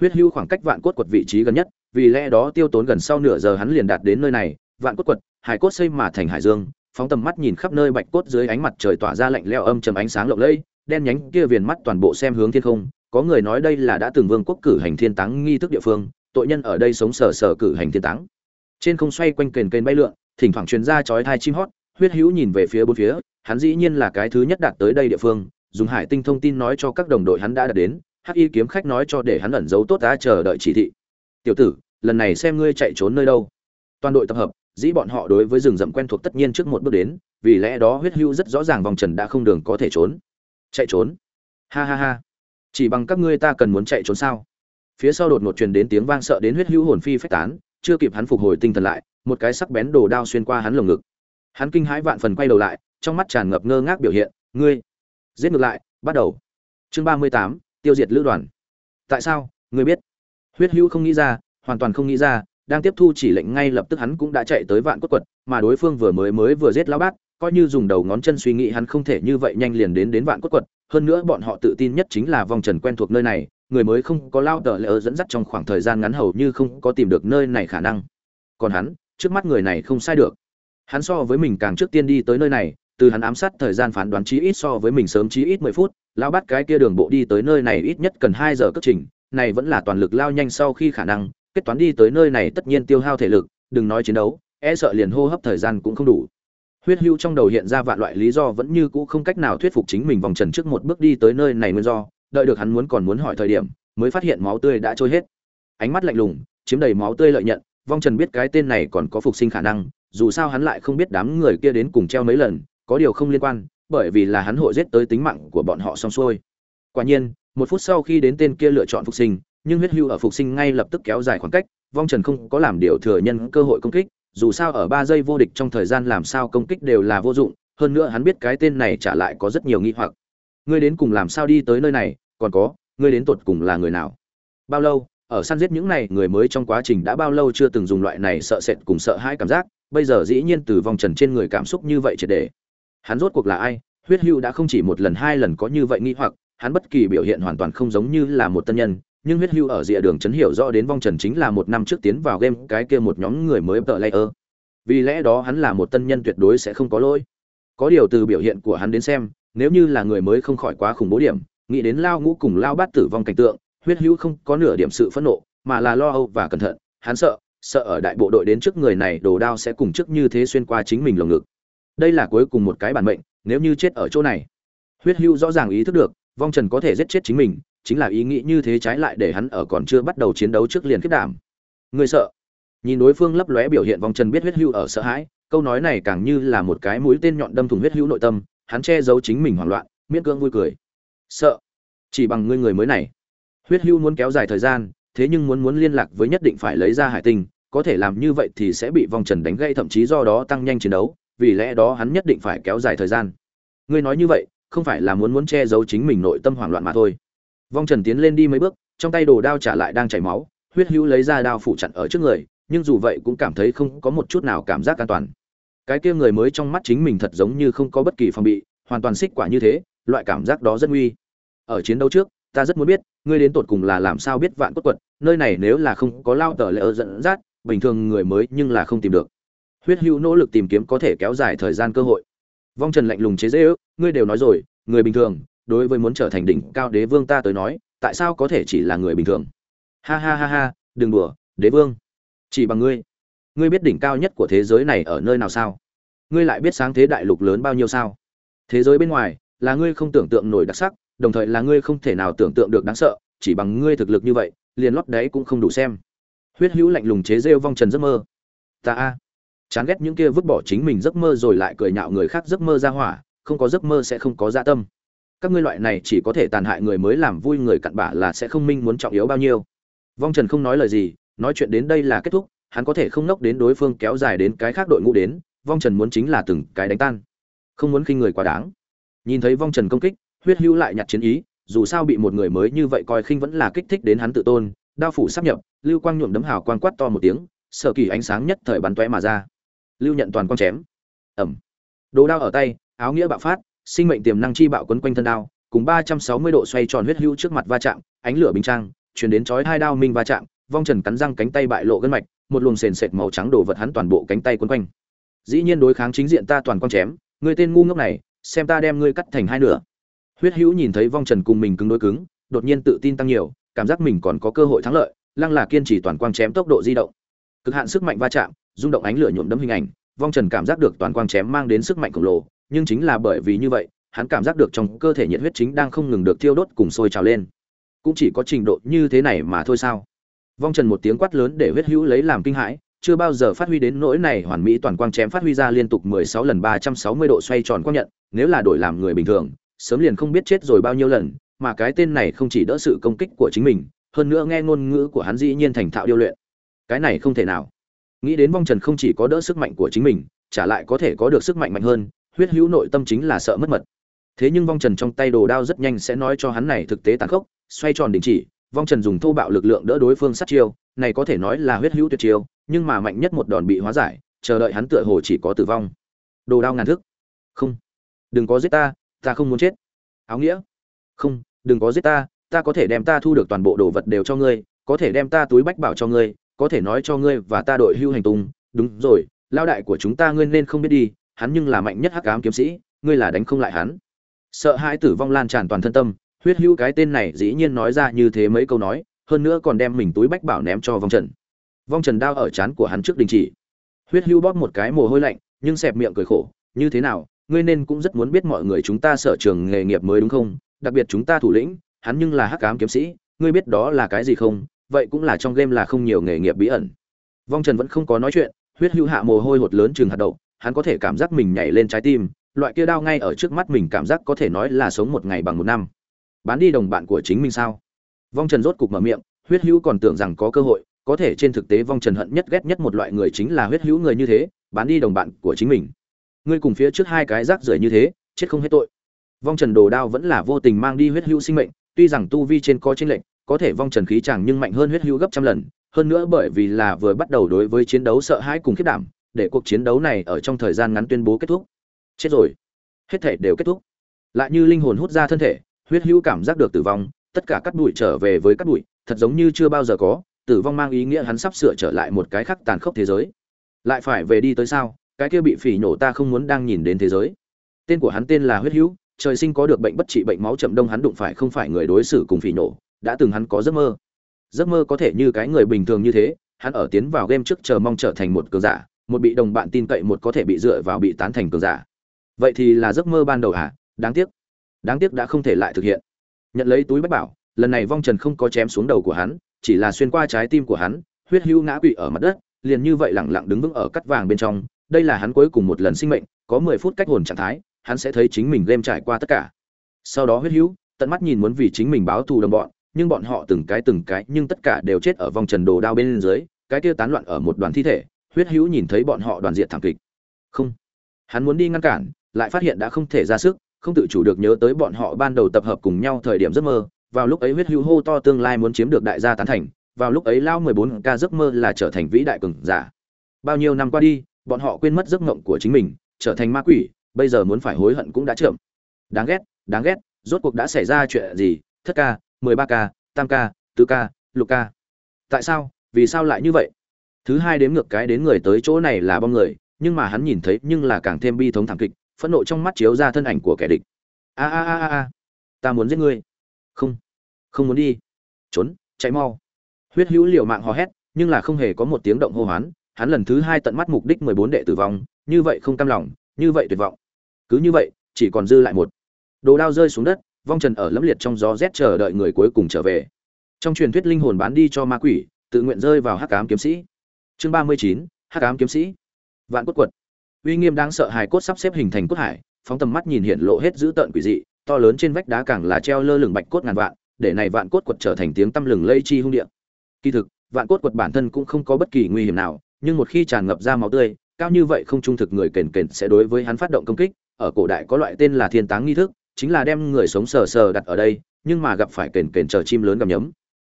huyết hưu khoảng cách vạn cốt quật vị trí gần nhất, vì lẽ đó tiêu tốn gần sau nửa giờ hắn liền đạt đến nơi này, vạn cốt quật, hải cốt xây mà thành hải dương, phóng tầm mắt nhìn khắp nơi bạch cốt dưới ánh mặt trời tỏa ra lạnh leo âm trầm ánh sáng lộng lẫy, đen nhánh kia viền mắt toàn bộ xem hướng thiên không, có người nói đây là đã từng vương quốc cử hành thiên táng nghi thức địa phương, tội nhân ở đây sống sờ sờ cử hành thiên táng. Trên không xoay quanh kền kền bay lượn, thỉnh thoảng truyền ra chói thai chim hót, huyết hữu nhìn về phía bốn phía, hắn dĩ nhiên là cái thứ nhất đạt tới đây địa phương, dùng hải tinh thông tin nói cho các đồng đội hắn đã đạt đến hắc y kiếm khách nói cho để hắn ẩn giấu tốt đã chờ đợi chỉ thị. Tiểu tử, lần này xem ngươi chạy trốn nơi đâu. Toàn đội tập hợp, dĩ bọn họ đối với rừng rậm quen thuộc tất nhiên trước một bước đến, vì lẽ đó huyết hưu rất rõ ràng vòng trần đã không đường có thể trốn. Chạy trốn? Ha ha ha. Chỉ bằng các ngươi ta cần muốn chạy trốn sao? Phía sau đột ngột truyền đến tiếng vang sợ đến huyết hưu hồn phi phách tán, chưa kịp hắn phục hồi tinh thần lại, một cái sắc bén đồ đao xuyên qua hắn lồng ngực. Hắn kinh hãi vạn phần quay đầu lại, trong mắt tràn ngập ngơ ngác biểu hiện, ngươi, giết ngược lại, bắt đầu. Chương ba mươi tám tiêu diệt lữ đoàn. Tại sao? Ngươi biết. Huyết hữu không nghĩ ra, hoàn toàn không nghĩ ra, đang tiếp thu chỉ lệnh ngay lập tức hắn cũng đã chạy tới vạn cốt quật, mà đối phương vừa mới mới vừa giết lão bát, coi như dùng đầu ngón chân suy nghĩ hắn không thể như vậy nhanh liền đến đến vạn cốt quật, hơn nữa bọn họ tự tin nhất chính là vòng trần quen thuộc nơi này, người mới không có lao tờ lỡ dẫn dắt trong khoảng thời gian ngắn hầu như không có tìm được nơi này khả năng. Còn hắn, trước mắt người này không sai được. Hắn so với mình càng trước tiên đi tới nơi này, từ hắn ám sát thời gian phán đoán chí ít so với mình sớm chí ít mười phút lao bắt cái kia đường bộ đi tới nơi này ít nhất cần hai giờ cất trình, này vẫn là toàn lực lao nhanh sau khi khả năng, kết toán đi tới nơi này tất nhiên tiêu hao thể lực, đừng nói chiến đấu e sợ liền hô hấp thời gian cũng không đủ. Huyết hưu trong đầu hiện ra vạn loại lý do vẫn như cũ không cách nào thuyết phục chính mình vòng trần trước một bước đi tới nơi này nguyên do, đợi được hắn muốn còn muốn hỏi thời điểm, mới phát hiện máu tươi đã trôi hết. Ánh mắt lạnh lùng, chiếm đầy máu tươi lợi nhận, vong trần biết cái tên này còn có phục sinh khả năng, dù sao hắn lại không biết đám người kia đến cùng treo mấy lần, có điều không liên quan bởi vì là hắn hội giết tới tính mạng của bọn họ xong xuôi. Quả nhiên, một phút sau khi đến tên kia lựa chọn phục sinh, nhưng huyết hưu ở phục sinh ngay lập tức kéo dài khoảng cách, vong trần không có làm điều thừa nhân cơ hội công kích, dù sao ở ba giây vô địch trong thời gian làm sao công kích đều là vô dụng, hơn nữa hắn biết cái tên này trả lại có rất nhiều nghi hoặc. Ngươi đến cùng làm sao đi tới nơi này, còn có, ngươi đến tuột cùng là người nào? Bao lâu, ở săn giết những này người mới trong quá trình đã bao lâu chưa từng dùng loại này sợ sệt cùng sợ hãi cảm giác, bây giờ dĩ nhiên từ vòng trần trên người cảm xúc như vậy triệt để hắn rốt cuộc là ai? Huyết hưu đã không chỉ một lần, hai lần có như vậy nghi hoặc, hắn bất kỳ biểu hiện hoàn toàn không giống như là một tân nhân. Nhưng huyết hưu ở rìa đường chấn hiểu rõ đến vong trần chính là một năm trước tiến vào game, cái kia một nhóm người mới tợ layer. Vì lẽ đó hắn là một tân nhân tuyệt đối sẽ không có lỗi. Có điều từ biểu hiện của hắn đến xem, nếu như là người mới không khỏi quá khủng bố điểm, nghĩ đến lao ngũ cùng lao bát tử vong cảnh tượng, huyết hữu không có nửa điểm sự phẫn nộ, mà là lo âu và cẩn thận. Hắn sợ sợ ở đại bộ đội đến trước người này, đồ đao sẽ cùng trước như thế xuyên qua chính mình lồng ngực đây là cuối cùng một cái bản mệnh, nếu như chết ở chỗ này. Huyết hưu rõ ràng ý thức được, vong trần có thể giết chết chính mình, chính là ý nghĩ như thế trái lại để hắn ở còn chưa bắt đầu chiến đấu trước liền kết đảm. Người sợ. Nhìn đối phương lấp lóe biểu hiện vong trần biết huyết hưu ở sợ hãi, câu nói này càng như là một cái mũi tên nhọn đâm thủng huyết hưu nội tâm, hắn che giấu chính mình hoảng loạn, miễn cưỡng vui cười. Sợ. Chỉ bằng ngươi người mới này. Huyết hưu muốn kéo dài thời gian, thế nhưng muốn muốn liên lạc với nhất định phải lấy ra hải tinh, có thể làm như vậy thì sẽ bị vòng trần đánh gây thậm chí do đó tăng nhanh chiến đấu vì lẽ đó hắn nhất định phải kéo dài thời gian. Ngươi nói như vậy, không phải là muốn muốn che giấu chính mình nội tâm hoảng loạn mà thôi. Vong trần tiến lên đi mấy bước, trong tay đồ đao trả lại đang chảy máu, huyết hữu lấy ra đao phủ chặn ở trước người, nhưng dù vậy cũng cảm thấy không có một chút nào cảm giác an toàn. Cái kia người mới trong mắt chính mình thật giống như không có bất kỳ phòng bị, hoàn toàn xích quả như thế, loại cảm giác đó rất nguy. Ở chiến đấu trước, ta rất muốn biết, ngươi đến tột cùng là làm sao biết vạn cốt quật, nơi này nếu là không có lao tờ lệ ở dẫn dắt, bình thường người mới nhưng là không tìm được huyết hữu nỗ lực tìm kiếm có thể kéo dài thời gian cơ hội. Vong trần lạnh lùng chế dễ ước ngươi đều nói rồi, người bình thường, đối với muốn trở thành đỉnh cao đế vương ta tới nói, tại sao có thể chỉ là người bình thường? Ha ha ha ha, đừng đùa, đế vương. Chỉ bằng ngươi. Ngươi biết đỉnh cao nhất của thế giới này ở nơi nào sao? Ngươi lại biết sáng thế đại lục lớn bao nhiêu sao? Thế giới bên ngoài, là ngươi không tưởng tượng nổi đặc sắc, đồng thời là ngươi không thể nào tưởng tượng được đáng sợ, chỉ bằng ngươi thực lực như vậy, liền lót đấy cũng không đủ xem. Huyết hữu lạnh lùng chế rêu vong trần giấc mơ. Ta a chán ghét những kia vứt bỏ chính mình giấc mơ rồi lại cười nhạo người khác giấc mơ ra hỏa, không có giấc mơ sẽ không có dạ tâm. Các ngươi loại này chỉ có thể tàn hại người mới làm vui người cặn bã là sẽ không minh muốn trọng yếu bao nhiêu. Vong trần không nói lời gì, nói chuyện đến đây là kết thúc, hắn có thể không nốc đến đối phương kéo dài đến cái khác đội ngũ đến, vong trần muốn chính là từng cái đánh tan. Không muốn khinh người quá đáng. Nhìn thấy vong trần công kích, huyết hữu lại nhặt chiến ý, dù sao bị một người mới như vậy coi khinh vẫn là kích thích đến hắn tự tôn, đao phủ sắp nhập, lưu quang nhuộm đấm hào quang quát to một tiếng sợ kỳ ánh sáng nhất thời bắn toé mà ra lưu nhận toàn quang chém. Ẩm. Đồ đao ở tay, áo nghĩa bạo phát, sinh mệnh tiềm năng chi bạo quấn quanh thân đao, cùng ba trăm sáu mươi độ xoay tròn huyết hưu trước mặt va chạm, ánh lửa bình trang chuyển đến chói hai đao minh va chạm, vong trần cắn răng cánh tay bại lộ gân mạch, một luồng sền sệt màu trắng đổ vật hắn toàn bộ cánh tay quấn quanh. Dĩ nhiên đối kháng chính diện ta toàn quang chém, người tên ngu ngốc này, xem ta đem ngươi cắt thành hai nửa. Huyết hữu nhìn thấy vong trần cùng mình cứng đối cứng, đột nhiên tự tin tăng nhiều, cảm giác mình còn có cơ hội thắng lợi, lăng là kiên trì toàn quang chém tốc độ di động cực hạn sức mạnh va chạm rung động ánh lửa nhuộm đấm hình ảnh vong trần cảm giác được toàn quang chém mang đến sức mạnh khổng lồ nhưng chính là bởi vì như vậy hắn cảm giác được trong cơ thể nhiệt huyết chính đang không ngừng được thiêu đốt cùng sôi trào lên cũng chỉ có trình độ như thế này mà thôi sao vong trần một tiếng quát lớn để huyết hữu lấy làm kinh hãi chưa bao giờ phát huy đến nỗi này hoàn mỹ toàn quang chém phát huy ra liên tục 16 lần 360 độ xoay tròn quang nhận, nếu là đổi làm người bình thường, sớm liền không biết chết rồi bao nhiêu lần, mà cái tên này không chỉ đỡ sự công kích của chính mình, hơn nữa nghe ngôn ngữ của hắn dĩ nhiên thành thạo điêu luyện. Cái này không thể nào. Nghĩ đến vong trần không chỉ có đỡ sức mạnh của chính mình, trả lại có thể có được sức mạnh mạnh hơn, huyết hữu nội tâm chính là sợ mất mật. Thế nhưng vong trần trong tay đồ đao rất nhanh sẽ nói cho hắn này thực tế tàn khốc, xoay tròn đình chỉ, vong trần dùng thô bạo lực lượng đỡ đối phương sát chiêu, này có thể nói là huyết hữu tuyệt chiêu, nhưng mà mạnh nhất một đòn bị hóa giải, chờ đợi hắn tựa hồ chỉ có tử vong. Đồ đao ngàn thức. Không, đừng có giết ta, ta không muốn chết. Áo nghĩa. Không, đừng có giết ta, ta có thể đem ta thu được toàn bộ đồ vật đều cho ngươi, có thể đem ta túi bách bảo cho ngươi, có thể nói cho ngươi và ta đội hưu hành tung, đúng rồi, lao đại của chúng ta ngươi nên không biết đi, hắn nhưng là mạnh nhất hắc ám kiếm sĩ, ngươi là đánh không lại hắn. Sợ hãi tử vong lan tràn toàn thân tâm, huyết hưu cái tên này dĩ nhiên nói ra như thế mấy câu nói, hơn nữa còn đem mình túi bách bảo ném cho vong trần. Vong trần đao ở chán của hắn trước đình chỉ. Huyết hưu bóp một cái mồ hôi lạnh nhưng xẹp miệng cười khổ như thế nào ngươi nên cũng rất muốn biết mọi người chúng ta sở trường nghề nghiệp mới đúng không? Đặc biệt chúng ta thủ lĩnh hắn nhưng là hắc ám kiếm sĩ ngươi biết đó là cái gì không? Vậy cũng là trong game là không nhiều nghề nghiệp bí ẩn. Vong trần vẫn không có nói chuyện, huyết hưu hạ mồ hôi hột lớn chừng hạt đậu, hắn có thể cảm giác mình nhảy lên trái tim, loại kia đau ngay ở trước mắt mình cảm giác có thể nói là sống một ngày bằng một năm. Bán đi đồng bạn của chính mình sao? Vong trần rốt cục mở miệng, huyết hữu còn tưởng rằng có cơ hội, có thể trên thực tế vong trần hận nhất ghét nhất một loại người chính là huyết hữu người như thế, bán đi đồng bạn của chính mình. Ngươi cùng phía trước hai cái rác rưởi như thế, chết không hết tội. Vong trần đồ đao vẫn là vô tình mang đi huyết hữu sinh mệnh, tuy rằng tu vi trên có trên lệnh có thể vong trần khí chàng nhưng mạnh hơn huyết hữu gấp trăm lần, hơn nữa bởi vì là vừa bắt đầu đối với chiến đấu sợ hãi cùng khiết đảm, để cuộc chiến đấu này ở trong thời gian ngắn tuyên bố kết thúc. Chết rồi. Hết thể đều kết thúc. Lại như linh hồn hút ra thân thể, huyết hữu cảm giác được tử vong, tất cả cắt bụi trở về với cắt bụi, thật giống như chưa bao giờ có, tử vong mang ý nghĩa hắn sắp sửa trở lại một cái khác tàn khốc thế giới. Lại phải về đi tới sao? Cái kia bị phỉ nhổ ta không muốn đang nhìn đến thế giới. Tên của hắn tên là huyết hữu, trời sinh có được bệnh bất trị bệnh máu chậm đông hắn đụng phải không phải người đối xử cùng phỉ nhổ đã từng hắn có giấc mơ. Giấc mơ có thể như cái người bình thường như thế, hắn ở tiến vào game trước chờ mong trở thành một cường giả, một bị đồng bạn tin cậy, một có thể bị dựa vào bị tán thành cường giả. Vậy thì là giấc mơ ban đầu hả? Đáng tiếc. Đáng tiếc đã không thể lại thực hiện. Nhận lấy túi bách bảo, lần này vong trần không có chém xuống đầu của hắn, chỉ là xuyên qua trái tim của hắn, huyết hữu ngã quỵ ở mặt đất, liền như vậy lẳng lặng đứng vững ở cắt vàng bên trong. Đây là hắn cuối cùng một lần sinh mệnh, có mười phút cách hồn trạng thái, hắn sẽ thấy chính mình game trải qua tất cả. Sau đó huyết hữu, tận mắt nhìn muốn vì chính mình báo thù đồng bọn nhưng bọn họ từng cái từng cái nhưng tất cả đều chết ở vòng trần đồ đao bên dưới, cái kia tán loạn ở một đoàn thi thể, huyết hữu nhìn thấy bọn họ đoàn diện thảm kịch. Không. Hắn muốn đi ngăn cản, lại phát hiện đã không thể ra sức, không tự chủ được nhớ tới bọn họ ban đầu tập hợp cùng nhau thời điểm giấc mơ, vào lúc ấy huyết hữu hô to tương lai muốn chiếm được đại gia tán thành, vào lúc ấy lao mười bốn ca giấc mơ là trở thành vĩ đại cường giả. Bao nhiêu năm qua đi, bọn họ quên mất giấc mộng của chính mình, trở thành ma quỷ, bây giờ muốn phải hối hận cũng đã chậm. Đáng ghét đáng ghét, rốt cuộc đã xảy ra chuyện gì, thất ca mười ba ca tam ca tứ ca lục ca tại sao? Vì sao lại như vậy? Thứ hai đếm ngược cái đến người tới chỗ này là bom người, nhưng mà hắn nhìn thấy nhưng là càng thêm bi thống thảm kịch, phẫn nộ trong mắt chiếu ra thân ảnh của kẻ địch. A a a a. Ta muốn giết ngươi. Không. Không muốn đi. Trốn. Chạy mau. Huyết hữu liều mạng hò hét, nhưng là không hề có một tiếng động hô hoán. Hắn lần thứ hai tận mắt mục đích mười bốn đệ tử vong, như vậy không cam lòng, như vậy tuyệt vọng. Cứ như vậy, chỉ còn dư lại một. Đồ đao rơi xuống đất vong trần ở lẫm liệt trong gió rét chờ đợi người cuối cùng trở về. Trong truyền thuyết linh hồn bán đi cho ma quỷ, tự nguyện rơi vào hắc ám kiếm sĩ. Chương ba mươi chín, hắc ám kiếm sĩ. Vạn cốt quật. Uy nghiêm đáng sợ hài cốt sắp xếp hình thành cốt hải, phóng tầm mắt nhìn hiện lộ hết dữ tợn quỷ dị, to lớn trên vách đá càng là treo lơ lửng bạch cốt ngàn vạn, để này vạn cốt quật trở thành tiếng tăm lừng lây chi hung địa. Kỳ thực, vạn cốt quật bản thân cũng không có bất kỳ nguy hiểm nào, nhưng một khi tràn ngập ra máu tươi, cao như vậy không trung thực người kền kền sẽ đối với hắn phát động công kích, ở cổ đại có loại tên là thiên táng nghi thức chính là đem người sống sờ sờ đặt ở đây, nhưng mà gặp phải kền kền chờ chim lớn gầm nhấm.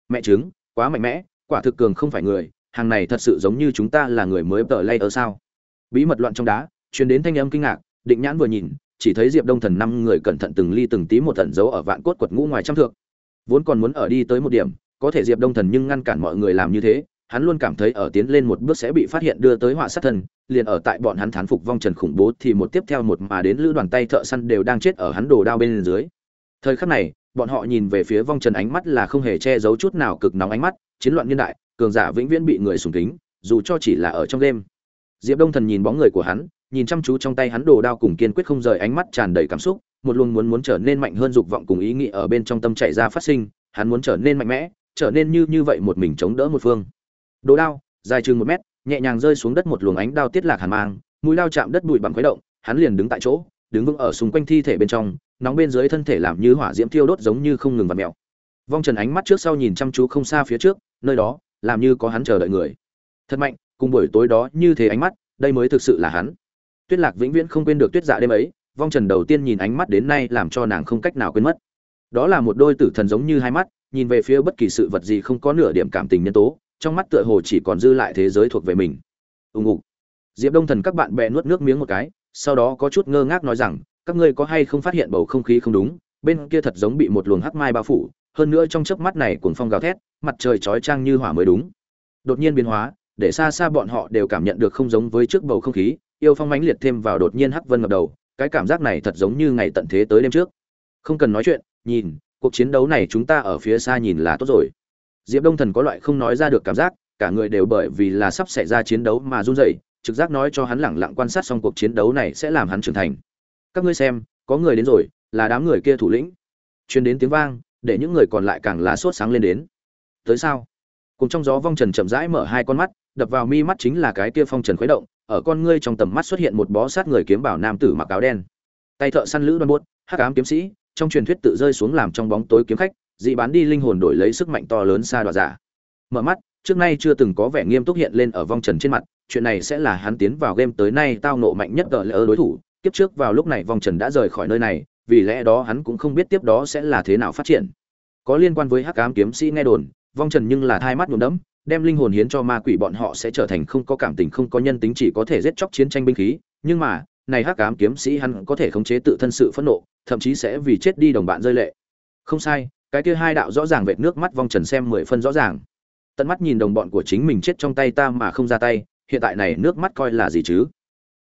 Mẹ trứng, quá mạnh mẽ, quả thực cường không phải người, hàng này thật sự giống như chúng ta là người mới tờ lay ở sao? Bí mật loạn trong đá, truyền đến thanh âm kinh ngạc, định nhãn vừa nhìn, chỉ thấy diệp đông thần năm người cẩn thận từng ly từng tí một tận dấu ở vạn cốt quật ngũ ngoài trăm thượng vốn còn muốn ở đi tới một điểm, có thể diệp đông thần nhưng ngăn cản mọi người làm như thế hắn luôn cảm thấy ở tiến lên một bước sẽ bị phát hiện đưa tới họa sát thân, liền ở tại bọn hắn thán phục vong trần khủng bố thì một tiếp theo một mà đến lữ đoàn tay thợ săn đều đang chết ở hắn đồ đao bên dưới. Thời khắc này, bọn họ nhìn về phía vong trần ánh mắt là không hề che giấu chút nào cực nóng ánh mắt, chiến loạn niên đại, cường giả vĩnh viễn bị người sùng kính, dù cho chỉ là ở trong đêm. Diệp đông thần nhìn bóng người của hắn, nhìn chăm chú trong tay hắn đồ đao cùng kiên quyết không rời ánh mắt tràn đầy cảm xúc, một luồng muốn muốn trở nên mạnh hơn dục vọng cùng ý nghĩ ở bên trong tâm chạy ra phát sinh, hắn muốn trở nên mạnh mẽ, trở nên như như vậy một mình chống đỡ một phương đồ đao, dài chừng một mét, nhẹ nhàng rơi xuống đất một luồng ánh đao tiết lạc hàn mang, mũi đao chạm đất bụi bằng khuấy động, hắn liền đứng tại chỗ, đứng vững ở xung quanh thi thể bên trong, nóng bên dưới thân thể làm như hỏa diễm thiêu đốt giống như không ngừng và mèo. Vong trần ánh mắt trước sau nhìn chăm chú không xa phía trước, nơi đó, làm như có hắn chờ đợi người. Thật mạnh, cùng buổi tối đó như thế ánh mắt, đây mới thực sự là hắn. Tuyết lạc vĩnh viễn không quên được tuyết dạ đêm ấy, vong trần đầu tiên nhìn ánh mắt đến nay làm cho nàng không cách nào quên mất. Đó là một đôi tử thần giống như hai mắt, nhìn về phía bất kỳ sự vật gì không có nửa điểm cảm tình nhân tố trong mắt tựa hồ chỉ còn dư lại thế giới thuộc về mình. Ùng ục diệp đông thần các bạn bè nuốt nước miếng một cái, sau đó có chút ngơ ngác nói rằng, các ngươi có hay không phát hiện bầu không khí không đúng? Bên kia thật giống bị một luồng hắc mai bao phủ, hơn nữa trong chớp mắt này cuồng phong gào thét, mặt trời chói chang như hỏa mới đúng. Đột nhiên biến hóa, để xa xa bọn họ đều cảm nhận được không giống với trước bầu không khí, yêu phong mãnh liệt thêm vào đột nhiên hắc vân ngập đầu, cái cảm giác này thật giống như ngày tận thế tới đêm trước. Không cần nói chuyện, nhìn, cuộc chiến đấu này chúng ta ở phía xa nhìn là tốt rồi diệp đông thần có loại không nói ra được cảm giác, cả người đều bởi vì là sắp xảy ra chiến đấu mà run rẩy, trực giác nói cho hắn lẳng lặng quan sát xong cuộc chiến đấu này sẽ làm hắn trưởng thành. Các ngươi xem, có người đến rồi, là đám người kia thủ lĩnh. Truyền đến tiếng vang, để những người còn lại càng lá sốt sáng lên đến. Tới sao? Cùng trong gió vong trần chậm rãi mở hai con mắt, đập vào mi mắt chính là cái kia phong trần khuấy động, ở con ngươi trong tầm mắt xuất hiện một bó sát người kiếm bảo nam tử mặc áo đen. Tay thợ săn lữ đoan buốt, hắc ám kiếm sĩ, trong truyền thuyết tự rơi xuống làm trong bóng tối kiếm khách dị bán đi linh hồn đổi lấy sức mạnh to lớn xa đoạt giả. Mở mắt, trước nay chưa từng có vẻ nghiêm túc hiện lên ở vong trần trên mặt, chuyện này sẽ là hắn tiến vào game tới nay tao nộ mạnh nhất gỡ lỡ đối thủ, kiếp trước vào lúc này vong trần đã rời khỏi nơi này, vì lẽ đó hắn cũng không biết tiếp đó sẽ là thế nào phát triển. Có liên quan với hắc ám kiếm sĩ nghe đồn, vong trần nhưng là thai mắt nhuộm đẫm, đem linh hồn hiến cho ma quỷ bọn họ sẽ trở thành không có cảm tình, không có nhân tính, chỉ có thể giết chóc chiến tranh binh khí. Nhưng mà, này hắc ám kiếm sĩ hắn có thể khống chế tự thân sự phẫn nộ, thậm chí sẽ vì chết đi đồng bạn rơi lệ. Không sai cái kia hai đạo rõ ràng vệt nước mắt vong trần xem mười phân rõ ràng. Tận mắt nhìn đồng bọn của chính mình chết trong tay ta mà không ra tay, hiện tại này nước mắt coi là gì chứ?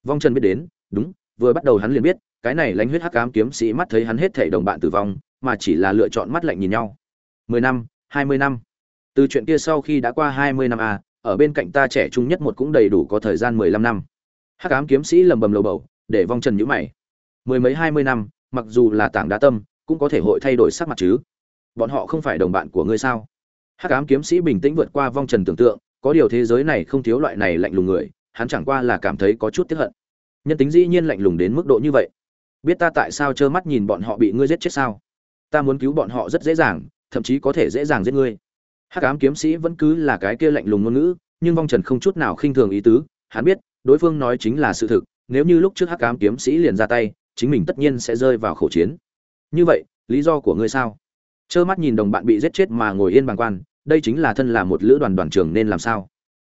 Vong trần biết đến, đúng, vừa bắt đầu hắn liền biết, cái này lánh huyết hắc ám kiếm sĩ mắt thấy hắn hết thể đồng bạn tử vong, mà chỉ là lựa chọn mắt lạnh nhìn nhau. Mười năm, hai mươi năm. Từ chuyện kia sau khi đã qua hai mươi năm à ở bên cạnh ta trẻ trung nhất một cũng đầy đủ có thời gian mười lăm năm. Hắc ám kiếm sĩ lầm bầm lầu bầu, để vong trần nhữ mày. Mười mấy hai mươi năm, mặc dù là tảng đá tâm, cũng có thể hội thay đổi sắc mặt chứ bọn họ không phải đồng bạn của ngươi sao? Hắc ám kiếm sĩ bình tĩnh vượt qua vong trần tưởng tượng, có điều thế giới này không thiếu loại này lạnh lùng người, hắn chẳng qua là cảm thấy có chút tiếc hận. Nhân tính dĩ nhiên lạnh lùng đến mức độ như vậy. Biết ta tại sao trơ mắt nhìn bọn họ bị ngươi giết chết sao? Ta muốn cứu bọn họ rất dễ dàng, thậm chí có thể dễ dàng giết ngươi. Hắc ám kiếm sĩ vẫn cứ là cái kia lạnh lùng ngôn ngữ, nhưng vong trần không chút nào khinh thường ý tứ. Hắn biết, đối phương nói chính là sự thực, nếu như lúc trước hắc ám kiếm sĩ liền ra tay, chính mình tất nhiên sẽ rơi vào khẩu chiến. Như vậy, lý do của ngươi sao? Trơ mắt nhìn đồng bạn bị giết chết mà ngồi yên bàng quan, đây chính là thân là một lữ đoàn đoàn trưởng nên làm sao?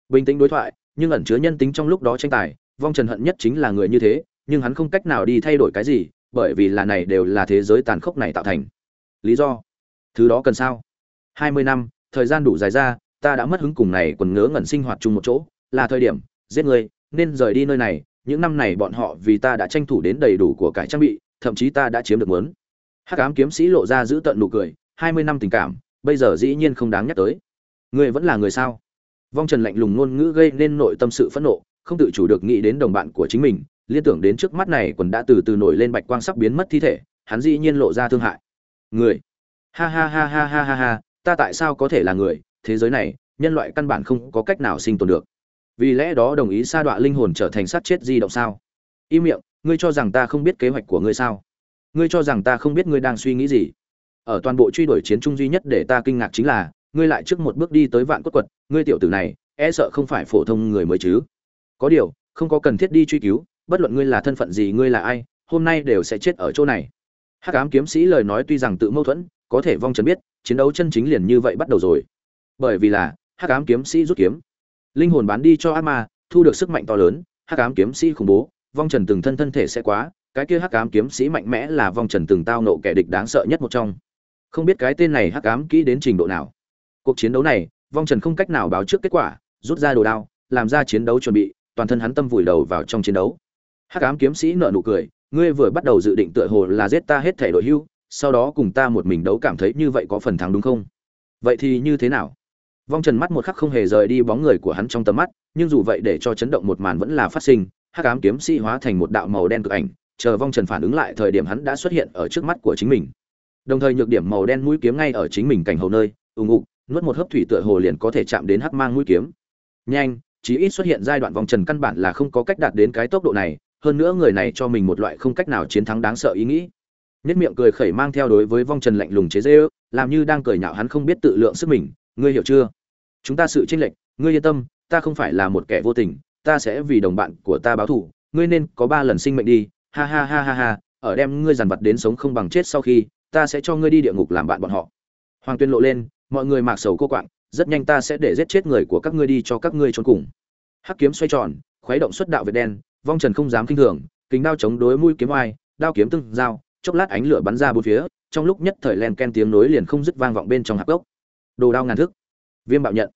Bình tĩnh đối thoại, nhưng ẩn chứa nhân tính trong lúc đó tranh tài, vong trần hận nhất chính là người như thế, nhưng hắn không cách nào đi thay đổi cái gì, bởi vì là này đều là thế giới tàn khốc này tạo thành. Lý do? Thứ đó cần sao? Hai mươi năm, thời gian đủ dài ra, ta đã mất hứng cùng này quần ngớ ngẩn sinh hoạt chung một chỗ, là thời điểm, giết người, nên rời đi nơi này, những năm này bọn họ vì ta đã tranh thủ đến đầy đủ của cải trang bị, thậm chí ta đã chiếm được muốn hắc ám kiếm sĩ lộ ra giữ tận nụ cười hai mươi năm tình cảm, bây giờ dĩ nhiên không đáng nhắc tới. Ngươi vẫn là người sao? Vong trần lạnh lùng ngôn ngữ gây nên nội tâm sự phẫn nộ, không tự chủ được nghĩ đến đồng bạn của chính mình, liên tưởng đến trước mắt này quần đã từ từ nổi lên bạch quang sắp biến mất thi thể, hắn dĩ nhiên lộ ra thương hại. Người. Ha ha ha ha ha ha ha, ta tại sao có thể là người? Thế giới này, nhân loại căn bản không có cách nào sinh tồn được. Vì lẽ đó đồng ý sa đọa linh hồn trở thành sát chết di động sao? Im miệng, ngươi cho rằng ta không biết kế hoạch của ngươi sao? Ngươi cho rằng ta không biết ngươi đang suy nghĩ gì? Ở toàn bộ truy đuổi chiến trung duy nhất để ta kinh ngạc chính là, ngươi lại trước một bước đi tới vạn cốt quật, ngươi tiểu tử này e sợ không phải phổ thông người mới chứ. Có điều, không có cần thiết đi truy cứu, bất luận ngươi là thân phận gì, ngươi là ai, hôm nay đều sẽ chết ở chỗ này. Hắc ám kiếm sĩ lời nói tuy rằng tự mâu thuẫn, có thể vong trần biết, chiến đấu chân chính liền như vậy bắt đầu rồi. Bởi vì là, hắc ám kiếm sĩ rút kiếm. Linh hồn bán đi cho ác ma, thu được sức mạnh to lớn, hắc ám kiếm sĩ khủng bố, vong trần từng thân thân thể sẽ quá, cái kia hắc ám kiếm sĩ mạnh mẽ là vong trần từng tao nộ kẻ địch đáng sợ nhất một trong không biết cái tên này hắc ám kỹ đến trình độ nào. Cuộc chiến đấu này, vong trần không cách nào báo trước kết quả, rút ra đồ đao, làm ra chiến đấu chuẩn bị, toàn thân hắn tâm vùi đầu vào trong chiến đấu. Hắc ám kiếm sĩ nợ nụ cười, ngươi vừa bắt đầu dự định tựa hồ là giết ta hết thể đội hưu, sau đó cùng ta một mình đấu cảm thấy như vậy có phần thắng đúng không? Vậy thì như thế nào? Vong trần mắt một khắc không hề rời đi bóng người của hắn trong tầm mắt, nhưng dù vậy để cho chấn động một màn vẫn là phát sinh, hắc ám kiếm sĩ hóa thành một đạo màu đen cực ảnh, chờ vong trần phản ứng lại thời điểm hắn đã xuất hiện ở trước mắt của chính mình đồng thời nhược điểm màu đen mũi kiếm ngay ở chính mình cảnh hầu nơi ùng ục nuốt một hớp thủy tựa hồ liền có thể chạm đến hắc mang mũi kiếm. Nhanh, chí ít xuất hiện giai đoạn vòng trần căn bản là không có cách đạt đến cái tốc độ này, hơn nữa người này cho mình một loại không cách nào chiến thắng đáng sợ ý nghĩ. Nhất miệng cười khẩy mang theo đối với vong trần lạnh lùng chế dễ ước làm như đang cười nhạo hắn không biết tự lượng sức mình, ngươi hiểu chưa? Chúng ta sự tranh lệch, ngươi yên tâm, ta không phải là một kẻ vô tình, ta sẽ vì đồng bạn của ta báo thù, ngươi nên có ba lần sinh mệnh đi, ha ha ha ha ha, ở đem ngươi dằn vặt đến sống không bằng chết sau khi ta sẽ cho ngươi đi địa ngục làm bạn bọn họ. Hoàng tuyên lộ lên, mọi người mạc sầu cô quạng, rất nhanh ta sẽ để giết chết người của các ngươi đi cho các ngươi trốn cùng. Hắc kiếm xoay tròn, khuấy động xuất đạo việt đen, vong trần không dám kinh thường, kính đao chống đối mũi kiếm oai, đao kiếm tương giao, chốc lát ánh lửa bắn ra bốn phía, trong lúc nhất thời len ken tiếng nối liền không dứt vang vọng bên trong hạp gốc. Đồ đao ngàn thức viêm bạo nhận.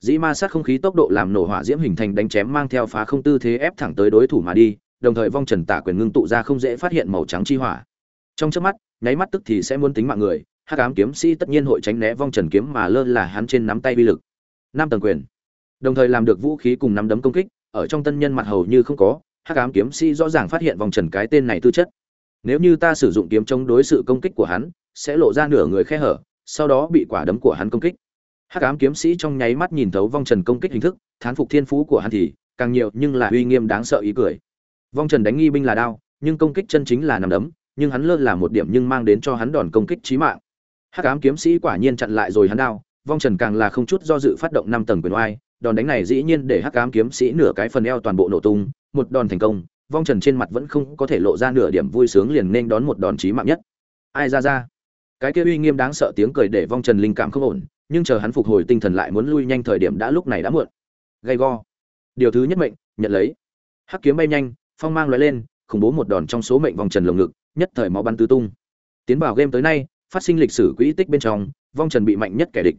Dĩ ma sát không khí tốc độ làm nổ hỏa diễm hình thành đánh chém mang theo phá không tư thế ép thẳng tới đối thủ mà đi, đồng thời vong trần tả quyền ngưng tụ ra không dễ phát hiện màu trắng chi hỏa trong trước mắt, nháy mắt tức thì sẽ muốn tính mạng người, hắc ám kiếm sĩ tất nhiên hội tránh né vong trần kiếm mà lơ là hắn trên nắm tay vi lực. Năm tầng quyền. Đồng thời làm được vũ khí cùng nắm đấm công kích, ở trong tân nhân mặt hầu như không có, hắc ám kiếm sĩ rõ ràng phát hiện vòng trần cái tên này tư chất. Nếu như ta sử dụng kiếm chống đối sự công kích của hắn, sẽ lộ ra nửa người khe hở, sau đó bị quả đấm của hắn công kích. Hắc ám kiếm sĩ trong nháy mắt nhìn thấu vong trần công kích hình thức, thán phục thiên phú của hắn thì càng nhiều nhưng là uy nghiêm đáng sợ ý cười. Vong trần đánh nghi binh là đao, nhưng công kích chân chính là nằm đấm nhưng hắn lơ là một điểm nhưng mang đến cho hắn đòn công kích chí mạng. Hắc ám kiếm sĩ quả nhiên chặn lại rồi hắn đao, vong trần càng là không chút do dự phát động năm tầng quyền oai, đòn đánh này dĩ nhiên để hắc ám kiếm sĩ nửa cái phần eo toàn bộ nổ tung, một đòn thành công, vong trần trên mặt vẫn không có thể lộ ra nửa điểm vui sướng liền nên đón một đòn chí mạng nhất. Ai ra ra? Cái kia uy nghiêm đáng sợ tiếng cười để vong trần linh cảm không ổn, nhưng chờ hắn phục hồi tinh thần lại muốn lui nhanh thời điểm đã lúc này đã muộn. Gay go. Điều thứ nhất mệnh, nhận lấy. Hắc kiếm bay nhanh, phong mang lóe lên, khủng bố một đòn trong số mệnh vòng trần lồng ngực nhất thời máu bắn tứ tung. Tiến vào game tới nay phát sinh lịch sử quỹ tích bên trong vong trần bị mạnh nhất kẻ địch.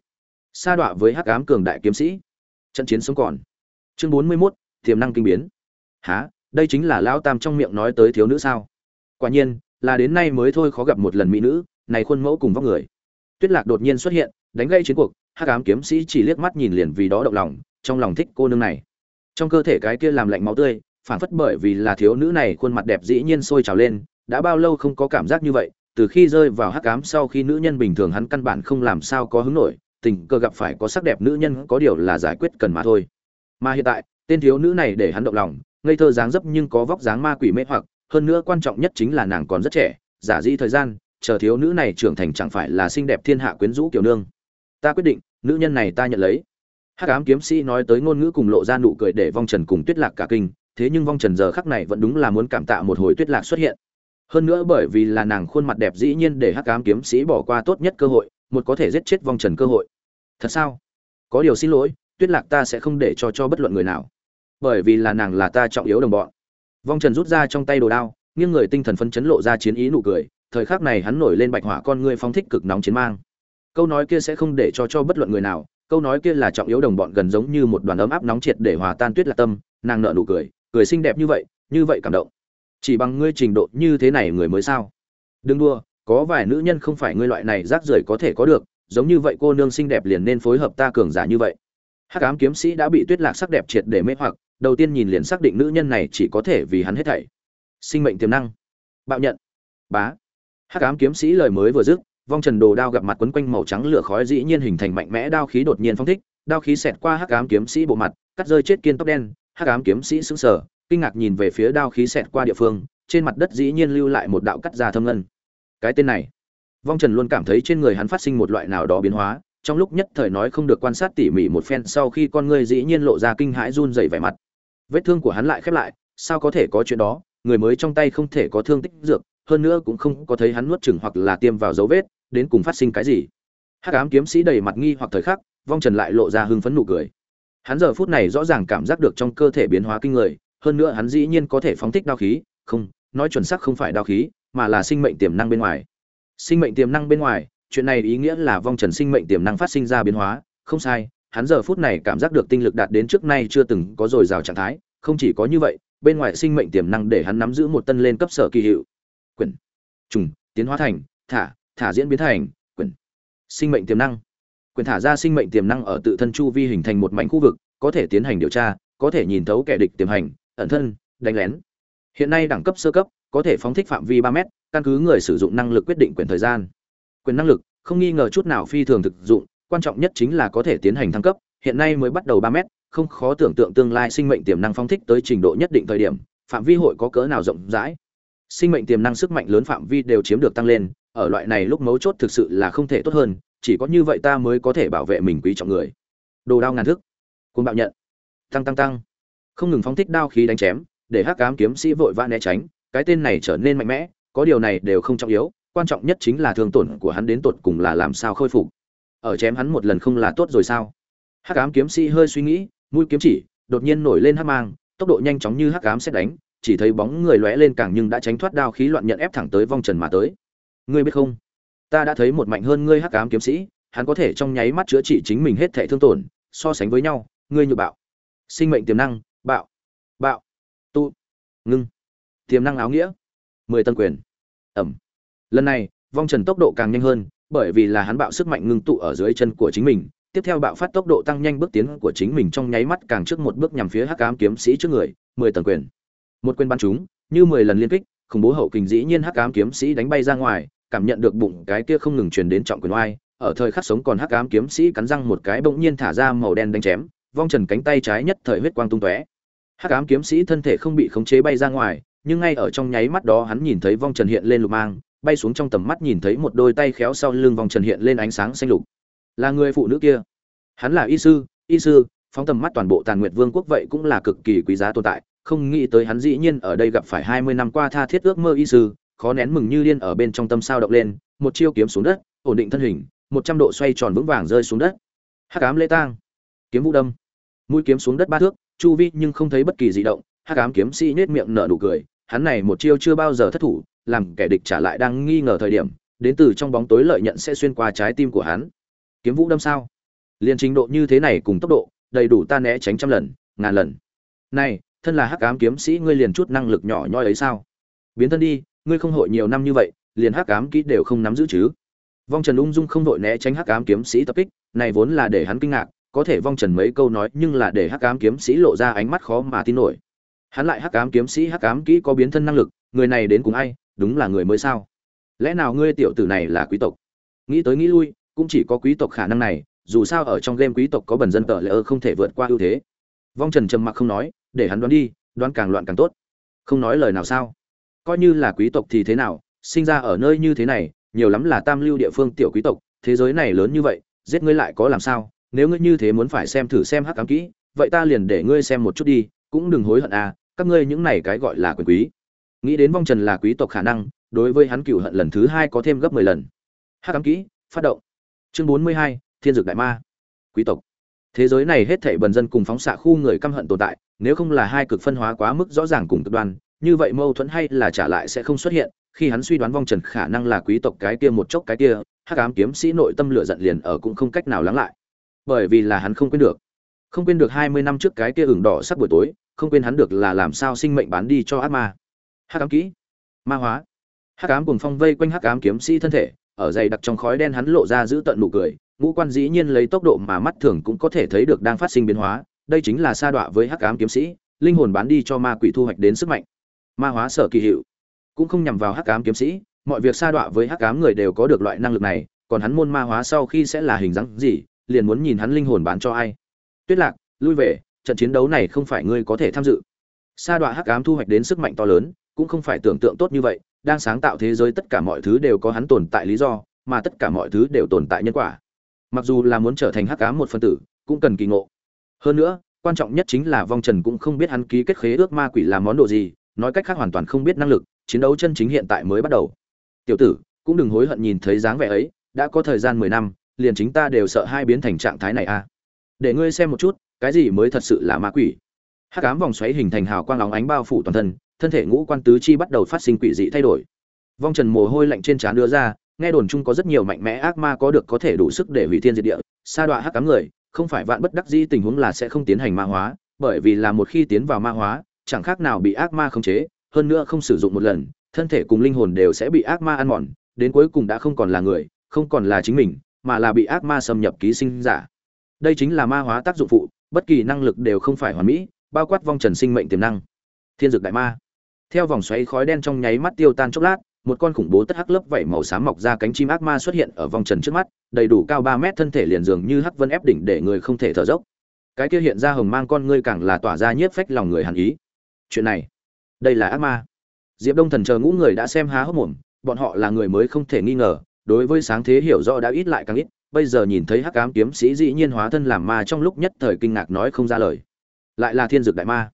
Sa đọa với hắc ám cường đại kiếm sĩ. Trận chiến sống còn. Chương bốn mươi 41, tiềm năng kinh biến. Hả, đây chính là lão tam trong miệng nói tới thiếu nữ sao? Quả nhiên là đến nay mới thôi khó gặp một lần mỹ nữ này khuôn mẫu cùng vóc người. Tuyết lạc đột nhiên xuất hiện đánh gây chiến cuộc hắc ám kiếm sĩ chỉ liếc mắt nhìn liền vì đó động lòng trong lòng thích cô nương này. Trong cơ thể cái kia làm lạnh máu tươi phản phất bởi vì là thiếu nữ này khuôn mặt đẹp dĩ nhiên sôi trào lên đã bao lâu không có cảm giác như vậy, từ khi rơi vào hắc ám sau khi nữ nhân bình thường hắn căn bản không làm sao có hứng nổi, tình cờ gặp phải có sắc đẹp nữ nhân có điều là giải quyết cần mà thôi. Mà hiện tại, tên thiếu nữ này để hắn động lòng, ngây thơ dáng dấp nhưng có vóc dáng ma quỷ mê hoặc, hơn nữa quan trọng nhất chính là nàng còn rất trẻ, giả dĩ thời gian, chờ thiếu nữ này trưởng thành chẳng phải là xinh đẹp thiên hạ quyến rũ kiểu nương. Ta quyết định, nữ nhân này ta nhận lấy. Hắc ám kiếm sĩ nói tới ngôn ngữ cùng lộ ra nụ cười để vong trần cùng tuyết lạc cả kinh, thế nhưng vong trần giờ khắc này vẫn đúng là muốn cảm tạ một hồi tuyết lạc xuất hiện hơn nữa bởi vì là nàng khuôn mặt đẹp dĩ nhiên để hắc ám kiếm sĩ bỏ qua tốt nhất cơ hội, một có thể giết chết vong trần cơ hội. Thật sao? Có điều xin lỗi, tuyết lạc ta sẽ không để cho cho bất luận người nào. Bởi vì là nàng là ta trọng yếu đồng bọn. Vong trần rút ra trong tay đồ đao, nghiêng người tinh thần phân chấn lộ ra chiến ý nụ cười, thời khắc này hắn nổi lên bạch hỏa con ngươi phong thích cực nóng chiến mang. Câu nói kia sẽ không để cho cho bất luận người nào, câu nói kia là trọng yếu đồng bọn gần giống như một đoàn ấm áp nóng triệt để hòa tan tuyết lạc tâm, nàng nợ nụ cười cười xinh đẹp như vậy như vậy cảm động chỉ bằng ngươi trình độ như thế này người mới sao? Đừng đua có vài nữ nhân không phải ngươi loại này rác rưởi có thể có được, giống như vậy cô nương xinh đẹp liền nên phối hợp ta cường giả như vậy. Hắc ám kiếm sĩ đã bị tuyết lạc sắc đẹp triệt để mê hoặc, đầu tiên nhìn liền xác định nữ nhân này chỉ có thể vì hắn hết thảy. Sinh mệnh tiềm năng. Bạo nhận. Bá. Hắc ám kiếm sĩ lời mới vừa dứt, vong trần đồ đao gặp mặt quấn quanh màu trắng lửa khói dĩ nhiên hình thành mạnh mẽ đao khí đột nhiên phong thích, đao khí xẹt qua hắc ám kiếm sĩ bộ mặt, cắt rơi chết kiên tóc đen, hắc ám kiếm sĩ sững sờ kinh ngạc nhìn về phía đao khí xẹt qua địa phương, trên mặt đất dĩ nhiên lưu lại một đạo cắt ra thâm ngân. Cái tên này, vong trần luôn cảm thấy trên người hắn phát sinh một loại nào đó biến hóa, trong lúc nhất thời nói không được quan sát tỉ mỉ một phen sau khi con ngươi dĩ nhiên lộ ra kinh hãi run rẩy vẻ mặt. Vết thương của hắn lại khép lại, sao có thể có chuyện đó, người mới trong tay không thể có thương tích dược, hơn nữa cũng không có thấy hắn nuốt chửng hoặc là tiêm vào dấu vết, đến cùng phát sinh cái gì. Hắc ám kiếm sĩ đầy mặt nghi hoặc thời khắc, vong trần lại lộ ra hưng phấn nụ cười. Hắn giờ phút này rõ ràng cảm giác được trong cơ thể biến hóa kinh người hơn nữa hắn dĩ nhiên có thể phóng thích đao khí, không, nói chuẩn xác không phải đao khí, mà là sinh mệnh tiềm năng bên ngoài. Sinh mệnh tiềm năng bên ngoài, chuyện này ý nghĩa là vong trần sinh mệnh tiềm năng phát sinh ra biến hóa. Không sai, hắn giờ phút này cảm giác được tinh lực đạt đến trước nay chưa từng có dồi dào trạng thái, không chỉ có như vậy, bên ngoài sinh mệnh tiềm năng để hắn nắm giữ một tân lên cấp sở kỳ hiệu. Quyển trùng, tiến hóa thành, thả thả diễn biến thành quyển sinh mệnh tiềm năng. Quyền thả ra sinh mệnh tiềm năng ở tự thân chu vi hình thành một mảnh khu vực, có thể tiến hành điều tra, có thể nhìn thấu kẻ địch tiềm hành ẩn thân, đánh lén. Hiện nay đẳng cấp sơ cấp, có thể phóng thích phạm vi ba m căn cứ người sử dụng năng lực quyết định quyền thời gian. Quyền năng lực, không nghi ngờ chút nào phi thường thực dụng, quan trọng nhất chính là có thể tiến hành thăng cấp, hiện nay mới bắt đầu ba m không khó tưởng tượng tương lai sinh mệnh tiềm năng phóng thích tới trình độ nhất định thời điểm, phạm vi hội có cỡ nào rộng rãi. Sinh mệnh tiềm năng sức mạnh lớn phạm vi đều chiếm được tăng lên, ở loại này lúc mấu chốt thực sự là không thể tốt hơn, chỉ có như vậy ta mới có thể bảo vệ mình quý trọng người. Đồ đao ngàn thức côn bạo nhận. Tăng tăng tăng không ngừng phóng thích đao khí đánh chém, để hắc ám kiếm sĩ vội vã né tránh, cái tên này trở nên mạnh mẽ, có điều này đều không trọng yếu, quan trọng nhất chính là thương tổn của hắn đến tột cùng là làm sao khôi phục. Ở chém hắn một lần không là tốt rồi sao? Hắc ám kiếm sĩ hơi suy nghĩ, mũi kiếm chỉ, đột nhiên nổi lên hắc mang, tốc độ nhanh chóng như hắc ám xét đánh, chỉ thấy bóng người lóe lên càng nhưng đã tránh thoát đao khí loạn nhận ép thẳng tới vong trần mà tới. Ngươi biết không? Ta đã thấy một mạnh hơn ngươi hắc ám kiếm sĩ, hắn có thể trong nháy mắt chữa trị chính mình hết thể thương tổn, so sánh với nhau, ngươi như bạo. Sinh mệnh tiềm năng bạo. Bạo. Tụ ngưng. Tiềm năng áo nghĩa. Mười tân quyền. Ẩm. Lần này, vong trần tốc độ càng nhanh hơn, bởi vì là hắn bạo sức mạnh ngưng tụ ở dưới chân của chính mình. Tiếp theo bạo phát tốc độ tăng nhanh bước tiến của chính mình trong nháy mắt càng trước một bước nhằm phía hắc ám kiếm sĩ trước người. Mười tầng quyền. Một quyền bắn chúng như mười lần liên kích, khủng bố hậu kình dĩ nhiên hắc ám kiếm sĩ đánh bay ra ngoài, cảm nhận được bụng cái kia không ngừng truyền đến trọng quyền oai. Ở thời khắc sống còn hắc ám kiếm sĩ cắn răng một cái bỗng nhiên thả ra màu đen đánh chém, vong trần cánh tay trái nhất thời huyết quang tung tóe hắc ám kiếm sĩ thân thể không bị khống chế bay ra ngoài, nhưng ngay ở trong nháy mắt đó hắn nhìn thấy vong trần hiện lên lục mang, bay xuống trong tầm mắt nhìn thấy một đôi tay khéo sau lưng vong trần hiện lên ánh sáng xanh lục. Là người phụ nữ kia. Hắn là y sư y sư, phóng tầm mắt toàn bộ tàn nguyệt vương quốc vậy cũng là cực kỳ quý giá tồn tại, không nghĩ tới hắn dĩ nhiên ở đây gặp phải hai mươi năm qua tha thiết ước mơ y sư, khó nén mừng như điên ở bên trong tâm sao động lên, một chiêu kiếm xuống đất, ổn định thân hình, một trăm độ xoay tròn vững vàng rơi xuống đất. Hắc ám lễ tang. Kiếm vũ đâm. Mũi kiếm xuống đất ba thước chu vi nhưng không thấy bất kỳ dị động, hắc ám kiếm sĩ nết miệng nở nụ cười, hắn này một chiêu chưa bao giờ thất thủ, làm kẻ địch trả lại đang nghi ngờ thời điểm, đến từ trong bóng tối lợi nhận sẽ xuyên qua trái tim của hắn. Kiếm vũ đâm sao? Liền trình độ như thế này cùng tốc độ, đầy đủ ta né tránh trăm lần, ngàn lần. Này, thân là hắc ám kiếm sĩ ngươi liền chút năng lực nhỏ nhoi ấy sao? Biến thân đi, ngươi không hội nhiều năm như vậy, liền hắc ám kỹ đều không nắm giữ chứ? Vong trần ung dung không đội né tránh hắc ám kiếm sĩ tập kích, này vốn là để hắn kinh ngạc có thể vong trần mấy câu nói nhưng là để hắc ám kiếm sĩ lộ ra ánh mắt khó mà tin nổi. Hắn lại hắc ám kiếm sĩ, hắc ám kỹ có biến thân năng lực, người này đến cùng ai, đúng là người mới sao? Lẽ nào ngươi tiểu tử này là quý tộc? Nghĩ tới nghĩ lui, cũng chỉ có quý tộc khả năng này, dù sao ở trong game quý tộc có bần dân tờ lỡ không thể vượt qua ưu thế. Vong trần trầm mặc không nói, để hắn đoán đi, đoán càng loạn càng tốt. Không nói lời nào sao? Coi như là quý tộc thì thế nào, sinh ra ở nơi như thế này, nhiều lắm là tam lưu địa phương tiểu quý tộc, thế giới này lớn như vậy, giết ngươi lại có làm sao? Nếu ngươi như thế muốn phải xem thử xem hắc ám kỹ, vậy ta liền để ngươi xem một chút đi, cũng đừng hối hận à các ngươi những này cái gọi là quyền quý. Nghĩ đến vong trần là quý tộc khả năng, đối với hắn cựu hận lần thứ hai có thêm gấp mười lần. Hắc ám kỹ, phát động. Chương bốn mươi hai, thiên dược đại ma. Quý tộc. Thế giới này hết thảy bần dân cùng phóng xạ khu người căm hận tồn tại, nếu không là hai cực phân hóa quá mức rõ ràng cùng cực đoan, như vậy mâu thuẫn hay là trả lại sẽ không xuất hiện, khi hắn suy đoán vong trần khả năng là quý tộc cái kia một chốc cái kia, hắc ám kiếm sĩ nội tâm lửa giận liền ở cũng không cách nào lắng lại bởi vì là hắn không quên được. Không quên được hai mươi năm trước cái kia ửng đỏ sắc buổi tối, không quên hắn được là làm sao sinh mệnh bán đi cho ác ma. Hắc ám kỹ. Ma hóa. Hắc ám cùng phong vây quanh hắc ám kiếm sĩ thân thể, ở dày đặc trong khói đen hắn lộ ra giữ tận nụ cười, ngũ quan dĩ nhiên lấy tốc độ mà mắt thường cũng có thể thấy được đang phát sinh biến hóa, đây chính là sa đọa với hắc ám kiếm sĩ, linh hồn bán đi cho ma quỷ thu hoạch đến sức mạnh. Ma hóa sở kỳ hiệu. Cũng không nhằm vào hắc ám kiếm sĩ, mọi việc sa đọa với hắc ám người đều có được loại năng lực này, còn hắn môn ma hóa sau khi sẽ là hình dáng gì liền muốn nhìn hắn linh hồn bán cho ai. Tuyết lạc, lui về, trận chiến đấu này không phải ngươi có thể tham dự. Sa Đoạ hắc ám thu hoạch đến sức mạnh to lớn, cũng không phải tưởng tượng tốt như vậy, đang sáng tạo thế giới tất cả mọi thứ đều có hắn tồn tại lý do, mà tất cả mọi thứ đều tồn tại nhân quả. Mặc dù là muốn trở thành hắc ám một phân tử, cũng cần kỳ ngộ. Hơn nữa, quan trọng nhất chính là vong trần cũng không biết hắn ký kết khế ước ma quỷ làm món đồ gì, nói cách khác hoàn toàn không biết năng lực, chiến đấu chân chính hiện tại mới bắt đầu. Tiểu tử, cũng đừng hối hận nhìn thấy dáng vẻ ấy, đã có thời gian mười năm liền chính ta đều sợ hai biến thành trạng thái này à. Để ngươi xem một chút, cái gì mới thật sự là ma quỷ. Hắc ám vòng xoáy hình thành hào quang óng ánh bao phủ toàn thân thân thể ngũ quan tứ chi bắt đầu phát sinh quỷ dị thay đổi. Vong trần mồ hôi lạnh trên trán đưa ra, nghe đồn chung có rất nhiều mạnh mẽ ác ma có được có thể đủ sức để hủy thiên diệt địa, sa đọa hắc cám người, không phải vạn bất đắc dĩ tình huống là sẽ không tiến hành ma hóa, bởi vì là một khi tiến vào ma hóa, chẳng khác nào bị ác ma khống chế, hơn nữa không sử dụng một lần, thân thể cùng linh hồn đều sẽ bị ác ma ăn mòn, đến cuối cùng đã không còn là người, không còn là chính mình mà là bị ác ma xâm nhập ký sinh giả. Đây chính là ma hóa tác dụng phụ, bất kỳ năng lực đều không phải hoàn mỹ, bao quát vong trần sinh mệnh tiềm năng. Thiên dược đại ma. Theo vòng xoáy khói đen trong nháy mắt tiêu tan chốc lát, một con khủng bố tất hắc lớp vảy màu xám mọc ra cánh chim ác ma xuất hiện ở vòng trần trước mắt, đầy đủ cao ba mét thân thể liền dường như hắc vân ép đỉnh để người không thể thở dốc. Cái kia hiện ra hồng mang con ngươi càng là tỏa ra nhiếp phách lòng người hàn ý. Chuyện này, đây là ác ma. Diệp đông thần chờ ngũ người đã xem há hốc mồm, bọn họ là người mới không thể nghi ngờ đối với sáng thế hiểu rõ đã ít lại càng ít, bây giờ nhìn thấy hắc ám kiếm sĩ dĩ nhiên hóa thân làm ma trong lúc nhất thời kinh ngạc nói không ra lời. Lại là thiên dược đại ma.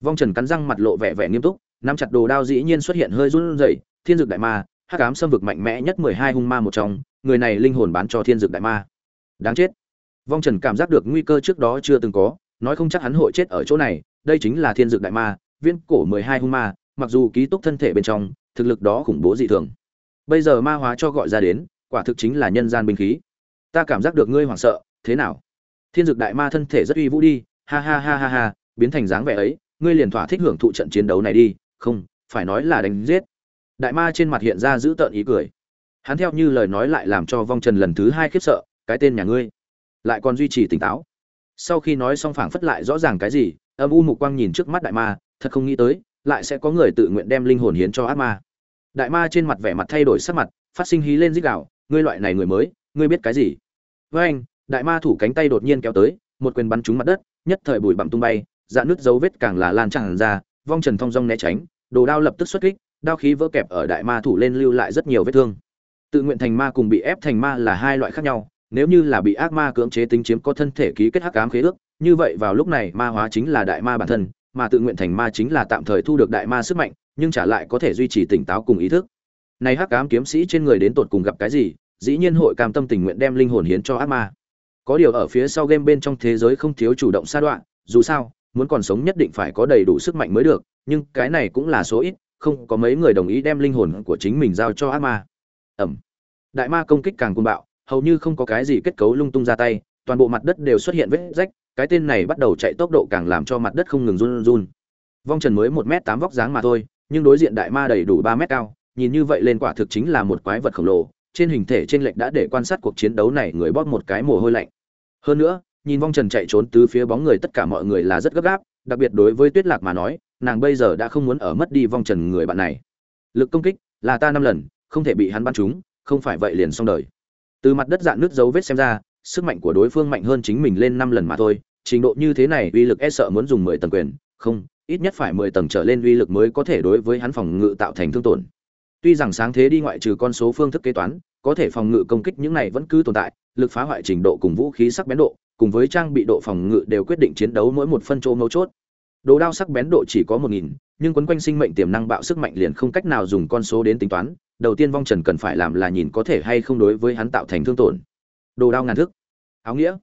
Vong trần cắn răng mặt lộ vẻ vẻ nghiêm túc, nắm chặt đồ đao dĩ nhiên xuất hiện hơi run rẩy, thiên dược đại ma, hắc ám xâm vực mạnh mẽ nhất mười hai hung ma một trong, người này linh hồn bán cho thiên dược đại ma. Đáng chết. Vong trần cảm giác được nguy cơ trước đó chưa từng có, nói không chắc hắn hội chết ở chỗ này, đây chính là thiên dược đại ma viên cổ mười hai hung ma, mặc dù ký túc thân thể bên trong, thực lực đó khủng bố dị thường bây giờ ma hóa cho gọi ra đến, quả thực chính là nhân gian binh khí. Ta cảm giác được ngươi hoảng sợ, thế nào? Thiên dược đại ma thân thể rất uy vũ đi, ha ha ha ha ha, biến thành dáng vẻ ấy, ngươi liền thỏa thích hưởng thụ trận chiến đấu này đi, không, phải nói là đánh giết. Đại ma trên mặt hiện ra giữ tợn ý cười. Hắn theo như lời nói lại làm cho vong trần lần thứ hai khiếp sợ, cái tên nhà ngươi lại còn duy trì tỉnh táo. Sau khi nói xong phảng phất lại rõ ràng cái gì, âm u mục quang nhìn trước mắt đại ma, thật không nghĩ tới, lại sẽ có người tự nguyện đem linh hồn hiến cho ác ma đại ma trên mặt vẻ mặt thay đổi sắc mặt, phát sinh hí lên dích đạo ngươi loại này người mới, ngươi biết cái gì? Với anh, đại ma thủ cánh tay đột nhiên kéo tới, một quyền bắn trúng mặt đất, nhất thời bụi bặm tung bay dạn nước dấu vết càng là lan tràn ra, vong trần thong dong né tránh, đồ đao lập tức xuất kích, đao khí vỡ kẹp ở đại ma thủ lên lưu lại rất nhiều vết thương. Tự nguyện thành ma cùng bị ép thành ma là hai loại khác nhau, nếu như là bị ác ma cưỡng chế tính chiếm có thân thể ký kết hắc ám khế ước, như vậy vào lúc này ma hóa chính là đại ma bản thân, mà tự nguyện thành ma chính là tạm thời thu được đại ma sức mạnh nhưng trả lại có thể duy trì tỉnh táo cùng ý thức. Này hắc ám kiếm sĩ trên người đến tột cùng gặp cái gì, dĩ nhiên hội cam tâm tình nguyện đem linh hồn hiến cho ác ma. Có điều ở phía sau game bên trong thế giới không thiếu chủ động sa đoạn dù sao, muốn còn sống nhất định phải có đầy đủ sức mạnh mới được, nhưng cái này cũng là số ít, không có mấy người đồng ý đem linh hồn của chính mình giao cho ác ma. Ẩm. Đại ma công kích càng côn bạo, hầu như không có cái gì kết cấu lung tung ra tay, toàn bộ mặt đất đều xuất hiện vết rách, cái tên này bắt đầu chạy tốc độ càng làm cho mặt đất không ngừng run run. Vong trần mới một m tám vóc dáng mà thôi nhưng đối diện đại ma đầy đủ ba mét cao, nhìn như vậy lên quả thực chính là một quái vật khổng lồ, trên hình thể trên lệch đã để quan sát cuộc chiến đấu này người bóp một cái mồ hôi lạnh. Hơn nữa, nhìn vong trần chạy trốn từ phía bóng người tất cả mọi người là rất gấp gáp, đặc biệt đối với tuyết lạc mà nói, nàng bây giờ đã không muốn ở mất đi vong trần người bạn này. Lực công kích là ta năm lần, không thể bị hắn bắn trúng, không phải vậy liền xong đời. Từ mặt đất dạn nước dấu vết xem ra, sức mạnh của đối phương mạnh hơn chính mình lên năm lần mà thôi, trình độ như thế này uy lực e sợ muốn dùng mười tầng quyền, không ít nhất phải mười tầng trở lên uy lực mới có thể đối với hắn phòng ngự tạo thành thương tổn. Tuy rằng sáng thế đi ngoại trừ con số phương thức kế toán, có thể phòng ngự công kích những này vẫn cứ tồn tại, lực phá hoại trình độ cùng vũ khí sắc bén độ, cùng với trang bị độ phòng ngự đều quyết định chiến đấu mỗi một phân chỗ mấu chốt. Đồ đao sắc bén độ chỉ có một nghìn, nhưng quấn quanh sinh mệnh tiềm năng bạo sức mạnh liền không cách nào dùng con số đến tính toán, đầu tiên vong trần cần phải làm là nhìn có thể hay không đối với hắn tạo thành thương tổn. Đồ đao ngàn thức áo nghĩa,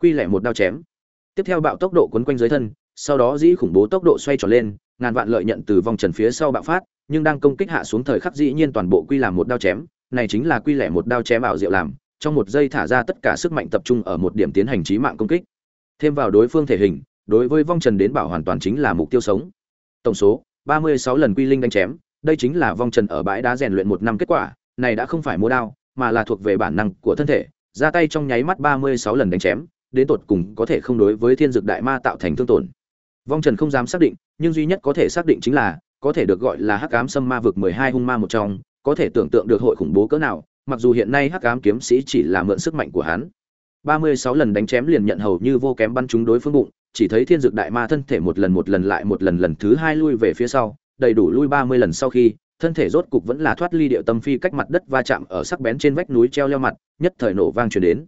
quy lẻ một đao chém. Tiếp theo bạo tốc độ quấn quanh dưới thân sau đó dĩ khủng bố tốc độ xoay tròn lên, ngàn vạn lợi nhận từ vòng trần phía sau bạo phát, nhưng đang công kích hạ xuống thời khắc dĩ nhiên toàn bộ quy làm một đao chém, này chính là quy lẻ một đao chém ảo diệu làm, trong một giây thả ra tất cả sức mạnh tập trung ở một điểm tiến hành trí mạng công kích. Thêm vào đối phương thể hình, đối với vong trần đến bảo hoàn toàn chính là mục tiêu sống. Tổng số 36 lần quy linh đánh chém, đây chính là vong trần ở bãi đá rèn luyện một năm kết quả, này đã không phải mua đao, mà là thuộc về bản năng của thân thể, ra tay trong nháy mắt 36 lần đánh chém, đến tột cùng có thể không đối với thiên dược đại ma tạo thành thương tổn vong trần không dám xác định, nhưng duy nhất có thể xác định chính là, có thể được gọi là hắc ám Sâm ma vực 12 hung ma một trong, có thể tưởng tượng được hội khủng bố cỡ nào, mặc dù hiện nay hắc ám kiếm sĩ chỉ là mượn sức mạnh của hắn. 36 lần đánh chém liền nhận hầu như vô kém bắn trúng đối phương bụng, chỉ thấy thiên dược đại ma thân thể một lần một lần lại một lần lần thứ hai lui về phía sau, đầy đủ lui 30 lần sau khi, thân thể rốt cục vẫn là thoát ly điệu tâm phi cách mặt đất va chạm ở sắc bén trên vách núi treo leo mặt, nhất thời nổ vang truyền đến.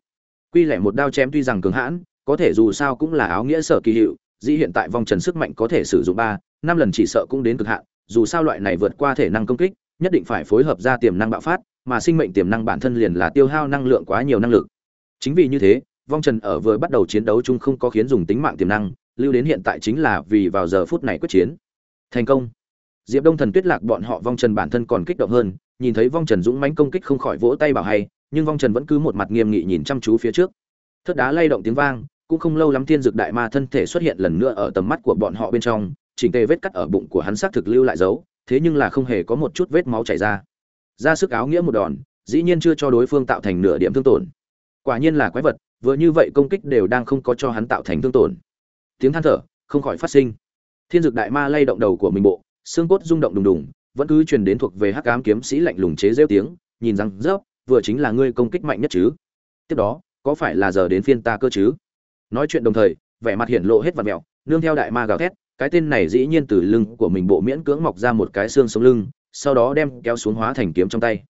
Quy lẻ một đao chém tuy rằng cường hãn, có thể dù sao cũng là áo nghĩa sở kỳ hiệu dĩ hiện tại vòng trần sức mạnh có thể sử dụng ba, năm lần chỉ sợ cũng đến cực hạn, dù sao loại này vượt qua thể năng công kích, nhất định phải phối hợp ra tiềm năng bạo phát, mà sinh mệnh tiềm năng bản thân liền là tiêu hao năng lượng quá nhiều năng lực. Chính vì như thế, vong trần ở vừa bắt đầu chiến đấu chung không có khiến dùng tính mạng tiềm năng, lưu đến hiện tại chính là vì vào giờ phút này quyết chiến. Thành công. Diệp đông thần tuyết lạc bọn họ vong trần bản thân còn kích động hơn, nhìn thấy vong trần dũng mãnh công kích không khỏi vỗ tay bảo hay, nhưng vong trần vẫn cứ một mặt nghiêm nghị nhìn chăm chú phía trước. Thất đá lay động tiếng vang cũng không lâu lắm thiên dược đại ma thân thể xuất hiện lần nữa ở tầm mắt của bọn họ bên trong, chỉnh tề vết cắt ở bụng của hắn xác thực lưu lại dấu, thế nhưng là không hề có một chút vết máu chảy ra. Ra sức áo nghĩa một đòn, dĩ nhiên chưa cho đối phương tạo thành nửa điểm thương tổn. Quả nhiên là quái vật, vừa như vậy công kích đều đang không có cho hắn tạo thành thương tổn. Tiếng than thở, không khỏi phát sinh. Thiên dược đại ma lay động đầu của mình bộ, xương cốt rung động đùng đùng, vẫn cứ truyền đến thuộc về hắc ám kiếm sĩ lạnh lùng chế rêu tiếng, nhìn rằng rớp vừa chính là ngươi công kích mạnh nhất chứ? Tiếp đó, có phải là giờ đến phiên ta cơ chứ? Nói chuyện đồng thời, vẻ mặt hiển lộ hết vặt mẹo, nương theo đại ma gào thét, cái tên này dĩ nhiên từ lưng của mình bộ miễn cưỡng mọc ra một cái xương sống lưng, sau đó đem kéo xuống hóa thành kiếm trong tay.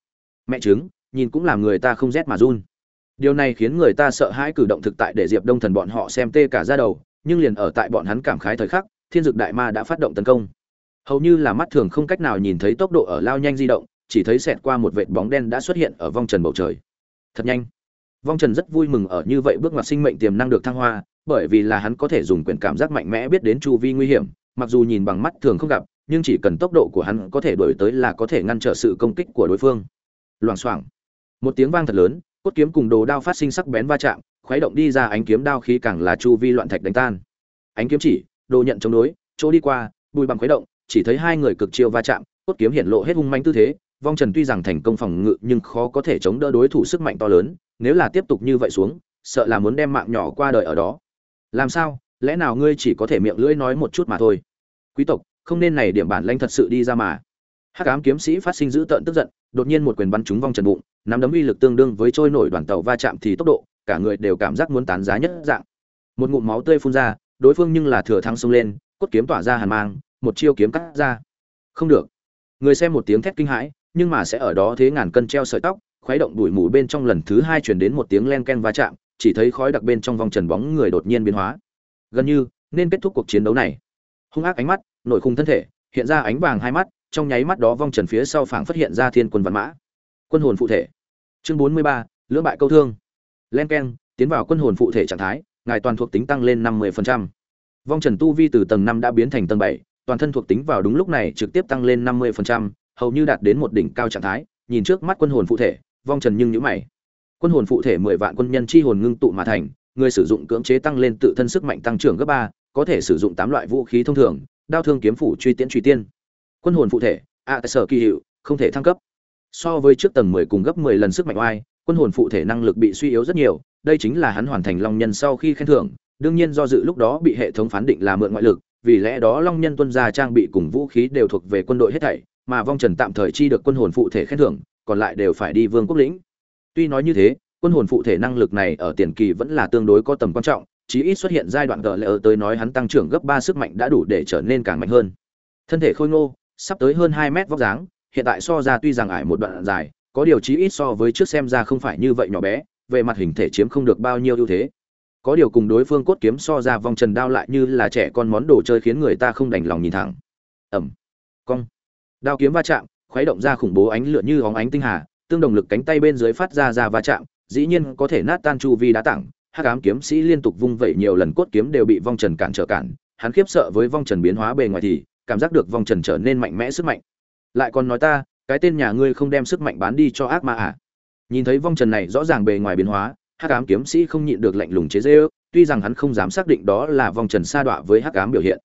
Mẹ chứng nhìn cũng làm người ta không rét mà run. Điều này khiến người ta sợ hãi cử động thực tại để diệp đông thần bọn họ xem tê cả ra đầu, nhưng liền ở tại bọn hắn cảm khái thời khắc, thiên dực đại ma đã phát động tấn công. Hầu như là mắt thường không cách nào nhìn thấy tốc độ ở lao nhanh di động, chỉ thấy xẹt qua một vệt bóng đen đã xuất hiện ở vong trần bầu trời. Thật nhanh vong trần rất vui mừng ở như vậy bước ngoặt sinh mệnh tiềm năng được thăng hoa, bởi vì là hắn có thể dùng quyền cảm giác mạnh mẽ biết đến chu vi nguy hiểm, mặc dù nhìn bằng mắt thường không gặp, nhưng chỉ cần tốc độ của hắn có thể đuổi tới là có thể ngăn trở sự công kích của đối phương. Loảng xoảng. Một tiếng vang thật lớn, cốt kiếm cùng đồ đao phát sinh sắc bén va chạm, khuấy động đi ra ánh kiếm đao khí càng là chu vi loạn thạch đánh tan. Ánh kiếm chỉ, đồ nhận chống đối, chỗ đi qua bùi bằng khuấy động, chỉ thấy hai người cực chiêu va chạm, cốt kiếm hiện lộ hết hung manh tư thế, vong trần tuy rằng thành công phòng ngự nhưng khó có thể chống đỡ đối thủ sức mạnh to lớn nếu là tiếp tục như vậy xuống, sợ là muốn đem mạng nhỏ qua đời ở đó. Làm sao? Lẽ nào ngươi chỉ có thể miệng lưỡi nói một chút mà thôi? Quý tộc, không nên này điểm bản lanh thật sự đi ra mà. Hắc ám kiếm sĩ phát sinh dữ tợn tức giận, đột nhiên một quyền bắn trúng vong trần bụng, nắm đấm uy lực tương đương với trôi nổi đoàn tàu va chạm thì tốc độ, cả người đều cảm giác muốn tán giá nhất dạng. Một ngụm máu tươi phun ra, đối phương nhưng là thừa thắng xông lên, cốt kiếm tỏa ra hàn mang, một chiêu kiếm cắt ra. Không được. Người xem một tiếng thét kinh hãi, nhưng mà sẽ ở đó thế ngàn cân treo sợi tóc khuấy động bụi mù bên trong lần thứ hai chuyển đến một tiếng len ken va chạm, chỉ thấy khói đặc bên trong vòng trần bóng người đột nhiên biến hóa. Gần như, nên kết thúc cuộc chiến đấu này. Hung ác ánh mắt nội khung thân thể, hiện ra ánh vàng hai mắt, trong nháy mắt đó vong trần phía sau phảng phát hiện ra thiên quân văn mã. Quân hồn phụ thể. Chương bốn mươi ba, lưỡng bại câu thương. Len ken tiến vào quân hồn phụ thể trạng thái, ngài toàn thuộc tính tăng lên năm mươi vong trần tu vi từ tầng năm đã biến thành tầng bảy, toàn thân thuộc tính vào đúng lúc này trực tiếp tăng lên năm mươi hầu như đạt đến một đỉnh cao trạng thái, nhìn trước mắt quân hồn phụ thể vong trần nhưng nhữ mày. Quân hồn phụ thể mười vạn quân nhân chi hồn ngưng tụ mà thành, người sử dụng cưỡng chế tăng lên tự thân sức mạnh tăng trưởng gấp ba, có thể sử dụng tám loại vũ khí thông thường, đao thương kiếm phủ truy tiễn truy tiên. Quân hồn phụ thể, a tại sở kỳ hiệu, không thể thăng cấp. So với trước tầng mười cùng gấp mười lần sức mạnh oai, quân hồn phụ thể năng lực bị suy yếu rất nhiều, đây chính là hắn hoàn thành long nhân sau khi khen thưởng, đương nhiên do dự lúc đó bị hệ thống phán định là mượn ngoại lực, vì lẽ đó long nhân tuân gia trang bị cùng vũ khí đều thuộc về quân đội hết thảy, mà vong trần tạm thời chi được quân hồn phụ thể khen thưởng còn lại đều phải đi vương quốc lĩnh. Tuy nói như thế, quân hồn phụ thể năng lực này ở tiền kỳ vẫn là tương đối có tầm quan trọng, chí ít xuất hiện giai đoạn gỡ lỡ tới nói hắn tăng trưởng gấp ba sức mạnh đã đủ để trở nên càng mạnh hơn. Thân thể khôi ngô, sắp tới hơn hai mét vóc dáng, hiện tại so ra tuy rằng ải một đoạn dài, có điều chí ít so với trước xem ra không phải như vậy nhỏ bé, về mặt hình thể chiếm không được bao nhiêu ưu thế. Có điều cùng đối phương cốt kiếm so ra vòng trần đao lại như là trẻ con món đồ chơi khiến người ta không đành lòng nhìn thẳng. Ẩm cong. Đao kiếm va chạm khuấy động ra khủng bố ánh lửa như óng ánh tinh hà, tương đồng lực cánh tay bên dưới phát ra ra va chạm, dĩ nhiên có thể nát tan chu vi đá tảng, hắc ám kiếm sĩ liên tục vung vẩy nhiều lần cốt kiếm đều bị vong trần cản trở cản, hắn khiếp sợ với vong trần biến hóa bề ngoài thì, cảm giác được vong trần trở nên mạnh mẽ sức mạnh lại còn nói ta, cái tên nhà ngươi không đem sức mạnh bán đi cho ác ma à nhìn thấy vong trần này rõ ràng bề ngoài biến hóa, hắc ám kiếm sĩ không nhịn được lạnh lùng chế giễu. tuy rằng hắn không dám xác định đó là vong trần sa đọa với hắc ám biểu hiện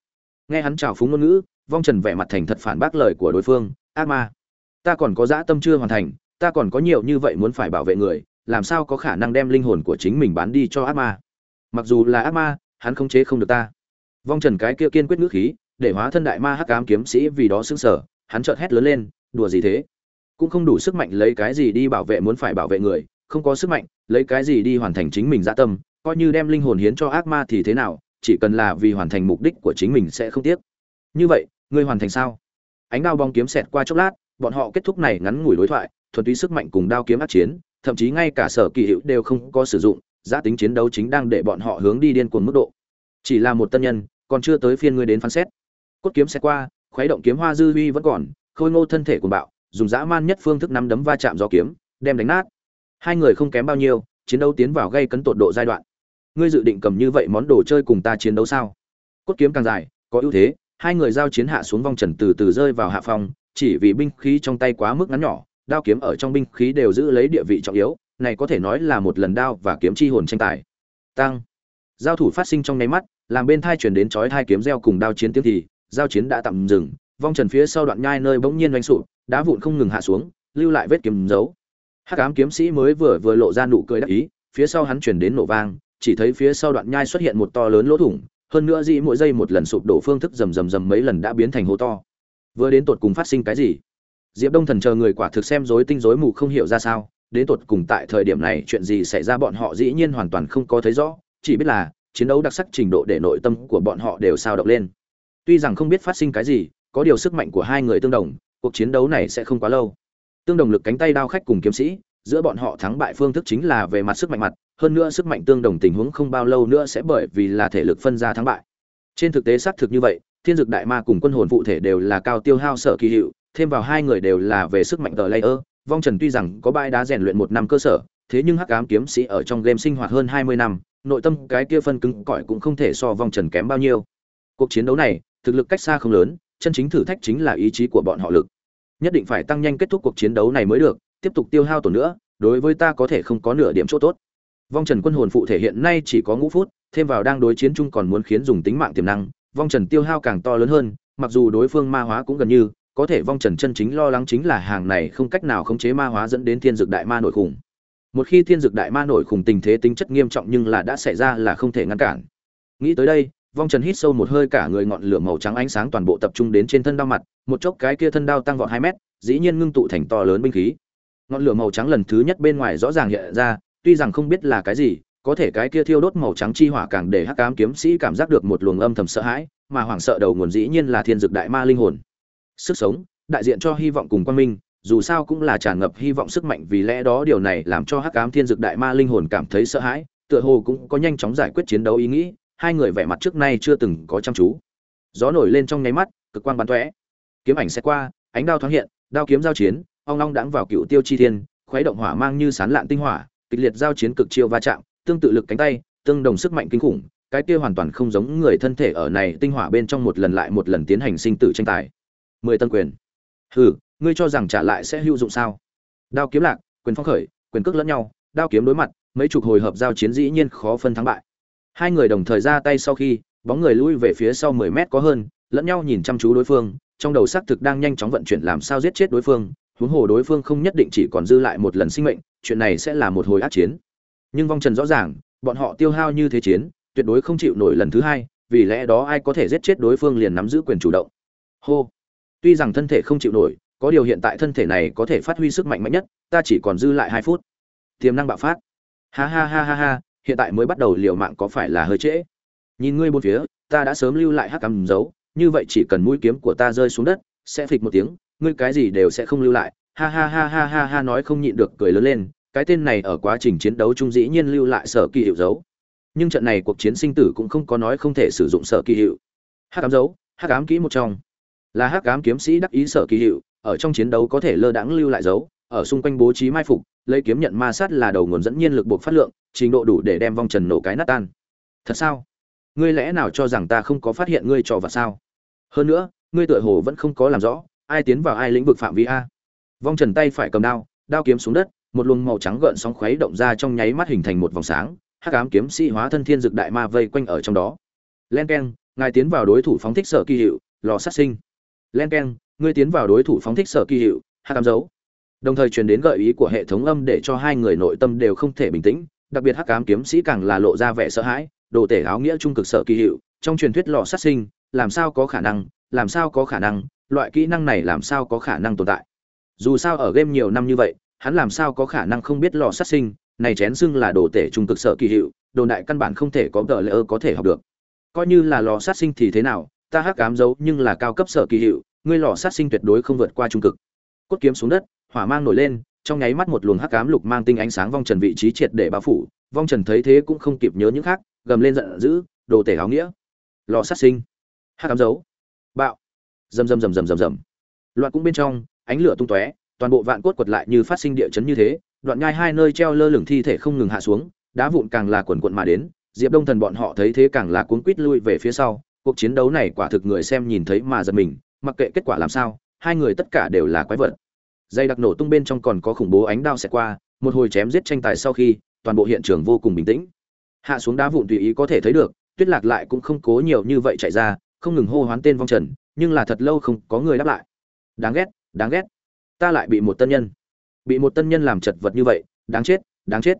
nghe hắn chào phúng ngôn ngữ, vong trần vẻ mặt thành thật phản bác lời của đối phương ác ma. Ta còn có dã tâm chưa hoàn thành, ta còn có nhiều như vậy muốn phải bảo vệ người, làm sao có khả năng đem linh hồn của chính mình bán đi cho ác ma? Mặc dù là ác ma, hắn không chế không được ta. Vong trần cái kia kiên quyết ngữ khí, để hóa thân đại ma hắc ám kiếm sĩ vì đó xứng sở hắn chợt hét lớn lên, đùa gì thế? Cũng không đủ sức mạnh lấy cái gì đi bảo vệ muốn phải bảo vệ người, không có sức mạnh, lấy cái gì đi hoàn thành chính mình dã tâm, coi như đem linh hồn hiến cho ác ma thì thế nào, chỉ cần là vì hoàn thành mục đích của chính mình sẽ không tiếc. Như vậy, ngươi hoàn thành sao? Ánh đao bóng kiếm xẹt qua chốc lát, bọn họ kết thúc này ngắn ngủi đối thoại, thuần túy sức mạnh cùng đao kiếm át chiến, thậm chí ngay cả sở kỳ hữu đều không có sử dụng, giá tính chiến đấu chính đang để bọn họ hướng đi điên cuồng mức độ. Chỉ là một tân nhân, còn chưa tới phiên ngươi đến phán xét. Cốt kiếm xẹt qua, khuấy động kiếm hoa dư huy vẫn còn, khôi ngô thân thể của bạo, dùng dã man nhất phương thức nắm đấm va chạm gió kiếm, đem đánh nát. Hai người không kém bao nhiêu, chiến đấu tiến vào gây cấn tột độ giai đoạn. Ngươi dự định cầm như vậy món đồ chơi cùng ta chiến đấu sao? Cốt kiếm càng dài, có ưu thế hai người giao chiến hạ xuống vong trần từ từ rơi vào hạ phong, chỉ vì binh khí trong tay quá mức ngắn nhỏ, đao kiếm ở trong binh khí đều giữ lấy địa vị trọng yếu, này có thể nói là một lần đao và kiếm chi hồn tranh tài. Tăng. Giao thủ phát sinh trong nháy mắt, làm bên thai chuyển đến chói thai kiếm reo cùng đao chiến tiếng thì, giao chiến đã tạm dừng, vong trần phía sau đoạn nhai nơi bỗng nhiên đánh sụp, đá vụn không ngừng hạ xuống, lưu lại vết kiếm dấu. Hắc ám kiếm sĩ mới vừa vừa lộ ra nụ cười đắc ý, phía sau hắn chuyển đến nổ vang, chỉ thấy phía sau đoạn nhai xuất hiện một to lớn lỗ thủng hơn nữa dĩ mỗi giây một lần sụp đổ phương thức rầm rầm rầm mấy lần đã biến thành hố to. Vừa đến tột cùng phát sinh cái gì? Diệp đông thần chờ người quả thực xem rối tinh rối mù không hiểu ra sao, đến tột cùng tại thời điểm này chuyện gì xảy ra bọn họ dĩ nhiên hoàn toàn không có thấy rõ, chỉ biết là chiến đấu đặc sắc trình độ để nội tâm của bọn họ đều sao động lên. Tuy rằng không biết phát sinh cái gì, có điều sức mạnh của hai người tương đồng, cuộc chiến đấu này sẽ không quá lâu. Tương đồng lực cánh tay đao khách cùng kiếm sĩ giữa bọn họ thắng bại phương thức chính là về mặt sức mạnh mặt, hơn nữa sức mạnh tương đồng tình huống không bao lâu nữa sẽ bởi vì là thể lực phân ra thắng bại. Trên thực tế xác thực như vậy, thiên dực đại ma cùng quân hồn phụ thể đều là cao tiêu hao sở kỳ hiệu, thêm vào hai người đều là về sức mạnh tờ layer. Vong trần tuy rằng có bãi đá rèn luyện một năm cơ sở, thế nhưng hắc ám kiếm sĩ ở trong game sinh hoạt hơn hai mươi năm, nội tâm cái kia phân cứng cỏi cũng không thể so vong trần kém bao nhiêu. Cuộc chiến đấu này, thực lực cách xa không lớn, chân chính thử thách chính là ý chí của bọn họ lực. Nhất định phải tăng nhanh kết thúc cuộc chiến đấu này mới được tiếp tục tiêu hao tổn nữa, đối với ta có thể không có nửa điểm chỗ tốt. Vong trần quân hồn phụ thể hiện nay chỉ có ngũ phút, thêm vào đang đối chiến chung còn muốn khiến dùng tính mạng tiềm năng, vong trần tiêu hao càng to lớn hơn, mặc dù đối phương ma hóa cũng gần như, có thể vong trần chân chính lo lắng chính là hàng này không cách nào khống chế ma hóa dẫn đến thiên dược đại ma nổi khủng. Một khi thiên dược đại ma nổi khủng tình thế tính chất nghiêm trọng nhưng là đã xảy ra là không thể ngăn cản. Nghĩ tới đây, vong trần hít sâu một hơi cả người ngọn lửa màu trắng ánh sáng toàn bộ tập trung đến trên thân đao mặt, một chốc cái kia thân đao tăng vọt hai mét, dĩ nhiên ngưng tụ thành to lớn binh khí ngọn lửa màu trắng lần thứ nhất bên ngoài rõ ràng hiện ra, tuy rằng không biết là cái gì, có thể cái kia thiêu đốt màu trắng chi hỏa càng để hắc ám kiếm sĩ cảm giác được một luồng âm thầm sợ hãi, mà hoảng sợ đầu nguồn dĩ nhiên là thiên dược đại ma linh hồn. Sức sống, đại diện cho hy vọng cùng quan minh, dù sao cũng là tràn ngập hy vọng sức mạnh vì lẽ đó điều này làm cho hắc ám thiên dược đại ma linh hồn cảm thấy sợ hãi, tựa hồ cũng có nhanh chóng giải quyết chiến đấu ý nghĩ, hai người vẻ mặt trước nay chưa từng có chăm chú. Gió nổi lên trong nháy mắt, cực quang bắn tóe. Kiếm ảnh sẽ qua, ánh đao thoáng hiện, đao kiếm giao chiến ong long đãng vào cựu tiêu chi thiên, khuấy động hỏa mang như sán lạn tinh hỏa, kịch liệt giao chiến cực chiêu va chạm, tương tự lực cánh tay, tương đồng sức mạnh kinh khủng, cái kia hoàn toàn không giống người thân thể ở này tinh hỏa bên trong một lần lại một lần tiến hành sinh tử tranh tài. Mười tân quyền. Hừ, ngươi cho rằng trả lại sẽ hữu dụng sao? Đao kiếm lạc, quyền phong khởi, quyền cước lẫn nhau, đao kiếm đối mặt, mấy chục hồi hợp giao chiến dĩ nhiên khó phân thắng bại. Hai người đồng thời ra tay sau khi, bóng người lui về phía sau mười mét có hơn, lẫn nhau nhìn chăm chú đối phương, trong đầu xác thực đang nhanh chóng vận chuyển làm sao giết chết đối phương huống hồ đối phương không nhất định chỉ còn dư lại một lần sinh mệnh, chuyện này sẽ là một hồi ác chiến. Nhưng vong trần rõ ràng, bọn họ tiêu hao như thế chiến, tuyệt đối không chịu nổi lần thứ hai, vì lẽ đó ai có thể giết chết đối phương liền nắm giữ quyền chủ động. Hô. Tuy rằng thân thể không chịu nổi, có điều hiện tại thân thể này có thể phát huy sức mạnh mạnh nhất, ta chỉ còn dư lại hai phút. Tiềm năng bạo phát. Ha ha ha ha ha, hiện tại mới bắt đầu liều mạng có phải là hơi trễ? Nhìn ngươi bốn phía, ta đã sớm lưu lại hắc cắm dấu, như vậy chỉ cần mũi kiếm của ta rơi xuống đất, sẽ phịch một tiếng ngươi cái gì đều sẽ không lưu lại. Ha ha ha ha ha ha nói không nhịn được cười lớn lên, cái tên này ở quá trình chiến đấu trung dĩ nhiên lưu lại sở kỳ hiệu dấu. Nhưng trận này cuộc chiến sinh tử cũng không có nói không thể sử dụng sở kỳ hiệu. Hắc ám dấu, hắc ám kỹ một trong. Là hắc ám kiếm sĩ đắc ý sở kỳ hiệu, ở trong chiến đấu có thể lơ đãng lưu lại dấu, ở xung quanh bố trí mai phục, lấy kiếm nhận ma sát là đầu nguồn dẫn nhiên lực buộc phát lượng, trình độ đủ để đem vong trần nổ cái nát tan. Thật sao? Ngươi lẽ nào cho rằng ta không có phát hiện ngươi trò vật sao? Hơn nữa, ngươi tựa hồ vẫn không có làm rõ ai tiến vào ai lĩnh vực phạm vi a. Vong trần tay phải cầm đao đao kiếm xuống đất, một luồng màu trắng gợn sóng khuấy động ra trong nháy mắt hình thành một vòng sáng, hắc ám kiếm sĩ hóa thân thiên dực đại ma vây quanh ở trong đó. Len keng, ngài tiến vào đối thủ phóng thích sở kỳ hiệu, lò sát sinh. Len keng, ngươi tiến vào đối thủ phóng thích sở kỳ hiệu, hắc ám dấu. Đồng thời truyền đến gợi ý của hệ thống âm để cho hai người nội tâm đều không thể bình tĩnh, đặc biệt hắc ám kiếm sĩ càng là lộ ra vẻ sợ hãi, đồ tể áo nghĩa trung cực sở kỳ hiệu, trong truyền thuyết lò sát sinh, làm sao có khả năng làm sao có khả năng, loại kỹ năng này làm sao có khả năng tồn tại? Dù sao ở game nhiều năm như vậy, hắn làm sao có khả năng không biết lò sát sinh, này chén xưng là đồ tể trung cực sở kỳ hiệu đồ đại căn bản không thể có tờ lỡ có thể học được. Coi như là lò sát sinh thì thế nào, ta hắc ám giấu nhưng là cao cấp sở kỳ hiệu, ngươi lò sát sinh tuyệt đối không vượt qua trung cực. Cốt kiếm xuống đất, hỏa mang nổi lên, trong nháy mắt một luồng hắc ám lục mang tinh ánh sáng vong trần vị trí triệt để bao phủ, vong trần thấy thế cũng không kịp nhớ những khác, gầm lên giận dữ, đồ tể áo nghĩa. Lò sát sinh. Hắc ám giấu bạo. Rầm rầm rầm rầm rầm rầm. Loạn cũng bên trong, ánh lửa tung tóe, toàn bộ vạn cốt quật lại như phát sinh địa chấn như thế, đoạn nhai hai nơi treo lơ lửng thi thể không ngừng hạ xuống, đá vụn càng là quần quận mà đến, diệp đông thần bọn họ thấy thế càng là cuốn quít lui về phía sau, cuộc chiến đấu này quả thực người xem nhìn thấy mà giật mình, mặc kệ kết quả làm sao, hai người tất cả đều là quái vật. Dây đặc nổ tung bên trong còn có khủng bố ánh đao xẹt qua, một hồi chém giết tranh tài sau khi, toàn bộ hiện trường vô cùng bình tĩnh. Hạ xuống đá vụn tùy ý có thể thấy được, tuyết lạc lại cũng không cố nhiều như vậy chạy ra không ngừng hô hoán tên vong trần, nhưng là thật lâu không có người đáp lại. Đáng ghét đáng ghét. Ta lại bị một tân nhân. Bị một tân nhân làm chật vật như vậy, đáng chết đáng chết.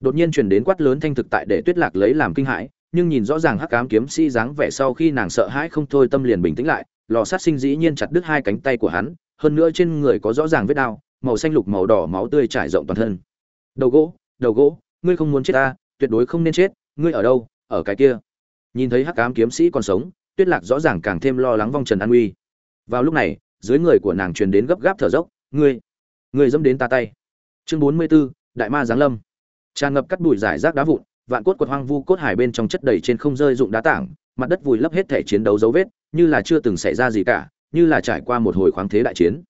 Đột nhiên truyền đến quát lớn thanh thực tại để tuyết lạc lấy làm kinh hãi, nhưng nhìn rõ ràng hắc ám kiếm sĩ dáng vẻ sau khi nàng sợ hãi không thôi tâm liền bình tĩnh lại, lò sát sinh dĩ nhiên chặt đứt hai cánh tay của hắn, hơn nữa trên người có rõ ràng vết đao màu xanh lục màu đỏ máu tươi trải rộng toàn thân. Đầu gỗ đầu gỗ, ngươi không muốn chết ta, tuyệt đối không nên chết, ngươi ở đâu, ở cái kia. Nhìn thấy hắc ám kiếm sĩ còn sống tuyết lạc rõ ràng càng thêm lo lắng vong trần an uy. Vào lúc này dưới người của nàng truyền đến gấp gáp thở dốc ngươi ngươi dẫm đến ta tay. Chương bốn mươi 44, đại ma giáng lâm. Tràn ngập cắt bụi giải rác đá vụn vạn cốt quật hoang vu cốt hải bên trong chất đầy trên không rơi dụng đá tảng mặt đất vùi lấp hết thể chiến đấu dấu vết như là chưa từng xảy ra gì cả như là trải qua một hồi khoáng thế đại chiến.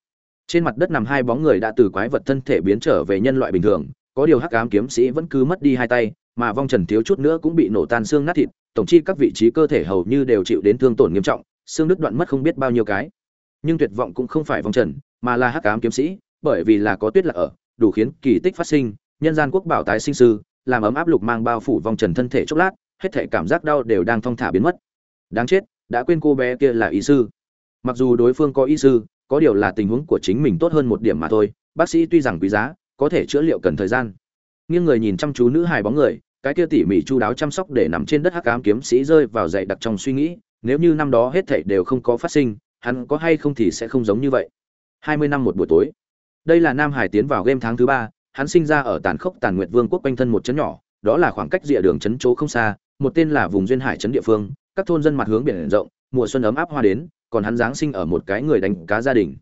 Trên mặt đất nằm hai bóng người đã từ quái vật thân thể biến trở về nhân loại bình thường có điều hắc ám kiếm sĩ vẫn cứ mất đi hai tay, mà vong trần thiếu chút nữa cũng bị nổ tan xương nát thịt, tổng chi các vị trí cơ thể hầu như đều chịu đến thương tổn nghiêm trọng, xương đứt đoạn mất không biết bao nhiêu cái. Nhưng tuyệt vọng cũng không phải vong trần, mà là hắc ám kiếm sĩ, bởi vì là có tuyết là ở, đủ khiến kỳ tích phát sinh, nhân gian quốc bảo tái sinh sư, làm ấm áp lục mang bao phủ vong trần thân thể chốc lát, hết thể cảm giác đau đều đang thong thả biến mất. Đáng chết, đã quên cô bé kia là y sư. Mặc dù đối phương có y sư, có điều là tình huống của chính mình tốt hơn một điểm mà thôi. Bác sĩ tuy rằng quý giá có thể chữa liệu cần thời gian. Nghiêng người nhìn chăm chú nữ hài bóng người, cái kia tỉ mỉ chu đáo chăm sóc để nằm trên đất hắc ám kiếm sĩ rơi vào dậy đặc trong suy nghĩ, nếu như năm đó hết thảy đều không có phát sinh, hắn có hay không thì sẽ không giống như vậy. Hai mươi năm một buổi tối. Đây là nam hải tiến vào game tháng thứ ba, hắn sinh ra ở tàn khốc tàn nguyệt vương quốc quanh thân một chấn nhỏ, đó là khoảng cách rìa đường chấn chỗ không xa, một tên là vùng duyên hải chấn địa phương, các thôn dân mặt hướng biển rộng, mùa xuân ấm áp hoa đến, còn hắn giáng sinh ở một cái người đánh cá gia đình.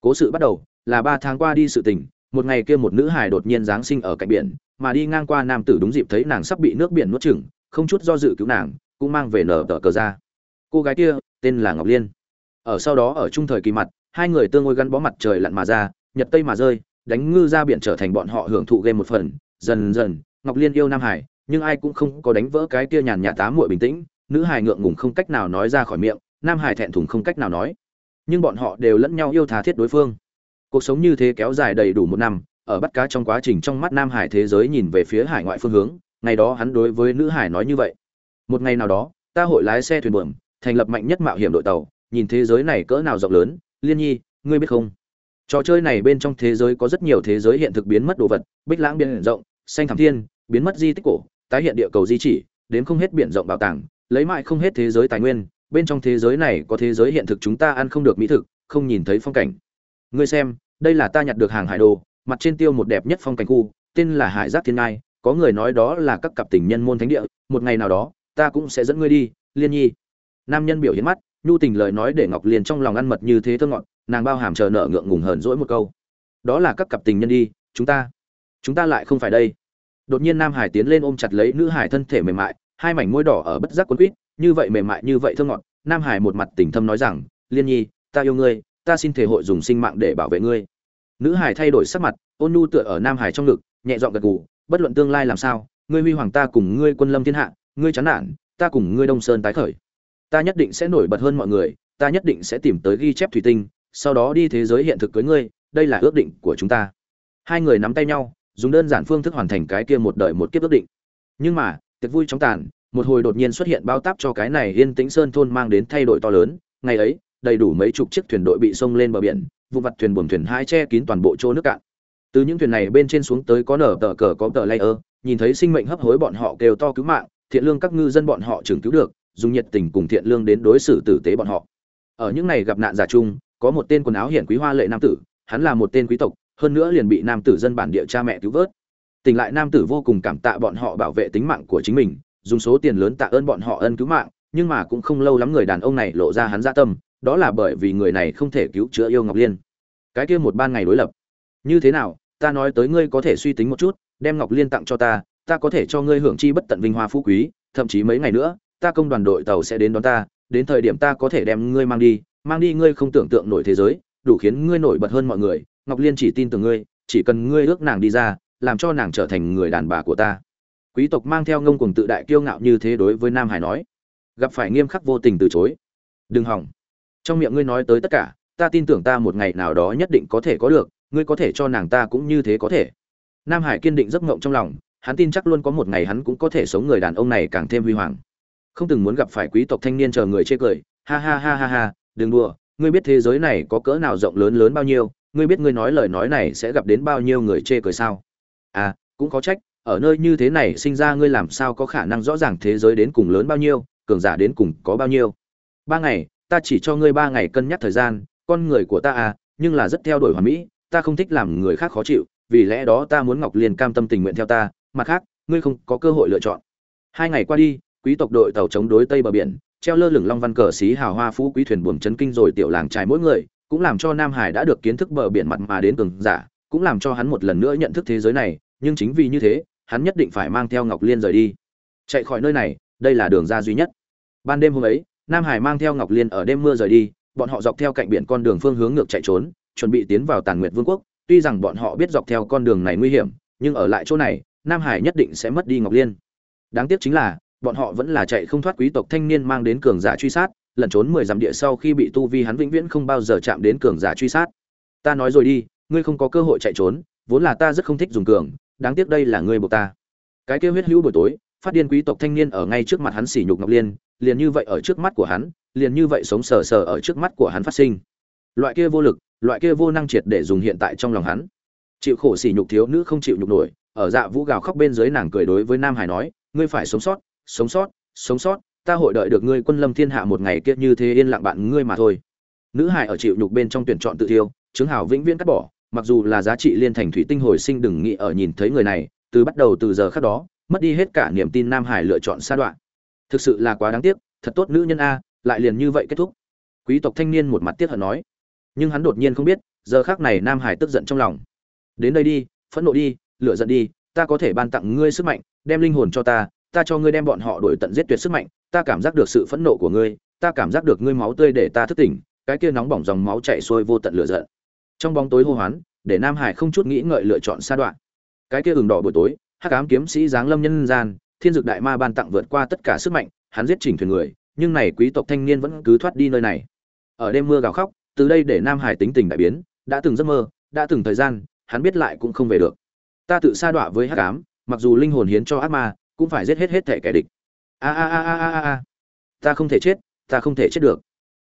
Cố sự bắt đầu là ba tháng qua đi sự tình một ngày kia một nữ hài đột nhiên giáng sinh ở cạnh biển, mà đi ngang qua nam tử đúng dịp thấy nàng sắp bị nước biển nuốt chửng, không chút do dự cứu nàng, cũng mang về nở tờ cờ ra. Cô gái kia, tên là ngọc liên. Ở sau đó ở trung thời kỳ mặt, hai người tương ngôi gắn bó mặt trời lặn mà ra, nhật tây mà rơi, đánh ngư ra biển trở thành bọn họ hưởng thụ game một phần, dần dần, ngọc liên yêu nam hải, nhưng ai cũng không có đánh vỡ cái kia nhàn nhạt tá muội bình tĩnh, nữ hải ngượng ngùng không cách nào nói ra khỏi miệng, nam hải thẹn thùng không cách nào nói. Nhưng bọn họ đều lẫn nhau yêu thà thiết đối phương cuộc sống như thế kéo dài đầy đủ một năm, ở bắt cá trong quá trình trong mắt nam hải thế giới nhìn về phía hải ngoại phương hướng, ngày đó hắn đối với nữ hải nói như vậy. Một ngày nào đó, ta hội lái xe thuyền buồm, thành lập mạnh nhất mạo hiểm đội tàu, nhìn thế giới này cỡ nào rộng lớn. Liên nhi, ngươi biết không? Trò chơi này bên trong thế giới có rất nhiều thế giới hiện thực biến mất đồ vật, bích lãng biển rộng, xanh thảm thiên, biến mất di tích cổ, tái hiện địa cầu di chỉ đến không hết biển rộng bảo tàng, lấy mãi không hết thế giới tài nguyên, bên trong thế giới này có thế giới hiện thực chúng ta ăn không được mỹ thực, không nhìn thấy phong cảnh ngươi xem, đây là ta nhặt được hàng hải đồ, mặt trên tiêu một đẹp nhất phong cảnh khu, tên là hải giác thiên ngai, có người nói đó là các cặp tình nhân môn thánh địa, một ngày nào đó, ta cũng sẽ dẫn ngươi đi, liên nhi. Nam nhân biểu hiện mắt, nhu tình lời nói để ngọc liên trong lòng ăn mật như thế thơ ngọt, nàng bao hàm chờ nợ ngượng ngùng hờn dỗi một câu. Đó là các cặp tình nhân đi, chúng ta chúng ta lại không phải đây. Đột nhiên nam hải tiến lên ôm chặt lấy nữ hải thân thể mềm mại, hai mảnh môi đỏ ở bất giác quấn quýt như vậy mềm mại như vậy thơ ngọt, nam hải một mặt tình thâm nói rằng, liên nhi, ta yêu ngươi ta xin thể hội dùng sinh mạng để bảo vệ ngươi. Nữ hải thay đổi sắc mặt, ôn nhu tựa ở nam hải trong ngực, nhẹ dọn gật gù, bất luận tương lai làm sao, ngươi huy hoàng ta cùng ngươi quân lâm thiên hạ, ngươi chán nản, ta cùng ngươi đông sơn tái khởi. Ta nhất định sẽ nổi bật hơn mọi người, ta nhất định sẽ tìm tới ghi chép thủy tinh, sau đó đi thế giới hiện thực cưới ngươi, đây là ước định của chúng ta. Hai người nắm tay nhau, dùng đơn giản phương thức hoàn thành cái kia một đời một kiếp ước định. Nhưng mà, tiệc vui chóng tàn, một hồi đột nhiên xuất hiện bao táp cho cái này yên tĩnh sơn thôn mang đến thay đổi to lớn, ngày ấy đầy đủ mấy chục chiếc thuyền đội bị xông lên bờ biển, vụ vặt thuyền buồm thuyền hai che kín toàn bộ chỗ nước cạn. Từ những thuyền này bên trên xuống tới có nở tờ cờ, có tờ layer, nhìn thấy sinh mệnh hấp hối bọn họ kêu to cứu mạng, thiện lương các ngư dân bọn họ trưởng cứu được, dùng nhiệt tình cùng thiện lương đến đối xử tử tế bọn họ. Ở những này gặp nạn giả chung, có một tên quần áo hiển quý hoa lệ nam tử, hắn là một tên quý tộc, hơn nữa liền bị nam tử dân bản địa cha mẹ cứu vớt. Tỉnh lại nam tử vô cùng cảm tạ bọn họ bảo vệ tính mạng của chính mình, dùng số tiền lớn tạ ơn bọn họ ân cứu mạng, nhưng mà cũng không lâu lắm người đàn ông này lộ ra hắn dạ tâm đó là bởi vì người này không thể cứu chữa yêu ngọc liên. Cái kia một ban ngày đối lập. Như thế nào, ta nói tới ngươi có thể suy tính một chút, đem ngọc liên tặng cho ta ta có thể cho ngươi hưởng chi bất tận vinh hoa phú quý, thậm chí mấy ngày nữa, ta công đoàn đội tàu sẽ đến đón ta, đến thời điểm ta có thể đem ngươi mang đi mang đi ngươi không tưởng tượng nổi thế giới, đủ khiến ngươi nổi bật hơn mọi người, ngọc liên chỉ tin tưởng ngươi, chỉ cần ngươi ước nàng đi ra, làm cho nàng trở thành người đàn bà của ta. Quý tộc mang theo ngông cuồng tự đại kiêu ngạo như thế đối với nam hải nói. Gặp phải nghiêm khắc vô tình từ chối. Đừng hỏng trong miệng ngươi nói tới tất cả, ta tin tưởng ta một ngày nào đó nhất định có thể có được, ngươi có thể cho nàng ta cũng như thế có thể. Nam hải kiên định giấc ngộng trong lòng, hắn tin chắc luôn có một ngày hắn cũng có thể sống người đàn ông này càng thêm huy hoàng. Không từng muốn gặp phải quý tộc thanh niên chờ người chê cười, ha ha ha ha ha, đừng đùa, ngươi biết thế giới này có cỡ nào rộng lớn lớn bao nhiêu, ngươi biết ngươi nói lời nói này sẽ gặp đến bao nhiêu người chê cười sao? À cũng có trách, ở nơi như thế này sinh ra ngươi làm sao có khả năng rõ ràng thế giới đến cùng lớn bao nhiêu, cường giả đến cùng có bao nhiêu? Ba ngày ta chỉ cho ngươi ba ngày cân nhắc thời gian, con người của ta à nhưng là rất theo đuổi hoàn mỹ, ta không thích làm người khác khó chịu, vì lẽ đó ta muốn ngọc liên cam tâm tình nguyện theo ta, mặt khác, ngươi không có cơ hội lựa chọn. Hai ngày qua đi, quý tộc đội tàu chống đối tây bờ biển, treo lơ lửng long văn cờ xí hào hoa phú quý thuyền buồm chấn kinh rồi tiểu làng trải mỗi người, cũng làm cho nam hải đã được kiến thức bờ biển mặt mà đến cường giả, cũng làm cho hắn một lần nữa nhận thức thế giới này, nhưng chính vì như thế, hắn nhất định phải mang theo ngọc liên rời đi. Chạy khỏi nơi này, đây là đường ra duy nhất. Ban đêm hôm ấy nam hải mang theo ngọc liên ở đêm mưa rời đi, bọn họ dọc theo cạnh biển con đường phương hướng ngược chạy trốn, chuẩn bị tiến vào tàn nguyệt vương quốc. Tuy rằng bọn họ biết dọc theo con đường này nguy hiểm, nhưng ở lại chỗ này, nam hải nhất định sẽ mất đi ngọc liên. Đáng tiếc chính là, bọn họ vẫn là chạy không thoát quý tộc thanh niên mang đến cường giả truy sát, lẩn trốn mười dặm địa sau khi bị tu vi hắn vĩnh viễn không bao giờ chạm đến cường giả truy sát. Ta nói rồi đi, ngươi không có cơ hội chạy trốn, vốn là ta rất không thích dùng cường, đáng tiếc đây là ngươi buộc ta. Cái kêu huyết hữu buổi tối, phát điên quý tộc thanh niên ở ngay trước mặt hắn sỉ nhục ngọc liên liền như vậy ở trước mắt của hắn, liền như vậy sống sờ sờ ở trước mắt của hắn phát sinh. Loại kia vô lực, loại kia vô năng triệt để dùng hiện tại trong lòng hắn. Chịu khổ sỉ nhục thiếu nữ không chịu nhục nổi, ở dạ vũ gào khóc bên dưới nàng cười đối với nam hải nói, ngươi phải sống sót sống sót sống sót, ta hội đợi được ngươi quân lâm thiên hạ một ngày kiếp như thế yên lặng bạn ngươi mà thôi. Nữ hải ở chịu nhục bên trong tuyển chọn tự thiêu chứng hào vĩnh viễn cắt bỏ, mặc dù là giá trị liên thành thủy tinh hồi sinh đừng nghĩ ở nhìn thấy người này, từ bắt đầu từ giờ khắc đó, mất đi hết cả niềm tin nam hải lựa chọn xa đoạn thực sự là quá đáng tiếc, thật tốt nữ nhân a, lại liền như vậy kết thúc. Quý tộc thanh niên một mặt tiếc hận nói. Nhưng hắn đột nhiên không biết, giờ khác này nam hải tức giận trong lòng. Đến đây đi, phẫn nộ đi lựa giận đi, ta có thể ban tặng ngươi sức mạnh, đem linh hồn cho ta ta cho ngươi đem bọn họ đuổi tận giết tuyệt sức mạnh, ta cảm giác được sự phẫn nộ của ngươi, ta cảm giác được ngươi máu tươi để ta thức tỉnh, cái kia nóng bỏng dòng máu chảy sôi vô tận lửa giận. Trong bóng tối hô hoán, để nam hải không chút nghĩ ngợi lựa chọn sa đoạn. Cái kia ửng đỏ buổi tối, hắc ám kiếm sĩ giáng lâm nhân gian thiên Dược đại ma ban tặng vượt qua tất cả sức mạnh, hắn giết chỉnh thuyền người, nhưng này quý tộc thanh niên vẫn cứ thoát đi nơi này. Ở đêm mưa gào khóc, từ đây để nam hải tính tình đại biến, đã từng giấc mơ, đã từng thời gian, hắn biết lại cũng không về được. Ta tự sa đọa với hắc ám, mặc dù linh hồn hiến cho ác ma, cũng phải giết hết hết thể kẻ địch. A a a a a a ta không thể chết, ta không thể chết được.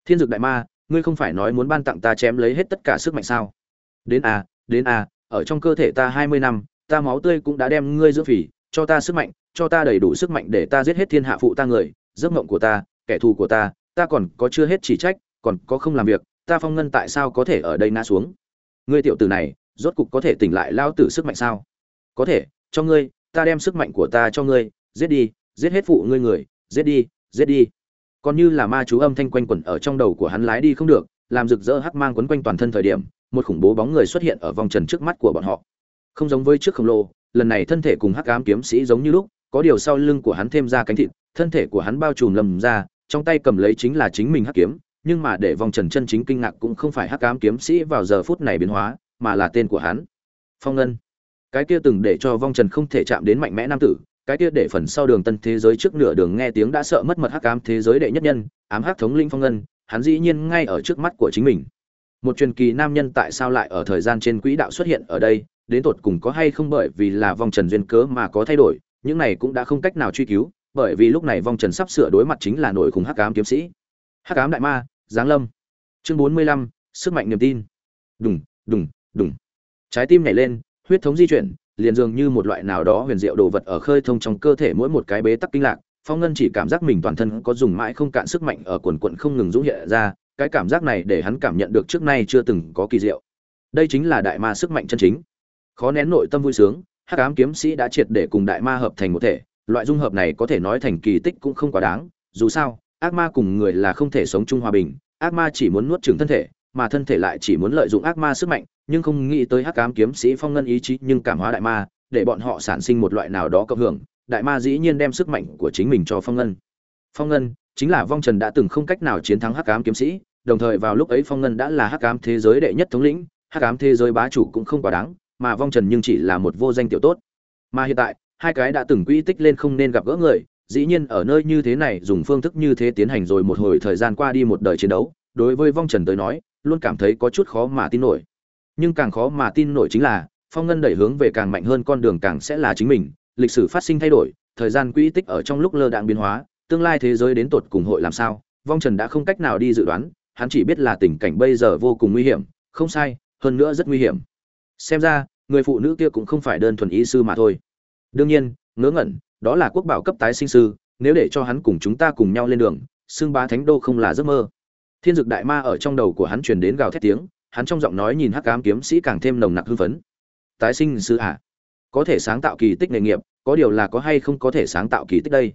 Thiên Dược đại ma, ngươi không phải nói muốn ban tặng ta chém lấy hết tất cả sức mạnh sao? Đến a đến a ở trong cơ thể ta hai mươi năm, ta máu tươi cũng đã đem ngươi dưỡng phỉ cho ta sức mạnh cho ta đầy đủ sức mạnh để ta giết hết thiên hạ phụ ta người, giấc mộng của ta, kẻ thù của ta ta còn có chưa hết chỉ trách, còn có không làm việc, ta phong ngân tại sao có thể ở đây ngã xuống? Ngươi tiểu tử này, rốt cục có thể tỉnh lại lao tử sức mạnh sao? Có thể, cho ngươi, ta đem sức mạnh của ta cho ngươi, giết đi, giết hết phụ ngươi người, giết đi giết đi. Còn như là ma chú âm thanh quanh quẩn ở trong đầu của hắn lái đi không được, làm rực rỡ hắc mang quấn quanh toàn thân thời điểm, một khủng bố bóng người xuất hiện ở vòng trần trước mắt của bọn họ. Không giống với trước khổng lồ, lần này thân thể cùng hắc ám kiếm sĩ giống như lúc có điều sau lưng của hắn thêm ra cánh thịt, thân thể của hắn bao trùm lầm ra, trong tay cầm lấy chính là chính mình hắc kiếm, nhưng mà để vòng trần chân chính kinh ngạc cũng không phải hắc ám kiếm sĩ vào giờ phút này biến hóa, mà là tên của hắn. Phong ngân. Cái kia từng để cho vong trần không thể chạm đến mạnh mẽ nam tử, cái kia để phần sau đường tân thế giới trước nửa đường nghe tiếng đã sợ mất mật hắc ám thế giới đệ nhất nhân, ám hắc thống linh phong ngân, hắn dĩ nhiên ngay ở trước mắt của chính mình. Một truyền kỳ nam nhân tại sao lại ở thời gian trên quỹ đạo xuất hiện ở đây, đến tột cùng có hay không bởi vì là vong trần duyên cớ mà có thay đổi những này cũng đã không cách nào truy cứu, bởi vì lúc này vong trần sắp sửa đối mặt chính là nổi khủng hắc ám kiếm sĩ. Hắc ám đại ma, giáng lâm. Chương bốn mươi lăm, sức mạnh niềm tin. Đùng đùng đùng. Trái tim nhảy lên, huyết thống di chuyển, liền dường như một loại nào đó huyền diệu đồ vật ở khơi thông trong cơ thể mỗi một cái bế tắc kinh lạc. Phong ngân chỉ cảm giác mình toàn thân có dùng mãi không cạn sức mạnh ở quần quận không ngừng dũng hiện ra, cái cảm giác này để hắn cảm nhận được trước nay chưa từng có kỳ diệu. Đây chính là đại ma sức mạnh chân chính. Khó nén nội tâm vui sướng hắc ám kiếm sĩ đã triệt để cùng đại ma hợp thành một thể, loại dung hợp này có thể nói thành kỳ tích cũng không quá đáng, dù sao, ác ma cùng người là không thể sống chung hòa bình, ác ma chỉ muốn nuốt chửng thân thể, mà thân thể lại chỉ muốn lợi dụng ác ma sức mạnh, nhưng không nghĩ tới hắc ám kiếm sĩ phong ngân ý chí nhưng cảm hóa đại ma, để bọn họ sản sinh một loại nào đó cộng hưởng, đại ma dĩ nhiên đem sức mạnh của chính mình cho phong ngân. Phong ngân chính là vong trần đã từng không cách nào chiến thắng hắc ám kiếm sĩ, đồng thời vào lúc ấy phong ngân đã là hắc ám thế giới đệ nhất thống lĩnh, hắc ám thế giới bá chủ cũng không quá đáng mà vong trần nhưng chỉ là một vô danh tiểu tốt. Mà hiện tại, hai cái đã từng quỹ tích lên không nên gặp gỡ người, dĩ nhiên ở nơi như thế này dùng phương thức như thế tiến hành rồi một hồi thời gian qua đi một đời chiến đấu, đối với vong trần tới nói, luôn cảm thấy có chút khó mà tin nổi. Nhưng càng khó mà tin nổi chính là, phong ngân đẩy hướng về càng mạnh hơn con đường càng sẽ là chính mình, lịch sử phát sinh thay đổi, thời gian quỹ tích ở trong lúc lơ đạn biến hóa, tương lai thế giới đến tột cùng hội làm sao, vong trần đã không cách nào đi dự đoán, hắn chỉ biết là tình cảnh bây giờ vô cùng nguy hiểm, không sai, hơn nữa rất nguy hiểm xem ra, người phụ nữ kia cũng không phải đơn thuần ý sư mà thôi. Đương nhiên, ngớ ngẩn, đó là quốc bảo cấp tái sinh sư, nếu để cho hắn cùng chúng ta cùng nhau lên đường, xưng bá thánh đô không là giấc mơ. Thiên dực đại ma ở trong đầu của hắn truyền đến gào thét tiếng, hắn trong giọng nói nhìn hắc ám kiếm sĩ càng thêm nồng nặc hưng phấn. Tái sinh sư à? Có thể sáng tạo kỳ tích nghề nghiệp, có điều là có hay không có thể sáng tạo kỳ tích đây?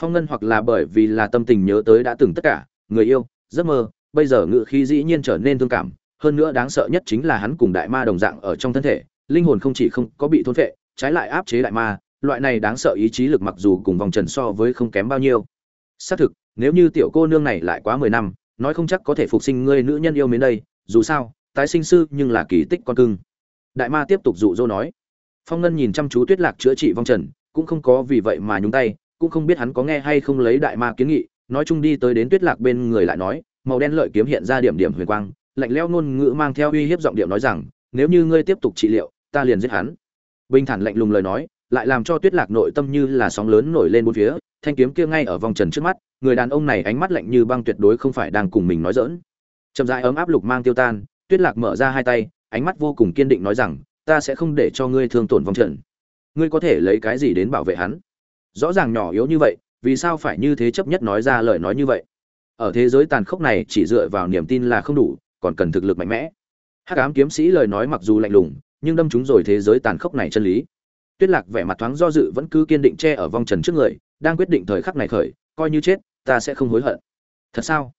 Phong ngân hoặc là bởi vì là tâm tình nhớ tới đã từng tất cả, người yêu, giấc mơ, bây giờ ngự khí dĩ nhiên trở nên thương cảm hơn nữa đáng sợ nhất chính là hắn cùng đại ma đồng dạng ở trong thân thể, linh hồn không chỉ không có bị thôn phệ, trái lại áp chế đại ma, loại này đáng sợ ý chí lực mặc dù cùng vòng trần so với không kém bao nhiêu. Xác thực, nếu như tiểu cô nương này lại quá mười năm, nói không chắc có thể phục sinh ngươi nữ nhân yêu mến đây, dù sao, tái sinh sư nhưng là kỳ tích con cưng. Đại ma tiếp tục dụ dỗ nói. Phong ngân nhìn chăm chú tuyết lạc chữa trị vong trần, cũng không có vì vậy mà nhúng tay, cũng không biết hắn có nghe hay không lấy đại ma kiến nghị, nói chung đi tới đến tuyết lạc bên người lại nói, màu đen lợi kiếm hiện ra điểm điểm huyền quang lạnh lẽo ngôn ngữ mang theo uy hiếp giọng điệu nói rằng, nếu như ngươi tiếp tục trị liệu, ta liền giết hắn. Bình thản lạnh lùng lời nói, lại làm cho tuyết lạc nội tâm như là sóng lớn nổi lên bốn phía, thanh kiếm kia ngay ở vòng trần trước mắt, người đàn ông này ánh mắt lạnh như băng tuyệt đối không phải đang cùng mình nói dỡn chậm rãi ấm áp lục mang tiêu tan, tuyết lạc mở ra hai tay, ánh mắt vô cùng kiên định nói rằng, ta sẽ không để cho ngươi thương tổn vòng trần. Ngươi có thể lấy cái gì đến bảo vệ hắn? Rõ ràng nhỏ yếu như vậy, vì sao phải như thế chấp nhất nói ra lời nói như vậy? Ở thế giới tàn khốc này chỉ dựa vào niềm tin là không đủ còn cần thực lực mạnh mẽ. Hắc ám kiếm sĩ lời nói mặc dù lạnh lùng, nhưng đâm trúng rồi thế giới tàn khốc này chân lý. Tuyết lạc vẻ mặt thoáng do dự vẫn cứ kiên định che ở vong trần trước người, đang quyết định thời khắc này khởi, coi như chết, ta sẽ không hối hận. Thật sao?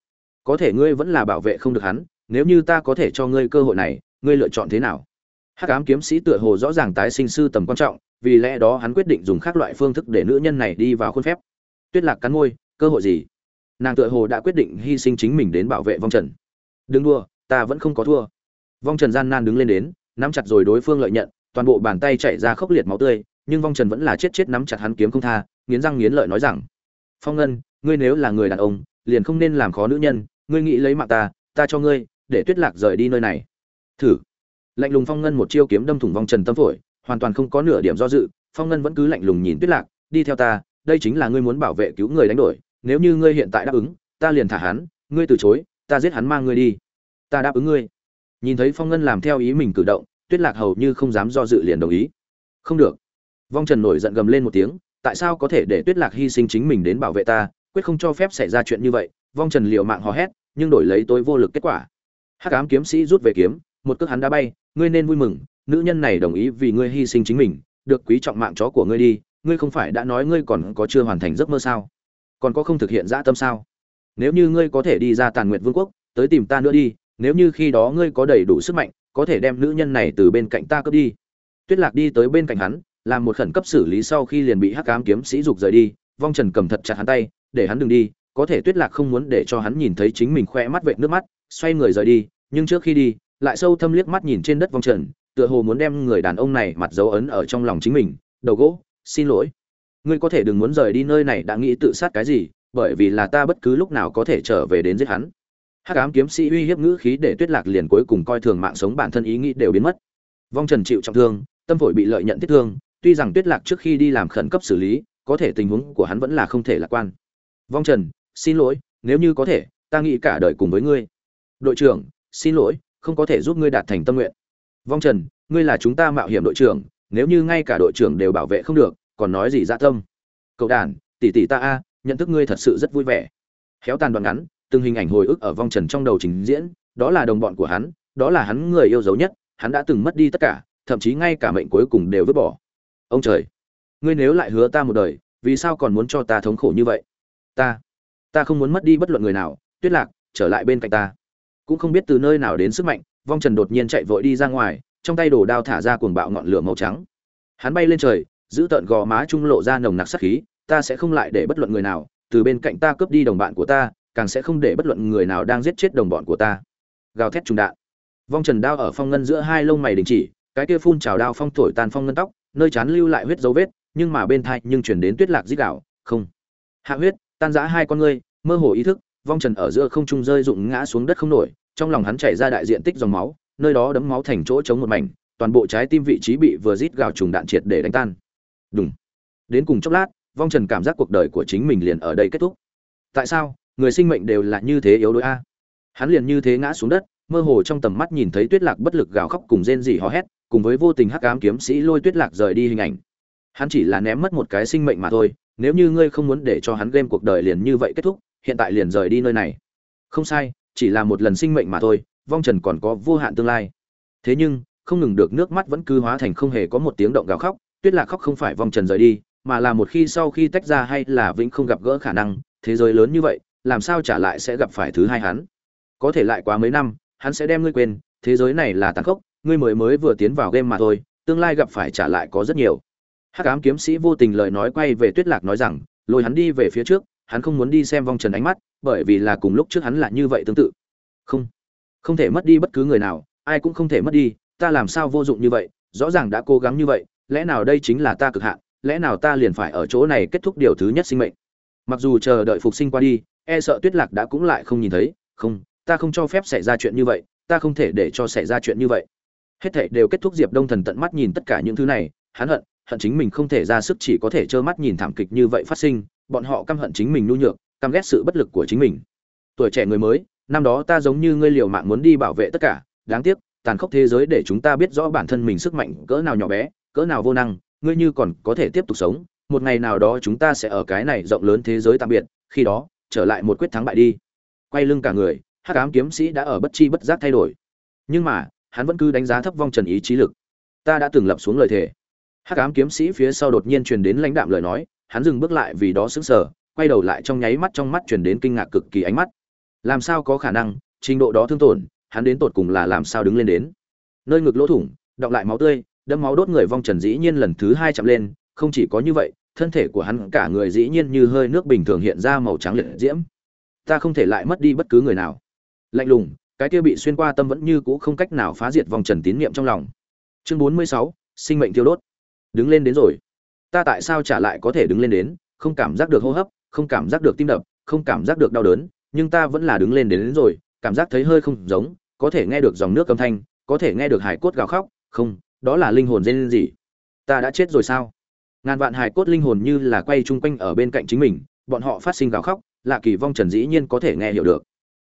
Có thể ngươi vẫn là bảo vệ không được hắn, nếu như ta có thể cho ngươi cơ hội này, ngươi lựa chọn thế nào? Hắc ám kiếm sĩ tựa hồ rõ ràng tái sinh sư tầm quan trọng, vì lẽ đó hắn quyết định dùng khác loại phương thức để nữ nhân này đi vào khuôn phép. Tuyết lạc cắn môi, cơ hội gì? Nàng tựa hồ đã quyết định hy sinh chính mình đến bảo vệ vong trần. Đừng đua ta vẫn không có thua. Vong trần gian nan đứng lên đến, nắm chặt rồi đối phương lợi nhận, toàn bộ bàn tay chạy ra khốc liệt máu tươi, nhưng vong trần vẫn là chết chết nắm chặt hắn kiếm không tha, nghiến răng nghiến lợi nói rằng, phong ngân, ngươi nếu là người đàn ông, liền không nên làm khó nữ nhân, ngươi nghĩ lấy mạng ta ta cho ngươi, để tuyết lạc rời đi nơi này. Thử. Lạnh lùng phong ngân một chiêu kiếm đâm thủng vong trần tâm phổi, hoàn toàn không có nửa điểm do dự, phong ngân vẫn cứ lạnh lùng nhìn tuyết lạc, đi theo ta, đây chính là ngươi muốn bảo vệ cứu người đánh đổi, nếu như ngươi hiện tại đáp ứng, ta liền thả hắn, ngươi từ chối, ta giết hắn mang ngươi đi ta đáp ứng ngươi. Nhìn thấy phong ngân làm theo ý mình cử động, tuyết lạc hầu như không dám do dự liền đồng ý. Không được. Vong trần nổi giận gầm lên một tiếng, tại sao có thể để tuyết lạc hy sinh chính mình đến bảo vệ ta, quyết không cho phép xảy ra chuyện như vậy. Vong trần liều mạng hò hét, nhưng đổi lấy tôi vô lực kết quả. Hắc ám kiếm sĩ rút về kiếm, một cước hắn đã bay, ngươi nên vui mừng, nữ nhân này đồng ý vì ngươi hy sinh chính mình, được quý trọng mạng chó của ngươi đi, ngươi không phải đã nói ngươi còn có chưa hoàn thành giấc mơ sao? Còn có không thực hiện dã tâm sao? Nếu như ngươi có thể đi ra tàn nguyện vương quốc, tới tìm ta nữa đi nếu như khi đó ngươi có đầy đủ sức mạnh, có thể đem nữ nhân này từ bên cạnh ta cướp đi. Tuyết lạc đi tới bên cạnh hắn, làm một khẩn cấp xử lý sau khi liền bị hắc ám kiếm sĩ dục rời đi, vong trần cầm thật chặt hắn tay, để hắn đừng đi, có thể tuyết lạc không muốn để cho hắn nhìn thấy chính mình khoe mắt vệt nước mắt, xoay người rời đi, nhưng trước khi đi, lại sâu thâm liếc mắt nhìn trên đất vong trần, tựa hồ muốn đem người đàn ông này mặt dấu ấn ở trong lòng chính mình, đầu gỗ, xin lỗi. Ngươi có thể đừng muốn rời đi nơi này, đã nghĩ tự sát cái gì, bởi vì là ta bất cứ lúc nào có thể trở về đến giết hắn hắc ám kiếm sĩ uy hiếp ngữ khí để tuyết lạc liền cuối cùng coi thường mạng sống bản thân ý nghĩ đều biến mất. Vong trần chịu trọng thương, tâm phổi bị lợi nhận tiết thương, tuy rằng tuyết lạc trước khi đi làm khẩn cấp xử lý, có thể tình huống của hắn vẫn là không thể lạc quan. Vong trần, xin lỗi, nếu như có thể, ta nghĩ cả đời cùng với ngươi. Đội trưởng, xin lỗi, không có thể giúp ngươi đạt thành tâm nguyện. Vong trần, ngươi là chúng ta mạo hiểm đội trưởng, nếu như ngay cả đội trưởng đều bảo vệ không được, còn nói gì dạ tâm? Cậu đàn tỷ tỷ ta a, nhận thức ngươi thật sự rất vui vẻ. Héo tàn đoạn ngắn từng hình ảnh hồi ức ở vong trần trong đầu trình diễn, đó là đồng bọn của hắn, đó là hắn người yêu dấu nhất, hắn đã từng mất đi tất cả, thậm chí ngay cả mệnh cuối cùng đều vứt bỏ. Ông trời, ngươi nếu lại hứa ta một đời, vì sao còn muốn cho ta thống khổ như vậy? Ta ta không muốn mất đi bất luận người nào, tuyết lạc, trở lại bên cạnh ta. Cũng không biết từ nơi nào đến sức mạnh, vong trần đột nhiên chạy vội đi ra ngoài, trong tay đổ đao thả ra cuồng bạo ngọn lửa màu trắng. Hắn bay lên trời, giữ tợn gò má trung lộ ra nồng nặc sát khí, ta sẽ không lại để bất luận người nào, từ bên cạnh ta cướp đi đồng bạn của ta càng sẽ không để bất luận người nào đang giết chết đồng bọn của ta. Gào thét trùng đạn. Vong trần đao ở phong ngân giữa hai lông mày đình chỉ, cái kia phun trào đao phong thổi tan phong ngân tóc, nơi chán lưu lại huyết dấu vết, nhưng mà bên thai nhưng chuyển đến tuyết lạc dít đảo không. Hạ huyết, tan rã hai con ngươi, mơ hồ ý thức, vong trần ở giữa không trung rơi rụng ngã xuống đất không nổi, trong lòng hắn chảy ra đại diện tích dòng máu, nơi đó đấm máu thành chỗ chống một mảnh, toàn bộ trái tim vị trí bị vừa rít gào trùng đạn triệt để đánh tan. Đúng đến cùng chốc lát, vong trần cảm giác cuộc đời của chính mình liền ở đây kết thúc. Tại sao? Người sinh mệnh đều là như thế yếu đuối a. Hắn liền như thế ngã xuống đất, mơ hồ trong tầm mắt nhìn thấy tuyết lạc bất lực gào khóc cùng rên rỉ hò hét, cùng với vô tình hắc ám kiếm sĩ lôi tuyết lạc rời đi hình ảnh. Hắn chỉ là ném mất một cái sinh mệnh mà thôi, nếu như ngươi không muốn để cho hắn game cuộc đời liền như vậy kết thúc, hiện tại liền rời đi nơi này. Không sai, chỉ là một lần sinh mệnh mà thôi, vong trần còn có vô hạn tương lai. Thế nhưng, không ngừng được nước mắt vẫn cứ hóa thành không hề có một tiếng động gào khóc, tuyết lạc khóc không phải vong trần rời đi, mà là một khi sau khi tách ra hay là vĩnh không gặp gỡ khả năng, thế giới lớn như vậy làm sao trả lại sẽ gặp phải thứ hai hắn? Có thể lại quá mấy năm, hắn sẽ đem ngươi quên, thế giới này là tàn khốc, ngươi mới mới vừa tiến vào game mà thôi, tương lai gặp phải trả lại có rất nhiều. Hắc ám kiếm sĩ vô tình lời nói quay về tuyết lạc nói rằng, lôi hắn đi về phía trước, hắn không muốn đi xem vong trần ánh mắt, bởi vì là cùng lúc trước hắn là như vậy tương tự. Không không thể mất đi bất cứ người nào, ai cũng không thể mất đi, ta làm sao vô dụng như vậy, rõ ràng đã cố gắng như vậy, lẽ nào đây chính là ta cực hạn, lẽ nào ta liền phải ở chỗ này kết thúc điều thứ nhất sinh mệnh? Mặc dù chờ đợi phục sinh qua đi e sợ tuyết lạc đã cũng lại không nhìn thấy, không, ta không cho phép xảy ra chuyện như vậy, ta không thể để cho xảy ra chuyện như vậy. Hết thảy đều kết thúc diệp đông thần tận mắt nhìn tất cả những thứ này, hắn hận hận chính mình không thể ra sức chỉ có thể trơ mắt nhìn thảm kịch như vậy phát sinh, bọn họ căm hận chính mình nhu nhược, căm ghét sự bất lực của chính mình. Tuổi trẻ người mới, năm đó ta giống như ngươi liều mạng muốn đi bảo vệ tất cả, đáng tiếc, tàn khốc thế giới để chúng ta biết rõ bản thân mình sức mạnh cỡ nào nhỏ bé, cỡ nào vô năng, ngươi như còn có thể tiếp tục sống, một ngày nào đó chúng ta sẽ ở cái này rộng lớn thế giới tạm biệt, khi đó trở lại một quyết thắng bại đi. Quay lưng cả người, hắc ám kiếm sĩ đã ở bất chi bất giác thay đổi. Nhưng mà, hắn vẫn cứ đánh giá thấp vong trần ý chí lực. Ta đã từng lập xuống lời thề. Hắc ám kiếm sĩ phía sau đột nhiên truyền đến lãnh đạm lời nói, hắn dừng bước lại vì đó sững sờ, quay đầu lại trong nháy mắt trong mắt truyền đến kinh ngạc cực kỳ ánh mắt. Làm sao có khả năng, trình độ đó thương tổn, hắn đến tột cùng là làm sao đứng lên đến? Nơi ngực lỗ thủng, đọng lại máu tươi, đẫm máu đốt người vong trần dĩ nhiên lần thứ hai chạm lên, không chỉ có như vậy thân thể của hắn cả người dĩ nhiên như hơi nước bình thường hiện ra màu trắng liệt diễm. Ta không thể lại mất đi bất cứ người nào. Lạnh lùng cái kia bị xuyên qua tâm vẫn như cũ không cách nào phá diệt vòng trần tín niệm trong lòng. Chương bốn mươi sáu sinh mệnh tiêu đốt. Đứng lên đến rồi. Ta tại sao trả lại có thể đứng lên đến? Không cảm giác được hô hấp không cảm giác được tim đập không cảm giác được đau đớn nhưng ta vẫn là đứng lên đến, đến rồi. Cảm giác thấy hơi không giống có thể nghe được dòng nước âm thanh có thể nghe được hải cốt gào khóc. Không đó là linh hồn dên gì ta đã chết rồi sao? Ngàn vạn hài cốt linh hồn như là quay chung quanh ở bên cạnh chính mình, bọn họ phát sinh gào khóc, lạ kỳ vong trần dĩ nhiên có thể nghe hiểu được.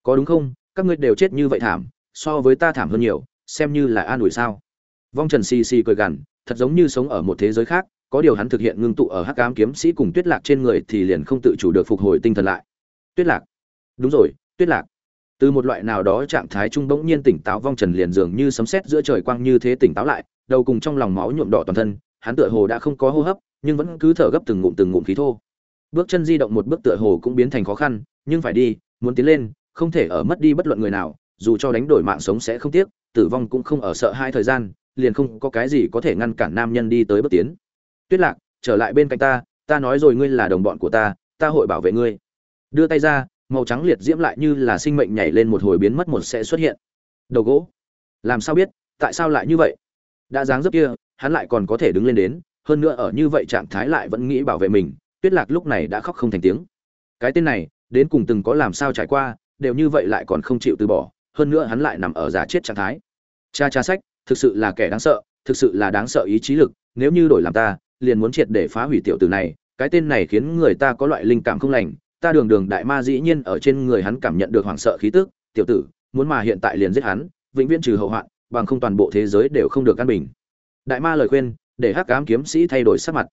Có đúng không? Các ngươi đều chết như vậy thảm, so với ta thảm hơn nhiều, xem như là an ủi sao? Vong trần xì xì cười gằn, thật giống như sống ở một thế giới khác, có điều hắn thực hiện ngưng tụ ở hắc ám kiếm sĩ cùng tuyết lạc trên người thì liền không tự chủ được phục hồi tinh thần lại. Tuyết lạc. Đúng rồi, tuyết lạc. Từ một loại nào đó trạng thái trung bỗng nhiên tỉnh táo, vong trần liền dường như sấm sét giữa trời quang như thế tỉnh táo lại, đầu cùng trong lòng máu nhuộm đỏ toàn thân hắn tựa hồ đã không có hô hấp, nhưng vẫn cứ thở gấp từng ngụm từng ngụm khí thô. Bước chân di động một bước tựa hồ cũng biến thành khó khăn, nhưng phải đi, muốn tiến lên, không thể ở mất đi bất luận người nào, dù cho đánh đổi mạng sống sẽ không tiếc, tử vong cũng không ở sợ hai thời gian, liền không có cái gì có thể ngăn cản nam nhân đi tới bước tiến. Tuyết lạc, trở lại bên cạnh ta ta nói rồi ngươi là đồng bọn của ta ta hội bảo vệ ngươi. Đưa tay ra, màu trắng liệt diễm lại như là sinh mệnh nhảy lên một hồi biến mất một sẽ xuất hiện. Đầu gỗ. Làm sao biết, tại sao lại như vậy? Đã dáng dấp kia hắn lại còn có thể đứng lên đến, hơn nữa ở như vậy trạng thái lại vẫn nghĩ bảo vệ mình, tuyết lạc lúc này đã khóc không thành tiếng. Cái tên này, đến cùng từng có làm sao trải qua, đều như vậy lại còn không chịu từ bỏ, hơn nữa hắn lại nằm ở giả chết trạng thái. Cha cha sách, thực sự là kẻ đáng sợ, thực sự là đáng sợ ý chí lực, nếu như đổi làm ta, liền muốn triệt để phá hủy tiểu tử này, cái tên này khiến người ta có loại linh cảm không lành, ta đường đường đại ma dĩ nhiên ở trên người hắn cảm nhận được hoảng sợ khí tức, tiểu tử, muốn mà hiện tại liền giết hắn, vĩnh viễn trừ hậu hoạn, bằng không toàn bộ thế giới đều không được căn bình đại ma lời khuyên, để hắc ám kiếm sĩ thay đổi sắc mặt.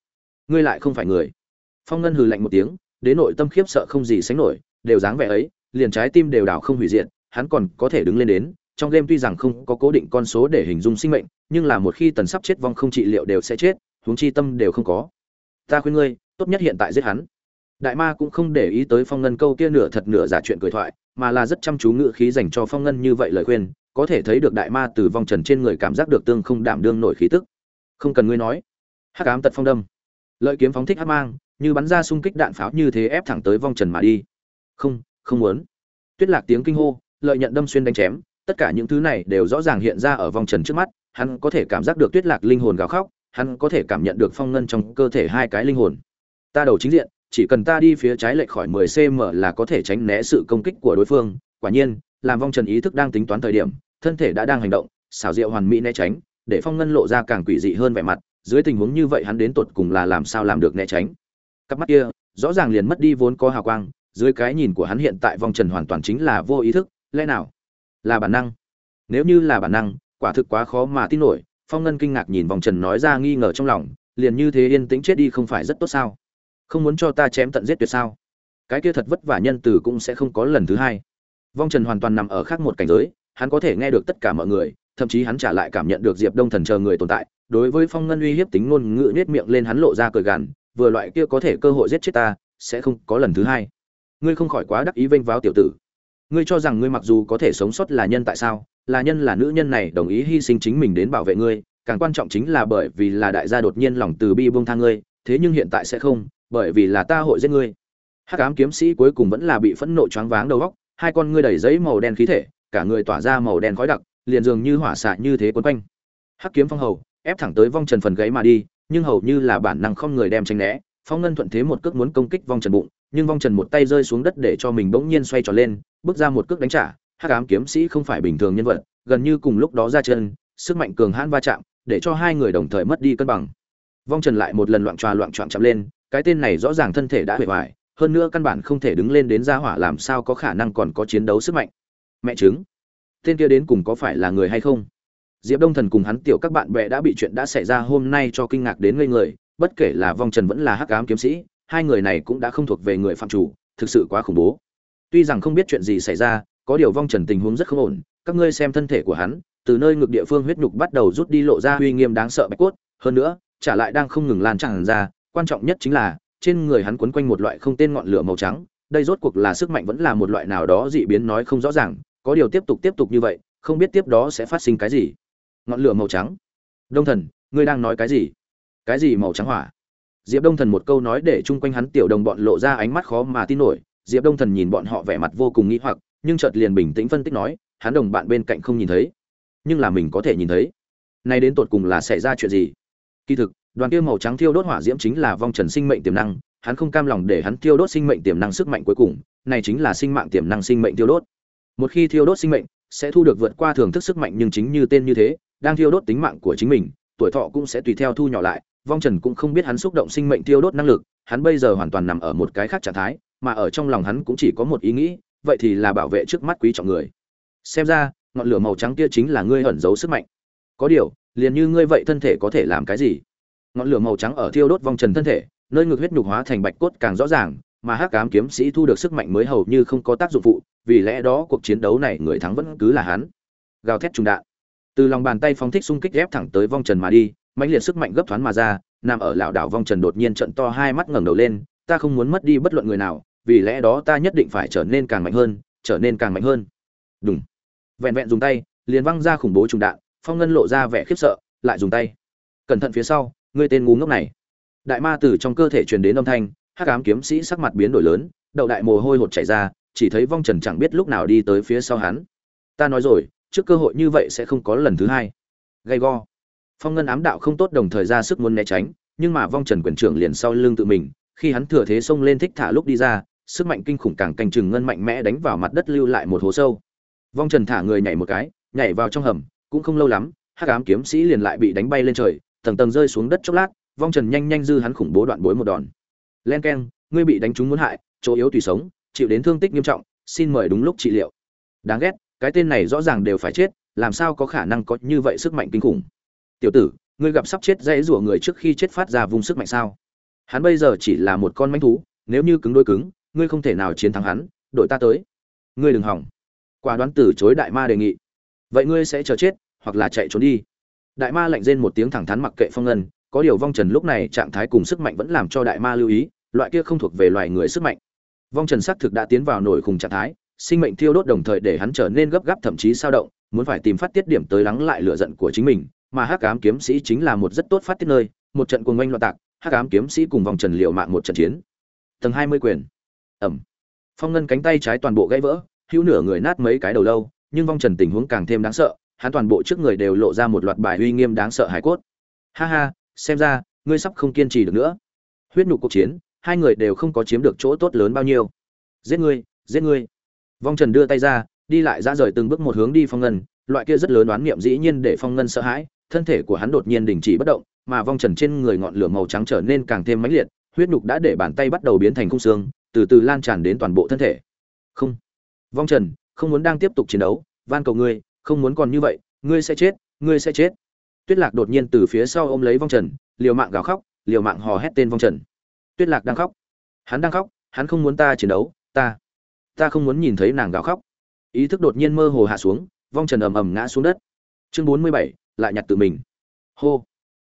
Ngươi lại không phải người. Phong ngân hừ lạnh một tiếng, đến nội tâm khiếp sợ không gì sánh nổi, đều dáng vẻ ấy, liền trái tim đều đảo không hủy diệt, hắn còn có thể đứng lên đến, trong game tuy rằng không có cố định con số để hình dung sinh mệnh, nhưng là một khi tần sắp chết vong không trị liệu đều sẽ chết, huống chi tâm đều không có. Ta khuyên ngươi, tốt nhất hiện tại giết hắn. Đại ma cũng không để ý tới phong ngân câu kia nửa thật nửa giả chuyện cười thoại, mà là rất chăm chú ngự khí dành cho phong ngân như vậy lời khuyên có thể thấy được đại ma từ vong trần trên người cảm giác được tương không đảm đương nổi khí tức. Không cần ngươi nói. Hắc ám tật phong đâm. Lợi kiếm phóng thích hắc mang, như bắn ra xung kích đạn pháo như thế ép thẳng tới vong trần mà đi. Không không muốn. Tuyết lạc tiếng kinh hô, lợi nhận đâm xuyên đánh chém, tất cả những thứ này đều rõ ràng hiện ra ở vong trần trước mắt, hắn có thể cảm giác được tuyết lạc linh hồn gào khóc, hắn có thể cảm nhận được phong ngân trong cơ thể hai cái linh hồn. Ta đầu chính diện, chỉ cần ta đi phía trái lệch khỏi 10 cm là có thể tránh né sự công kích của đối phương, quả nhiên, làm vong trần ý thức đang tính toán thời điểm thân thể đã đang hành động, xảo diệu hoàn mỹ né tránh, để phong ngân lộ ra càng quỷ dị hơn vẻ mặt, dưới tình huống như vậy hắn đến tột cùng là làm sao làm được né tránh. Cặp mắt kia, rõ ràng liền mất đi vốn có hào quang, dưới cái nhìn của hắn hiện tại vong trần hoàn toàn chính là vô ý thức, lẽ nào? Là bản năng. Nếu như là bản năng, quả thực quá khó mà tin nổi, phong ngân kinh ngạc nhìn vòng trần nói ra nghi ngờ trong lòng, liền như thế yên tĩnh chết đi không phải rất tốt sao? Không muốn cho ta chém tận giết tuyệt sao? Cái kia thật vất vả nhân từ cũng sẽ không có lần thứ hai. Vong trần hoàn toàn nằm ở khác một cảnh giới hắn có thể nghe được tất cả mọi người, thậm chí hắn trả lại cảm nhận được diệp đông thần chờ người tồn tại. Đối với phong ngân uy hiếp tính ngôn ngữ nết miệng lên hắn lộ ra cười gằn, vừa loại kia có thể cơ hội giết chết ta, sẽ không có lần thứ hai. Ngươi không khỏi quá đắc ý vênh váo tiểu tử. Ngươi cho rằng ngươi mặc dù có thể sống sót là nhân tại sao? Là nhân là nữ nhân này đồng ý hy sinh chính mình đến bảo vệ ngươi, càng quan trọng chính là bởi vì là đại gia đột nhiên lòng từ bi buông tha ngươi, thế nhưng hiện tại sẽ không, bởi vì là ta hội giết ngươi. Hắc ám kiếm sĩ cuối cùng vẫn là bị phẫn nộ choáng váng đầu góc hai con ngươi đầy giấy màu đen khí thể cả người tỏa ra màu đen khói đặc, liền dường như hỏa xạ như thế quấn quanh. Hắc kiếm phong hầu, ép thẳng tới vong trần phần gáy mà đi, nhưng hầu như là bản năng không người đem tránh né, phong ngân thuận thế một cước muốn công kích vong trần bụng, nhưng vong trần một tay rơi xuống đất để cho mình bỗng nhiên xoay tròn lên, bước ra một cước đánh trả, hắc ám kiếm sĩ không phải bình thường nhân vật, gần như cùng lúc đó ra chân, sức mạnh cường hãn va chạm, để cho hai người đồng thời mất đi cân bằng. Vong trần lại một lần loạn tròa loạn trọn chạm lên, cái tên này rõ ràng thân thể đã hủy hoại, hơn nữa căn bản không thể đứng lên đến ra hỏa làm sao có khả năng còn có chiến đấu sức mạnh mẹ chứng tên kia đến cùng có phải là người hay không? Diệp đông thần cùng hắn tiểu các bạn bè đã bị chuyện đã xảy ra hôm nay cho kinh ngạc đến ngây người, bất kể là vong trần vẫn là hắc ám kiếm sĩ, hai người này cũng đã không thuộc về người phạm chủ, thực sự quá khủng bố. Tuy rằng không biết chuyện gì xảy ra, có điều vong trần tình huống rất không ổn, các ngươi xem thân thể của hắn, từ nơi ngực địa phương huyết nhục bắt đầu rút đi lộ ra uy nghiêm đáng sợ bạch cốt, hơn nữa, trả lại đang không ngừng lan tràn ra, quan trọng nhất chính là, trên người hắn quấn quanh một loại không tên ngọn lửa màu trắng, đây rốt cuộc là sức mạnh vẫn là một loại nào đó dị biến nói không rõ ràng có điều tiếp tục tiếp tục như vậy, không biết tiếp đó sẽ phát sinh cái gì. Ngọn lửa màu trắng. Đông thần, ngươi đang nói cái gì? Cái gì màu trắng hỏa? Diệp đông thần một câu nói để chung quanh hắn tiểu đồng bọn lộ ra ánh mắt khó mà tin nổi. Diệp đông thần nhìn bọn họ vẻ mặt vô cùng nghĩ hoặc, nhưng chợt liền bình tĩnh phân tích nói, hắn đồng bạn bên cạnh không nhìn thấy, nhưng là mình có thể nhìn thấy. Nay đến tột cùng là xảy ra chuyện gì? Kỳ thực, đoàn kia màu trắng thiêu đốt hỏa diễm chính là vong trần sinh mệnh tiềm năng, hắn không cam lòng để hắn thiêu đốt sinh mệnh tiềm năng sức mạnh cuối cùng, này chính là sinh mạng tiềm năng sinh mệnh thiêu đốt một khi thiêu đốt sinh mệnh, sẽ thu được vượt qua thưởng thức sức mạnh nhưng chính như tên như thế, đang thiêu đốt tính mạng của chính mình, tuổi thọ cũng sẽ tùy theo thu nhỏ lại, vong trần cũng không biết hắn xúc động sinh mệnh thiêu đốt năng lực, hắn bây giờ hoàn toàn nằm ở một cái khác trạng thái, mà ở trong lòng hắn cũng chỉ có một ý nghĩ, vậy thì là bảo vệ trước mắt quý trọng người. Xem ra, ngọn lửa màu trắng kia chính là ngươi ẩn giấu sức mạnh. Có điều, liền như ngươi vậy thân thể có thể làm cái gì? Ngọn lửa màu trắng ở thiêu đốt vong trần thân thể, nơi ngực huyết nhục hóa thành bạch cốt càng rõ ràng mà hắc ám kiếm sĩ thu được sức mạnh mới hầu như không có tác dụng phụ, vì lẽ đó cuộc chiến đấu này người thắng vẫn cứ là hắn. Gào thét trùng đạn. Từ lòng bàn tay phóng thích xung kích ép thẳng tới vong trần mà đi, mãnh liệt sức mạnh gấp thoáng mà ra, nằm ở lão đảo vong trần đột nhiên trận to hai mắt ngẩng đầu lên, ta không muốn mất đi bất luận người nào, vì lẽ đó ta nhất định phải trở nên càng mạnh hơn, trở nên càng mạnh hơn. Đúng vẹn vẹn dùng tay, liền văng ra khủng bố trùng đạn, phong ngân lộ ra vẻ khiếp sợ, lại dùng tay. Cẩn thận phía sau, ngươi tên ngu ngốc này. Đại ma từ trong cơ thể truyền đến âm thanh hắc ám kiếm sĩ sắc mặt biến đổi lớn đậu đại mồ hôi hột chảy ra, chỉ thấy vong trần chẳng biết lúc nào đi tới phía sau hắn. Ta nói rồi, trước cơ hội như vậy sẽ không có lần thứ hai. Gay go. Phong ngân ám đạo không tốt đồng thời ra sức muốn né tránh, nhưng mà vong trần quyền trưởng liền sau lưng tự mình, khi hắn thừa thế xông lên thích thả lúc đi ra, sức mạnh kinh khủng càng canh chừng ngân mạnh mẽ đánh vào mặt đất lưu lại một hố sâu. Vong trần thả người nhảy một cái, nhảy vào trong hầm, cũng không lâu lắm, hắc ám kiếm sĩ liền lại bị đánh bay lên trời, tầng tầng rơi xuống đất chốc lát, vong trần nhanh nhanh dư hắn khủng bố đoạn bối một đòn len keng, ngươi bị đánh trúng muốn hại, chỗ yếu tùy sống, chịu đến thương tích nghiêm trọng, xin mời đúng lúc trị liệu. Đáng ghét, cái tên này rõ ràng đều phải chết, làm sao có khả năng có như vậy sức mạnh kinh khủng. Tiểu tử, ngươi gặp sắp chết dãy rủa người trước khi chết phát ra vùng sức mạnh sao? Hắn bây giờ chỉ là một con manh thú, nếu như cứng đôi cứng, ngươi không thể nào chiến thắng hắn, đội ta tới. Ngươi đừng hỏng. Quả đoán từ chối đại ma đề nghị. Vậy ngươi sẽ chờ chết, hoặc là chạy trốn đi. Đại ma lạnh rên một tiếng thẳng thắn mặc kệ phong ngân, có điều vong trần lúc này trạng thái cùng sức mạnh vẫn làm cho đại ma lưu ý loại kia không thuộc về loài người sức mạnh. Vong trần xác thực đã tiến vào nổi khủng trạng thái, sinh mệnh thiêu đốt đồng thời để hắn trở nên gấp gáp thậm chí sao động, muốn phải tìm phát tiết điểm tới lắng lại lửa giận của chính mình, mà hắc ám kiếm sĩ chính là một rất tốt phát tiết nơi, một trận cuồng oanh loạn tạc, hắc ám kiếm sĩ cùng vòng trần liệu mạng một trận chiến. Tầng hai mươi quyền. Ẩm phong ngân cánh tay trái toàn bộ gãy vỡ, hữu nửa người nát mấy cái đầu lâu, nhưng vong trần tình huống càng thêm đáng sợ, hắn toàn bộ trước người đều lộ ra một loạt bài uy nghiêm đáng sợ hải cốt. Ha ha, xem ra, ngươi sắp không kiên trì được nữa. Huyết nhục cuộc chiến hai người đều không có chiếm được chỗ tốt lớn bao nhiêu. Giết ngươi giết ngươi. Vong trần đưa tay ra, đi lại ra rời từng bước một hướng đi phong ngân. Loại kia rất lớn đoán niệm dĩ nhiên để phong ngân sợ hãi, thân thể của hắn đột nhiên đình chỉ bất động, mà vong trần trên người ngọn lửa màu trắng trở nên càng thêm mãnh liệt, huyết nhục đã để bàn tay bắt đầu biến thành khung xương, từ từ lan tràn đến toàn bộ thân thể. Không. Vong trần, không muốn đang tiếp tục chiến đấu, van cầu ngươi, không muốn còn như vậy, ngươi sẽ chết, ngươi sẽ chết. Tuyết lạc đột nhiên từ phía sau ôm lấy vong trần, liều mạng gào khóc, liều mạng hò hét tên vong trần tuyết lạc đang khóc. Hắn đang khóc, hắn không muốn ta chiến đấu, ta ta không muốn nhìn thấy nàng gào khóc. Ý thức đột nhiên mơ hồ hạ xuống, vong trần ầm ầm ngã xuống đất. Chương bốn mươi bảy, lại nhặt tự mình. Hô.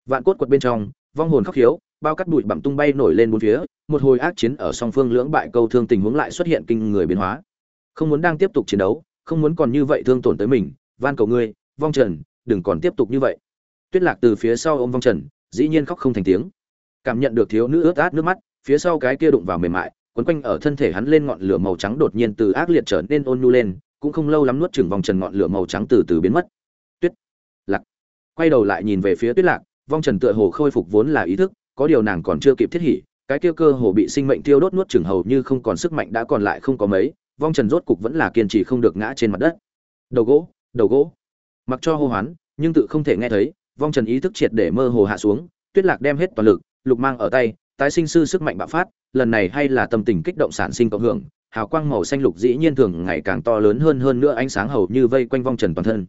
Vạn cốt quật bên trong, vong hồn khóc hiếu, bao cắt bụi bặm tung bay nổi lên bốn phía, một hồi ác chiến ở song phương lưỡng bại câu thương tình huống lại xuất hiện kinh người biến hóa. Không muốn đang tiếp tục chiến đấu, không muốn còn như vậy thương tổn tới mình, van cầu ngươi, vong trần, đừng còn tiếp tục như vậy. Tuyết lạc từ phía sau ôm vong trần, dĩ nhiên khóc không thành tiếng cảm nhận được thiếu nữ ướt át nước mắt, phía sau cái kia đụng vào mềm mại, quấn quanh ở thân thể hắn lên ngọn lửa màu trắng đột nhiên từ ác liệt trở nên ôn nhu lên, cũng không lâu lắm nuốt chừng vòng trần ngọn lửa màu trắng từ từ biến mất. Tuyết, lạc. Quay đầu lại nhìn về phía tuyết lạc, vong trần tựa hồ khôi phục vốn là ý thức, có điều nàng còn chưa kịp thiết hỉ, cái kia cơ hồ bị sinh mệnh tiêu đốt nuốt chừng hầu như không còn sức mạnh đã còn lại không có mấy, vong trần rốt cục vẫn là kiên trì không được ngã trên mặt đất. Đầu gỗ đầu gỗ. Mặc cho hô hoán, nhưng tự không thể nghe thấy, vong trần ý thức triệt để mơ hồ hạ xuống, tuyết lạc đem hết toàn lực lục mang ở tay, tái sinh sư sức mạnh bạo phát, lần này hay là tâm tình kích động sản sinh cộng hưởng, hào quang màu xanh lục dĩ nhiên thường ngày càng to lớn hơn hơn nữa ánh sáng hầu như vây quanh vong trần toàn thân.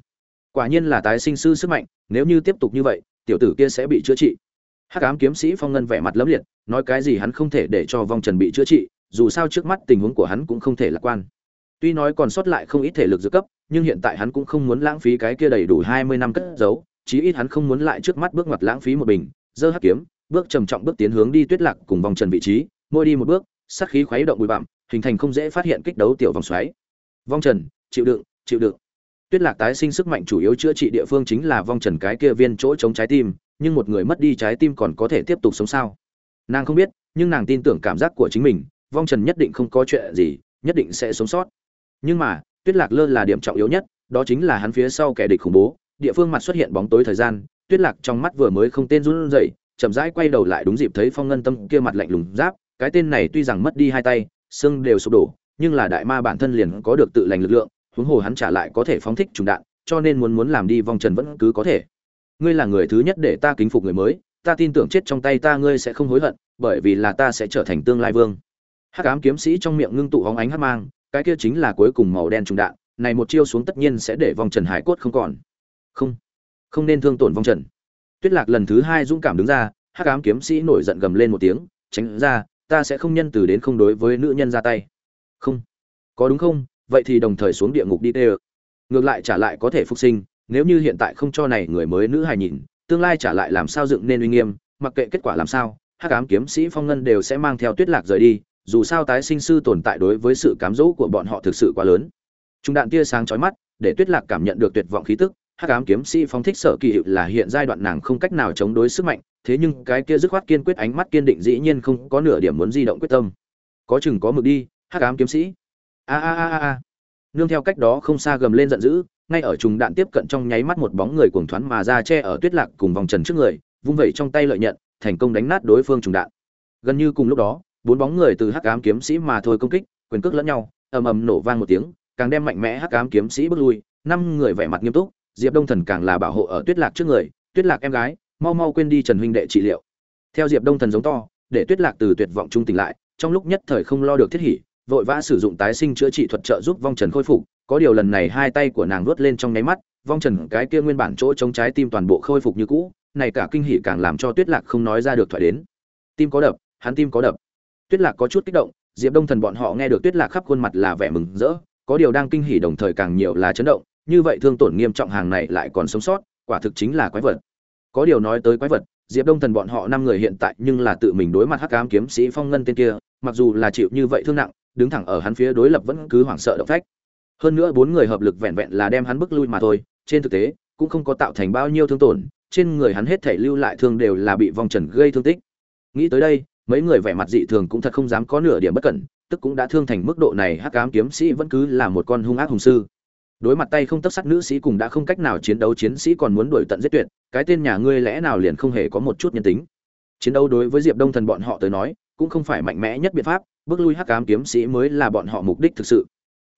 Quả nhiên là tái sinh sư sức mạnh, nếu như tiếp tục như vậy, tiểu tử kia sẽ bị chữa trị. Hắc ám kiếm sĩ phong ngân vẻ mặt lấm liệt, nói cái gì hắn không thể để cho vong trần bị chữa trị, dù sao trước mắt tình huống của hắn cũng không thể lạc quan. Tuy nói còn sót lại không ít thể lực dự cấp, nhưng hiện tại hắn cũng không muốn lãng phí cái kia đầy đủ hai mươi năm cất giấu, chí ít hắn không muốn lại trước mắt bước ngoặt lãng phí một bình, dơ hắc kiếm bước trầm trọng bước tiến hướng đi tuyết lạc cùng vòng trần vị trí môi đi một bước, sát khí khuấy động bụi bặm, hình thành không dễ phát hiện kích đấu tiểu vòng xoáy. Vong trần, chịu đựng chịu đựng. Tuyết lạc tái sinh sức mạnh chủ yếu chữa trị địa phương chính là vong trần cái kia viên chỗ chống trái tim, nhưng một người mất đi trái tim còn có thể tiếp tục sống sao? Nàng không biết, nhưng nàng tin tưởng cảm giác của chính mình vong trần nhất định không có chuyện gì, nhất định sẽ sống sót. Nhưng mà, tuyết lạc lơ là điểm trọng yếu nhất, đó chính là hắn phía sau kẻ địch khủng bố, địa phương mặt xuất hiện bóng tối thời gian, tuyết lạc trong mắt vừa mới không tên run rẩy chậm rãi quay đầu lại đúng dịp thấy phong ngân tâm kia mặt lạnh lùng giáp, cái tên này tuy rằng mất đi hai tay, xương đều sụp đổ, nhưng là đại ma bản thân liền có được tự lành lực lượng, huống hồ hắn trả lại có thể phóng thích trùng đạn, cho nên muốn muốn làm đi vong trần vẫn cứ có thể. Ngươi là người thứ nhất để ta kính phục người mới, ta tin tưởng chết trong tay ta ngươi sẽ không hối hận, bởi vì là ta sẽ trở thành tương lai vương. Hắc ám kiếm sĩ trong miệng ngưng tụ hóng ánh hắc mang, cái kia chính là cuối cùng màu đen trùng đạn, này một chiêu xuống tất nhiên sẽ để vong trần hải cốt không còn. Không không nên thương tổn vong trần tuyết lạc lần thứ hai dũng cảm đứng ra, hắc ám kiếm sĩ nổi giận gầm lên một tiếng, tránh ra, ta sẽ không nhân từ đến không đối với nữ nhân ra tay. Không. Có đúng không? Vậy thì đồng thời xuống địa ngục đi tê ngược lại trả lại có thể phục sinh, nếu như hiện tại không cho này người mới nữ hài nhìn, tương lai trả lại làm sao dựng nên uy nghiêm, mặc kệ kết quả làm sao, hắc ám kiếm sĩ phong ngân đều sẽ mang theo tuyết lạc rời đi, dù sao tái sinh sư tồn tại đối với sự cám dỗ của bọn họ thực sự quá lớn. Trung đạn tia sáng chói mắt, để tuyết lạc cảm nhận được tuyệt vọng khí tức hắc ám kiếm sĩ phóng thích sở kỳ hiệu là hiện giai đoạn nàng không cách nào chống đối sức mạnh, thế nhưng cái kia dứt khoát kiên quyết ánh mắt kiên định dĩ nhiên không có nửa điểm muốn di động quyết tâm. Có chừng có mực đi, hắc ám kiếm sĩ. A a a a nương theo cách đó không xa gầm lên giận dữ, ngay ở trùng đạn tiếp cận trong nháy mắt một bóng người cuồng thoáng mà ra che ở tuyết lạc cùng vòng trần trước người, vung vẩy trong tay lợi nhận, thành công đánh nát đối phương trùng đạn. Gần như cùng lúc đó, bốn bóng người từ hắc ám kiếm sĩ mà thôi công kích, quyền cước lẫn nhau, ầm ầm nổ vang một tiếng, càng đem mạnh mẽ hắc ám kiếm sĩ bước lui, năm người vẻ mặt nghiêm túc diệp đông thần càng là bảo hộ ở tuyết lạc trước người, tuyết lạc em gái, mau mau quên đi trần huynh đệ trị liệu. Theo diệp đông thần giống to, để tuyết lạc từ tuyệt vọng trung tỉnh lại, trong lúc nhất thời không lo được thiết hỉ, vội vã sử dụng tái sinh chữa trị thuật trợ giúp vong trần khôi phục. Có điều lần này hai tay của nàng vuốt lên trong nháy mắt, vong trần cái kia nguyên bản chỗ chống trái tim toàn bộ khôi phục như cũ, này cả kinh hỉ càng làm cho tuyết lạc không nói ra được thoại đến. Tim có đập, hắn tim có đập. Tuyết lạc có chút kích động, diệp đông thần bọn họ nghe được tuyết lạc khắp khuôn mặt là vẻ mừng rỡ, có điều đang kinh hỉ đồng thời càng nhiều là chấn động như vậy thương tổn nghiêm trọng hàng này lại còn sống sót, quả thực chính là quái vật. Có điều nói tới quái vật, diệp đông thần bọn họ năm người hiện tại nhưng là tự mình đối mặt hắc ám kiếm sĩ phong ngân tên kia, mặc dù là chịu như vậy thương nặng, đứng thẳng ở hắn phía đối lập vẫn cứ hoảng sợ động phách. Hơn nữa bốn người hợp lực vẹn vẹn là đem hắn bức lui mà thôi, trên thực tế, cũng không có tạo thành bao nhiêu thương tổn, trên người hắn hết thảy lưu lại thương đều là bị vong trần gây thương tích. Nghĩ tới đây, mấy người vẻ mặt dị thường cũng thật không dám có nửa điểm bất cẩn, tức cũng đã thương thành mức độ này hắc ám kiếm sĩ vẫn cứ là một con hung ác hùng sư đối mặt tay không tất sắt nữ sĩ cùng đã không cách nào chiến đấu chiến sĩ còn muốn đuổi tận giết tuyệt, cái tên nhà ngươi lẽ nào liền không hề có một chút nhân tính. Chiến đấu đối với diệp đông thần bọn họ tới nói, cũng không phải mạnh mẽ nhất biện pháp, bước lui hắc ám kiếm sĩ mới là bọn họ mục đích thực sự.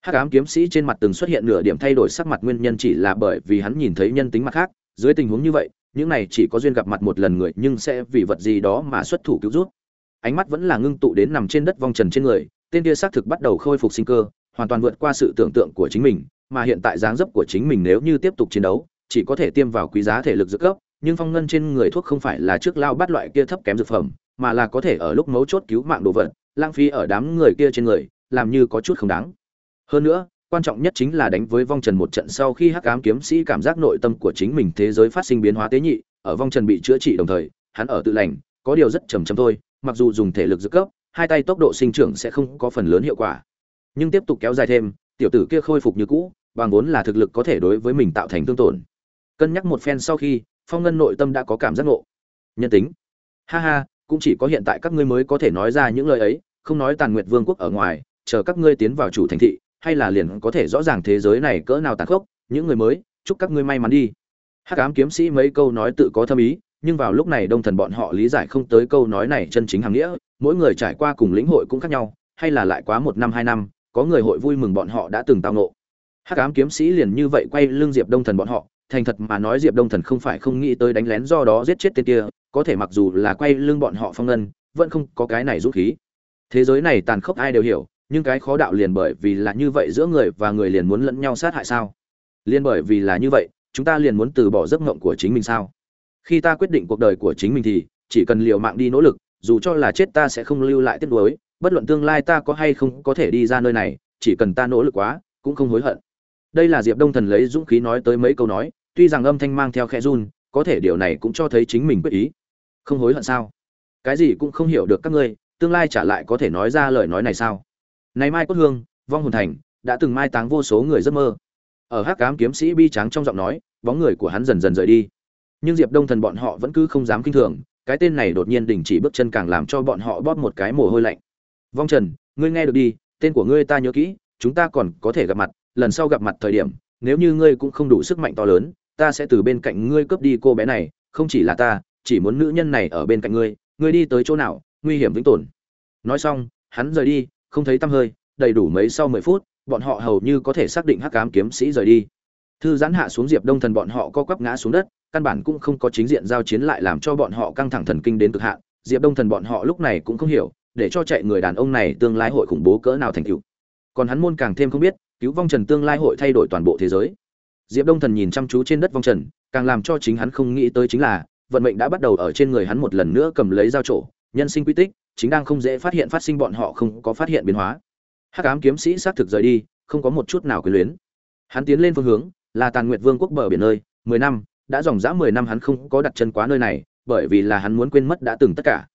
Hắc ám kiếm sĩ trên mặt từng xuất hiện nửa điểm thay đổi sắc mặt nguyên nhân chỉ là bởi vì hắn nhìn thấy nhân tính mặt khác, dưới tình huống như vậy, những này chỉ có duyên gặp mặt một lần người, nhưng sẽ vì vật gì đó mà xuất thủ cứu rút ánh mắt vẫn là ngưng tụ đến nằm trên đất vong trần trên người, tên kia xác thực bắt đầu khôi phục sinh cơ, hoàn toàn vượt qua sự tưởng tượng của chính mình mà hiện tại dáng dấp của chính mình nếu như tiếp tục chiến đấu, chỉ có thể tiêm vào quý giá thể lực dược cấp nhưng phong ngân trên người thuốc không phải là trước lao bắt loại kia thấp kém dược phẩm, mà là có thể ở lúc mấu chốt cứu mạng đồ vật, lãng phí ở đám người kia trên người, làm như có chút không đáng. Hơn nữa, quan trọng nhất chính là đánh với vong trần một trận sau khi hắc ám kiếm sĩ cảm giác nội tâm của chính mình thế giới phát sinh biến hóa tế nhị, ở vong trần bị chữa trị đồng thời, hắn ở tự lành, có điều rất trầm trầm thôi, mặc dù dùng thể lực dược cấp hai tay tốc độ sinh trưởng sẽ không có phần lớn hiệu quả. Nhưng tiếp tục kéo dài thêm, tiểu tử kia khôi phục như cũ bằng vốn là thực lực có thể đối với mình tạo thành tương tổn. Cân nhắc một phen sau khi, phong ngân nội tâm đã có cảm giác ngộ. Nhân tính. Ha ha, cũng chỉ có hiện tại các ngươi mới có thể nói ra những lời ấy, không nói tàn nguyệt vương quốc ở ngoài, chờ các ngươi tiến vào chủ thành thị, hay là liền có thể rõ ràng thế giới này cỡ nào tàn khốc, những người mới, chúc các ngươi may mắn đi. Hắc ám kiếm sĩ mấy câu nói tự có thâm ý, nhưng vào lúc này đông thần bọn họ lý giải không tới câu nói này chân chính hàng nghĩa, mỗi người trải qua cùng lĩnh hội cũng khác nhau, hay là lại quá một năm, hai năm, có người hội vui mừng bọn họ đã từng tao nộ hắc ám kiếm sĩ liền như vậy quay lưng diệp đông thần bọn họ, thành thật mà nói diệp đông thần không phải không nghĩ tới đánh lén do đó giết chết tên kia, có thể mặc dù là quay lưng bọn họ phong ngân, vẫn không có cái này rút khí. Thế giới này tàn khốc ai đều hiểu, nhưng cái khó đạo liền bởi vì là như vậy giữa người và người liền muốn lẫn nhau sát hại sao? Liền bởi vì là như vậy, chúng ta liền muốn từ bỏ giấc mộng của chính mình sao? Khi ta quyết định cuộc đời của chính mình thì, chỉ cần liều mạng đi nỗ lực, dù cho là chết ta sẽ không lưu lại tiếc nuối, bất luận tương lai ta có hay không có thể đi ra nơi này, chỉ cần ta nỗ lực quá, cũng không hối hận đây là diệp đông thần lấy dũng khí nói tới mấy câu nói, tuy rằng âm thanh mang theo khe run, có thể điều này cũng cho thấy chính mình quyết ý. Không hối hận sao? Cái gì cũng không hiểu được các ngươi, tương lai trả lại có thể nói ra lời nói này sao? Này mai cốt hương, vong hồn thành, đã từng mai táng vô số người giấc mơ. Ở hắc cám kiếm sĩ bi tráng trong giọng nói, bóng người của hắn dần dần rời đi. Nhưng diệp đông thần bọn họ vẫn cứ không dám kinh thường, cái tên này đột nhiên đình chỉ bước chân càng làm cho bọn họ bóp một cái mồ hôi lạnh. Vong trần, ngươi nghe được đi, tên của ngươi ta nhớ kỹ, chúng ta còn có thể gặp mặt lần sau gặp mặt thời điểm, nếu như ngươi cũng không đủ sức mạnh to lớn, ta sẽ từ bên cạnh ngươi cướp đi cô bé này, không chỉ là ta, chỉ muốn nữ nhân này ở bên cạnh ngươi ngươi đi tới chỗ nào, nguy hiểm vĩnh tồn. Nói xong, hắn rời đi, không thấy tăm hơi, đầy đủ mấy sau mười phút, bọn họ hầu như có thể xác định hắc cám kiếm sĩ rời đi. Thư giãn hạ xuống diệp đông thần bọn họ co quắp ngã xuống đất, căn bản cũng không có chính diện giao chiến lại làm cho bọn họ căng thẳng thần kinh đến cực hạn, diệp đông thần bọn họ lúc này cũng không hiểu, để cho chạy người đàn ông này tương lai hội khủng bố cỡ nào thành cựu còn hắn môn càng thêm không biết cứu vong trần tương lai hội thay đổi toàn bộ thế giới. Diệp đông thần nhìn chăm chú trên đất vong trần, càng làm cho chính hắn không nghĩ tới chính là, vận mệnh đã bắt đầu ở trên người hắn một lần nữa cầm lấy dao trổ, nhân sinh quy tích, chính đang không dễ phát hiện phát sinh bọn họ không có phát hiện biến hóa. Hắc ám kiếm sĩ xác thực rời đi, không có một chút nào quyền luyến. Hắn tiến lên phương hướng, là tàn nguyệt vương quốc bờ biển nơi, mười năm, đã dòng dã mười năm hắn không có đặt chân quá nơi này, bởi vì là hắn muốn quên mất đã từng tất cả.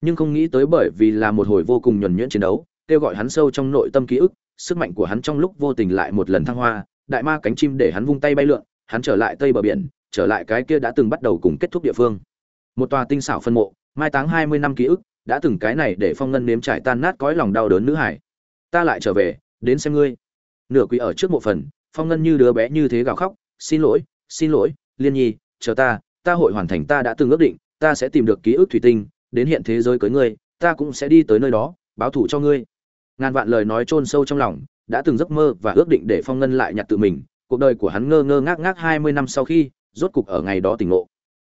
Nhưng không nghĩ tới bởi vì là một hồi vô cùng nhuẩn nhuyễn chiến đấu, kêu gọi hắn sâu trong nội tâm ký ức sức mạnh của hắn trong lúc vô tình lại một lần thăng hoa, đại ma cánh chim để hắn vung tay bay lượn, hắn trở lại tây bờ biển, trở lại cái kia đã từng bắt đầu cùng kết thúc địa phương. Một tòa tinh xảo phân mộ, mai táng hai mươi năm ký ức, đã từng cái này để phong ngân nếm trải tan nát cõi lòng đau đớn nữ hải. Ta lại trở về, đến xem ngươi. Nửa quỷ ở trước mộ phần, phong ngân như đứa bé như thế gào khóc, xin lỗi xin lỗi, liên nhi, chờ ta ta hội hoàn thành ta đã từng ước định, ta sẽ tìm được ký ức thủy tinh, đến hiện thế giới cưới ngươi, ta cũng sẽ đi tới nơi đó, báo thủ cho ngươi ngàn vạn lời nói chôn sâu trong lòng, đã từng giấc mơ và ước định để phong ngân lại nhặt tự mình, cuộc đời của hắn ngơ ngơ ngác ngác hai mươi năm sau khi, rốt cục ở ngày đó tỉnh ngộ.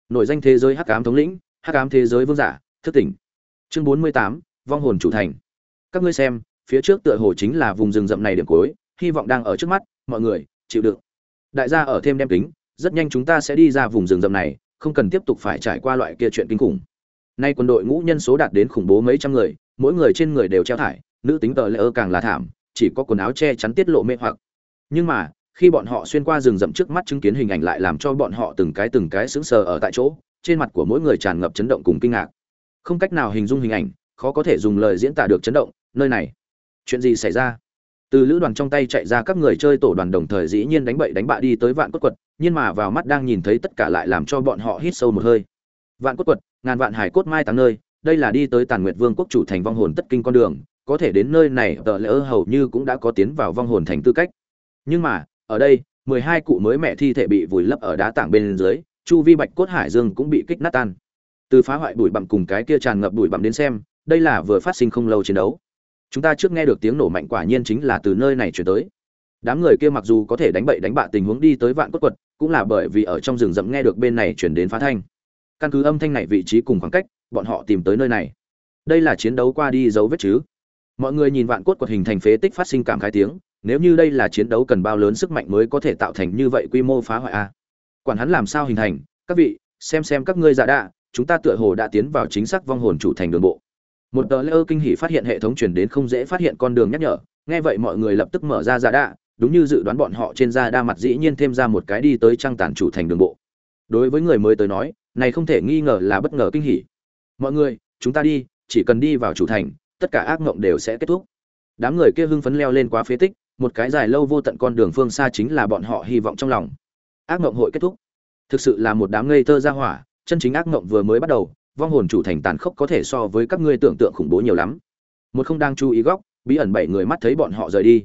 Nổi danh thế giới hắc ám thống lĩnh, hắc ám thế giới vương giả, thức tỉnh. Chương bốn mươi tám, vong hồn chủ thành. Các ngươi xem, phía trước tựa hồ chính là vùng rừng rậm này điểm cuối, hy vọng đang ở trước mắt, mọi người, chịu đựng. Đại gia ở thêm đem kính, rất nhanh chúng ta sẽ đi ra vùng rừng rậm này, không cần tiếp tục phải trải qua loại kia chuyện kinh khủng. Nay quân đội ngũ nhân số đạt đến khủng bố mấy trăm người, mỗi người trên người đều treo thải nữ tính tờ lệ ơ càng là thảm, chỉ có quần áo che chắn tiết lộ mê hoặc. Nhưng mà, khi bọn họ xuyên qua rừng rậm trước mắt chứng kiến hình ảnh lại làm cho bọn họ từng cái từng cái sững sờ ở tại chỗ, trên mặt của mỗi người tràn ngập chấn động cùng kinh ngạc. Không cách nào hình dung hình ảnh, khó có thể dùng lời diễn tả được chấn động, nơi này. Chuyện gì xảy ra? Từ lữ đoàn trong tay chạy ra các người chơi tổ đoàn đồng thời dĩ nhiên đánh bậy đánh bạ đi tới vạn cốt quật, nhưng mà vào mắt đang nhìn thấy tất cả lại làm cho bọn họ hít sâu một hơi. Vạn cốt quật, ngàn vạn hải cốt mai táng nơi, đây là đi tới tàn nguyệt vương quốc chủ thành vong hồn tất kinh con đường có thể đến nơi này, tờ lỡ hầu như cũng đã có tiến vào vong hồn thành tư cách. Nhưng mà, ở đây, mười hai cụ mới mẹ thi thể bị vùi lấp ở đá tảng bên dưới, chu vi bạch cốt hải dương cũng bị kích nát tan. Từ phá hoại bụi bặm cùng cái kia tràn ngập bụi bặm đến xem, đây là vừa phát sinh không lâu chiến đấu. Chúng ta trước nghe được tiếng nổ mạnh quả nhiên chính là từ nơi này chuyển tới. Đám người kia mặc dù có thể đánh bậy đánh bạ tình huống đi tới vạn cốt quật, cũng là bởi vì ở trong rừng rậm nghe được bên này chuyển đến phá thanh. Căn cứ âm thanh này vị trí cùng khoảng cách, bọn họ tìm tới nơi này. Đây là chiến đấu qua đi dấu vết chứ? Mọi người nhìn vạn cốt quật hình thành phế tích phát sinh cảm khái tiếng, nếu như đây là chiến đấu cần bao lớn sức mạnh mới có thể tạo thành như vậy quy mô phá hoại a? Quản hắn làm sao hình thành, các vị, xem xem các ngươi giả đạ, chúng ta tựa hồ đã tiến vào chính xác vong hồn chủ thành đường bộ. Một tờ lơ kinh hỉ phát hiện hệ thống chuyển đến không dễ phát hiện con đường nhắc nhở, nghe vậy mọi người lập tức mở ra giả đạ, đúng như dự đoán bọn họ trên da đa mặt dĩ nhiên thêm ra một cái đi tới trang tản chủ thành đường bộ. Đối với người mới tới nói, này không thể nghi ngờ là bất ngờ kinh hỉ. Mọi người, chúng ta đi, chỉ cần đi vào chủ thành tất cả ác mộng đều sẽ kết thúc. Đám người kia hưng phấn leo lên quá phế tích, một cái dài lâu vô tận con đường phương xa chính là bọn họ hy vọng trong lòng. Ác mộng hội kết thúc. Thực sự là một đám ngây thơ ra hỏa, chân chính ác mộng vừa mới bắt đầu, vong hồn chủ thành tàn khốc có thể so với các ngươi tưởng tượng khủng bố nhiều lắm. Một không đang chú ý góc, bí ẩn bảy người mắt thấy bọn họ rời đi.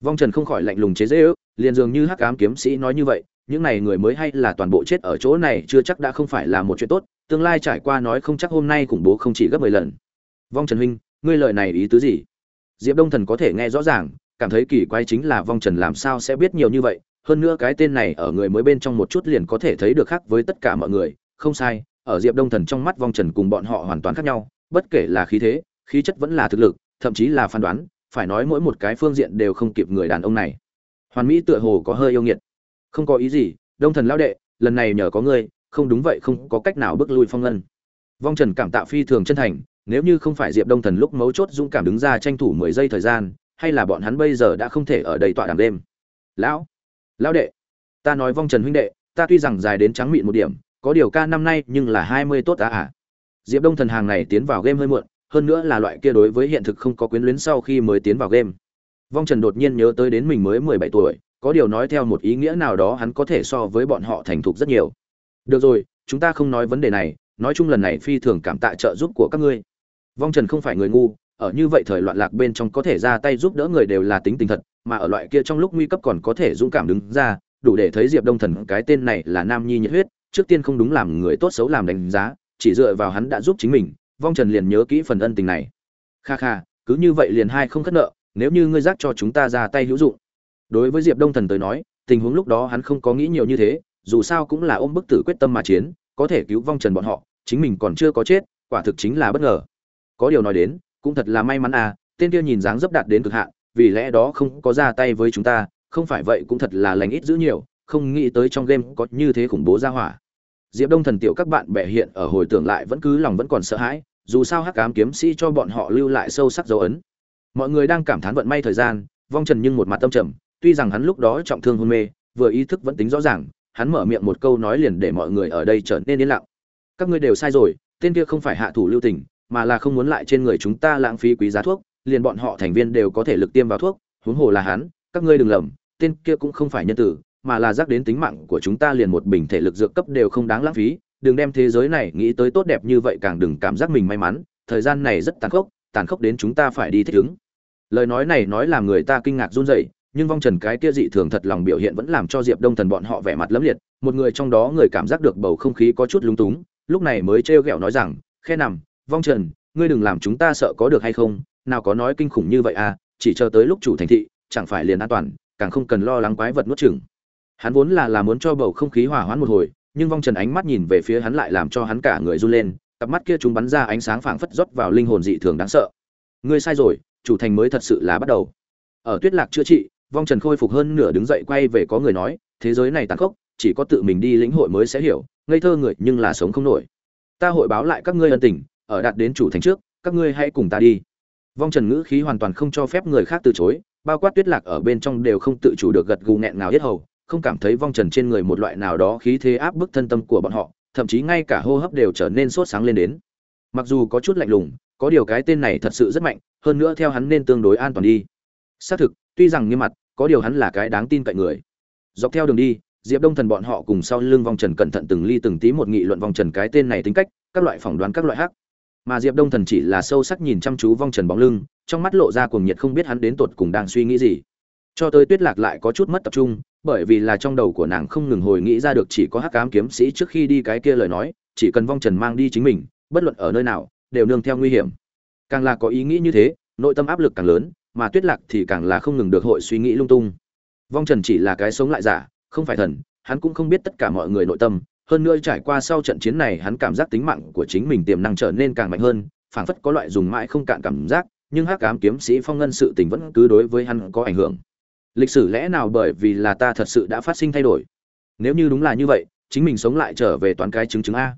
Vong trần không khỏi lạnh lùng chế dễ ước, liền dường như hắc ám kiếm sĩ nói như vậy, những này người mới hay là toàn bộ chết ở chỗ này chưa chắc đã không phải là một chuyện tốt, tương lai trải qua nói không chắc hôm nay khủng bố không chỉ gấp mười lần. Vong trần huynh ngươi lời này ý tứ gì? Diệp đông thần có thể nghe rõ ràng, cảm thấy kỳ quái chính là vong trần làm sao sẽ biết nhiều như vậy, hơn nữa cái tên này ở người mới bên trong một chút liền có thể thấy được khác với tất cả mọi người, không sai, ở diệp đông thần trong mắt vong trần cùng bọn họ hoàn toàn khác nhau, bất kể là khí thế, khí chất vẫn là thực lực, thậm chí là phán đoán, phải nói mỗi một cái phương diện đều không kịp người đàn ông này. Hoàn mỹ tựa hồ có hơi yêu nghiệt. Không có ý gì, đông thần lão đệ, lần này nhờ có ngươi, không đúng vậy không có cách nào bước lui phong ngân. Vong trần cảm tạ phi thường chân thành nếu như không phải diệp đông thần lúc mấu chốt dũng cảm đứng ra tranh thủ mười giây thời gian, hay là bọn hắn bây giờ đã không thể ở đây tọa đàm đêm? Lão lão đệ, ta nói vong trần huynh đệ, ta tuy rằng dài đến trắng mịn một điểm, có điều ca năm nay nhưng là hai mươi tốt ta à. Diệp đông thần hàng này tiến vào game hơi muộn, hơn nữa là loại kia đối với hiện thực không có quyến luyến sau khi mới tiến vào game. Vong trần đột nhiên nhớ tới đến mình mới mười bảy tuổi, có điều nói theo một ý nghĩa nào đó hắn có thể so với bọn họ thành thục rất nhiều. Được rồi, chúng ta không nói vấn đề này, nói chung lần này phi thường cảm tạ trợ giúp của các ngươi vong trần không phải người ngu, ở như vậy thời loạn lạc bên trong có thể ra tay giúp đỡ người đều là tính tình thật, mà ở loại kia trong lúc nguy cấp còn có thể dũng cảm đứng ra, đủ để thấy diệp đông thần cái tên này là nam nhi nhiệt huyết, trước tiên không đúng làm người tốt xấu làm đánh giá, chỉ dựa vào hắn đã giúp chính mình, vong trần liền nhớ kỹ phần ân tình này. Kha kha, cứ như vậy liền hai không khất nợ, nếu như ngươi giác cho chúng ta ra tay hữu dụng. Đối với diệp đông thần tới nói, tình huống lúc đó hắn không có nghĩ nhiều như thế, dù sao cũng là ôm bức tử quyết tâm mà chiến, có thể cứu vong trần bọn họ, chính mình còn chưa có chết, quả thực chính là bất ngờ có điều nói đến, cũng thật là may mắn à tên kia nhìn dáng dấp đạt đến cực hạn, vì lẽ đó không có ra tay với chúng ta, không phải vậy cũng thật là lành ít giữ nhiều, không nghĩ tới trong game có như thế khủng bố ra hỏa. Diệp đông thần tiểu các bạn bè hiện ở hồi tưởng lại vẫn cứ lòng vẫn còn sợ hãi, dù sao hắc ám kiếm sĩ cho bọn họ lưu lại sâu sắc dấu ấn. Mọi người đang cảm thán vận may thời gian, vong trần nhưng một mặt tâm trầm, tuy rằng hắn lúc đó trọng thương hôn mê, vừa ý thức vẫn tính rõ ràng, hắn mở miệng một câu nói liền để mọi người ở đây trở nên yên lặng. Các ngươi đều sai rồi, tên kia không phải hạ thủ lưu tình mà là không muốn lại trên người chúng ta lãng phí quý giá thuốc, liền bọn họ thành viên đều có thể lực tiêm vào thuốc, huống hồ là hắn, các ngươi đừng lầm, tên kia cũng không phải nhân tử, mà là rắc đến tính mạng của chúng ta liền một bình thể lực dược cấp đều không đáng lãng phí, đừng đem thế giới này nghĩ tới tốt đẹp như vậy càng đừng cảm giác mình may mắn, thời gian này rất tàn khốc tàn khốc đến chúng ta phải đi thích ứng. Lời nói này nói làm người ta kinh ngạc run rẩy, nhưng vong trần cái kia dị thường thật lòng biểu hiện vẫn làm cho diệp đông thần bọn họ vẻ mặt lấm liệt, một người trong đó người cảm giác được bầu không khí có chút lung túng, lúc này mới trêu ghẹo nói rằng, khe nằm vong trần, ngươi đừng làm chúng ta sợ có được hay không, nào có nói kinh khủng như vậy à chỉ chờ tới lúc chủ thành thị, chẳng phải liền an toàn, càng không cần lo lắng quái vật nuốt chừng hắn vốn là là muốn cho bầu không khí hòa hoãn một hồi, nhưng vong trần ánh mắt nhìn về phía hắn lại làm cho hắn cả người run lên, cặp mắt kia chúng bắn ra ánh sáng phảng phất rót vào linh hồn dị thường đáng sợ. Ngươi sai rồi, chủ thành mới thật sự là bắt đầu. Ở tuyết lạc chữa trị, vong trần khôi phục hơn nửa đứng dậy quay về có người nói, thế giới này tàn khốc, chỉ có tự mình đi lĩnh hội mới sẽ hiểu, ngây thơ người nhưng là sống không nổi. Ta hội báo lại các ngươi ân tình ở đạt đến chủ thành trước, các ngươi hãy cùng ta đi. Vong trần ngữ khí hoàn toàn không cho phép người khác từ chối, bao quát tuyết lạc ở bên trong đều không tự chủ được gật gù nghẹn ngào hết hầu, không cảm thấy vong trần trên người một loại nào đó khí thế áp bức thân tâm của bọn họ, thậm chí ngay cả hô hấp đều trở nên sốt sáng lên đến. Mặc dù có chút lạnh lùng, có điều cái tên này thật sự rất mạnh, hơn nữa theo hắn nên tương đối an toàn đi. Xác thực, tuy rằng nghiêm mặt, có điều hắn là cái đáng tin cậy người. Dọc theo đường đi, diệp đông thần bọn họ cùng sau lưng vong trần cẩn thận từng ly từng tí một nghị luận vong trần cái tên này tính cách, các loại phỏng đoán các loại hắc mà diệp đông thần chỉ là sâu sắc nhìn chăm chú vong trần bóng lưng, trong mắt lộ ra cuồng nhiệt không biết hắn đến tột cùng đang suy nghĩ gì. Cho tới tuyết lạc lại có chút mất tập trung, bởi vì là trong đầu của nàng không ngừng hồi nghĩ ra được chỉ có hắc ám kiếm sĩ trước khi đi cái kia lời nói, chỉ cần vong trần mang đi chính mình, bất luận ở nơi nào, đều nương theo nguy hiểm. Càng là có ý nghĩ như thế, nội tâm áp lực càng lớn, mà tuyết lạc thì càng là không ngừng được hội suy nghĩ lung tung. Vong trần chỉ là cái sống lại giả, không phải thần, hắn cũng không biết tất cả mọi người nội tâm hơn nữa trải qua sau trận chiến này, hắn cảm giác tính mạng của chính mình tiềm năng trở nên càng mạnh hơn, phảng phất có loại dùng mãi không cạn cảm giác, nhưng hắc ám kiếm sĩ phong ngân sự tình vẫn cứ đối với hắn có ảnh hưởng. Lịch sử lẽ nào bởi vì là ta thật sự đã phát sinh thay đổi? Nếu như đúng là như vậy, chính mình sống lại trở về toàn cái chứng chứng a.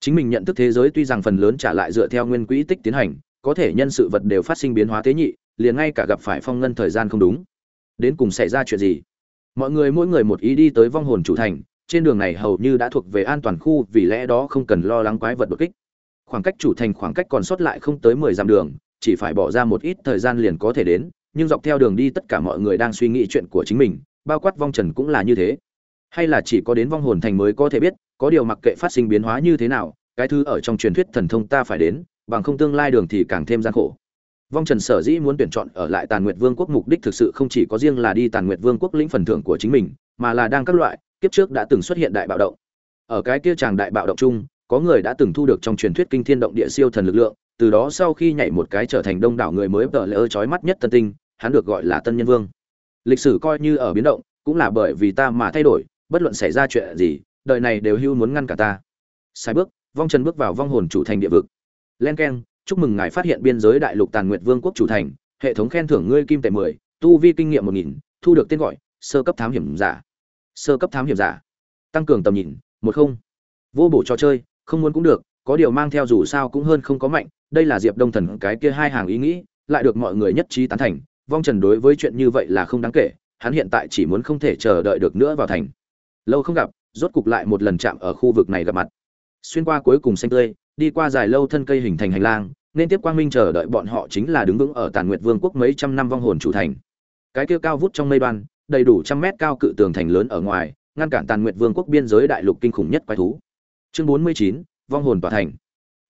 Chính mình nhận thức thế giới tuy rằng phần lớn trả lại dựa theo nguyên quỹ tích tiến hành, có thể nhân sự vật đều phát sinh biến hóa tế nhị, liền ngay cả gặp phải phong ngân thời gian không đúng. Đến cùng xảy ra chuyện gì? Mọi người mỗi người một ý đi tới vong hồn chủ thành trên đường này hầu như đã thuộc về an toàn khu, vì lẽ đó không cần lo lắng quái vật đột kích. Khoảng cách chủ thành khoảng cách còn sót lại không tới mười dặm đường, chỉ phải bỏ ra một ít thời gian liền có thể đến, nhưng dọc theo đường đi tất cả mọi người đang suy nghĩ chuyện của chính mình, bao quát vong trần cũng là như thế. Hay là chỉ có đến vong hồn thành mới có thể biết, có điều mặc kệ phát sinh biến hóa như thế nào, cái thứ ở trong truyền thuyết thần thông ta phải đến, bằng không tương lai đường thì càng thêm gian khổ. Vong trần sở dĩ muốn tuyển chọn ở lại tàn nguyệt vương quốc mục đích thực sự không chỉ có riêng là đi tàn nguyệt vương quốc lĩnh phần thưởng của chính mình, mà là đang các loại kiếp trước đã từng xuất hiện đại bạo động. Ở cái kia chàng đại bạo động chung, có người đã từng thu được trong truyền thuyết kinh thiên động địa siêu thần lực lượng, từ đó sau khi nhảy một cái trở thành đông đảo người mới tở lỡ chói mắt nhất tân tinh, hắn được gọi là tân nhân vương. Lịch sử coi như ở biến động, cũng là bởi vì ta mà thay đổi, bất luận xảy ra chuyện gì, đời này đều hưu muốn ngăn cả ta. Sai bước, vong trần bước vào vong hồn chủ thành địa vực. Len keng chúc mừng ngài phát hiện biên giới đại lục tàn nguyệt vương quốc chủ thành, hệ thống khen thưởng ngươi kim tệ mười, tu vi kinh nghiệm một nghìn, thu được tên gọi, sơ cấp thám hiểm giả sơ cấp thám hiểm giả. Tăng cường tầm nhìn, một không. Vô bổ trò chơi, không muốn cũng được, có điều mang theo dù sao cũng hơn không có mạnh, đây là diệp đông thần cái kia hai hàng ý nghĩ, lại được mọi người nhất trí tán thành, vong trần đối với chuyện như vậy là không đáng kể, hắn hiện tại chỉ muốn không thể chờ đợi được nữa vào thành. Lâu không gặp, rốt cục lại một lần chạm ở khu vực này gặp mặt. Xuyên qua cuối cùng xanh tươi, đi qua dài lâu thân cây hình thành hành lang, nên tiếp quang minh chờ đợi bọn họ chính là đứng vững ở tàn nguyệt vương quốc mấy trăm năm vong hồn chủ thành. Cái kia cao vút trong mây đoan đầy đủ trăm mét cao cự tường thành lớn ở ngoài, ngăn cản tàn nguyệt vương quốc biên giới đại lục kinh khủng nhất quái thú. Chương bốn mươi chín, vong hồn tỏa thành.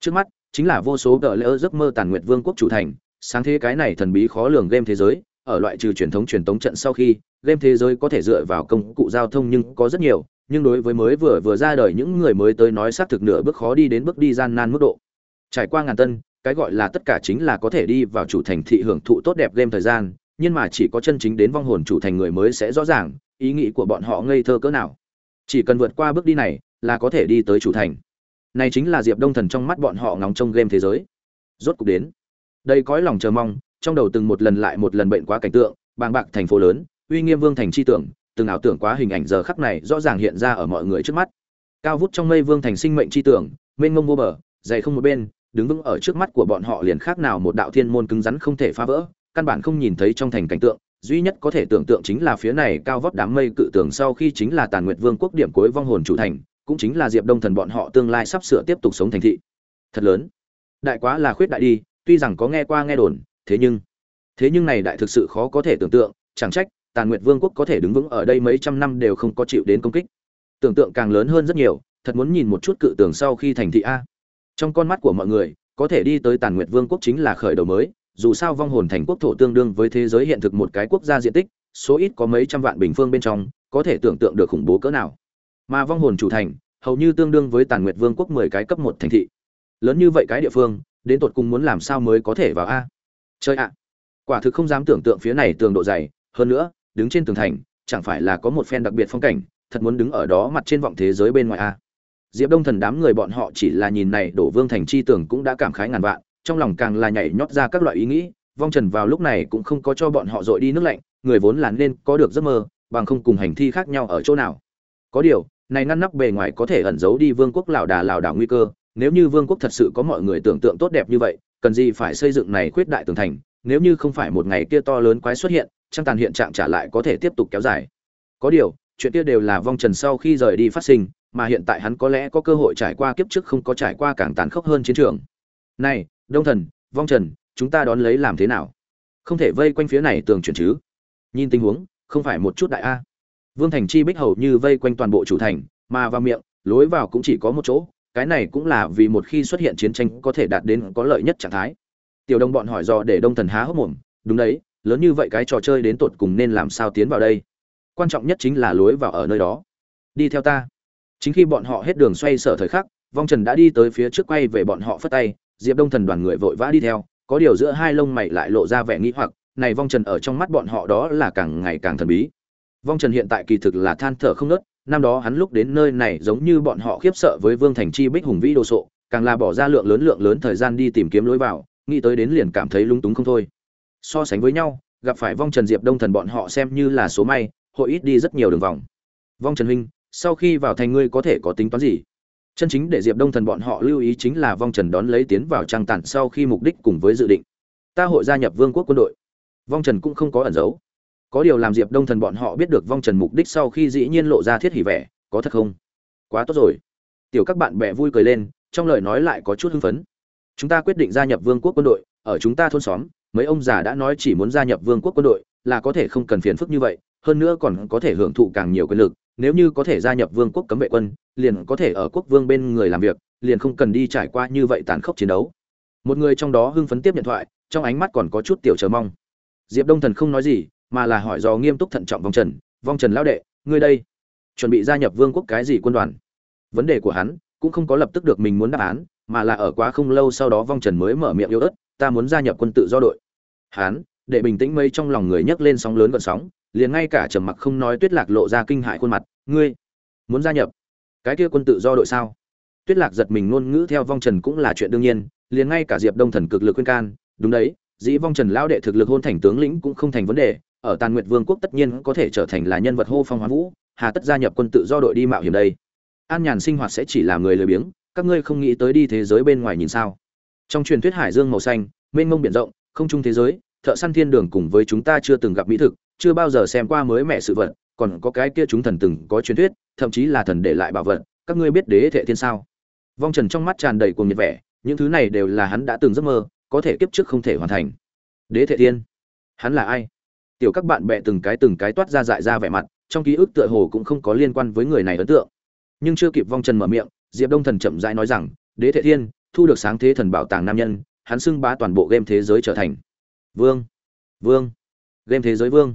Trước mắt, chính là vô số gỡ lỡ giấc mơ tàn nguyệt vương quốc chủ thành, sáng thế cái này thần bí khó lường game thế giới, ở loại trừ truyền thống truyền thống trận sau khi, game thế giới có thể dựa vào công cụ giao thông nhưng có rất nhiều, nhưng đối với mới vừa vừa ra đời những người mới tới nói xác thực nửa bước khó đi đến bước đi gian nan mức độ. Trải qua ngàn tân, cái gọi là tất cả chính là có thể đi vào chủ thành thị hưởng thụ tốt đẹp game thời gian nhưng mà chỉ có chân chính đến vong hồn chủ thành người mới sẽ rõ ràng, ý nghĩ của bọn họ ngây thơ cỡ nào. Chỉ cần vượt qua bước đi này, là có thể đi tới chủ thành. Này chính là diệp đông thần trong mắt bọn họ ngóng trong game thế giới. Rốt cục đến. Đây cõi lòng chờ mong, trong đầu từng một lần lại một lần bệnh quá cảnh tượng, bàng bạc thành phố lớn, uy nghiêm vương thành chi tưởng, từng ảo tưởng quá hình ảnh giờ khắc này rõ ràng hiện ra ở mọi người trước mắt. Cao vút trong mây vương thành sinh mệnh chi tưởng, mênh mông vô bờ, dày không một bên, đứng vững ở trước mắt của bọn họ liền khác nào một đạo thiên môn cứng rắn không thể phá vỡ căn bản không nhìn thấy trong thành cảnh tượng, duy nhất có thể tưởng tượng chính là phía này cao vóc đám mây cự tưởng sau khi chính là tàn nguyệt vương quốc điểm cuối vong hồn chủ thành, cũng chính là diệp đông thần bọn họ tương lai sắp sửa tiếp tục sống thành thị. Thật lớn. Đại quá là khuyết đại đi, tuy rằng có nghe qua nghe đồn, thế nhưng thế nhưng này đại thực sự khó có thể tưởng tượng, chẳng trách tàn nguyệt vương quốc có thể đứng vững ở đây mấy trăm năm đều không có chịu đến công kích. Tưởng tượng càng lớn hơn rất nhiều, thật muốn nhìn một chút cự tưởng sau khi thành thị a. Trong con mắt của mọi người, có thể đi tới tàn nguyệt vương quốc chính là khởi đầu mới dù sao vong hồn thành quốc thổ tương đương với thế giới hiện thực một cái quốc gia diện tích, số ít có mấy trăm vạn bình phương bên trong, có thể tưởng tượng được khủng bố cỡ nào. Mà vong hồn chủ thành, hầu như tương đương với tàn nguyệt vương quốc mười cái cấp một thành thị. Lớn như vậy cái địa phương, đến tột cùng muốn làm sao mới có thể vào a? Chơi ạ! Quả thực không dám tưởng tượng phía này tường độ dày, hơn nữa, đứng trên tường thành, chẳng phải là có một phen đặc biệt phong cảnh, thật muốn đứng ở đó mặt trên vọng thế giới bên ngoài a. Diệp đông thần đám người bọn họ chỉ là nhìn này đổ vương thành chi tường cũng đã cảm khái ngàn vạn trong lòng càng là nhảy nhót ra các loại ý nghĩ, vong trần vào lúc này cũng không có cho bọn họ dội đi nước lạnh, người vốn là nên có được giấc mơ, bằng không cùng hành thi khác nhau ở chỗ nào. Có điều, này ngăn nắp bề ngoài có thể ẩn giấu đi vương quốc lảo đà lảo đảo nguy cơ, nếu như vương quốc thật sự có mọi người tưởng tượng tốt đẹp như vậy, cần gì phải xây dựng này khuyết đại tường thành, nếu như không phải một ngày kia to lớn quái xuất hiện trang tàn hiện trạng trả lại có thể tiếp tục kéo dài. Có điều, chuyện kia đều là vong trần sau khi rời đi phát sinh, mà hiện tại hắn có lẽ có cơ hội trải qua kiếp trước không có trải qua càng tàn khốc hơn chiến trường. Này đông thần, vong trần, chúng ta đón lấy làm thế nào? Không thể vây quanh phía này tường chuyển chứ? Nhìn tình huống, không phải một chút đại a. Vương thành chi bích hầu như vây quanh toàn bộ chủ thành, mà vào miệng, lối vào cũng chỉ có một chỗ, cái này cũng là vì một khi xuất hiện chiến tranh có thể đạt đến có lợi nhất trạng thái. Tiểu đông bọn hỏi do để đông thần há hốc mồm, đúng đấy, lớn như vậy cái trò chơi đến tột cùng nên làm sao tiến vào đây? Quan trọng nhất chính là lối vào ở nơi đó. Đi theo ta. Chính khi bọn họ hết đường xoay sở thời khắc, vong trần đã đi tới phía trước quay về bọn họ phất tay diệp đông thần đoàn người vội vã đi theo, có điều giữa hai lông mày lại lộ ra vẻ nghĩ hoặc, này vong trần ở trong mắt bọn họ đó là càng ngày càng thần bí. Vong trần hiện tại kỳ thực là than thở không nớt năm đó hắn lúc đến nơi này giống như bọn họ khiếp sợ với vương thành chi bích hùng vĩ đồ sộ, càng là bỏ ra lượng lớn lượng lớn thời gian đi tìm kiếm lối vào, nghĩ tới đến liền cảm thấy lúng túng không thôi. So sánh với nhau, gặp phải vong trần diệp đông thần bọn họ xem như là số may, hội ít đi rất nhiều đường vòng. Vong trần huynh, sau khi vào thành ngươi có thể có tính toán gì? Chân chính để diệp đông thần bọn họ lưu ý chính là vong trần đón lấy tiến vào trang tản sau khi mục đích cùng với dự định. Ta hội gia nhập vương quốc quân đội. Vong trần cũng không có ẩn giấu. Có điều làm diệp đông thần bọn họ biết được vong trần mục đích sau khi dĩ nhiên lộ ra thiết hỉ vẻ, có thật không? Quá tốt rồi. Tiểu các bạn bè vui cười lên, trong lời nói lại có chút hưng phấn. Chúng ta quyết định gia nhập vương quốc quân đội, ở chúng ta thôn xóm, mấy ông già đã nói chỉ muốn gia nhập vương quốc quân đội là có thể không cần phiền phức như vậy, hơn nữa còn có thể hưởng thụ càng nhiều quyền lực nếu như có thể gia nhập vương quốc cấm vệ quân, liền có thể ở quốc vương bên người làm việc, liền không cần đi trải qua như vậy tàn khốc chiến đấu. Một người trong đó hưng phấn tiếp điện thoại, trong ánh mắt còn có chút tiểu chờ mong. Diệp đông thần không nói gì, mà là hỏi do nghiêm túc thận trọng vong trần vong trần lão đệ, ngươi đây chuẩn bị gia nhập vương quốc cái gì quân đoàn? Vấn đề của hắn cũng không có lập tức được mình muốn đáp án, mà là ở quá không lâu sau đó vong trần mới mở miệng yếu ớt, ta muốn gia nhập quân tự do đội. Hắn, để bình tĩnh mây trong lòng người nhấc lên sóng lớn gợn sóng liền ngay cả trầm mặc không nói tuyết lạc lộ ra kinh hại khuôn mặt, ngươi muốn gia nhập cái kia quân tự do đội sao? Tuyết lạc giật mình ngôn ngữ theo vong trần cũng là chuyện đương nhiên, liền ngay cả diệp đông thần cực lực khuyên can, đúng đấy, dĩ vong trần lão đệ thực lực hôn thành tướng lĩnh cũng không thành vấn đề, ở tàn nguyệt vương quốc tất nhiên có thể trở thành là nhân vật hô phong hoán vũ, hà tất gia nhập quân tự do đội đi mạo hiểm đây. An nhàn sinh hoạt sẽ chỉ làm người lười biếng, các ngươi không nghĩ tới đi thế giới bên ngoài nhìn sao? Trong truyền thuyết hải dương màu xanh, mênh mông biển rộng, không chung thế giới, thợ săn thiên đường cùng với chúng ta chưa từng gặp mỹ thực chưa bao giờ xem qua mới mẹ sự vật, còn có cái kia chúng thần từng có truyền thuyết, thậm chí là thần để lại bảo vật, các ngươi biết đế thệ thiên sao? Vong trần trong mắt tràn đầy cuồng nhiệt vẻ, những thứ này đều là hắn đã từng giấc mơ, có thể kiếp trước không thể hoàn thành. Đế thệ thiên? Hắn là ai? Tiểu các bạn bè từng cái từng cái toát ra dại ra vẻ mặt, trong ký ức tựa hồ cũng không có liên quan với người này ấn tượng. Nhưng chưa kịp vong trần mở miệng, diệp đông thần chậm rãi nói rằng, đế thệ thiên, thu được sáng thế thần bảo tàng nam nhân, hắn xưng bá toàn bộ game thế giới trở thành. Vương vương, game thế giới vương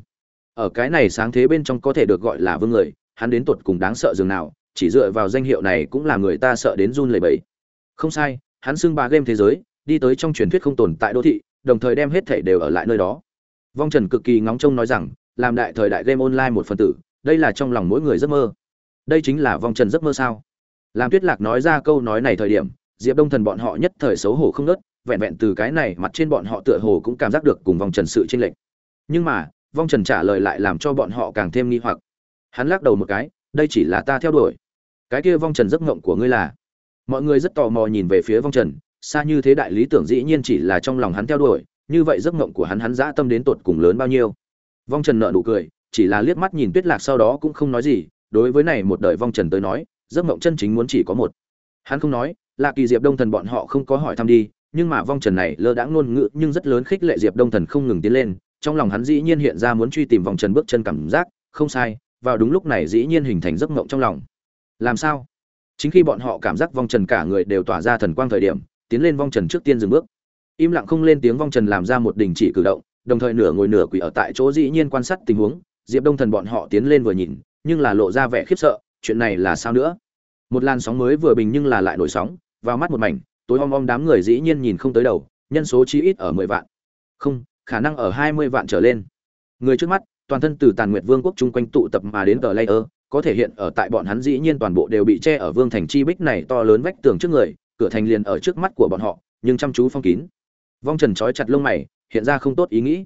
ở cái này sáng thế bên trong có thể được gọi là vương người, hắn đến tột cùng đáng sợ dường nào, chỉ dựa vào danh hiệu này cũng là người ta sợ đến run lẩy bẩy. Không sai, hắn xưng ba game thế giới, đi tới trong truyền thuyết không tồn tại đô thị, đồng thời đem hết thể đều ở lại nơi đó. Vong trần cực kỳ ngóng trông nói rằng, làm đại thời đại game online một phần tử, đây là trong lòng mỗi người giấc mơ. Đây chính là vong trần giấc mơ sao? Làm tuyết lạc nói ra câu nói này thời điểm, diệp đông thần bọn họ nhất thời xấu hổ không nớt vẹn vẹn từ cái này mặt trên bọn họ tựa hồ cũng cảm giác được cùng vong trần sự tranh lệch. Nhưng mà vong trần trả lời lại làm cho bọn họ càng thêm nghi hoặc. Hắn lắc đầu một cái, đây chỉ là ta theo đuổi. Cái kia vong trần giấc ngộng của ngươi là? Mọi người rất tò mò nhìn về phía vong trần, xa như thế đại lý tưởng dĩ nhiên chỉ là trong lòng hắn theo đuổi, như vậy giấc ngộng của hắn hắn dã tâm đến tột cùng lớn bao nhiêu? Vong trần nợ nụ cười, chỉ là liếc mắt nhìn tuyết lạc sau đó cũng không nói gì, đối với này một đời vong trần tới nói, giấc ngộng chân chính muốn chỉ có một. Hắn không nói là kỳ diệp đông thần bọn họ không có hỏi thăm đi, nhưng mà vong trần này lơ đãng ngôn ngữ nhưng rất lớn khích lệ diệp đông thần không ngừng tiến lên trong lòng hắn dĩ nhiên hiện ra muốn truy tìm vòng trần bước chân cảm giác, không sai, vào đúng lúc này dĩ nhiên hình thành giấc mộng trong lòng. Làm sao? Chính khi bọn họ cảm giác vong trần cả người đều tỏa ra thần quang thời điểm, tiến lên vong trần trước tiên dừng bước. Im lặng không lên tiếng vong trần làm ra một đình chỉ cử động, đồng thời nửa ngồi nửa quỷ ở tại chỗ dĩ nhiên quan sát tình huống, diệp đông thần bọn họ tiến lên vừa nhìn, nhưng là lộ ra vẻ khiếp sợ, chuyện này là sao nữa? Một làn sóng mới vừa bình nhưng là lại nổi sóng, vào mắt một mảnh, tối om om đám người dĩ nhiên nhìn không tới đầu, nhân số chi ít ở mười vạn. Không khả năng ở hai mươi vạn trở lên. Người trước mắt, toàn thân từ tàn nguyệt vương quốc chung quanh tụ tập mà đến tờ layer, có thể hiện ở tại bọn hắn dĩ nhiên toàn bộ đều bị che ở vương thành chi bích này to lớn vách tường trước người, cửa thành liền ở trước mắt của bọn họ, nhưng chăm chú phong kín. Vong trần trói chặt lông mày, hiện ra không tốt ý nghĩ.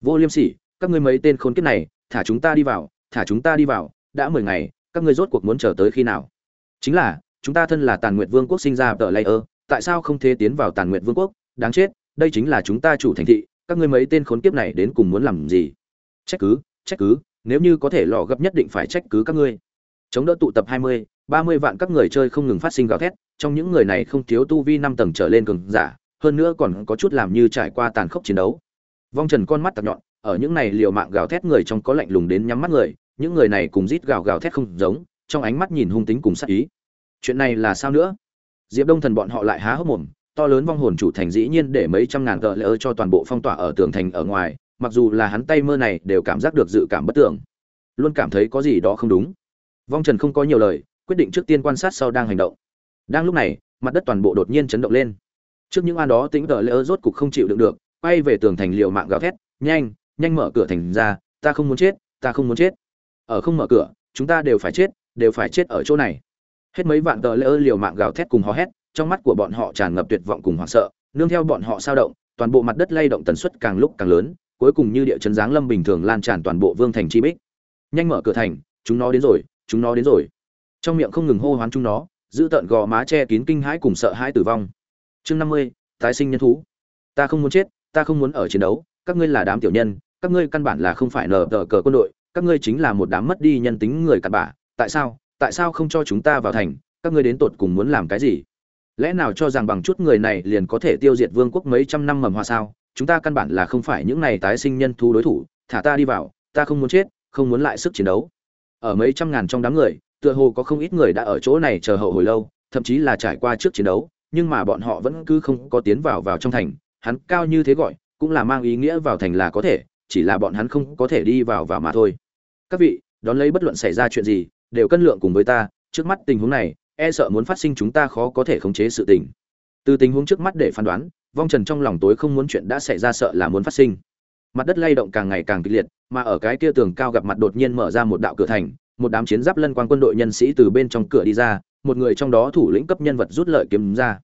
Vô liêm sỉ, các ngươi mấy tên khốn kiếp này, thả chúng ta đi vào, thả chúng ta đi vào, đã mười ngày, các ngươi rốt cuộc muốn chờ tới khi nào? Chính là, chúng ta thân là tàn nguyệt vương quốc sinh ra tờ layer, tại sao không thể tiến vào tàn nguyệt vương quốc? Đáng chết, đây chính là chúng ta chủ thành thị các ngươi mấy tên khốn kiếp này đến cùng muốn làm gì? Trách cứ trách cứ, nếu như có thể lò gấp nhất định phải trách cứ các ngươi. Chống đỡ tụ tập hai mươi, ba mươi vạn các người chơi không ngừng phát sinh gào thét, trong những người này không thiếu tu vi năm tầng trở lên cường giả, hơn nữa còn có chút làm như trải qua tàn khốc chiến đấu. Vong trần con mắt tặc nhọn, ở những này liều mạng gào thét người trong có lạnh lùng đến nhắm mắt người, những người này cùng rít gào gào thét không giống, trong ánh mắt nhìn hung tính cùng sắc ý. Chuyện này là sao nữa? Diệp đông thần bọn họ lại há hốc mồm to lớn vong hồn chủ thành dĩ nhiên để mấy trăm ngàn tờ lỡ cho toàn bộ phong tỏa ở tường thành ở ngoài, mặc dù là hắn tay mơ này đều cảm giác được dự cảm bất tưởng luôn cảm thấy có gì đó không đúng. Vong trần không có nhiều lời, quyết định trước tiên quan sát sau đang hành động. Đang lúc này, mặt đất toàn bộ đột nhiên chấn động lên. Trước những an đó tính tờ lỡ rốt cục không chịu đựng được, quay về tường thành liệu mạng gào thét, nhanh nhanh mở cửa thành ra, ta không muốn chết, ta không muốn chết. Ở không mở cửa, chúng ta đều phải chết, đều phải chết ở chỗ này. Hết mấy vạn tờ lỡ liều mạng gào thét cùng hò hét trong mắt của bọn họ tràn ngập tuyệt vọng cùng hoảng sợ, nương theo bọn họ sao động, toàn bộ mặt đất lay động tần suất càng lúc càng lớn, cuối cùng như địa chấn giáng lâm bình thường lan tràn toàn bộ vương thành chi bích. Nhanh mở cửa thành, chúng nó đến rồi, chúng nó đến rồi. Trong miệng không ngừng hô hoán chúng nó, giữ tợn gò má che kín kinh hãi cùng sợ hãi tử vong. Chương năm mươi, tái sinh nhân thú. Ta không muốn chết, ta không muốn ở chiến đấu, các ngươi là đám tiểu nhân, các ngươi căn bản là không phải nở tờ cờ quân đội, các ngươi chính là một đám mất đi nhân tính người cặn bã. Tại sao tại sao không cho chúng ta vào thành, các ngươi đến tột cùng muốn làm cái gì? Lẽ nào cho rằng bằng chút người này liền có thể tiêu diệt vương quốc mấy trăm năm mầm hoa sao? Chúng ta căn bản là không phải những này tái sinh nhân thú đối thủ, thả ta đi vào, ta không muốn chết, không muốn lại sức chiến đấu. Ở mấy trăm ngàn trong đám người, tựa hồ có không ít người đã ở chỗ này chờ hậu hồi lâu, thậm chí là trải qua trước chiến đấu, nhưng mà bọn họ vẫn cứ không có tiến vào vào trong thành. Hắn cao như thế gọi, cũng là mang ý nghĩa vào thành là có thể, chỉ là bọn hắn không có thể đi vào vào mà thôi. Các vị, đón lấy bất luận xảy ra chuyện gì, đều cân lượng cùng với ta, trước mắt tình huống này e sợ muốn phát sinh chúng ta khó có thể khống chế sự tình. Từ tình huống trước mắt để phán đoán, vong trần trong lòng tối không muốn chuyện đã xảy ra sợ là muốn phát sinh. Mặt đất lay động càng ngày càng kịch liệt, mà ở cái kia tường cao gặp mặt đột nhiên mở ra một đạo cửa thành, một đám chiến giáp lân quang quân đội nhân sĩ từ bên trong cửa đi ra, một người trong đó thủ lĩnh cấp nhân vật rút lợi kiếm ra.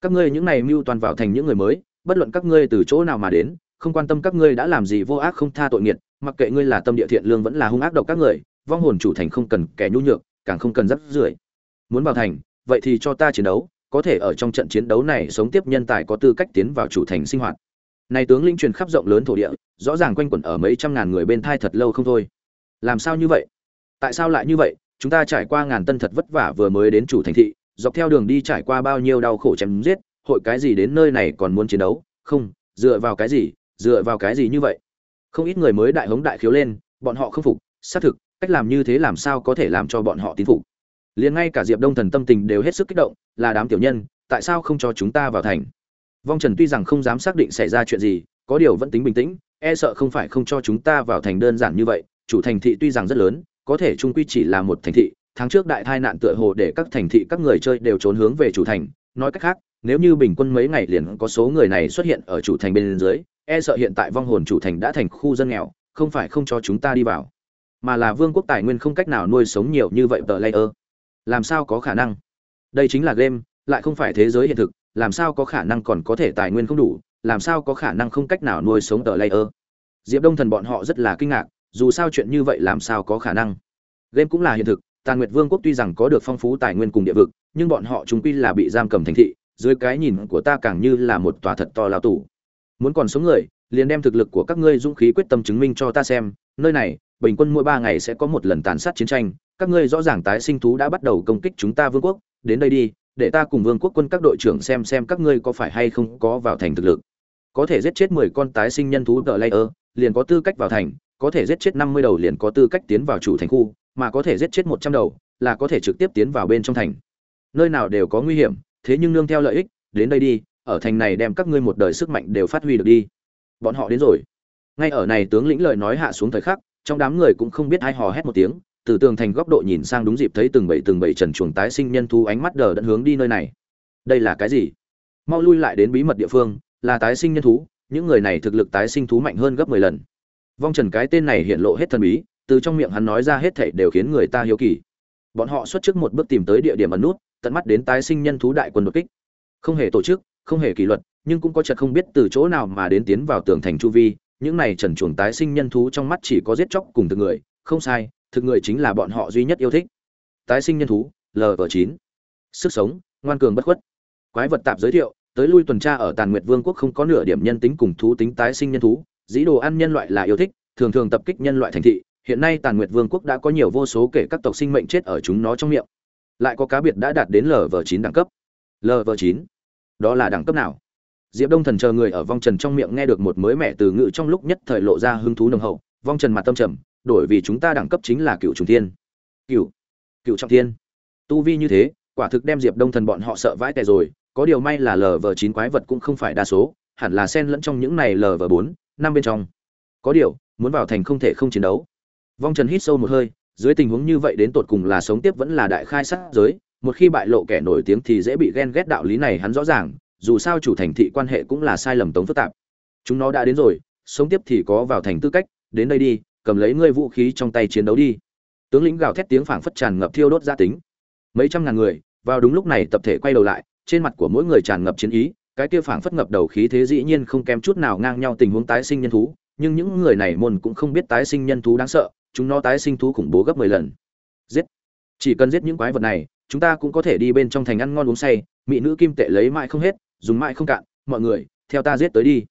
Các ngươi những này mưu toàn vào thành những người mới, bất luận các ngươi từ chỗ nào mà đến, không quan tâm các ngươi đã làm gì vô ác không tha tội nghiệt, mặc kệ ngươi là tâm địa thiện lương vẫn là hung ác độc các người, vong hồn chủ thành không cần kẻ nhu nhược, càng không cần rắc rưởi muốn vào thành, vậy thì cho ta chiến đấu, có thể ở trong trận chiến đấu này sống tiếp nhân tài có tư cách tiến vào chủ thành sinh hoạt. Này tướng linh truyền khắp rộng lớn thổ địa, rõ ràng quanh quẩn ở mấy trăm ngàn người bên thai thật lâu không thôi. Làm sao như vậy? Tại sao lại như vậy? Chúng ta trải qua ngàn tân thật vất vả vừa mới đến chủ thành thị, dọc theo đường đi trải qua bao nhiêu đau khổ chém giết, hội cái gì đến nơi này còn muốn chiến đấu? Không, dựa vào cái gì? Dựa vào cái gì như vậy? Không ít người mới đại hống đại khiếu lên, bọn họ không phục, xác thực, cách làm như thế làm sao có thể làm cho bọn họ tín phục? Liền ngay cả diệp đông thần tâm tình đều hết sức kích động, là đám tiểu nhân, tại sao không cho chúng ta vào thành? Vong trần tuy rằng không dám xác định xảy ra chuyện gì, có điều vẫn tính bình tĩnh e sợ không phải không cho chúng ta vào thành đơn giản như vậy, chủ thành thị tuy rằng rất lớn, có thể trung quy chỉ là một thành thị, tháng trước đại tai nạn tựa hồ để các thành thị, các người chơi đều trốn hướng về chủ thành, nói cách khác, nếu như bình quân mấy ngày liền có số người này xuất hiện ở chủ thành bên dưới e sợ hiện tại vong hồn chủ thành đã thành khu dân nghèo, không phải không cho chúng ta đi vào. Mà là vương quốc tài nguyên không cách nào nuôi sống nhiều như vậy tờ layer làm sao có khả năng? Đây chính là game, lại không phải thế giới hiện thực, làm sao có khả năng còn có thể tài nguyên không đủ, làm sao có khả năng không cách nào nuôi sống tờ layer? Diệp đông thần bọn họ rất là kinh ngạc, dù sao chuyện như vậy làm sao có khả năng? Game cũng là hiện thực tàn nguyệt vương quốc tuy rằng có được phong phú tài nguyên cùng địa vực, nhưng bọn họ chúng quy là bị giam cầm thành thị, dưới cái nhìn của ta càng như là một tòa thật to lao tù. Muốn còn sống người, liền đem thực lực của các ngươi dũng khí quyết tâm chứng minh cho ta xem, nơi này, bình quân mỗi ba ngày sẽ có một lần tàn sát chiến tranh các ngươi rõ ràng tái sinh thú đã bắt đầu công kích chúng ta vương quốc, đến đây đi, để ta cùng vương quốc quân các đội trưởng xem xem các ngươi có phải hay không có vào thành thực lực. Có thể giết chết mười con tái sinh nhân thú tờ layer, liền có tư cách vào thành, có thể giết chết năm mươi đầu liền có tư cách tiến vào chủ thành khu, mà có thể giết chết một trăm đầu là có thể trực tiếp tiến vào bên trong thành. Nơi nào đều có nguy hiểm, thế nhưng nương theo lợi ích, đến đây đi, ở thành này đem các ngươi một đời sức mạnh đều phát huy được đi. Bọn họ đến rồi. Ngay ở này tướng lĩnh lời nói hạ xuống thời khắc, trong đám người cũng không biết ai hò hét một tiếng từ tường thành góc độ nhìn sang đúng dịp thấy từng bảy từng bảy trần chuồng tái sinh nhân thú ánh mắt đờ đẫn hướng đi nơi này. Đây là cái gì? Mau lui lại đến bí mật địa phương, là tái sinh nhân thú, những người này thực lực tái sinh thú mạnh hơn gấp mười lần. Vong trần cái tên này hiện lộ hết thần bí, từ trong miệng hắn nói ra hết thảy đều khiến người ta hiếu kỳ. Bọn họ xuất trước một bước tìm tới địa điểm ẩn nút, tận mắt đến tái sinh nhân thú đại quân đột kích. Không hề tổ chức, không hề kỷ luật, nhưng cũng có chật không biết từ chỗ nào mà đến tiến vào tường thành chu vi, những này trần chuồng tái sinh nhân thú trong mắt chỉ có giết chóc cùng từng người, không sai thực người chính là bọn họ duy nhất yêu thích. Tái sinh nhân thú lv chín. Sức sống, ngoan cường bất khuất. Quái vật tạp giới thiệu, tới lui tuần tra ở tàn nguyệt vương quốc không có nửa điểm nhân tính cùng thú tính tái sinh nhân thú, dĩ đồ ăn nhân loại là yêu thích, thường thường tập kích nhân loại thành thị. Hiện nay tàn nguyệt vương quốc đã có nhiều vô số kể các tộc sinh mệnh chết ở chúng nó trong miệng. Lại có cá biệt đã đạt đến lv chín đẳng cấp. Lv chín, đó là đẳng cấp nào? Diệp đông thần chờ người ở vong trần trong miệng nghe được một mới mẹ từ ngữ trong lúc nhất thời lộ ra hứng thú nồng hậu. Vong trần mặt tâm trầm đổi vì chúng ta đẳng cấp chính là cựu trùng thiên. Cựu cựu trọng thiên. Tu vi như thế, quả thực đem diệp đông thần bọn họ sợ vãi tè rồi. Có điều may là lv chín quái vật cũng không phải đa số, hẳn là sen lẫn trong những này lv bốn, năm bên trong. Có điều, muốn vào thành không thể không chiến đấu. Vong trần hít sâu một hơi, dưới tình huống như vậy đến tột cùng là sống tiếp vẫn là đại khai sát giới, một khi bại lộ kẻ nổi tiếng thì dễ bị ghen ghét đạo lý này hắn rõ ràng, dù sao chủ thành thị quan hệ cũng là sai lầm tống phức tạp. Chúng nó đã đến rồi, sống tiếp thì có vào thành tư cách, đến đây đi cầm lấy ngươi vũ khí trong tay chiến đấu đi. Tướng lĩnh gào thét tiếng phảng phất tràn ngập thiêu đốt gia tính. Mấy trăm ngàn người, vào đúng lúc này tập thể quay đầu lại, trên mặt của mỗi người tràn ngập chiến ý, cái kia phảng phất ngập đầu khí thế dĩ nhiên không kém chút nào ngang nhau tình huống tái sinh nhân thú, nhưng những người này môn cũng không biết tái sinh nhân thú đáng sợ, chúng nó tái sinh thú khủng bố gấp mười lần. Giết! Chỉ cần giết những quái vật này, chúng ta cũng có thể đi bên trong thành ăn ngon uống say, mỹ nữ kim tệ lấy mãi không hết, dùng mãi không cạn, mọi người, theo ta giết tới đi.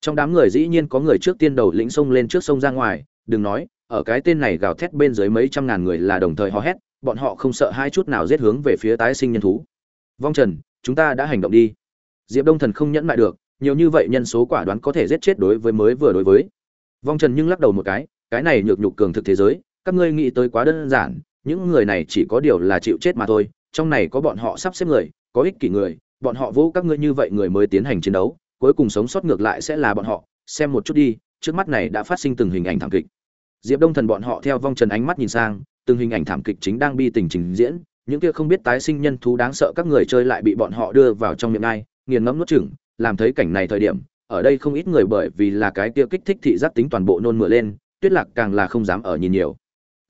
Trong đám người dĩ nhiên có người trước tiên đầu lĩnh sông lên trước sông ra ngoài đừng nói, ở cái tên này gào thét bên dưới mấy trăm ngàn người là đồng thời hò hét, bọn họ không sợ hai chút nào giết hướng về phía tái sinh nhân thú. Vong trần, chúng ta đã hành động đi. Diệp đông thần không nhẫn lại được, nhiều như vậy nhân số quả đoán có thể giết chết đối với mới vừa đối với. Vong trần nhưng lắc đầu một cái cái này nhược nhục cường thực thế giới, các ngươi nghĩ tới quá đơn giản, những người này chỉ có điều là chịu chết mà thôi, trong này có bọn họ sắp xếp người, có ích kỷ người, bọn họ vô các ngươi như vậy người mới tiến hành chiến đấu, cuối cùng sống sót ngược lại sẽ là bọn họ, xem một chút đi trước mắt này đã phát sinh từng hình ảnh thảm kịch. Diệp đông thần bọn họ theo vong trần ánh mắt nhìn sang, từng hình ảnh thảm kịch chính đang bi tình trình diễn, những kia không biết tái sinh nhân thú đáng sợ các người chơi lại bị bọn họ đưa vào trong miệng ai, nghiền ngẫm nuốt chửng, làm thấy cảnh này thời điểm, ở đây không ít người bởi vì là cái kia kích thích thị giác tính toàn bộ nôn mửa lên, tuyết lạc càng là không dám ở nhìn nhiều.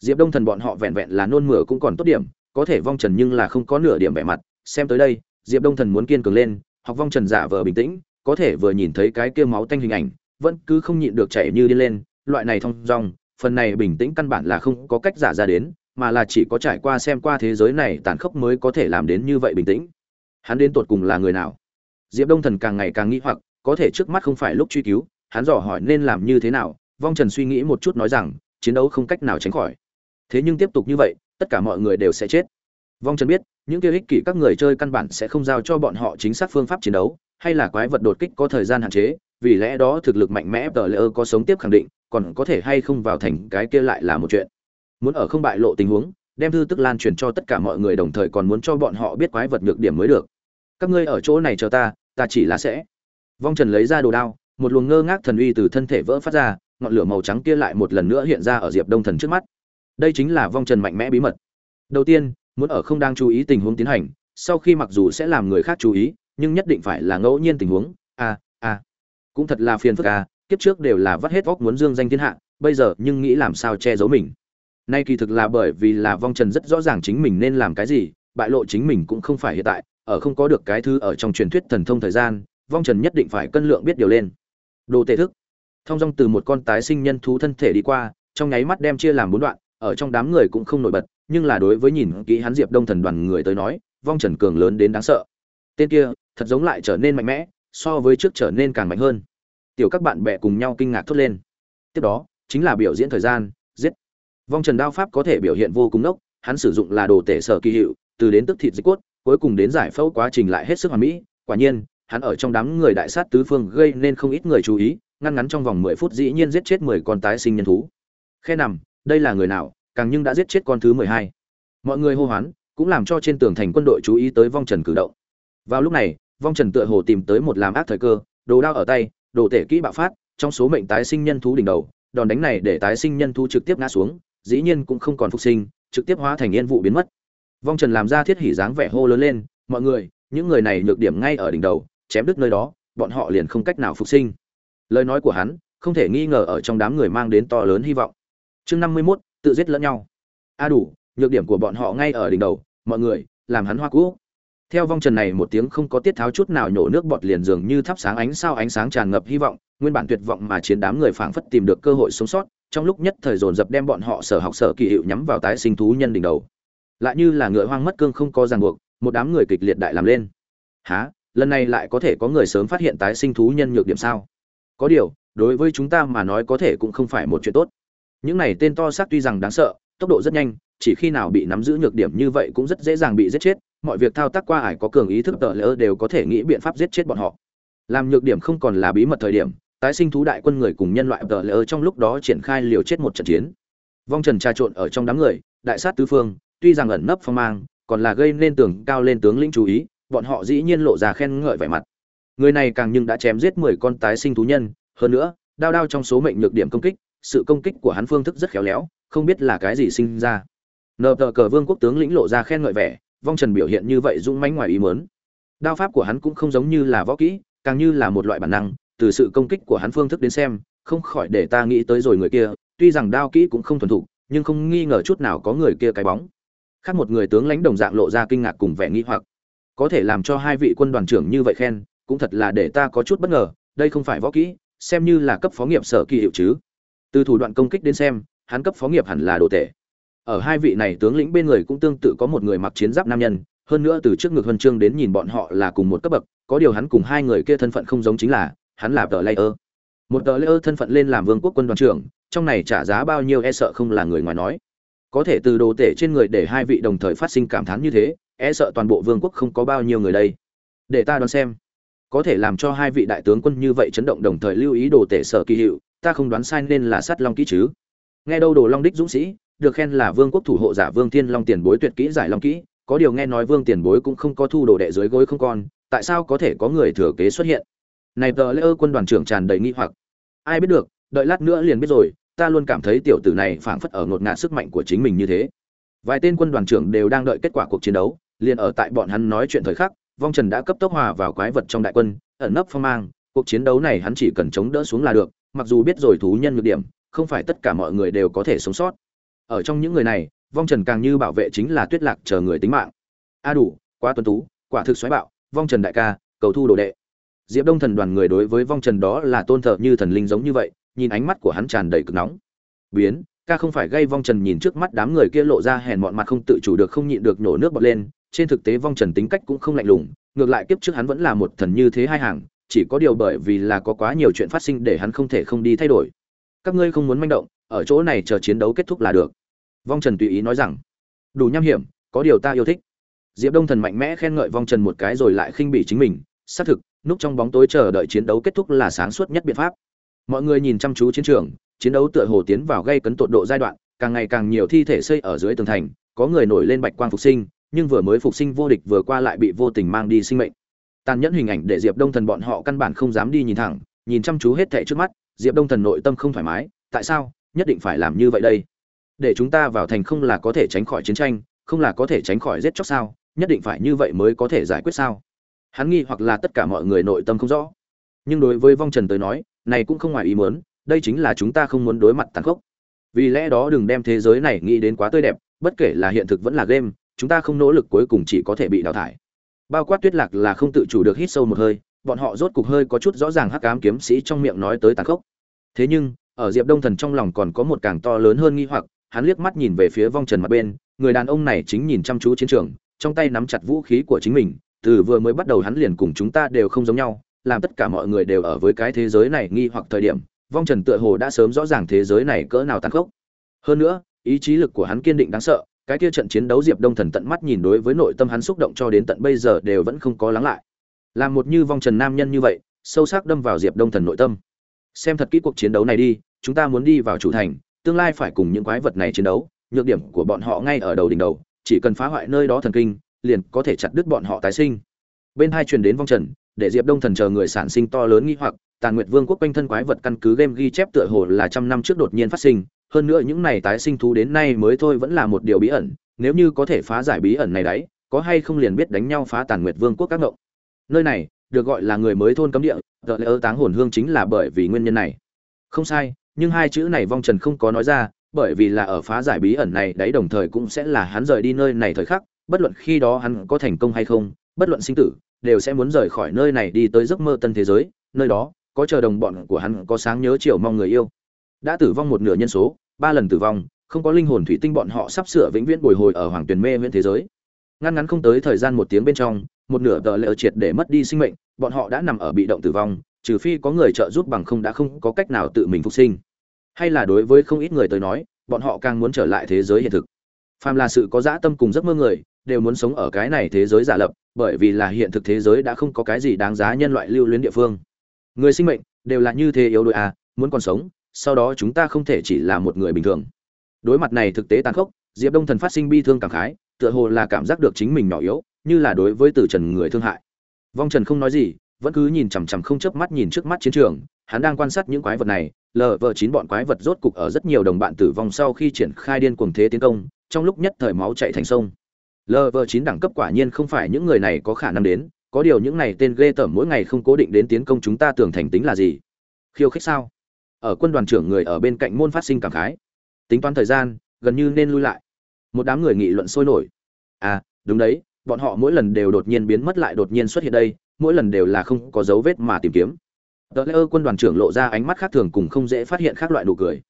Diệp đông thần bọn họ vẹn vẹn là nôn mửa cũng còn tốt điểm, có thể vong trần nhưng là không có nửa điểm vẻ mặt, xem tới đây, diệp đông thần muốn kiên cường lên, học vong trần giả vờ bình tĩnh, có thể vừa nhìn thấy cái kia máu tanh hình ảnh vẫn cứ không nhịn được chảy như đi lên, loại này thong dong, phần này bình tĩnh căn bản là không có cách giả ra đến, mà là chỉ có trải qua xem qua thế giới này tàn khốc mới có thể làm đến như vậy bình tĩnh. Hắn đến tột cùng là người nào? Diệp đông thần càng ngày càng nghĩ hoặc, có thể trước mắt không phải lúc truy cứu, hắn dò hỏi nên làm như thế nào, vong trần suy nghĩ một chút nói rằng, chiến đấu không cách nào tránh khỏi. Thế nhưng tiếp tục như vậy, tất cả mọi người đều sẽ chết. Vong trần biết, những kia ích kỷ các người chơi căn bản sẽ không giao cho bọn họ chính xác phương pháp chiến đấu, hay là quái vật đột kích có thời gian hạn chế vì lẽ đó thực lực mạnh mẽ tờ lỡ có sống tiếp khẳng định, còn có thể hay không vào thành cái kia lại là một chuyện. Muốn ở không bại lộ tình huống, đem thư tức lan truyền cho tất cả mọi người đồng thời còn muốn cho bọn họ biết quái vật nhược điểm mới được. Các ngươi ở chỗ này chờ ta ta chỉ là sẽ. Vong trần lấy ra đồ đao, một luồng ngơ ngác thần uy từ thân thể vỡ phát ra, ngọn lửa màu trắng kia lại một lần nữa hiện ra ở diệp đông thần trước mắt. Đây chính là vong trần mạnh mẽ bí mật. Đầu tiên, muốn ở không đang chú ý tình huống tiến hành, sau khi mặc dù sẽ làm người khác chú ý, nhưng nhất định phải là ngẫu nhiên tình huống. A cũng thật là phiền phức à, kiếp trước đều là vắt hết vóc muốn dương danh thiên hạ bây giờ nhưng nghĩ làm sao che giấu mình. Nay kỳ thực là bởi vì là vong trần rất rõ ràng chính mình nên làm cái gì bại lộ chính mình cũng không phải hiện tại ở không có được cái thứ ở trong truyền thuyết thần thông thời gian vong trần nhất định phải cân lượng biết điều lên. Đồ tệ thức. Thông dong từ một con tái sinh nhân thú thân thể đi qua trong nháy mắt đem chia làm bốn đoạn ở trong đám người cũng không nổi bật nhưng là đối với nhìn kỹ hắn diệp đông thần đoàn người tới nói vong trần cường lớn đến đáng sợ. Tên kia thật giống lại trở nên mạnh mẽ so với trước trở nên càng mạnh hơn. Tiểu các bạn bè cùng nhau kinh ngạc thốt lên. Tiếp đó, chính là biểu diễn thời gian, giết. Vong trần đao pháp có thể biểu hiện vô cùng nốc hắn sử dụng là đồ tể sở kỳ hiệu, từ đến tức thịt dịch cốt, cuối cùng đến giải phẫu quá trình lại hết sức hoàn mỹ. Quả nhiên, hắn ở trong đám người đại sát tứ phương gây nên không ít người chú ý, ngăn ngắn trong vòng mười phút dĩ nhiên giết chết mười con tái sinh nhân thú. Khe nằm, đây là người nào, càng nhưng đã giết chết con thứ mười hai. Mọi người hô hoán, cũng làm cho trên tường thành quân đội chú ý tới vong trần cử động. Vào lúc này vong trần tựa hồ tìm tới một làm ác thời cơ, đồ đao ở tay, đồ tể kỹ bạo phát, trong số mệnh tái sinh nhân thú đỉnh đầu, đòn đánh này để tái sinh nhân thú trực tiếp ngã xuống, dĩ nhiên cũng không còn phục sinh, trực tiếp hóa thành yên vụ biến mất. Vong trần làm ra thiết hỉ dáng vẻ hô lớn lên, mọi người, những người này nhược điểm ngay ở đỉnh đầu, chém đứt nơi đó, bọn họ liền không cách nào phục sinh. Lời nói của hắn không thể nghi ngờ ở trong đám người mang đến to lớn hy vọng. Chương năm mươi mốt, tự giết lẫn nhau. A đủ, nhược điểm của bọn họ ngay ở đỉnh đầu, mọi người, làm hắn hoa cũ theo vong trần này một tiếng không có tiết tháo chút nào nhổ nước bọt liền dường như thắp sáng ánh sao ánh sáng tràn ngập hy vọng, nguyên bản tuyệt vọng mà chiến đám người phảng phất tìm được cơ hội sống sót, trong lúc nhất thời dồn dập đem bọn họ sở học sở kỳ hiệu nhắm vào tái sinh thú nhân đỉnh đầu. Lại như là ngựa hoang mất cương không có ràng buộc, một đám người kịch liệt đại làm lên. Há lần này lại có thể có người sớm phát hiện tái sinh thú nhân nhược điểm sao? Có điều, đối với chúng ta mà nói có thể cũng không phải một chuyện tốt. Những này tên to xác tuy rằng đáng sợ, tốc độ rất nhanh, chỉ khi nào bị nắm giữ nhược điểm như vậy cũng rất dễ dàng bị giết chết mọi việc thao tác qua ải có cường ý thức tợ lỡ đều có thể nghĩ biện pháp giết chết bọn họ. Làm nhược điểm không còn là bí mật thời điểm, tái sinh thú đại quân người cùng nhân loại tợ lỡ trong lúc đó triển khai liều chết một trận chiến. Vong trần trà trộn ở trong đám người, đại sát tứ phương, tuy rằng ẩn nấp phong mang, còn là gây nên tường cao lên tướng lĩnh chú ý, bọn họ dĩ nhiên lộ ra khen ngợi vẻ mặt. Người này càng nhưng đã chém giết mười con tái sinh thú nhân, hơn nữa, đao đao trong số mệnh nhược điểm công kích, sự công kích của hắn phương thức rất khéo léo, không biết là cái gì sinh ra. Nợ tờ cờ vương quốc tướng lĩnh lộ ra khen ngợi vẻ vong trần biểu hiện như vậy dũng mãnh ngoài ý mớn đao pháp của hắn cũng không giống như là võ kỹ, càng như là một loại bản năng, từ sự công kích của hắn phương thức đến xem, không khỏi để ta nghĩ tới rồi người kia, tuy rằng đao kỹ cũng không thuần thục, nhưng không nghi ngờ chút nào có người kia cái bóng. Khác một người tướng lãnh đồng dạng lộ ra kinh ngạc cùng vẻ nghi hoặc. Có thể làm cho hai vị quân đoàn trưởng như vậy khen, cũng thật là để ta có chút bất ngờ, đây không phải võ kỹ, xem như là cấp phó nghiệp sở kỳ hiệu chứ. Từ thủ đoạn công kích đến xem, hắn cấp phó nghiệp hẳn là đồ tệ ở hai vị này tướng lĩnh bên người cũng tương tự có một người mặc chiến giáp nam nhân, hơn nữa từ trước ngực huân chương đến nhìn bọn họ là cùng một cấp bậc, có điều hắn cùng hai người kia thân phận không giống chính là, hắn là tờ layer. Một tờ layer thân phận lên làm vương quốc quân đoàn trưởng, trong này trả giá bao nhiêu e sợ không là người ngoài nói. Có thể từ đồ tể trên người để hai vị đồng thời phát sinh cảm thán như thế e sợ toàn bộ vương quốc không có bao nhiêu người đây. Để ta đoán xem. Có thể làm cho hai vị đại tướng quân như vậy chấn động đồng thời lưu ý đồ tể sở kỳ hiệu, ta không đoán sai nên là sắt long kỹ chứ. Nghe đâu đồ long đích dũng sĩ được khen là vương quốc thủ hộ giả vương thiên long tiền bối tuyệt kỹ giải long kỹ, có điều nghe nói vương tiền bối cũng không có thu đồ đệ dưới gối không con, tại sao có thể có người thừa kế xuất hiện? Này tờ lễ ơ quân đoàn trưởng tràn đầy nghi hoặc. Ai biết được, đợi lát nữa liền biết rồi, ta luôn cảm thấy tiểu tử này phảng phất ở ngột ngạt sức mạnh của chính mình như thế. Vài tên quân đoàn trưởng đều đang đợi kết quả cuộc chiến đấu, liền ở tại bọn hắn nói chuyện thời khắc, vong trần đã cấp tốc hòa vào quái vật trong đại quân, ẩn nấp phong mang, cuộc chiến đấu này hắn chỉ cần chống đỡ xuống là được, mặc dù biết rồi thú nhân nhược điểm, không phải tất cả mọi người đều có thể sống sót ở trong những người này, vong trần càng như bảo vệ chính là tuyết lạc chờ người tính mạng. A đủ, quá tuân tú, quả thực xoáy bạo, vong trần đại ca, cầu thu đồ đệ. Diệp đông thần đoàn người đối với vong trần đó là tôn thờ như thần linh giống như vậy, nhìn ánh mắt của hắn tràn đầy cực nóng. Biến, ca không phải gây vong trần nhìn trước mắt đám người kia lộ ra hèn mọn mặt không tự chủ được không nhịn được nổ nước bọt lên, trên thực tế vong trần tính cách cũng không lạnh lùng, ngược lại kiếp trước hắn vẫn là một thần như thế hai hàng, chỉ có điều bởi vì là có quá nhiều chuyện phát sinh để hắn không thể không đi thay đổi. Các ngươi không muốn manh động ở chỗ này chờ chiến đấu kết thúc là được. Vong trần tùy ý nói rằng, đủ nham hiểm, có điều ta yêu thích. Diệp đông thần mạnh mẽ khen ngợi vong trần một cái rồi lại khinh bỉ chính mình, xác thực, núp trong bóng tối chờ đợi chiến đấu kết thúc là sáng suốt nhất biện pháp. Mọi người nhìn chăm chú chiến trường, chiến đấu tựa hồ tiến vào gây cấn tột độ giai đoạn, càng ngày càng nhiều thi thể xây ở dưới tường thành, có người nổi lên bạch quang phục sinh, nhưng vừa mới phục sinh vô địch vừa qua lại bị vô tình mang đi sinh mệnh. Tàn nhẫn hình ảnh để diệp đông thần bọn họ căn bản không dám đi nhìn thẳng, nhìn chăm chú hết thệ trước mắt, diệp đông thần nội tâm không thoải mái, tại sao? Nhất định phải làm như vậy đây. Để chúng ta vào thành không là có thể tránh khỏi chiến tranh, không là có thể tránh khỏi giết chóc sao? Nhất định phải như vậy mới có thể giải quyết sao? Hắn nghi hoặc là tất cả mọi người nội tâm không rõ. Nhưng đối với vong trần tới nói, này cũng không ngoài ý muốn, đây chính là chúng ta không muốn đối mặt tàn khốc. Vì lẽ đó đừng đem thế giới này nghĩ đến quá tươi đẹp, bất kể là hiện thực vẫn là game, chúng ta không nỗ lực cuối cùng chỉ có thể bị đào thải. Bao quát tuyết lạc là không tự chủ được hít sâu một hơi, bọn họ rốt cục hơi có chút rõ ràng hắc ám kiếm sĩ trong miệng nói tới tàn khốc. Thế nhưng ở diệp đông thần trong lòng còn có một càng to lớn hơn nghi hoặc, hắn liếc mắt nhìn về phía vong trần mặt bên, người đàn ông này chính nhìn chăm chú chiến trường, trong tay nắm chặt vũ khí của chính mình, từ vừa mới bắt đầu hắn liền cùng chúng ta đều không giống nhau, làm tất cả mọi người đều ở với cái thế giới này nghi hoặc thời điểm, vong trần tựa hồ đã sớm rõ ràng thế giới này cỡ nào tàn khốc. Hơn nữa, ý chí lực của hắn kiên định đáng sợ, cái kia trận chiến đấu diệp đông thần tận mắt nhìn đối với nội tâm hắn xúc động cho đến tận bây giờ đều vẫn không có lắng lại. Làm một như vong trần nam nhân như vậy, sâu sắc đâm vào diệp đông thần nội tâm. Xem thật kỹ cuộc chiến đấu này đi chúng ta muốn đi vào chủ thành, tương lai phải cùng những quái vật này chiến đấu, nhược điểm của bọn họ ngay ở đầu đỉnh đầu, chỉ cần phá hoại nơi đó thần kinh, liền có thể chặt đứt bọn họ tái sinh. Bên hai truyền đến vong trần, để diệp đông thần chờ người sản sinh to lớn nghi hoặc, tàn nguyệt vương quốc quanh thân quái vật căn cứ game ghi chép tựa hồ là trăm năm trước đột nhiên phát sinh, hơn nữa những này tái sinh thú đến nay mới thôi vẫn là một điều bí ẩn, nếu như có thể phá giải bí ẩn này đấy, có hay không liền biết đánh nhau phá tàn nguyệt vương quốc các ngộng. Nơi này, được gọi là người mới thôn cấm địa tự lễ ơ táng hồn hương chính là bởi vì nguyên nhân này. Không sai nhưng hai chữ này vong trần không có nói ra, bởi vì là ở phá giải bí ẩn này, đấy đồng thời cũng sẽ là hắn rời đi nơi này thời khắc, bất luận khi đó hắn có thành công hay không, bất luận sinh tử, đều sẽ muốn rời khỏi nơi này đi tới giấc mơ tân thế giới, nơi đó, có chờ đồng bọn của hắn, có sáng nhớ chiều mong người yêu. Đã tử vong một nửa nhân số, ba lần tử vong, không có linh hồn thủy tinh bọn họ sắp sửa vĩnh viễn bồi hồi ở hoàng tuyền mê viễn thế giới. Ngăn ngắn không tới thời gian một tiếng bên trong, một nửa tờ lệ triệt để mất đi sinh mệnh, bọn họ đã nằm ở bị động tử vong trừ phi có người trợ giúp bằng không đã không có cách nào tự mình phục sinh. Hay là đối với không ít người tới nói, bọn họ càng muốn trở lại thế giới hiện thực. Phàm là sự có dã tâm cùng giấc mơ người, đều muốn sống ở cái này thế giới giả lập, bởi vì là hiện thực thế giới đã không có cái gì đáng giá nhân loại lưu luyến địa phương. Người sinh mệnh, đều là như thế yếu đuối à muốn còn sống, sau đó chúng ta không thể chỉ là một người bình thường. Đối mặt này thực tế tàn khốc, diệp đông thần phát sinh bi thương cảm khái, tựa hồ là cảm giác được chính mình nhỏ yếu, như là đối với tử trần người thương hại. Vong trần không nói gì vẫn cứ nhìn chằm chằm không chớp mắt nhìn trước mắt chiến trường, hắn đang quan sát những quái vật này lờ vờ chín bọn quái vật rốt cục ở rất nhiều đồng bạn tử vong sau khi triển khai điên cuồng thế tiến công, trong lúc nhất thời máu chạy thành sông. Lờ vờ chín đẳng cấp quả nhiên không phải những người này có khả năng đến, có điều những này tên ghê tởm mỗi ngày không cố định đến tiến công chúng ta tưởng thành tính là gì? Khiêu khích sao? Ở quân đoàn trưởng người ở bên cạnh môn phát sinh cảm khái. Tính toán thời gian, gần như nên lui lại. Một đám người nghị luận sôi nổi. À đúng đấy, bọn họ mỗi lần đều đột nhiên biến mất lại đột nhiên xuất hiện đây mỗi lần đều là không có dấu vết mà tìm kiếm. Tờ lễ ơ quân đoàn trưởng lộ ra ánh mắt khác thường cùng không dễ phát hiện các loại nụ cười.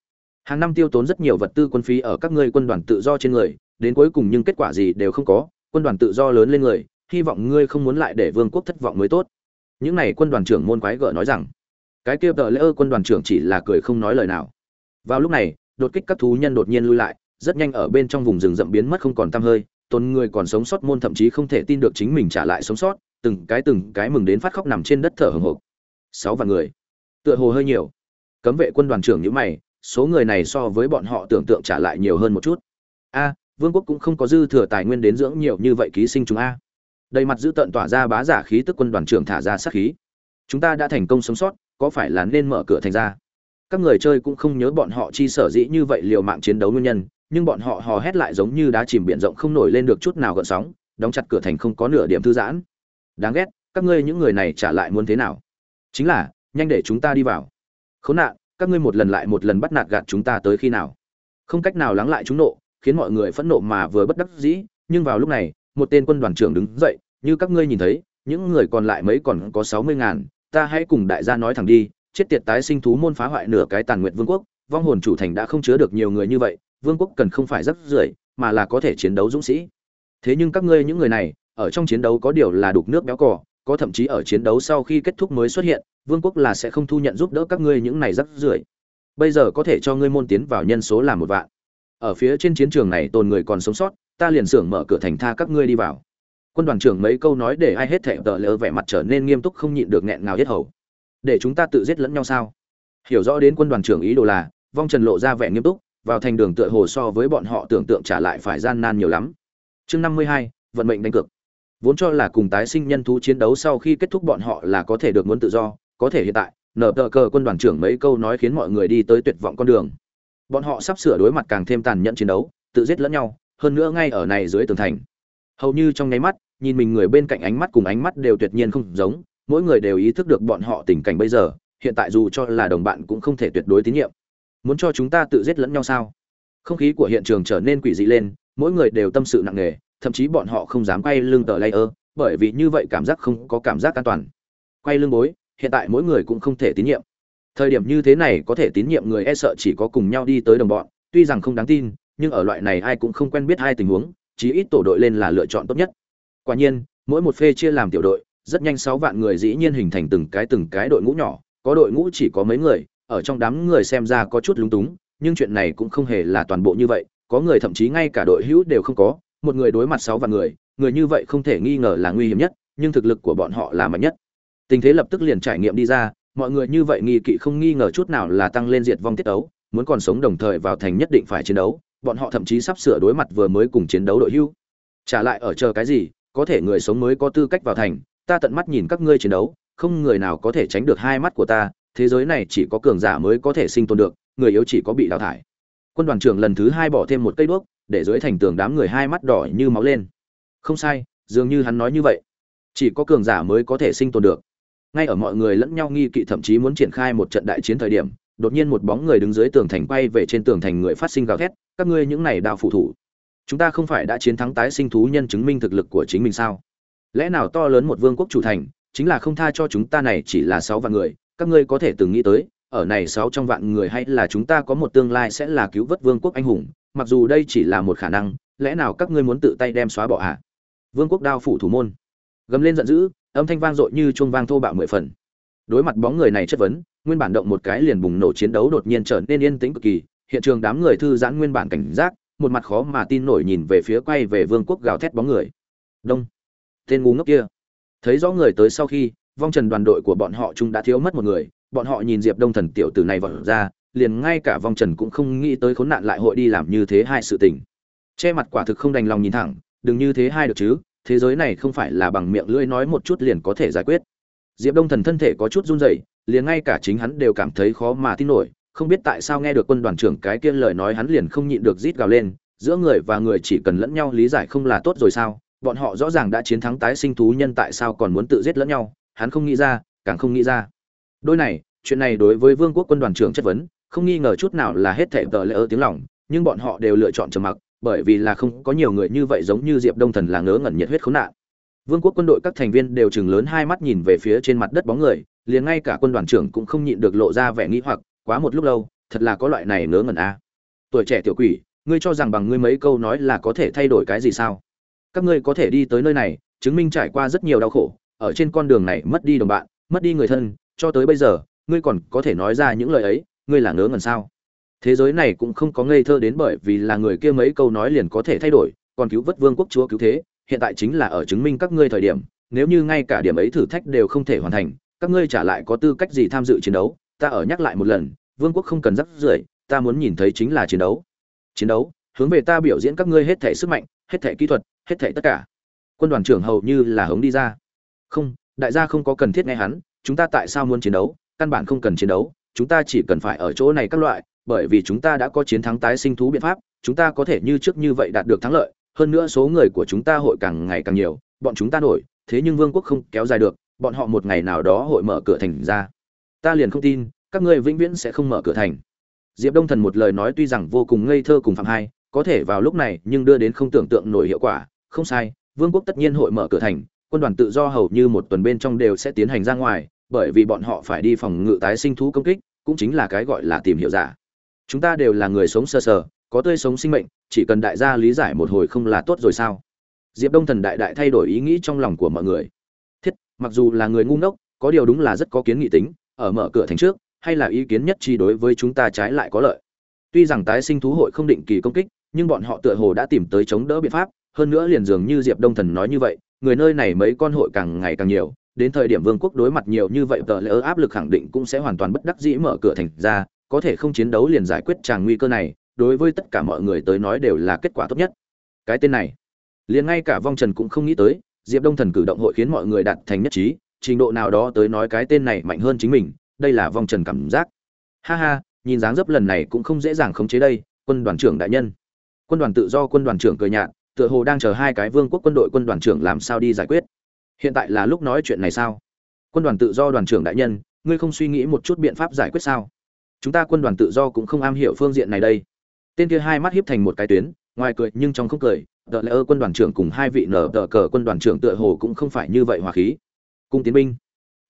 Hàng năm tiêu tốn rất nhiều vật tư quân phí ở các ngươi quân đoàn tự do trên người, đến cuối cùng nhưng kết quả gì đều không có, quân đoàn tự do lớn lên người, hy vọng ngươi không muốn lại để vương quốc thất vọng mới tốt. Những này quân đoàn trưởng môn quái gở nói rằng, cái kia tờ lễ ơ quân đoàn trưởng chỉ là cười không nói lời nào. Vào lúc này, đột kích các thú nhân đột nhiên lui lại, rất nhanh ở bên trong vùng rừng rậm biến mất không còn tăm hơi tôn người còn sống sót môn thậm chí không thể tin được chính mình trả lại sống sót từng cái từng cái mừng đến phát khóc nằm trên đất thở hồng hộc sáu vạn người. Tựa hồ hơi nhiều. Cấm vệ quân đoàn trưởng như mày, số người này so với bọn họ tưởng tượng trả lại nhiều hơn một chút. A, vương quốc cũng không có dư thừa tài nguyên đến dưỡng nhiều như vậy ký sinh chúng a. Đầy mặt dữ tợn tỏa ra bá giả khí tức quân đoàn trưởng thả ra sát khí. Chúng ta đã thành công sống sót, có phải là nên mở cửa thành ra? Các người chơi cũng không nhớ bọn họ chi sở dĩ như vậy liều mạng chiến đấu nguyên nhân, nhưng bọn họ hò hét lại giống như đá chìm biển rộng không nổi lên được chút nào gợn sóng, đóng chặt cửa thành không có nửa điểm thư giãn đáng ghét, các ngươi những người này trả lại muốn thế nào? Chính là, nhanh để chúng ta đi vào. Khốn nạn, các ngươi một lần lại một lần bắt nạt gạt chúng ta tới khi nào? Không cách nào lắng lại chúng nộ, khiến mọi người phẫn nộ mà vừa bất đắc dĩ, nhưng vào lúc này, một tên quân đoàn trưởng đứng dậy, như các ngươi nhìn thấy, những người còn lại mấy còn có sáu mươi ngàn, ta hãy cùng đại gia nói thẳng đi, chết tiệt tái sinh thú môn phá hoại nửa cái tàn nguyện vương quốc, vong hồn chủ thành đã không chứa được nhiều người như vậy, vương quốc cần không phải rất rưởi, mà là có thể chiến đấu dũng sĩ. Thế nhưng các ngươi những người này ở trong chiến đấu có điều là đục nước béo cỏ có thậm chí ở chiến đấu sau khi kết thúc mới xuất hiện, vương quốc là sẽ không thu nhận giúp đỡ các ngươi những này rất rưởi. Bây giờ có thể cho ngươi môn tiến vào nhân số là một vạn. Ở phía trên chiến trường này tồn người còn sống sót, ta liền xưởng mở cửa thành tha các ngươi đi vào. Quân đoàn trưởng mấy câu nói để ai hết thệ tờ lỡ vẻ mặt trở nên nghiêm túc không nhịn được nghẹn ngào hết hầu. Để chúng ta tự giết lẫn nhau sao? Hiểu rõ đến quân đoàn trưởng ý đồ là, vong trần lộ ra vẻ nghiêm túc, vào thành đường tựa hồ so với bọn họ tưởng tượng trả lại phải gian nan nhiều lắm. Chương năm mươi hai, vận mệnh đánh cược vốn cho là cùng tái sinh nhân thú chiến đấu sau khi kết thúc bọn họ là có thể được muốn tự do, có thể hiện tại, nở tờ cờ quân đoàn trưởng mấy câu nói khiến mọi người đi tới tuyệt vọng con đường. Bọn họ sắp sửa đối mặt càng thêm tàn nhẫn chiến đấu, tự giết lẫn nhau, hơn nữa ngay ở này dưới tường thành. Hầu như trong nháy mắt, nhìn mình người bên cạnh ánh mắt cùng ánh mắt đều tuyệt nhiên không giống, mỗi người đều ý thức được bọn họ tình cảnh bây giờ, hiện tại dù cho là đồng bạn cũng không thể tuyệt đối tín nhiệm. Muốn cho chúng ta tự giết lẫn nhau sao? Không khí của hiện trường trở nên quỷ dị lên, mỗi người đều tâm sự nặng nề thậm chí bọn họ không dám quay lưng tờ layer, bởi vì như vậy cảm giác không có cảm giác an toàn. Quay lưng bối, hiện tại mỗi người cũng không thể tín nhiệm. Thời điểm như thế này có thể tín nhiệm người e sợ chỉ có cùng nhau đi tới đồng bọn, tuy rằng không đáng tin, nhưng ở loại này ai cũng không quen biết hai tình huống, chí ít tổ đội lên là lựa chọn tốt nhất. Quả nhiên, mỗi một phê chia làm tiểu đội, rất nhanh sáu vạn người dĩ nhiên hình thành từng cái từng cái đội ngũ nhỏ, có đội ngũ chỉ có mấy người, ở trong đám người xem ra có chút lúng túng, nhưng chuyện này cũng không hề là toàn bộ như vậy, có người thậm chí ngay cả đội hữu đều không có một người đối mặt sáu vạn người người như vậy không thể nghi ngờ là nguy hiểm nhất, nhưng thực lực của bọn họ là mạnh nhất. Tình thế lập tức liền trải nghiệm đi ra, mọi người như vậy nghi kỵ không nghi ngờ chút nào là tăng lên diệt vong tiết đấu muốn còn sống đồng thời vào thành nhất định phải chiến đấu, bọn họ thậm chí sắp sửa đối mặt vừa mới cùng chiến đấu đội hưu. Trả lại ở chờ cái gì, có thể người sống mới có tư cách vào thành, ta tận mắt nhìn các ngươi chiến đấu, không người nào có thể tránh được hai mắt của ta, thế giới này chỉ có cường giả mới có thể sinh tồn được, người yếu chỉ có bị đào thải. Quân đoàn trưởng lần thứ hai bỏ thêm một cây đuốc để dưới thành tường đám người hai mắt đỏ như máu lên. Không sai, dường như hắn nói như vậy. Chỉ có cường giả mới có thể sinh tồn được. Ngay ở mọi người lẫn nhau nghi kỵ thậm chí muốn triển khai một trận đại chiến thời điểm, đột nhiên một bóng người đứng dưới tường thành quay về trên tường thành người phát sinh gào thét, các ngươi những này đào phụ thủ, chúng ta không phải đã chiến thắng tái sinh thú nhân chứng minh thực lực của chính mình sao? Lẽ nào to lớn một vương quốc chủ thành, chính là không tha cho chúng ta này chỉ là sáu vạn người, các ngươi có thể từng nghĩ tới ở này sáu trong vạn người hay là chúng ta có một tương lai sẽ là cứu vớt vương quốc anh hùng, mặc dù đây chỉ là một khả năng, lẽ nào các ngươi muốn tự tay đem xóa bỏ ạ à? vương quốc đao phủ thủ môn. Gầm lên giận dữ, âm thanh vang dội như chuông vang thô bạo mười phần. Đối mặt bóng người này chất vấn, nguyên bản động một cái liền bùng nổ chiến đấu đột nhiên trở nên yên tĩnh cực kỳ, hiện trường đám người thư giãn nguyên bản cảnh giác, một mặt khó mà tin nổi nhìn về phía quay về vương quốc gào thét bóng người. Đông. Tên ngu ngốc kia. Thấy rõ người tới sau khi, vong trần đoàn đội của bọn họ chúng đã thiếu mất một người bọn họ nhìn diệp đông thần tiểu tử này vọt ra, liền ngay cả vong trần cũng không nghĩ tới khốn nạn lại hội đi làm như thế hai sự tình. Che mặt quả thực không đành lòng nhìn thẳng, đừng như thế hai được chứ, thế giới này không phải là bằng miệng lưỡi nói một chút liền có thể giải quyết. Diệp đông thần thân thể có chút run rẩy, liền ngay cả chính hắn đều cảm thấy khó mà tin nổi, không biết tại sao nghe được quân đoàn trưởng cái kia lời nói hắn liền không nhịn được rít gào lên, giữa người và người chỉ cần lẫn nhau lý giải không là tốt rồi sao, bọn họ rõ ràng đã chiến thắng tái sinh thú nhân tại sao còn muốn tự giết lẫn nhau, hắn không nghĩ ra, càng không nghĩ ra đôi này, chuyện này đối với vương quốc quân đoàn trưởng chất vấn, không nghi ngờ chút nào là hết thệ tờ lễ ơ tiếng lòng, nhưng bọn họ đều lựa chọn trầm mặc, bởi vì là không có nhiều người như vậy giống như diệp đông thần là ngớ ngẩn nhiệt huyết khốn nạn vương quốc quân đội các thành viên đều chừng lớn hai mắt nhìn về phía trên mặt đất bóng người, liền ngay cả quân đoàn trưởng cũng không nhịn được lộ ra vẻ nghĩ hoặc, quá một lúc lâu, thật là có loại này ngớ ngẩn a à. tuổi trẻ tiểu quỷ, ngươi cho rằng bằng ngươi mấy câu nói là có thể thay đổi cái gì sao các ngươi có thể đi tới nơi này, chứng minh trải qua rất nhiều đau khổ, ở trên con đường này mất đi đồng bạn, mất đi người thân cho tới bây giờ, ngươi còn có thể nói ra những lời ấy, ngươi là ngớ ngẩn sao? Thế giới này cũng không có ngây thơ đến bởi vì là người kia mấy câu nói liền có thể thay đổi, còn cứu vớt vương quốc chúa cứu thế, hiện tại chính là ở chứng minh các ngươi thời điểm, nếu như ngay cả điểm ấy thử thách đều không thể hoàn thành, các ngươi trả lại có tư cách gì tham dự chiến đấu. Ta ở nhắc lại một lần, vương quốc không cần rắc rưởi, ta muốn nhìn thấy chính là chiến đấu. Chiến đấu, hướng về ta biểu diễn các ngươi hết thể sức mạnh, hết thể kỹ thuật, hết thể tất cả. Quân đoàn trưởng hầu như là hống đi ra. Không, đại gia không có cần thiết nghe hắn chúng ta tại sao muốn chiến đấu? Căn bản không cần chiến đấu, chúng ta chỉ cần phải ở chỗ này các loại, bởi vì chúng ta đã có chiến thắng tái sinh thú biện pháp, chúng ta có thể như trước như vậy đạt được thắng lợi. Hơn nữa số người của chúng ta hội càng ngày càng nhiều, bọn chúng ta nổi, thế nhưng vương quốc không kéo dài được, bọn họ một ngày nào đó hội mở cửa thành ra. Ta liền không tin, các ngươi vĩnh viễn sẽ không mở cửa thành. Diệp đông thần một lời nói tuy rằng vô cùng ngây thơ cùng phạm hai, có thể vào lúc này nhưng đưa đến không tưởng tượng nổi hiệu quả. Không sai, vương quốc tất nhiên hội mở cửa thành quân đoàn tự do hầu như một tuần bên trong đều sẽ tiến hành ra ngoài bởi vì bọn họ phải đi phòng ngự tái sinh thú công kích cũng chính là cái gọi là tìm hiểu giả. Chúng ta đều là người sống sơ sờ, sờ có tươi sống sinh mệnh chỉ cần đại gia lý giải một hồi không là tốt rồi sao? Diệp đông thần đại đại thay đổi ý nghĩ trong lòng của mọi người. Thiết mặc dù là người ngu ngốc có điều đúng là rất có kiến nghị tính ở mở cửa thành trước hay là ý kiến nhất trí đối với chúng ta trái lại có lợi. Tuy rằng tái sinh thú hội không định kỳ công kích nhưng bọn họ tựa hồ đã tìm tới chống đỡ biện pháp hơn nữa liền dường như diệp đông thần nói như vậy người nơi này mấy con hội càng ngày càng nhiều, đến thời điểm vương quốc đối mặt nhiều như vậy tờ lỡ áp lực khẳng định cũng sẽ hoàn toàn bất đắc dĩ mở cửa thành ra, có thể không chiến đấu liền giải quyết tràng nguy cơ này, đối với tất cả mọi người tới nói đều là kết quả tốt nhất. Cái tên này, liền ngay cả vong trần cũng không nghĩ tới, diệp đông thần cử động hội khiến mọi người đạt thành nhất trí, trình độ nào đó tới nói cái tên này mạnh hơn chính mình, đây là vong trần cảm giác. Ha ha, nhìn dáng dấp lần này cũng không dễ dàng khống chế đây, quân đoàn trưởng đại nhân. Quân đoàn tự do, quân đoàn trưởng cười nhạt tựa hồ đang chờ hai cái vương quốc quân đội quân đoàn trưởng làm sao đi giải quyết. Hiện tại là lúc nói chuyện này sao? Quân đoàn tự do đoàn trưởng đại nhân, ngươi không suy nghĩ một chút biện pháp giải quyết sao? Chúng ta quân đoàn tự do cũng không am hiểu phương diện này đây. Tên kia hai mắt hiếp thành một cái tuyến, ngoài cười nhưng trong không cười đợi lẽ ơ quân đoàn trưởng cùng hai vị nở tờ cờ quân đoàn trưởng tựa hồ cũng không phải như vậy hòa khí. Cung tiến binh.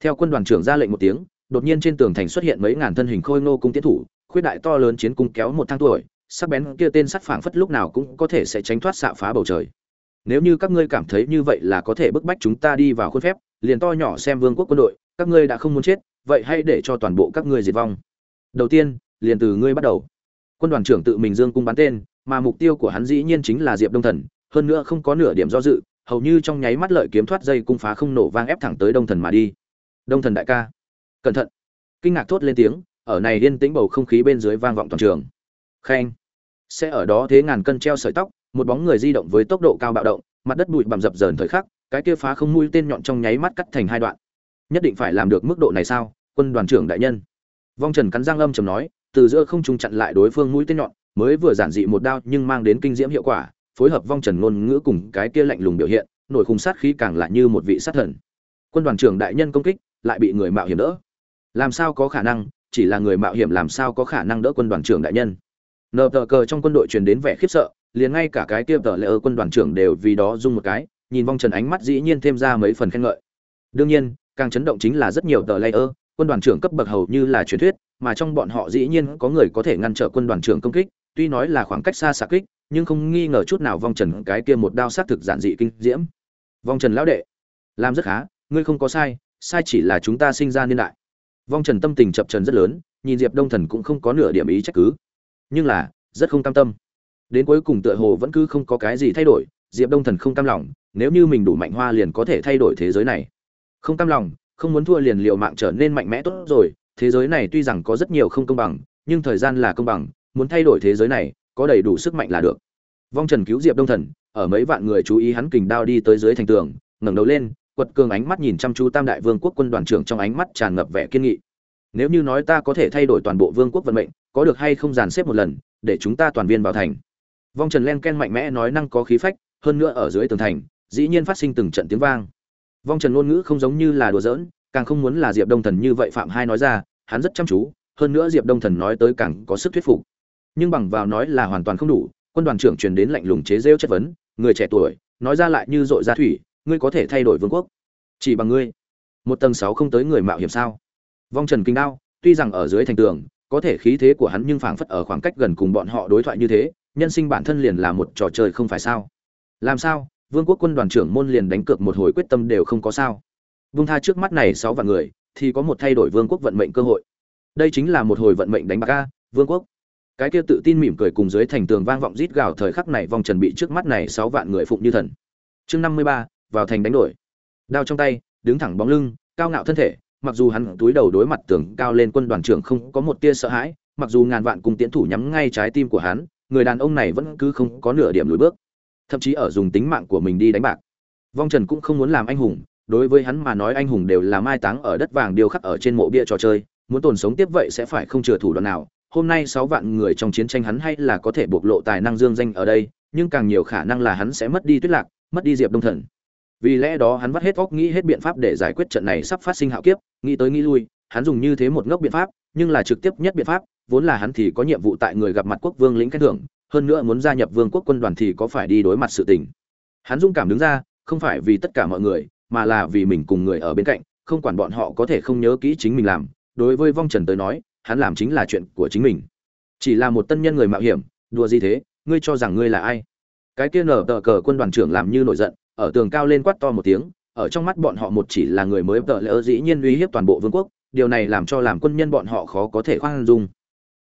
Theo quân đoàn trưởng ra lệnh một tiếng, đột nhiên trên tường thành xuất hiện mấy ngàn thân hình khôi ngô cung tiến thủ, khuyết đại to lớn chiến cung kéo một thang tuổi sắc bén kia tên sắt phảng phất lúc nào cũng có thể sẽ tránh thoát xạ phá bầu trời. Nếu như các ngươi cảm thấy như vậy là có thể bức bách chúng ta đi vào khuôn phép, liền to nhỏ xem vương quốc quân đội, các ngươi đã không muốn chết, vậy hãy để cho toàn bộ các ngươi diệt vong. Đầu tiên, liền từ ngươi bắt đầu. Quân đoàn trưởng tự mình dương cung bắn tên, mà mục tiêu của hắn dĩ nhiên chính là diệp đông thần, hơn nữa không có nửa điểm do dự, hầu như trong nháy mắt lợi kiếm thoát dây cung phá không nổ vang ép thẳng tới đông thần mà đi. Đông thần đại ca. Cẩn thận. Kinh ngạc thốt lên tiếng, ở này yên tĩnh bầu không khí bên dưới vang vọng toàn trường. Khen sẽ ở đó thế ngàn cân treo sợi tóc, một bóng người di động với tốc độ cao bạo động, mặt đất bụi bặm dập dờn thời khắc, cái kia phá không mũi tên nhọn trong nháy mắt cắt thành hai đoạn. Nhất định phải làm được mức độ này sao? Quân đoàn trưởng đại nhân. Vong trần cắn răng âm trầm nói, từ giữa không trung chặn lại đối phương mũi tên nhọn, mới vừa giản dị một đao nhưng mang đến kinh diễm hiệu quả, phối hợp vong trần ngôn ngữ cùng cái kia lạnh lùng biểu hiện, nổi khung sát khí càng lại như một vị sát thần. Quân đoàn trưởng đại nhân công kích, lại bị người mạo hiểm đỡ. Làm sao có khả năng, chỉ là người mạo hiểm làm sao có khả năng đỡ quân đoàn trưởng đại nhân? Nờ tờ cờ trong quân đội truyền đến vẻ khiếp sợ, liền ngay cả cái kia tờ lệ ở quân đoàn trưởng đều vì đó rung một cái, nhìn vong trần ánh mắt dĩ nhiên thêm ra mấy phần khen ngợi. Đương nhiên, càng chấn động chính là rất nhiều tờ lệ ơ, quân đoàn trưởng cấp bậc hầu như là truyền thuyết, mà trong bọn họ dĩ nhiên có người có thể ngăn trở quân đoàn trưởng công kích, tuy nói là khoảng cách xa xạ kích, nhưng không nghi ngờ chút nào vong trần cái kia một đao sát thực giản dị kinh diễm. Vong trần lão đệ, làm rất khá, ngươi không có sai sai chỉ là chúng ta sinh ra niên đại. Vong trần tâm tình chập trần rất lớn, nhìn diệp đông thần cũng không có nửa điểm ý trách cứ nhưng là, rất không cam tâm. Đến cuối cùng tựa hồ vẫn cứ không có cái gì thay đổi, diệp đông thần không cam lòng, nếu như mình đủ mạnh hoa liền có thể thay đổi thế giới này. Không cam lòng, không muốn thua liền liệu mạng trở nên mạnh mẽ tốt rồi, thế giới này tuy rằng có rất nhiều không công bằng, nhưng thời gian là công bằng, muốn thay đổi thế giới này, có đầy đủ sức mạnh là được. Vong trần cứu diệp đông thần, ở mấy vạn người chú ý hắn kình đao đi tới dưới thành tường, ngẩng đầu lên, quật cường ánh mắt nhìn chăm chú tam đại vương quốc quân đoàn trưởng trong ánh mắt tràn ngập vẻ kiên nghị. Nếu như nói ta có thể thay đổi toàn bộ vương quốc vận mệnh có được hay không dàn xếp một lần, để chúng ta toàn viên vào thành. Vong trần len ken mạnh mẽ nói năng có khí phách, hơn nữa ở dưới tường thành, dĩ nhiên phát sinh từng trận tiếng vang. Vong trần ngôn ngữ không giống như là đùa giỡn, càng không muốn là diệp đông thần như vậy phạm hai nói ra, hắn rất chăm chú, hơn nữa diệp đông thần nói tới càng có sức thuyết phục. Nhưng bằng vào nói là hoàn toàn không đủ, quân đoàn trưởng truyền đến lạnh lùng chế rêu chất vấn, người trẻ tuổi, nói ra lại như dội ra thủy, ngươi có thể thay đổi vương quốc. Chỉ bằng ngươi. Một tầng sáu không tới người mạo hiểm sao? Vong trần kinh đao tuy rằng ở dưới thành tường có thể khí thế của hắn nhưng phảng phất ở khoảng cách gần cùng bọn họ đối thoại như thế, nhân sinh bản thân liền là một trò chơi không phải sao? Làm sao? Vương quốc quân đoàn trưởng môn liền đánh cược một hồi quyết tâm đều không có sao? Vung tha trước mắt này sáu vạn người, thì có một thay đổi vương quốc vận mệnh cơ hội. Đây chính là một hồi vận mệnh đánh bạc a, vương quốc. Cái kia tự tin mỉm cười cùng dưới thành tường vang vọng rít gào thời khắc này vòng trần bị trước mắt này sáu vạn người phụng như thần. Chương năm mươi ba, vào thành đánh đổi. Đao trong tay, đứng thẳng bóng lưng, cao ngạo thân thể mặc dù hắn túi đầu đối mặt tường cao lên quân đoàn trưởng không có một tia sợ hãi, mặc dù ngàn vạn cung tiến thủ nhắm ngay trái tim của hắn, người đàn ông này vẫn cứ không có nửa điểm lùi bước, thậm chí ở dùng tính mạng của mình đi đánh bạc. Vong trần cũng không muốn làm anh hùng, đối với hắn mà nói anh hùng đều là mai táng ở đất vàng điêu khắc ở trên mộ bia trò chơi, muốn tồn sống tiếp vậy sẽ phải không chừa thủ đoạn nào. Hôm nay sáu vạn người trong chiến tranh hắn hay là có thể bộc lộ tài năng dương danh ở đây, nhưng càng nhiều khả năng là hắn sẽ mất đi tuyết lạc, mất đi diệp đông thần vì lẽ đó hắn vắt hết óc nghĩ hết biện pháp để giải quyết trận này sắp phát sinh hạo kiếp, nghĩ tới nghĩ lui, hắn dùng như thế một ngốc biện pháp, nhưng là trực tiếp nhất biện pháp, vốn là hắn thì có nhiệm vụ tại người gặp mặt quốc vương lĩnh khen thưởng, hơn nữa muốn gia nhập vương quốc quân đoàn thì có phải đi đối mặt sự tình. Hắn dũng cảm đứng ra, không phải vì tất cả mọi người, mà là vì mình cùng người ở bên cạnh, không quản bọn họ có thể không nhớ kỹ chính mình làm, đối với vong trần tới nói, hắn làm chính là chuyện của chính mình. Chỉ là một tân nhân người mạo hiểm, đùa gì thế, ngươi cho rằng ngươi là ai? Cái kia nở tờ cờ quân đoàn trưởng làm như nổi giận ở tường cao lên quát to một tiếng, ở trong mắt bọn họ một chỉ là người mới tợ lỡ dĩ nhiên uy hiếp toàn bộ vương quốc, điều này làm cho làm quân nhân bọn họ khó có thể khoan dung.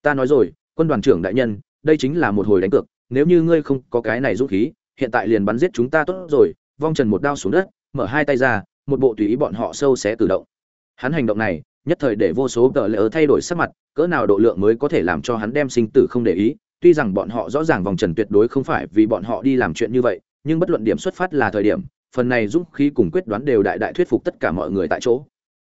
Ta nói rồi, quân đoàn trưởng đại nhân, đây chính là một hồi đánh cược, nếu như ngươi không có cái này dũng khí, hiện tại liền bắn giết chúng ta tốt rồi, vong trần một đao xuống đất, mở hai tay ra, một bộ tùy ý bọn họ sâu xé tự động. Hắn hành động này, nhất thời để vô số tờ lỡ thay đổi sắc mặt, cỡ nào độ lượng mới có thể làm cho hắn đem sinh tử không để ý, tuy rằng bọn họ rõ ràng vòng trần tuyệt đối không phải vì bọn họ đi làm chuyện như vậy nhưng bất luận điểm xuất phát là thời điểm, phần này dũng khí cùng quyết đoán đều đại đại thuyết phục tất cả mọi người tại chỗ.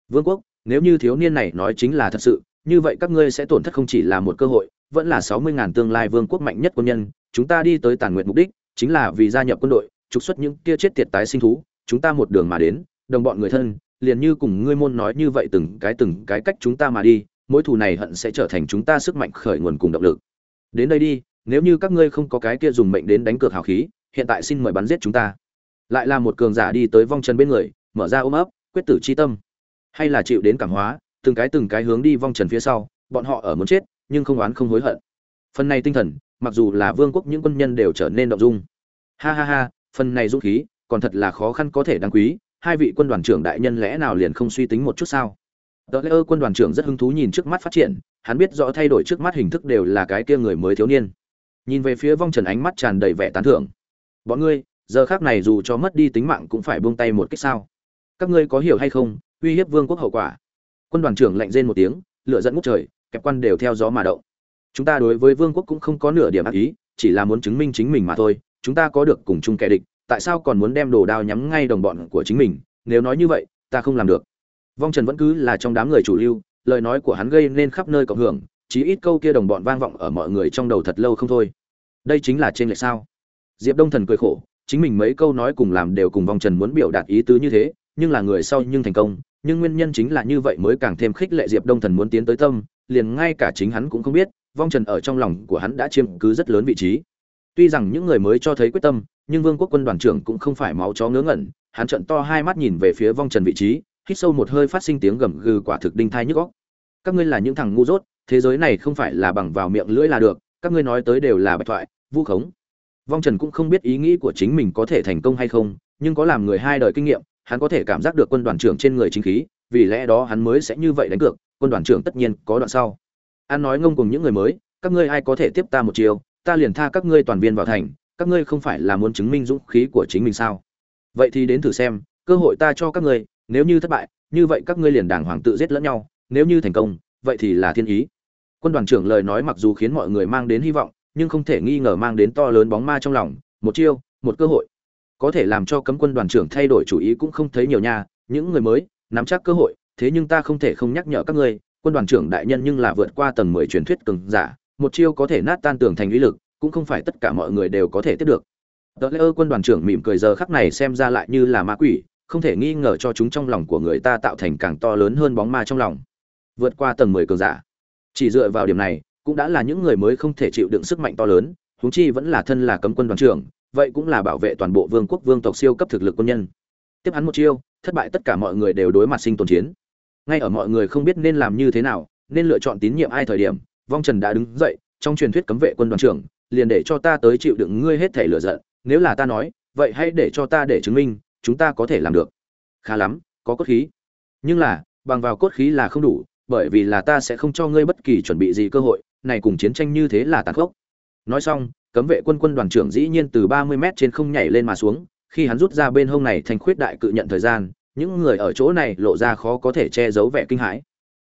Vương quốc, nếu như thiếu niên này nói chính là thật sự, như vậy các ngươi sẽ tổn thất không chỉ là một cơ hội, vẫn là sáu mươi ngàn tương lai vương quốc mạnh nhất quân nhân, chúng ta đi tới tàn nguyện mục đích, chính là vì gia nhập quân đội, trục xuất những kia chết tiệt tái sinh thú, chúng ta một đường mà đến, đồng bọn người thân, liền như cùng ngươi môn nói như vậy từng cái từng cái cách chúng ta mà đi, mối thù này hận sẽ trở thành chúng ta sức mạnh khởi nguồn cùng động lực. Đến đây đi, nếu như các ngươi không có cái kia dùng mệnh đến đánh cược hào khí hiện tại xin mời bắn giết chúng ta. Lại là một cường giả đi tới vong trần bên người, mở ra ôm ấp, quyết tử chi tâm. Hay là chịu đến cảm hóa, từng cái từng cái hướng đi vong trần phía sau, bọn họ ở muốn chết, nhưng không oán không hối hận. Phần này tinh thần, mặc dù là vương quốc những quân nhân đều trở nên động dung. Ha ha ha, phần này dũng khí, còn thật là khó khăn có thể đáng quý, hai vị quân đoàn trưởng đại nhân lẽ nào liền không suy tính một chút sao? Tờ lễ ơ quân đoàn trưởng rất hứng thú nhìn trước mắt phát triển, hắn biết rõ thay đổi trước mắt hình thức đều là cái kia người mới thiếu niên. Nhìn về phía vong trần ánh mắt tràn đầy vẻ tán thưởng bọn ngươi, giờ khác này dù cho mất đi tính mạng cũng phải buông tay một cách sao? Các ngươi có hiểu hay không, uy hiếp vương quốc hậu quả? Quân đoàn trưởng lạnh rên một tiếng lựa dẫn ngút trời, kẹp quan đều theo gió mà động. Chúng ta đối với vương quốc cũng không có nửa điểm ác ý, chỉ là muốn chứng minh chính mình mà thôi. Chúng ta có được cùng chung kẻ địch, tại sao còn muốn đem đồ đao nhắm ngay đồng bọn của chính mình? Nếu nói như vậy, ta không làm được. Vong trần vẫn cứ là trong đám người chủ lưu, lời nói của hắn gây nên khắp nơi cộng hưởng, chí ít câu kia đồng bọn vang vọng ở mọi người trong đầu thật lâu không thôi. Đây chính là trên lệch sao? Diệp đông thần cười khổ, chính mình mấy câu nói cùng làm đều cùng vong trần muốn biểu đạt ý tứ như thế, nhưng là người sau nhưng thành công, nhưng nguyên nhân chính là như vậy mới càng thêm khích lệ diệp đông thần muốn tiến tới tâm, liền ngay cả chính hắn cũng không biết, vong trần ở trong lòng của hắn đã chiếm cứ rất lớn vị trí. Tuy rằng những người mới cho thấy quyết tâm, nhưng vương quốc quân đoàn trưởng cũng không phải máu chó ngớ ngẩn, hắn trận to hai mắt nhìn về phía vong trần vị trí, hít sâu một hơi phát sinh tiếng gầm gừ quả thực đinh thai nhức góc các ngươi là những thằng ngu dốt, thế giới này không phải là bằng vào miệng lưỡi là được, các ngươi nói tới đều là bạch thoại, vu khống vong trần cũng không biết ý nghĩ của chính mình có thể thành công hay không, nhưng có làm người hai đời kinh nghiệm, hắn có thể cảm giác được quân đoàn trưởng trên người chính khí, vì lẽ đó hắn mới sẽ như vậy đánh cược, quân đoàn trưởng tất nhiên có đoạn sau. An nói ngông cùng những người mới, các ngươi ai có thể tiếp ta một chiều ta liền tha các ngươi toàn viên vào thành, các ngươi không phải là muốn chứng minh dũng khí của chính mình sao? Vậy thì đến thử xem, cơ hội ta cho các ngươi, nếu như thất bại, như vậy các ngươi liền đàng hoàng tự giết lẫn nhau, nếu như thành công, vậy thì là thiên ý. Quân đoàn trưởng lời nói mặc dù khiến mọi người mang đến hy vọng nhưng không thể nghi ngờ mang đến to lớn bóng ma trong lòng, một chiêu, một cơ hội. Có thể làm cho cấm quân đoàn trưởng thay đổi chủ ý cũng không thấy nhiều nha, những người mới, nắm chắc cơ hội, thế nhưng ta không thể không nhắc nhở các ngươi, quân đoàn trưởng đại nhân nhưng là vượt qua tầng mười truyền thuyết cường giả, một chiêu có thể nát tan tường thành uy lực, cũng không phải tất cả mọi người đều có thể tiếp được. Tờ lễ quân đoàn trưởng mỉm cười giờ khắc này xem ra lại như là ma quỷ, không thể nghi ngờ cho chúng trong lòng của người ta tạo thành càng to lớn hơn bóng ma trong lòng. Vượt qua tầng mười cường giả. Chỉ dựa vào điểm này cũng đã là những người mới không thể chịu đựng sức mạnh to lớn, huống chi vẫn là thân là cấm quân đoàn trưởng, vậy cũng là bảo vệ toàn bộ vương quốc vương tộc siêu cấp thực lực quân nhân. Tiếp hắn một chiêu, thất bại tất cả mọi người đều đối mặt sinh tồn chiến. Ngay ở mọi người không biết nên làm như thế nào, nên lựa chọn tín nhiệm ai thời điểm, vong trần đã đứng dậy, trong truyền thuyết cấm vệ quân đoàn trưởng, liền để cho ta tới chịu đựng ngươi hết thể lựa giận, nếu là ta nói, vậy hãy để cho ta để chứng minh, chúng ta có thể làm được. Khá lắm, có cốt khí. Nhưng là, bằng vào cốt khí là không đủ, bởi vì là ta sẽ không cho ngươi bất kỳ chuẩn bị gì cơ hội này cùng chiến tranh như thế là tàn khốc. Nói xong, cấm vệ quân quân đoàn trưởng dĩ nhiên từ ba mươi mét trên không nhảy lên mà xuống, khi hắn rút ra bên hông này thành khuyết đại cự nhận thời gian, những người ở chỗ này lộ ra khó có thể che giấu vẻ kinh hãi.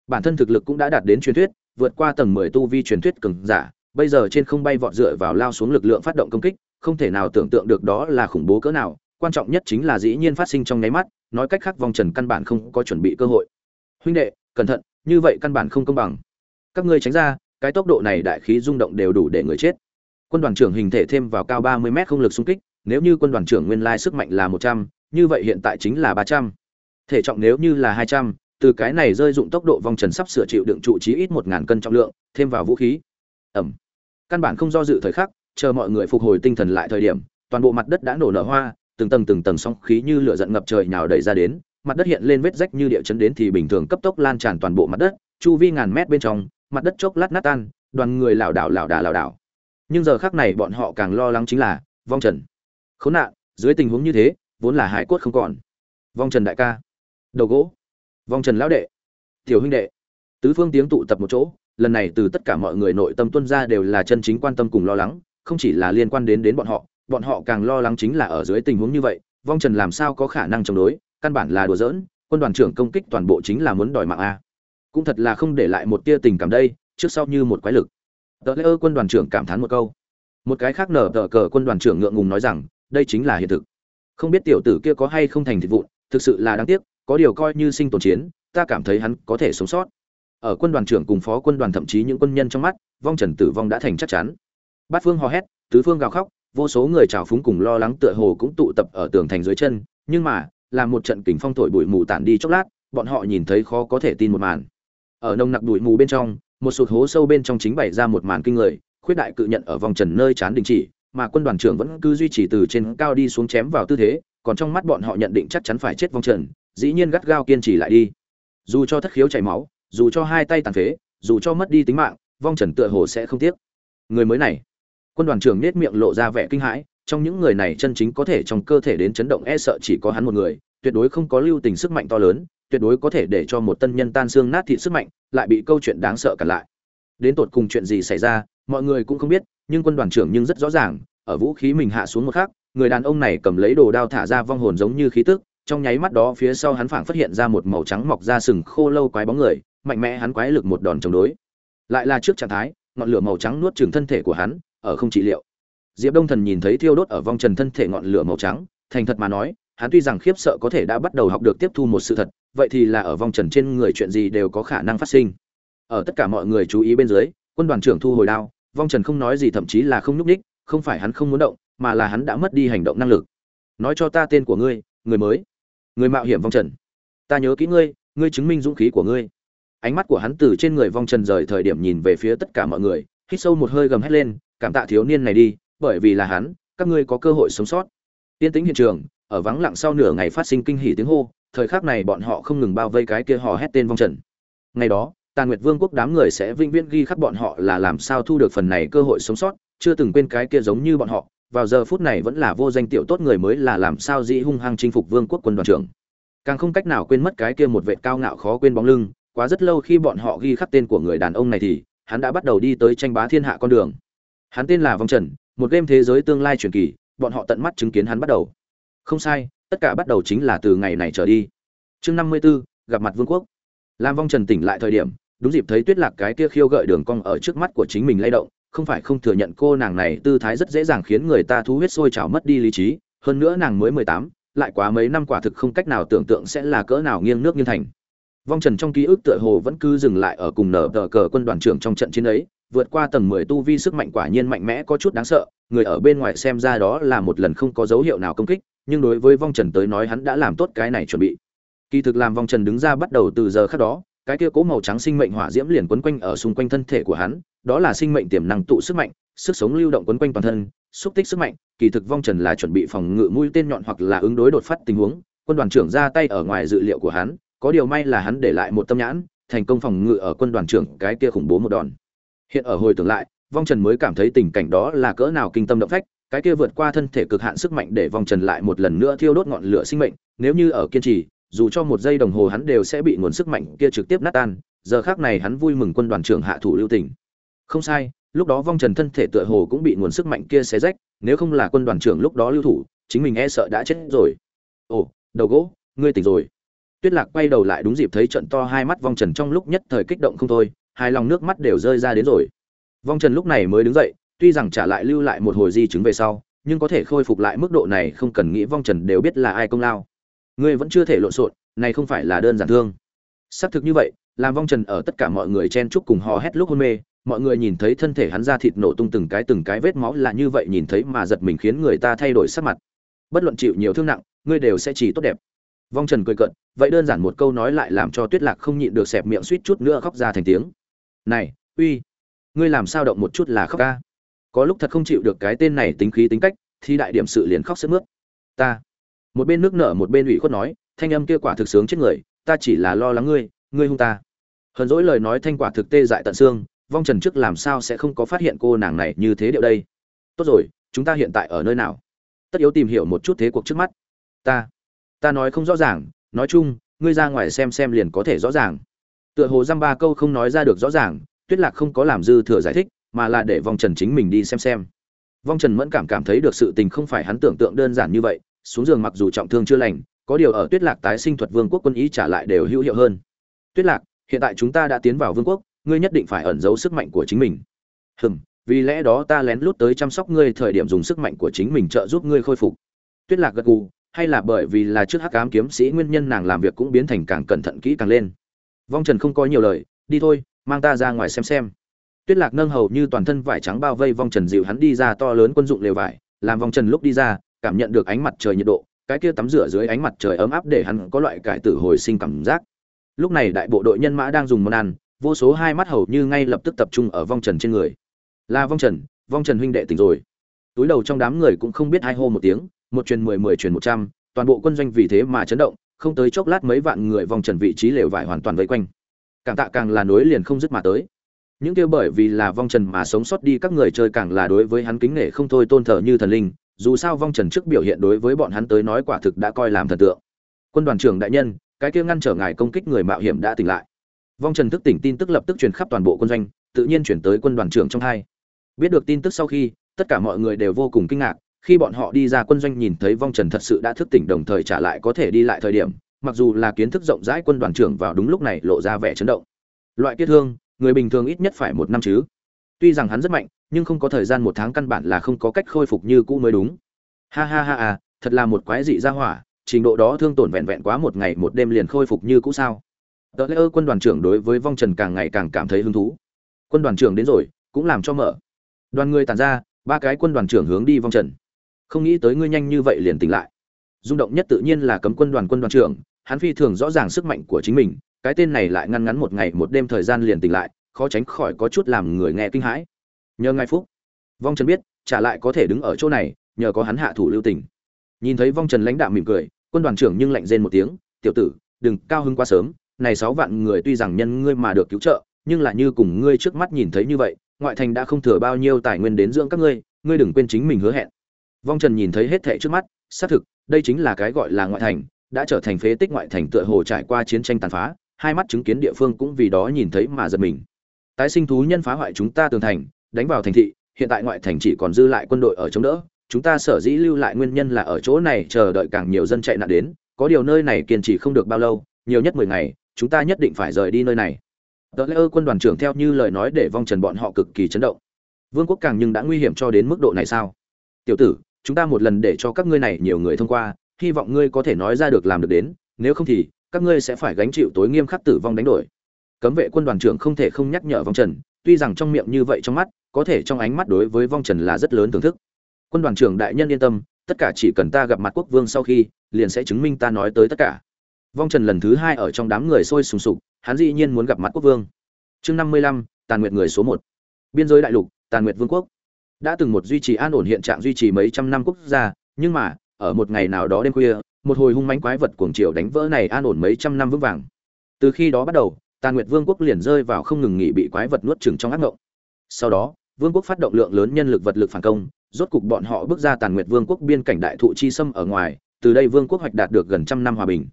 Bản thân thực lực cũng đã đạt đến truyền thuyết, vượt qua tầng mười tu vi truyền thuyết cường giả, bây giờ trên không bay vọt dựa vào lao xuống lực lượng phát động công kích, không thể nào tưởng tượng được đó là khủng bố cỡ nào, quan trọng nhất chính là dĩ nhiên phát sinh trong nháy mắt, nói cách khác vòng trần căn bản không có chuẩn bị cơ hội. Huynh đệ, cẩn thận, như vậy căn bản không công bằng. Các ngươi tránh ra cái tốc độ này đại khí rung động đều đủ để người chết. Quân đoàn trưởng hình thể thêm vào cao ba mươi mét không lực xung kích, nếu như quân đoàn trưởng nguyên lai sức mạnh là một trăm, như vậy hiện tại chính là ba trăm. Thể trọng nếu như là hai trăm, từ cái này rơi dụng tốc độ vòng trần sắp sửa chịu đựng trụ trí ít một ngàn cân trọng lượng, thêm vào vũ khí. Ẩm. Căn bản không do dự thời khắc, chờ mọi người phục hồi tinh thần lại thời điểm, toàn bộ mặt đất đã nổ nở hoa, từng tầng từng tầng sóng khí như lửa giận ngập trời nhào đẩy ra đến, mặt đất hiện lên vết rách như địa chấn đến thì bình thường cấp tốc lan tràn toàn bộ mặt đất, chu vi ngàn mét bên trong mặt đất chốc lát nát tan, đoàn người lảo đảo lảo đà lảo đảo. Nhưng giờ khác này bọn họ càng lo lắng chính là, vong trần. Khốn nạn, dưới tình huống như thế, vốn là hải cốt không còn. Vong trần đại ca. Đầu gỗ. Vong trần lão đệ. Tiểu huynh đệ. Tứ phương tiếng tụ tập một chỗ, lần này từ tất cả mọi người nội tâm tuân ra đều là chân chính quan tâm cùng lo lắng, không chỉ là liên quan đến đến bọn họ bọn họ càng lo lắng chính là ở dưới tình huống như vậy, vong trần làm sao có khả năng chống đối, căn bản là đùa giỡn, quân đoàn trưởng công kích toàn bộ chính là muốn đòi mạng a cũng thật là không để lại một tia tình cảm đây, trước sau như một quái lực. Tờ lễ ơ quân đoàn trưởng cảm thán một câu. Một cái khác nở tờ cờ quân đoàn trưởng ngượng ngùng nói rằng, đây chính là hiện thực. Không biết tiểu tử kia có hay không thành thịt vụn, thực sự là đáng tiếc, có điều coi như sinh tồn chiến, ta cảm thấy hắn có thể sống sót. Ở quân đoàn trưởng cùng phó quân đoàn thậm chí những quân nhân trong mắt, vong trần tử vong đã thành chắc chắn. Bát phương hò hét, tứ phương gào khóc, vô số người trào phúng cùng lo lắng tựa hồ cũng tụ tập ở tường thành dưới chân, nhưng mà làm một trận kình phong thổi bụi mù tản đi chốc lát, bọn họ nhìn thấy khó có thể tin một màn ở nông nặc bụi mù bên trong, một sụt hố sâu bên trong chính bày ra một màn kinh người, khuyết đại cự nhận ở vòng trần nơi chán đình chỉ, mà quân đoàn trưởng vẫn cứ duy trì từ trên cao đi xuống chém vào tư thế, còn trong mắt bọn họ nhận định chắc chắn phải chết vòng trần, dĩ nhiên gắt gao kiên trì lại đi. Dù cho thất khiếu chảy máu, dù cho hai tay tàn phế, dù cho mất đi tính mạng, vong trần tựa hồ sẽ không tiếc. Người mới này. Quân đoàn trưởng nết miệng lộ ra vẻ kinh hãi, trong những người này chân chính có thể trong cơ thể đến chấn động e sợ chỉ có hắn một người, tuyệt đối không có lưu tình sức mạnh to lớn tuyệt đối có thể để cho một tân nhân tan xương nát thịt sức mạnh lại bị câu chuyện đáng sợ cản lại. Đến tột cùng chuyện gì xảy ra, mọi người cũng không biết, nhưng quân đoàn trưởng nhưng rất rõ ràng, ở vũ khí mình hạ xuống một khắc, người đàn ông này cầm lấy đồ đao thả ra vong hồn giống như khí tức, trong nháy mắt đó phía sau hắn phảng phát hiện ra một màu trắng mọc ra sừng khô lâu quái bóng người, mạnh mẽ hắn quái lực một đòn chống đối. Lại là trước trạng thái, ngọn lửa màu trắng nuốt chửng thân thể của hắn, ở không trị liệu. Diệp đông thần nhìn thấy thiêu đốt ở vong trần thân thể ngọn lửa màu trắng, thành thật mà nói, hắn tuy rằng khiếp sợ có thể đã bắt đầu học được tiếp thu một sự thật vậy thì là ở vong trần trên người chuyện gì đều có khả năng phát sinh. Ở tất cả mọi người chú ý bên dưới, quân đoàn trưởng thu hồi đao vong trần không nói gì thậm chí là không nhúc ních không phải hắn không muốn động, mà là hắn đã mất đi hành động năng lực. Nói cho ta tên của ngươi, người mới. Người mạo hiểm vong trần. Ta nhớ kỹ ngươi ngươi chứng minh dũng khí của ngươi. Ánh mắt của hắn từ trên người vong trần rời thời điểm nhìn về phía tất cả mọi người, hít sâu một hơi gầm hét lên, cảm tạ thiếu niên này đi, bởi vì là hắn, các ngươi có cơ hội sống sót. Tiên tĩnh hiện trường ở vắng lặng sau nửa ngày phát sinh kinh hỉ tiếng hô, thời khắc này bọn họ không ngừng bao vây cái kia hò hét tên vong trần. Ngày đó tàn nguyệt vương quốc đám người sẽ vinh viễn ghi khắc bọn họ là làm sao thu được phần này cơ hội sống sót, chưa từng quên cái kia giống như bọn họ, vào giờ phút này vẫn là vô danh tiểu tốt người mới là làm sao dĩ hung hăng chinh phục vương quốc quân đoàn trưởng. Càng không cách nào quên mất cái kia một vệ cao ngạo khó quên bóng lưng, quá rất lâu khi bọn họ ghi khắc tên của người đàn ông này thì, hắn đã bắt đầu đi tới tranh bá thiên hạ con đường. Hắn tên là vong trần, một game thế giới tương lai truyền kỳ, bọn họ tận mắt chứng kiến hắn bắt đầu không sai tất cả bắt đầu chính là từ ngày này trở đi. Chương năm mươi 54, gặp mặt vương quốc. Lam vong trần tỉnh lại thời điểm đúng dịp thấy tuyết lạc cái kia khiêu gợi đường cong ở trước mắt của chính mình lay động không phải không thừa nhận cô nàng này tư thái rất dễ dàng khiến người ta thu huyết sôi trào mất đi lý trí hơn nữa nàng mới mười tám lại quá mấy năm quả thực không cách nào tưởng tượng sẽ là cỡ nào nghiêng nước nghiêng thành. Vong trần trong ký ức tựa hồ vẫn cứ dừng lại ở cùng nở tờ cờ quân đoàn trưởng trong trận chiến ấy vượt qua tầng mười tu vi sức mạnh quả nhiên mạnh mẽ có chút đáng sợ người ở bên ngoài xem ra đó là một lần không có dấu hiệu nào công kích nhưng đối với vong trần tới nói hắn đã làm tốt cái này chuẩn bị. Kỳ thực làm vong trần đứng ra bắt đầu từ giờ khác đó, cái kia cố màu trắng sinh mệnh hỏa diễm liền quấn quanh ở xung quanh thân thể của hắn, đó là sinh mệnh tiềm năng tụ sức mạnh, sức sống lưu động quấn quanh toàn thân, xúc tích sức mạnh, kỳ thực vong trần là chuẩn bị phòng ngự mũi tên nhọn hoặc là ứng đối đột phát tình huống, quân đoàn trưởng ra tay ở ngoài dự liệu của hắn, có điều may là hắn để lại một tâm nhãn, thành công phòng ngự ở quân đoàn trưởng cái kia khủng bố một đòn. Hiện ở hồi tưởng lại, vong trần mới cảm thấy tình cảnh đó là cỡ nào kinh tâm động phách cái kia vượt qua thân thể cực hạn sức mạnh để vong trần lại một lần nữa thiêu đốt ngọn lửa sinh mệnh, nếu như ở kiên trì, dù cho một giây đồng hồ hắn đều sẽ bị nguồn sức mạnh kia trực tiếp nát tan, giờ khác này hắn vui mừng quân đoàn trưởng hạ thủ lưu tình. Không sai, lúc đó vong trần thân thể tựa hồ cũng bị nguồn sức mạnh kia xé rách, nếu không là quân đoàn trưởng lúc đó lưu thủ, chính mình e sợ đã chết rồi. Ồ, đầu gỗ, ngươi tỉnh rồi. Tuyết lạc quay đầu lại đúng dịp thấy trận to hai mắt vong trần trong lúc nhất thời kích động không thôi, hai lòng nước mắt đều rơi ra đến rồi. Vong trần lúc này mới đứng dậy tuy rằng trả lại lưu lại một hồi di chứng về sau, nhưng có thể khôi phục lại mức độ này không cần nghĩ vong trần đều biết là ai công lao. Ngươi vẫn chưa thể lộn xộn, này không phải là đơn giản thương. Xác thực như vậy, làm vong trần ở tất cả mọi người chen chúc cùng hò hét lúc hôn mê, mọi người nhìn thấy thân thể hắn ra thịt nổ tung từng cái từng cái vết máu là như vậy nhìn thấy mà giật mình khiến người ta thay đổi sắc mặt. Bất luận chịu nhiều thương nặng, ngươi đều sẽ chỉ tốt đẹp. Vong trần cười cận vậy đơn giản một câu nói lại làm cho tuyết lạc không nhịn được xẹp miệng suýt chút nữa khóc ra thành tiếng. Này, uy, ngươi làm sao động một chút là khóc ca? Có lúc thật không chịu được cái tên này tính khí tính cách, thì đại điểm sự liền khóc sức mướt. Ta. Một bên nước nở, một bên ủy khuất nói, thanh âm kia quả thực sướng chết người, ta chỉ là lo lắng ngươi ngươi hung ta. Hờn dỗi lời nói thanh quả thực tê dại tận xương, vong trần trước làm sao sẽ không có phát hiện cô nàng này như thế điệu đây? Tốt rồi, chúng ta hiện tại ở nơi nào? Tất yếu tìm hiểu một chút thế cuộc trước mắt. Ta. Ta nói không rõ ràng, nói chung, ngươi ra ngoài xem xem liền có thể rõ ràng. Tựa hồ dăm ba câu không nói ra được rõ ràng, tuyết lạc không có làm dư thừa giải thích mà là để vong trần chính mình đi xem xem. Vong trần mẫn cảm cảm thấy được sự tình không phải hắn tưởng tượng đơn giản như vậy, xuống giường mặc dù trọng thương chưa lành, có điều ở tuyết lạc tái sinh thuật vương quốc quân ý trả lại đều hữu hiệu hơn. Tuyết lạc, hiện tại chúng ta đã tiến vào vương quốc, ngươi nhất định phải ẩn giấu sức mạnh của chính mình. Hừm, vì lẽ đó ta lén lút tới chăm sóc ngươi thời điểm dùng sức mạnh của chính mình trợ giúp ngươi khôi phục. Tuyết lạc gật gù, hay là bởi vì là trước hắc ám kiếm sĩ nguyên nhân nàng làm việc cũng biến thành càng cẩn thận kỹ càng lên. Vong trần không có nhiều lời, đi thôi, mang ta ra ngoài xem xem tuyết lạc nâng hầu như toàn thân vải trắng bao vây vong trần dịu hắn đi ra to lớn quân dụng lều vải, làm vong trần lúc đi ra, cảm nhận được ánh mặt trời nhiệt độ, cái kia tắm rửa dưới ánh mặt trời ấm áp để hắn có loại cải tử hồi sinh cảm giác. Lúc này đại bộ đội nhân mã đang dùng món ăn, vô số hai mắt hầu như ngay lập tức tập trung ở vong trần trên người. Là vong trần vong trần huynh đệ tỉnh rồi. Túi đầu trong đám người cũng không biết hai hô một tiếng, một truyền mười mười truyền một trăm, toàn bộ quân doanh vì thế mà chấn động, không tới chốc lát mấy vạn người vong trần vị trí lều vải hoàn toàn vây quanh. Càng tạ càng là nối liền không dứt mà tới những kia bởi vì là vong trần mà sống sót đi các người chơi càng là đối với hắn kính nể không thôi tôn thờ như thần linh, dù sao vong trần trước biểu hiện đối với bọn hắn tới nói quả thực đã coi làm thần tượng. Quân đoàn trưởng đại nhân, cái kia ngăn trở ngài công kích người mạo hiểm đã tỉnh lại. Vong trần thức tỉnh tin tức lập tức truyền khắp toàn bộ quân doanh, tự nhiên chuyển tới quân đoàn trưởng trong hai. Biết được tin tức sau khi, tất cả mọi người đều vô cùng kinh ngạc, khi bọn họ đi ra quân doanh nhìn thấy vong trần thật sự đã thức tỉnh đồng thời trả lại có thể đi lại thời điểm, mặc dù là kiến thức rộng rãi quân đoàn trưởng vào đúng lúc này lộ ra vẻ chấn động. Loại kết thương người bình thường ít nhất phải một năm chứ. Tuy rằng hắn rất mạnh, nhưng không có thời gian một tháng căn bản là không có cách khôi phục như cũ mới đúng. Ha ha ha à thật là một quái dị ra hỏa, trình độ đó thương tổn vẹn vẹn quá một ngày một đêm liền khôi phục như cũ sao? Tờ lễ ơ quân đoàn trưởng đối với vong trần càng ngày càng cảm thấy hứng thú. Quân đoàn trưởng đến rồi, cũng làm cho mở. Đoàn người tàn ra, ba cái quân đoàn trưởng hướng đi vong trần. Không nghĩ tới ngươi nhanh như vậy liền tỉnh lại. Rung động nhất tự nhiên là cấm quân đoàn quân đoàn trưởng, hắn phi thường rõ ràng sức mạnh của chính mình cái tên này lại ngăn ngắn một ngày, một đêm thời gian liền tỉnh lại, khó tránh khỏi có chút làm người nghe kinh hãi. Nhờ ngài phúc. Vong trần biết trả lại có thể đứng ở chỗ này, nhờ có hắn hạ thủ lưu tình. Nhìn thấy vong trần lãnh đạo mỉm cười, quân đoàn trưởng nhưng lạnh rên một tiếng, tiểu tử, đừng cao hứng quá sớm, này sáu vạn người tuy rằng nhân ngươi mà được cứu trợ, nhưng là như cùng ngươi trước mắt nhìn thấy như vậy, ngoại thành đã không thừa bao nhiêu tài nguyên đến dưỡng các ngươi ngươi đừng quên chính mình hứa hẹn. Vong trần nhìn thấy hết thệ trước mắt, xác thực, đây chính là cái gọi là ngoại thành, đã trở thành phế tích ngoại thành tựa hồ trải qua chiến tranh tàn phá hai mắt chứng kiến địa phương cũng vì đó nhìn thấy mà giật mình. Tái sinh thú nhân phá hoại chúng ta tường thành, đánh vào thành thị, hiện tại ngoại thành chỉ còn dư lại quân đội ở chống đỡ. Chúng ta sở dĩ lưu lại nguyên nhân là ở chỗ này chờ đợi càng nhiều dân chạy nạn đến. Có điều nơi này kiên trì không được bao lâu, nhiều nhất mười ngày, chúng ta nhất định phải rời đi nơi này. Tờ lễ ơ quân đoàn trưởng theo như lời nói để vong trần bọn họ cực kỳ chấn động. Vương quốc càng nhưng đã nguy hiểm cho đến mức độ này sao? Tiểu tử, chúng ta một lần để cho các ngươi này nhiều người thông qua, hy vọng ngươi có thể nói ra được làm được đến, nếu không thì các ngươi sẽ phải gánh chịu tối nghiêm khắc tử vong đánh đổi. Cấm vệ quân đoàn trưởng không thể không nhắc nhở vong trần, tuy rằng trong miệng như vậy trong mắt, có thể trong ánh mắt đối với vong trần là rất lớn thưởng thức. Quân đoàn trưởng đại nhân yên tâm, tất cả chỉ cần ta gặp mặt quốc vương sau khi, liền sẽ chứng minh ta nói tới tất cả. Vong trần lần thứ hai ở trong đám người sôi sùng sục, hắn dĩ nhiên muốn gặp mặt quốc vương. Chương năm mươi lăm, tàn nguyệt người số một. Biên giới đại lục, tàn nguyệt vương quốc. Đã từng một duy trì an ổn hiện trạng duy trì mấy trăm năm quốc gia, nhưng mà, ở một ngày nào đó đêm khuya một hồi hung mãnh quái vật cuồng triều đánh vỡ này an ổn mấy trăm năm vững vàng. Từ khi đó bắt đầu, tàn nguyệt vương quốc liền rơi vào không ngừng nghỉ bị quái vật nuốt chửng trong ác ngộng. Sau đó, vương quốc phát động lượng lớn nhân lực vật lực phản công, rốt cục bọn họ bước ra tàn nguyệt vương quốc biên cảnh đại thụ chi xâm ở ngoài, từ đây vương quốc hoạch đạt được gần trăm năm hòa bình.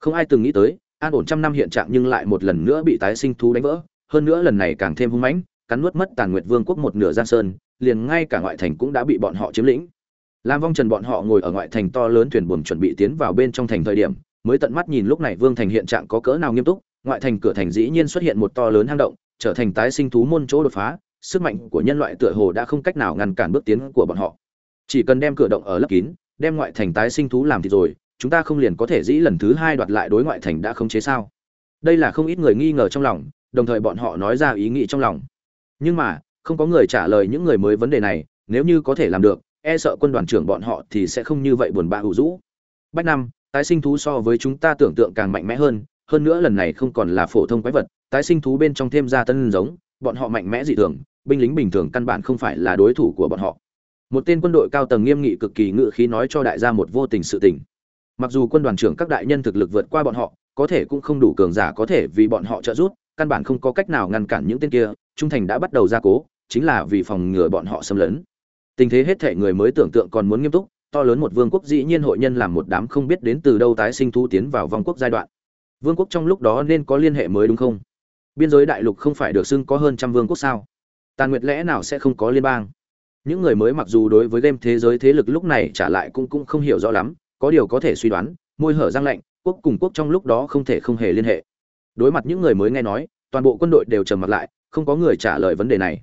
Không ai từng nghĩ tới, an ổn trăm năm hiện trạng nhưng lại một lần nữa bị tái sinh thú đánh vỡ, hơn nữa lần này càng thêm hung mãnh, cắn nuốt mất tàn nguyệt vương quốc một nửa giang sơn, liền ngay cả ngoại thành cũng đã bị bọn họ chiếm lĩnh lam vong trần bọn họ ngồi ở ngoại thành to lớn thuyền buồm chuẩn bị tiến vào bên trong thành thời điểm, mới tận mắt nhìn lúc này vương thành hiện trạng có cỡ nào nghiêm túc. Ngoại thành cửa thành dĩ nhiên xuất hiện một to lớn hang động, trở thành tái sinh thú môn chỗ đột phá. Sức mạnh của nhân loại tựa hồ đã không cách nào ngăn cản bước tiến của bọn họ. Chỉ cần đem cửa động ở lấp kín, đem ngoại thành tái sinh thú làm thì rồi, chúng ta không liền có thể dĩ lần thứ hai đoạt lại đối ngoại thành đã không chế sao? Đây là không ít người nghi ngờ trong lòng, đồng thời bọn họ nói ra ý nghĩ trong lòng. Nhưng mà, không có người trả lời những người mới vấn đề này, nếu như có thể làm được e sợ quân đoàn trưởng bọn họ thì sẽ không như vậy buồn bã hữu dũ. bách năm tái sinh thú so với chúng ta tưởng tượng càng mạnh mẽ hơn hơn nữa lần này không còn là phổ thông quái vật, tái sinh thú bên trong thêm ra tân giống, bọn họ mạnh mẽ dị thường, binh lính bình thường căn bản không phải là đối thủ của bọn họ. Một tên quân đội cao tầng nghiêm nghị cực kỳ ngự khí nói cho đại gia một vô tình sự tình. Mặc dù quân đoàn trưởng các đại nhân thực lực vượt qua bọn họ, có thể cũng không đủ cường giả có thể vì bọn họ trợ giúp, căn bản không có cách nào ngăn cản những tên kia, trung thành đã bắt đầu ra cố, chính là vì phòng ngừa bọn họ xâm lấn tình thế hết thể người mới tưởng tượng còn muốn nghiêm túc, to lớn một vương quốc dĩ nhiên hội nhân làm một đám không biết đến từ đâu tái sinh thu tiến vào vòng quốc giai đoạn. Vương quốc trong lúc đó nên có liên hệ mới đúng không? Biên giới đại lục không phải được xưng có hơn trăm vương quốc sao? Tàn nguyệt lẽ nào sẽ không có liên bang? Những người mới mặc dù đối với game thế giới thế lực lúc này trả lại cũng cũng không hiểu rõ lắm, có điều có thể suy đoán, môi hở răng lạnh, quốc cùng quốc trong lúc đó không thể không hề liên hệ. Đối mặt những người mới nghe nói, toàn bộ quân đội đều trầm mặt lại, không có người trả lời vấn đề này.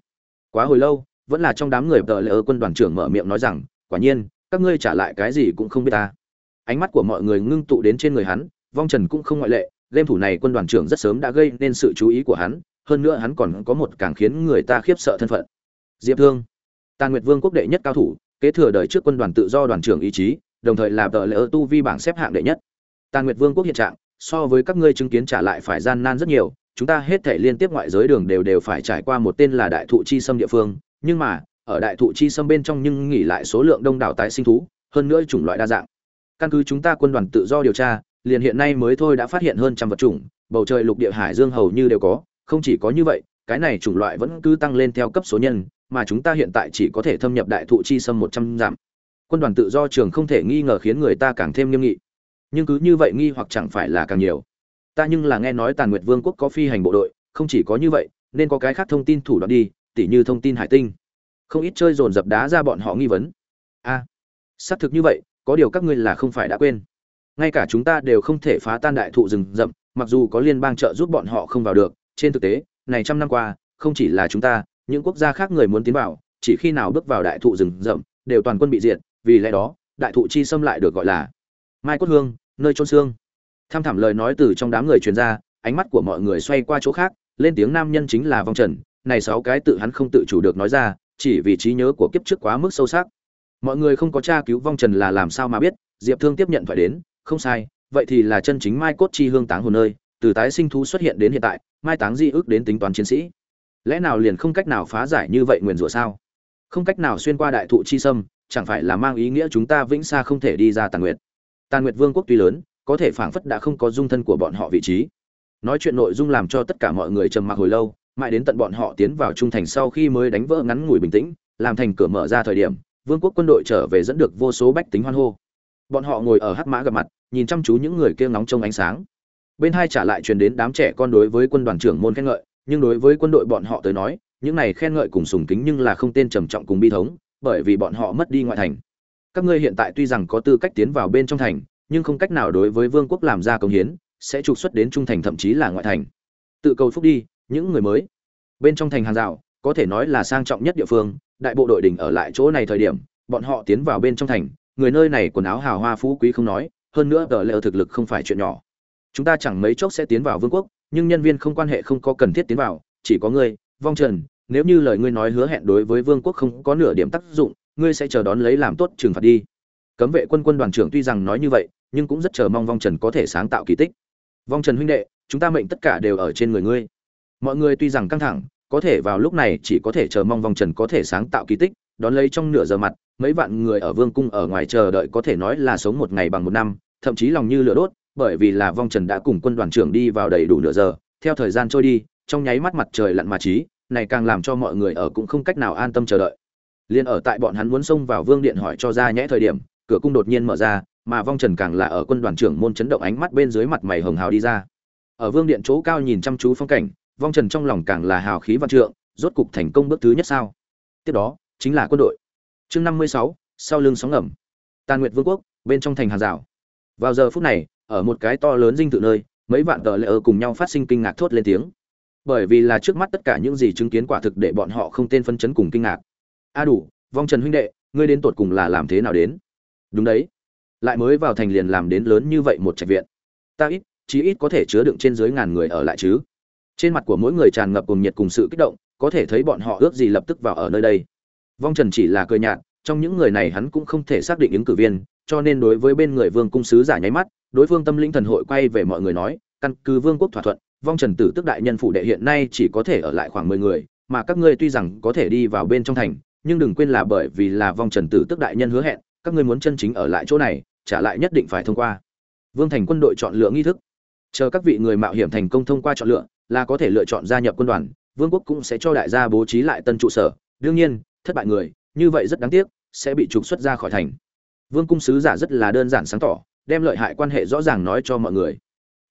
Quá hồi lâu vẫn là trong đám người tờ lỡ quân đoàn trưởng mở miệng nói rằng, quả nhiên, các ngươi trả lại cái gì cũng không biết ta. Ánh mắt của mọi người ngưng tụ đến trên người hắn, vong trần cũng không ngoại lệ, game thủ này quân đoàn trưởng rất sớm đã gây nên sự chú ý của hắn, hơn nữa hắn còn có một càng khiến người ta khiếp sợ thân phận. Diệp thương tàn nguyệt vương quốc đệ nhất cao thủ, kế thừa đời trước quân đoàn tự do đoàn trưởng ý chí, đồng thời là tờ lỡ tu vi bảng xếp hạng đệ nhất. Tàn nguyệt vương quốc hiện trạng, so với các ngươi chứng kiến trả lại phải gian nan rất nhiều, chúng ta hết thể liên tiếp ngoại giới đường đều đều phải trải qua một tên là đại thụ chi xâm địa phương nhưng mà, ở đại thụ chi sâm bên trong nhưng nghỉ lại số lượng đông đảo tái sinh thú, hơn nữa chủng loại đa dạng. Căn cứ chúng ta quân đoàn tự do điều tra, liền hiện nay mới thôi đã phát hiện hơn trăm vật chủng, bầu trời lục địa hải dương hầu như đều có, không chỉ có như vậy, cái này chủng loại vẫn cứ tăng lên theo cấp số nhân, mà chúng ta hiện tại chỉ có thể thâm nhập đại thụ chi sâm một trăm dặm. Quân đoàn tự do trường không thể nghi ngờ khiến người ta càng thêm nghiêm nghị. Nhưng cứ như vậy nghi hoặc chẳng phải là càng nhiều. Ta nhưng là nghe nói tàn nguyệt vương quốc có phi hành bộ đội, không chỉ có như vậy, nên có cái khác thông tin thủ đoạn đi tỉ như thông tin hải tinh. Không ít chơi dồn dập đá ra bọn họ nghi vấn. A, xác thực như vậy, có điều các ngươi là không phải đã quên. Ngay cả chúng ta đều không thể phá tan đại thụ rừng rậm, mặc dù có liên bang trợ giúp bọn họ không vào được, trên thực tế, này trăm năm qua, không chỉ là chúng ta, những quốc gia khác người muốn tiến vào, chỉ khi nào bước vào đại thụ rừng rậm, đều toàn quân bị diệt, vì lẽ đó, đại thụ chi xâm lại được gọi là mai cốt hương, nơi trôn xương. Tham thảm lời nói từ trong đám người truyền ra, ánh mắt của mọi người xoay qua chỗ khác, lên tiếng nam nhân chính là vong trần này sáu cái tự hắn không tự chủ được nói ra, chỉ vì trí nhớ của kiếp trước quá mức sâu sắc. Mọi người không có tra cứu vong trần là làm sao mà biết, diệp thương tiếp nhận phải đến, không sai, vậy thì là chân chính mai cốt chi hương táng hồn nơi, từ tái sinh thú xuất hiện đến hiện tại, mai táng di ước đến tính toán chiến sĩ. Lẽ nào liền không cách nào phá giải như vậy nguyền rủa sao? Không cách nào xuyên qua đại thụ chi sâm, chẳng phải là mang ý nghĩa chúng ta vĩnh xa không thể đi ra tàn nguyệt. Tàn nguyệt vương quốc tuy lớn, có thể phảng phất đã không có dung thân của bọn họ vị trí. Nói chuyện nội dung làm cho tất cả mọi người trầm mặc hồi lâu mãi đến tận bọn họ tiến vào trung thành sau khi mới đánh vỡ ngắn ngủi bình tĩnh, làm thành cửa mở ra thời điểm, vương quốc quân đội trở về dẫn được vô số bách tính hoan hô. Bọn họ ngồi ở hắc mã gặp mặt, nhìn chăm chú những người kia nóng trong ánh sáng. Bên hai trả lại truyền đến đám trẻ con đối với quân đoàn trưởng môn khen ngợi, nhưng đối với quân đội bọn họ tới nói, những này khen ngợi cùng sùng kính nhưng là không tên trầm trọng cùng bi thống, bởi vì bọn họ mất đi ngoại thành. Các ngươi hiện tại tuy rằng có tư cách tiến vào bên trong thành, nhưng không cách nào đối với vương quốc làm ra công hiến, sẽ trục xuất đến trung thành thậm chí là ngoại thành. Tự cầu phúc đi những người mới. Bên trong thành hàng rào, có thể nói là sang trọng nhất địa phương, đại bộ đội đỉnh ở lại chỗ này thời điểm, bọn họ tiến vào bên trong thành, người nơi này quần áo hào hoa phú quý không nói, hơn nữa tờ lệ thực lực không phải chuyện nhỏ. Chúng ta chẳng mấy chốc sẽ tiến vào vương quốc, nhưng nhân viên không quan hệ không có cần thiết tiến vào, chỉ có ngươi, vong trần, nếu như lời ngươi nói hứa hẹn đối với vương quốc không có nửa điểm tác dụng, ngươi sẽ chờ đón lấy làm tốt trừng phạt đi. Cấm vệ quân quân đoàn trưởng tuy rằng nói như vậy, nhưng cũng rất chờ mong vong trần có thể sáng tạo kỳ tích. Vong trần huynh đệ, chúng ta mệnh tất cả đều ở trên người ngươi mọi người tuy rằng căng thẳng, có thể vào lúc này chỉ có thể chờ mong vong trần có thể sáng tạo kỳ tích, đón lấy trong nửa giờ mặt, mấy vạn người ở vương cung ở ngoài chờ đợi có thể nói là sống một ngày bằng một năm, thậm chí lòng như lửa đốt, bởi vì là vong trần đã cùng quân đoàn trưởng đi vào đầy đủ nửa giờ. Theo thời gian trôi đi, trong nháy mắt mặt trời lặn mà trí này càng làm cho mọi người ở cũng không cách nào an tâm chờ đợi. Liền ở tại bọn hắn muốn xông vào vương điện hỏi cho ra nhẽ thời điểm, cửa cung đột nhiên mở ra, mà vong trần càng là ở quân đoàn trưởng môn chấn động ánh mắt bên dưới mặt mày hồng hào đi ra. Ở vương điện chỗ cao nhìn chăm chú phong cảnh vong trần trong lòng càng là hào khí văn trượng, rốt cục thành công bước thứ nhất sao? Tiếp đó, chính là quân đội. Chương năm mươi sáu, sau lưng sóng ngầm. Tàn nguyệt vương quốc, bên trong thành hàng rào. Vào giờ phút này, ở một cái to lớn dinh thự nơi, mấy vạn tờ lệ ở cùng nhau phát sinh kinh ngạc thốt lên tiếng. Bởi vì là trước mắt tất cả những gì chứng kiến quả thực để bọn họ không tên phân chấn cùng kinh ngạc. A đủ, vong trần huynh đệ, ngươi đến tột cùng là làm thế nào đến? Đúng đấy. Lại mới vào thành liền làm đến lớn như vậy một trạch viện. Ta ít, chí ít có thể chứa đựng trên dưới ngàn người ở lại chứ? Trên mặt của mỗi người tràn ngập cùng nhiệt cùng sự kích động, có thể thấy bọn họ ước gì lập tức vào ở nơi đây. Vong trần chỉ là cười nhạt, trong những người này hắn cũng không thể xác định ứng cử viên, cho nên đối với bên người vương cung sứ giả nháy mắt, đối phương tâm linh thần hội quay về mọi người nói, căn cứ vương quốc thỏa thuận, vong trần tử tức đại nhân phụ đệ hiện nay chỉ có thể ở lại khoảng mười người, mà các ngươi tuy rằng có thể đi vào bên trong thành, nhưng đừng quên là bởi vì là vong trần tử tức đại nhân hứa hẹn, các ngươi muốn chân chính ở lại chỗ này, trả lại nhất định phải thông qua. Vương thành quân đội chọn lựa nghi thức. Chờ các vị người mạo hiểm thành công thông qua chọn lựa là có thể lựa chọn gia nhập quân đoàn, vương quốc cũng sẽ cho đại gia bố trí lại tân trụ sở. Đương nhiên, thất bại người, như vậy rất đáng tiếc, sẽ bị trục xuất ra khỏi thành. Vương cung sứ giả rất là đơn giản sáng tỏ, đem lợi hại quan hệ rõ ràng nói cho mọi người.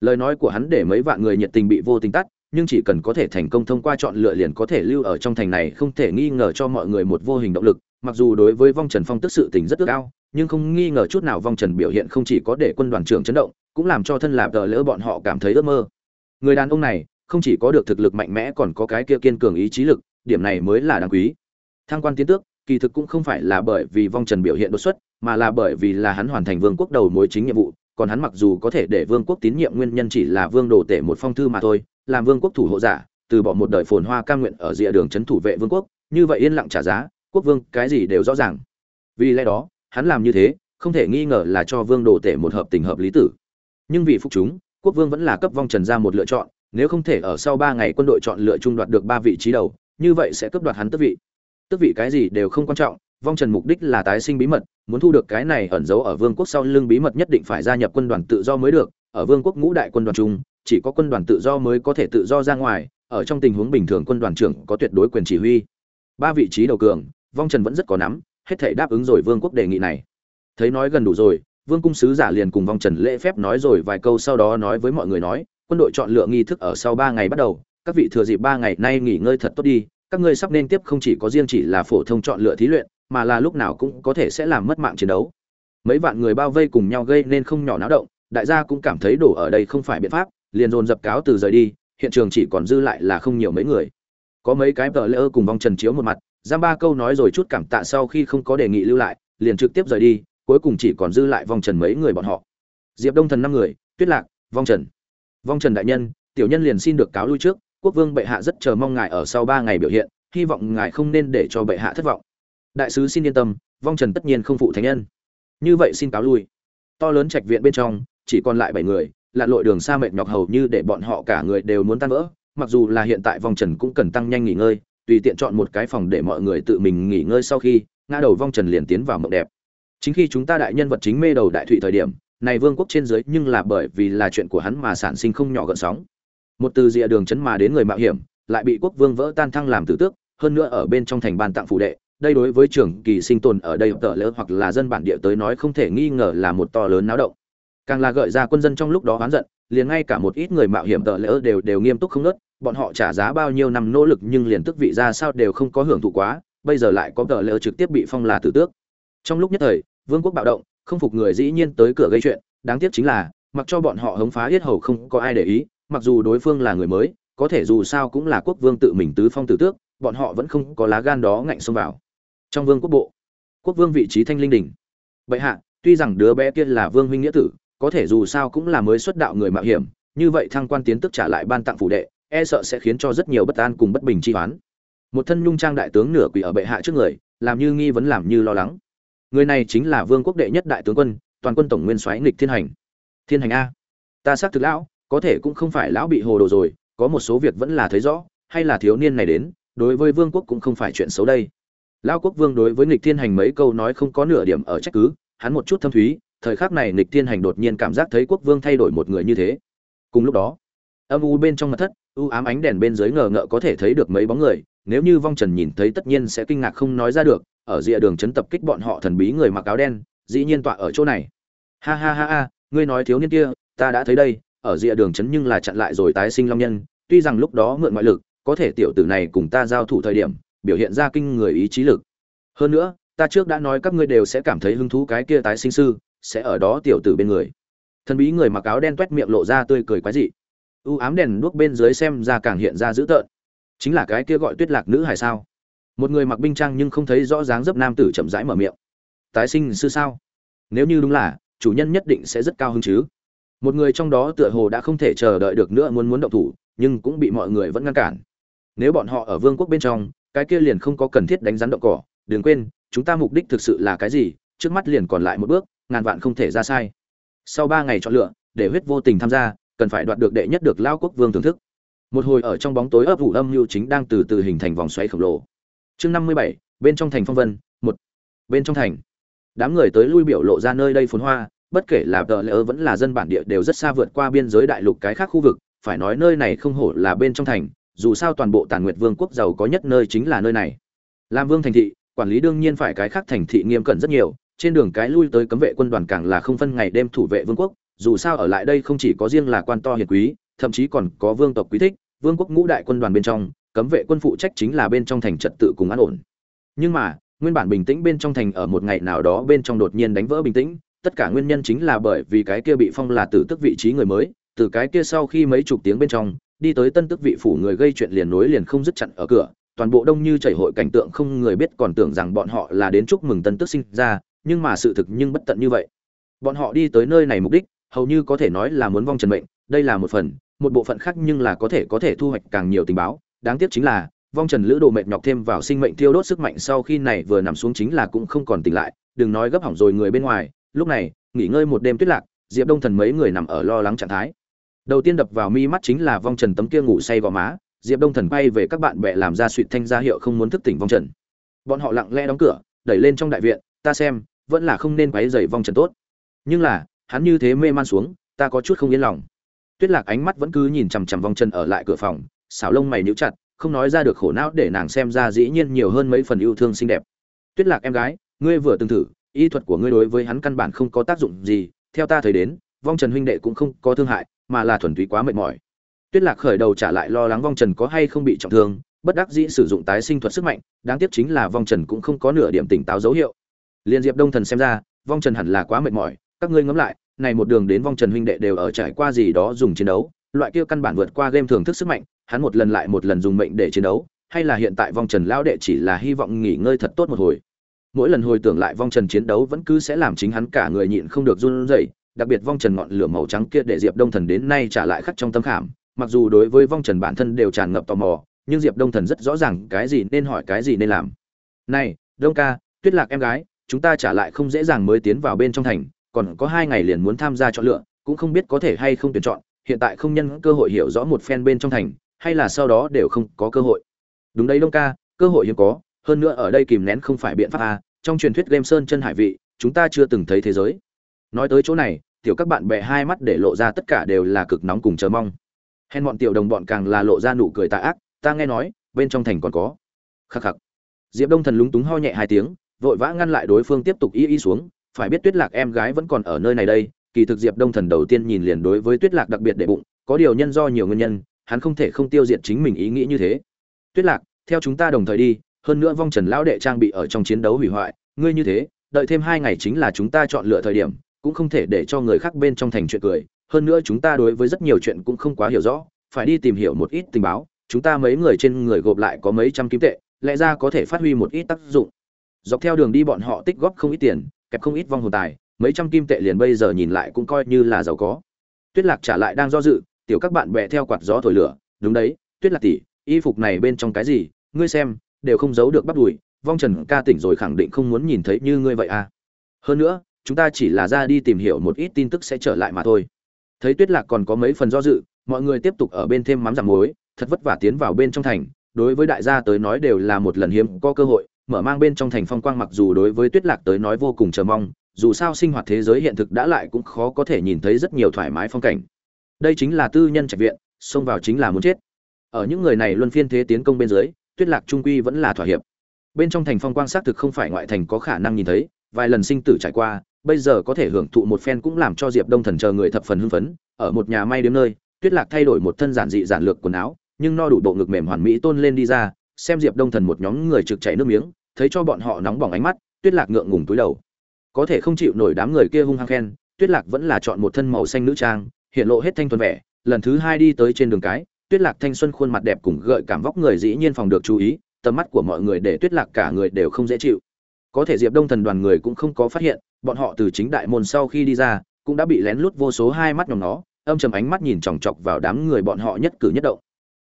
Lời nói của hắn để mấy vạn người nhiệt tình bị vô tình tắt, nhưng chỉ cần có thể thành công thông qua chọn lựa liền có thể lưu ở trong thành này, không thể nghi ngờ cho mọi người một vô hình động lực. Mặc dù đối với vong trần phong tức sự tình rất ước ao, nhưng không nghi ngờ chút nào vong trần biểu hiện không chỉ có để quân đoàn trưởng chấn động, cũng làm cho thân lạp tờ lỡ bọn họ cảm thấy ước mơ. Người đàn ông này không chỉ có được thực lực mạnh mẽ còn có cái kia kiên cường ý chí lực, điểm này mới là đáng quý. Thăng quan tiến tước, kỳ thực cũng không phải là bởi vì vong trần biểu hiện đột xuất, mà là bởi vì là hắn hoàn thành vương quốc đầu mối chính nhiệm vụ, còn hắn mặc dù có thể để vương quốc tín nhiệm nguyên nhân chỉ là vương đồ tể một phong thư mà thôi, làm vương quốc thủ hộ giả, từ bỏ một đời phồn hoa cam nguyện ở rìa đường trấn thủ vệ vương quốc, như vậy yên lặng trả giá, quốc vương cái gì đều rõ ràng. Vì lẽ đó, hắn làm như thế, không thể nghi ngờ là cho vương đồ tể một hợp tình hợp lý tử. Nhưng vì phục chúng, quốc vương vẫn là cấp vong trần ra một lựa chọn nếu không thể ở sau ba ngày quân đội chọn lựa trung đoạt được ba vị trí đầu, như vậy sẽ cướp đoạt hắn tước vị. Tước vị cái gì đều không quan trọng, vong trần mục đích là tái sinh bí mật, muốn thu được cái này ẩn giấu ở vương quốc sau lưng bí mật nhất định phải gia nhập quân đoàn tự do mới được, ở vương quốc ngũ đại quân đoàn chung, chỉ có quân đoàn tự do mới có thể tự do ra ngoài, ở trong tình huống bình thường quân đoàn trưởng có tuyệt đối quyền chỉ huy. Ba vị trí đầu cường, vong trần vẫn rất có nắm, hết thể đáp ứng rồi vương quốc đề nghị này. Thấy nói gần đủ rồi, vương cung sứ giả liền cùng vong trần lễ phép nói rồi vài câu sau đó nói với mọi người nói quân đội chọn lựa nghi thức ở sau ba ngày bắt đầu, các vị thừa dịp ba ngày nay nghỉ ngơi thật tốt đi, các ngươi sắp nên tiếp không chỉ có riêng chỉ là phổ thông chọn lựa thí luyện, mà là lúc nào cũng có thể sẽ làm mất mạng chiến đấu. Mấy vạn người bao vây cùng nhau gây nên không nhỏ náo động, đại gia cũng cảm thấy đổ ở đây không phải biện pháp, liền dồn dập cáo từ rời đi, hiện trường chỉ còn dư lại là không nhiều mấy người. Có mấy cái tờ lễ cùng vong trần chiếu một mặt giam ba câu nói rồi chút cảm tạ sau khi không có đề nghị lưu lại, liền trực tiếp rời đi, cuối cùng chỉ còn dư lại vong trần mấy người bọn họ. Diệp đông thần năm người, tuyết lạc vong trần vong trần đại nhân, tiểu nhân liền xin được cáo lui trước, quốc vương bệ hạ rất chờ mong ngài ở sau ba ngày biểu hiện, hy vọng ngài không nên để cho bệ hạ thất vọng. Đại sứ xin yên tâm, vong trần tất nhiên không phụ thánh nhân. Như vậy xin cáo lui. To lớn trạch viện bên trong, chỉ còn lại bảy người, lặn lội đường xa mệt nhọc hầu như để bọn họ cả người đều muốn tan vỡ, mặc dù là hiện tại vong trần cũng cần tăng nhanh nghỉ ngơi, tùy tiện chọn một cái phòng để mọi người tự mình nghỉ ngơi sau khi, ngã đầu vong trần liền tiến vào mộng đẹp. Chính khi chúng ta đại nhân vật chính mê đầu đại thụy thời điểm này vương quốc trên dưới nhưng là bởi vì là chuyện của hắn mà sản sinh không nhỏ gợn sóng. Một từ rìa đường chấn mà đến người mạo hiểm, lại bị quốc vương vỡ tan thăng làm tử tước, hơn nữa ở bên trong thành ban tặng phụ đệ, đây đối với trưởng kỳ sinh tồn ở đây tợ lỡ hoặc là dân bản địa tới nói không thể nghi ngờ là một to lớn náo động. Càng là gợi ra quân dân trong lúc đó oán giận, liền ngay cả một ít người mạo hiểm tợ lỡ đều đều nghiêm túc không nớt, bọn họ trả giá bao nhiêu năm nỗ lực nhưng liền tức vị ra sao đều không có hưởng thụ quá, bây giờ lại có tợ lỡ trực tiếp bị phong là tử tước. Trong lúc nhất thời, vương quốc bạo động không phục người dĩ nhiên tới cửa gây chuyện, đáng tiếc chính là, mặc cho bọn họ hống phá yết hầu không có ai để ý, mặc dù đối phương là người mới, có thể dù sao cũng là quốc vương tự mình tứ phong tử tước, bọn họ vẫn không có lá gan đó ngạnh xông vào. Trong vương quốc bộ, quốc vương vị trí thanh linh đình bệ hạ, tuy rằng đứa bé kia là vương huynh nghĩa tử, có thể dù sao cũng là mới xuất đạo người mạo hiểm, như vậy thăng quan tiến tức trả lại ban tặng phủ đệ e sợ sẽ khiến cho rất nhiều bất an cùng bất bình chi hoán. Một thân nhung trang đại tướng nửa quỷ ở bệ hạ trước người, làm như nghi vấn làm như lo lắng người này chính là vương quốc đệ nhất đại tướng quân, toàn quân tổng nguyên soái nghịch thiên hành. Thiên hành a. Ta xác thực lão, có thể cũng không phải lão bị hồ đồ rồi, có một số việc vẫn là thấy rõ, hay là thiếu niên này đến, đối với vương quốc cũng không phải chuyện xấu đây. Lão quốc vương đối với nghịch thiên hành mấy câu nói không có nửa điểm ở trách cứ, hắn một chút thâm thúy, thời khắc này nghịch thiên hành đột nhiên cảm giác thấy quốc vương thay đổi một người như thế. Cùng lúc đó, âm u bên trong mật thất, u ám ánh đèn bên dưới ngờ ngợ có thể thấy được mấy bóng người, nếu như vong trần nhìn thấy tất nhiên sẽ kinh ngạc không nói ra được ở rìa đường chấn tập kích bọn họ thần bí người mặc áo đen, dĩ nhiên tọa ở chỗ này. Ha ha ha ha, ngươi nói thiếu niên kia, ta đã thấy đây, ở rìa đường chấn nhưng là chặn lại rồi tái sinh long nhân, tuy rằng lúc đó mượn ngoại lực, có thể tiểu tử này cùng ta giao thủ thời điểm, biểu hiện ra kinh người ý chí lực. Hơn nữa, ta trước đã nói các ngươi đều sẽ cảm thấy hứng thú cái kia tái sinh sư, sẽ ở đó tiểu tử bên người. Thần bí người mặc áo đen toét miệng lộ ra tươi cười quái dị. U ám đèn đuốc bên dưới xem ra càng hiện ra dữ tợn. Chính là cái kia gọi tuyết lạc nữ hải sao? Một người mặc binh trang nhưng không thấy rõ dáng dấp nam tử chậm rãi mở miệng. Tái sinh sư sao? Nếu như đúng là, chủ nhân nhất định sẽ rất cao hứng chứ. Một người trong đó tựa hồ đã không thể chờ đợi được nữa muốn muốn động thủ, nhưng cũng bị mọi người vẫn ngăn cản. Nếu bọn họ ở vương quốc bên trong, cái kia liền không có cần thiết đánh rắn động cỏ. Đừng quên, chúng ta mục đích thực sự là cái gì? Trước mắt liền còn lại một bước, ngàn vạn không thể ra sai. Sau ba ngày chọn lựa, để huyết vô tình tham gia, cần phải đoạt được đệ nhất được lao quốc vương thưởng thức. Một hồi ở trong bóng tối ấp ủ âm mưu chính đang từ từ hình thành vòng xoáy khổng lồ chương năm mươi bảy, bên trong thành phong vân, một. Bên trong thành. Đám người tới lui biểu lộ ra nơi đây phồn hoa, bất kể là tờ lỡ vẫn là dân bản địa đều rất xa vượt qua biên giới đại lục cái khác khu vực, phải nói nơi này không hổ là bên trong thành, dù sao toàn bộ tàn nguyệt vương quốc giàu có nhất nơi chính là nơi này. Làm vương thành thị, quản lý đương nhiên phải cái khác thành thị nghiêm cẩn rất nhiều, trên đường cái lui tới cấm vệ quân đoàn càng là không phân ngày đêm thủ vệ vương quốc, dù sao ở lại đây không chỉ có riêng là quan to hiền quý, thậm chí còn có vương tộc quý thích, vương quốc ngũ đại quân đoàn bên trong cấm vệ quân phụ trách chính là bên trong thành trật tự cùng an ổn. Nhưng mà, nguyên bản bình tĩnh bên trong thành ở một ngày nào đó bên trong đột nhiên đánh vỡ bình tĩnh, tất cả nguyên nhân chính là bởi vì cái kia bị phong là tử tức vị trí người mới, từ cái kia sau khi mấy chục tiếng bên trong, đi tới tân tức vị phủ người gây chuyện liền nối liền không dứt chặn ở cửa, toàn bộ đông như chảy hội cảnh tượng không người biết còn tưởng rằng bọn họ là đến chúc mừng tân tức sinh ra, nhưng mà sự thực nhưng bất tận như vậy. Bọn họ đi tới nơi này mục đích, hầu như có thể nói là muốn vong trần mệnh, đây là một phần, một bộ phận khác nhưng là có thể có thể thu hoạch càng nhiều tình báo đáng tiếc chính là, vong trần lữ đồ mệt nhọc thêm vào sinh mệnh tiêu đốt sức mạnh sau khi này vừa nằm xuống chính là cũng không còn tỉnh lại, đừng nói gấp hỏng rồi người bên ngoài. Lúc này, nghỉ ngơi một đêm tuyết lạc, diệp đông thần mấy người nằm ở lo lắng trạng thái. Đầu tiên đập vào mi mắt chính là vong trần tấm kia ngủ say gò má, diệp đông thần bay về các bạn bè làm ra suỵt thanh ra hiệu không muốn thức tỉnh vong trần. Bọn họ lặng lẽ đóng cửa, đẩy lên trong đại viện, ta xem, vẫn là không nên quấy dày vong trần tốt. Nhưng là, hắn như thế mê man xuống, ta có chút không yên lòng. Tuyết lạc ánh mắt vẫn cứ nhìn chằm chằm vong trần ở lại cửa phòng xảo lông mày níu chặt, không nói ra được khổ não để nàng xem ra dĩ nhiên nhiều hơn mấy phần yêu thương xinh đẹp. Tuyết lạc em gái, ngươi vừa từng thử, y thuật của ngươi đối với hắn căn bản không có tác dụng gì, theo ta thấy đến, vong trần huynh đệ cũng không có thương hại, mà là thuần túy quá mệt mỏi. Tuyết lạc khởi đầu trả lại lo lắng vong trần có hay không bị trọng thương, bất đắc dĩ sử dụng tái sinh thuật sức mạnh, đáng tiếc chính là vong trần cũng không có nửa điểm tỉnh táo dấu hiệu. Liên diệp đông thần xem ra, vong trần hẳn là quá mệt mỏi, các ngươi ngẫm lại, này một đường đến vong trần huynh đệ đều ở trải qua gì đó dùng chiến đấu, loại kia căn bản vượt qua game thưởng thức sức mạnh hắn một lần lại một lần dùng mệnh để chiến đấu, hay là hiện tại vong trần lão đệ chỉ là hy vọng nghỉ ngơi thật tốt một hồi. Mỗi lần hồi tưởng lại vong trần chiến đấu vẫn cứ sẽ làm chính hắn cả người nhịn không được run rẩy, đặc biệt vong trần ngọn lửa màu trắng kia để diệp đông thần đến nay trả lại khắc trong tâm khảm. Mặc dù đối với vong trần bản thân đều tràn ngập tò mò, nhưng diệp đông thần rất rõ ràng cái gì nên hỏi cái gì nên làm. Này, đông ca, tuyết lạc em gái, chúng ta trả lại không dễ dàng mới tiến vào bên trong thành, còn có hai ngày liền muốn tham gia chọn lựa, cũng không biết có thể hay không tuyển chọn, hiện tại không nhân cơ hội hiểu rõ một phen bên trong thành hay là sau đó đều không có cơ hội? Đúng đấy đông ca, cơ hội hiếm có, hơn nữa ở đây kìm nén không phải biện pháp a trong truyền thuyết game sơn chân hải vị, chúng ta chưa từng thấy thế giới. Nói tới chỗ này, tiểu các bạn bè hai mắt để lộ ra tất cả đều là cực nóng cùng chờ mong. Hèn bọn tiểu đồng bọn càng là lộ ra nụ cười tà ác, ta nghe nói, bên trong thành còn có. Khắc khắc. Diệp đông thần lúng túng ho nhẹ hai tiếng, vội vã ngăn lại đối phương tiếp tục y y xuống, phải biết tuyết lạc em gái vẫn còn ở nơi này đây, kỳ thực diệp đông thần đầu tiên nhìn liền đối với tuyết lạc đặc biệt để bụng, có điều nhân do nhiều nguyên nhân hắn không thể không tiêu diệt chính mình ý nghĩ như thế. Tuyết lạc, theo chúng ta đồng thời đi, hơn nữa vong trần lão đệ trang bị ở trong chiến đấu hủy hoại, ngươi như thế, đợi thêm hai ngày chính là chúng ta chọn lựa thời điểm, cũng không thể để cho người khác bên trong thành chuyện cười. Hơn nữa chúng ta đối với rất nhiều chuyện cũng không quá hiểu rõ, phải đi tìm hiểu một ít tình báo, chúng ta mấy người trên người gộp lại có mấy trăm kim tệ, lẽ ra có thể phát huy một ít tác dụng. Dọc theo đường đi bọn họ tích góp không ít tiền, kẹp không ít vong hồn tài, mấy trăm kim tệ liền bây giờ nhìn lại cũng coi như là giàu có. Tuyết lạc trả lại đang do dự tiểu các bạn bè theo quạt gió thổi lửa. Đúng đấy, tuyết lạc tỷ, y phục này bên trong cái gì? Ngươi xem, đều không giấu được bắt đùi. Vong trần ca tỉnh rồi khẳng định không muốn nhìn thấy như ngươi vậy à. Hơn nữa, chúng ta chỉ là ra đi tìm hiểu một ít tin tức sẽ trở lại mà thôi. Thấy tuyết lạc còn có mấy phần do dự, mọi người tiếp tục ở bên thêm mắm giảm muối, thật vất vả tiến vào bên trong thành. Đối với đại gia tới nói đều là một lần hiếm có cơ hội, mở mang bên trong thành phong quang mặc dù đối với tuyết lạc tới nói vô cùng chờ mong, dù sao sinh hoạt thế giới hiện thực đã lại cũng khó có thể nhìn thấy rất nhiều thoải mái phong cảnh đây chính là tư nhân trạch viện, xông vào chính là muốn chết. Ở những người này luân phiên thế tiến công bên dưới, tuyết lạc trung quy vẫn là thỏa hiệp. Bên trong thành phong quang xác thực không phải ngoại thành có khả năng nhìn thấy, vài lần sinh tử trải qua, bây giờ có thể hưởng thụ một phen cũng làm cho diệp đông thần chờ người thập phần hưng phấn. Ở một nhà may đến nơi, tuyết lạc thay đổi một thân giản dị giản lược quần áo, nhưng no đủ bộ ngực mềm hoàn mỹ tôn lên đi ra, xem diệp đông thần một nhóm người trực chảy nước miếng, thấy cho bọn họ nóng bỏng ánh mắt, tuyết lạc ngượng ngùng túi đầu. Có thể không chịu nổi đám người kia hung hăng khen, tuyết lạc vẫn là chọn một thân màu xanh nữ trang hiện lộ hết thanh thuần vẻ, lần thứ hai đi tới trên đường cái, tuyết lạc thanh xuân khuôn mặt đẹp cùng gợi cảm vóc người dĩ nhiên phòng được chú ý, tầm mắt của mọi người để tuyết lạc cả người đều không dễ chịu. Có thể diệp đông thần đoàn người cũng không có phát hiện, bọn họ từ chính đại môn sau khi đi ra, cũng đã bị lén lút vô số hai mắt nhóm nó, âm trầm ánh mắt nhìn chòng chọc vào đám người bọn họ nhất cử nhất động.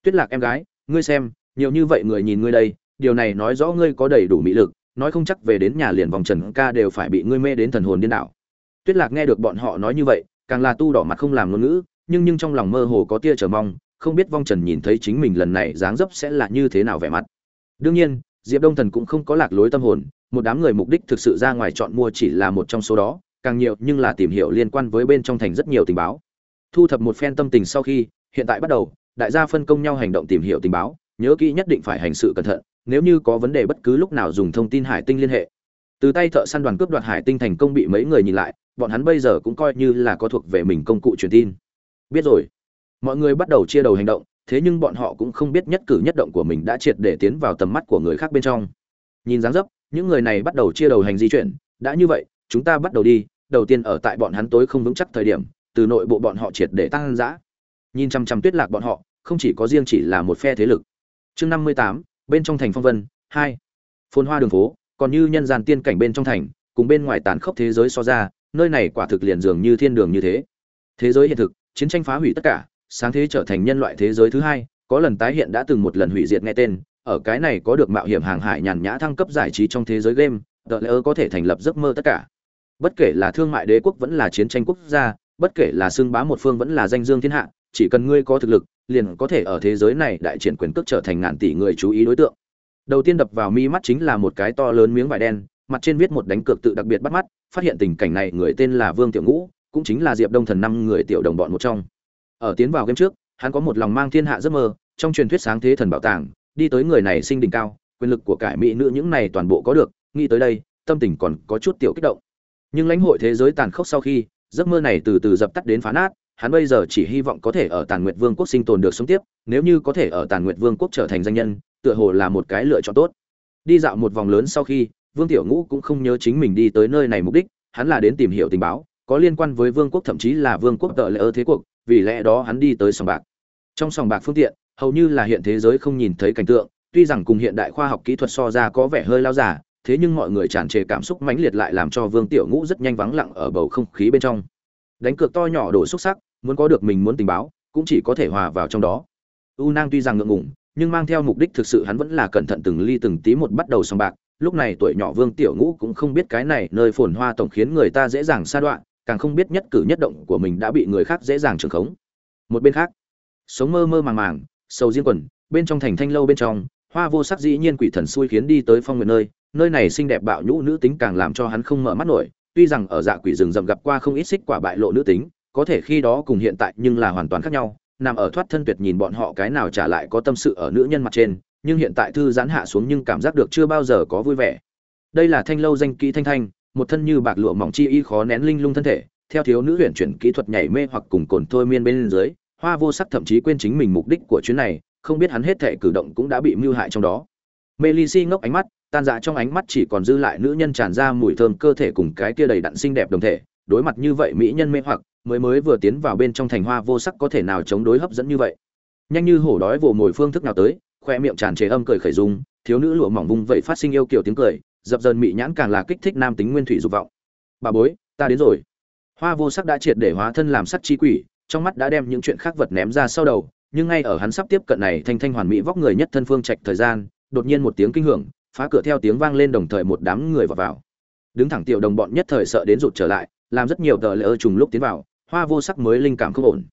Tuyết lạc em gái, ngươi xem, nhiều như vậy người nhìn ngươi đây, điều này nói rõ ngươi có đầy đủ mỹ lực, nói không chắc về đến nhà liền vòng trần ca đều phải bị ngươi mê đến thần hồn điên đảo. Tuyết lạc nghe được bọn họ nói như vậy càng là tu đỏ mặt không làm ngôn ngữ, nhưng nhưng trong lòng mơ hồ có tia chờ mong, không biết vong trần nhìn thấy chính mình lần này dáng dấp sẽ là như thế nào vẻ mặt. Đương nhiên, diệp đông thần cũng không có lạc lối tâm hồn, một đám người mục đích thực sự ra ngoài chọn mua chỉ là một trong số đó, càng nhiều nhưng là tìm hiểu liên quan với bên trong thành rất nhiều tình báo. Thu thập một phen tâm tình sau khi, hiện tại bắt đầu, đại gia phân công nhau hành động tìm hiểu tình báo, nhớ kỹ nhất định phải hành sự cẩn thận, nếu như có vấn đề bất cứ lúc nào dùng thông tin hải tinh liên hệ. Từ tay thợ săn đoàn cướp đoạt hải tinh thành công bị mấy người nhìn lại bọn hắn bây giờ cũng coi như là có thuộc về mình công cụ truyền tin. Biết rồi. Mọi người bắt đầu chia đầu hành động, thế nhưng bọn họ cũng không biết nhất cử nhất động của mình đã triệt để tiến vào tầm mắt của người khác bên trong. Nhìn dáng dấp, những người này bắt đầu chia đầu hành di chuyển. Đã như vậy, chúng ta bắt đầu đi. Đầu tiên ở tại bọn hắn tối không vững chắc thời điểm, từ nội bộ bọn họ triệt để tăng dã. Nhìn chăm chăm tuyết lạc bọn họ, không chỉ có riêng chỉ là một phe thế lực. Chương năm mươi tám, bên trong thành phong vân, hai. Phồn hoa đường phố, còn như nhân gian tiên cảnh bên trong thành, cùng bên ngoài tàn khốc thế giới so ra nơi này quả thực liền dường như thiên đường như thế. Thế giới hiện thực, chiến tranh phá hủy tất cả, sáng thế trở thành nhân loại thế giới thứ hai, có lần tái hiện đã từng một lần hủy diệt nghe tên, ở cái này có được mạo hiểm hàng hải nhàn nhã thăng cấp giải trí trong thế giới game tờ lỡ có thể thành lập giấc mơ tất cả. Bất kể là thương mại đế quốc vẫn là chiến tranh quốc gia, bất kể là xương bá một phương vẫn là danh dương thiên hạ, chỉ cần ngươi có thực lực, liền có thể ở thế giới này đại triển quyền cước trở thành ngàn tỷ người chú ý đối tượng. Đầu tiên đập vào mi mắt chính là một cái to lớn miếng vải đen mặt trên viết một đánh cược tự đặc biệt bắt mắt, phát hiện tình cảnh này, người tên là vương tiểu ngũ, cũng chính là diệp đông thần năm người tiểu đồng bọn một trong. Ở tiến vào game trước, hắn có một lòng mang thiên hạ giấc mơ, trong truyền thuyết sáng thế thần bảo tàng, đi tới người này sinh đỉnh cao, quyền lực của cải mỹ nữ những này toàn bộ có được, nghĩ tới đây, tâm tình còn có chút tiểu kích động. Nhưng lãnh hội thế giới tàn khốc sau khi, giấc mơ này từ từ dập tắt đến phá nát, hắn bây giờ chỉ hy vọng có thể ở tàn nguyệt vương quốc sinh tồn được sống tiếp, nếu như có thể ở tàn nguyệt vương quốc trở thành danh nhân, tựa hồ là một cái lựa chọn tốt. Đi dạo một vòng lớn sau khi vương tiểu ngũ cũng không nhớ chính mình đi tới nơi này mục đích, hắn là đến tìm hiểu tình báo, có liên quan với vương quốc thậm chí là vương quốc tợ lệ ơ thế cuộc, vì lẽ đó hắn đi tới sòng bạc. Trong sòng bạc phương tiện, hầu như là hiện thế giới không nhìn thấy cảnh tượng, tuy rằng cùng hiện đại khoa học kỹ thuật so ra có vẻ hơi lao giả, thế nhưng mọi người tràn trề cảm xúc mãnh liệt lại làm cho vương tiểu ngũ rất nhanh vắng lặng ở bầu không khí bên trong. Đánh cược to nhỏ đổ xúc sắc, muốn có được mình muốn tình báo, cũng chỉ có thể hòa vào trong đó. U nang tuy rằng ngượng ngùng, nhưng mang theo mục đích thực sự hắn vẫn là cẩn thận từng ly từng tí một bắt đầu sòng bạc lúc này tuổi nhỏ vương tiểu ngũ cũng không biết cái này nơi phồn hoa tổng khiến người ta dễ dàng sa đoạn, càng không biết nhất cử nhất động của mình đã bị người khác dễ dàng trường khống. Một bên khác, sống mơ mơ màng màng, sầu riêng quần, bên trong thành thanh lâu bên trong, hoa vô sắc dĩ nhiên quỷ thần xui khiến đi tới phong nguyện nơi nơi này xinh đẹp bạo nhũ nữ tính càng làm cho hắn không mở mắt nổi, tuy rằng ở dạ quỷ rừng rậm gặp qua không ít xích quả bại lộ nữ tính, có thể khi đó cùng hiện tại nhưng là hoàn toàn khác nhau, nằm ở thoát thân tuyệt nhìn bọn họ cái nào trả lại có tâm sự ở nữ nhân mặt trên nhưng hiện tại thư giãn hạ xuống nhưng cảm giác được chưa bao giờ có vui vẻ. Đây là thanh lâu danh kỹ thanh thanh, một thân như bạc lụa mỏng chi y khó nén linh lung thân thể, theo thiếu nữ huyền chuyển kỹ thuật nhảy mê hoặc cùng cồn thôi miên bên dưới, hoa vô sắc thậm chí quên chính mình mục đích của chuyến này, không biết hắn hết thể cử động cũng đã bị mưu hại trong đó. Mê ly si ngốc ánh mắt, tan dạ trong ánh mắt chỉ còn dư lại nữ nhân tràn ra mùi thơm cơ thể cùng cái kia đầy đặn xinh đẹp đồng thể, đối mặt như vậy mỹ nhân mê hoặc, mới mới vừa tiến vào bên trong thành hoa vô sắc có thể nào chống đối hấp dẫn như vậy. Nhanh như hổ đói vồ mồi phương thức nào tới khoe miệng tràn trề âm cười khởi dung, thiếu nữ lụa mỏng vung vẩy phát sinh yêu kiểu tiếng cười, dập dần mị nhãn càng là kích thích nam tính nguyên thủy dục vọng. Bà bối, ta đến rồi. Hoa vô sắc đã triệt để hóa thân làm sắc chi quỷ, trong mắt đã đem những chuyện khác vật ném ra sau đầu, nhưng ngay ở hắn sắp tiếp cận này thanh thanh hoàn mỹ vóc người nhất thân phương trạch thời gian, đột nhiên một tiếng kinh hưởng, phá cửa theo tiếng vang lên đồng thời một đám người vào vào. Đứng thẳng tiểu đồng bọn nhất thời sợ đến rụt trở lại, làm rất nhiều tờ lỡ trùng lúc tiến vào, hoa vô sắc mới linh cảm không ổn.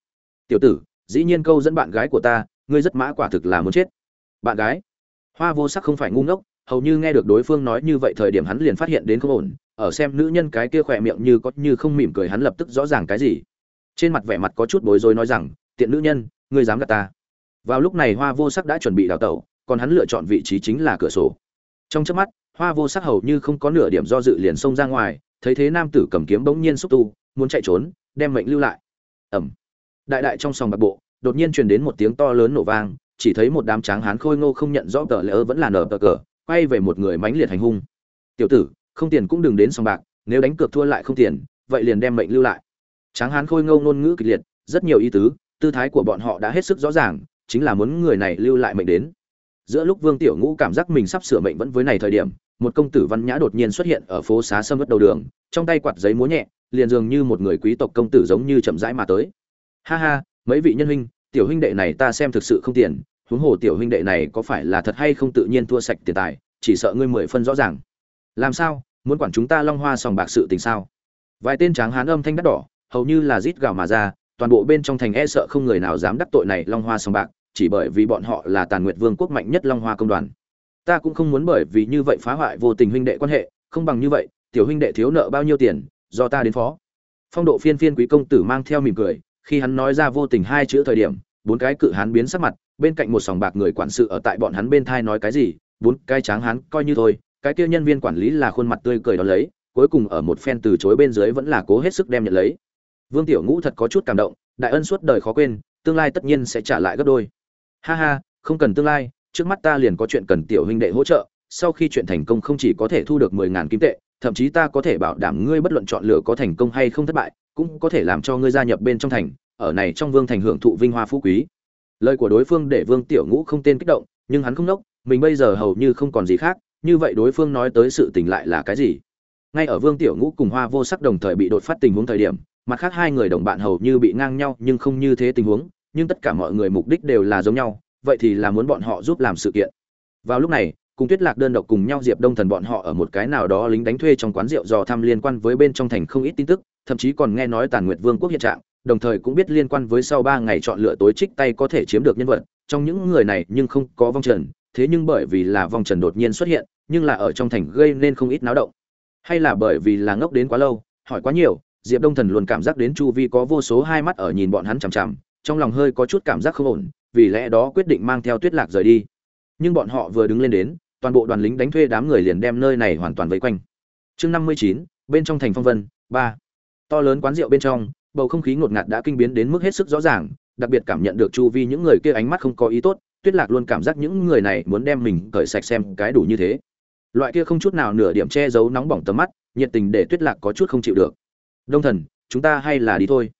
Tiểu tử, dĩ nhiên câu dẫn bạn gái của ta, ngươi rất mã quả thực là muốn chết bạn gái. Hoa vô sắc không phải ngu ngốc, hầu như nghe được đối phương nói như vậy thời điểm hắn liền phát hiện đến không ổn, ở xem nữ nhân cái kia khỏe miệng như có như không mỉm cười hắn lập tức rõ ràng cái gì. Trên mặt vẻ mặt có chút bối rối nói rằng, tiện nữ nhân, ngươi dám gạt ta. Vào lúc này hoa vô sắc đã chuẩn bị đào tẩu, còn hắn lựa chọn vị trí chính là cửa sổ. Trong chớp mắt, hoa vô sắc hầu như không có nửa điểm do dự liền xông ra ngoài, thấy thế nam tử cầm kiếm bỗng nhiên xúc tu, muốn chạy trốn, đem mệnh lưu lại. Ẩm đại đại trong sòng bạc bộ, đột nhiên truyền đến một tiếng to lớn nổ vang chỉ thấy một đám tráng hán khôi ngô không nhận rõ tờ lỡ vẫn là nở tờ cờ, quay về một người mãnh liệt hành hung. Tiểu tử, không tiền cũng đừng đến sòng bạc, nếu đánh cược thua lại không tiền, vậy liền đem mệnh lưu lại. Tráng hán khôi ngô ngôn ngữ kịch liệt, rất nhiều ý tứ, tư thái của bọn họ đã hết sức rõ ràng, chính là muốn người này lưu lại mệnh đến. Giữa lúc vương tiểu ngũ cảm giác mình sắp sửa mệnh vẫn với này thời điểm, một công tử văn nhã đột nhiên xuất hiện ở phố xá sâm vất đầu đường, trong tay quạt giấy múa nhẹ, liền dường như một người quý tộc công tử giống như chậm rãi mà tới. Ha ha, mấy vị nhân huynh tiểu huynh đệ này ta xem thực sự không tiền huống hồ tiểu huynh đệ này có phải là thật hay không tự nhiên thua sạch tiền tài, chỉ sợ ngươi mười phân rõ ràng. Làm sao, muốn quản chúng ta long hoa sòng bạc sự tình sao? Vài tên tráng hán âm thanh đắt đỏ, hầu như là rít gào mà ra, toàn bộ bên trong thành e sợ không người nào dám đắc tội này long hoa sòng bạc, chỉ bởi vì bọn họ là tàn nguyệt vương quốc mạnh nhất long hoa công đoàn. Ta cũng không muốn bởi vì như vậy phá hoại vô tình huynh đệ quan hệ, không bằng như vậy, tiểu huynh đệ thiếu nợ bao nhiêu tiền, do ta đến phó. Phong độ phiên phiên quý công tử mang theo mỉm cười khi hắn nói ra vô tình hai chữ thời điểm, bốn cái cự hán biến sắc mặt, bên cạnh một sòng bạc người quản sự ở tại bọn hắn bên thai nói cái gì, bốn cái tráng hán coi như thôi, cái kia nhân viên quản lý là khuôn mặt tươi cười đó lấy, cuối cùng ở một phen từ chối bên dưới vẫn là cố hết sức đem nhận lấy. Vương tiểu ngũ thật có chút cảm động, đại ân suốt đời khó quên, tương lai tất nhiên sẽ trả lại gấp đôi. Ha ha, không cần tương lai, trước mắt ta liền có chuyện cần tiểu huynh đệ hỗ trợ, sau khi chuyện thành công không chỉ có thể thu được mười ngàn kim tệ, thậm chí ta có thể bảo đảm ngươi bất luận chọn lựa có thành công hay không thất bại cũng có thể làm cho ngươi gia nhập bên trong thành, ở này trong vương thành hưởng thụ vinh hoa phú quý. Lời của đối phương để vương tiểu ngũ không tên kích động, nhưng hắn không nốc, mình bây giờ hầu như không còn gì khác, như vậy đối phương nói tới sự tình lại là cái gì? Ngay ở vương tiểu ngũ cùng hoa vô sắc đồng thời bị đột phát tình huống thời điểm, mặt khác hai người đồng bạn hầu như bị ngang nhau nhưng không như thế tình huống, nhưng tất cả mọi người mục đích đều là giống nhau, vậy thì là muốn bọn họ giúp làm sự kiện. Vào lúc này cùng tuyết lạc đơn độc cùng nhau diệp đông thần bọn họ ở một cái nào đó lính đánh thuê trong quán rượu dò thăm liên quan với bên trong thành không ít tin tức, thậm chí còn nghe nói tàn nguyệt vương quốc hiện trạng, đồng thời cũng biết liên quan với sau ba ngày chọn lựa tối trích tay có thể chiếm được nhân vật. Trong những người này nhưng không có vong trần, thế nhưng bởi vì là vong trần đột nhiên xuất hiện, nhưng là ở trong thành gây nên không ít náo động. Hay là bởi vì là ngốc đến quá lâu, hỏi quá nhiều, diệp đông thần luôn cảm giác đến chu vi có vô số hai mắt ở nhìn bọn hắn chằm chằm, trong lòng hơi có chút cảm giác không ổn, vì lẽ đó quyết định mang theo tuyết lạc rời đi. Nhưng bọn họ vừa đứng lên đến toàn bộ đoàn lính đánh thuê đám người liền đem nơi này hoàn toàn vây quanh. Chương năm mươi chín, bên trong thành phong vân, ba. To lớn quán rượu bên trong, bầu không khí ngột ngạt đã kinh biến đến mức hết sức rõ ràng, đặc biệt cảm nhận được chu vi những người kia ánh mắt không có ý tốt, tuyết lạc luôn cảm giác những người này muốn đem mình cởi sạch xem cái đủ như thế. Loại kia không chút nào nửa điểm che giấu nóng bỏng tầm mắt, nhiệt tình để tuyết lạc có chút không chịu được. Đông thần, chúng ta hay là đi thôi.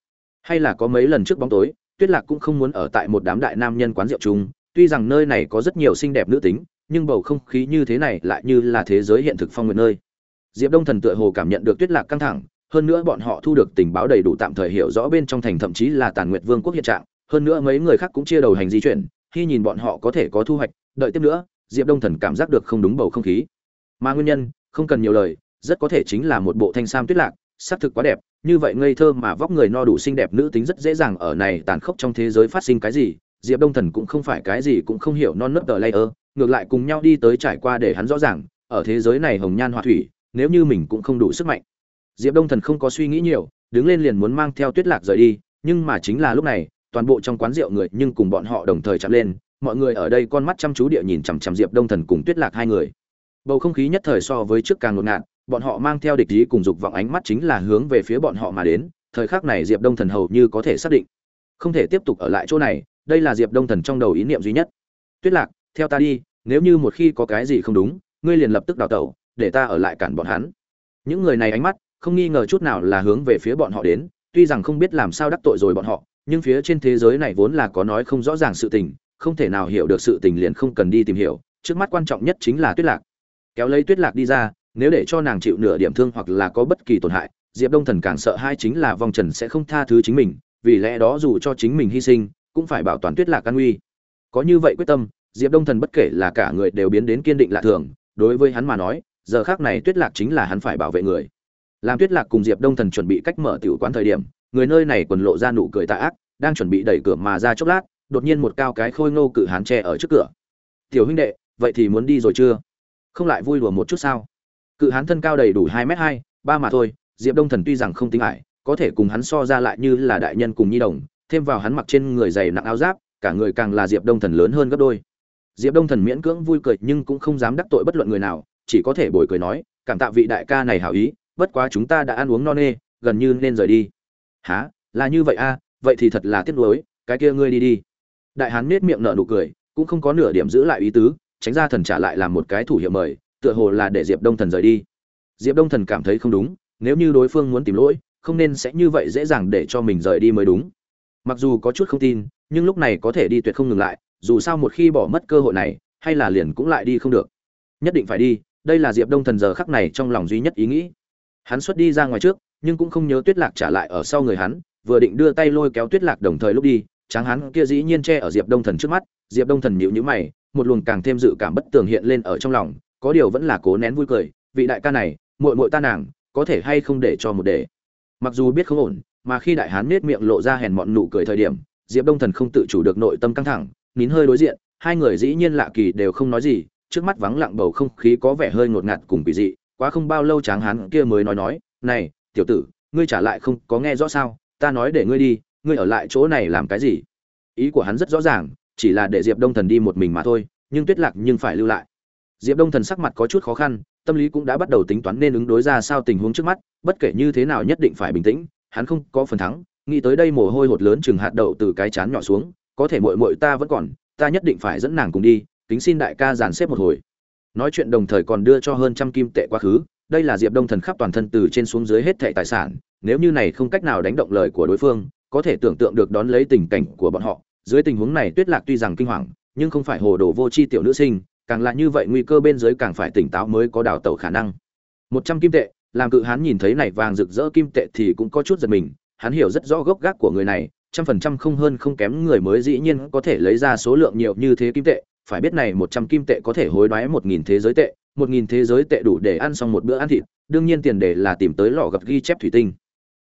Hay là có mấy lần trước bóng tối, tuyết lạc cũng không muốn ở tại một đám đại nam nhân quán rượu chung, tuy rằng nơi này có rất nhiều xinh đẹp nữ tính nhưng bầu không khí như thế này lại như là thế giới hiện thực phong nguyện nơi. Diệp đông thần tựa hồ cảm nhận được tuyết lạc căng thẳng, hơn nữa bọn họ thu được tình báo đầy đủ tạm thời hiểu rõ bên trong thành thậm chí là tàn nguyệt vương quốc hiện trạng, hơn nữa mấy người khác cũng chia đầu hành di chuyển, khi nhìn bọn họ có thể có thu hoạch, đợi tiếp nữa, diệp đông thần cảm giác được không đúng bầu không khí. Mà nguyên nhân, không cần nhiều lời, rất có thể chính là một bộ thanh sam tuyết lạc xác thực quá đẹp, như vậy ngây thơ mà vóc người no đủ xinh đẹp nữ tính rất dễ dàng ở này tàn khốc trong thế giới phát sinh cái gì, diệp đông thần cũng không phải cái gì cũng không hiểu non nớt tờ layer ngược lại cùng nhau đi tới trải qua để hắn rõ ràng, ở thế giới này hồng nhan họa thủy, nếu như mình cũng không đủ sức mạnh. Diệp đông thần không có suy nghĩ nhiều, đứng lên liền muốn mang theo tuyết lạc rời đi, nhưng mà chính là lúc này, toàn bộ trong quán rượu người nhưng cùng bọn họ đồng thời chạm lên, mọi người ở đây con mắt chăm chú địa nhìn chằm chằm diệp đông thần cùng tuyết lạc hai người. Bầu không khí nhất thời so với trước càng ngột ngạt, bọn họ mang theo địch ý cùng dục vọng ánh mắt chính là hướng về phía bọn họ mà đến, thời khắc này diệp đông thần hầu như có thể xác định. Không thể tiếp tục ở lại chỗ này, đây là diệp đông thần trong đầu ý niệm duy nhất. Tuyết lạc theo ta đi, nếu như một khi có cái gì không đúng, ngươi liền lập tức đào tẩu, để ta ở lại cản bọn hắn. Những người này ánh mắt không nghi ngờ chút nào là hướng về phía bọn họ đến, tuy rằng không biết làm sao đắc tội rồi bọn họ, nhưng phía trên thế giới này vốn là có nói không rõ ràng sự tình, không thể nào hiểu được sự tình liền không cần đi tìm hiểu, trước mắt quan trọng nhất chính là tuyết lạc. Kéo lấy tuyết lạc đi ra, nếu để cho nàng chịu nửa điểm thương hoặc là có bất kỳ tổn hại, diệp đông thần càng sợ hai chính là vong trần sẽ không tha thứ chính mình, vì lẽ đó dù cho chính mình hy sinh, cũng phải bảo toàn tuyết lạc an nguy. Có như vậy quyết tâm diệp đông thần bất kể là cả người đều biến đến kiên định lạ thường, đối với hắn mà nói, giờ khác này tuyết lạc chính là hắn phải bảo vệ người. Làm tuyết lạc cùng diệp đông thần chuẩn bị cách mở tiểu quán thời điểm, người nơi này quần lộ ra nụ cười tạ ác, đang chuẩn bị đẩy cửa mà ra chốc lát, đột nhiên một cao cái khôi ngô cự hán tre ở trước cửa. Tiểu huynh đệ, vậy thì muốn đi rồi chưa? Không lại vui đùa một chút sao? Cự hán thân cao đầy đủ hai m hai, ba mà thôi, diệp đông thần tuy rằng không tính ải, có thể cùng hắn so ra lại như là đại nhân cùng nhi đồng, thêm vào hắn mặc trên người dày nặng áo giáp, cả người càng là diệp đông thần lớn hơn gấp đôi diệp đông thần miễn cưỡng vui cười nhưng cũng không dám đắc tội bất luận người nào chỉ có thể bồi cười nói cảm tạ vị đại ca này hảo ý bất quá chúng ta đã ăn uống no nê gần như nên rời đi. Há là như vậy a à, vậy thì thật là tiếc nuối cái kia ngươi đi đi. Đại hán nết miệng nở nụ cười cũng không có nửa điểm giữ lại ý tứ tránh ra thần trả lại làm một cái thủ hiệu mời tựa hồ là để diệp đông thần rời đi. Diệp đông thần cảm thấy không đúng nếu như đối phương muốn tìm lỗi không nên sẽ như vậy dễ dàng để cho mình rời đi mới đúng. Mặc dù có chút không tin nhưng lúc này có thể đi tuyệt không ngừng lại dù sao một khi bỏ mất cơ hội này, hay là liền cũng lại đi không được. Nhất định phải đi, đây là diệp đông thần giờ khắc này trong lòng duy nhất ý nghĩ. Hắn xuất đi ra ngoài trước, nhưng cũng không nhớ tuyết lạc trả lại ở sau người hắn, vừa định đưa tay lôi kéo tuyết lạc đồng thời lúc đi, tráng hắn kia dĩ nhiên che ở diệp đông thần trước mắt, diệp đông thần nhịu nhữ mày, một luồng càng thêm dự cảm bất tường hiện lên ở trong lòng, có điều vẫn là cố nén vui cười, vị đại ca này, muội muội ta nàng, có thể hay không để cho một để. Mặc dù biết không ổn, mà khi đại hán nết miệng lộ ra hèn mọn nụ cười thời điểm, diệp đông thần không tự chủ được nội tâm căng thẳng nín hơi đối diện, hai người dĩ nhiên lạ kỳ đều không nói gì, trước mắt vắng lặng bầu không khí có vẻ hơi ngột ngạt cùng kỳ dị, quá không bao lâu tráng hán kia mới nói nói, này, tiểu tử, ngươi trả lại không có nghe rõ sao? Ta nói để ngươi đi, ngươi ở lại chỗ này làm cái gì? Ý của hắn rất rõ ràng, chỉ là để diệp đông thần đi một mình mà thôi, nhưng tuyết lạc nhưng phải lưu lại. Diệp đông thần sắc mặt có chút khó khăn, tâm lý cũng đã bắt đầu tính toán nên ứng đối ra sao tình huống trước mắt, bất kể như thế nào nhất định phải bình tĩnh, hắn không có phần thắng, nghĩ tới đây mồ hôi hột lớn chừng hạt đậu từ cái chán nhỏ xuống có thể muội muội ta vẫn còn, ta nhất định phải dẫn nàng cùng đi, kính xin đại ca dàn xếp một hồi. Nói chuyện đồng thời còn đưa cho hơn trăm kim tệ quá khứ, đây là diệp đông thần khắp toàn thân từ trên xuống dưới hết thảy tài sản, nếu như này không cách nào đánh động lời của đối phương, có thể tưởng tượng được đón lấy tình cảnh của bọn họ. Dưới tình huống này tuyết lạc tuy rằng kinh hoàng, nhưng không phải hồ đồ vô tri tiểu nữ sinh, càng là như vậy nguy cơ bên dưới càng phải tỉnh táo mới có đào tẩu khả năng. Một trăm kim tệ, làm cự hán nhìn thấy này vàng rực rỡ kim tệ thì cũng có chút giật mình, hắn hiểu rất rõ gốc gác của người này trăm phần trăm không hơn không kém người mới dĩ nhiên có thể lấy ra số lượng nhiều như thế kim tệ, phải biết này một trăm kim tệ có thể hối đoái một nghìn thế giới tệ, một nghìn thế giới tệ đủ để ăn xong một bữa ăn thịt, đương nhiên tiền đề là tìm tới lò gặp ghi chép thủy tinh.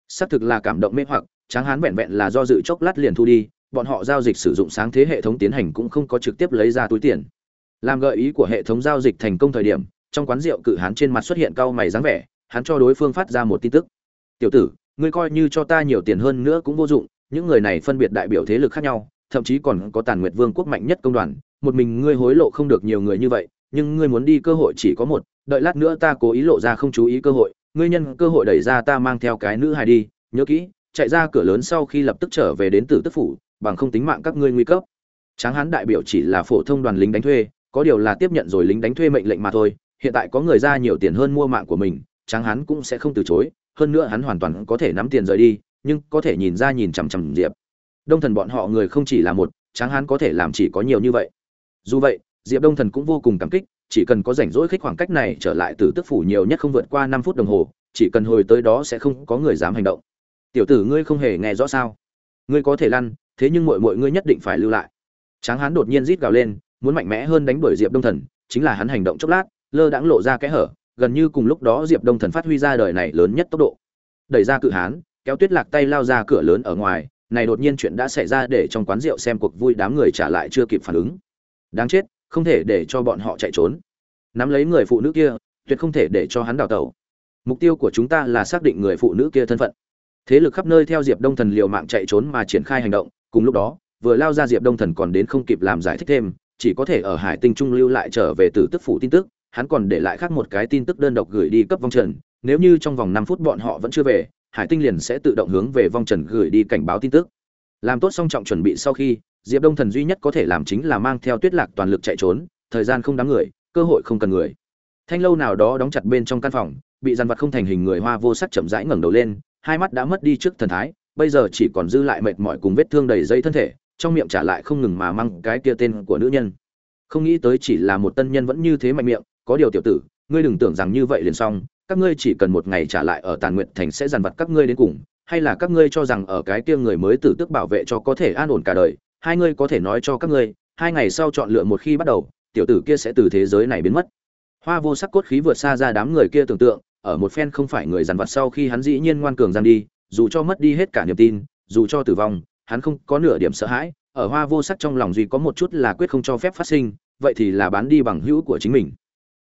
Xác thực là cảm động mê hoặc, tráng hán vẹn vẹn là do dự chốc lát liền thu đi, bọn họ giao dịch sử dụng sáng thế hệ thống tiến hành cũng không có trực tiếp lấy ra túi tiền. Làm gợi ý của hệ thống giao dịch thành công thời điểm, trong quán rượu cự hán trên mặt xuất hiện cau mày dáng vẻ, hắn cho đối phương phát ra một tin tức. Tiểu tử, ngươi coi như cho ta nhiều tiền hơn nữa cũng vô dụng những người này phân biệt đại biểu thế lực khác nhau, thậm chí còn có tàn nguyệt vương quốc mạnh nhất công đoàn. Một mình ngươi hối lộ không được nhiều người như vậy, nhưng ngươi muốn đi cơ hội chỉ có một, đợi lát nữa ta cố ý lộ ra không chú ý cơ hội. Ngươi nhân cơ hội đẩy ra ta mang theo cái nữ hài đi, nhớ kỹ, chạy ra cửa lớn sau khi lập tức trở về đến tử tức phủ, bằng không tính mạng các ngươi nguy cấp. Tráng hán đại biểu chỉ là phổ thông đoàn lính đánh thuê, có điều là tiếp nhận rồi lính đánh thuê mệnh lệnh mà thôi. Hiện tại có người ra nhiều tiền hơn mua mạng của mình, tráng hán cũng sẽ không từ chối, hơn nữa hắn hoàn toàn có thể nắm tiền rời đi nhưng có thể nhìn ra nhìn chằm chằm diệp. Đông thần bọn họ người không chỉ là một, tráng hán có thể làm chỉ có nhiều như vậy. Dù vậy, diệp đông thần cũng vô cùng cảm kích, chỉ cần có rảnh rỗi khích khoảng cách này trở lại từ tức phủ nhiều nhất không vượt qua năm phút đồng hồ, chỉ cần hồi tới đó sẽ không có người dám hành động. Tiểu tử ngươi không hề nghe rõ sao? Ngươi có thể lăn, thế nhưng mọi mọi ngươi nhất định phải lưu lại. Tráng hán đột nhiên rít gào lên, muốn mạnh mẽ hơn đánh đuổi diệp đông thần, chính là hắn hành động chốc lát, lơ đãng lộ ra kẽ hở, gần như cùng lúc đó diệp đông thần phát huy ra đời này lớn nhất tốc độ. Đẩy ra cự hán kéo tuyết lạc tay lao ra cửa lớn ở ngoài, này đột nhiên chuyện đã xảy ra để trong quán rượu xem cuộc vui đám người trả lại chưa kịp phản ứng. Đáng chết, không thể để cho bọn họ chạy trốn. Nắm lấy người phụ nữ kia, tuyệt không thể để cho hắn đào tẩu. Mục tiêu của chúng ta là xác định người phụ nữ kia thân phận. Thế lực khắp nơi theo diệp đông thần liều mạng chạy trốn mà triển khai hành động, cùng lúc đó, vừa lao ra diệp đông thần còn đến không kịp làm giải thích thêm, chỉ có thể ở hải tinh trung lưu lại trở về từ tức phủ tin tức, hắn còn để lại khác một cái tin tức đơn độc gửi đi cấp vong trần, nếu như trong vòng năm phút bọn họ vẫn chưa về hải tinh liền sẽ tự động hướng về vong trần gửi đi cảnh báo tin tức. Làm tốt song trọng chuẩn bị sau khi, diệp đông thần duy nhất có thể làm chính là mang theo tuyết lạc toàn lực chạy trốn, thời gian không đáng người, cơ hội không cần người. Thanh lâu nào đó đóng chặt bên trong căn phòng, bị dàn vật không thành hình người hoa vô sắc chậm rãi ngẩng đầu lên, hai mắt đã mất đi trước thần thái, bây giờ chỉ còn dư lại mệt mỏi cùng vết thương đầy dây thân thể, trong miệng trả lại không ngừng mà mang cái kia tên của nữ nhân. Không nghĩ tới chỉ là một tân nhân vẫn như thế mạnh miệng, có điều tiểu tử, ngươi đừng tưởng rằng như vậy liền xong các ngươi chỉ cần một ngày trả lại ở tàn nguyện thành sẽ dàn vật các ngươi đến cùng, hay là các ngươi cho rằng ở cái kia người mới tử tức bảo vệ cho có thể an ổn cả đời, hai ngươi có thể nói cho các ngươi, hai ngày sau chọn lựa một khi bắt đầu, tiểu tử kia sẽ từ thế giới này biến mất. Hoa vô sắc cốt khí vượt xa ra đám người kia tưởng tượng, ở một phen không phải người dằn vặt sau khi hắn dĩ nhiên ngoan cường giang đi, dù cho mất đi hết cả niềm tin, dù cho tử vong, hắn không có nửa điểm sợ hãi, ở hoa vô sắc trong lòng duy có một chút là quyết không cho phép phát sinh, vậy thì là bán đi bằng hữu của chính mình.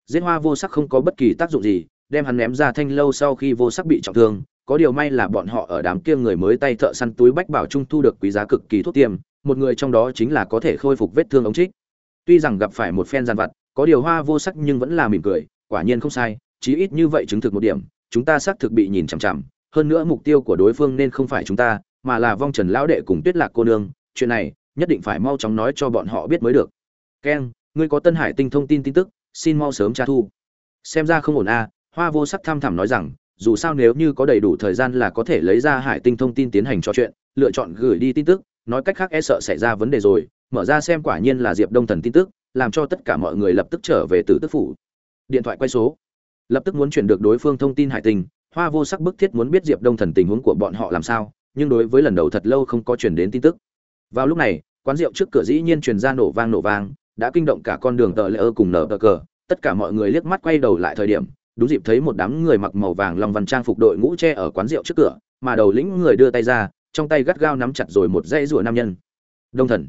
Giết hoa vô sắc không có bất kỳ tác dụng gì đem hắn ném ra thanh lâu sau khi vô sắc bị trọng thương có điều may là bọn họ ở đám kia người mới tay thợ săn túi bách bảo trung thu được quý giá cực kỳ thuốc tiêm một người trong đó chính là có thể khôi phục vết thương ống trích. Tuy rằng gặp phải một phen gian vặt có điều hoa vô sắc nhưng vẫn là mỉm cười quả nhiên không sai chí ít như vậy chứng thực một điểm chúng ta xác thực bị nhìn chằm chằm hơn nữa mục tiêu của đối phương nên không phải chúng ta mà là vong trần lão đệ cùng tuyết lạc cô nương chuyện này nhất định phải mau chóng nói cho bọn họ biết mới được. Keng ngươi có tân hải tinh thông tin tin tức xin mau sớm tra thu. Xem ra không ổn a à, hoa vô sắc tham thẳm nói rằng, dù sao nếu như có đầy đủ thời gian là có thể lấy ra hải tinh thông tin tiến hành trò chuyện, lựa chọn gửi đi tin tức, nói cách khác e sợ xảy ra vấn đề rồi, mở ra xem quả nhiên là diệp đông thần tin tức, làm cho tất cả mọi người lập tức trở về từ tức phủ. Điện thoại quay số. Lập tức muốn chuyển được đối phương thông tin hải tinh, hoa vô sắc bức thiết muốn biết diệp đông thần tình huống của bọn họ làm sao, nhưng đối với lần đầu thật lâu không có chuyển đến tin tức. Vào lúc này, quán rượu trước cửa dĩ nhiên truyền ra nổ vang nổ vang, đã kinh động cả con đường tờ lễ ơ cùng nở tờ cờ, tất cả mọi người liếc mắt quay đầu lại thời điểm đúng dịp thấy một đám người mặc màu vàng long văn trang phục đội ngũ tre ở quán rượu trước cửa, mà đầu lĩnh người đưa tay ra, trong tay gắt gao nắm chặt rồi một dây rùa nam nhân. Đông thần.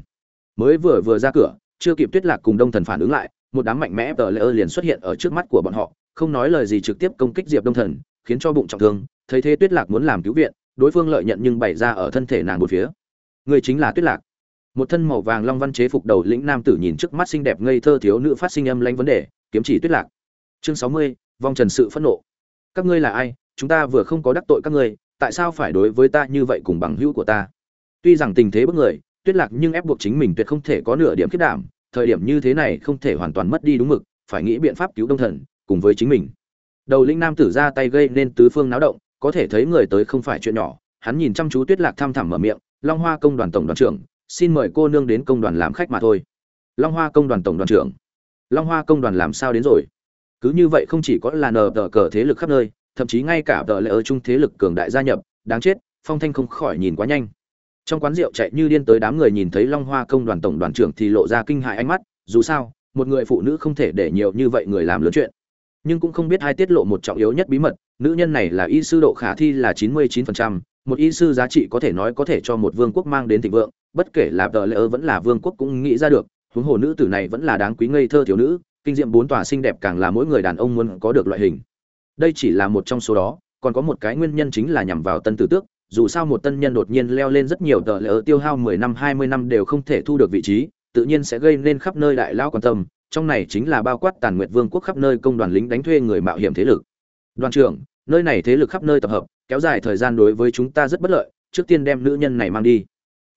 Mới vừa vừa ra cửa, chưa kịp tuyết lạc cùng đông thần phản ứng lại, một đám mạnh mẽ tờ lễ ơ liền xuất hiện ở trước mắt của bọn họ, không nói lời gì trực tiếp công kích diệp đông thần, khiến cho bụng trọng thương, thấy thế tuyết lạc muốn làm cứu viện, đối phương lợi nhận nhưng bày ra ở thân thể nàng một phía. Người chính là tuyết lạc. Một thân màu vàng long văn chế phục đầu lĩnh nam tử nhìn trước mắt xinh đẹp ngây thơ thiếu nữ phát sinh âm lanh vấn đề, kiếm chỉ tuyết lạc. Chương sáu mươi vong trần sự phẫn nộ. Các ngươi là ai? Chúng ta vừa không có đắc tội các ngươi, tại sao phải đối với ta như vậy cùng bằng hữu của ta? Tuy rằng tình thế bất người, tuyết lạc nhưng ép buộc chính mình tuyệt không thể có nửa điểm khiết đảm, thời điểm như thế này không thể hoàn toàn mất đi đúng mực, phải nghĩ biện pháp cứu đông thần, cùng với chính mình. Đầu linh nam tử ra tay gây nên tứ phương náo động, có thể thấy người tới không phải chuyện nhỏ, hắn nhìn chăm chú tuyết lạc thăm thẳm mở miệng, long hoa công đoàn tổng đoàn trưởng, xin mời cô nương đến công đoàn làm khách mà thôi. Long hoa công đoàn tổng đoàn trưởng, long hoa công đoàn làm sao đến rồi? Cứ như vậy không chỉ có là nờ tờ cờ thế lực khắp nơi, thậm chí ngay cả tờ lệ ở chung thế lực cường đại gia nhập, đáng chết, phong thanh không khỏi nhìn quá nhanh. Trong quán rượu chạy như điên tới đám người nhìn thấy long hoa công đoàn tổng đoàn trưởng thì lộ ra kinh hại ánh mắt, dù sao, một người phụ nữ không thể để nhiều như vậy người làm lớn chuyện. Nhưng cũng không biết hai tiết lộ một trọng yếu nhất bí mật, nữ nhân này là y sư độ khả thi là chín mươi chín phần trăm, một y sư giá trị có thể nói có thể cho một vương quốc mang đến thịnh vượng, bất kể là tờ lệ ơ vẫn là vương quốc cũng nghĩ ra được, huống hồ nữ tử này vẫn là đáng quý ngây thơ thiếu nữ kinh diệm bốn tòa xinh đẹp càng là mỗi người đàn ông muốn có được loại hình. Đây chỉ là một trong số đó, còn có một cái nguyên nhân chính là nhằm vào tân tử tước. Dù sao một tân nhân đột nhiên leo lên rất nhiều tờ lỡ tiêu hao mười năm, hai mươi năm đều không thể thu được vị trí, tự nhiên sẽ gây nên khắp nơi đại lao quan tâm. Trong này chính là bao quát tàn nguyệt vương quốc khắp nơi công đoàn lính đánh thuê người mạo hiểm thế lực. Đoàn trưởng, nơi này thế lực khắp nơi tập hợp, kéo dài thời gian đối với chúng ta rất bất lợi, trước tiên đem nữ nhân này mang đi.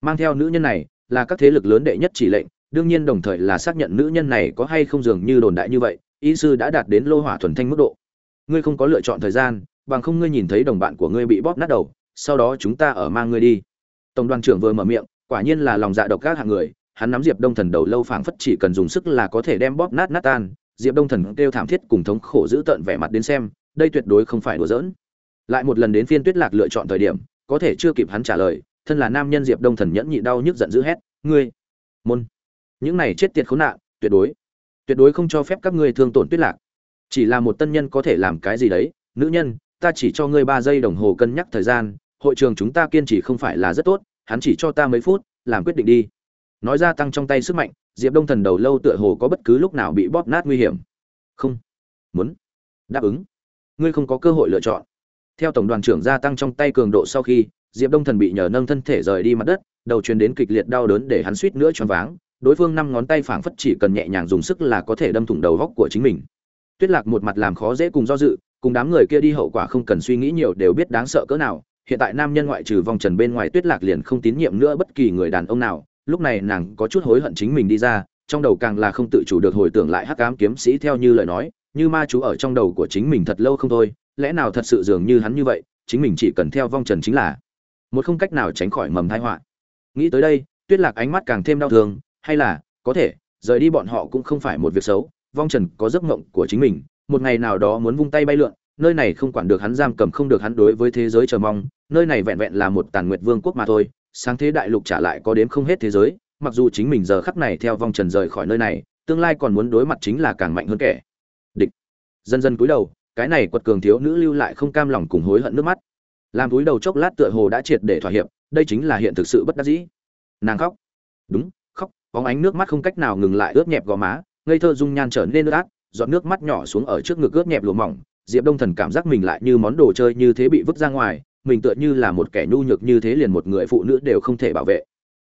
Mang theo nữ nhân này là các thế lực lớn đệ nhất chỉ lệnh đương nhiên đồng thời là xác nhận nữ nhân này có hay không dường như đồn đại như vậy, y sư đã đạt đến lô hỏa thuần thanh mức độ. Ngươi không có lựa chọn thời gian, bằng không ngươi nhìn thấy đồng bạn của ngươi bị bóp nát đầu, sau đó chúng ta ở mang ngươi đi. Tổng đoàn trưởng vừa mở miệng, quả nhiên là lòng dạ độc các hạng người, hắn nắm diệp đông thần đầu lâu phảng phất chỉ cần dùng sức là có thể đem bóp nát nát tan. Diệp đông thần kêu thảm thiết cùng thống khổ giữ tợn vẻ mặt đến xem, đây tuyệt đối không phải đùa giỡn. Lại một lần đến phiên tuyết lạc lựa chọn thời điểm, có thể chưa kịp hắn trả lời, thân là nam nhân diệp đông thần nhẫn nhị đau nhức giận dữ hét, ngươi, môn những này chết tiệt khốn nạn, tuyệt đối. Tuyệt đối không cho phép các ngươi thương tổn tuyết lạc. Chỉ là một tân nhân có thể làm cái gì đấy? Nữ nhân, ta chỉ cho ngươi ba giây đồng hồ cân nhắc thời gian. Hội trường chúng ta kiên trì không phải là rất tốt, hắn chỉ cho ta mấy phút, làm quyết định đi. Nói ra tăng trong tay sức mạnh, diệp đông thần đầu lâu tựa hồ có bất cứ lúc nào bị bóp nát nguy hiểm. Không. Muốn. Đáp ứng. Ngươi không có cơ hội lựa chọn. Theo tổng đoàn trưởng gia tăng trong tay cường độ sau khi, diệp đông thần bị nhờ nâng thân thể rời đi mặt đất, đầu truyền đến kịch liệt đau đớn để hắn suýt nữa choáng váng đối phương năm ngón tay phảng phất chỉ cần nhẹ nhàng dùng sức là có thể đâm thủng đầu góc của chính mình. Tuyết lạc một mặt làm khó dễ cùng do dự, cùng đám người kia đi hậu quả không cần suy nghĩ nhiều đều biết đáng sợ cỡ nào. Hiện tại nam nhân ngoại trừ vòng trần bên ngoài tuyết lạc liền không tín nhiệm nữa bất kỳ người đàn ông nào. Lúc này nàng có chút hối hận chính mình đi ra, trong đầu càng là không tự chủ được hồi tưởng lại hắc ám kiếm sĩ theo như lời nói, như ma chú ở trong đầu của chính mình thật lâu không thôi. Lẽ nào thật sự dường như hắn như vậy, chính mình chỉ cần theo vong trần chính là một không cách nào tránh khỏi mầm tai họa. Nghĩ tới đây, tuyết lạc ánh mắt càng thêm đau thương hay là, có thể, rời đi bọn họ cũng không phải một việc xấu, vong trần có giấc mộng của chính mình, một ngày nào đó muốn vung tay bay lượn, nơi này không quản được hắn giam cầm, không được hắn đối với thế giới chờ mong, nơi này vẹn vẹn là một tàn nguyệt vương quốc mà thôi, sáng thế đại lục trả lại có đếm không hết thế giới, mặc dù chính mình giờ khắc này theo vong trần rời khỏi nơi này, tương lai còn muốn đối mặt chính là càng mạnh hơn kẻ. Địch. Dần dần cúi đầu, cái này quật cường thiếu nữ lưu lại không cam lòng cùng hối hận nước mắt. Làm cúi đầu chốc lát tựa hồ đã triệt để thỏa hiệp, đây chính là hiện thực sự bất đắc dĩ. Nàng khóc. Đúng bóng ánh nước mắt không cách nào ngừng lại ướt nhẹp gò má, ngây thơ dung nhan trở nên ướt át, giọt nước mắt nhỏ xuống ở trước ngực ướt nhẹp lùa mỏng. Diệp đông thần cảm giác mình lại như món đồ chơi như thế bị vứt ra ngoài, mình tựa như là một kẻ nhu nhược như thế liền một người phụ nữ đều không thể bảo vệ.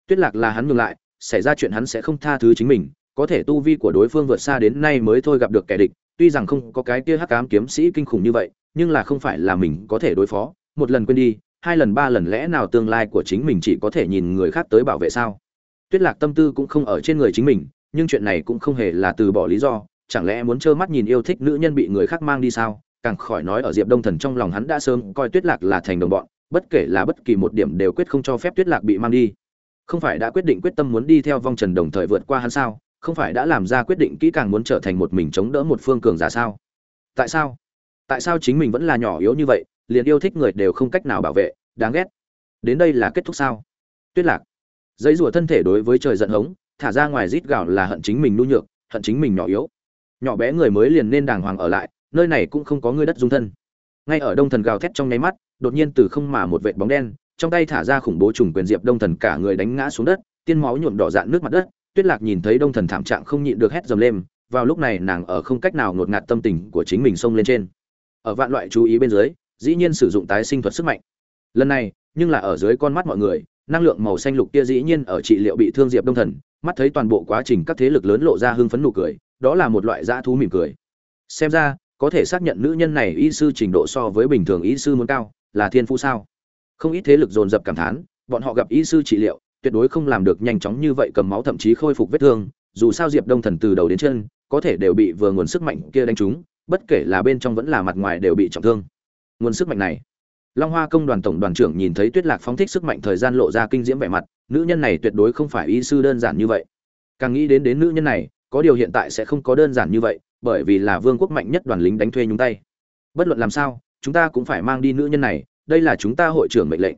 Tuyết lạc là hắn ngừng lại, xảy ra chuyện hắn sẽ không tha thứ chính mình, có thể tu vi của đối phương vượt xa đến nay mới thôi gặp được kẻ địch, tuy rằng không có cái kia hắc ám kiếm sĩ kinh khủng như vậy, nhưng là không phải là mình có thể đối phó. Một lần quên đi, hai lần ba lần lẽ nào tương lai của chính mình chỉ có thể nhìn người khác tới bảo vệ sao? Tuyết lạc tâm tư cũng không ở trên người chính mình, nhưng chuyện này cũng không hề là từ bỏ lý do. Chẳng lẽ muốn trơ mắt nhìn yêu thích nữ nhân bị người khác mang đi sao? Càng khỏi nói ở diệp đông thần trong lòng hắn đã sớm coi tuyết lạc là thành đồng bọn, bất kể là bất kỳ một điểm đều quyết không cho phép tuyết lạc bị mang đi. Không phải đã quyết định quyết tâm muốn đi theo vong trần đồng thời vượt qua hắn sao? Không phải đã làm ra quyết định kỹ càng muốn trở thành một mình chống đỡ một phương cường giả sao? Tại sao? Tại sao chính mình vẫn là nhỏ yếu như vậy, liền yêu thích người đều không cách nào bảo vệ? Đáng ghét. Đến đây là kết thúc sao? Tuyết lạc dây rùa thân thể đối với trời giận hống, thả ra ngoài rít gạo là hận chính mình nhu nhược, hận chính mình nhỏ yếu. Nhỏ bé người mới liền nên đàng hoàng ở lại, nơi này cũng không có người đất dung thân. Ngay ở đông thần gào thét trong nháy mắt, đột nhiên từ không mà một vệt bóng đen, trong tay thả ra khủng bố trùng quyền diệp đông thần cả người đánh ngã xuống đất, tiên máu nhuộm đỏ dạn nước mặt đất, tuyết lạc nhìn thấy đông thần thảm trạng không nhịn được hét dầm lên, vào lúc này nàng ở không cách nào ngột ngạt tâm tình của chính mình xông lên trên. Ở vạn loại chú ý bên dưới, dĩ nhiên sử dụng tái sinh thuật sức mạnh. Lần này, nhưng là ở dưới con mắt mọi người năng lượng màu xanh lục kia dĩ nhiên ở trị liệu bị thương diệp đông thần, mắt thấy toàn bộ quá trình các thế lực lớn lộ ra hưng phấn nụ cười, đó là một loại dã thú mỉm cười. Xem ra, có thể xác nhận nữ nhân này y sư trình độ so với bình thường y sư muốn cao, là thiên phú sao? Không ít thế lực dồn dập cảm thán, bọn họ gặp y sư trị liệu, tuyệt đối không làm được nhanh chóng như vậy cầm máu thậm chí khôi phục vết thương, dù sao diệp đông thần từ đầu đến chân, có thể đều bị vừa nguồn sức mạnh kia đánh trúng, bất kể là bên trong vẫn là mặt ngoài đều bị trọng thương. Nguồn sức mạnh này long hoa công đoàn tổng đoàn trưởng nhìn thấy tuyết lạc phóng thích sức mạnh thời gian lộ ra kinh diễm vẻ mặt, nữ nhân này tuyệt đối không phải y sư đơn giản như vậy. Càng nghĩ đến đến nữ nhân này, có điều hiện tại sẽ không có đơn giản như vậy, bởi vì là vương quốc mạnh nhất đoàn lính đánh thuê nhúng tay. Bất luận làm sao, chúng ta cũng phải mang đi nữ nhân này, đây là chúng ta hội trưởng mệnh lệnh.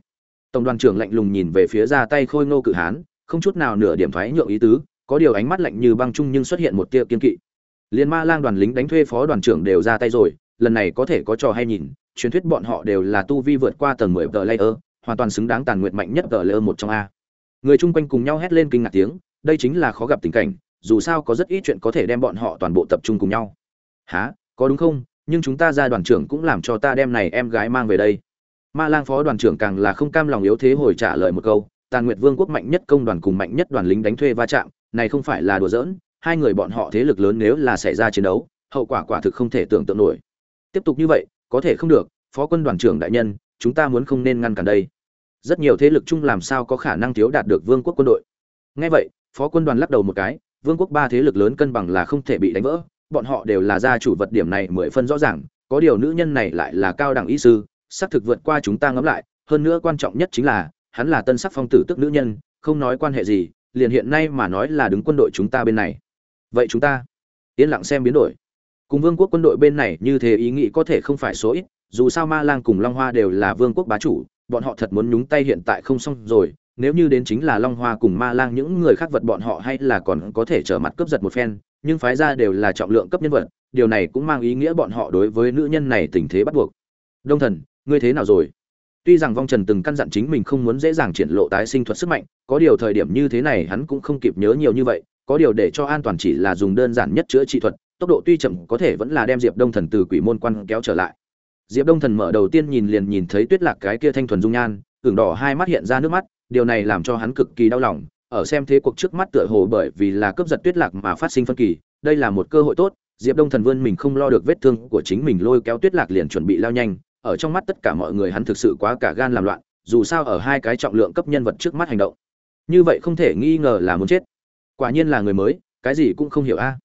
Tổng đoàn trưởng lạnh lùng nhìn về phía ra tay khôi ngô cự hán, không chút nào nửa điểm thoái nhượng ý tứ, có điều ánh mắt lạnh như băng chung nhưng xuất hiện một tia kiên kỵ. Liên ma lang đoàn lính đánh thuê phó đoàn trưởng đều ra tay rồi, lần này có thể có trò hay nhìn truyền thuyết bọn họ đều là tu vi vượt qua tầng mười tờ layer hoàn toàn xứng đáng tàn nguyệt mạnh nhất tờ layer một trong a. Người chung quanh cùng nhau hét lên kinh ngạc tiếng đây chính là khó gặp tình cảnh dù sao có rất ít chuyện có thể đem bọn họ toàn bộ tập trung cùng nhau. Hả, có đúng không? Nhưng chúng ta ra đoàn trưởng cũng làm cho ta đem này em gái mang về đây. Ma lang phó đoàn trưởng càng là không cam lòng yếu thế hồi trả lời một câu tàn nguyệt vương quốc mạnh nhất công đoàn cùng mạnh nhất đoàn lính đánh thuê va chạm này không phải là đùa giỡn hai người bọn họ thế lực lớn nếu là xảy ra chiến đấu hậu quả quả thực không thể tưởng tượng nổi. Tiếp tục như vậy có thể không được, phó quân đoàn trưởng đại nhân, chúng ta muốn không nên ngăn cản đây. Rất nhiều thế lực chung làm sao có khả năng thiếu đạt được vương quốc quân đội. Ngay vậy, phó quân đoàn lắc đầu một cái, vương quốc ba thế lực lớn cân bằng là không thể bị đánh vỡ, bọn họ đều là gia chủ vật điểm này mười phân rõ ràng, có điều nữ nhân này lại là cao đẳng y sư, xác thực vượt qua chúng ta ngẫm lại, hơn nữa quan trọng nhất chính là, hắn là tân sắc phong tử tức nữ nhân, không nói quan hệ gì, liền hiện nay mà nói là đứng quân đội chúng ta bên này. Vậy chúng ta, yên lặng xem biến đổi cùng vương quốc quân đội bên này như thế ý nghĩ có thể không phải số ít, dù sao ma lang cùng long hoa đều là vương quốc bá chủ, bọn họ thật muốn nhúng tay hiện tại không xong rồi, nếu như đến chính là long hoa cùng ma lang những người khác vật bọn họ hay là còn có thể trở mặt cướp giật một phen, nhưng phái ra đều là trọng lượng cấp nhân vật, điều này cũng mang ý nghĩa bọn họ đối với nữ nhân này tình thế bắt buộc. Đông thần, ngươi thế nào rồi? Tuy rằng vong trần từng căn dặn chính mình không muốn dễ dàng triển lộ tái sinh thuật sức mạnh, có điều thời điểm như thế này hắn cũng không kịp nhớ nhiều như vậy, có điều để cho an toàn chỉ là dùng đơn giản nhất chữa trị thuật tốc độ tuy chậm, có thể vẫn là đem diệp đông thần từ quỷ môn quan kéo trở lại. Diệp đông thần mở đầu tiên nhìn liền nhìn thấy tuyết lạc cái kia thanh thuần dung nhan, ửng đỏ hai mắt hiện ra nước mắt, điều này làm cho hắn cực kỳ đau lòng, ở xem thế cuộc trước mắt tựa hồ bởi vì là cướp giật tuyết lạc mà phát sinh phân kỳ, đây là một cơ hội tốt, diệp đông thần vươn mình không lo được vết thương của chính mình lôi kéo tuyết lạc liền chuẩn bị lao nhanh, ở trong mắt tất cả mọi người hắn thực sự quá cả gan làm loạn, dù sao ở hai cái trọng lượng cấp nhân vật trước mắt hành động. Như vậy không thể nghi ngờ là muốn chết. Quả nhiên là người mới, cái gì cũng không hiểu a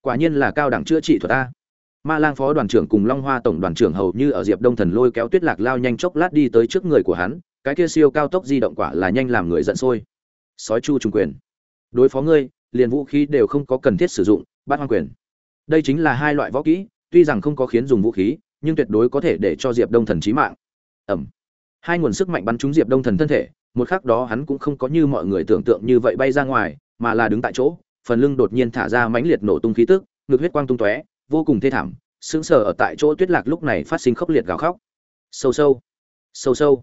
quả nhiên là cao đẳng chữa trị thuật a. Ma lang phó đoàn trưởng cùng long hoa tổng đoàn trưởng hầu như ở diệp đông thần lôi kéo tuyết lạc lao nhanh chốc lát đi tới trước người của hắn, cái kia siêu cao tốc di động quả là nhanh làm người giận sôi. Sói chu trùng quyền. Đối phó ngươi, liền vũ khí đều không có cần thiết sử dụng bát hoang quyền. Đây chính là hai loại võ kỹ, tuy rằng không có khiến dùng vũ khí, nhưng tuyệt đối có thể để cho diệp đông thần chí mạng. Ẩm. Hai nguồn sức mạnh bắn trúng diệp đông thần thân thể, một khắc đó hắn cũng không có như mọi người tưởng tượng như vậy bay ra ngoài, mà là đứng tại chỗ phần lưng đột nhiên thả ra mãnh liệt nổ tung khí tức, ngực huyết quang tung tóe, vô cùng thê thảm, sững sờ ở tại chỗ tuyết lạc lúc này phát sinh khốc liệt gào khóc. Sâu sâu sâu sâu.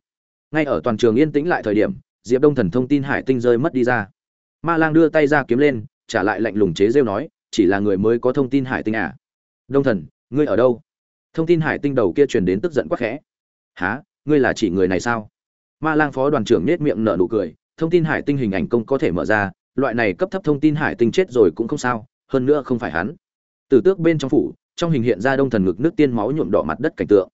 Ngay ở toàn trường yên tĩnh lại thời điểm, diệp đông thần thông tin hải tinh rơi mất đi ra. Ma lang đưa tay ra kiếm lên, trả lại lạnh lùng chế rêu nói, chỉ là người mới có thông tin hải tinh à? Đông thần, ngươi ở đâu? Thông tin hải tinh đầu kia truyền đến tức giận quá khẽ. Há ngươi là chỉ người này sao? Ma lang phó đoàn trưởng nết miệng nở nụ cười, thông tin hải tinh hình ảnh công có thể mở ra loại này cấp thấp thông tin hải tinh chết rồi cũng không sao, hơn nữa không phải hắn. Tử tước bên trong phủ, trong hình hiện ra đông thần ngực nước tiên máu nhuộm đỏ mặt đất cảnh tượng.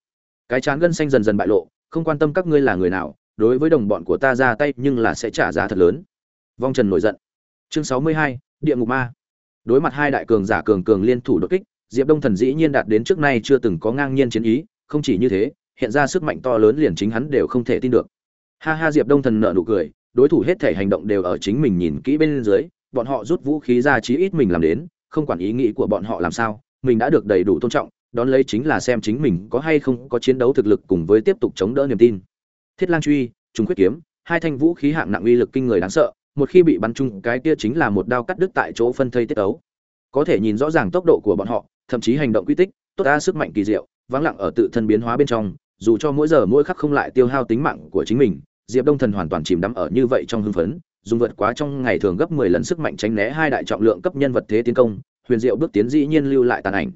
Cái chán gân xanh dần dần bại lộ, không quan tâm các ngươi là người nào, đối với đồng bọn của ta ra tay nhưng là sẽ trả giá thật lớn. Vong trần nổi giận. Chương sáu mươi hai, địa ngục ma. Đối mặt hai đại cường giả cường cường liên thủ đột kích, diệp đông thần dĩ nhiên đạt đến trước nay chưa từng có ngang nhiên chiến ý, không chỉ như thế, hiện ra sức mạnh to lớn liền chính hắn đều không thể tin được. Ha ha, diệp đông thần nợ nụ cười đối thủ hết thể hành động đều ở chính mình nhìn kỹ bên dưới, bọn họ rút vũ khí ra chí ít mình làm đến, không quản ý nghĩ của bọn họ làm sao, mình đã được đầy đủ tôn trọng, đón lấy chính là xem chính mình có hay không có chiến đấu thực lực cùng với tiếp tục chống đỡ niềm tin. Thiết lang truy Trung quyết kiếm, hai thanh vũ khí hạng nặng uy lực kinh người đáng sợ, một khi bị bắn trúng, cái kia chính là một đao cắt đứt tại chỗ phân thây tiết ấu có thể nhìn rõ ràng tốc độ của bọn họ, thậm chí hành động quy tích, tốt đa sức mạnh kỳ diệu, vắng lặng ở tự thân biến hóa bên trong, dù cho mỗi giờ mỗi khắc không lại tiêu hao tính mạng của chính mình diệp đông thần hoàn toàn chìm đắm ở như vậy trong hưng phấn, dùng vượt quá trong ngày thường gấp mười lần sức mạnh tránh né hai đại trọng lượng cấp nhân vật thế tiến công, huyền diệu bước tiến dĩ nhiên lưu lại tàn ảnh.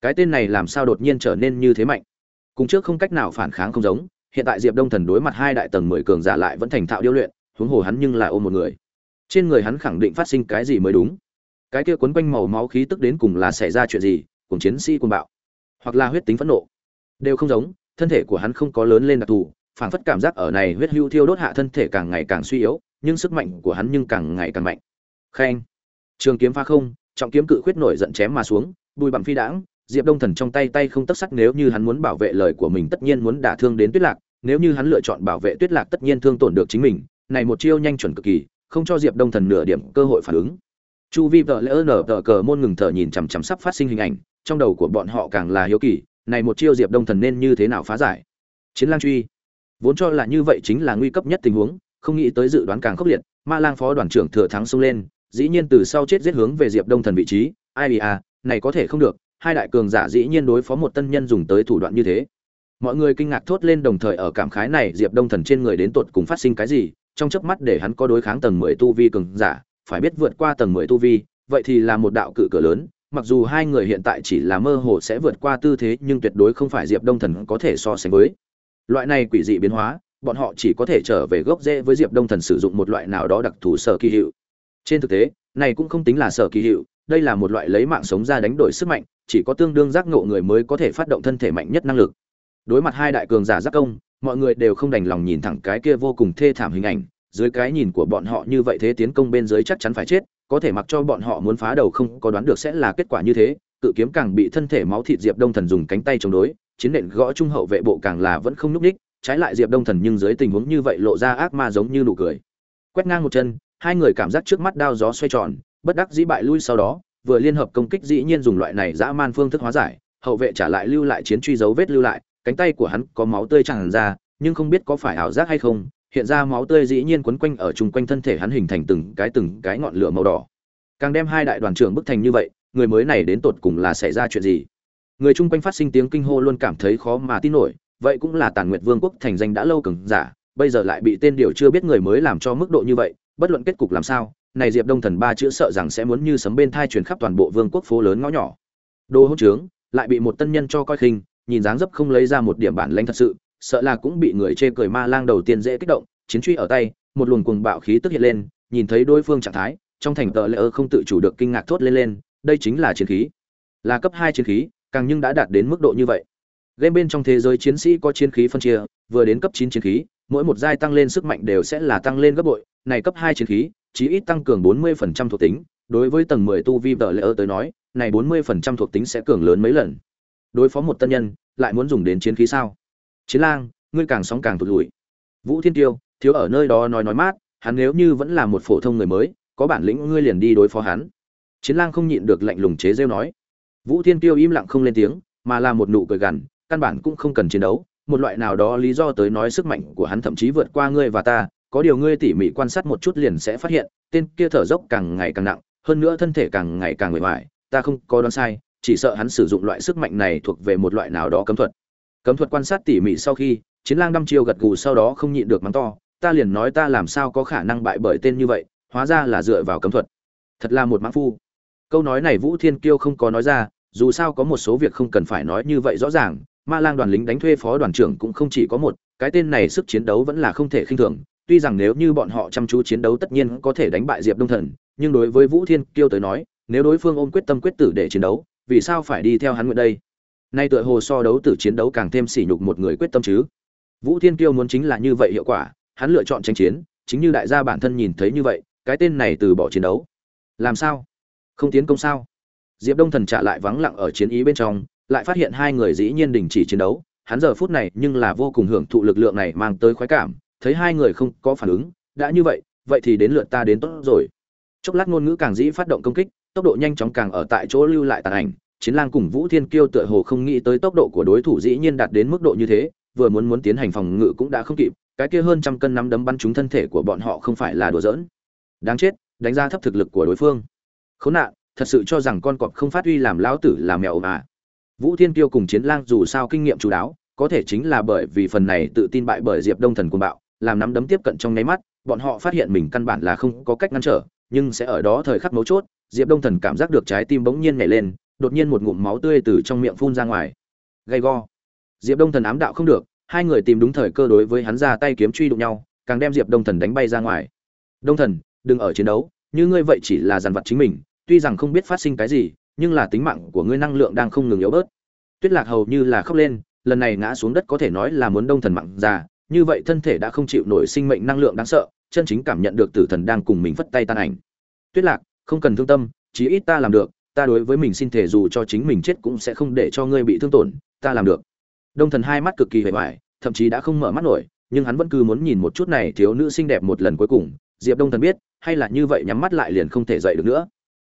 Cái tên này làm sao đột nhiên trở nên như thế mạnh? Cùng trước không cách nào phản kháng không giống, hiện tại diệp đông thần đối mặt hai đại tầng mười cường giả lại vẫn thành thạo điêu luyện, huống hồ hắn nhưng là ôm một người. Trên người hắn khẳng định phát sinh cái gì mới đúng? Cái kia quấn quanh màu máu khí tức đến cùng là xảy ra chuyện gì, cùng chiến sĩ quân bạo, hoặc là huyết tính phẫn nộ? Đều không giống, thân thể của hắn không có lớn lên đặc thù phảng phất cảm giác ở này huyết hưu thiêu đốt hạ thân thể càng ngày càng suy yếu, nhưng sức mạnh của hắn nhưng càng ngày càng mạnh. Khen. Trường kiếm pha không, trọng kiếm cự khuyết nổi giận chém mà xuống, bùi bằng phi đãng, diệp đông thần trong tay tay không tất sắc nếu như hắn muốn bảo vệ lời của mình tất nhiên muốn đả thương đến tuyết lạc, nếu như hắn lựa chọn bảo vệ tuyết lạc tất nhiên thương tổn được chính mình, này một chiêu nhanh chuẩn cực kỳ, không cho diệp đông thần nửa điểm cơ hội phản ứng. Chu vi vợ lẽ nở tờ cờ môn ngừng thở nhìn chằm chằm sắp phát sinh hình ảnh, trong đầu của bọn họ càng là hiếu kỳ, này một chiêu diệp đông thần nên như thế nào phá giải? Chiến lang truy vốn cho là như vậy chính là nguy cấp nhất tình huống, không nghĩ tới dự đoán càng khốc liệt, ma lang phó đoàn trưởng thừa thắng xông lên, dĩ nhiên từ sau chết giết hướng về diệp đông thần vị trí. Ai à này có thể không được, hai đại cường giả dĩ nhiên đối phó một tân nhân dùng tới thủ đoạn như thế. Mọi người kinh ngạc thốt lên đồng thời ở cảm khái này diệp đông thần trên người đến tột cùng phát sinh cái gì, trong chớp mắt để hắn có đối kháng tầng mười tu vi cường giả, phải biết vượt qua tầng mười tu vi, vậy thì là một đạo cự cửa lớn, mặc dù hai người hiện tại chỉ là mơ hồ sẽ vượt qua tư thế, nhưng tuyệt đối không phải diệp đông thần có thể so sánh với loại này quỷ dị biến hóa, bọn họ chỉ có thể trở về gốc rễ với diệp đông thần sử dụng một loại nào đó đặc thù sở kỳ hiệu. Trên thực tế, này cũng không tính là sở kỳ hiệu, đây là một loại lấy mạng sống ra đánh đổi sức mạnh, chỉ có tương đương giác ngộ người mới có thể phát động thân thể mạnh nhất năng lực. Đối mặt hai đại cường giả giác công, mọi người đều không đành lòng nhìn thẳng cái kia vô cùng thê thảm hình ảnh, dưới cái nhìn của bọn họ như vậy thế tiến công bên dưới chắc chắn phải chết, có thể mặc cho bọn họ muốn phá đầu không có đoán được sẽ là kết quả như thế cự kiếm càng bị thân thể máu thịt diệp đông thần dùng cánh tay chống đối, chiến nện gõ trung hậu vệ bộ càng là vẫn không nhúc ních trái lại diệp đông thần nhưng dưới tình huống như vậy lộ ra ác ma giống như nụ cười. Quét ngang một chân, hai người cảm giác trước mắt đao gió xoay tròn, bất đắc dĩ bại lui sau đó, vừa liên hợp công kích dĩ nhiên dùng loại này dã man phương thức hóa giải, hậu vệ trả lại lưu lại chiến truy dấu vết lưu lại, cánh tay của hắn có máu tươi tràn ra, nhưng không biết có phải ảo giác hay không, hiện ra máu tươi dĩ nhiên quấn quanh ở chung quanh thân thể hắn hình thành từng cái từng cái ngọn lửa màu đỏ. Càng đem hai đại đoàn trưởng bức thành như vậy người mới này đến tột cùng là xảy ra chuyện gì? Người chung quanh phát sinh tiếng kinh hô luôn cảm thấy khó mà tin nổi, vậy cũng là tàn nguyệt vương quốc thành danh đã lâu cứng giả, bây giờ lại bị tên điều chưa biết người mới làm cho mức độ như vậy, bất luận kết cục làm sao, này diệp đông thần ba chữ sợ rằng sẽ muốn như sấm bên thai truyền khắp toàn bộ vương quốc phố lớn ngõ nhỏ. Đô hỗn trướng, lại bị một tân nhân cho coi khinh, nhìn dáng dấp không lấy ra một điểm bản lanh thật sự, sợ là cũng bị người chê cười ma lang đầu tiên dễ kích động, chiến truy ở tay, một luồng cuồng bạo khí tức hiện lên, nhìn thấy đối phương trạng thái, trong thành tờ lễ ơ không tự chủ được kinh ngạc thốt lên lên đây chính là chiến khí. Là cấp hai chiến khí, càng nhưng đã đạt đến mức độ như vậy. Game bên trong thế giới chiến sĩ có chiến khí phân chia, vừa đến cấp chín chiến khí, mỗi một giai tăng lên sức mạnh đều sẽ là tăng lên gấp bội. Này cấp hai chiến khí, chí ít tăng cường bốn mươi phần trăm thuộc tính. Đối với tầng mười tu vi tờ lễ tới nói, này bốn mươi phần trăm thuộc tính sẽ cường lớn mấy lần. Đối phó một tân nhân, lại muốn dùng đến chiến khí sao? Chiến lang, ngươi càng sóng càng thụt lùi. Vũ thiên tiêu, thiếu ở nơi đó nói nói mát, hắn nếu như vẫn là một phổ thông người mới, có bản lĩnh ngươi liền đi đối phó hắn chiến lang không nhịn được lạnh lùng chế rêu nói. Vũ thiên tiêu im lặng không lên tiếng, mà là một nụ cười gằn, căn bản cũng không cần chiến đấu. Một loại nào đó lý do tới nói sức mạnh của hắn thậm chí vượt qua ngươi và ta, có điều ngươi tỉ mỉ quan sát một chút liền sẽ phát hiện, tên kia thở dốc càng ngày càng nặng, hơn nữa thân thể càng ngày càng nguội hoài ta không có đoán sai, chỉ sợ hắn sử dụng loại sức mạnh này thuộc về một loại nào đó cấm thuật. Cấm thuật quan sát tỉ mỉ sau khi, chiến lang đăm chiêu gật gù sau đó không nhịn được mắng to, ta liền nói ta làm sao có khả năng bại bởi tên như vậy, hóa ra là dựa vào cấm thuật. Thật là một mãn phu câu nói này vũ thiên kiêu không có nói ra, dù sao có một số việc không cần phải nói như vậy rõ ràng, ma lang đoàn lính đánh thuê phó đoàn trưởng cũng không chỉ có một, cái tên này sức chiến đấu vẫn là không thể khinh thường, tuy rằng nếu như bọn họ chăm chú chiến đấu tất nhiên có thể đánh bại diệp đông thần, nhưng đối với vũ thiên kiêu tới nói, nếu đối phương ôm quyết tâm quyết tử để chiến đấu, vì sao phải đi theo hắn nguyện đây? Nay tựa hồ so đấu tử chiến đấu càng thêm sỉ nhục một người quyết tâm chứ. Vũ thiên kiêu muốn chính là như vậy hiệu quả, hắn lựa chọn tranh chiến, chính như đại gia bản thân nhìn thấy như vậy, cái tên này từ bỏ chiến đấu. Làm sao? Không tiến công sao? Diệp đông thần trả lại vắng lặng ở chiến ý bên trong, lại phát hiện hai người dĩ nhiên đình chỉ chiến đấu. Hắn giờ phút này nhưng là vô cùng hưởng thụ lực lượng này mang tới khoái cảm, thấy hai người không có phản ứng. Đã như vậy vậy thì đến lượt ta đến tốt rồi. Chốc lát ngôn ngữ càng dĩ phát động công kích, tốc độ nhanh chóng càng ở tại chỗ lưu lại tàn ảnh. Chiến lang cùng vũ thiên kiêu tựa hồ không nghĩ tới tốc độ của đối thủ dĩ nhiên đạt đến mức độ như thế, vừa muốn muốn tiến hành phòng ngự cũng đã không kịp, cái kia hơn trăm cân nắm đấm bắn trúng thân thể của bọn họ không phải là đùa giỡn. Đáng chết, đánh ra thấp thực lực của đối phương khốn nạn, thật sự cho rằng con cọp không phát huy làm lão tử làm mèo mà. Vũ thiên kiêu cùng chiến lang dù sao kinh nghiệm chú đáo, có thể chính là bởi vì phần này tự tin bại bởi diệp đông thần cuồng bạo, làm nắm đấm tiếp cận trong nháy mắt, bọn họ phát hiện mình căn bản là không có cách ngăn trở, nhưng sẽ ở đó thời khắc mấu chốt, diệp đông thần cảm giác được trái tim bỗng nhiên nhảy lên, đột nhiên một ngụm máu tươi từ trong miệng phun ra ngoài. Gay go. Diệp đông thần ám đạo không được, hai người tìm đúng thời cơ đối với hắn ra tay kiếm truy đụng nhau, càng đem diệp đông thần đánh bay ra ngoài. Đông thần, đừng ở chiến đấu, như ngươi vậy chỉ là dàn vật chính mình tuy rằng không biết phát sinh cái gì, nhưng là tính mạng của ngươi năng lượng đang không ngừng yếu bớt. Tuyết lạc hầu như là khóc lên, lần này ngã xuống đất có thể nói là muốn đông thần mạng già, như vậy thân thể đã không chịu nổi sinh mệnh năng lượng đáng sợ, chân chính cảm nhận được tử thần đang cùng mình phất tay tan ảnh. Tuyết lạc, không cần thương tâm, chí ít ta làm được, ta đối với mình xin thể dù cho chính mình chết cũng sẽ không để cho ngươi bị thương tổn, ta làm được. Đông thần hai mắt cực kỳ hề hoài, thậm chí đã không mở mắt nổi, nhưng hắn vẫn cứ muốn nhìn một chút này thiếu nữ xinh đẹp một lần cuối cùng. Diệp đông thần biết, hay là như vậy nhắm mắt lại liền không thể dậy được nữa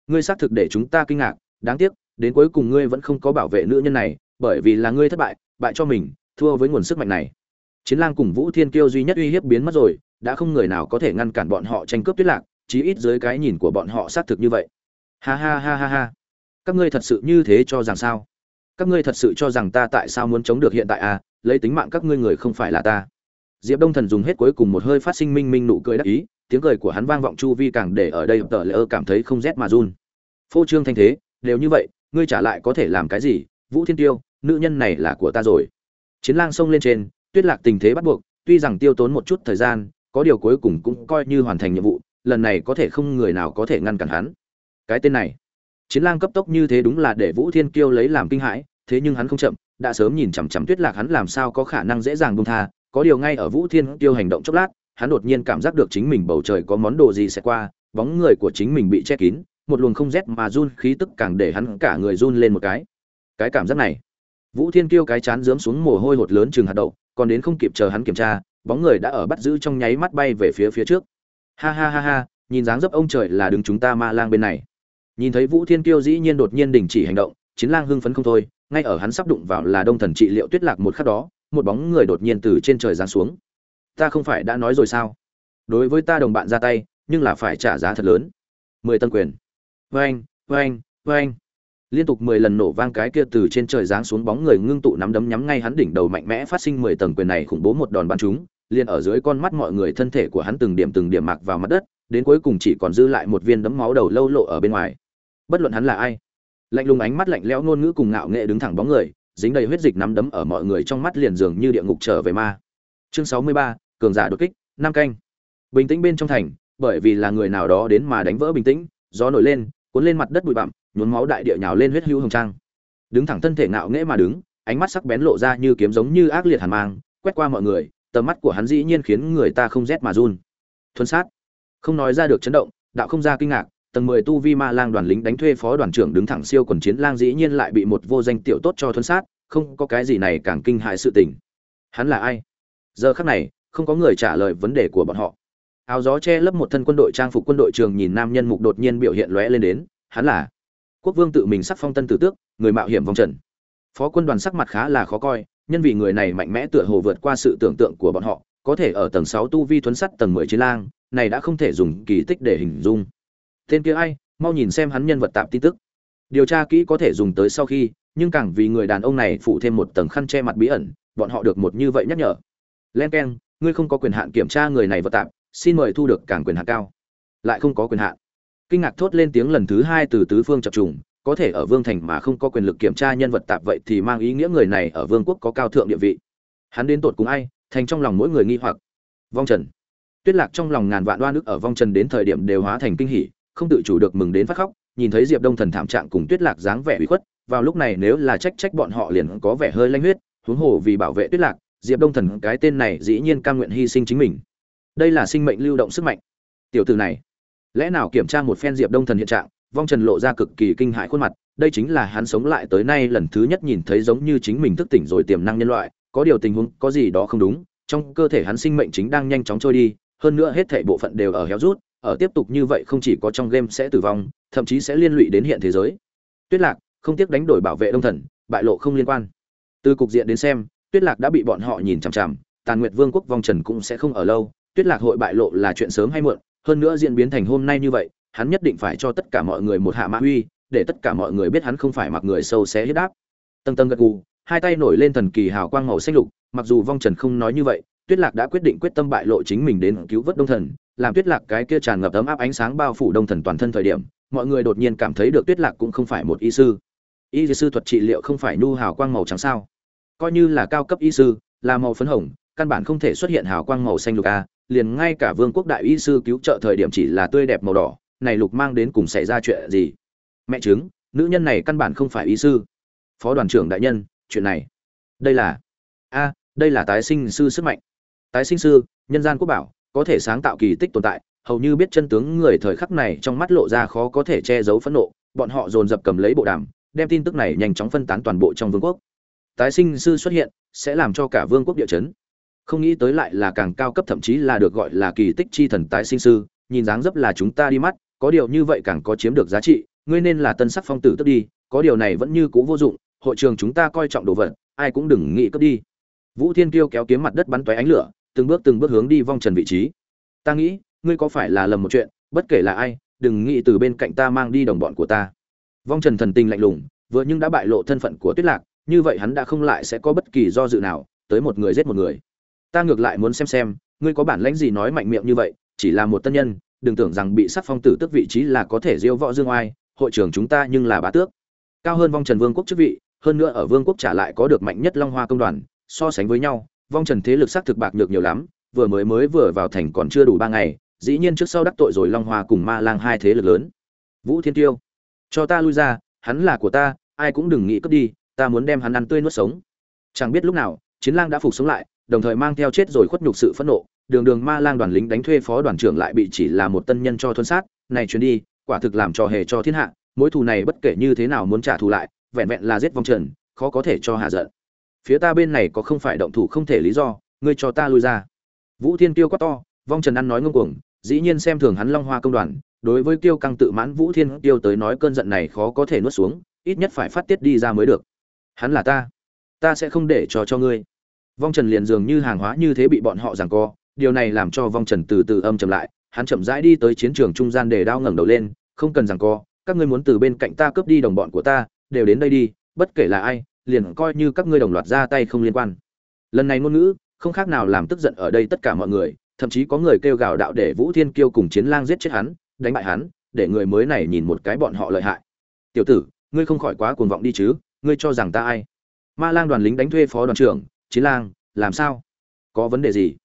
ngươi xác thực để chúng ta kinh ngạc, đáng tiếc, đến cuối cùng ngươi vẫn không có bảo vệ nữ nhân này, bởi vì là ngươi thất bại bại cho mình, thua với nguồn sức mạnh này. Chiến lang cùng vũ thiên kiêu duy nhất uy hiếp biến mất rồi, đã không người nào có thể ngăn cản bọn họ tranh cướp tuyết lạc, chí ít dưới cái nhìn của bọn họ xác thực như vậy. Ha ha ha ha ha. Các ngươi thật sự như thế cho rằng sao? Các ngươi thật sự cho rằng ta tại sao muốn chống được hiện tại à? Lấy tính mạng các ngươi người không phải là ta. Diệp đông thần dùng hết cuối cùng một hơi phát sinh minh minh nụ cười đắc ý, tiếng cười của hắn vang vọng chu vi càng để ở đây tờ lỡ cảm thấy không rét mà run phô trương thanh thế, đều như vậy, ngươi trả lại có thể làm cái gì? Vũ thiên tiêu, nữ nhân này là của ta rồi. Chiến lang xông lên trên, tuyết lạc tình thế bắt buộc, tuy rằng tiêu tốn một chút thời gian, có điều cuối cùng cũng coi như hoàn thành nhiệm vụ, lần này có thể không người nào có thể ngăn cản hắn. Cái tên này, chiến lang cấp tốc như thế đúng là để vũ thiên kiêu lấy làm kinh hãi, thế nhưng hắn không chậm, đã sớm nhìn chằm chằm tuyết lạc hắn làm sao có khả năng dễ dàng buông tha, có điều ngay ở vũ thiên kiêu hành động chốc lát, hắn đột nhiên cảm giác được chính mình bầu trời có món đồ gì sẽ qua, bóng người của chính mình bị che kín một luồng không rét mà run khí tức càng để hắn cả người run lên một cái. Cái cảm giác này, vũ thiên kiêu cái chán dướm xuống mồ hôi hột lớn chừng hạt đậu, còn đến không kịp chờ hắn kiểm tra, bóng người đã ở bắt giữ trong nháy mắt bay về phía phía trước. Ha ha ha ha, nhìn dáng dấp ông trời là đứng chúng ta ma lang bên này. Nhìn thấy vũ thiên kiêu dĩ nhiên đột nhiên đình chỉ hành động, chiến lang hưng phấn không thôi, ngay ở hắn sắp đụng vào là đông thần trị liệu tuyết lạc một khắc đó, một bóng người đột nhiên từ trên trời giáng xuống. Ta không phải đã nói rồi sao? Đối với ta đồng bạn ra tay, nhưng là phải trả giá thật lớn. Mười tân quyền vang, vang, vang. liên tục mười lần nổ vang cái kia từ trên trời giáng xuống bóng người ngưng tụ nắm đấm nhắm ngay hắn đỉnh đầu mạnh mẽ phát sinh mười tầng quyền này khủng bố một đòn bắn chúng liền ở dưới con mắt mọi người thân thể của hắn từng điểm từng điểm mạc vào mặt đất đến cuối cùng chỉ còn dư lại một viên đấm máu đầu lâu lộ ở bên ngoài. Bất luận hắn là ai lạnh lùng ánh mắt lạnh lẽo ngôn ngữ cùng ngạo nghệ đứng thẳng bóng người dính đầy huyết dịch nắm đấm ở mọi người trong mắt liền dường như địa ngục trở về ma. Chương sáu mươi ba cường giả đột kích năm canh. Bình tĩnh bên trong thành bởi vì là người nào đó đến mà đánh vỡ bình tĩnh gió nổi lên cuốn lên mặt đất bụi bặm, nhuốm máu đại địa nhào lên huyết hưu hồng trang. Đứng thẳng thân thể ngạo nghễ mà đứng, ánh mắt sắc bén lộ ra như kiếm giống như ác liệt hàn mang, quét qua mọi người, tầm mắt của hắn dĩ nhiên khiến người ta không rét mà run. Thuần sát. Không nói ra được chấn động, đạo không ra kinh ngạc, tầng mười tu vi ma lang đoàn lính đánh thuê phó đoàn trưởng đứng thẳng siêu quần chiến lang dĩ nhiên lại bị một vô danh tiểu tốt cho thuần sát, không có cái gì này càng kinh hại sự tình. Hắn là ai? Giờ khắc này, không có người trả lời vấn đề của bọn họ áo gió che lấp một thân quân đội trang phục quân đội trường nhìn nam nhân mục đột nhiên biểu hiện lóe lên đến, hắn là quốc vương tự mình sắc phong tân tử tước, người mạo hiểm vòng trần. Phó quân đoàn sắc mặt khá là khó coi, nhân vì người này mạnh mẽ tựa hồ vượt qua sự tưởng tượng của bọn họ, có thể ở tầng sáu tu vi thuấn sắt tầng mười chiến lang, này đã không thể dùng kỳ tích để hình dung. Tên kia ai, mau nhìn xem hắn nhân vật tạm tin tức. Điều tra kỹ có thể dùng tới sau khi, nhưng càng vì người đàn ông này phụ thêm một tầng khăn che mặt bí ẩn, bọn họ được một như vậy nhắc nhở. Len k e n ngươi không có quyền hạn kiểm tra người này vật tạp xin mời thu được càng quyền hạn cao. Lại không có quyền hạn. Kinh ngạc thốt lên tiếng lần thứ hai từ tứ phương chập trùng, có thể ở vương thành mà không có quyền lực kiểm tra nhân vật tạp vậy thì mang ý nghĩa người này ở vương quốc có cao thượng địa vị. Hắn đến tột cùng ai, thành trong lòng mỗi người nghi hoặc. Vong trần. Tuyết lạc trong lòng ngàn vạn đoan ức ở vong trần đến thời điểm đều hóa thành kinh hỉ, không tự chủ được mừng đến phát khóc, nhìn thấy diệp đông thần thảm trạng cùng tuyết lạc dáng vẻ ủy khuất, vào lúc này nếu là trách trách bọn họ liền có vẻ hơi lanh huyết, huống hồ vì bảo vệ tuyết lạc, diệp đông thần cái tên này dĩ nhiên cam nguyện hy sinh chính mình đây là sinh mệnh lưu động sức mạnh. Tiểu từ này, lẽ nào kiểm tra một phen diệp đông thần hiện trạng, vong trần lộ ra cực kỳ kinh hại khuôn mặt, đây chính là hắn sống lại tới nay lần thứ nhất nhìn thấy giống như chính mình thức tỉnh rồi tiềm năng nhân loại, có điều tình huống, có gì đó không đúng, trong cơ thể hắn sinh mệnh chính đang nhanh chóng trôi đi, hơn nữa hết thảy bộ phận đều ở héo rút, ở tiếp tục như vậy không chỉ có trong game sẽ tử vong, thậm chí sẽ liên lụy đến hiện thế giới. Tuyết lạc, không tiếc đánh đổi bảo vệ đông thần, bại lộ không liên quan. Từ cục diện đến xem, tuyết lạc đã bị bọn họ nhìn chằm chằm, tàn nguyệt vương quốc vong trần cũng sẽ không ở lâu tuyết lạc hội bại lộ là chuyện sớm hay muộn, hơn nữa diễn biến thành hôm nay như vậy, hắn nhất định phải cho tất cả mọi người một hạ mã uy, để tất cả mọi người biết hắn không phải mặc người sâu xé hết đáp tầng tầng gật gù, hai tay nổi lên thần kỳ hào quang màu xanh lục, mặc dù vong trần không nói như vậy, tuyết lạc đã quyết định quyết tâm bại lộ chính mình đến cứu vớt đông thần, làm tuyết lạc cái kia tràn ngập ấm áp ánh sáng bao phủ đông thần toàn thân thời điểm, mọi người đột nhiên cảm thấy được tuyết lạc cũng không phải một y sư. Y sư thuật trị liệu không phải nhu hào quang màu trắng sao? Coi như là cao cấp y sư, là màu phấn hồng, căn bản không thể xuất hiện hào quang màu xanh lục a liền ngay cả vương quốc đại y sư cứu trợ thời điểm chỉ là tươi đẹp màu đỏ, này lục mang đến cùng xảy ra chuyện gì? Mẹ chứng, nữ nhân này căn bản không phải y sư. Phó đoàn trưởng đại nhân, chuyện này. Đây là, a, đây là tái sinh sư sức mạnh. Tái sinh sư, nhân gian quốc bảo, có thể sáng tạo kỳ tích tồn tại, hầu như biết chân tướng người thời khắc này trong mắt lộ ra khó có thể che giấu phẫn nộ, bọn họ dồn dập cầm lấy bộ đàm, đem tin tức này nhanh chóng phân tán toàn bộ trong vương quốc. Tái sinh sư xuất hiện, sẽ làm cho cả vương quốc địa chấn không nghĩ tới lại là càng cao cấp thậm chí là được gọi là kỳ tích chi thần tái sinh sư, nhìn dáng dấp là chúng ta đi mắt, có điều như vậy càng có chiếm được giá trị, ngươi nên là tân sắc phong tử tức đi, có điều này vẫn như cũ vô dụng, hội trường chúng ta coi trọng đồ vật, ai cũng đừng nghĩ cướp đi. Vũ thiên kiêu kéo kiếm mặt đất bắn tóe ánh lửa, từng bước từng bước hướng đi vong trần vị trí. Ta nghĩ, ngươi có phải là lầm một chuyện, bất kể là ai, đừng nghĩ từ bên cạnh ta mang đi đồng bọn của ta. Vong trần thần tình lạnh lùng, vừa nhưng đã bại lộ thân phận của tuyết lạc, như vậy hắn đã không lại sẽ có bất kỳ do dự nào, tới một người giết một người ta ngược lại muốn xem xem, ngươi có bản lãnh gì nói mạnh miệng như vậy, chỉ là một tân nhân, đừng tưởng rằng bị sắc phong tử tước vị trí là có thể diêu võ dương oai, hội trưởng chúng ta nhưng là bá tước. Cao hơn vong trần vương quốc chức vị, hơn nữa ở vương quốc trả lại có được mạnh nhất long hoa công đoàn, so sánh với nhau, vong trần thế lực sắc thực bạc được nhiều lắm, vừa mới mới vừa vào thành còn chưa đủ ba ngày, dĩ nhiên trước sau đắc tội rồi long hoa cùng ma lang hai thế lực lớn. Vũ thiên tiêu, cho ta lui ra, hắn là của ta, ai cũng đừng nghĩ cướp đi, ta muốn đem hắn ăn tươi nuốt sống. Chẳng biết lúc nào, chiến lang đã phục sống lại đồng thời mang theo chết rồi khuất nhục sự phẫn nộ, đường đường ma lang đoàn lính đánh thuê phó đoàn trưởng lại bị chỉ là một tân nhân cho thuân sát, này chuyến đi, quả thực làm cho hề cho thiên hạ, mối thù này bất kể như thế nào muốn trả thù lại, vẹn vẹn là giết vong trần, khó có thể cho hạ giận. Phía ta bên này có không phải động thủ không thể lý do, ngươi cho ta lui ra. Vũ thiên tiêu quát to, vong trần ăn nói ngông cuồng, dĩ nhiên xem thường hắn long hoa công đoàn, đối với tiêu căng tự mãn vũ thiên tiêu tới nói cơn giận này khó có thể nuốt xuống, ít nhất phải phát tiết đi ra mới được. Hắn là ta ta sẽ không để cho cho ngươi vong trần liền dường như hàng hóa như thế bị bọn họ giằng co, điều này làm cho vong trần từ từ âm chậm lại, hắn chậm rãi đi tới chiến trường trung gian để đao ngẩng đầu lên, không cần giằng co, các ngươi muốn từ bên cạnh ta cướp đi đồng bọn của ta, đều đến đây đi, bất kể là ai, liền coi như các ngươi đồng loạt ra tay không liên quan. Lần này ngôn ngữ, không khác nào làm tức giận ở đây tất cả mọi người, thậm chí có người kêu gào đạo để vũ thiên kiêu cùng chiến lang giết chết hắn, đánh bại hắn, để người mới này nhìn một cái bọn họ lợi hại. Tiểu tử, ngươi không khỏi quá cuồng vọng đi chứ, ngươi cho rằng ta ai? Ma lang đoàn lính đánh thuê phó đoàn trưởng chiến lang, làm sao? Có vấn đề gì?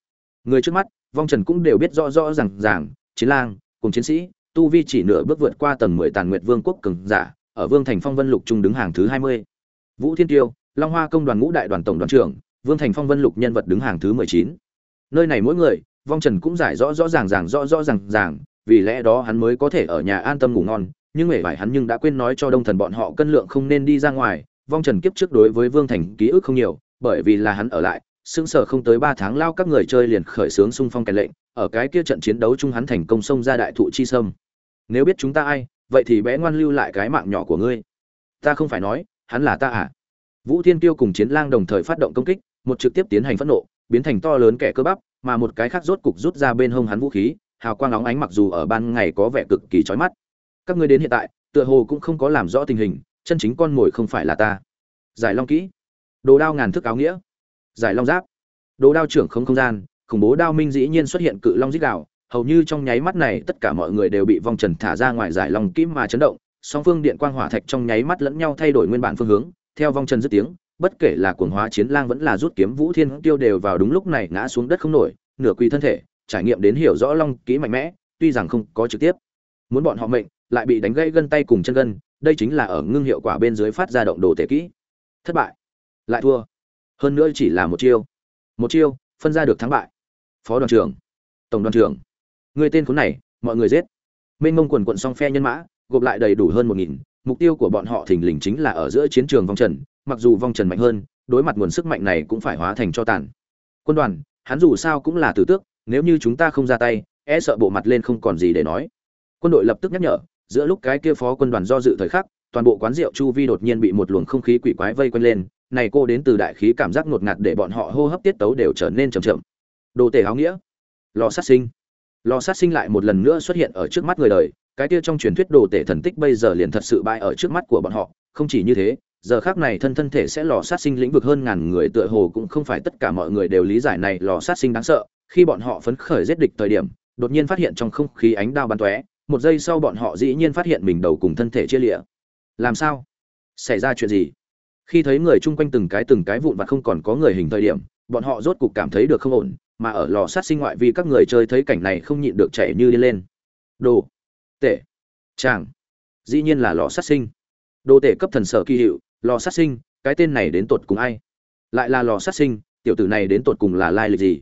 Người trước mắt, vong trần cũng đều biết rõ rõ rằng ràng, chiến lang, cùng chiến sĩ, tu vi chỉ nửa bước vượt qua tầng mười tàn nguyệt vương quốc cường giả, ở vương thành phong vân lục trung đứng hàng thứ hai mươi. Vũ thiên tiêu, long hoa công đoàn ngũ đại đoàn tổng đoàn trưởng, vương thành phong vân lục nhân vật đứng hàng thứ mười chín. Nơi này mỗi người, vong trần cũng giải rõ rõ ràng ràng rõ rõ ràng ràng, vì lẽ đó hắn mới có thể ở nhà an tâm ngủ ngon, nhưng hề vải hắn nhưng đã quên nói cho đông thần bọn họ cân lượng không nên đi ra ngoài. Vong trần kiếp trước đối với vương thành ký ức không nhiều bởi vì là hắn ở lại xương sở không tới ba tháng lao các người chơi liền khởi xướng xung phong kèn lệnh, ở cái kia trận chiến đấu chung hắn thành công xông ra đại thụ chi sâm. Nếu biết chúng ta ai, vậy thì bé ngoan lưu lại cái mạng nhỏ của ngươi. Ta không phải nói, hắn là ta à? Vũ thiên tiêu cùng chiến lang đồng thời phát động công kích, một trực tiếp tiến hành phẫn nộ, biến thành to lớn kẻ cơ bắp, mà một cái khác rốt cục rút ra bên hông hắn vũ khí, hào quang óng ánh mặc dù ở ban ngày có vẻ cực kỳ chói mắt. Các ngươi đến hiện tại, tựa hồ cũng không có làm rõ tình hình, chân chính con mồi không phải là ta. Giải long kỹ đồ đao ngàn thức áo nghĩa, giải long giáp, đồ đao trưởng không không gian, khủng bố đao minh dĩ nhiên xuất hiện cự long dích đạo, hầu như trong nháy mắt này tất cả mọi người đều bị vong trần thả ra ngoài giải long kim mà chấn động, song phương điện quang hỏa thạch trong nháy mắt lẫn nhau thay đổi nguyên bản phương hướng, theo vong trần dứt tiếng, bất kể là cuồng hóa chiến lang vẫn là rút kiếm vũ thiên tiêu đều vào đúng lúc này ngã xuống đất không nổi, nửa quỳ thân thể, trải nghiệm đến hiểu rõ long kỹ mạnh mẽ, tuy rằng không có trực tiếp. Muốn bọn họ mệnh, lại bị đánh gãy gân tay cùng chân gân, đây chính là ở ngưng hiệu quả bên dưới phát ra động đồ tể kỹ. Thất bại lại thua. Hơn nữa chỉ là một chiêu. Một chiêu, phân ra được thắng bại. Phó đoàn trưởng. Tổng đoàn trưởng. Người tên khốn này, mọi người giết. Mênh mông quần quận song phe nhân mã, gộp lại đầy đủ hơn một nghìn. Mục tiêu của bọn họ thình lình chính là ở giữa chiến trường vong trần. Mặc dù vong trần mạnh hơn, đối mặt nguồn sức mạnh này cũng phải hóa thành cho tàn. Quân đoàn, hắn dù sao cũng là tử tước, nếu như chúng ta không ra tay e sợ bộ mặt lên không còn gì để nói. Quân đội lập tức nhắc nhở, giữa lúc cái kia phó quân đoàn do dự thời khắc, toàn bộ quán rượu chu vi đột nhiên bị một luồng không khí quỷ quái vây quanh lên này cô đến từ đại khí cảm giác ngột ngạt để bọn họ hô hấp tiết tấu đều trở nên chậm chậm. Đồ tể áo nghĩa. Lò sát sinh. Lò sát sinh lại một lần nữa xuất hiện ở trước mắt người đời, cái kia trong truyền thuyết đồ tể thần tích bây giờ liền thật sự bại ở trước mắt của bọn họ, không chỉ như thế, giờ khác này thân thân thể sẽ lò sát sinh lĩnh vực hơn ngàn người tựa hồ cũng không phải tất cả mọi người đều lý giải này lò sát sinh đáng sợ. Khi bọn họ phấn khởi giết địch thời điểm, đột nhiên phát hiện trong không khí ánh đao bắn tóe, một giây sau bọn họ dĩ nhiên phát hiện mình đầu cùng thân thể chia lịa làm sao? Xảy ra chuyện gì? Khi thấy người chung quanh từng cái từng cái vụn và không còn có người hình thời điểm, bọn họ rốt cục cảm thấy được không ổn, mà ở lò sát sinh ngoại vì các người chơi thấy cảnh này không nhịn được chạy như đi lên. Đồ tệ chàng, dĩ nhiên là lò sát sinh. Đồ tể cấp thần sở kỳ hiệu, lò sát sinh, cái tên này đến tột cùng ai? Lại là lò sát sinh, tiểu tử này đến tột cùng là lai lịch gì?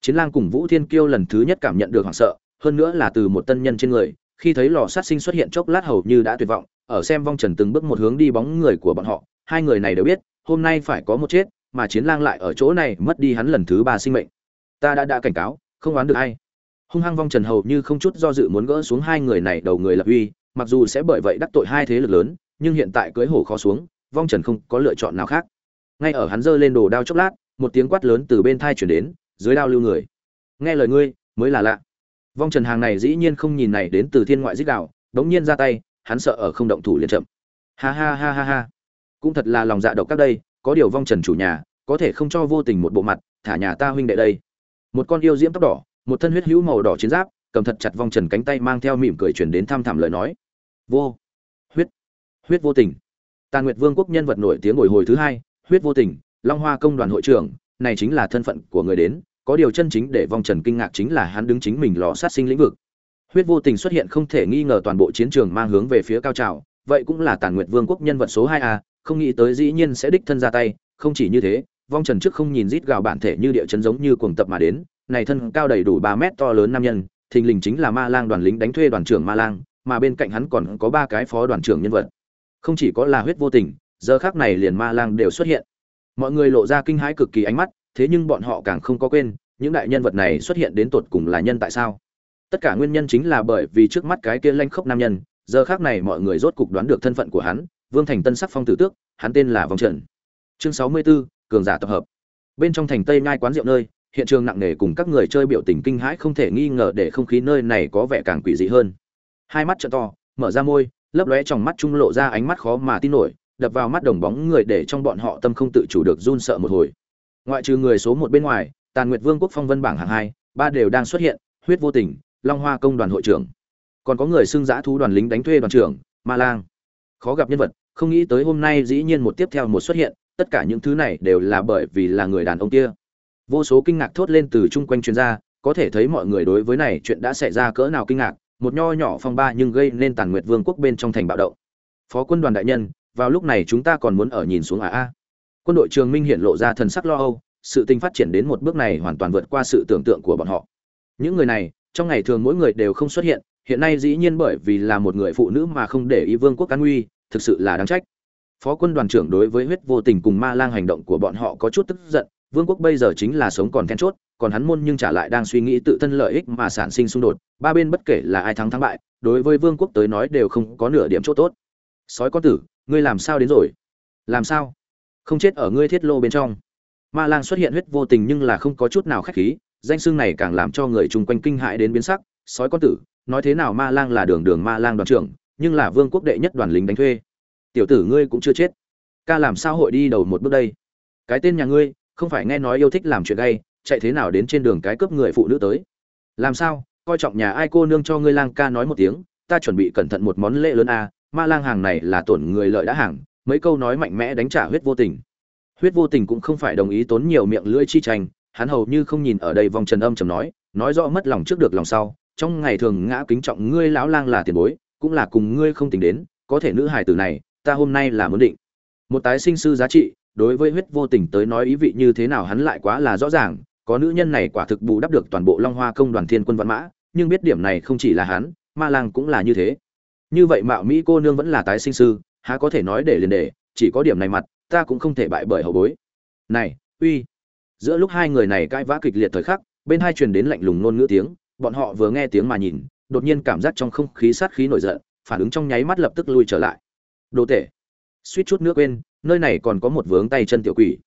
Chiến lang cùng vũ thiên kiêu lần thứ nhất cảm nhận được hoảng sợ, hơn nữa là từ một tân nhân trên người, khi thấy lò sát sinh xuất hiện chốc lát hầu như đã tuyệt vọng, ở xem vong trần từng bước một hướng đi bóng người của bọn họ hai người này đều biết, hôm nay phải có một chết, mà chiến lang lại ở chỗ này mất đi hắn lần thứ ba sinh mệnh. Ta đã đã cảnh cáo, không oán được ai. Hung hăng vong trần hầu như không chút do dự muốn gỡ xuống hai người này đầu người lập uy, mặc dù sẽ bởi vậy đắc tội hai thế lực lớn, nhưng hiện tại cưới hổ khó xuống, vong trần không có lựa chọn nào khác. Ngay ở hắn giơ lên đồ đao chốc lát, một tiếng quát lớn từ bên thai chuyển đến, dưới đao lưu người. Nghe lời ngươi, mới là lạ. Vong trần hàng này dĩ nhiên không nhìn này đến từ thiên ngoại dích đạo, đống nhiên ra tay, hắn sợ ở không động thủ liền chậm. Ha ha ha ha ha cũng thật là lòng dạ độc các đây, có điều vong trần chủ nhà, có thể không cho vô tình một bộ mặt, thả nhà ta huynh đệ đây. Một con yêu diễm tóc đỏ, một thân huyết hữu màu đỏ chiến giáp, cầm thật chặt vong trần cánh tay mang theo mỉm cười chuyển đến thăm thẳm lời nói. Vô. Huyết. Huyết vô tình. Tàn nguyệt vương quốc nhân vật nổi tiếng ngồi hồi thứ hai, huyết vô tình, long hoa công đoàn hội trưởng, này chính là thân phận của người đến, có điều chân chính để vong trần kinh ngạc chính là hắn đứng chính mình lò sát sinh lĩnh vực. Huyết vô tình xuất hiện không thể nghi ngờ toàn bộ chiến trường mang hướng về phía cao trào, vậy cũng là tàn nguyệt vương quốc nhân vật số hai a không nghĩ tới dĩ nhiên sẽ đích thân ra tay, không chỉ như thế, vong trần trước không nhìn rít gào bản thể như địa chấn giống như cuồng tập mà đến, này thân cao đầy đủ ba mét to lớn nam nhân, thình lình chính là ma lang đoàn lính đánh thuê đoàn trưởng ma lang, mà bên cạnh hắn còn có ba cái phó đoàn trưởng nhân vật. Không chỉ có là huyết vô tình, giờ khác này liền ma lang đều xuất hiện. Mọi người lộ ra kinh hãi cực kỳ ánh mắt, thế nhưng bọn họ càng không có quên, những đại nhân vật này xuất hiện đến tột cùng là nhân tại sao? Tất cả nguyên nhân chính là bởi vì trước mắt cái kia lanh khốc nam nhân, giờ khác này mọi người rốt cục đoán được thân phận của hắn vương thành tân sắc phong tử tước hắn tên là vòng trần. Chương sáu mươi 64, cường giả tập hợp. Bên trong thành tây ngai quán rượu nơi hiện trường nặng nề cùng các người chơi biểu tình kinh hãi không thể nghi ngờ để không khí nơi này có vẻ càng quỷ dị hơn. Hai mắt trợ to mở ra môi lấp lóe trong mắt trung lộ ra ánh mắt khó mà tin nổi đập vào mắt đồng bóng người để trong bọn họ tâm không tự chủ được run sợ một hồi. Ngoại trừ người số một bên ngoài tàn nguyệt vương quốc phong vân bảng hạng hai ba đều đang xuất hiện huyết vô tình long hoa công đoàn hội trưởng. Còn có người xưng giã thu đoàn lính đánh thuê đoàn trưởng ma lang khó gặp nhân vật, không nghĩ tới hôm nay dĩ nhiên một tiếp theo một xuất hiện, tất cả những thứ này đều là bởi vì là người đàn ông kia. Vô số kinh ngạc thốt lên từ chung quanh chuyên gia, có thể thấy mọi người đối với này chuyện đã xảy ra cỡ nào kinh ngạc, một nho nhỏ phong ba nhưng gây nên tàn nguyệt vương quốc bên trong thành bạo động. Phó quân đoàn đại nhân, vào lúc này chúng ta còn muốn ở nhìn xuống à a. Quân đội trường minh hiện lộ ra thần sắc lo âu, sự tình phát triển đến một bước này hoàn toàn vượt qua sự tưởng tượng của bọn họ. Những người này, trong ngày thường mỗi người đều không xuất hiện hiện nay dĩ nhiên bởi vì là một người phụ nữ mà không để ý vương quốc an nguy, thực sự là đáng trách. Phó quân đoàn trưởng đối với huyết vô tình cùng ma lang hành động của bọn họ có chút tức giận, vương quốc bây giờ chính là sống còn then chốt, còn hắn môn nhưng trả lại đang suy nghĩ tự thân lợi ích mà sản sinh xung đột, ba bên bất kể là ai thắng thắng bại, đối với vương quốc tới nói đều không có nửa điểm chỗ tốt. Sói con tử, ngươi làm sao đến rồi? Làm sao? Không chết ở ngươi thiết lô bên trong. Ma lang xuất hiện huyết vô tình nhưng là không có chút nào khách khí, danh xưng này càng làm cho người chung quanh kinh hãi đến biến sắc, sói con tử nói thế nào ma lang là đường đường ma lang đoàn trưởng, nhưng là vương quốc đệ nhất đoàn lính đánh thuê. Tiểu tử ngươi cũng chưa chết. Ca làm sao hội đi đầu một bước đây? Cái tên nhà ngươi, không phải nghe nói yêu thích làm chuyện gay, chạy thế nào đến trên đường cái cướp người phụ nữ tới? Làm sao? Coi trọng nhà ai cô nương cho ngươi lang ca nói một tiếng, ta chuẩn bị cẩn thận một món lễ lớn a, ma lang hàng này là tổn người lợi đã hàng, mấy câu nói mạnh mẽ đánh trả huyết vô tình. Huyết vô tình cũng không phải đồng ý tốn nhiều miệng lưỡi chi tranh, hắn hầu như không nhìn ở đây vòng trần âm trầm nói nói rõ mất lòng trước được lòng sau trong ngày thường ngã kính trọng ngươi lão lang là tiền bối, cũng là cùng ngươi không tính đến, có thể nữ hài tử này, ta hôm nay là muốn định. Một tái sinh sư giá trị, đối với huyết vô tình tới nói ý vị như thế nào hắn lại quá là rõ ràng, có nữ nhân này quả thực bù đắp được toàn bộ long hoa công đoàn thiên quân văn mã, nhưng biết điểm này không chỉ là hắn, ma lang cũng là như thế. Như vậy mạo mỹ cô nương vẫn là tái sinh sư, há có thể nói để liền để, chỉ có điểm này mặt, ta cũng không thể bại bởi hậu bối. Này, uy. Giữa lúc hai người này cãi vã kịch liệt thời khắc, bên hai truyền đến lạnh lùng nôn ngữ tiếng bọn họ vừa nghe tiếng mà nhìn, đột nhiên cảm giác trong không khí sát khí nổi giận, phản ứng trong nháy mắt lập tức lui trở lại. Đồ tể, suýt chút nước quên, nơi này còn có một vướng tay chân tiểu quỷ.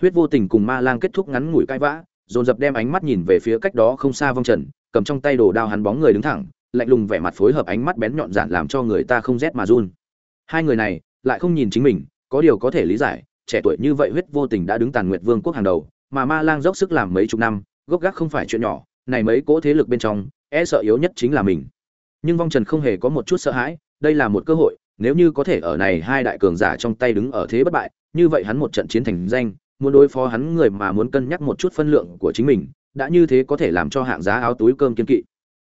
Huyết vô tình cùng ma lang kết thúc ngắn ngủi cãi vã, dồn dập đem ánh mắt nhìn về phía cách đó không xa vong trần, cầm trong tay đồ đao hắn bóng người đứng thẳng, lạnh lùng vẻ mặt phối hợp ánh mắt bén nhọn giản làm cho người ta không rét mà run. Hai người này lại không nhìn chính mình, có điều có thể lý giải, trẻ tuổi như vậy huyết vô tình đã đứng tàn nguyệt vương quốc hàng đầu, mà ma lang dốc sức làm mấy chục năm, gốc gác không phải chuyện nhỏ này mấy cỗ thế lực bên trong e sợ yếu nhất chính là mình. Nhưng vong trần không hề có một chút sợ hãi, đây là một cơ hội, nếu như có thể ở này hai đại cường giả trong tay đứng ở thế bất bại, như vậy hắn một trận chiến thành danh, muốn đối phó hắn người mà muốn cân nhắc một chút phân lượng của chính mình, đã như thế có thể làm cho hạng giá áo túi cơm kiên kỵ.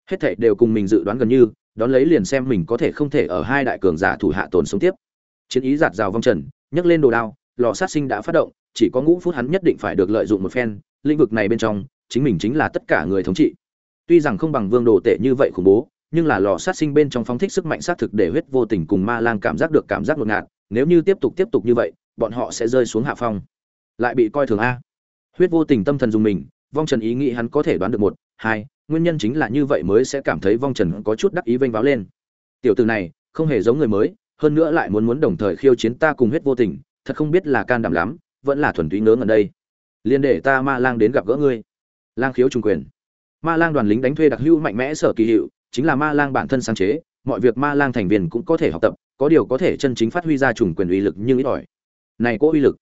Hết thảy đều cùng mình dự đoán gần như, đón lấy liền xem mình có thể không thể ở hai đại cường giả thủ hạ tồn sống tiếp. Chiến ý giạt rào vong trần, nhấc lên đồ đao, lò sát sinh đã phát động, chỉ có ngũ phút hắn nhất định phải được lợi dụng một phen, lĩnh vực này bên trong chính mình chính là tất cả người thống trị. Tuy rằng không bằng vương đồ tệ như vậy khủng bố, nhưng là lò sát sinh bên trong phóng thích sức mạnh sát thực để huyết vô tình cùng ma lang cảm giác được cảm giác ngột ngạt, nếu như tiếp tục tiếp tục như vậy, bọn họ sẽ rơi xuống hạ phong. Lại bị coi thường a. Huyết vô tình tâm thần dùng mình, vong trần ý nghĩ hắn có thể đoán được một, hai, nguyên nhân chính là như vậy mới sẽ cảm thấy vong trần có chút đắc ý vênh váo lên. Tiểu từ này, không hề giống người mới, hơn nữa lại muốn muốn đồng thời khiêu chiến ta cùng huyết vô tình, thật không biết là can đảm lắm, vẫn là thuần túy ngớ ngẩn đây. Liên để ta ma lang đến gặp gỡ ngươi lang khiếu trung quyền. Ma lang đoàn lính đánh thuê đặc hữu mạnh mẽ sở kỳ hiệu, chính là ma lang bản thân sáng chế, mọi việc ma lang thành viên cũng có thể học tập, có điều có thể chân chính phát huy ra trùng quyền uy lực nhưng ít ỏi. Này có uy lực.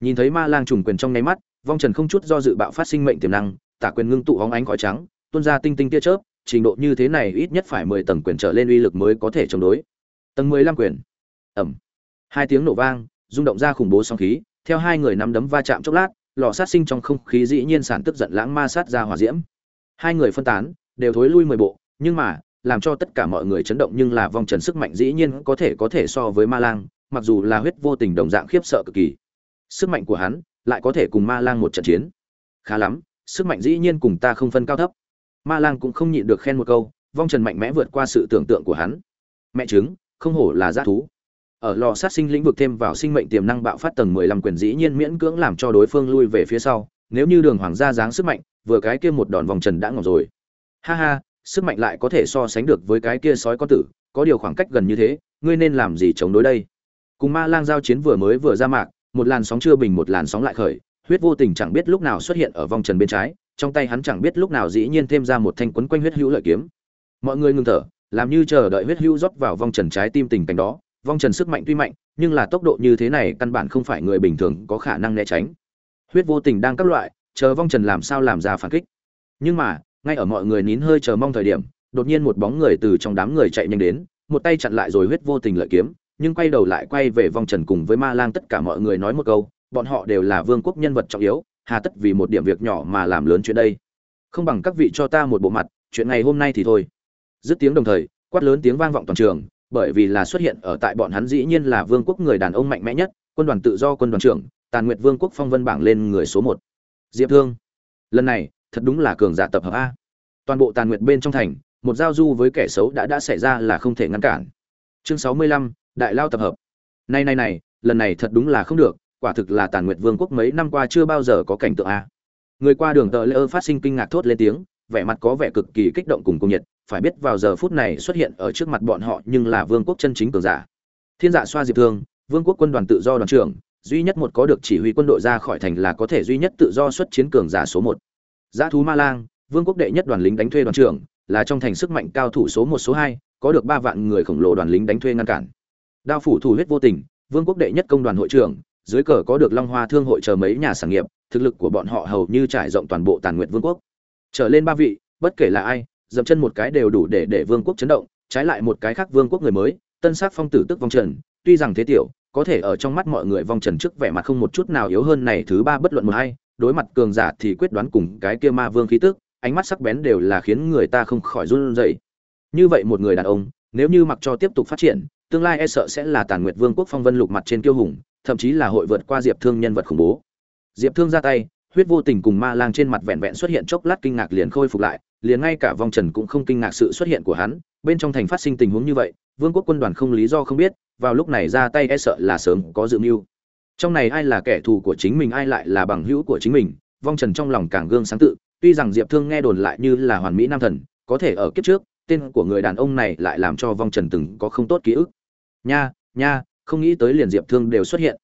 Nhìn thấy ma lang trùng quyền trong nháy mắt, vong trần không chút do dự bạo phát sinh mệnh tiềm năng, tả quyền ngưng tụ hóng ánh khói trắng, tuôn ra tinh tinh tia chớp, trình độ như thế này ít nhất phải mười tầng quyền trở lên uy lực mới có thể chống đối. Tầng mười lăm quyền. Ẩm hai tiếng nổ vang, rung động ra khủng bố song khí, theo hai người nắm đấm va chạm chốc lát lò sát sinh trong không khí dĩ nhiên sản tức giận lãng ma sát ra hỏa diễm. Hai người phân tán, đều thối lui mười bộ, nhưng mà, làm cho tất cả mọi người chấn động nhưng là vong trần sức mạnh dĩ nhiên có thể có thể so với ma lang, mặc dù là huyết vô tình đồng dạng khiếp sợ cực kỳ. Sức mạnh của hắn lại có thể cùng ma lang một trận chiến. Khá lắm, sức mạnh dĩ nhiên cùng ta không phân cao thấp. Ma lang cũng không nhịn được khen một câu, vong trần mạnh mẽ vượt qua sự tưởng tượng của hắn. Mẹ chứng không hổ là dã thú ở lò sát sinh lĩnh vực thêm vào sinh mệnh tiềm năng bạo phát tầng mười lăm quyền dĩ nhiên miễn cưỡng làm cho đối phương lui về phía sau, nếu như đường hoàng gia dáng sức mạnh, vừa cái kia một đòn vòng trần đã ngọc rồi. Ha ha, sức mạnh lại có thể so sánh được với cái kia sói con tử, có điều khoảng cách gần như thế, ngươi nên làm gì chống đối đây? Cùng ma lang giao chiến vừa mới vừa ra mạc, một làn sóng chưa bình một làn sóng lại khởi, huyết vô tình chẳng biết lúc nào xuất hiện ở vòng trần bên trái, trong tay hắn chẳng biết lúc nào dĩ nhiên thêm ra một thanh quấn quanh huyết hữu lợi kiếm. Mọi người ngừng thở, làm như chờ đợi huyết hữu rót vào vòng trần trái tim tình cảnh đó vong trần sức mạnh tuy mạnh, nhưng là tốc độ như thế này căn bản không phải người bình thường có khả năng né tránh. Huyết vô tình đang các loại, chờ vong trần làm sao làm ra phản kích. Nhưng mà, ngay ở mọi người nín hơi chờ mong thời điểm, đột nhiên một bóng người từ trong đám người chạy nhanh đến, một tay chặn lại rồi huyết vô tình lợi kiếm, nhưng quay đầu lại quay về vong trần cùng với ma lang tất cả mọi người nói một câu, bọn họ đều là vương quốc nhân vật trọng yếu, hà tất vì một điểm việc nhỏ mà làm lớn chuyện đây. Không bằng các vị cho ta một bộ mặt, chuyện ngày hôm nay thì thôi. Dứt tiếng đồng thời, quát lớn tiếng vang vọng toàn trường bởi vì là xuất hiện ở tại bọn hắn dĩ nhiên là vương quốc người đàn ông mạnh mẽ nhất, quân đoàn tự do, quân đoàn trưởng, tàn nguyệt vương quốc phong vân bảng lên người số một. Diệp thương, lần này, thật đúng là cường giả tập hợp a. Toàn bộ tàn nguyệt bên trong thành, một giao du với kẻ xấu đã đã xảy ra là không thể ngăn cản. Chương sáu mươi lăm, đại lao tập hợp. Này này này, lần này thật đúng là không được, quả thực là tàn nguyệt vương quốc mấy năm qua chưa bao giờ có cảnh tượng a. Người qua đường tờ lễ ơ phát sinh kinh ngạc thốt lên tiếng, vẻ mặt có vẻ cực kỳ kích động cùng cung nhiệt phải biết vào giờ phút này xuất hiện ở trước mặt bọn họ nhưng là vương quốc chân chính cường giả. Thiên dạ xoa diệp thương, vương quốc quân đoàn tự do đoàn trưởng, duy nhất một có được chỉ huy quân đội ra khỏi thành là có thể duy nhất tự do xuất chiến cường giả số một. Giá thú ma lang, vương quốc đệ nhất đoàn lính đánh thuê đoàn trưởng, là trong thành sức mạnh cao thủ số một, số hai, có được ba vạn người khổng lồ đoàn lính đánh thuê ngăn cản. Đao phủ thủ huyết vô tình, vương quốc đệ nhất công đoàn hội trưởng, dưới cờ có được long hoa thương hội chờ mấy nhà sản nghiệp, thực lực của bọn họ hầu như trải rộng toàn bộ tàn nguyện vương quốc. Trở lên ba vị, bất kể là ai dậm chân một cái đều đủ để để vương quốc chấn động, trái lại một cái khác vương quốc người mới, tân sắc phong tử tức vong trần, tuy rằng thế tiểu, có thể ở trong mắt mọi người vong trần trước vẻ mặt không một chút nào yếu hơn này thứ ba bất luận một hay đối mặt cường giả thì quyết đoán cùng cái kia ma vương khí tức, ánh mắt sắc bén đều là khiến người ta không khỏi run rẩy. Như vậy một người đàn ông, nếu như mặc cho tiếp tục phát triển, tương lai e sợ sẽ là tàn nguyệt vương quốc phong vân lục mặt trên kiêu hùng, thậm chí là hội vượt qua diệp thương nhân vật khủng bố. Diệp thương ra tay, huyết vô tình cùng ma lang trên mặt vẹn vẹn xuất hiện chốc lát kinh ngạc liền khôi phục lại liền ngay cả vong trần cũng không kinh ngạc sự xuất hiện của hắn, bên trong thành phát sinh tình huống như vậy, vương quốc quân đoàn không lý do không biết, vào lúc này ra tay e sợ là sớm có dự mưu. Trong này ai là kẻ thù của chính mình, ai lại là bằng hữu của chính mình, vong trần trong lòng càng gương sáng tự, tuy rằng diệp thương nghe đồn lại như là hoàn mỹ nam thần, có thể ở kiếp trước, tên của người đàn ông này lại làm cho vong trần từng có không tốt ký ức. Nha nha, không nghĩ tới liền diệp thương đều xuất hiện.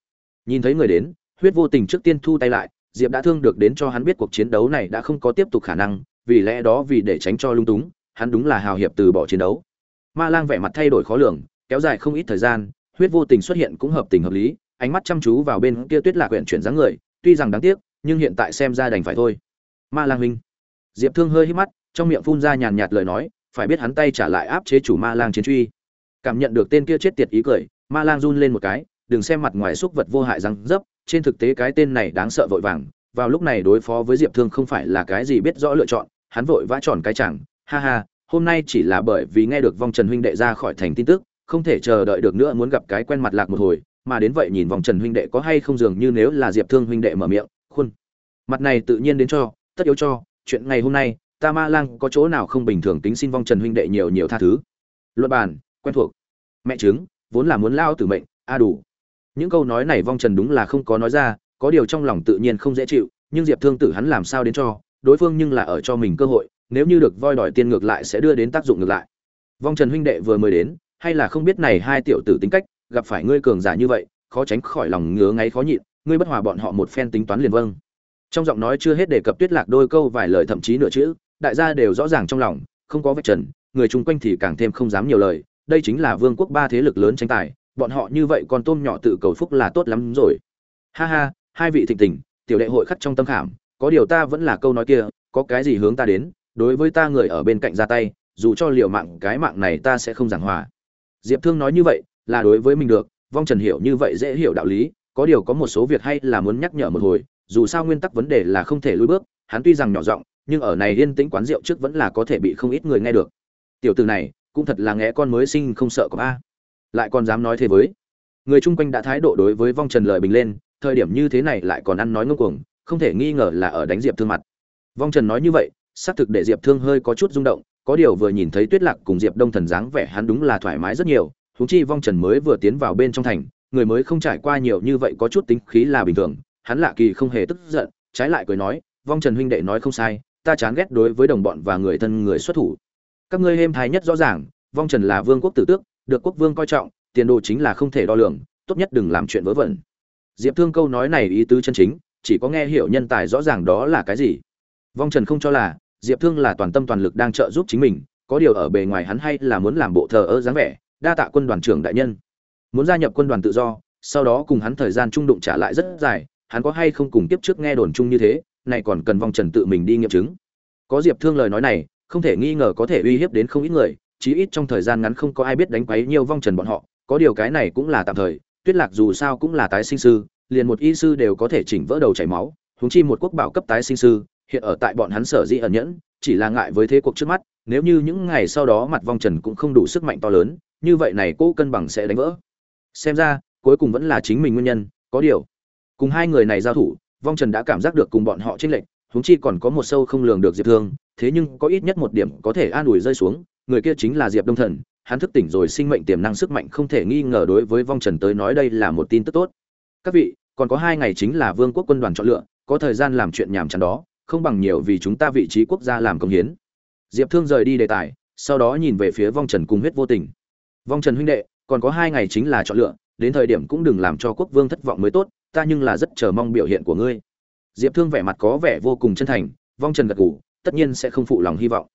Nhìn thấy người đến, huyết vô tình trước tiên thu tay lại, diệp đã thương được đến cho hắn biết cuộc chiến đấu này đã không có tiếp tục khả năng vì lẽ đó vì để tránh cho lung túng, hắn đúng là hào hiệp từ bỏ chiến đấu. Ma lang vẻ mặt thay đổi khó lường, kéo dài không ít thời gian, huyết vô tình xuất hiện cũng hợp tình hợp lý, ánh mắt chăm chú vào bên kia tuyết lạc quyển chuyển dáng người, tuy rằng đáng tiếc, nhưng hiện tại xem ra đành phải thôi. Ma lang huynh. Diệp thương hơi hít mắt, trong miệng phun ra nhàn nhạt lời nói, phải biết hắn tay trả lại áp chế chủ ma lang chiến truy. Cảm nhận được tên kia chết tiệt ý cười, ma lang run lên một cái, đừng xem mặt ngoài xúc vật vô hại răng dấp, trên thực tế cái tên này đáng sợ vội vàng, vào lúc này đối phó với diệp thương không phải là cái gì biết rõ lựa chọn hắn vội vã tròn cái chẳng, ha ha, hôm nay chỉ là bởi vì nghe được vong trần huynh đệ ra khỏi thành tin tức, không thể chờ đợi được nữa muốn gặp cái quen mặt lạc một hồi, mà đến vậy nhìn vòng trần huynh đệ có hay không dường như nếu là diệp thương huynh đệ mở miệng, khuôn mặt này tự nhiên đến cho, tất yếu cho, chuyện ngày hôm nay, ta ma lang có chỗ nào không bình thường tính xin vong trần huynh đệ nhiều nhiều tha thứ. Luật bàn, quen thuộc. Mẹ chứng, vốn là muốn lao tử mệnh, a đủ. Những câu nói này vong trần đúng là không có nói ra, có điều trong lòng tự nhiên không dễ chịu, nhưng diệp thương tử hắn làm sao đến cho đối phương nhưng là ở cho mình cơ hội, nếu như được voi đòi tiên ngược lại sẽ đưa đến tác dụng ngược lại. Vong trần huynh đệ vừa mới đến, hay là không biết này hai tiểu tử tính cách, gặp phải ngươi cường giả như vậy, khó tránh khỏi lòng ngứa ngáy khó nhịn, ngươi bất hòa bọn họ một phen tính toán liền vâng. Trong giọng nói chưa hết đề cập tuyết lạc đôi câu vài lời thậm chí nửa chữ, đại gia đều rõ ràng trong lòng, không có vết trần, người chung quanh thì càng thêm không dám nhiều lời, đây chính là vương quốc ba thế lực lớn tranh tài, bọn họ như vậy còn tôm nhỏ tự cầu phúc là tốt lắm rồi. Ha ha, hai vị thịnh tình, tiểu đệ hội khắc trong tâm khảm có điều ta vẫn là câu nói kia, có cái gì hướng ta đến, đối với ta người ở bên cạnh ra tay, dù cho liều mạng, cái mạng này ta sẽ không giảng hòa. Diệp thương nói như vậy, là đối với mình được, vong trần hiểu như vậy dễ hiểu đạo lý, có điều có một số việc hay là muốn nhắc nhở một hồi, dù sao nguyên tắc vấn đề là không thể lùi bước, hắn tuy rằng nhỏ giọng, nhưng ở này yên tĩnh quán rượu trước vẫn là có thể bị không ít người nghe được. Tiểu từ này, cũng thật là nghe con mới sinh không sợ có a. Lại còn dám nói thế với. Người chung quanh đã thái độ đối với vong trần lời bình lên, thời điểm như thế này lại còn ăn nói ngông cuồng không thể nghi ngờ là ở đánh diệp thương mặt. Vong trần nói như vậy, xác thực để diệp thương hơi có chút rung động, có điều vừa nhìn thấy tuyết lạc cùng diệp đông thần dáng vẻ hắn đúng là thoải mái rất nhiều, huống chi vong trần mới vừa tiến vào bên trong thành, người mới không trải qua nhiều như vậy có chút tính khí là bình thường, hắn lạ kỳ không hề tức giận, trái lại cười nói, vong trần huynh đệ nói không sai, ta chán ghét đối với đồng bọn và người thân người xuất thủ. Các ngươi êm thái nhất rõ ràng, vong trần là vương quốc tử tước, được quốc vương coi trọng, tiền đồ chính là không thể đo lường, tốt nhất đừng làm chuyện vớ vẩn. Diệp thương câu nói này ý tứ chân chính chỉ có nghe hiểu nhân tài rõ ràng đó là cái gì. Vong trần không cho là, diệp thương là toàn tâm toàn lực đang trợ giúp chính mình, có điều ở bề ngoài hắn hay là muốn làm bộ thờ ơ dáng vẻ, đa tạ quân đoàn trưởng đại nhân. Muốn gia nhập quân đoàn tự do, sau đó cùng hắn thời gian trung đụng trả lại rất dài, hắn có hay không cùng tiếp trước nghe đồn chung như thế, này còn cần vong trần tự mình đi nghiệm chứng. Có diệp thương lời nói này, không thể nghi ngờ có thể uy hiếp đến không ít người, chí ít trong thời gian ngắn không có ai biết đánh quấy nhiều vong trần bọn họ, có điều cái này cũng là tạm thời, tuyết lạc dù sao cũng là tái sinh sư liền một y sư đều có thể chỉnh vỡ đầu chảy máu, huống chi một quốc bảo cấp tái sinh sư, hiện ở tại bọn hắn sở dĩ ẩn nhẫn, chỉ là ngại với thế cuộc trước mắt, nếu như những ngày sau đó mặt vong trần cũng không đủ sức mạnh to lớn, như vậy này cô cân bằng sẽ đánh vỡ. Xem ra, cuối cùng vẫn là chính mình nguyên nhân, có điều, cùng hai người này giao thủ, vong trần đã cảm giác được cùng bọn họ tranh lệch, huống chi còn có một sâu không lường được diệp thương, thế nhưng có ít nhất một điểm có thể an ủi rơi xuống, người kia chính là diệp đông thần, hắn thức tỉnh rồi sinh mệnh tiềm năng sức mạnh không thể nghi ngờ đối với vong trần tới nói đây là một tin tức tốt các vị, còn có hai ngày chính là vương quốc quân đoàn chọn lựa, có thời gian làm chuyện nhàm chán đó, không bằng nhiều vì chúng ta vị trí quốc gia làm công hiến. Diệp thương rời đi đề tài, sau đó nhìn về phía vong trần cùng huyết vô tình. Vong trần huynh đệ, còn có hai ngày chính là chọn lựa, đến thời điểm cũng đừng làm cho quốc vương thất vọng mới tốt, ta nhưng là rất chờ mong biểu hiện của ngươi. Diệp thương vẻ mặt có vẻ vô cùng chân thành, vong trần gật gù, tất nhiên sẽ không phụ lòng hy vọng.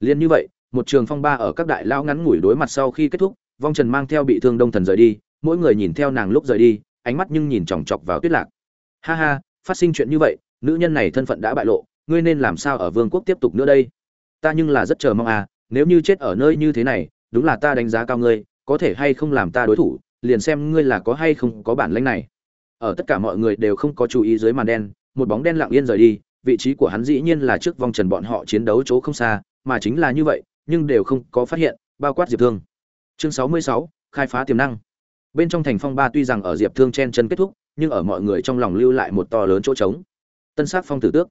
Liên như vậy, một trường phong ba ở các đại lao ngắn ngủi đối mặt sau khi kết thúc, vong trần mang theo bị thương đông thần rời đi, mỗi người nhìn theo nàng lúc rời đi ánh mắt nhưng nhìn chòng chọc vào tuyết lạc. Ha ha phát sinh chuyện như vậy nữ nhân này thân phận đã bại lộ ngươi nên làm sao ở vương quốc tiếp tục nữa đây? Ta nhưng là rất chờ mong à nếu như chết ở nơi như thế này đúng là ta đánh giá cao ngươi có thể hay không làm ta đối thủ liền xem ngươi là có hay không có bản lĩnh này. Ở tất cả mọi người đều không có chú ý dưới màn đen một bóng đen lặng yên rời đi vị trí của hắn dĩ nhiên là trước vòng trần bọn họ chiến đấu chỗ không xa mà chính là như vậy nhưng đều không có phát hiện bao quát diệp thương. Chương 66, khai phá tiềm năng bên trong thành phong ba tuy rằng ở diệp thương chen chân kết thúc, nhưng ở mọi người trong lòng lưu lại một to lớn chỗ trống. Tân sát phong tử tước.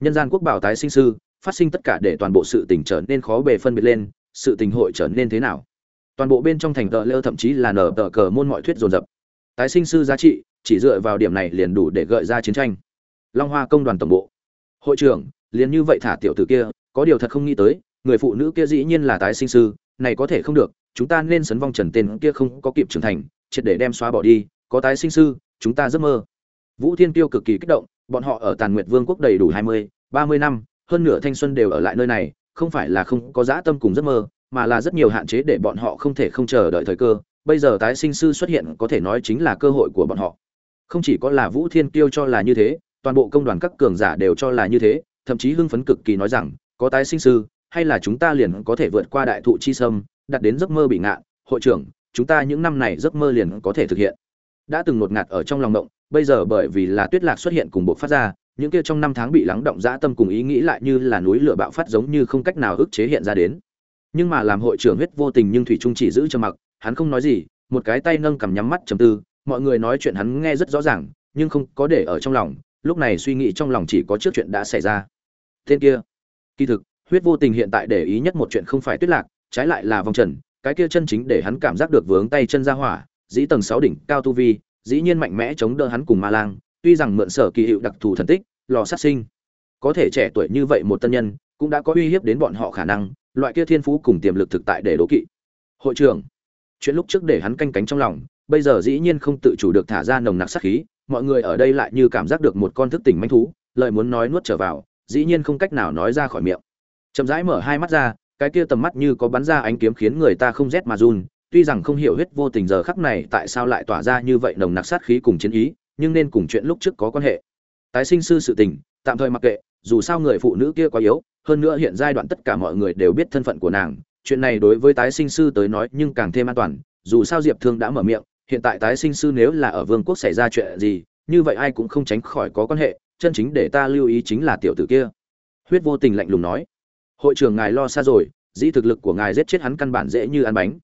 Nhân gian quốc bảo tái sinh sư, phát sinh tất cả để toàn bộ sự tình trở nên khó bề phân biệt lên, sự tình hội trở nên thế nào? Toàn bộ bên trong thành tờ lơ thậm chí là nở tờ cờ môn mọi thuyết dồn dập. Tái sinh sư giá trị, chỉ dựa vào điểm này liền đủ để gợi ra chiến tranh. Long hoa công đoàn tổng bộ. Hội trưởng, liền như vậy thả tiểu tử kia, có điều thật không nghĩ tới, người phụ nữ kia dĩ nhiên là tái sinh sư, này có thể không được, chúng ta nên sấn vong trần tên kia không có kịp trưởng thành triệt để đem xóa bỏ đi, có tái sinh sư, chúng ta giấc mơ. Vũ thiên tiêu cực kỳ kích động, bọn họ ở tàn nguyệt vương quốc đầy đủ hai mươi, ba mươi năm, hơn nửa thanh xuân đều ở lại nơi này, không phải là không có dã tâm cùng giấc mơ, mà là rất nhiều hạn chế để bọn họ không thể không chờ đợi thời cơ. Bây giờ tái sinh sư xuất hiện có thể nói chính là cơ hội của bọn họ. Không chỉ có là vũ thiên tiêu cho là như thế, toàn bộ công đoàn các cường giả đều cho là như thế, thậm chí hưng phấn cực kỳ nói rằng, có tái sinh sư, hay là chúng ta liền có thể vượt qua đại thụ chi sâm đặt đến giấc mơ bị ngạn hội trưởng chúng ta những năm này giấc mơ liền có thể thực hiện. Đã từng ngột ngạt ở trong lòng động, bây giờ bởi vì là tuyết lạc xuất hiện cùng bộ phát ra, những kia trong năm tháng bị lắng động dã tâm cùng ý nghĩ lại như là núi lửa bạo phát giống như không cách nào ức chế hiện ra đến. Nhưng mà làm hội trưởng huyết vô tình nhưng thủy trung chỉ giữ cho mặc, hắn không nói gì, một cái tay nâng cầm nhắm mắt trầm tư, mọi người nói chuyện hắn nghe rất rõ ràng, nhưng không có để ở trong lòng, lúc này suy nghĩ trong lòng chỉ có trước chuyện đã xảy ra. Tên kia, kỳ thực, huyết vô tình hiện tại để ý nhất một chuyện không phải tuyết lạc, trái lại là vòng trần cái kia chân chính để hắn cảm giác được vướng tay chân ra hỏa, dĩ tầng sáu đỉnh cao tu vi, dĩ nhiên mạnh mẽ chống đỡ hắn cùng ma lang, tuy rằng mượn sở kỳ hiệu đặc thù thần tích, lò sát sinh. Có thể trẻ tuổi như vậy một tân nhân, cũng đã có uy hiếp đến bọn họ khả năng, loại kia thiên phú cùng tiềm lực thực tại để đố kỵ. Hội trưởng, chuyện lúc trước để hắn canh cánh trong lòng, bây giờ dĩ nhiên không tự chủ được thả ra nồng nặc sát khí, mọi người ở đây lại như cảm giác được một con thức tỉnh manh thú, lời muốn nói nuốt trở vào, dĩ nhiên không cách nào nói ra khỏi miệng. Chậm rãi mở hai mắt ra cái kia tầm mắt như có bắn ra ánh kiếm khiến người ta không rét mà run, tuy rằng không hiểu huyết vô tình giờ khắc này tại sao lại tỏa ra như vậy nồng nặc sát khí cùng chiến ý, nhưng nên cùng chuyện lúc trước có quan hệ. Tái sinh sư sự tình, tạm thời mặc kệ, dù sao người phụ nữ kia quá yếu, hơn nữa hiện giai đoạn tất cả mọi người đều biết thân phận của nàng, chuyện này đối với tái sinh sư tới nói nhưng càng thêm an toàn, dù sao diệp thương đã mở miệng, hiện tại tái sinh sư nếu là ở vương quốc xảy ra chuyện gì, như vậy ai cũng không tránh khỏi có quan hệ, chân chính để ta lưu ý chính là tiểu tử kia. Huyết vô tình lạnh lùng nói hội trưởng ngài lo xa rồi, dĩ thực lực của ngài giết chết hắn căn bản dễ như ăn bánh.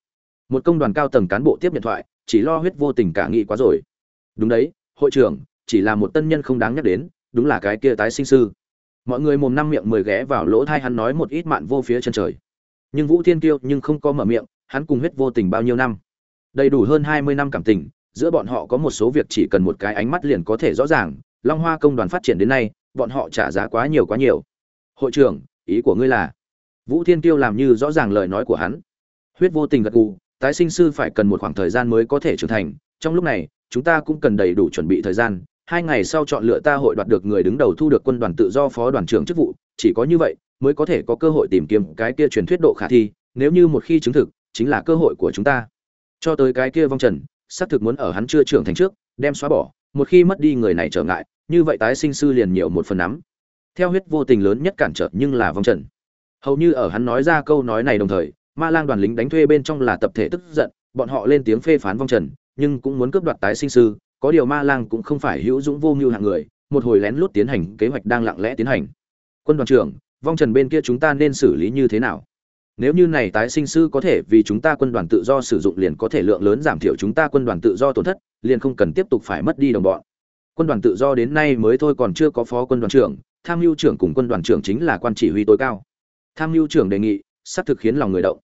Một công đoàn cao tầng cán bộ tiếp điện thoại, chỉ lo huyết vô tình cả nghị quá rồi. Đúng đấy, hội trưởng, chỉ là một tân nhân không đáng nhắc đến, đúng là cái kia tái sinh sư. Mọi người mồm năm miệng mười ghé vào lỗ thai hắn nói một ít mạn vô phía chân trời. Nhưng vũ thiên kiêu nhưng không có mở miệng, hắn cùng huyết vô tình bao nhiêu năm? Đầy đủ hơn hai mươi năm cảm tình, giữa bọn họ có một số việc chỉ cần một cái ánh mắt liền có thể rõ ràng, long hoa công đoàn phát triển đến nay, bọn họ trả giá quá nhiều quá nhiều. Hội trưởng ý của ngươi là, vũ thiên kiêu làm như rõ ràng lời nói của hắn. Huyết vô tình gật gù, tái sinh sư phải cần một khoảng thời gian mới có thể trưởng thành. Trong lúc này, chúng ta cũng cần đầy đủ chuẩn bị thời gian. Hai ngày sau chọn lựa ta hội đoạt được người đứng đầu thu được quân đoàn tự do phó đoàn trưởng chức vụ. Chỉ có như vậy, mới có thể có cơ hội tìm kiếm cái kia truyền thuyết độ khả thi. Nếu như một khi chứng thực, chính là cơ hội của chúng ta. Cho tới cái kia vong trần, xác thực muốn ở hắn chưa trưởng thành trước, đem xóa bỏ. Một khi mất đi người này trở ngại, như vậy tái sinh sư liền nhiều một phần nắm theo huyết vô tình lớn nhất cản trở nhưng là vong trần. Hầu như ở hắn nói ra câu nói này đồng thời, ma lang đoàn lính đánh thuê bên trong là tập thể tức giận, bọn họ lên tiếng phê phán vong trần, nhưng cũng muốn cướp đoạt tái sinh sư, có điều ma lang cũng không phải hữu dũng vô mưu hạng người, một hồi lén lút tiến hành, kế hoạch đang lặng lẽ tiến hành. Quân đoàn trưởng, vong trần bên kia chúng ta nên xử lý như thế nào? Nếu như này tái sinh sư có thể vì chúng ta quân đoàn tự do sử dụng liền có thể lượng lớn giảm thiểu chúng ta quân đoàn tự do tổn thất, liền không cần tiếp tục phải mất đi đồng bọn. Quân đoàn tự do đến nay mới thôi còn chưa có phó quân đoàn trưởng tham mưu trưởng cùng quân đoàn trưởng chính là quan chỉ huy tối cao. Tham mưu trưởng đề nghị sắp thực khiến lòng người động.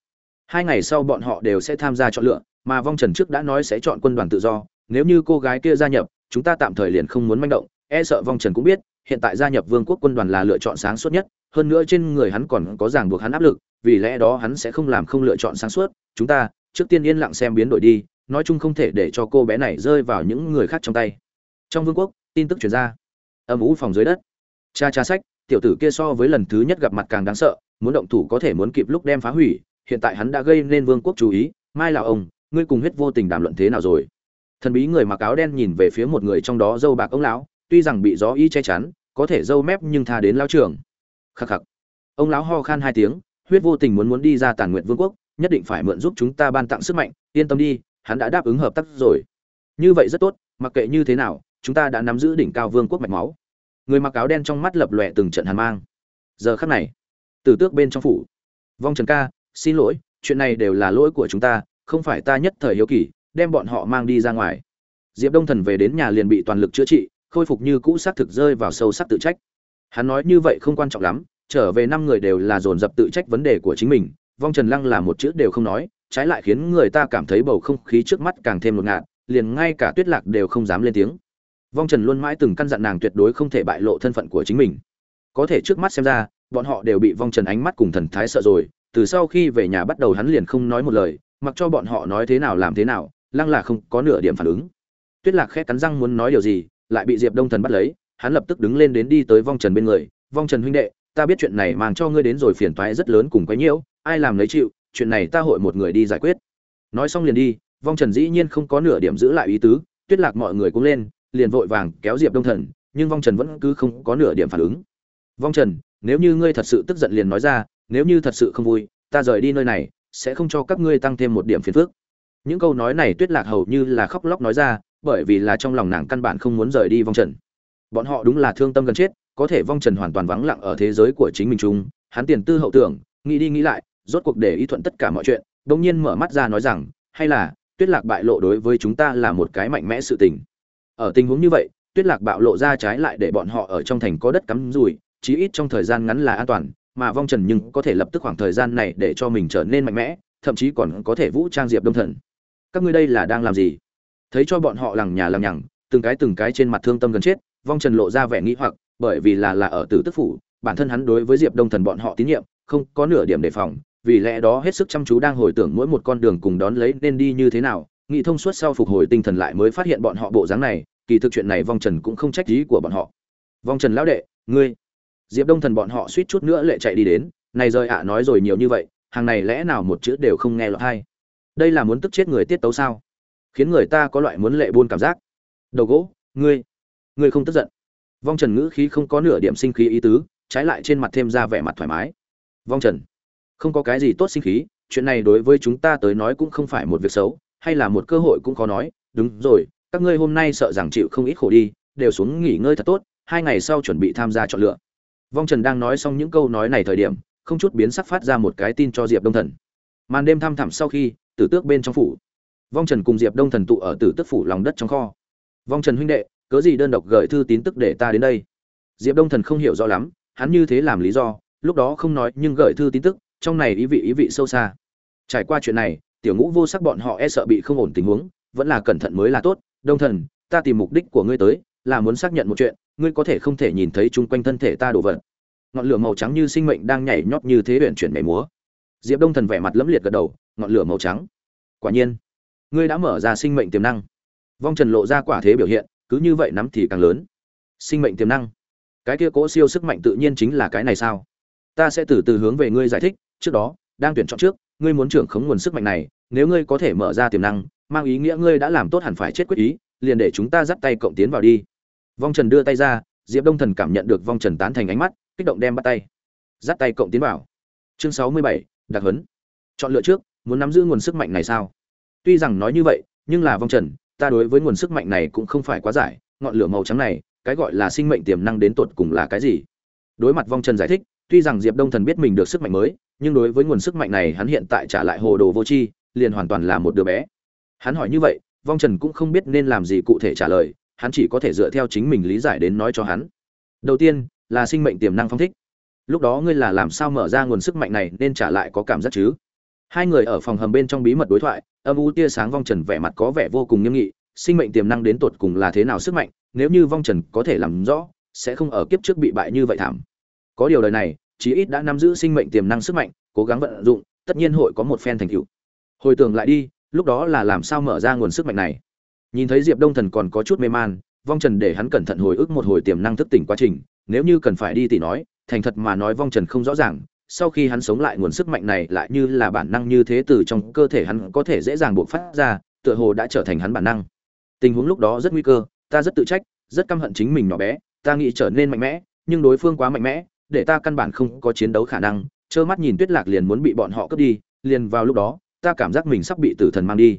Hai ngày sau bọn họ đều sẽ tham gia chọn lựa, mà vong trần trước đã nói sẽ chọn quân đoàn tự do. Nếu như cô gái kia gia nhập, chúng ta tạm thời liền không muốn manh động. E sợ vong trần cũng biết, hiện tại gia nhập vương quốc quân đoàn là lựa chọn sáng suốt nhất. Hơn nữa trên người hắn còn có ràng buộc hắn áp lực, vì lẽ đó hắn sẽ không làm không lựa chọn sáng suốt. Chúng ta, trước tiên yên lặng xem biến đổi đi, nói chung không thể để cho cô bé này rơi vào những người khác trong tay. Trong vương quốc, tin tức chuyển ra. Âm ủ phòng dưới đất cha cha sách, tiểu tử kia so với lần thứ nhất gặp mặt càng đáng sợ, muốn động thủ có thể muốn kịp lúc đem phá hủy, hiện tại hắn đã gây nên vương quốc chú ý. Mai là ông, ngươi cùng huyết vô tình đàm luận thế nào rồi? Thần bí người mặc áo đen nhìn về phía một người trong đó dâu bạc ông lão, tuy rằng bị gió y che chắn, có thể dâu mép nhưng tha đến lão trưởng khắc khắc. Ông lão ho khan hai tiếng, huyết vô tình muốn muốn đi ra tàn nguyện vương quốc, nhất định phải mượn giúp chúng ta ban tặng sức mạnh, yên tâm đi, hắn đã đáp ứng hợp tác rồi. Như vậy rất tốt, mặc kệ như thế nào, chúng ta đã nắm giữ đỉnh cao vương quốc mạch máu người mặc áo đen trong mắt lập lòe từng trận hàn mang. Giờ khắc này, tử tước bên trong phủ. Vong trần ca, xin lỗi, chuyện này đều là lỗi của chúng ta, không phải ta nhất thời hiếu kỳ, đem bọn họ mang đi ra ngoài. Diệp đông thần về đến nhà liền bị toàn lực chữa trị, khôi phục như cũ xác thực rơi vào sâu sắc tự trách. Hắn nói như vậy không quan trọng lắm, trở về năm người đều là dồn dập tự trách vấn đề của chính mình, vong trần lăng là một chữ đều không nói, trái lại khiến người ta cảm thấy bầu không khí trước mắt càng thêm ngột ngạt, liền ngay cả tuyết lạc đều không dám lên tiếng vong trần luôn mãi từng căn dặn nàng tuyệt đối không thể bại lộ thân phận của chính mình. Có thể trước mắt xem ra, bọn họ đều bị vong trần ánh mắt cùng thần thái sợ rồi, từ sau khi về nhà bắt đầu hắn liền không nói một lời, mặc cho bọn họ nói thế nào làm thế nào, lăng là không có nửa điểm phản ứng. Tuyết lạc khẽ cắn răng muốn nói điều gì, lại bị diệp đông thần bắt lấy, hắn lập tức đứng lên đến đi tới vong trần bên người, vong trần huynh đệ, ta biết chuyện này mang cho ngươi đến rồi phiền toái rất lớn cùng quấy nhiễu, ai làm lấy chịu, chuyện này ta hội một người đi giải quyết. Nói xong liền đi, vong trần dĩ nhiên không có nửa điểm giữ lại ý tứ, tuyết lạc mọi người cũng lên liền vội vàng kéo diệp đông thần, nhưng vong trần vẫn cứ không có nửa điểm phản ứng. Vong trần, nếu như ngươi thật sự tức giận liền nói ra, nếu như thật sự không vui, ta rời đi nơi này, sẽ không cho các ngươi tăng thêm một điểm phiền phức. Những câu nói này tuyết lạc hầu như là khóc lóc nói ra, bởi vì là trong lòng nàng căn bản không muốn rời đi vong trần. Bọn họ đúng là thương tâm gần chết, có thể vong trần hoàn toàn vắng lặng ở thế giới của chính mình chúng. hắn tiền tư hậu tưởng, nghĩ đi nghĩ lại, rốt cuộc để ý thuận tất cả mọi chuyện bỗng nhiên mở mắt ra nói rằng, hay là, tuyết lạc bại lộ đối với chúng ta là một cái mạnh mẽ sự tình ở tình huống như vậy, tuyết lạc bạo lộ ra trái lại để bọn họ ở trong thành có đất cắm rùi chí ít trong thời gian ngắn là an toàn, mà vong trần nhưng có thể lập tức khoảng thời gian này để cho mình trở nên mạnh mẽ, thậm chí còn có thể vũ trang diệp đông thần. Các ngươi đây là đang làm gì? Thấy cho bọn họ lằng nhà lằng nhằng, từng cái từng cái trên mặt thương tâm gần chết, vong trần lộ ra vẻ nghĩ hoặc, bởi vì là là ở tử tức phủ, bản thân hắn đối với diệp đông thần bọn họ tín nhiệm, không có nửa điểm đề phòng, vì lẽ đó hết sức chăm chú đang hồi tưởng mỗi một con đường cùng đón lấy nên đi như thế nào nghĩ thông suốt sau phục hồi tinh thần lại mới phát hiện bọn họ bộ dáng này, kỳ thực chuyện này vong trần cũng không trách ý của bọn họ. Vong trần lão đệ, ngươi. Diệp đông thần bọn họ suýt chút nữa lệ chạy đi đến, này rời ạ, nói rồi nhiều như vậy, hàng này lẽ nào một chữ đều không nghe lọt hay? Đây là muốn tức chết người tiết tấu sao? Khiến người ta có loại muốn lệ buôn cảm giác. Đầu gỗ, ngươi ngươi không tức giận. Vong trần ngữ khí không có nửa điểm sinh khí ý tứ, trái lại trên mặt thêm ra vẻ mặt thoải mái. Vong trần, không có cái gì tốt sinh khí, chuyện này đối với chúng ta tới nói cũng không phải một việc xấu hay là một cơ hội cũng khó nói, đúng rồi, các ngươi hôm nay sợ rằng chịu không ít khổ đi, đều xuống nghỉ ngơi thật tốt, hai ngày sau chuẩn bị tham gia chọn lựa. Vong trần đang nói xong những câu nói này thời điểm, không chút biến sắc phát ra một cái tin cho diệp đông thần. Màn đêm thăm thẳm sau khi, tử tước bên trong phủ. Vong trần cùng diệp đông thần tụ ở tử tước phủ lòng đất trong kho. Vong trần huynh đệ, cớ gì đơn độc gửi thư tín tức để ta đến đây? Diệp đông thần không hiểu rõ lắm, hắn như thế làm lý do, lúc đó không nói nhưng gửi thư tín tức, trong này ý vị ý vị sâu xa. Trải qua chuyện này tiểu ngũ vô sắc bọn họ e sợ bị không ổn tình huống, vẫn là cẩn thận mới là tốt. Đông thần, ta tìm mục đích của ngươi tới, là muốn xác nhận một chuyện, ngươi có thể không thể nhìn thấy chung quanh thân thể ta đổ vật. Ngọn lửa màu trắng như sinh mệnh đang nhảy nhót như thế huyện chuyển mẻ múa. Diệp đông thần vẻ mặt lẫm liệt gật đầu, ngọn lửa màu trắng. Quả nhiên, ngươi đã mở ra sinh mệnh tiềm năng. Vong trần lộ ra quả thế biểu hiện, cứ như vậy nắm thì càng lớn. Sinh mệnh tiềm năng. Cái kia cố siêu sức mạnh tự nhiên chính là cái này sao? Ta sẽ từ từ hướng về ngươi giải thích, trước đó, đang tuyển chọn trước ngươi muốn trưởng khống nguồn sức mạnh này, nếu ngươi có thể mở ra tiềm năng, mang ý nghĩa ngươi đã làm tốt hẳn phải chết quyết ý, liền để chúng ta dắt tay cộng tiến vào đi. Vong trần đưa tay ra, diệp đông thần cảm nhận được vong trần tán thành ánh mắt, kích động đem bắt tay. Dắt tay cộng tiến vào. Chương sáu mươi bảy, đặc huấn. chọn lựa trước, muốn nắm giữ nguồn sức mạnh này sao? Tuy rằng nói như vậy, nhưng là vong trần, ta đối với nguồn sức mạnh này cũng không phải quá giải, ngọn lửa màu trắng này, cái gọi là sinh mệnh tiềm năng đến tột cùng là cái gì? Đối mặt vong trần giải thích tuy rằng diệp đông thần biết mình được sức mạnh mới, nhưng đối với nguồn sức mạnh này hắn hiện tại trả lại hồ đồ vô tri, liền hoàn toàn là một đứa bé. Hắn hỏi như vậy, vong trần cũng không biết nên làm gì cụ thể trả lời, hắn chỉ có thể dựa theo chính mình lý giải đến nói cho hắn. Đầu tiên, là sinh mệnh tiềm năng phong thích. Lúc đó ngươi là làm sao mở ra nguồn sức mạnh này nên trả lại có cảm giác chứ? Hai người ở phòng hầm bên trong bí mật đối thoại, âm u tia sáng vong trần vẻ mặt có vẻ vô cùng nghiêm nghị, sinh mệnh tiềm năng đến tột cùng là thế nào sức mạnh, nếu như vong trần có thể làm rõ, sẽ không ở kiếp trước bị bại như vậy thảm có điều đời này, chí ít đã nắm giữ sinh mệnh tiềm năng sức mạnh, cố gắng vận dụng, tất nhiên hội có một phen thành tựu. Hồi tưởng lại đi, lúc đó là làm sao mở ra nguồn sức mạnh này? Nhìn thấy diệp đông thần còn có chút mê man, vong trần để hắn cẩn thận hồi ức một hồi tiềm năng thức tỉnh quá trình, nếu như cần phải đi tỉ nói, thành thật mà nói vong trần không rõ ràng, sau khi hắn sống lại nguồn sức mạnh này lại như là bản năng như thế từ trong cơ thể hắn có thể dễ dàng buộc phát ra, tựa hồ đã trở thành hắn bản năng. Tình huống lúc đó rất nguy cơ, ta rất tự trách, rất căm hận chính mình nhỏ bé, ta nghĩ trở nên mạnh mẽ, nhưng đối phương quá mạnh mẽ để ta căn bản không có chiến đấu khả năng, trơ mắt nhìn tuyết lạc liền muốn bị bọn họ cướp đi, liền vào lúc đó, ta cảm giác mình sắp bị tử thần mang đi.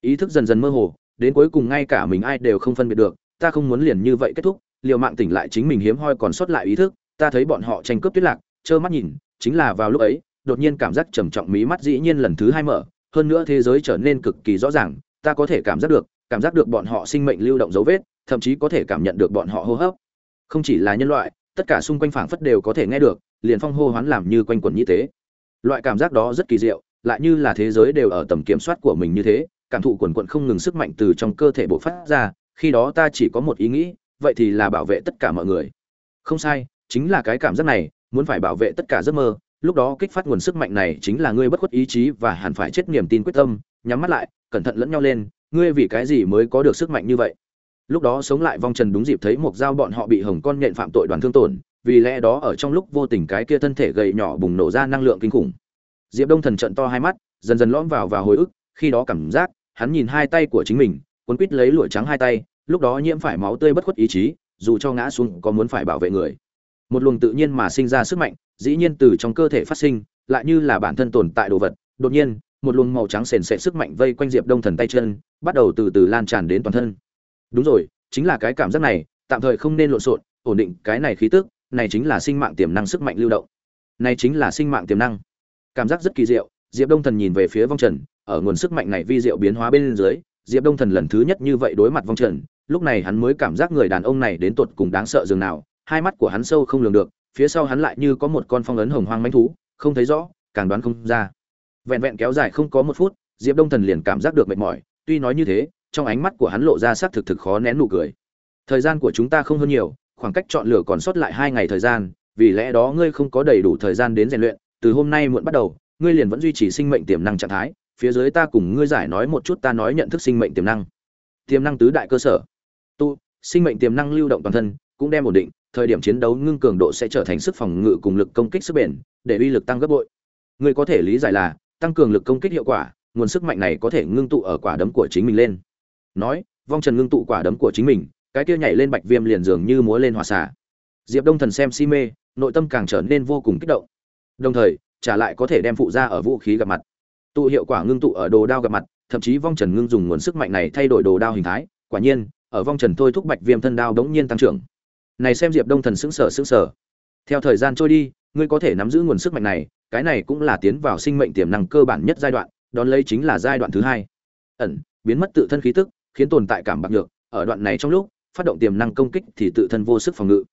Ý thức dần dần mơ hồ, đến cuối cùng ngay cả mình ai đều không phân biệt được, ta không muốn liền như vậy kết thúc, liều mạng tỉnh lại chính mình hiếm hoi còn sót lại ý thức, ta thấy bọn họ tranh cướp tuyết lạc, trơ mắt nhìn, chính là vào lúc ấy, đột nhiên cảm giác trầm trọng mí mắt dĩ nhiên lần thứ hai mở, hơn nữa thế giới trở nên cực kỳ rõ ràng, ta có thể cảm giác được, cảm giác được bọn họ sinh mệnh lưu động dấu vết, thậm chí có thể cảm nhận được bọn họ hô hấp. Không chỉ là nhân loại tất cả xung quanh phảng phất đều có thể nghe được, liền phong hô hoán làm như quanh quẩn như thế. Loại cảm giác đó rất kỳ diệu, lại như là thế giới đều ở tầm kiểm soát của mình như thế, cảm thụ quần quận không ngừng sức mạnh từ trong cơ thể bộc phát ra, khi đó ta chỉ có một ý nghĩ, vậy thì là bảo vệ tất cả mọi người. Không sai, chính là cái cảm giác này, muốn phải bảo vệ tất cả giấc mơ, lúc đó kích phát nguồn sức mạnh này chính là ngươi bất khuất ý chí và hẳn phải chết niềm tin quyết tâm. Nhắm mắt lại, cẩn thận lẫn nhau lên, ngươi vì cái gì mới có được sức mạnh như vậy? Lúc đó sống lại vong trần đúng dịp thấy một dao bọn họ bị hồng con nhện phạm tội đoàn thương tổn, vì lẽ đó ở trong lúc vô tình cái kia thân thể gầy nhỏ bùng nổ ra năng lượng kinh khủng. Diệp đông thần trận to hai mắt, dần dần lõm vào và hồi ức, khi đó cảm giác, hắn nhìn hai tay của chính mình, cuốn quít lấy lụa trắng hai tay, lúc đó nhiễm phải máu tươi bất khuất ý chí, dù cho ngã xuống có muốn phải bảo vệ người. Một luồng tự nhiên mà sinh ra sức mạnh, dĩ nhiên từ trong cơ thể phát sinh, lại như là bản thân tồn tại đồ vật. Đột nhiên, một luồng màu trắng sền sệt sức mạnh vây quanh diệp đông thần tay chân, bắt đầu từ từ lan tràn đến toàn thân đúng rồi, chính là cái cảm giác này, tạm thời không nên lộn xộn, ổn định cái này khí tức, này chính là sinh mạng tiềm năng sức mạnh lưu động. Này chính là sinh mạng tiềm năng. Cảm giác rất kỳ diệu, diệp đông thần nhìn về phía vong trần, ở nguồn sức mạnh này vi diệu biến hóa bên dưới, diệp đông thần lần thứ nhất như vậy đối mặt vong trần, lúc này hắn mới cảm giác người đàn ông này đến tột cùng đáng sợ dường nào, hai mắt của hắn sâu không lường được, phía sau hắn lại như có một con phong ấn hồng hoang manh thú, không thấy rõ, càng đoán không ra. Vẹn vẹn kéo dài không có một phút, diệp đông thần liền cảm giác được mệt mỏi, tuy nói như thế trong ánh mắt của hắn lộ ra sắc thực thực khó nén nụ cười. Thời gian của chúng ta không hơn nhiều, khoảng cách chọn lựa còn sót lại hai ngày thời gian, vì lẽ đó ngươi không có đầy đủ thời gian đến rèn luyện, từ hôm nay muộn bắt đầu, ngươi liền vẫn duy trì sinh mệnh tiềm năng trạng thái, phía dưới ta cùng ngươi giải nói một chút ta nói nhận thức sinh mệnh tiềm năng. Tiềm năng tứ đại cơ sở. Tu, sinh mệnh tiềm năng lưu động toàn thân, cũng đem ổn định, thời điểm chiến đấu ngưng cường độ sẽ trở thành sức phòng ngự cùng lực công kích sức bền, để uy lực tăng gấp bội. Ngươi có thể lý giải là, tăng cường lực công kích hiệu quả, nguồn sức mạnh này có thể ngưng tụ ở quả đấm của chính mình lên nói, vong trần ngưng tụ quả đấm của chính mình, cái kia nhảy lên bạch viêm liền dường như múa lên hỏa xả diệp đông thần xem si mê, nội tâm càng trở nên vô cùng kích động. Đồng thời trả lại có thể đem phụ ra ở vũ khí gặp mặt. Tụ hiệu quả ngưng tụ ở đồ đao gặp mặt, thậm chí vong trần ngưng dùng nguồn sức mạnh này thay đổi đồ đao hình thái. Quả nhiên, ở vong trần thôi thúc bạch viêm thân đao đống nhiên tăng trưởng. Này xem diệp đông thần sững sờ sững sờ. Theo thời gian trôi đi, ngươi có thể nắm giữ nguồn sức mạnh này, cái này cũng là tiến vào sinh mệnh tiềm năng cơ bản nhất giai đoạn, đón lấy chính là giai đoạn thứ hai. Ẩn, biến mất tự thân khí tức khiến tồn tại cảm bạc được ở đoạn này trong lúc, phát động tiềm năng công kích thì tự thân vô sức phòng ngự.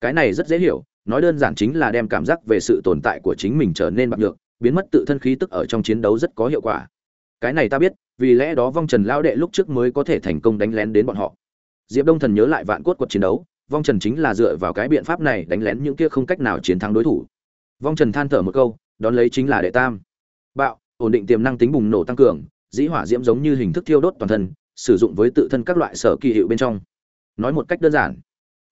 Cái này rất dễ hiểu, nói đơn giản chính là đem cảm giác về sự tồn tại của chính mình trở nên bạc được biến mất tự thân khí tức ở trong chiến đấu rất có hiệu quả. Cái này ta biết, vì lẽ đó vong trần lao đệ lúc trước mới có thể thành công đánh lén đến bọn họ. Diệp đông thần nhớ lại vạn cốt quật chiến đấu, vong trần chính là dựa vào cái biện pháp này đánh lén những kia không cách nào chiến thắng đối thủ. Vong trần than thở một câu, đón lấy chính là đệ tam. Bạo, ổn định tiềm năng tính bùng nổ tăng cường, dĩ hỏa diễm giống như hình thức thiêu đốt toàn thân sử dụng với tự thân các loại sở kỳ hiệu bên trong. Nói một cách đơn giản,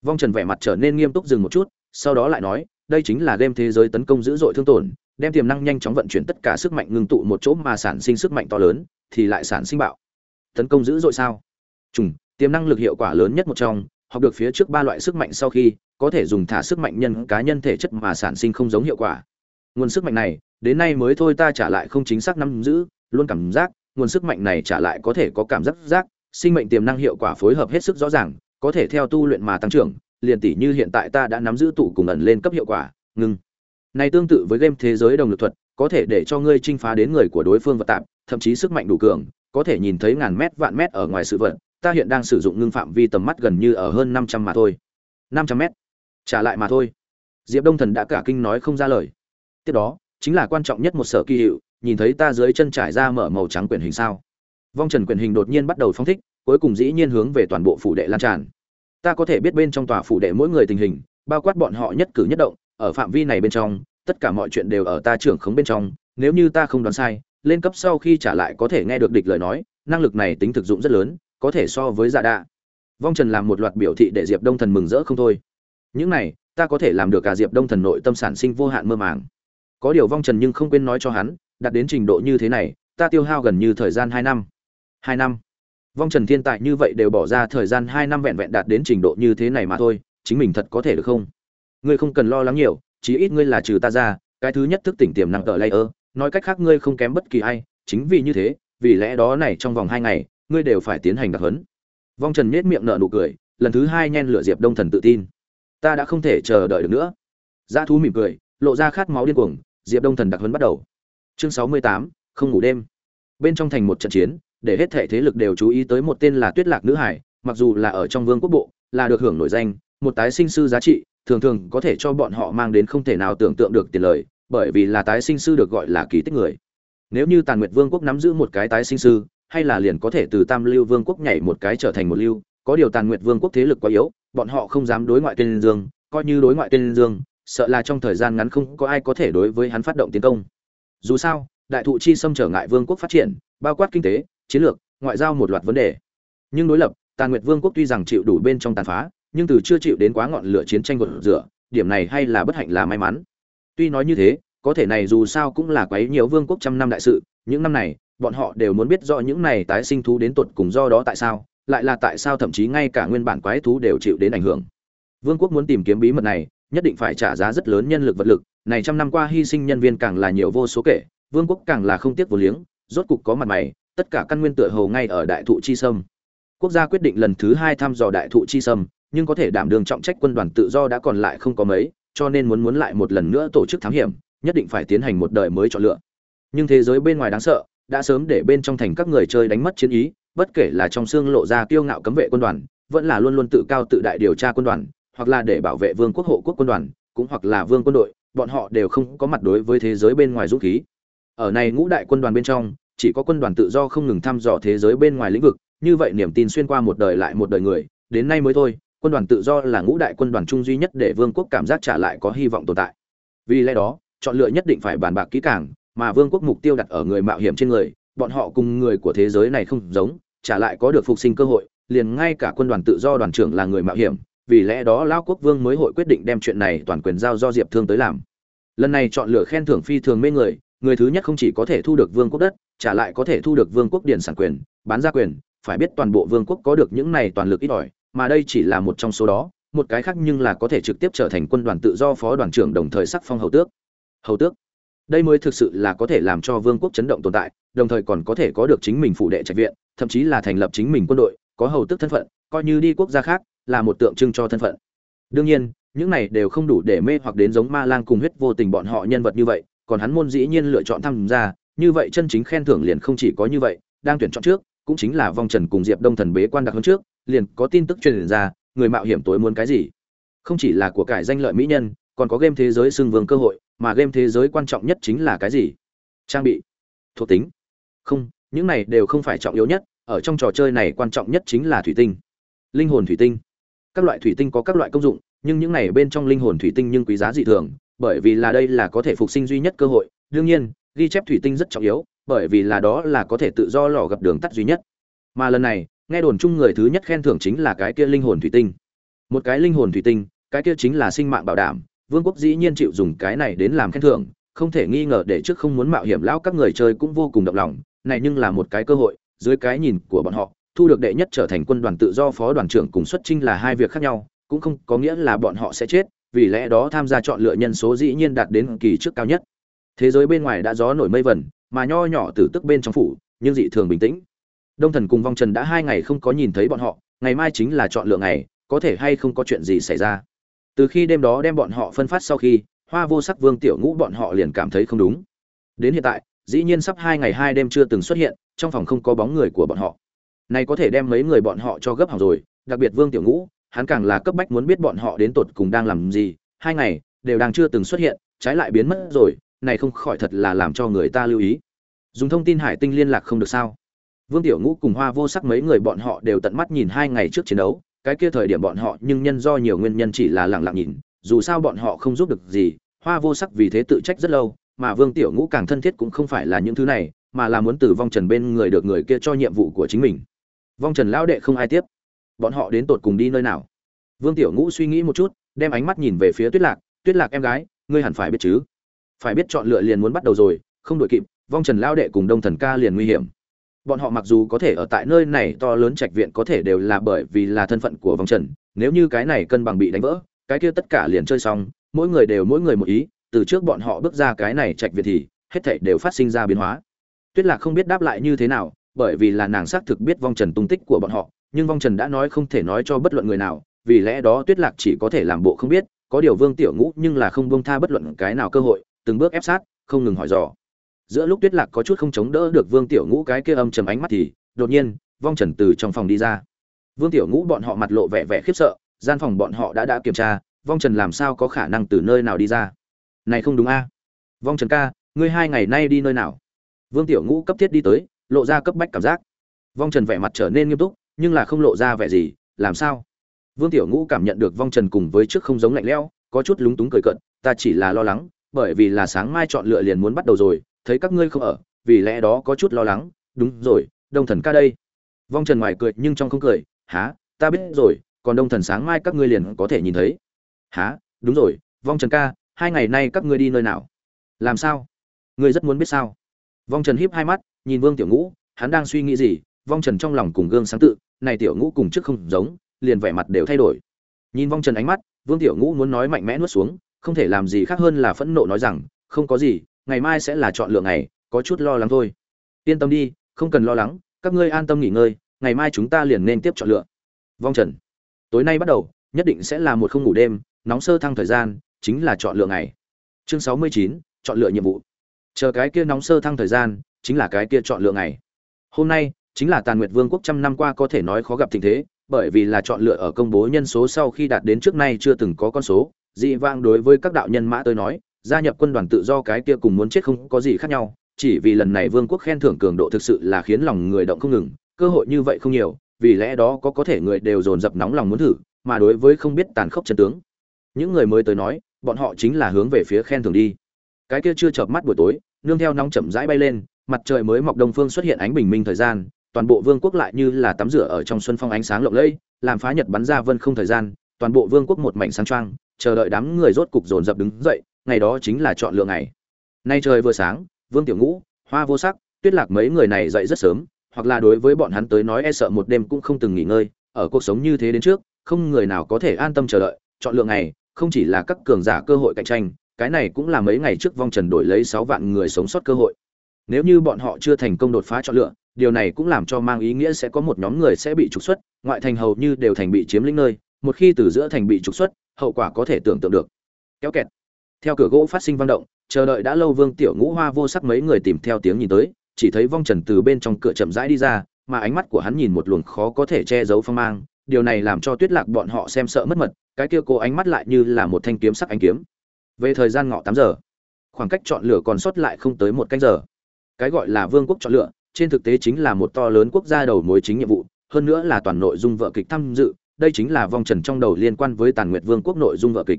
vong trần vẻ mặt trở nên nghiêm túc dừng một chút, sau đó lại nói, đây chính là game thế giới tấn công dữ dội thương tổn, đem tiềm năng nhanh chóng vận chuyển tất cả sức mạnh ngưng tụ một chỗ mà sản sinh sức mạnh to lớn, thì lại sản sinh bạo. Tấn công dữ dội sao? Trùng, tiềm năng lực hiệu quả lớn nhất một trong, học được phía trước ba loại sức mạnh sau khi, có thể dùng thả sức mạnh nhân cá nhân thể chất mà sản sinh không giống hiệu quả. Nguồn sức mạnh này, đến nay mới thôi ta trả lại không chính xác nắm giữ, luôn cảm giác nguồn sức mạnh này trả lại có thể có cảm giác giác sinh mệnh tiềm năng hiệu quả phối hợp hết sức rõ ràng có thể theo tu luyện mà tăng trưởng liền tỷ như hiện tại ta đã nắm giữ tụ cùng ẩn lên cấp hiệu quả ngưng. Này tương tự với game thế giới đồng lực thuật có thể để cho ngươi chinh phá đến người của đối phương vật tạm, thậm chí sức mạnh đủ cường có thể nhìn thấy ngàn mét vạn mét ở ngoài sự vật ta hiện đang sử dụng ngưng phạm vi tầm mắt gần như ở hơn năm trăm mà thôi. Năm trăm mét. Trả lại mà thôi. Diệp đông thần đã cả kinh nói không ra lời. Tiếp đó chính là quan trọng nhất một sở kỳ hiệu nhìn thấy ta dưới chân trải ra mở màu trắng quyển hình sao. Vong trần quyển hình đột nhiên bắt đầu phong thích, cuối cùng dĩ nhiên hướng về toàn bộ phủ đệ lan tràn. Ta có thể biết bên trong tòa phủ đệ mỗi người tình hình, bao quát bọn họ nhất cử nhất động, ở phạm vi này bên trong, tất cả mọi chuyện đều ở ta trưởng khống bên trong, nếu như ta không đoán sai, lên cấp sau khi trả lại có thể nghe được địch lời nói, năng lực này tính thực dụng rất lớn, có thể so với giả đạ. Vong trần làm một loạt biểu thị để diệp đông thần mừng rỡ không thôi. Những này, ta có thể làm được cả diệp đông thần nội tâm sản sinh vô hạn mơ màng. Có điều vong trần nhưng không quên nói cho hắn đạt đến trình độ như thế này, ta tiêu hao gần như thời gian hai năm. Hai năm? Vong trần thiên tài như vậy đều bỏ ra thời gian hai năm vẹn vẹn đạt đến trình độ như thế này mà thôi, chính mình thật có thể được không? Ngươi không cần lo lắng nhiều, chí ít ngươi là trừ ta ra, cái thứ nhất thức tỉnh tiềm năng tờ layer. Nói cách khác ngươi không kém bất kỳ ai, chính vì như thế, vì lẽ đó này trong vòng hai ngày, ngươi đều phải tiến hành đặc huấn. Vong trần nhếch miệng nở nụ cười, lần thứ hai nhen lửa diệp đông thần tự tin. Ta đã không thể chờ đợi được nữa. Dã thú mỉm cười, lộ ra khát máu điên cuồng, diệp đông thần đặc huấn bắt đầu chương sáu mươi tám, không ngủ đêm. Bên trong thành một trận chiến, để hết thể thế lực đều chú ý tới một tên là tuyết lạc nữ hải, mặc dù là ở trong vương quốc bộ, là được hưởng nổi danh, một tái sinh sư giá trị, thường thường có thể cho bọn họ mang đến không thể nào tưởng tượng được tiền lời, bởi vì là tái sinh sư được gọi là kỳ tích người. Nếu như tàn nguyệt vương quốc nắm giữ một cái tái sinh sư, hay là liền có thể từ tam lưu vương quốc nhảy một cái trở thành một lưu, có điều tàn nguyệt vương quốc thế lực quá yếu, bọn họ không dám đối ngoại tên dương, coi như đối ngoại tên dương, sợ là trong thời gian ngắn không có ai có thể đối với hắn phát động tiến công dù sao, đại thụ chi xâm trở ngại vương quốc phát triển, bao quát kinh tế, chiến lược, ngoại giao một loạt vấn đề. Nhưng đối lập, tàn nguyệt vương quốc tuy rằng chịu đủ bên trong tàn phá, nhưng từ chưa chịu đến quá ngọn lửa chiến tranh gột rửa điểm này hay là bất hạnh là may mắn. Tuy nói như thế, có thể này dù sao cũng là quấy nhiều vương quốc trăm năm đại sự, những năm này, bọn họ đều muốn biết rõ những này tái sinh thú đến tột cùng do đó tại sao, lại là tại sao thậm chí ngay cả nguyên bản quái thú đều chịu đến ảnh hưởng. Vương quốc muốn tìm kiếm bí mật này, nhất định phải trả giá rất lớn nhân lực vật lực này trăm năm qua hy sinh nhân viên càng là nhiều vô số kể, vương quốc càng là không tiếc vô liếng, rốt cục có mặt mày, tất cả căn nguyên tựa hồ ngay ở đại thụ chi sâm. Quốc gia quyết định lần thứ hai thăm dò đại thụ chi sâm, nhưng có thể đảm đương trọng trách quân đoàn tự do đã còn lại không có mấy, cho nên muốn muốn lại một lần nữa tổ chức thám hiểm, nhất định phải tiến hành một đời mới chọn lựa. Nhưng thế giới bên ngoài đáng sợ, đã sớm để bên trong thành các người chơi đánh mất chiến ý, bất kể là trong xương lộ ra kiêu ngạo cấm vệ quân đoàn, vẫn là luôn luôn tự cao tự đại điều tra quân đoàn, hoặc là để bảo vệ vương quốc hộ quốc quân đoàn, cũng hoặc là vương quân đội bọn họ đều không có mặt đối với thế giới bên ngoài dũng khí. Ở này ngũ đại quân đoàn bên trong, chỉ có quân đoàn tự do không ngừng thăm dò thế giới bên ngoài lĩnh vực, như vậy niềm tin xuyên qua một đời lại một đời người, đến nay mới thôi, quân đoàn tự do là ngũ đại quân đoàn chung duy nhất để vương quốc cảm giác trả lại có hy vọng tồn tại. Vì lẽ đó, chọn lựa nhất định phải bàn bạc kỹ càng, mà vương quốc mục tiêu đặt ở người mạo hiểm trên người, bọn họ cùng người của thế giới này không giống, trả lại có được phục sinh cơ hội, liền ngay cả quân đoàn tự do đoàn trưởng là người mạo hiểm vì lẽ đó lão quốc vương mới hội quyết định đem chuyện này toàn quyền giao do diệp thương tới làm. Lần này chọn lựa khen thưởng phi thường mê người người thứ nhất không chỉ có thể thu được vương quốc đất trả lại có thể thu được vương quốc điển sản quyền, bán ra quyền, phải biết toàn bộ vương quốc có được những này toàn lực ít ỏi, mà đây chỉ là một trong số đó, một cái khác nhưng là có thể trực tiếp trở thành quân đoàn tự do phó đoàn trưởng đồng thời sắc phong hầu tước. Hầu tước? Đây mới thực sự là có thể làm cho vương quốc chấn động tồn tại, đồng thời còn có thể có được chính mình phụ đệ trạch viện, thậm chí là thành lập chính mình quân đội, có hầu tước thân phận, coi như đi quốc gia khác là một tượng trưng cho thân phận. Đương nhiên, những này đều không đủ để mê hoặc đến giống ma lang cùng huyết vô tình bọn họ nhân vật như vậy, còn hắn môn dĩ nhiên lựa chọn tham gia, như vậy chân chính khen thưởng liền không chỉ có như vậy, đang tuyển chọn trước, cũng chính là vong trần cùng diệp đông thần bế quan đặc hơn trước, liền có tin tức truyền ra, người mạo hiểm tối muốn cái gì. Không chỉ là của cải danh lợi mỹ nhân, còn có game thế giới xưng vương cơ hội, mà game thế giới quan trọng nhất chính là cái gì? Trang bị. Thuộc tính. Không, những này đều không phải trọng yếu nhất, ở trong trò chơi này quan trọng nhất chính là thủy tinh. Linh hồn thủy tinh các loại thủy tinh có các loại công dụng, nhưng những này bên trong linh hồn thủy tinh nhưng quý giá dị thường, bởi vì là đây là có thể phục sinh duy nhất cơ hội. Đương nhiên, ghi chép thủy tinh rất trọng yếu, bởi vì là đó là có thể tự do lò gặp đường tắt duy nhất. Mà lần này, nghe đồn chung người thứ nhất khen thưởng chính là cái kia linh hồn thủy tinh. Một cái linh hồn thủy tinh, cái kia chính là sinh mạng bảo đảm, vương quốc dĩ nhiên chịu dùng cái này đến làm khen thưởng, không thể nghi ngờ để trước không muốn mạo hiểm, lão các người chơi cũng vô cùng động lòng, này nhưng là một cái cơ hội, dưới cái nhìn của bọn họ thu được đệ nhất trở thành quân đoàn tự do phó đoàn trưởng cùng xuất trinh là hai việc khác nhau, cũng không có nghĩa là bọn họ sẽ chết, vì lẽ đó tham gia chọn lựa nhân số dĩ nhiên đạt đến kỳ trước cao nhất. Thế giới bên ngoài đã gió nổi mây vẩn mà nho nhỏ từ tức bên trong phủ, nhưng dị thường bình tĩnh. Đông thần cùng vong trần đã hai ngày không có nhìn thấy bọn họ, ngày mai chính là chọn lựa ngày, có thể hay không có chuyện gì xảy ra. Từ khi đêm đó đem bọn họ phân phát sau khi, hoa vô sắc vương tiểu ngũ bọn họ liền cảm thấy không đúng. Đến hiện tại, dĩ nhiên sắp hai ngày hai đêm chưa từng xuất hiện, trong phòng không có bóng người của bọn họ này có thể đem mấy người bọn họ cho gấp hỏng rồi, đặc biệt vương tiểu ngũ, hắn càng là cấp bách muốn biết bọn họ đến tột cùng đang làm gì, hai ngày, đều đang chưa từng xuất hiện, trái lại biến mất rồi, này không khỏi thật là làm cho người ta lưu ý. Dùng thông tin hải tinh liên lạc không được sao? Vương tiểu ngũ cùng hoa vô sắc mấy người bọn họ đều tận mắt nhìn hai ngày trước chiến đấu, cái kia thời điểm bọn họ nhưng nhân do nhiều nguyên nhân chỉ là lặng lặng nhìn, dù sao bọn họ không giúp được gì, hoa vô sắc vì thế tự trách rất lâu, mà vương tiểu ngũ càng thân thiết cũng không phải là những thứ này, mà là muốn từ vong trần bên người được người kia cho nhiệm vụ của chính mình vong trần lão đệ không ai tiếp. Bọn họ đến tột cùng đi nơi nào? Vương tiểu ngũ suy nghĩ một chút, đem ánh mắt nhìn về phía tuyết lạc. Tuyết lạc em gái, ngươi hẳn phải biết chứ? Phải biết chọn lựa liền muốn bắt đầu rồi, không đội kịp, vong trần Lão đệ cùng đông thần ca liền nguy hiểm. Bọn họ mặc dù có thể ở tại nơi này to lớn trạch viện có thể đều là bởi vì là thân phận của vong trần, nếu như cái này cân bằng bị đánh vỡ, cái kia tất cả liền chơi xong, mỗi người đều mỗi người một ý, từ trước bọn họ bước ra cái này trạch viện thì hết thảy đều phát sinh ra biến hóa. Tuyết lạc không biết đáp lại như thế nào bởi vì là nàng xác thực biết vong trần tung tích của bọn họ, nhưng vong trần đã nói không thể nói cho bất luận người nào, vì lẽ đó tuyết lạc chỉ có thể làm bộ không biết, có điều vương tiểu ngũ nhưng là không buông tha bất luận cái nào cơ hội, từng bước ép sát, không ngừng hỏi dò. Giữa lúc tuyết lạc có chút không chống đỡ được vương tiểu ngũ cái kia âm trầm ánh mắt thì, đột nhiên, vong trần từ trong phòng đi ra. Vương tiểu ngũ bọn họ mặt lộ vẻ vẻ khiếp sợ, gian phòng bọn họ đã đã kiểm tra, vong trần làm sao có khả năng từ nơi nào đi ra? Này không đúng a. Vong trần ca, ngươi hai ngày nay đi nơi nào? Vương tiểu ngũ cấp thiết đi tới lộ ra cấp bách cảm giác. Vong trần vẻ mặt trở nên nghiêm túc, nhưng là không lộ ra vẻ gì, làm sao? Vương tiểu ngũ cảm nhận được vong trần cùng với trước không giống lạnh lẽo, có chút lúng túng cười cận ta chỉ là lo lắng, bởi vì là sáng mai chọn lựa liền muốn bắt đầu rồi, thấy các ngươi không ở, vì lẽ đó có chút lo lắng. Đúng rồi, đông thần ca đây. Vong trần ngoài cười nhưng trong không cười há ta biết rồi, còn đông thần sáng mai các ngươi liền có thể nhìn thấy. Há đúng rồi, vong trần ca, hai ngày nay các ngươi đi nơi nào? Làm sao? Ngươi rất muốn biết sao? Vong trần híp hai mắt nhìn vương tiểu ngũ, hắn đang suy nghĩ gì, vong trần trong lòng cùng gương sáng tự, này tiểu ngũ cùng trước không giống, liền vẻ mặt đều thay đổi. Nhìn vong trần ánh mắt, vương tiểu ngũ muốn nói mạnh mẽ nuốt xuống, không thể làm gì khác hơn là phẫn nộ nói rằng, không có gì, ngày mai sẽ là chọn lựa ngày, có chút lo lắng thôi. Yên tâm đi, không cần lo lắng, các ngươi an tâm nghỉ ngơi, ngày mai chúng ta liền nên tiếp chọn lựa. Vong trần, tối nay bắt đầu, nhất định sẽ là một không ngủ đêm, nóng sơ thăng thời gian, chính là chọn lựa ngày. Chương sáu mươi chín, chọn lựa nhiệm vụ. Chờ cái kia nóng sơ thăng thời gian chính là cái kia chọn lựa ngày. Hôm nay, chính là tàn nguyệt vương quốc trăm năm qua có thể nói khó gặp tình thế, bởi vì là chọn lựa ở công bố nhân số sau khi đạt đến trước nay chưa từng có con số, dị vang đối với các đạo nhân mã tới nói, gia nhập quân đoàn tự do cái kia cùng muốn chết không có gì khác nhau, chỉ vì lần này vương quốc khen thưởng cường độ thực sự là khiến lòng người động không ngừng, cơ hội như vậy không nhiều, vì lẽ đó có có thể người đều dồn dập nóng lòng muốn thử, mà đối với không biết tàn khốc chân tướng. Những người mới tới nói, bọn họ chính là hướng về phía khen thưởng đi. Cái kia chưa chợp mắt buổi tối, nương theo nóng chậm rãi bay lên mặt trời mới mọc đông phương xuất hiện ánh bình minh thời gian, toàn bộ vương quốc lại như là tắm rửa ở trong xuân phong ánh sáng lộng lẫy, làm phá nhật bắn ra vân không thời gian, toàn bộ vương quốc một mảnh sáng trang chờ đợi đám người rốt cục dồn dập đứng dậy, ngày đó chính là chọn lựa ngày. Nay trời vừa sáng, vương tiểu ngũ, hoa vô sắc, tuyết lạc mấy người này dậy rất sớm, hoặc là đối với bọn hắn tới nói e sợ một đêm cũng không từng nghỉ ngơi, ở cuộc sống như thế đến trước, không người nào có thể an tâm chờ đợi, chọn lựa ngày, không chỉ là các cường giả cơ hội cạnh tranh, cái này cũng là mấy ngày trước vong trần đổi lấy sáu vạn người sống sót cơ hội nếu như bọn họ chưa thành công đột phá chọn lựa, điều này cũng làm cho mang ý nghĩa sẽ có một nhóm người sẽ bị trục xuất, ngoại thành hầu như đều thành bị chiếm lĩnh nơi, một khi từ giữa thành bị trục xuất, hậu quả có thể tưởng tượng được. Kéo kẹt. Theo cửa gỗ phát sinh vang động, chờ đợi đã lâu vương tiểu ngũ hoa vô sắc mấy người tìm theo tiếng nhìn tới, chỉ thấy vong trần từ bên trong cửa chậm rãi đi ra, mà ánh mắt của hắn nhìn một luồng khó có thể che giấu phong mang, điều này làm cho tuyết lạc bọn họ xem sợ mất mật, cái kia cố ánh mắt lại như là một thanh kiếm sắc ánh kiếm. Về thời gian ngọ tám giờ, khoảng cách chọn lựa còn sót lại không tới một canh giờ cái gọi là vương quốc chọn lựa, trên thực tế chính là một to lớn quốc gia đầu mối chính nhiệm vụ, hơn nữa là toàn nội dung vợ kịch tham dự, đây chính là vong trần trong đầu liên quan với tàn nguyệt vương quốc nội dung vợ kịch.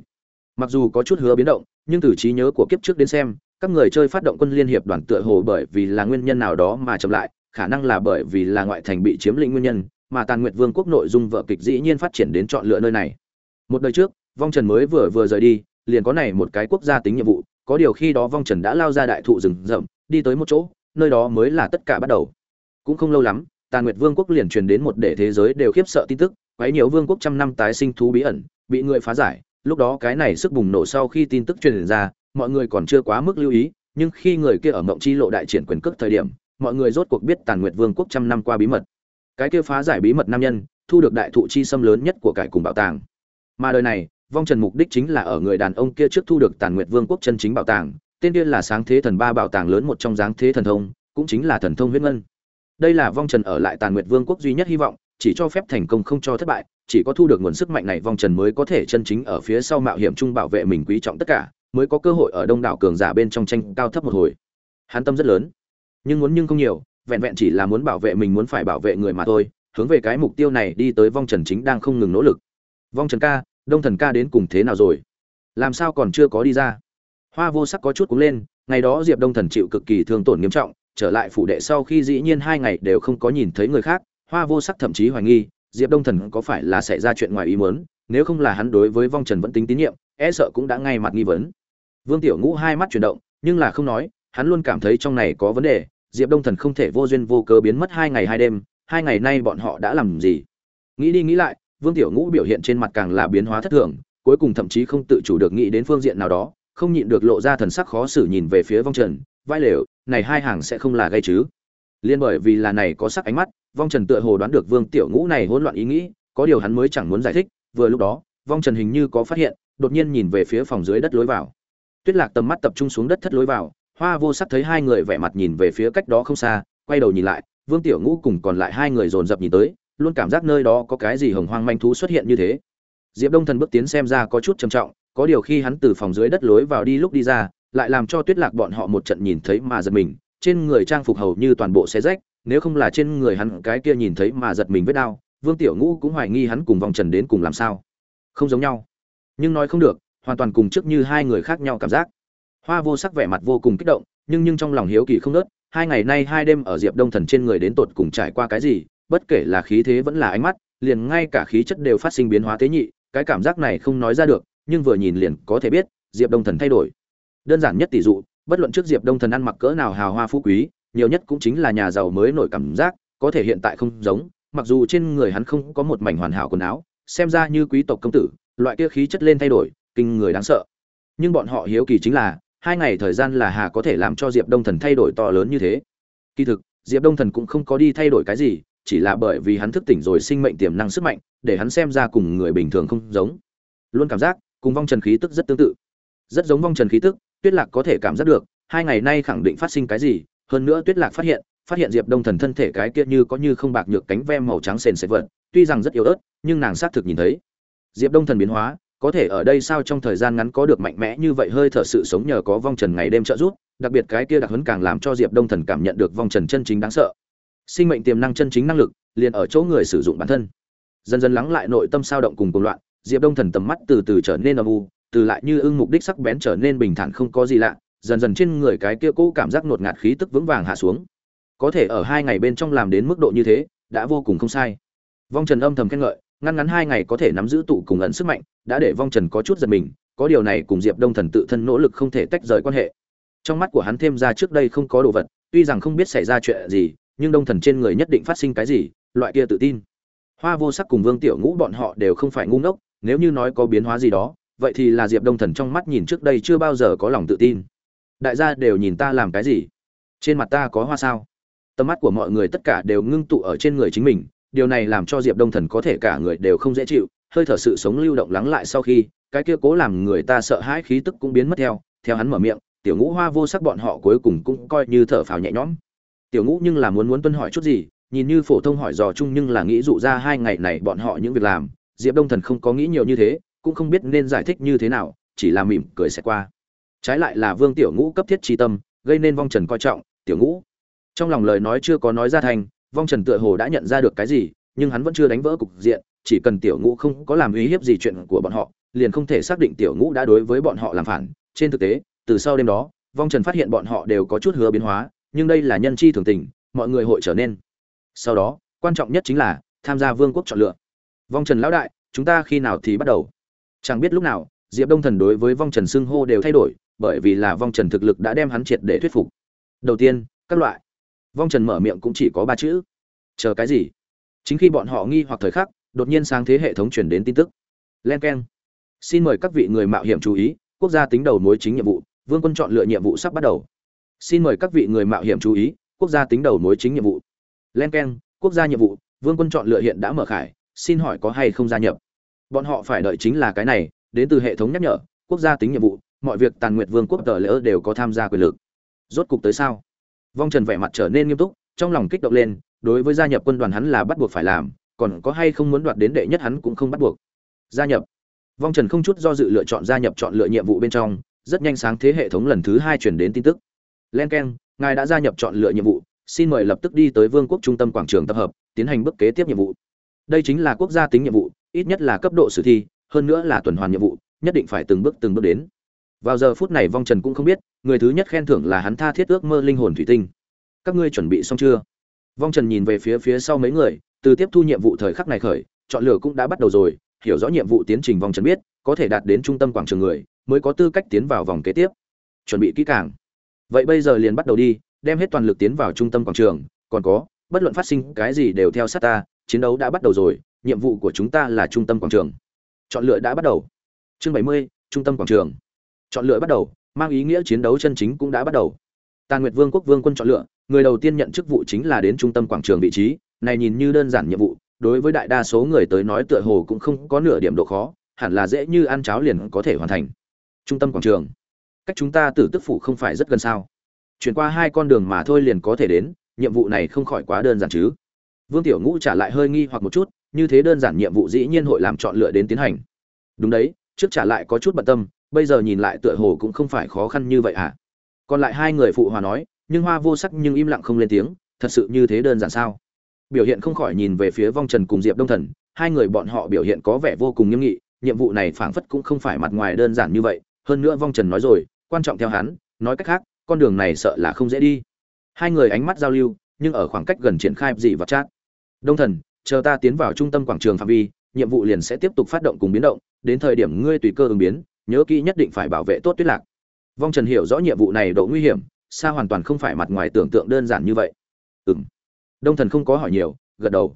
Mặc dù có chút hứa biến động, nhưng từ trí nhớ của kiếp trước đến xem, các người chơi phát động quân liên hiệp đoàn tựa hồ bởi vì là nguyên nhân nào đó mà chậm lại, khả năng là bởi vì là ngoại thành bị chiếm lĩnh nguyên nhân, mà tàn nguyệt vương quốc nội dung vợ kịch dĩ nhiên phát triển đến chọn lựa nơi này. Một đời trước vong trần mới vừa vừa rời đi, liền có này một cái quốc gia tính nhiệm vụ có điều khi đó vong trần đã lao ra đại thụ rừng rậm, đi tới một chỗ, nơi đó mới là tất cả bắt đầu. Cũng không lâu lắm tàn nguyệt vương quốc liền truyền đến một để thế giới đều khiếp sợ tin tức, quấy nhiều vương quốc trăm năm tái sinh thú bí ẩn, bị người phá giải. Lúc đó cái này sức bùng nổ sau khi tin tức truyền ra, mọi người còn chưa quá mức lưu ý, nhưng khi người kia ở mộng chi lộ đại triển quyền cước thời điểm, mọi người rốt cuộc biết tàn nguyệt vương quốc trăm năm qua bí mật. Cái kia phá giải bí mật nam nhân, thu được đại thụ chi xâm lớn nhất của cải cùng bảo tàng. Mà đời này vong trần mục đích chính là ở người đàn ông kia trước thu được tàn nguyệt vương quốc chân chính bảo tàng, tên kia là sáng thế thần ba bảo tàng lớn một trong dáng thế thần thông, cũng chính là thần thông huyết ngân. Đây là vong trần ở lại tàn nguyệt vương quốc duy nhất hy vọng, chỉ cho phép thành công không cho thất bại, chỉ có thu được nguồn sức mạnh này vong trần mới có thể chân chính ở phía sau mạo hiểm chung bảo vệ mình quý trọng tất cả, mới có cơ hội ở đông đảo cường giả bên trong tranh cao thấp một hồi. Hắn tâm rất lớn, nhưng muốn nhưng không nhiều, vẹn vẹn chỉ là muốn bảo vệ mình muốn phải bảo vệ người mà thôi, hướng về cái mục tiêu này đi tới vong trần chính đang không ngừng nỗ lực. Vong trần ca đông thần ca đến cùng thế nào rồi? Làm sao còn chưa có đi ra? Hoa vô sắc có chút cúng lên, ngày đó diệp đông thần chịu cực kỳ thương tổn nghiêm trọng, trở lại phủ đệ sau khi dĩ nhiên hai ngày đều không có nhìn thấy người khác, hoa vô sắc thậm chí hoài nghi, diệp đông thần có phải là xảy ra chuyện ngoài ý muốn, nếu không là hắn đối với vong trần vẫn tính tín nhiệm e sợ cũng đã ngay mặt nghi vấn. Vương tiểu ngũ hai mắt chuyển động, nhưng là không nói, hắn luôn cảm thấy trong này có vấn đề, diệp đông thần không thể vô duyên vô cớ biến mất hai ngày hai đêm, hai ngày nay bọn họ đã làm gì? Nghĩ đi nghĩ lại vương tiểu ngũ biểu hiện trên mặt càng là biến hóa thất thường, cuối cùng thậm chí không tự chủ được nghĩ đến phương diện nào đó, không nhịn được lộ ra thần sắc khó xử nhìn về phía vong trần, vai lều, này hai hàng sẽ không là gây chứ? Liên bởi vì là này có sắc ánh mắt, vong trần tựa hồ đoán được vương tiểu ngũ này hỗn loạn ý nghĩ, có điều hắn mới chẳng muốn giải thích, vừa lúc đó, vong trần hình như có phát hiện, đột nhiên nhìn về phía phòng dưới đất lối vào. Tuyết lạc tầm mắt tập trung xuống đất thất lối vào, hoa vô sắc thấy hai người vẻ mặt nhìn về phía cách đó không xa, quay đầu nhìn lại, vương tiểu ngũ cùng còn lại hai người dồn dập nhìn tới luôn cảm giác nơi đó có cái gì hồng hoang manh thú xuất hiện như thế. Diệp đông thần bước tiến xem ra có chút trầm trọng, có điều khi hắn từ phòng dưới đất lối vào đi lúc đi ra, lại làm cho tuyết lạc bọn họ một trận nhìn thấy mà giật mình, trên người trang phục hầu như toàn bộ xe rách, nếu không là trên người hắn cái kia nhìn thấy mà giật mình vết đau, vương tiểu ngũ cũng hoài nghi hắn cùng vòng trần đến cùng làm sao. Không giống nhau. Nhưng nói không được, hoàn toàn cùng trước như hai người khác nhau cảm giác. Hoa vô sắc vẻ mặt vô cùng kích động, nhưng nhưng trong lòng hiếu kỳ không nớt hai ngày nay hai đêm ở diệp đông thần trên người đến tột cùng trải qua cái gì bất kể là khí thế vẫn là ánh mắt, liền ngay cả khí chất đều phát sinh biến hóa thế nhị, cái cảm giác này không nói ra được, nhưng vừa nhìn liền có thể biết, diệp đông thần thay đổi. Đơn giản nhất tỷ dụ, bất luận trước diệp đông thần ăn mặc cỡ nào hào hoa phú quý, nhiều nhất cũng chính là nhà giàu mới nổi cảm giác, có thể hiện tại không giống, mặc dù trên người hắn không có một mảnh hoàn hảo quần áo, xem ra như quý tộc công tử, loại kia khí chất lên thay đổi, kinh người đáng sợ. Nhưng bọn họ hiếu kỳ chính là, hai ngày thời gian là hà có thể làm cho diệp đông thần thay đổi to lớn như thế. Kỳ thực, diệp đông thần cũng không có đi thay đổi cái gì chỉ là bởi vì hắn thức tỉnh rồi sinh mệnh tiềm năng sức mạnh, để hắn xem ra cùng người bình thường không giống. Luôn cảm giác, cùng vong trần khí tức rất tương tự. Rất giống vong trần khí tức, tuyết lạc có thể cảm giác được, hai ngày nay khẳng định phát sinh cái gì, hơn nữa tuyết lạc phát hiện phát hiện diệp đông thần thân thể cái kia như có như không bạc nhược cánh ve màu trắng sền sệt vật, tuy rằng rất yếu ớt, nhưng nàng xác thực nhìn thấy. Diệp đông thần biến hóa, có thể ở đây sao trong thời gian ngắn có được mạnh mẽ như vậy hơi thở sự sống nhờ có vong trần ngày đêm trợ giúp, đặc biệt cái kia đặc huấn càng làm cho diệp đông thần cảm nhận được vong trần chân chính đáng sợ sinh mệnh tiềm năng chân chính năng lực, liền ở chỗ người sử dụng bản thân. Dần dần lắng lại nội tâm sao động cùng cùng loạn, diệp đông thần tầm mắt từ từ trở nên âm u, từ lại như ưng mục đích sắc bén trở nên bình thản không có gì lạ, dần dần trên người cái kia cũ cảm giác ngột ngạt khí tức vững vàng hạ xuống. Có thể ở hai ngày bên trong làm đến mức độ như thế, đã vô cùng không sai. Vong trần âm thầm khen ngợi, ngăn ngắn hai ngày có thể nắm giữ tụ cùng ẩn sức mạnh, đã để vong trần có chút giật mình, có điều này cùng diệp đông thần tự thân nỗ lực không thể tách rời quan hệ. Trong mắt của hắn thêm ra trước đây không có đồ vật, tuy rằng không biết xảy ra chuyện gì nhưng đông thần trên người nhất định phát sinh cái gì, loại kia tự tin. Hoa vô sắc cùng vương tiểu ngũ bọn họ đều không phải ngu ngốc, nếu như nói có biến hóa gì đó, vậy thì là diệp đông thần trong mắt nhìn trước đây chưa bao giờ có lòng tự tin. Đại gia đều nhìn ta làm cái gì? Trên mặt ta có hoa sao? Tầm mắt của mọi người tất cả đều ngưng tụ ở trên người chính mình, điều này làm cho diệp đông thần có thể cả người đều không dễ chịu, hơi thở sự sống lưu động lắng lại sau khi, cái kia cố làm người ta sợ hãi khí tức cũng biến mất theo theo hắn mở miệng, tiểu ngũ hoa vô sắc bọn họ cuối cùng cũng coi như thở phào nhẹ nhõm tiểu ngũ nhưng là muốn muốn tuân hỏi chút gì, nhìn như phổ thông hỏi dò chung nhưng là nghĩ dụ ra hai ngày này bọn họ những việc làm, diệp đông thần không có nghĩ nhiều như thế, cũng không biết nên giải thích như thế nào, chỉ là mỉm cười sẽ qua. Trái lại là vương tiểu ngũ cấp thiết tri tâm, gây nên vong trần coi trọng, tiểu ngũ. Trong lòng lời nói chưa có nói ra thành, vong trần tựa hồ đã nhận ra được cái gì, nhưng hắn vẫn chưa đánh vỡ cục diện, chỉ cần tiểu ngũ không có làm uy hiếp gì chuyện của bọn họ, liền không thể xác định tiểu ngũ đã đối với bọn họ làm phản. Trên thực tế, từ sau đêm đó, vong trần phát hiện bọn họ đều có chút hứa biến hóa nhưng đây là nhân chi thường tình mọi người hội trở nên. Sau đó quan trọng nhất chính là tham gia vương quốc chọn lựa. Vong trần lão đại chúng ta khi nào thì bắt đầu? Chẳng biết lúc nào diệp đông thần đối với vong trần xưng hô đều thay đổi bởi vì là vong trần thực lực đã đem hắn triệt để thuyết phục. Đầu tiên các loại. Vong trần mở miệng cũng chỉ có ba chữ. Chờ cái gì? Chính khi bọn họ nghi hoặc thời khắc đột nhiên sáng thế hệ thống truyền đến tin tức. Lenken, xin mời các vị người mạo hiểm chú ý quốc gia tính đầu mối chính nhiệm vụ vương quân chọn lựa nhiệm vụ sắp bắt đầu xin mời các vị người mạo hiểm chú ý, quốc gia tính đầu mối chính nhiệm vụ. Len k e n quốc gia nhiệm vụ, vương quân chọn lựa hiện đã mở khải, xin hỏi có hay không gia nhập? Bọn họ phải đợi chính là cái này, đến từ hệ thống nhắc nhở, quốc gia tính nhiệm vụ, mọi việc tàn nguyện vương quốc tờ lỡ đều có tham gia quyền lực. Rốt cục tới sao? Vong trần vẻ mặt trở nên nghiêm túc, trong lòng kích động lên, đối với gia nhập quân đoàn hắn là bắt buộc phải làm, còn có hay không muốn đoạt đến đệ nhất hắn cũng không bắt buộc. Gia nhập. Vong trần không chút do dự lựa chọn gia nhập chọn lựa nhiệm vụ bên trong, rất nhanh sáng thế hệ thống lần thứ hai chuyển đến tin tức len k e n ngài đã gia nhập chọn lựa nhiệm vụ, xin mời lập tức đi tới vương quốc trung tâm quảng trường tập hợp, tiến hành bước kế tiếp nhiệm vụ. Đây chính là quốc gia tính nhiệm vụ, ít nhất là cấp độ sử thi, hơn nữa là tuần hoàn nhiệm vụ, nhất định phải từng bước từng bước đến. Vào giờ phút này vong trần cũng không biết, người thứ nhất khen thưởng là hắn tha thiết ước mơ linh hồn thủy tinh. Các ngươi chuẩn bị xong chưa? Vong trần nhìn về phía phía sau mấy người, từ tiếp thu nhiệm vụ thời khắc này khởi, chọn lựa cũng đã bắt đầu rồi, hiểu rõ nhiệm vụ tiến trình vong trần biết, có thể đạt đến trung tâm quảng trường người, mới có tư cách tiến vào vòng kế tiếp. Chuẩn bị kỹ càng vậy bây giờ liền bắt đầu đi, đem hết toàn lực tiến vào trung tâm quảng trường, còn có, bất luận phát sinh cái gì đều theo sát ta, chiến đấu đã bắt đầu rồi, nhiệm vụ của chúng ta là trung tâm quảng trường. Chọn lựa đã bắt đầu. Chương bảy mươi, trung tâm quảng trường. Chọn lựa bắt đầu, mang ý nghĩa chiến đấu chân chính cũng đã bắt đầu. Tàn nguyệt vương quốc vương quân chọn lựa, người đầu tiên nhận chức vụ chính là đến trung tâm quảng trường vị trí, này nhìn như đơn giản nhiệm vụ, đối với đại đa số người tới nói tựa hồ cũng không có nửa điểm độ khó, hẳn là dễ như ăn cháo liền có thể hoàn thành. Trung tâm quảng trường cách chúng ta từ tức phủ không phải rất gần sao? Chuyển qua hai con đường mà thôi liền có thể đến, nhiệm vụ này không khỏi quá đơn giản chứ. Vương tiểu ngũ trả lại hơi nghi hoặc một chút, như thế đơn giản nhiệm vụ dĩ nhiên hội làm chọn lựa đến tiến hành. Đúng đấy, trước trả lại có chút bận tâm, bây giờ nhìn lại tựa hồ cũng không phải khó khăn như vậy à? Còn lại hai người phụ hòa nói, nhưng hoa vô sắc nhưng im lặng không lên tiếng, thật sự như thế đơn giản sao? Biểu hiện không khỏi nhìn về phía vong trần cùng diệp đông thần, hai người bọn họ biểu hiện có vẻ vô cùng nghiêm nghị, nhiệm vụ này phảng phất cũng không phải mặt ngoài đơn giản như vậy. Hơn nữa vong trần nói rồi quan trọng theo hắn, nói cách khác, con đường này sợ là không dễ đi. Hai người ánh mắt giao lưu, nhưng ở khoảng cách gần triển khai gì vật chat. Đông thần, chờ ta tiến vào trung tâm quảng trường phạm vi, nhiệm vụ liền sẽ tiếp tục phát động cùng biến động, đến thời điểm ngươi tùy cơ ứng biến, nhớ kỹ nhất định phải bảo vệ tốt tuyết lạc. Vong trần hiểu rõ nhiệm vụ này độ nguy hiểm, xa hoàn toàn không phải mặt ngoài tưởng tượng đơn giản như vậy. Ừng đông thần không có hỏi nhiều, gật đầu.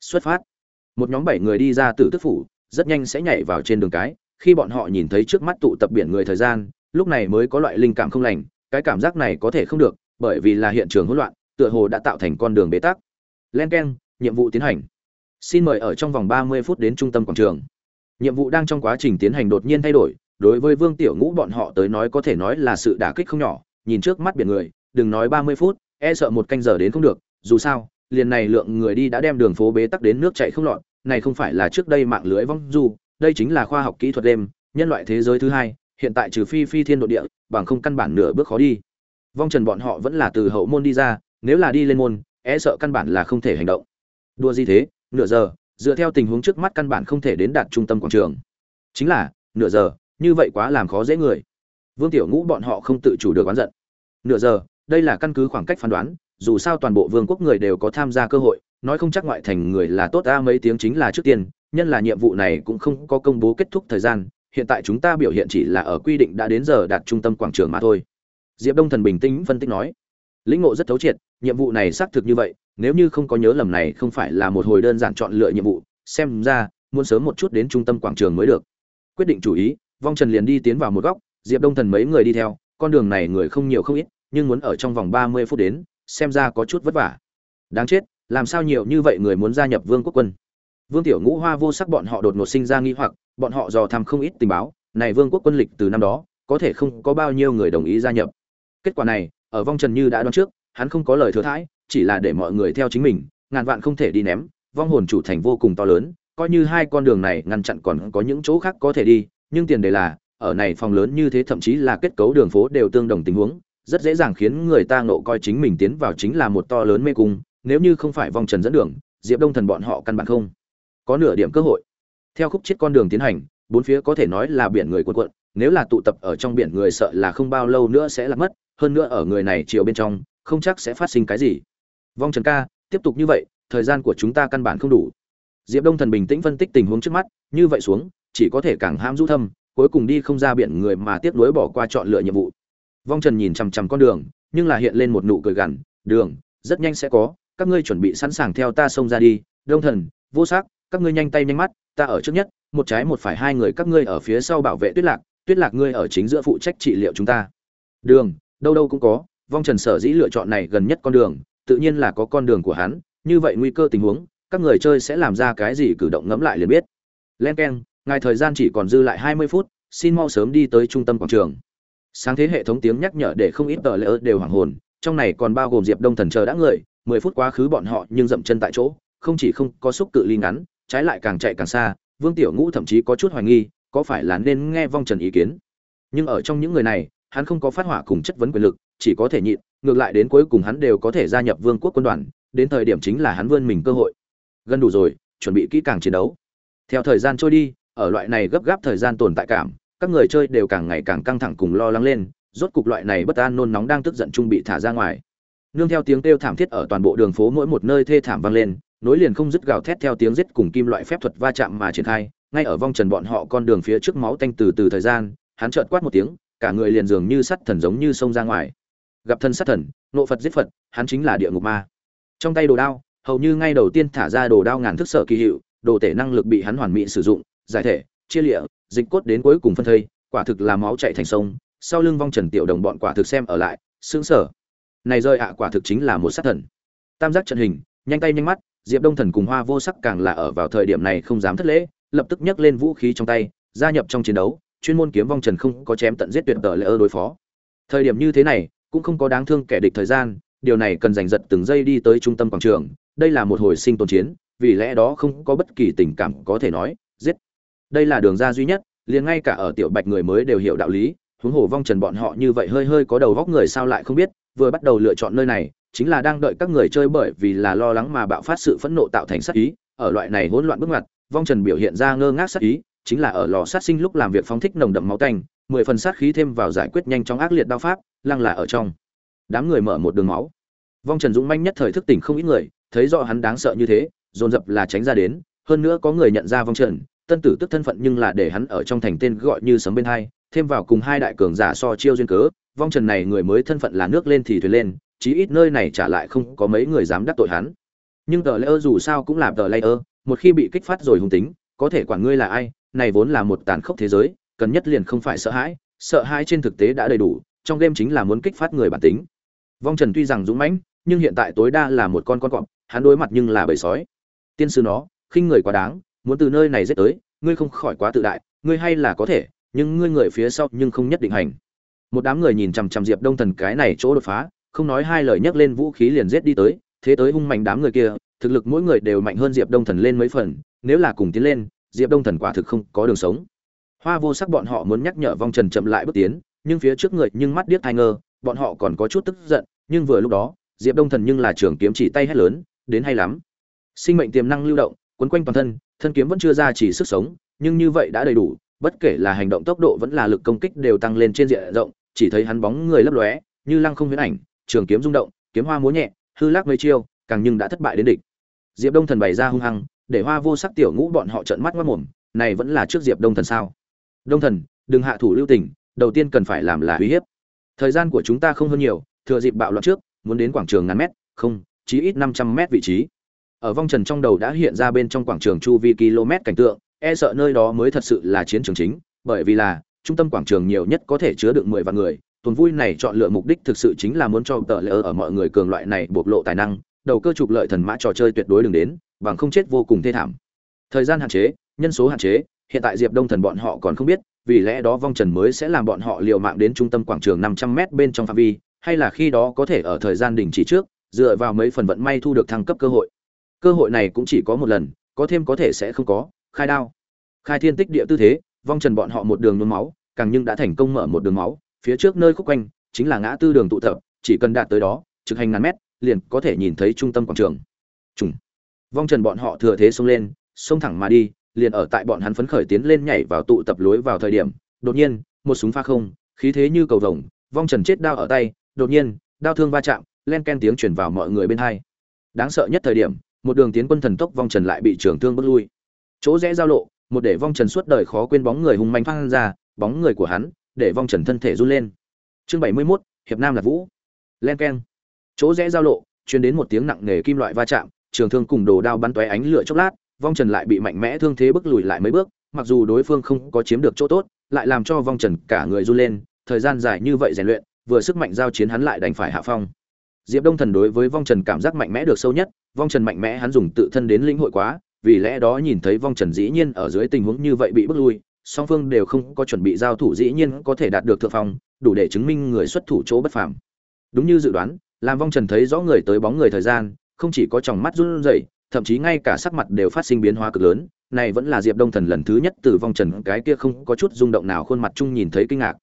Xuất phát. Một nhóm bảy người đi ra từ tức phủ, rất nhanh sẽ nhảy vào trên đường cái, khi bọn họ nhìn thấy trước mắt tụ tập biển người thời gian lúc này mới có loại linh cảm không lành, cái cảm giác này có thể không được, bởi vì là hiện trường hỗn loạn, tựa hồ đã tạo thành con đường bế tắc. Len k nhiệm vụ tiến hành. Xin mời ở trong vòng ba mươi phút đến trung tâm quảng trường. Nhiệm vụ đang trong quá trình tiến hành đột nhiên thay đổi, đối với vương tiểu ngũ bọn họ tới nói có thể nói là sự đả kích không nhỏ, nhìn trước mắt biển người, đừng nói ba mươi phút e sợ một canh giờ đến không được, dù sao, liền này lượng người đi đã đem đường phố bế tắc đến nước chạy không lọt, này không phải là trước đây mạng lưới vong du, đây chính là khoa học kỹ thuật đêm, nhân loại thế giới thứ hai hiện tại trừ phi phi thiên nội địa, bằng không căn bản nửa bước khó đi. Vong trần bọn họ vẫn là từ hậu môn đi ra, nếu là đi lên môn e sợ căn bản là không thể hành động. Đua gì thế? Nửa giờ, dựa theo tình huống trước mắt căn bản không thể đến đạt trung tâm quảng trường. Chính là, nửa giờ, như vậy quá làm khó dễ người. Vương tiểu ngũ bọn họ không tự chủ được oán giận. Nửa giờ, đây là căn cứ khoảng cách phán đoán, dù sao toàn bộ vương quốc người đều có tham gia cơ hội, nói không chắc ngoại thành người là tốt ta mấy tiếng chính là trước tiên, nhân là nhiệm vụ này cũng không có công bố kết thúc thời gian hiện tại chúng ta biểu hiện chỉ là ở quy định đã đến giờ đạt trung tâm quảng trường mà thôi. Diệp đông thần bình tĩnh phân tích nói, lĩnh ngộ rất thấu triệt, nhiệm vụ này xác thực như vậy, nếu như không có nhớ lầm này không phải là một hồi đơn giản chọn lựa nhiệm vụ, xem ra, muốn sớm một chút đến trung tâm quảng trường mới được. Quyết định chủ ý, vong trần liền đi tiến vào một góc, diệp đông thần mấy người đi theo, con đường này người không nhiều không ít, nhưng muốn ở trong vòng ba mươi phút đến, xem ra có chút vất vả. Đáng chết, làm sao nhiều như vậy người muốn gia nhập vương quốc quân? Vương tiểu ngũ hoa vô sắc bọn họ đột ngột sinh ra nghi hoặc, bọn họ dò thăm không ít tình báo, này vương quốc quân lịch từ năm đó, có thể không có bao nhiêu người đồng ý gia nhập. Kết quả này, ở vong trần như đã đoán trước, hắn không có lời thừa thãi, chỉ là để mọi người theo chính mình, ngàn vạn không thể đi ném, vong hồn chủ thành vô cùng to lớn, coi như hai con đường này ngăn chặn còn có những chỗ khác có thể đi, nhưng tiền đề là, ở này phòng lớn như thế thậm chí là kết cấu đường phố đều tương đồng tình huống, rất dễ dàng khiến người ta nộ coi chính mình tiến vào chính là một to lớn mê cung, nếu như không phải vong trần dẫn đường, diệp đông thần bọn họ căn bản không có nửa điểm cơ hội. Theo khúc chết con đường tiến hành, bốn phía có thể nói là biển người cuộn cuộn, nếu là tụ tập ở trong biển người sợ là không bao lâu nữa sẽ lạc mất, hơn nữa ở người này chiều bên trong, không chắc sẽ phát sinh cái gì. Vong trần ca, tiếp tục như vậy, thời gian của chúng ta căn bản không đủ. Diệp đông thần bình tĩnh phân tích tình huống trước mắt, như vậy xuống, chỉ có thể càng ham rũ thâm, cuối cùng đi không ra biển người mà tiếp nối bỏ qua chọn lựa nhiệm vụ. Vong trần nhìn chằm chằm con đường, nhưng là hiện lên một nụ cười gằn, đường, rất nhanh sẽ có, các ngươi chuẩn bị sẵn sàng theo ta xông ra đi, đông thần, vô sắc các ngươi nhanh tay nhanh mắt, ta ở trước nhất, một trái một phải hai người các ngươi ở phía sau bảo vệ tuyết lạc tuyết lạc ngươi ở chính giữa phụ trách trị liệu chúng ta. Đường, đâu đâu cũng có, vong trần sở dĩ lựa chọn này gần nhất con đường, tự nhiên là có con đường của hắn, như vậy nguy cơ tình huống, các người chơi sẽ làm ra cái gì cử động ngẫm lại liền biết. Len k e n ngài thời gian chỉ còn dư lại hai mươi phút, xin mau sớm đi tới trung tâm quảng trường. Sáng thế hệ thống tiếng nhắc nhở để không ít tờ lỡ đều hoảng hồn, trong này còn bao gồm diệp đông thần chờ đã người, mười phút quá khứ bọn họ nhưng dậm chân tại chỗ, không chỉ không có xúc cự ly ngắn trái lại càng chạy càng xa, vương tiểu ngũ thậm chí có chút hoài nghi, có phải là nên nghe vong trần ý kiến. Nhưng ở trong những người này, hắn không có phát hỏa cùng chất vấn quyền lực, chỉ có thể nhịn, ngược lại đến cuối cùng hắn đều có thể gia nhập vương quốc quân đoàn, đến thời điểm chính là hắn vươn mình cơ hội. Gần đủ rồi, chuẩn bị kỹ càng chiến đấu. Theo thời gian trôi đi, ở loại này gấp gáp thời gian tồn tại cảm, các người chơi đều càng ngày càng căng thẳng cùng lo lắng lên, rốt cục loại này bất an nôn nóng đang tức giận trung bị thả ra ngoài. Nương theo tiếng kêu thảm thiết ở toàn bộ đường phố mỗi một nơi thê thảm vang lên nối liền không dứt gào thét theo tiếng giết cùng kim loại phép thuật va chạm mà triển khai, ngay ở vong trần bọn họ con đường phía trước máu tanh từ từ thời gian, hắn chợt quát một tiếng, cả người liền dường như sắt thần giống như sông ra ngoài. Gặp thân sát thần, nộ phật giết phật, hắn chính là địa ngục ma. Trong tay đồ đao, hầu như ngay đầu tiên thả ra đồ đao ngàn thức sở kỳ hiệu, đồ tể năng lực bị hắn hoàn mỹ sử dụng, giải thể, chia lịa, dịch cốt đến cuối cùng phân thây, quả thực là máu chạy thành sông, sau lưng vong trần tiểu đồng bọn quả thực xem ở lại xương sở này rơi ạ, quả thực chính là một sát thần. Tam giác trận hình, nhanh tay nhanh mắt diệp đông thần cùng hoa vô sắc càng là ở vào thời điểm này không dám thất lễ, lập tức nhấc lên vũ khí trong tay, gia nhập trong chiến đấu, chuyên môn kiếm vong trần không có chém tận giết tuyệt tờ lễ ơ đối phó. Thời điểm như thế này, cũng không có đáng thương kẻ địch thời gian, điều này cần giành giật từng giây đi tới trung tâm quảng trường, đây là một hồi sinh tồn chiến, vì lẽ đó không có bất kỳ tình cảm có thể nói, giết. Đây là đường ra duy nhất, liền ngay cả ở tiểu bạch người mới đều hiểu đạo lý, huống hồ vong trần bọn họ như vậy hơi hơi có đầu góc người sao lại không biết, vừa bắt đầu lựa chọn nơi này chính là đang đợi các người chơi bởi vì là lo lắng mà bạo phát sự phẫn nộ tạo thành sát ý, ở loại này hỗn loạn bước ngoặt, vong trần biểu hiện ra ngơ ngác sát ý, chính là ở lò sát sinh lúc làm việc phóng thích nồng đậm máu tanh, mười phần sát khí thêm vào giải quyết nhanh chóng ác liệt đao pháp, lăng là ở trong. Đám người mở một đường máu. Vong trần dũng manh nhất thời thức tỉnh không ít người, thấy rõ hắn đáng sợ như thế, dồn dập là tránh ra đến, hơn nữa có người nhận ra vong trần, tân tử tức thân phận nhưng là để hắn ở trong thành tên gọi như sấm bên hai, thêm vào cùng hai đại cường giả so chiêu duyên cớ, vong trần này người mới thân phận là nước lên thì thuyền lên chí ít nơi này trả lại không có mấy người dám đắc tội hắn. Nhưng tờ layer dù sao cũng là tờ layer, một khi bị kích phát rồi hung tính, có thể quản ngươi là ai, này vốn là một tàn khốc thế giới, cần nhất liền không phải sợ hãi sợ hãi trên thực tế đã đầy đủ, trong game chính là muốn kích phát người bản tính. Vong trần tuy rằng dũng mãnh, nhưng hiện tại tối đa là một con con cọp, hắn đối mặt nhưng là bầy sói. Tiên sư nó, khinh người quá đáng, muốn từ nơi này giết tới, ngươi không khỏi quá tự đại, ngươi hay là có thể, nhưng ngươi người phía sau nhưng không nhất định hành. Một đám người nhìn chằm chằm diệp đông thần cái này chỗ đột phá không nói hai lời nhấc lên vũ khí liền giết đi tới, thế tới hung mạnh đám người kia, thực lực mỗi người đều mạnh hơn diệp đông thần lên mấy phần, nếu là cùng tiến lên, diệp đông thần quả thực không có đường sống. Hoa vô sắc bọn họ muốn nhắc nhở vong trần chậm lại bước tiến, nhưng phía trước người nhưng mắt điếc thai ngơ, bọn họ còn có chút tức giận, nhưng vừa lúc đó, diệp đông thần nhưng là trường kiếm chỉ tay hét lớn, đến hay lắm. Sinh mệnh tiềm năng lưu động, quấn quanh toàn thân thân kiếm vẫn chưa ra chỉ sức sống, nhưng như vậy đã đầy đủ, bất kể là hành động tốc độ vẫn là lực công kích đều tăng lên trên diện rộng, chỉ thấy hắn bóng người lấp lóe, như lăng không huyễn ảnh trường kiếm rung động, kiếm hoa múa nhẹ, hư lắc mấy chiêu, càng nhưng đã thất bại đến địch. Diệp đông thần bày ra hung hăng, để hoa vô sắc tiểu ngũ bọn họ trợn mắt ngất mồm, này vẫn là trước diệp đông thần sao? Đông thần, đừng hạ thủ lưu tình, đầu tiên cần phải làm là uy hiếp. Thời gian của chúng ta không hơn nhiều, thừa dịp bạo loạn trước, muốn đến quảng trường ngàn mét, không, chí ít năm trăm mét vị trí. Ở vong trần trong đầu đã hiện ra bên trong quảng trường chu vi km cảnh tượng e sợ nơi đó mới thật sự là chiến trường chính, bởi vì là, trung tâm quảng trường nhiều nhất có thể chứa được mười vạn người tuần vui này chọn lựa mục đích thực sự chính là muốn cho tờ lỡ ở mọi người cường loại này bộc lộ tài năng, đầu cơ trục lợi thần mã trò chơi tuyệt đối đừng đến, bằng không chết vô cùng thê thảm. Thời gian hạn chế, nhân số hạn chế, hiện tại diệp đông thần bọn họ còn không biết, vì lẽ đó vong trần mới sẽ làm bọn họ liều mạng đến trung tâm quảng trường năm trăm m bên trong phạm vi, hay là khi đó có thể ở thời gian đình chỉ trước, dựa vào mấy phần vận may thu được thăng cấp cơ hội. Cơ hội này cũng chỉ có một lần, có thêm có thể sẽ không có, khai đao. Khai thiên tích địa tư thế, vong trần bọn họ một đường nôn máu, càng nhưng đã thành công mở một đường máu phía trước nơi khúc quanh chính là ngã tư đường tụ tập, chỉ cần đạt tới đó, trực hành ngàn mét, liền có thể nhìn thấy trung tâm quảng trường. Trùng. Vong trần bọn họ thừa thế xông lên, xông thẳng mà đi, liền ở tại bọn hắn phấn khởi tiến lên nhảy vào tụ tập lối vào thời điểm, đột nhiên, một súng pha không, khí thế như cầu vồng, vong trần chết đao ở tay, đột nhiên, đao thương va chạm, len ken tiếng truyền vào mọi người bên hai. Đáng sợ nhất thời điểm, một đường tiến quân thần tốc vong trần lại bị trường thương bất lui. Chỗ rẽ giao lộ, một để vong trần suốt đời khó quên bóng người hùng mạnh phang ra, bóng người của hắn để vong trần thân thể run lên. Chương bảy mươi 71, hiệp nam là vũ. Len keng. Chỗ rẽ giao lộ truyền đến một tiếng nặng nề kim loại va chạm trường thương cùng đồ đao bắn tóe ánh lửa chốc lát vong trần lại bị mạnh mẽ thương thế bức lùi lại mấy bước mặc dù đối phương không có chiếm được chỗ tốt lại làm cho vong trần cả người run lên thời gian dài như vậy rèn luyện vừa sức mạnh giao chiến hắn lại đành phải hạ phong. Diệp đông thần đối với vong trần cảm giác mạnh mẽ được sâu nhất vong trần mạnh mẽ hắn dùng tự thân đến lĩnh hội quá vì lẽ đó nhìn thấy vong trần dĩ nhiên ở dưới tình huống như vậy bị bức lui song phương đều không có chuẩn bị giao thủ, dĩ nhiên có thể đạt được thượng phong, đủ để chứng minh người xuất thủ chỗ bất phàm. Đúng như dự đoán làm vong trần thấy rõ người tới bóng người thời gian, không chỉ có trong mắt run rẩy, thậm chí ngay cả sắc mặt đều phát sinh biến hóa cực lớn, này vẫn là diệp đông thần lần thứ nhất từ vong trần cái kia không có chút rung động nào khuôn mặt chung nhìn thấy kinh ngạc.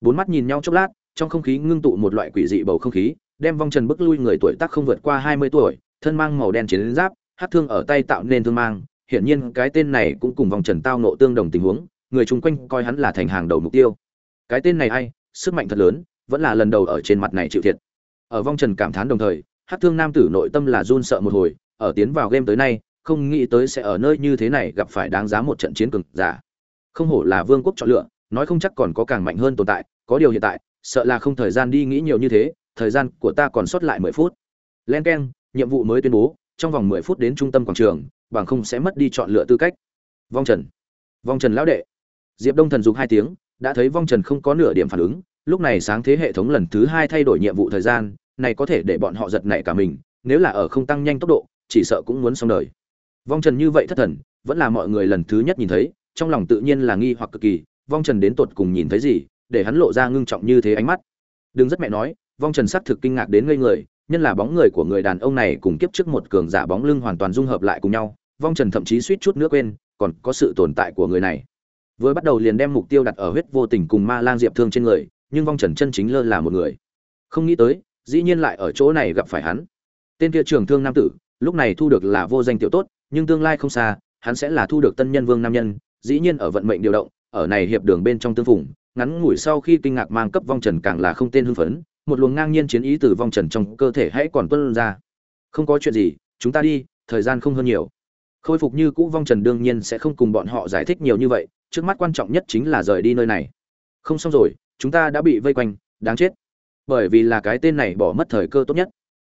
Bốn mắt nhìn nhau chốc lát, trong không khí ngưng tụ một loại quỷ dị bầu không khí, đem vong trần bức lui người tuổi tác không vượt qua hai mươi tuổi, thân mang màu đen chiến giáp, hát thương ở tay tạo nên thương mang, hiển nhiên cái tên này cũng cùng vòng trần tao nộ tương đồng tình huống người chung quanh coi hắn là thành hàng đầu mục tiêu. Cái tên này ai, sức mạnh thật lớn, vẫn là lần đầu ở trên mặt này chịu thiệt. Ở vong trần cảm thán đồng thời hát thương nam tử nội tâm là run sợ một hồi, ở tiến vào game tới nay, không nghĩ tới sẽ ở nơi như thế này gặp phải đáng giá một trận chiến cực giả. Không hổ là vương quốc chọn lựa, nói không chắc còn có càng mạnh hơn tồn tại, có điều hiện tại, sợ là không thời gian đi nghĩ nhiều như thế, thời gian của ta còn sót lại mười phút. Len k nhiệm vụ mới tuyên bố, trong vòng mười phút đến trung tâm quảng trường, bằng không sẽ mất đi chọn lựa tư cách. Vong trần. Vong trần lão đệ diệp đông thần dục hai tiếng, đã thấy vong trần không có nửa điểm phản ứng, lúc này sáng thế hệ thống lần thứ hai thay đổi nhiệm vụ thời gian, này có thể để bọn họ giật nảy cả mình, nếu là ở không tăng nhanh tốc độ, chỉ sợ cũng muốn xong đời. Vong trần như vậy thất thần, vẫn là mọi người lần thứ nhất nhìn thấy, trong lòng tự nhiên là nghi hoặc cực kỳ, vong trần đến tột cùng nhìn thấy gì, để hắn lộ ra ngưng trọng như thế ánh mắt. Đừng rất mẹ nói, vong trần xác thực kinh ngạc đến ngây người, nhân là bóng người của người đàn ông này cùng kiếp trước một cường giả bóng lưng hoàn toàn dung hợp lại cùng nhau, vong trần thậm chí suýt chút nữa quên, còn có sự tồn tại của người này vừa bắt đầu liền đem mục tiêu đặt ở huyết vô tình cùng ma lang diệp thương trên người, nhưng vong trần chân chính lơ là một người. Không nghĩ tới, dĩ nhiên lại ở chỗ này gặp phải hắn. Tên kia trưởng thương nam tử, lúc này thu được là vô danh tiểu tốt, nhưng tương lai không xa, hắn sẽ là thu được tân nhân vương nam nhân, dĩ nhiên ở vận mệnh điều động, ở này hiệp đường bên trong tương phùng, ngắn ngủi sau khi kinh ngạc mang cấp vong trần càng là không tên hưng phấn, một luồng ngang nhiên chiến ý từ vong trần trong cơ thể hãy còn tuôn ra. Không có chuyện gì, chúng ta đi, thời gian không hơn nhiều. Khôi phục như cũ vong trần đương nhiên sẽ không cùng bọn họ giải thích nhiều như vậy trước mắt quan trọng nhất chính là rời đi nơi này. Không xong rồi, chúng ta đã bị vây quanh, đáng chết. Bởi vì là cái tên này bỏ mất thời cơ tốt nhất.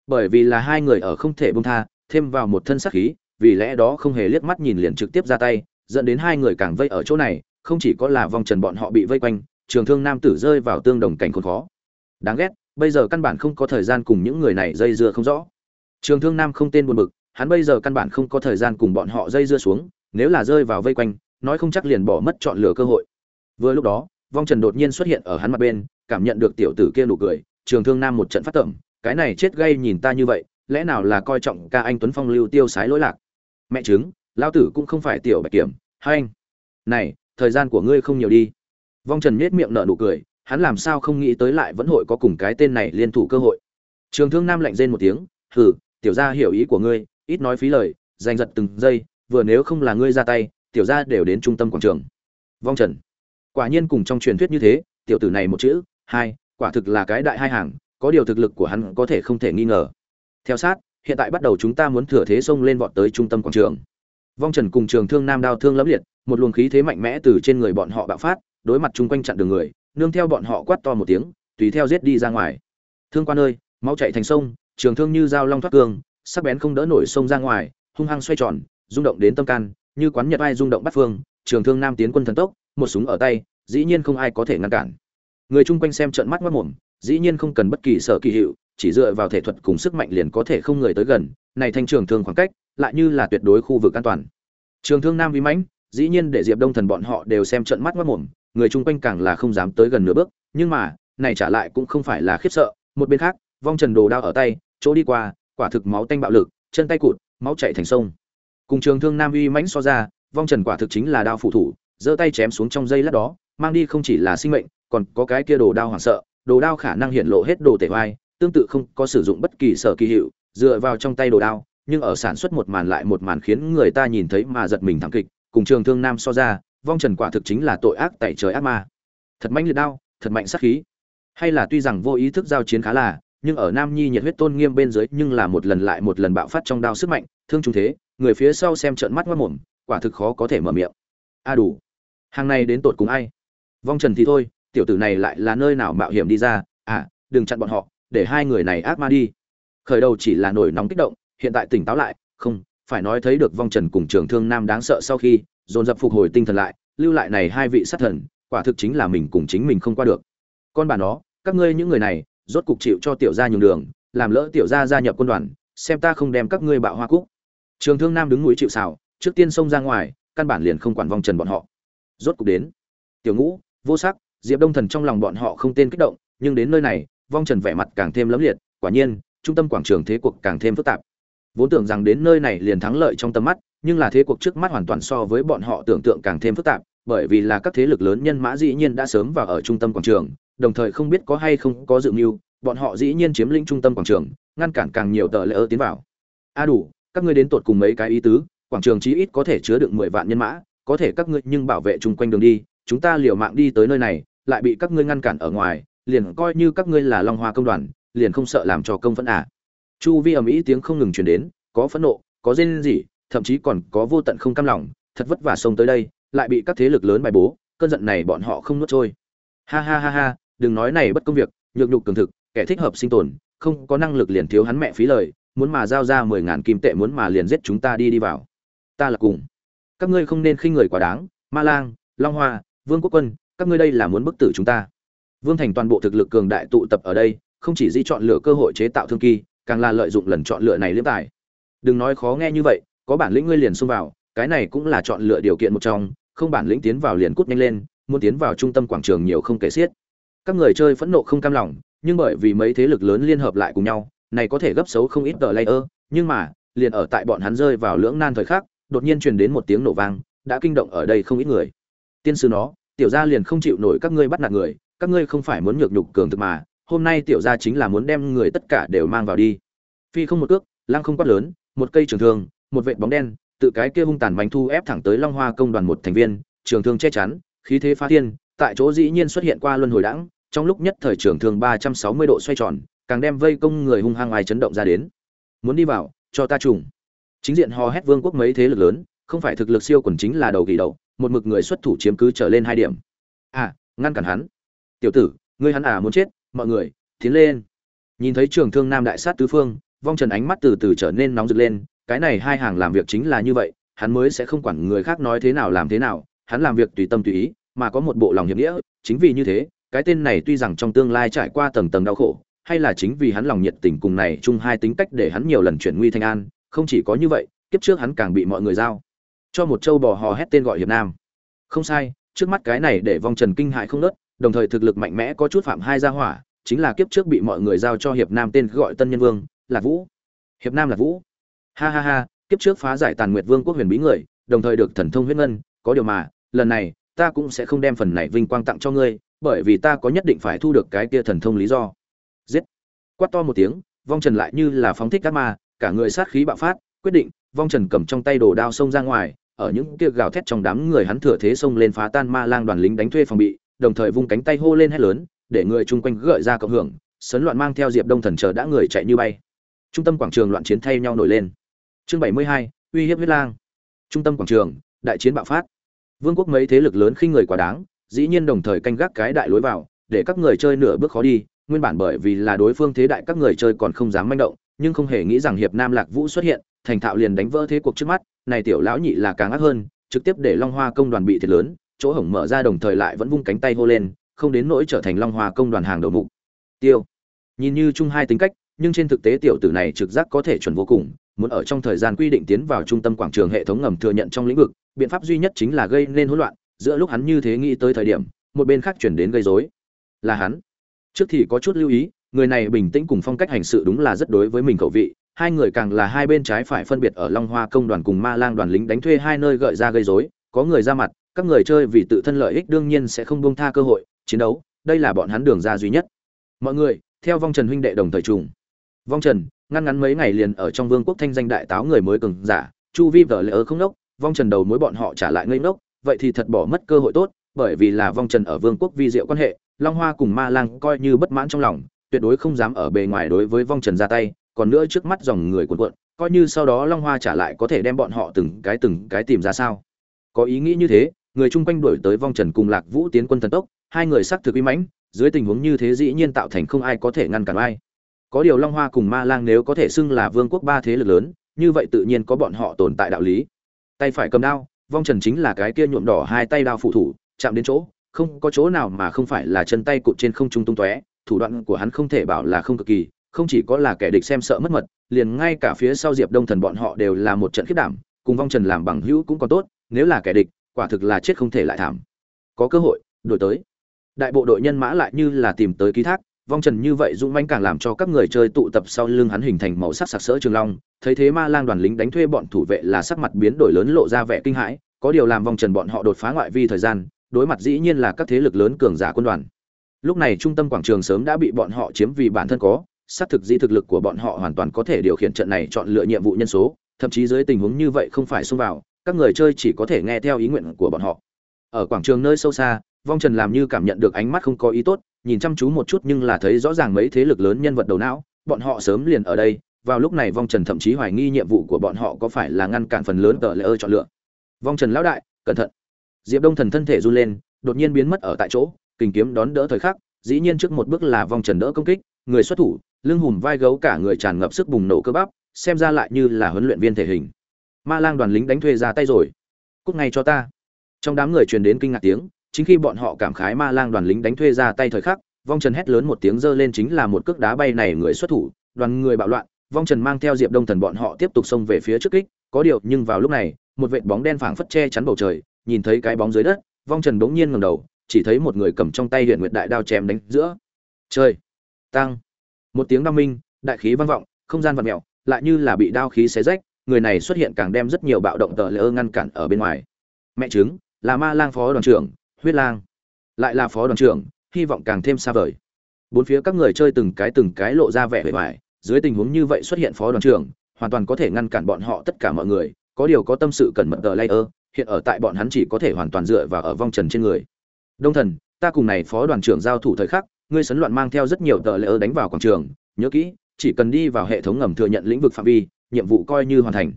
Bởi vì là hai người ở không thể bông tha, thêm vào một thân sắc khí, vì lẽ đó không hề liếc mắt nhìn liền trực tiếp ra tay, dẫn đến hai người càng vây ở chỗ này, không chỉ có là vong trần bọn họ bị vây quanh, trường thương nam tử rơi vào tương đồng cảnh khốn khó. Đáng ghét, bây giờ căn bản không có thời gian cùng những người này dây dưa không rõ. Trường thương nam không tên buồn bực, hắn bây giờ căn bản không có thời gian cùng bọn họ dây dưa xuống, nếu là rơi vào vây quanh nói không chắc liền bỏ mất chọn lựa cơ hội. Vừa lúc đó, vong trần đột nhiên xuất hiện ở hắn mặt bên, cảm nhận được tiểu tử kia nụ cười, trường thương nam một trận phát tẩm, cái này chết gây nhìn ta như vậy, lẽ nào là coi trọng ca anh tuấn phong lưu tiêu sái lỗi lạc? Mẹ chứng lao tử cũng không phải tiểu bạch kiểm, hai anh. Này, thời gian của ngươi không nhiều đi. Vong trần nhếch miệng nở nụ cười, hắn làm sao không nghĩ tới lại vẫn hội có cùng cái tên này liên thủ cơ hội. Trường thương nam lạnh rên một tiếng, hừ, tiểu gia hiểu ý của ngươi, ít nói phí lời, giành giật từng giây, vừa nếu không là ngươi ra tay tiểu gia đều đến trung tâm quảng trường. Vong trần. Quả nhiên cùng trong truyền thuyết như thế, tiểu tử này một chữ, hai, quả thực là cái đại hai hàng, có điều thực lực của hắn có thể không thể nghi ngờ. Theo sát, hiện tại bắt đầu chúng ta muốn thừa thế xông lên vọt tới trung tâm quảng trường. Vong trần cùng trường thương nam đao thương lẫm liệt, một luồng khí thế mạnh mẽ từ trên người bọn họ bạo phát, đối mặt chung quanh chặn đường người, nương theo bọn họ quát to một tiếng, tùy theo giết đi ra ngoài. Thương quan ơi máu chạy thành sông, trường thương như dao long thoát cương, sắc bén không đỡ nổi sông ra ngoài, hung hăng xoay tròn, rung động đến tâm can như quán nhật ai rung động bắt phương, trường thương nam tiến quân thần tốc, một súng ở tay, dĩ nhiên không ai có thể ngăn cản. Người chung quanh xem trận mắt mất mồm, dĩ nhiên không cần bất kỳ sở kỳ hiệu, chỉ dựa vào thể thuật cùng sức mạnh liền có thể không người tới gần, này thanh trường thương khoảng cách, lại như là tuyệt đối khu vực an toàn. Trường thương nam vi mãnh, dĩ nhiên để diệp đông thần bọn họ đều xem trận mắt mất mồm, người chung quanh càng là không dám tới gần nửa bước, nhưng mà, này trả lại cũng không phải là khiếp sợ, một bên khác, vong trần đồ đao ở tay, chỗ đi qua, quả thực máu tanh bạo lực, chân tay cụt, máu chạy thành sông cùng trường thương nam uy mãnh so ra, vong trần quả thực chính là đao phụ thủ, giơ tay chém xuống trong dây lát đó, mang đi không chỉ là sinh mệnh, còn có cái kia đồ đao hoảng sợ, đồ đao khả năng hiện lộ hết đồ tể vai, tương tự không có sử dụng bất kỳ sở kỳ hiệu, dựa vào trong tay đồ đao, nhưng ở sản xuất một màn lại một màn khiến người ta nhìn thấy mà giật mình thảm kịch, cùng trường thương nam so ra, vong trần quả thực chính là tội ác tại trời ác ma. Thật mạnh liệt đao, thật mạnh sát khí. Hay là tuy rằng vô ý thức giao chiến khá là, nhưng ở nam nhi nhiệt huyết tôn nghiêm bên dưới nhưng là một lần lại một lần bạo phát trong đao sức mạnh, thương trung thế người phía sau xem trợn mắt mất mồm, quả thực khó có thể mở miệng. A đủ, hàng này đến tột cùng ai? Vong trần thì thôi, tiểu tử này lại là nơi nào mạo hiểm đi ra? À đừng chặn bọn họ, để hai người này ác ma đi. Khởi đầu chỉ là nổi nóng kích động, hiện tại tỉnh táo lại, không, phải nói thấy được vong trần cùng trường thương nam đáng sợ sau khi, dồn dập phục hồi tinh thần lại, lưu lại này hai vị sát thần, quả thực chính là mình cùng chính mình không qua được. Con bà nó, các ngươi những người này, rốt cục chịu cho tiểu gia nhường đường, làm lỡ tiểu gia gia nhập quân đoàn, xem ta không đem các ngươi bạo hoa cúc trường thương nam đứng núi chịu xào trước tiên xông ra ngoài, căn bản liền không quản vong trần bọn họ. Rốt cục đến. Tiểu ngũ, vô sắc, diệp đông thần trong lòng bọn họ không tên kích động, nhưng đến nơi này vong trần vẻ mặt càng thêm lấm liệt, quả nhiên, trung tâm quảng trường thế cuộc càng thêm phức tạp. Vốn tưởng rằng đến nơi này liền thắng lợi trong tầm mắt, nhưng là thế cuộc trước mắt hoàn toàn so với bọn họ tưởng tượng càng thêm phức tạp, bởi vì là các thế lực lớn nhân mã dĩ nhiên đã sớm vào ở trung tâm quảng trường, đồng thời không biết có hay không có dự mưu, bọn họ dĩ nhiên chiếm lĩnh trung tâm quảng trường, ngăn cản càng nhiều tờ lễ ơ tiến vào. A đủ các ngươi đến tột cùng mấy cái ý tứ, quảng trường chí ít có thể chứa được mười vạn nhân mã, có thể các ngươi nhưng bảo vệ chung quanh đường đi, chúng ta liều mạng đi tới nơi này, lại bị các ngươi ngăn cản ở ngoài, liền coi như các ngươi là long hoa công đoàn, liền không sợ làm cho công phẫn à. chu vi ầm ĩ tiếng không ngừng truyền đến, có phẫn nộ, có rên rỉ, thậm chí còn có vô tận không cam lòng, thật vất vả xông tới đây, lại bị các thế lực lớn bài bố, cơn giận này bọn họ không nuốt trôi ha ha ha ha, đừng nói này bất công việc, nhược nhục cường thực, kẻ thích hợp sinh tồn, không có năng lực liền thiếu hắn mẹ phí lời muốn mà giao ra mười ngàn kim tệ muốn mà liền giết chúng ta đi đi vào. Ta là cùng. Các ngươi không nên khinh người quá đáng, ma lang, long hoa, vương quốc quân, các ngươi đây là muốn bức tử chúng ta. Vương thành toàn bộ thực lực cường đại tụ tập ở đây, không chỉ di chọn lựa cơ hội chế tạo thương kỳ, càng là lợi dụng lần chọn lựa này liếm tài. Đừng nói khó nghe như vậy, có bản lĩnh ngươi liền xông vào, cái này cũng là chọn lựa điều kiện một trong, không bản lĩnh tiến vào liền cút nhanh lên, muốn tiến vào trung tâm quảng trường nhiều không kể xiết. Các người chơi phẫn nộ không cam lòng, nhưng bởi vì mấy thế lực lớn liên hợp lại cùng nhau này có thể gấp xấu không ít tờ layer, nhưng mà, liền ở tại bọn hắn rơi vào lưỡng nan thời khắc, đột nhiên truyền đến một tiếng nổ vang, đã kinh động ở đây không ít người. Tiên sư nó, tiểu gia liền không chịu nổi các ngươi bắt nạt người, các ngươi không phải muốn nhược nhục cường thực mà, hôm nay tiểu gia chính là muốn đem người tất cả đều mang vào đi. Phi không một cước lang không quát lớn, một cây trường thương, một vệt bóng đen, tự cái kia hung tàn bánh thu ép thẳng tới long hoa công đoàn một thành viên, trường thương che chắn, khí thế phá thiên, tại chỗ dĩ nhiên xuất hiện qua luân hồi đãng, trong lúc nhất thời trường thương ba trăm sáu mươi độ xoay tròn càng đem vây công người hung hăng ai chấn động ra đến. Muốn đi vào, cho ta trùng. Chính diện hò hét vương quốc mấy thế lực lớn, không phải thực lực siêu quần chính là đầu kỳ đầu, một mực người xuất thủ chiếm cứ trở lên hai điểm. À ngăn cản hắn. Tiểu tử, ngươi hắn à muốn chết, mọi người, tiến lên. Nhìn thấy trường thương nam đại sát tứ phương, vong trần ánh mắt từ từ trở nên nóng rực lên, cái này hai hàng làm việc chính là như vậy, hắn mới sẽ không quản người khác nói thế nào làm thế nào, hắn làm việc tùy tâm tùy ý, mà có một bộ lòng hiệp nghĩa, chính vì như thế, cái tên này tuy rằng trong tương lai trải qua tầng tầng đau khổ hay là chính vì hắn lòng nhiệt tình cùng này chung hai tính cách để hắn nhiều lần chuyển nguy thành an, không chỉ có như vậy, kiếp trước hắn càng bị mọi người giao cho một châu bò hò hét tên gọi hiệp nam. Không sai, trước mắt cái này để vong trần kinh hại không nớt, đồng thời thực lực mạnh mẽ có chút phạm hai gia hỏa, chính là kiếp trước bị mọi người giao cho hiệp nam tên gọi tân nhân vương là vũ. Hiệp nam là vũ. Ha ha ha, kiếp trước phá giải tàn nguyệt vương quốc huyền bí người, đồng thời được thần thông huyết ngân, có điều mà, lần này, ta cũng sẽ không đem phần này vinh quang tặng cho ngươi, bởi vì ta có nhất định phải thu được cái kia thần thông lý do giết. Quát to một tiếng, vong trần lại như là phóng thích các ma, cả người sát khí bạo phát, quyết định, vong trần cầm trong tay đồ đao xông ra ngoài, ở những kia gào thét trong đám người hắn thừa thế xông lên phá tan ma lang đoàn lính đánh thuê phòng bị, đồng thời vung cánh tay hô lên hét lớn, để người chung quanh gợi ra cộng hưởng, sấn loạn mang theo diệp đông thần chờ đã người chạy như bay. Trung tâm quảng trường loạn chiến thay nhau nổi lên. Chương bảy mươi hai, uy hiếp huyết lang. Trung tâm quảng trường, đại chiến bạo phát. Vương quốc mấy thế lực lớn khi người quá đáng, dĩ nhiên đồng thời canh gác cái đại lối vào, để các người chơi nửa bước khó đi nguyên bản bởi vì là đối phương thế đại các người chơi còn không dám manh động, nhưng không hề nghĩ rằng hiệp nam lạc vũ xuất hiện, thành thạo liền đánh vỡ thế cuộc trước mắt, này tiểu lão nhị là càng ác hơn, trực tiếp để long hoa công đoàn bị thiệt lớn, chỗ hổng mở ra đồng thời lại vẫn vung cánh tay hô lên, không đến nỗi trở thành long hoa công đoàn hàng đầu mục. Tiêu. Nhìn như chung hai tính cách, nhưng trên thực tế tiểu tử này trực giác có thể chuẩn vô cùng, muốn ở trong thời gian quy định tiến vào trung tâm quảng trường hệ thống ngầm thừa nhận trong lĩnh vực, biện pháp duy nhất chính là gây nên hỗn loạn, giữa lúc hắn như thế nghĩ tới thời điểm, một bên khác chuyển đến gây rối. Là hắn trước thì có chút lưu ý, người này bình tĩnh cùng phong cách hành sự đúng là rất đối với mình khẩu vị. Hai người càng là hai bên trái phải phân biệt ở long hoa công đoàn cùng ma lang đoàn lính đánh thuê hai nơi gợi ra gây rối. Có người ra mặt, các người chơi vì tự thân lợi ích đương nhiên sẽ không buông tha cơ hội, chiến đấu, đây là bọn hắn đường ra duy nhất. Mọi người, theo vong trần huynh đệ đồng thời trùng. Vong trần, ngăn ngắn mấy ngày liền ở trong vương quốc thanh danh đại táo người mới cường giả, chu vi vợ lỡ không nốc, vong trần đầu mối bọn họ trả lại ngây ngốc, vậy thì thật bỏ mất cơ hội tốt, bởi vì là vong trần ở vương quốc vi diệu quan hệ long hoa cùng ma lang coi như bất mãn trong lòng, tuyệt đối không dám ở bề ngoài đối với vong trần ra tay, còn nữa trước mắt dòng người cuộn cuộn, coi như sau đó long hoa trả lại có thể đem bọn họ từng cái từng cái tìm ra sao? Có ý nghĩ như thế, người chung quanh đuổi tới vong trần cùng lạc vũ tiến quân thần tốc, hai người sắc thực uy mãnh, dưới tình huống như thế dĩ nhiên tạo thành không ai có thể ngăn cản ai. Có điều long hoa cùng ma lang nếu có thể xưng là vương quốc ba thế lực lớn, như vậy tự nhiên có bọn họ tồn tại đạo lý. Tay phải cầm đao, vong trần chính là cái kia nhuộm đỏ hai tay đao phụ thủ, chạm đến chỗ không có chỗ nào mà không phải là chân tay cụt trên không trung tung tóe, thủ đoạn của hắn không thể bảo là không cực kỳ, không chỉ có là kẻ địch xem sợ mất mật, liền ngay cả phía sau diệp đông thần bọn họ đều là một trận khiết đảm, cùng vong trần làm bằng hữu cũng còn tốt, nếu là kẻ địch, quả thực là chết không thể lại thảm. Có cơ hội, đổi tới. Đại bộ đội nhân mã lại như là tìm tới ký thác, vong trần như vậy dũng mãnh càng làm cho các người chơi tụ tập sau lưng hắn hình thành màu sắc sặc sỡ trường long, thấy thế ma lang đoàn lính đánh thuê bọn thủ vệ là sắc mặt biến đổi lớn lộ ra vẻ kinh hãi, có điều làm vong trần bọn họ đột phá ngoại vi thời gian đối mặt dĩ nhiên là các thế lực lớn cường giả quân đoàn. Lúc này trung tâm quảng trường sớm đã bị bọn họ chiếm vì bản thân có, xác thực dĩ thực lực của bọn họ hoàn toàn có thể điều khiển trận này chọn lựa nhiệm vụ nhân số, thậm chí dưới tình huống như vậy không phải xông vào, các người chơi chỉ có thể nghe theo ý nguyện của bọn họ. Ở quảng trường nơi sâu xa, vong trần làm như cảm nhận được ánh mắt không có ý tốt, nhìn chăm chú một chút nhưng là thấy rõ ràng mấy thế lực lớn nhân vật đầu não, bọn họ sớm liền ở đây, vào lúc này vong trần thậm chí hoài nghi nhiệm vụ của bọn họ có phải là ngăn cản phần lớn tờ lễ ơ chọn lựa. Vong trần lão đại, cẩn thận diệp đông thần thân thể run lên, đột nhiên biến mất ở tại chỗ, kình kiếm đón đỡ thời khắc, dĩ nhiên trước một bước là vong trần đỡ công kích, người xuất thủ, lưng hùm vai gấu cả người tràn ngập sức bùng nổ cơ bắp, xem ra lại như là huấn luyện viên thể hình. Ma lang đoàn lính đánh thuê ra tay rồi. Cút ngay cho ta. Trong đám người truyền đến kinh ngạc tiếng, chính khi bọn họ cảm khái ma lang đoàn lính đánh thuê ra tay thời khắc, vong trần hét lớn một tiếng giơ lên chính là một cước đá bay này người xuất thủ, đoàn người bạo loạn, vong trần mang theo diệp đông thần bọn họ tiếp tục xông về phía trước kích, có điều nhưng vào lúc này, một vệt bóng đen phảng phất che chắn bầu trời nhìn thấy cái bóng dưới đất, vong trần bỗng nhiên ngẩng đầu, chỉ thấy một người cầm trong tay Huyền nguyệt đại đao chém đánh giữa. Trời! Tăng! Một tiếng đao minh, đại khí vang vọng, không gian vặn mèo, lại như là bị đao khí xé rách, người này xuất hiện càng đem rất nhiều bạo động tờ lỡ ngăn cản ở bên ngoài. Mẹ chứng là ma lang phó đoàn trưởng, huyết lang. Lại là phó đoàn trưởng, hy vọng càng thêm xa vời. Bốn phía các người chơi từng cái từng cái lộ ra vẻ vẻ vải dưới tình huống như vậy xuất hiện phó đoàn trưởng, hoàn toàn có thể ngăn cản bọn họ tất cả mọi người, có điều có tâm sự cần mật tờ layer hiện ở tại bọn hắn chỉ có thể hoàn toàn dựa vào ở vong trần trên người. Đông thần, ta cùng này phó đoàn trưởng giao thủ thời khắc, ngươi sấn loạn mang theo rất nhiều tờ layer đánh vào quảng trường, nhớ kỹ, chỉ cần đi vào hệ thống ngầm thừa nhận lĩnh vực phạm vi, nhiệm vụ coi như hoàn thành.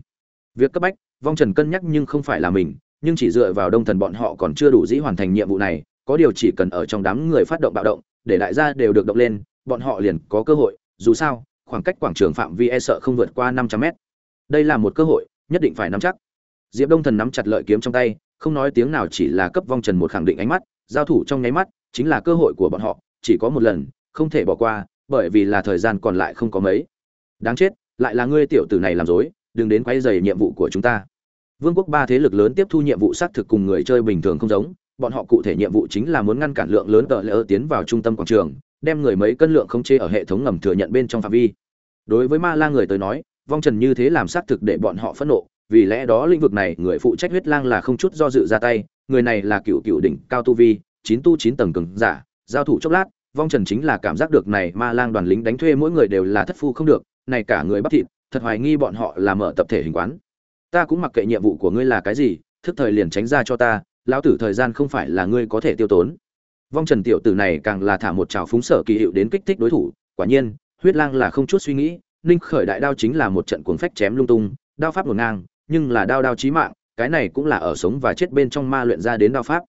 Việc cấp bách, vong trần cân nhắc nhưng không phải là mình, nhưng chỉ dựa vào đông thần bọn họ còn chưa đủ dĩ hoàn thành nhiệm vụ này, có điều chỉ cần ở trong đám người phát động bạo động, để đại gia đều được động lên, bọn họ liền có cơ hội, dù sao, khoảng cách quảng trường phạm vi e sợ không vượt qua năm trăm mét. Đây là một cơ hội, nhất định phải nắm chắc diệp đông thần nắm chặt lợi kiếm trong tay, không nói tiếng nào chỉ là cấp vong trần một khẳng định ánh mắt, giao thủ trong nháy mắt, chính là cơ hội của bọn họ, chỉ có một lần, không thể bỏ qua, bởi vì là thời gian còn lại không có mấy. Đáng chết, lại là ngươi tiểu tử này làm dối, đừng đến quay dày nhiệm vụ của chúng ta. Vương quốc ba thế lực lớn tiếp thu nhiệm vụ xác thực cùng người chơi bình thường không giống, bọn họ cụ thể nhiệm vụ chính là muốn ngăn cản lượng lớn tờ lỡ tiến vào trung tâm quảng trường, đem người mấy cân lượng không chế ở hệ thống ngầm thừa nhận bên trong phạm vi. Đối với ma la người tới nói, vong trần như thế làm xác thực để bọn họ phẫn nộ vì lẽ đó lĩnh vực này, người phụ trách huyết lang là không chút do dự ra tay, người này là cựu cựu đỉnh cao tu vi, chín tu chín tầng cường giả, giao thủ chốc lát, vong trần chính là cảm giác được này ma lang đoàn lính đánh thuê mỗi người đều là thất phu không được, này cả người bắt thịt, thật hoài nghi bọn họ là mở tập thể hình quán. Ta cũng mặc kệ nhiệm vụ của ngươi là cái gì, thức thời liền tránh ra cho ta, lão tử thời gian không phải là ngươi có thể tiêu tốn. Vong trần tiểu tử này càng là thả một trào phúng sở kỳ hiệu đến kích thích đối thủ, quả nhiên, huyết lang là không chút suy nghĩ, ninh khởi đại đao chính là một trận cuồng phách chém lung tung, đao pháp ngổn ngang nhưng là đao đao chí mạng, cái này cũng là ở sống và chết bên trong ma luyện ra đến đao pháp.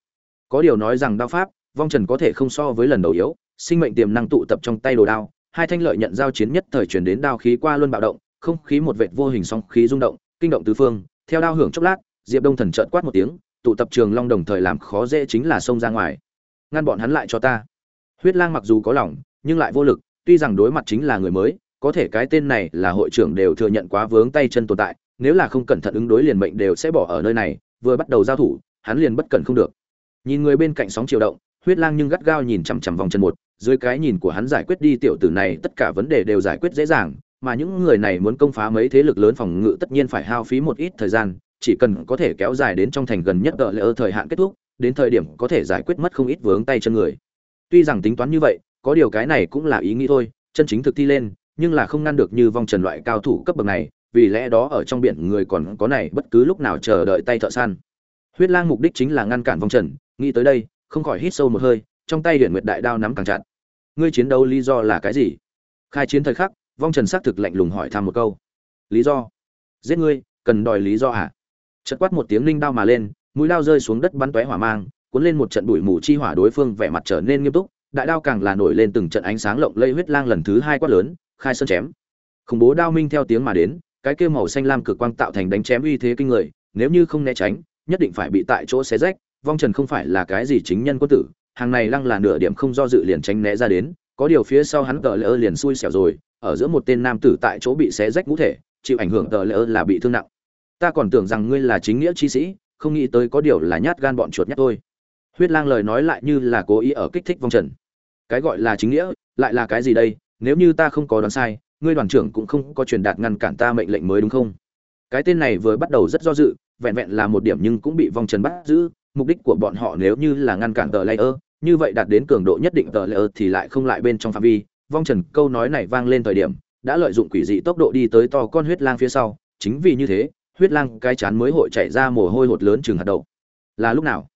Có điều nói rằng đao pháp, vong trần có thể không so với lần đầu yếu, sinh mệnh tiềm năng tụ tập trong tay đồ đao, hai thanh lợi nhận giao chiến nhất thời truyền đến đao khí qua luôn bạo động, không khí một vệt vô hình song khí rung động, kinh động tứ phương, theo đao hưởng chốc lát, diệp đông thần trợn quát một tiếng, tụ tập trường long đồng thời làm khó dễ chính là xông ra ngoài. Ngăn bọn hắn lại cho ta. Huyết lang mặc dù có lòng, nhưng lại vô lực, tuy rằng đối mặt chính là người mới, có thể cái tên này là hội trưởng đều thừa nhận quá vướng tay chân tồn tại nếu là không cẩn thận ứng đối liền mệnh đều sẽ bỏ ở nơi này, vừa bắt đầu giao thủ, hắn liền bất cẩn không được. Nhìn người bên cạnh sóng chiều động, huyết lang nhưng gắt gao nhìn chằm chằm vòng chân một, dưới cái nhìn của hắn giải quyết đi tiểu tử này tất cả vấn đề đều giải quyết dễ dàng, mà những người này muốn công phá mấy thế lực lớn phòng ngự tất nhiên phải hao phí một ít thời gian, chỉ cần có thể kéo dài đến trong thành gần nhất đợi lỡ thời hạn kết thúc, đến thời điểm có thể giải quyết mất không ít vướng tay chân người. Tuy rằng tính toán như vậy, có điều cái này cũng là ý nghĩ thôi, chân chính thực thi lên, nhưng là không ngăn được như vong trần loại cao thủ cấp bậc này vì lẽ đó ở trong biển người còn có này bất cứ lúc nào chờ đợi tay thợ săn. Huyết lang mục đích chính là ngăn cản vong trần, nghĩ tới đây, không khỏi hít sâu một hơi, trong tay điện nguyệt đại đao nắm càng chặt. Ngươi chiến đấu lý do là cái gì? Khai chiến thời khắc, vong trần xác thực lạnh lùng hỏi thăm một câu. Lý do? Giết ngươi, cần đòi lý do à? Chật quát một tiếng linh đao mà lên, mũi đao rơi xuống đất bắn tóe hỏa mang, cuốn lên một trận bụi mù chi hỏa đối phương vẻ mặt trở nên nghiêm túc, đại đao càng là nổi lên từng trận ánh sáng lộng lây huyết lang lần thứ hai quát lớn, khai sơn chém. Khủng bố đao minh theo tiếng mà đến cái kia màu xanh lam cực quang tạo thành đánh chém uy thế kinh người, nếu như không né tránh, nhất định phải bị tại chỗ xé rách, vong trần không phải là cái gì chính nhân quân tử, hàng này lăng là nửa điểm không do dự liền tránh né ra đến, có điều phía sau hắn tờ lỡ liền xui xẻo rồi, ở giữa một tên nam tử tại chỗ bị xé rách ngũ thể, chịu ảnh hưởng tờ lỡ là bị thương nặng. Ta còn tưởng rằng ngươi là chính nghĩa chi sĩ, không nghĩ tới có điều là nhát gan bọn chuột nhát thôi. Huyết lang lời nói lại như là cố ý ở kích thích vong trần. Cái gọi là chính nghĩa, lại là cái gì đây? Nếu như ta không có đoán sai ngươi đoàn trưởng cũng không có truyền đạt ngăn cản ta mệnh lệnh mới đúng không? Cái tên này vừa bắt đầu rất do dự, vẹn vẹn là một điểm nhưng cũng bị vong trần bắt giữ. Mục đích của bọn họ nếu như là ngăn cản tờ layer, như vậy đạt đến cường độ nhất định tờ layer thì lại không lại bên trong phạm vi. Vong trần câu nói này vang lên thời điểm, đã lợi dụng quỷ dị tốc độ đi tới to con huyết lang phía sau. Chính vì như thế, huyết lang cái chán mới hội chạy ra mồ hôi hột lớn chừng hạt đậu. Là lúc nào?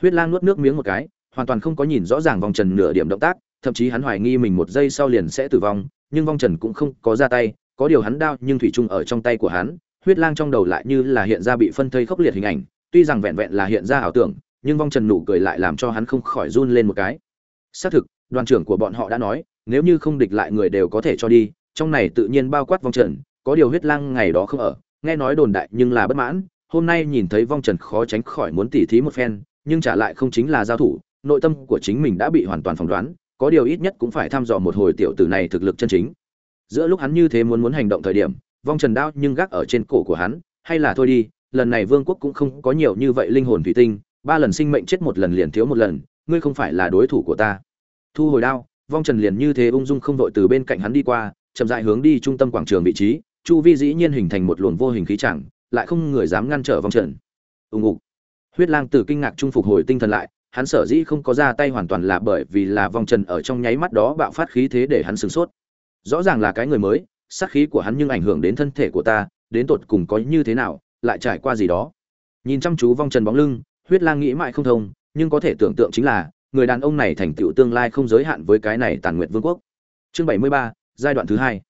Huyết lang nuốt nước miếng một cái, hoàn toàn không có nhìn rõ ràng vong trần nửa điểm động tác, thậm chí hắn hoài nghi mình một giây sau liền sẽ tử vong nhưng vong trần cũng không có ra tay, có điều hắn đao nhưng thủy chung ở trong tay của hắn, huyết lang trong đầu lại như là hiện ra bị phân thây khốc liệt hình ảnh, tuy rằng vẹn vẹn là hiện ra ảo tưởng, nhưng vong trần nụ cười lại làm cho hắn không khỏi run lên một cái. Xác thực, đoàn trưởng của bọn họ đã nói, nếu như không địch lại người đều có thể cho đi, trong này tự nhiên bao quát vong trần, có điều huyết lang ngày đó không ở, nghe nói đồn đại nhưng là bất mãn, hôm nay nhìn thấy vong trần khó tránh khỏi muốn tỉ thí một phen, nhưng trả lại không chính là giao thủ, nội tâm của chính mình đã bị hoàn toàn phỏng đoán có điều ít nhất cũng phải thăm dò một hồi tiểu tử này thực lực chân chính. Giữa lúc hắn như thế muốn muốn hành động thời điểm, vong trần đao nhưng gác ở trên cổ của hắn, hay là thôi đi, lần này vương quốc cũng không có nhiều như vậy linh hồn thủy tinh, ba lần sinh mệnh chết một lần liền thiếu một lần, ngươi không phải là đối thủ của ta. Thu hồi đao, vong trần liền như thế ung dung không đội từ bên cạnh hắn đi qua, chậm dại hướng đi trung tâm quảng trường vị trí, chu vi dĩ nhiên hình thành một luồng vô hình khí chẳng, lại không người dám ngăn trở vong trần. Ung ngục. huyết lang từ kinh ngạc trung phục hồi tinh thần lại hắn sở dĩ không có ra tay hoàn toàn là bởi vì là vong trần ở trong nháy mắt đó bạo phát khí thế để hắn sửng sốt. Rõ ràng là cái người mới, sát khí của hắn nhưng ảnh hưởng đến thân thể của ta, đến tột cùng có như thế nào, lại trải qua gì đó. Nhìn chăm chú vong trần bóng lưng, huyết lang nghĩ mãi không thông, nhưng có thể tưởng tượng chính là, người đàn ông này thành tựu tương lai không giới hạn với cái này tàn nguyện vương quốc. Chương bảy mươi ba, giai đoạn thứ hai.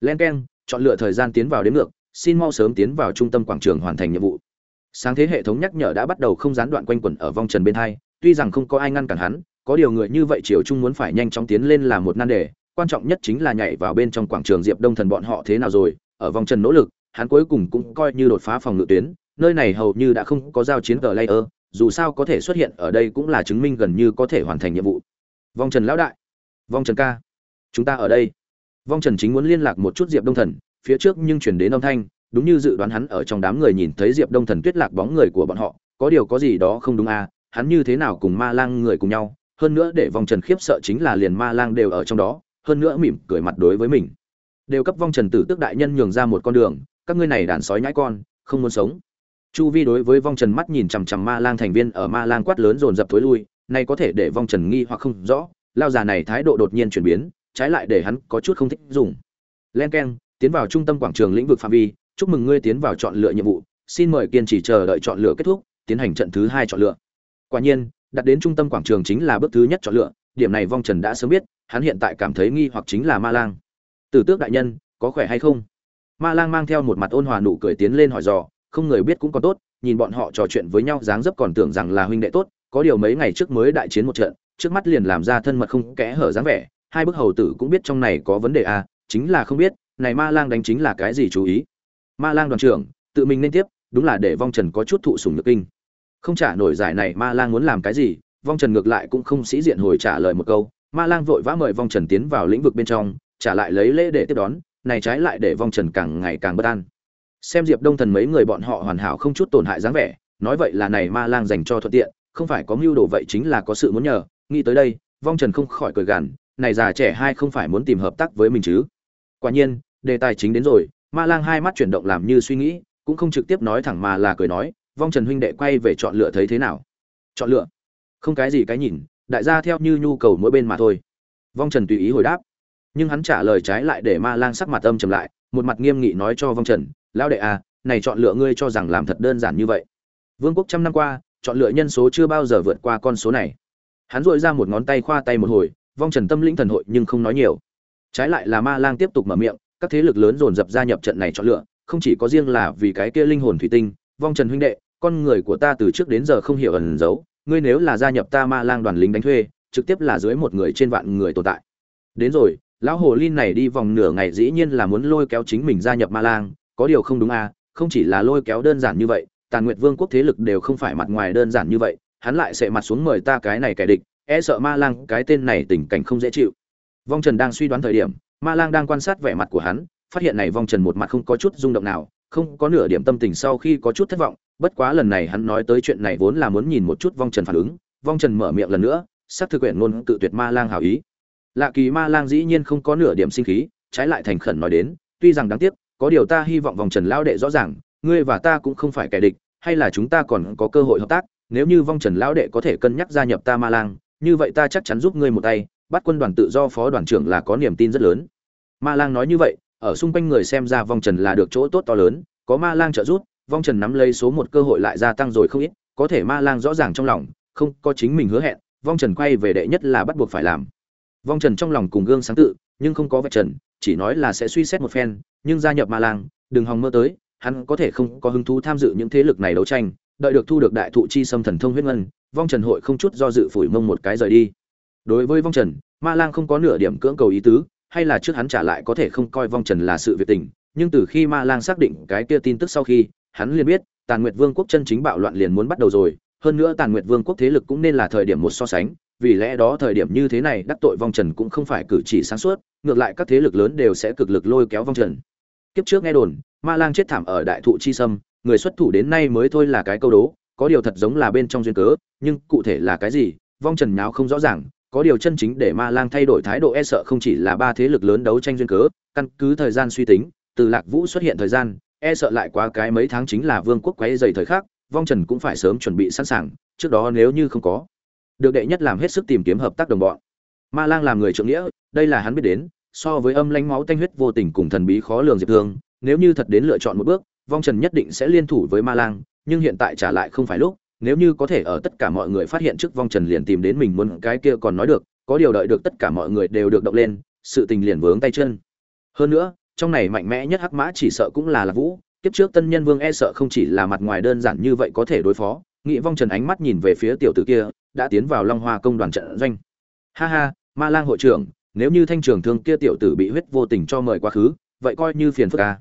Len k chọn lựa thời gian tiến vào đến ngược, xin mau sớm tiến vào trung tâm quảng trường hoàn thành nhiệm vụ. Sáng thế hệ thống nhắc nhở đã bắt đầu không gián đoạn quanh quẩn ở vong trần bên hai tuy rằng không có ai ngăn cản hắn, có điều người như vậy triều trung muốn phải nhanh chóng tiến lên là một nan đề, quan trọng nhất chính là nhảy vào bên trong quảng trường diệp đông thần bọn họ thế nào rồi, ở vòng trần nỗ lực, hắn cuối cùng cũng coi như đột phá phòng ngự tuyến, nơi này hầu như đã không có giao chiến ở layer, dù sao có thể xuất hiện ở đây cũng là chứng minh gần như có thể hoàn thành nhiệm vụ. Vong trần lão đại vong trần ca, chúng ta ở đây. Vong trần chính muốn liên lạc một chút diệp đông thần, phía trước nhưng chuyển đến âm thanh, đúng như dự đoán hắn ở trong đám người nhìn thấy diệp đông thần tuyết lạc bóng người của bọn họ, có điều có gì đó không đúng à hắn như thế nào cùng ma lang người cùng nhau, hơn nữa để vong trần khiếp sợ chính là liền ma lang đều ở trong đó, hơn nữa mỉm cười mặt đối với mình. Đều cấp vong trần tử tước đại nhân nhường ra một con đường, các ngươi này đàn sói nhãi con, không muốn sống. Chu vi đối với vong trần mắt nhìn chằm chằm ma lang thành viên ở ma lang quát lớn dồn dập thối lui, nay có thể để vong trần nghi hoặc không rõ, lao già này thái độ đột nhiên chuyển biến, trái lại để hắn có chút không thích dùng. Len k tiến vào trung tâm quảng trường lĩnh vực phạm vi, chúc mừng ngươi tiến vào chọn lựa nhiệm vụ, xin mời kiên trì chờ đợi chọn lựa kết thúc, tiến hành trận thứ hai chọn lựa quả nhiên, đặt đến trung tâm quảng trường chính là bước thứ nhất chọn lựa, điểm này vong trần đã sớm biết, hắn hiện tại cảm thấy nghi hoặc chính là ma lang. Tử tước đại nhân, có khỏe hay không? Ma lang mang theo một mặt ôn hòa nụ cười tiến lên hỏi dò, không người biết cũng còn tốt, nhìn bọn họ trò chuyện với nhau dáng dấp còn tưởng rằng là huynh đệ tốt, có điều mấy ngày trước mới đại chiến một trận, trước mắt liền làm ra thân mật không kẽ hở dáng vẻ, hai bức hầu tử cũng biết trong này có vấn đề à chính là không biết, này ma lang đánh chính là cái gì chú ý. Ma lang đoàn trưởng, tự mình nên tiếp, đúng là để vong trần có chút thụ sùng nhược kinh không trả nổi giải này ma lang muốn làm cái gì, vong trần ngược lại cũng không sĩ diện hồi trả lời một câu. Ma lang vội vã mời vong trần tiến vào lĩnh vực bên trong, trả lại lấy lễ để tiếp đón, này trái lại để vong trần càng ngày càng bất an. Xem diệp đông thần mấy người bọn họ hoàn hảo không chút tổn hại dáng vẻ, nói vậy là này ma lang dành cho thuận tiện, không phải có mưu đồ vậy chính là có sự muốn nhờ. Nghĩ tới đây, vong trần không khỏi cười gằn, này già trẻ hai không phải muốn tìm hợp tác với mình chứ. Quả nhiên, đề tài chính đến rồi, ma lang hai mắt chuyển động làm như suy nghĩ, cũng không trực tiếp nói thẳng mà là cười nói vong trần huynh đệ quay về chọn lựa thấy thế nào? Chọn lựa? Không cái gì cái nhìn, đại gia theo như nhu cầu mỗi bên mà thôi. Vong trần tùy ý hồi đáp. Nhưng hắn trả lời trái lại để ma lang sắc mặt âm trầm lại, một mặt nghiêm nghị nói cho vong trần, lão đệ à này chọn lựa ngươi cho rằng làm thật đơn giản như vậy. Vương quốc trăm năm qua, chọn lựa nhân số chưa bao giờ vượt qua con số này. Hắn dội ra một ngón tay khoa tay một hồi, vong trần tâm lĩnh thần hội nhưng không nói nhiều. Trái lại là ma lang tiếp tục mở miệng, các thế lực lớn dồn dập gia nhập trận này chọn lựa, không chỉ có riêng là vì cái kia linh hồn thủy tinh vong trần huynh đệ, con người của ta từ trước đến giờ không hiểu ẩn giấu, ngươi nếu là gia nhập ta ma lang đoàn lính đánh thuê, trực tiếp là dưới một người trên vạn người tồn tại. Đến rồi, lão hồ linh này đi vòng nửa ngày dĩ nhiên là muốn lôi kéo chính mình gia nhập ma lang, có điều không đúng à không chỉ là lôi kéo đơn giản như vậy, tàn nguyệt vương quốc thế lực đều không phải mặt ngoài đơn giản như vậy, hắn lại sẽ mặt xuống mời ta cái này kẻ địch e sợ ma lang, cái tên này tình cảnh không dễ chịu. Vong trần đang suy đoán thời điểm, ma lang đang quan sát vẻ mặt của hắn, phát hiện này vong trần một mặt không có chút rung động nào không có nửa điểm tâm tình sau khi có chút thất vọng, bất quá lần này hắn nói tới chuyện này vốn là muốn nhìn một chút vong trần phản ứng, vong trần mở miệng lần nữa sắc thực quyển ngôn cự tuyệt ma lang hảo ý. Lạ kỳ ma lang dĩ nhiên không có nửa điểm sinh khí, trái lại thành khẩn nói đến, tuy rằng đáng tiếc, có điều ta hy vọng vòng trần lão đệ rõ ràng, ngươi và ta cũng không phải kẻ địch, hay là chúng ta còn có cơ hội hợp tác, nếu như vong trần lão đệ có thể cân nhắc gia nhập ta ma lang, như vậy ta chắc chắn giúp ngươi một tay, bắt quân đoàn tự do phó đoàn trưởng là có niềm tin rất lớn. Ma lang nói như vậy ở xung quanh người xem ra vong trần là được chỗ tốt to lớn, có ma lang trợ giúp, vong trần nắm lấy số một cơ hội lại gia tăng rồi không ít, có thể ma lang rõ ràng trong lòng, không có chính mình hứa hẹn, vong trần quay về đệ nhất là bắt buộc phải làm. Vong trần trong lòng cùng gương sáng tự, nhưng không có vạch trần, chỉ nói là sẽ suy xét một phen, nhưng gia nhập ma lang, đừng hòng mơ tới, hắn có thể không có hứng thú tham dự những thế lực này đấu tranh, đợi được thu được đại thụ chi xâm thần thông huyết ngân, vong trần hội không chút do dự phủi mông một cái rời đi. Đối với vong trần, ma lang không có nửa điểm cưỡng cầu ý tứ hay là trước hắn trả lại có thể không coi vong trần là sự việc tình, nhưng từ khi ma lang xác định cái kia tin tức sau khi, hắn liền biết, tàn nguyệt vương quốc chân chính bạo loạn liền muốn bắt đầu rồi. Hơn nữa tàn nguyệt vương quốc thế lực cũng nên là thời điểm một so sánh, vì lẽ đó thời điểm như thế này đắc tội vong trần cũng không phải cử chỉ sáng suốt, ngược lại các thế lực lớn đều sẽ cực lực lôi kéo vong trần. Kiếp trước nghe đồn, ma lang chết thảm ở đại thụ chi sâm, người xuất thủ đến nay mới thôi là cái câu đố, có điều thật giống là bên trong duyên cớ, nhưng cụ thể là cái gì, vong trần nháo không rõ ràng có điều chân chính để ma lang thay đổi thái độ e sợ không chỉ là ba thế lực lớn đấu tranh duyên cớ, căn cứ thời gian suy tính, từ lạc vũ xuất hiện thời gian e sợ lại quá cái mấy tháng chính là vương quốc quấy dày thời khắc, vong trần cũng phải sớm chuẩn bị sẵn sàng, trước đó nếu như không có, được đệ nhất làm hết sức tìm kiếm hợp tác đồng bọn. Ma lang làm người trượng nghĩa, đây là hắn biết đến, so với âm lãnh máu tanh huyết vô tình cùng thần bí khó lường diệp thương, nếu như thật đến lựa chọn một bước, vong trần nhất định sẽ liên thủ với ma lang, nhưng hiện tại trả lại không phải lúc nếu như có thể ở tất cả mọi người phát hiện trước vong trần liền tìm đến mình muốn cái kia còn nói được, có điều đợi được tất cả mọi người đều được động lên, sự tình liền vướng tay chân. Hơn nữa, trong này mạnh mẽ nhất hắc mã chỉ sợ cũng là lạc vũ, kiếp trước tân nhân vương e sợ không chỉ là mặt ngoài đơn giản như vậy có thể đối phó, nghị vong trần ánh mắt nhìn về phía tiểu tử kia, đã tiến vào long hoa công đoàn trận doanh. Ha ha, ma lang hội trưởng, nếu như thanh trường thương kia tiểu tử bị huyết vô tình cho mời quá khứ, vậy coi như phiền phức ca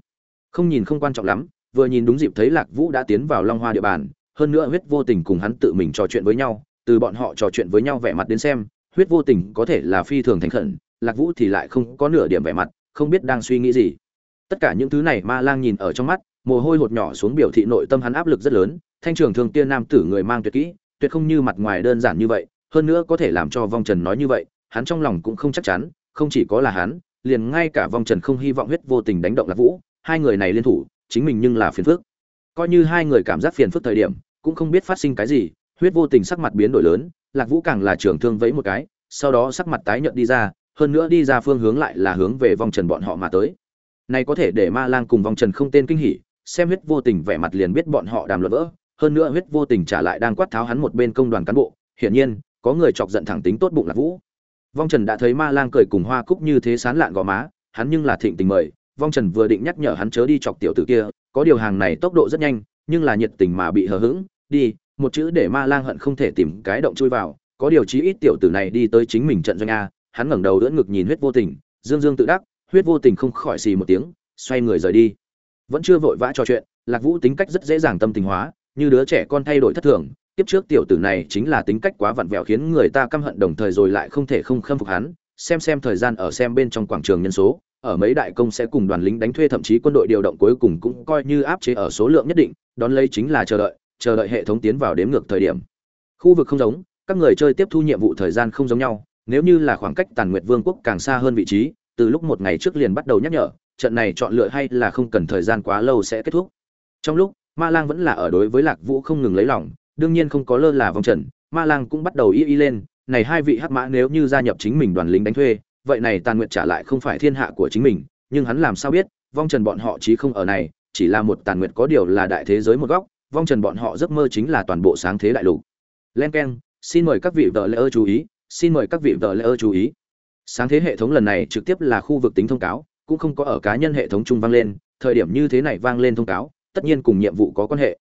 không nhìn không quan trọng lắm, vừa nhìn đúng dịp thấy lạc vũ đã tiến vào long hoa địa bàn hơn nữa huyết vô tình cùng hắn tự mình trò chuyện với nhau, từ bọn họ trò chuyện với nhau vẻ mặt đến xem, huyết vô tình có thể là phi thường thành khẩn, lạc vũ thì lại không có nửa điểm vẻ mặt, không biết đang suy nghĩ gì. Tất cả những thứ này ma lang nhìn ở trong mắt, mồ hôi hột nhỏ xuống biểu thị nội tâm hắn áp lực rất lớn, thanh trường thường tiên nam tử người mang tuyệt kỹ, tuyệt không như mặt ngoài đơn giản như vậy, hơn nữa có thể làm cho vong trần nói như vậy, hắn trong lòng cũng không chắc chắn, không chỉ có là hắn, liền ngay cả vong trần không hy vọng huyết vô tình đánh động lạc vũ, hai người này liên thủ, chính mình nhưng là phiền phức. Coi như hai người cảm giác phiền phức thời điểm cũng không biết phát sinh cái gì, huyết vô tình sắc mặt biến đổi lớn, lạc vũ càng là trưởng thương vẫy một cái, sau đó sắc mặt tái nhợt đi ra, hơn nữa đi ra phương hướng lại là hướng về vong trần bọn họ mà tới. Này có thể để ma lang cùng vong trần không tên kinh hỉ, xem huyết vô tình vẻ mặt liền biết bọn họ đàm luận vỡ, hơn nữa huyết vô tình trả lại đang quát tháo hắn một bên công đoàn cán bộ, hiển nhiên, có người chọc giận thẳng tính tốt bụng lạc vũ. Vong trần đã thấy ma lang cười cùng hoa cúc như thế sán lạn gò má, hắn nhưng là thịnh tình mời vong trần vừa định nhắc nhở hắn chớ đi chọc tiểu tử kia, có điều hàng này tốc độ rất nhanh nhưng là nhiệt tình mà bị hờ hững, đi, một chữ để ma lang hận không thể tìm cái động chui vào, có điều chí ít tiểu tử này đi tới chính mình trận doanh a, hắn ngẩng đầu đỡ ngực nhìn huyết vô tình, dương dương tự đắc, huyết vô tình không khỏi xì một tiếng, xoay người rời đi. Vẫn chưa vội vã trò chuyện, lạc vũ tính cách rất dễ dàng tâm tình hóa, như đứa trẻ con thay đổi thất thường tiếp trước tiểu tử này chính là tính cách quá vặn vẹo khiến người ta căm hận đồng thời rồi lại không thể không khâm phục hắn, xem xem thời gian ở xem bên trong quảng trường nhân số ở mấy đại công sẽ cùng đoàn lính đánh thuê, thậm chí quân đội điều động cuối cùng cũng coi như áp chế ở số lượng nhất định, đón lấy chính là chờ đợi chờ đợi hệ thống tiến vào đếm ngược thời điểm. Khu vực không giống, các người chơi tiếp thu nhiệm vụ thời gian không giống nhau, nếu như là khoảng cách tàn nguyệt vương quốc càng xa hơn vị trí, từ lúc một ngày trước liền bắt đầu nhắc nhở, trận này chọn lựa hay là không cần thời gian quá lâu sẽ kết thúc. Trong lúc, ma lang vẫn là ở đối với lạc vũ không ngừng lấy lòng, đương nhiên không có lơ là vòng trần, ma lang cũng bắt đầu y y lên, này hai vị hắc mã nếu như gia nhập chính mình đoàn lính đánh thuê vậy này tàn nguyện trả lại không phải thiên hạ của chính mình, nhưng hắn làm sao biết, vong trần bọn họ chí không ở này, chỉ là một tàn nguyện có điều là đại thế giới một góc, vong trần bọn họ giấc mơ chính là toàn bộ sáng thế đại lục. Len keng xin mời các vị vợ lễ ơ chú ý, xin mời các vị vợ lễ ơ chú ý. Sáng thế hệ thống lần này trực tiếp là khu vực tính thông cáo, cũng không có ở cá nhân hệ thống chung vang lên, thời điểm như thế này vang lên thông cáo, tất nhiên cùng nhiệm vụ có quan hệ.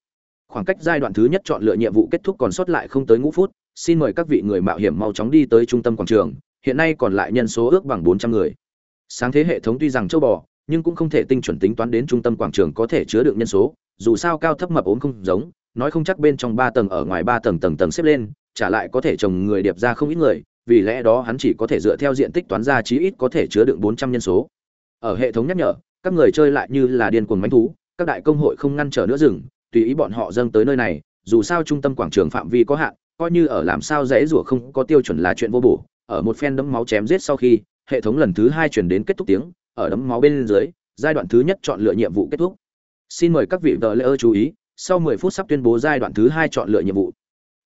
Khoảng cách giai đoạn thứ nhất chọn lựa nhiệm vụ kết thúc còn sót lại không tới ngũ phút, xin mời các vị người mạo hiểm mau chóng đi tới trung tâm quảng trường hiện nay còn lại nhân số ước bằng bốn trăm người. Sáng thế hệ thống tuy rằng châu bò, nhưng cũng không thể tinh chuẩn tính toán đến trung tâm quảng trường có thể chứa được nhân số, dù sao cao thấp mập ốm không giống, nói không chắc bên trong ba tầng ở ngoài ba tầng tầng tầng xếp lên trả lại có thể trồng người điệp ra không ít người, vì lẽ đó hắn chỉ có thể dựa theo diện tích toán ra chí ít có thể chứa đựng bốn trăm nhân số. Ở hệ thống nhắc nhở, các người chơi lại như là điên cuồng mãnh thú, các đại công hội không ngăn trở nữa rừng tùy ý bọn họ dâng tới nơi này, dù sao trung tâm quảng trường phạm vi có hạn, coi như ở làm sao dễ rủa không có tiêu chuẩn là chuyện vô bổ ở một phen đấm máu chém giết sau khi hệ thống lần thứ hai chuyển đến kết thúc tiếng ở đấm máu bên dưới giai đoạn thứ nhất chọn lựa nhiệm vụ kết thúc. Xin mời các vị vợ lễ ơ chú ý sau 10 phút sắp tuyên bố giai đoạn thứ hai chọn lựa nhiệm vụ.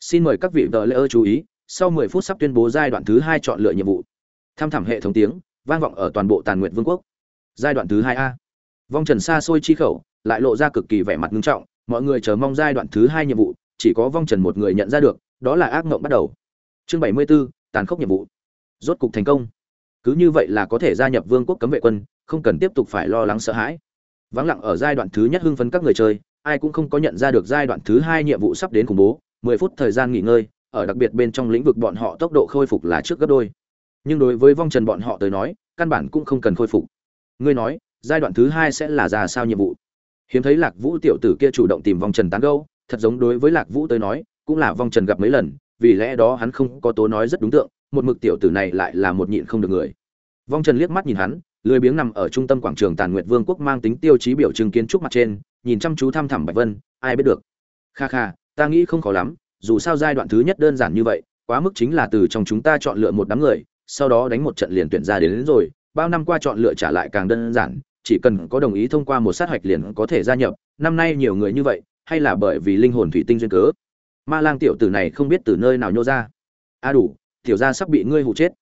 Xin mời các vị vợ lễ ơ chú ý sau 10 phút sắp tuyên bố giai đoạn thứ hai chọn lựa nhiệm vụ. Tham thảm hệ thống tiếng vang vọng ở toàn bộ tàn nguyện vương quốc. Giai đoạn thứ hai a. Vong trần xa xôi chi khẩu lại lộ ra cực kỳ vẻ mặt nghiêm trọng mọi người chờ mong giai đoạn thứ hai nhiệm vụ chỉ có vong trần một người nhận ra được đó là ác mộng bắt đầu. Chương 74, tàn khốc nhiệm vụ rốt cục thành công. Cứ như vậy là có thể gia nhập vương quốc cấm vệ quân, không cần tiếp tục phải lo lắng sợ hãi. Vắng lặng ở giai đoạn thứ nhất hưng phấn các người chơi, ai cũng không có nhận ra được giai đoạn thứ hai nhiệm vụ sắp đến khủng bố 10 phút thời gian nghỉ ngơi, ở đặc biệt bên trong lĩnh vực bọn họ tốc độ khôi phục là trước gấp đôi. Nhưng đối với vong trần bọn họ tới nói, căn bản cũng không cần khôi phục. Ngươi nói, giai đoạn thứ hai sẽ là ra sao nhiệm vụ? Hiếm thấy lạc vũ tiểu tử kia chủ động tìm vong trần tán gâu thật giống đối với lạc vũ tới nói, cũng là vong trần gặp mấy lần, vì lẽ đó hắn không có tố nói rất đúng tượng một mực tiểu tử này lại là một nhịn không được người. Vong trần liếc mắt nhìn hắn lười biếng nằm ở trung tâm quảng trường tàn nguyệt vương quốc mang tính tiêu chí biểu trưng kiến trúc mặt trên nhìn chăm chú thăm thẳm bạch vân ai biết được. Kha kha ta nghĩ không khó lắm dù sao giai đoạn thứ nhất đơn giản như vậy quá mức chính là từ trong chúng ta chọn lựa một đám người sau đó đánh một trận liền tuyển ra đến, đến rồi bao năm qua chọn lựa trả lại càng đơn giản chỉ cần có đồng ý thông qua một sát hạch liền có thể gia nhập năm nay nhiều người như vậy hay là bởi vì linh hồn thủy tinh duyên cớ. Ma lang tiểu tử này không biết từ nơi nào nhô ra. A đủ tiểu gia sắp bị ngươi hụ chết.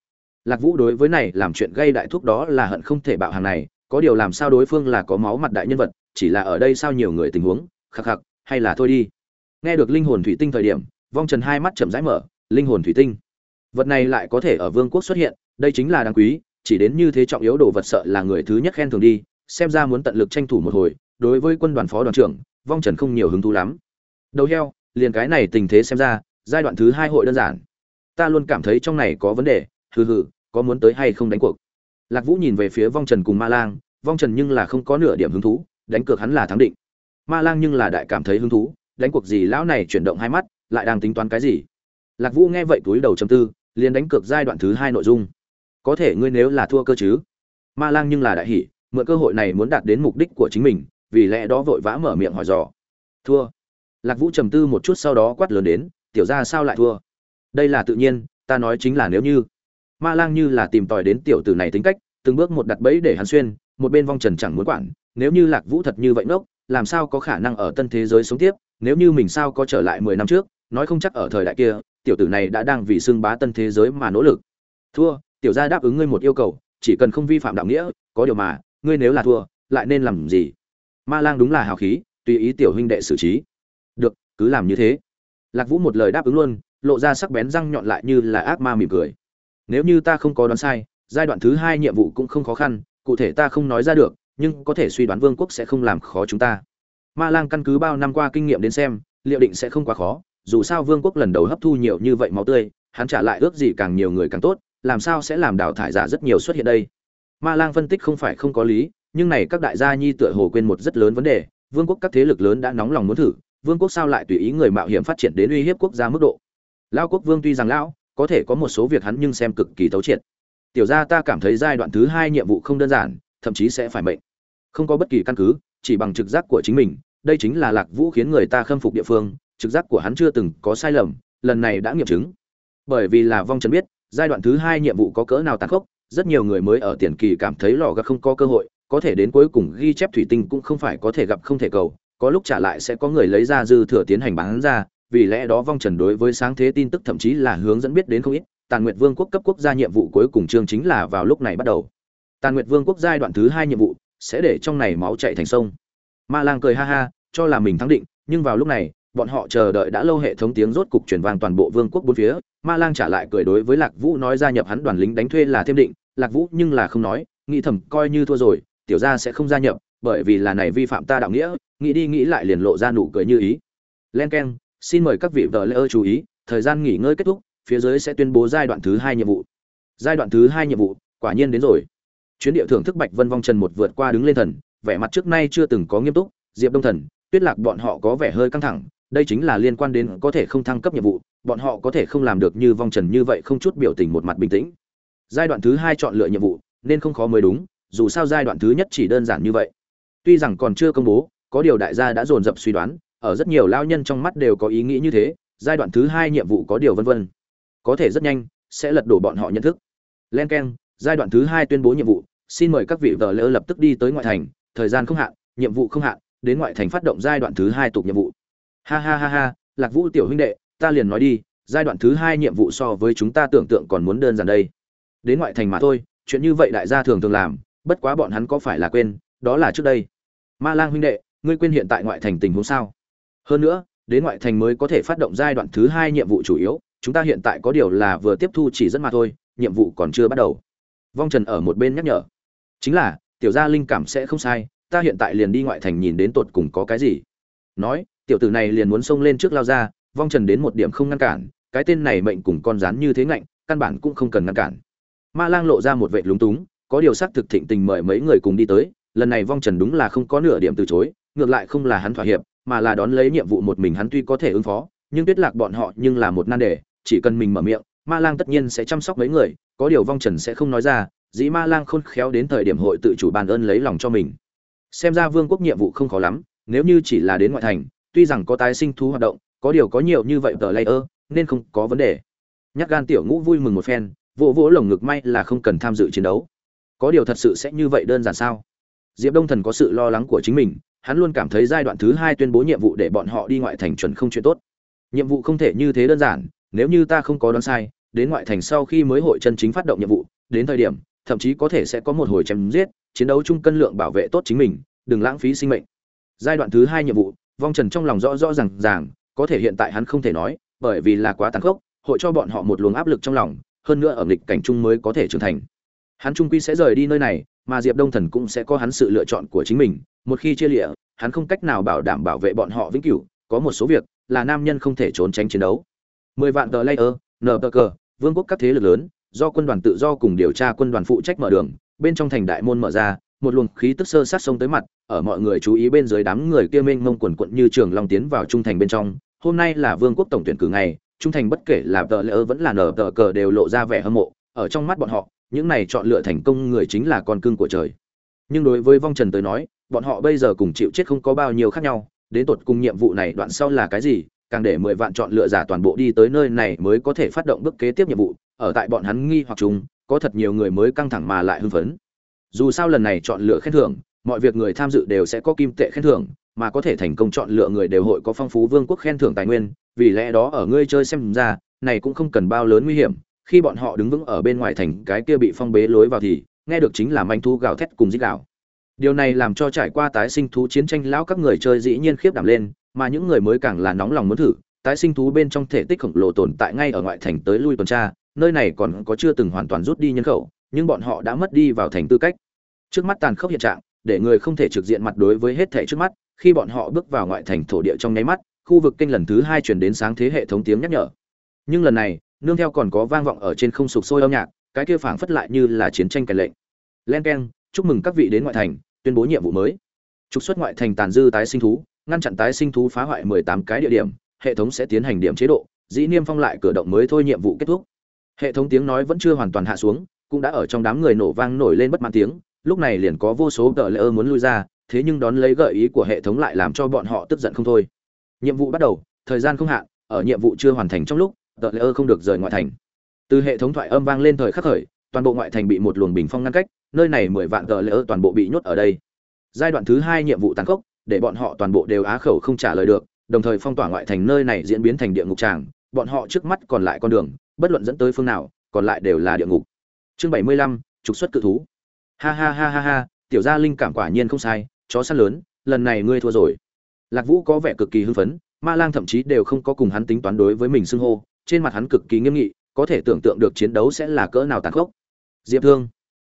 Lạc vũ đối với này làm chuyện gây đại thuốc đó là hận không thể bạo hàng này, có điều làm sao đối phương là có máu mặt đại nhân vật, chỉ là ở đây sao nhiều người tình huống, khắc khắc, hay là thôi đi. Nghe được linh hồn thủy tinh thời điểm, vong trần hai mắt chậm rãi mở, linh hồn thủy tinh. Vật này lại có thể ở vương quốc xuất hiện, đây chính là đáng quý, chỉ đến như thế trọng yếu đồ vật sợ là người thứ nhất khen thường đi, xem ra muốn tận lực tranh thủ một hồi, đối với quân đoàn phó đoàn trưởng, vong trần không nhiều hứng thú lắm. Đầu heo, liền cái này tình thế xem ra, giai đoạn thứ hai hội đơn giản ta luôn cảm thấy trong này có vấn đề, hừ hừ, có muốn tới hay không đánh cuộc. Lạc vũ nhìn về phía vong trần cùng ma lang, vong trần nhưng là không có nửa điểm hứng thú, đánh cược hắn là thắng định. Ma lang nhưng là đại cảm thấy hứng thú, đánh cuộc gì lão này chuyển động hai mắt, lại đang tính toán cái gì? Lạc vũ nghe vậy túi đầu châm tư, liền đánh cược giai đoạn thứ hai nội dung. Có thể ngươi nếu là thua cơ chứ? Ma lang nhưng là đại hỷ mượn cơ hội này muốn đạt đến mục đích của chính mình, vì lẽ đó vội vã mở miệng hỏi dò. Thua. Lạc vũ trầm tư một chút sau đó quát lớn đến, tiểu ra sao lại thua? Đây là tự nhiên, ta nói chính là nếu như. Ma lang như là tìm tòi đến tiểu tử này tính cách, từng bước một đặt bẫy để hắn xuyên, một bên vong trần chẳng muốn quản, nếu như lạc vũ thật như vậy nốc làm sao có khả năng ở tân thế giới sống tiếp, nếu như mình sao có trở lại mười năm trước, nói không chắc ở thời đại kia, tiểu tử này đã đang vì xưng bá tân thế giới mà nỗ lực. Thua, tiểu gia đáp ứng ngươi một yêu cầu, chỉ cần không vi phạm đạo nghĩa, có điều mà, ngươi nếu là thua, lại nên làm gì? Ma lang đúng là hào khí, tùy ý tiểu huynh đệ xử trí. Được, cứ làm như thế. Lạc vũ một lời đáp ứng luôn lộ ra sắc bén răng nhọn lại như là ác ma mỉm cười. Nếu như ta không có đoán sai, giai đoạn thứ hai nhiệm vụ cũng không khó khăn, cụ thể ta không nói ra được, nhưng có thể suy đoán vương quốc sẽ không làm khó chúng ta. Ma lang căn cứ bao năm qua kinh nghiệm đến xem, liệu định sẽ không quá khó, dù sao vương quốc lần đầu hấp thu nhiều như vậy máu tươi, hắn trả lại ước gì càng nhiều người càng tốt, làm sao sẽ làm đào thải giả rất nhiều xuất hiện đây? Ma lang phân tích không phải không có lý, nhưng này các đại gia nhi tựa hồ quên một rất lớn vấn đề, vương quốc các thế lực lớn đã nóng lòng muốn thử, vương quốc sao lại tùy ý người mạo hiểm phát triển đến uy hiếp quốc gia mức độ? Lao quốc vương tuy rằng lão, có thể có một số việc hắn nhưng xem cực kỳ thấu triệt. Tiểu gia ta cảm thấy giai đoạn thứ hai nhiệm vụ không đơn giản, thậm chí sẽ phải mệnh. Không có bất kỳ căn cứ, chỉ bằng trực giác của chính mình, đây chính là lạc vũ khiến người ta khâm phục địa phương, trực giác của hắn chưa từng có sai lầm, lần này đã nghiệm chứng. Bởi vì là vong trần biết, giai đoạn thứ hai nhiệm vụ có cỡ nào tàn khốc, rất nhiều người mới ở tiền kỳ cảm thấy lò gặp không có cơ hội, có thể đến cuối cùng ghi chép thủy tinh cũng không phải có thể gặp không thể cầu, có lúc trả lại sẽ có người lấy ra dư thừa tiến hành bán ra vì lẽ đó vong trần đối với sáng thế tin tức thậm chí là hướng dẫn biết đến không ít, tàn nguyệt vương quốc cấp quốc gia nhiệm vụ cuối cùng chương chính là vào lúc này bắt đầu. Tàn nguyệt vương quốc giai đoạn thứ hai nhiệm vụ sẽ để trong này máu chạy thành sông. Ma lang cười ha ha, cho là mình thắng định, nhưng vào lúc này, bọn họ chờ đợi đã lâu hệ thống tiếng rốt cục truyền vang toàn bộ vương quốc bốn phía, ma lang trả lại cười đối với lạc vũ nói gia nhập hắn đoàn lính đánh thuê là thêm định, lạc vũ nhưng là không nói, nghĩ thầm coi như thua rồi, tiểu gia sẽ không gia nhập, bởi vì là này vi phạm ta đạo nghĩa, nghĩ đi nghĩ lại liền lộ ra nụ cười như ý. Len keng xin mời các vị vợ lễ ơ chú ý, thời gian nghỉ ngơi kết thúc, phía dưới sẽ tuyên bố giai đoạn thứ hai nhiệm vụ. Giai đoạn thứ hai nhiệm vụ, quả nhiên đến rồi. Chuyến địa thưởng thức bạch vân vong trần một vượt qua đứng lên thần, vẻ mặt trước nay chưa từng có nghiêm túc, diệp đông thần, tuyết lạc bọn họ có vẻ hơi căng thẳng, đây chính là liên quan đến có thể không thăng cấp nhiệm vụ, bọn họ có thể không làm được như vong trần như vậy không chút biểu tình một mặt bình tĩnh. Giai đoạn thứ hai chọn lựa nhiệm vụ, nên không khó mới đúng, dù sao giai đoạn thứ nhất chỉ đơn giản như vậy. Tuy rằng còn chưa công bố, có điều đại gia đã dồn dập suy đoán ở rất nhiều lao nhân trong mắt đều có ý nghĩ như thế, giai đoạn thứ hai nhiệm vụ có điều vân vân. Có thể rất nhanh, sẽ lật đổ bọn họ nhận thức. Len k e n giai đoạn thứ hai tuyên bố nhiệm vụ, xin mời các vị vợ lỡ lập tức đi tới ngoại thành, thời gian không hạn, nhiệm vụ không hạn, đến ngoại thành phát động giai đoạn thứ hai tục nhiệm vụ. Ha ha ha ha, lạc vũ tiểu huynh đệ, ta liền nói đi, giai đoạn thứ hai nhiệm vụ so với chúng ta tưởng tượng còn muốn đơn giản đây. Đến ngoại thành mà thôi, chuyện như vậy đại gia thường thường làm, bất quá bọn hắn có phải là quên, đó là trước đây. Ma lang huynh đệ, ngươi quên hiện tại ngoại thành tình huống sao? Hơn nữa, đến ngoại thành mới có thể phát động giai đoạn thứ hai nhiệm vụ chủ yếu, chúng ta hiện tại có điều là vừa tiếp thu chỉ dẫn mà thôi, nhiệm vụ còn chưa bắt đầu. Vong trần ở một bên nhắc nhở. Chính là, tiểu gia linh cảm sẽ không sai, ta hiện tại liền đi ngoại thành nhìn đến tột cùng có cái gì. Nói, tiểu tử này liền muốn xông lên trước lao ra, vong trần đến một điểm không ngăn cản, cái tên này mệnh cùng con rán như thế ngạnh, căn bản cũng không cần ngăn cản. Ma lang lộ ra một vệ lúng túng, có điều xác thực thịnh tình mời mấy người cùng đi tới, lần này vong trần đúng là không có nửa điểm từ chối, ngược lại không là hắn thỏa hiệp mà là đón lấy nhiệm vụ một mình hắn tuy có thể ứng phó, nhưng tuyết lạc bọn họ nhưng là một nan đề, chỉ cần mình mở miệng, ma lang tất nhiên sẽ chăm sóc mấy người, có điều vong trần sẽ không nói ra, dĩ ma lang khôn khéo đến thời điểm hội tự chủ bàn ơn lấy lòng cho mình. Xem ra vương quốc nhiệm vụ không khó lắm, nếu như chỉ là đến ngoại thành, tuy rằng có tái sinh thú hoạt động, có điều có nhiều như vậy tờ layer nên không có vấn đề. Nhắc gan tiểu ngũ vui mừng một phen, vỗ vỗ lồng ngực may là không cần tham dự chiến đấu. Có điều thật sự sẽ như vậy đơn giản sao? Diệp đông thần có sự lo lắng của chính mình hắn luôn cảm thấy giai đoạn thứ hai tuyên bố nhiệm vụ để bọn họ đi ngoại thành chuẩn không chuyện tốt. Nhiệm vụ không thể như thế đơn giản, nếu như ta không có đoán sai, đến ngoại thành sau khi mới hội chân chính phát động nhiệm vụ, đến thời điểm, thậm chí có thể sẽ có một hồi chém giết, chiến đấu chung cân lượng bảo vệ tốt chính mình, đừng lãng phí sinh mệnh. Giai đoạn thứ hai nhiệm vụ, vong trần trong lòng rõ rõ ràng ràng, có thể hiện tại hắn không thể nói, bởi vì là quá tàn khốc, hội cho bọn họ một luồng áp lực trong lòng, hơn nữa ở nghịch cảnh chung mới có thể trưởng thành. Hắn trung quy sẽ rời đi nơi này, mà diệp đông thần cũng sẽ có hắn sự lựa chọn của chính mình một khi chia lịa, hắn không cách nào bảo đảm bảo vệ bọn họ vĩnh cửu, có một số việc là nam nhân không thể trốn tránh chiến đấu. Mười vạn tờ layer nờ tờ cờ vương quốc các thế lực lớn, do quân đoàn tự do cùng điều tra quân đoàn phụ trách mở đường, bên trong thành đại môn mở ra, một luồng khí tức sơ sát sông tới mặt, ở mọi người chú ý bên dưới đám người kia mênh mông quần quận như trường long tiến vào trung thành bên trong. Hôm nay là vương quốc tổng tuyển cử ngày, trung thành bất kể là tờ lỡ vẫn là nở tờ cờ đều lộ ra vẻ hâm mộ, ở trong mắt bọn họ, những này chọn lựa thành công người chính là con cưng của trời. Nhưng đối với vong trần tới nói bọn họ bây giờ cùng chịu chết không có bao nhiêu khác nhau, đến tột cùng nhiệm vụ này đoạn sau là cái gì, càng để mười vạn chọn lựa giả toàn bộ đi tới nơi này mới có thể phát động bước kế tiếp nhiệm vụ, ở tại bọn hắn nghi hoặc chúng có thật nhiều người mới căng thẳng mà lại hưng phấn. Dù sao lần này chọn lựa khen thưởng, mọi việc người tham dự đều sẽ có kim tệ khen thưởng, mà có thể thành công chọn lựa người đều hội có phong phú vương quốc khen thưởng tài nguyên, vì lẽ đó ở ngươi chơi xem ra, này cũng không cần bao lớn nguy hiểm, khi bọn họ đứng vững ở bên ngoài thành cái kia bị phong bế lối vào thì, nghe được chính là manh thu gào thét cùng dích gào điều này làm cho trải qua tái sinh thú chiến tranh, lão các người chơi dĩ nhiên khiếp đảm lên, mà những người mới càng là nóng lòng muốn thử. Tái sinh thú bên trong thể tích khổng lồ tồn tại ngay ở ngoại thành tới lui tuần tra, nơi này còn có chưa từng hoàn toàn rút đi nhân khẩu, nhưng bọn họ đã mất đi vào thành tư cách. Trước mắt tàn khốc hiện trạng, để người không thể trực diện mặt đối với hết thảy trước mắt, khi bọn họ bước vào ngoại thành thổ địa trong nháy mắt, khu vực kênh lần thứ hai chuyển đến sáng thế hệ thống tiếng nhắc nhở. Nhưng lần này, nương theo còn có vang vọng ở trên không sục sôi âm nhạc, cái kia phảng phất lại như là chiến tranh cái lệnh. Len keng chúc mừng các vị đến ngoại thành, tuyên bố nhiệm vụ mới. Trục xuất ngoại thành tàn dư tái sinh thú, ngăn chặn tái sinh thú phá hoại 18 cái địa điểm, hệ thống sẽ tiến hành điểm chế độ, dĩ niêm phong lại cửa động mới thôi nhiệm vụ kết thúc. Hệ thống tiếng nói vẫn chưa hoàn toàn hạ xuống, cũng đã ở trong đám người nổ vang nổi lên bất mãn tiếng, lúc này liền có vô số tờ lễ muốn lui ra, thế nhưng đón lấy gợi ý của hệ thống lại làm cho bọn họ tức giận không thôi. Nhiệm vụ bắt đầu, thời gian không hạn, ở nhiệm vụ chưa hoàn thành trong lúc, tờ lễ không được rời ngoại thành. Từ hệ thống thoại âm vang lên thời khắc khởi toàn bộ ngoại thành bị một luồng bình phong ngăn cách, nơi này mười vạn tờ lỡ toàn bộ bị nhốt ở đây. Giai đoạn thứ hai nhiệm vụ tàn khốc, để bọn họ toàn bộ đều á khẩu không trả lời được, đồng thời phong tỏa ngoại thành nơi này diễn biến thành địa ngục tràng, bọn họ trước mắt còn lại con đường, bất luận dẫn tới phương nào, còn lại đều là địa ngục. Chương bảy mươi lăm, trục xuất cự thú. Ha ha ha ha ha, tiểu gia linh cảm quả nhiên không sai, chó săn lớn, lần này ngươi thua rồi. Lạc vũ có vẻ cực kỳ hưng phấn, ma lang thậm chí đều không có cùng hắn tính toán đối với mình xưng hô, trên mặt hắn cực kỳ nghiêm nghị, có thể tưởng tượng được chiến đấu sẽ là cỡ nào tàn khốc diệp thương.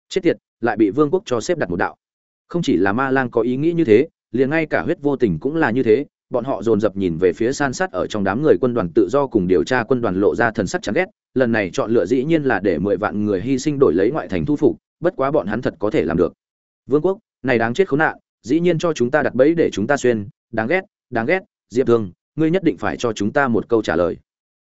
Chết tiệt, lại bị vương quốc cho xếp đặt một đạo. Không chỉ là ma lang có ý nghĩ như thế, liền ngay cả huyết vô tình cũng là như thế. Bọn họ dồn dập nhìn về phía san sát ở trong đám người quân đoàn tự do cùng điều tra quân đoàn lộ ra thần sắc chán ghét. Lần này chọn lựa dĩ nhiên là để mười vạn người hy sinh đổi lấy ngoại thành thu phục, bất quá bọn hắn thật có thể làm được. Vương quốc, này đáng chết khốn nạn, dĩ nhiên cho chúng ta đặt bẫy để chúng ta xuyên. Đáng ghét đáng ghét, diệp thương, ngươi nhất định phải cho chúng ta một câu trả lời.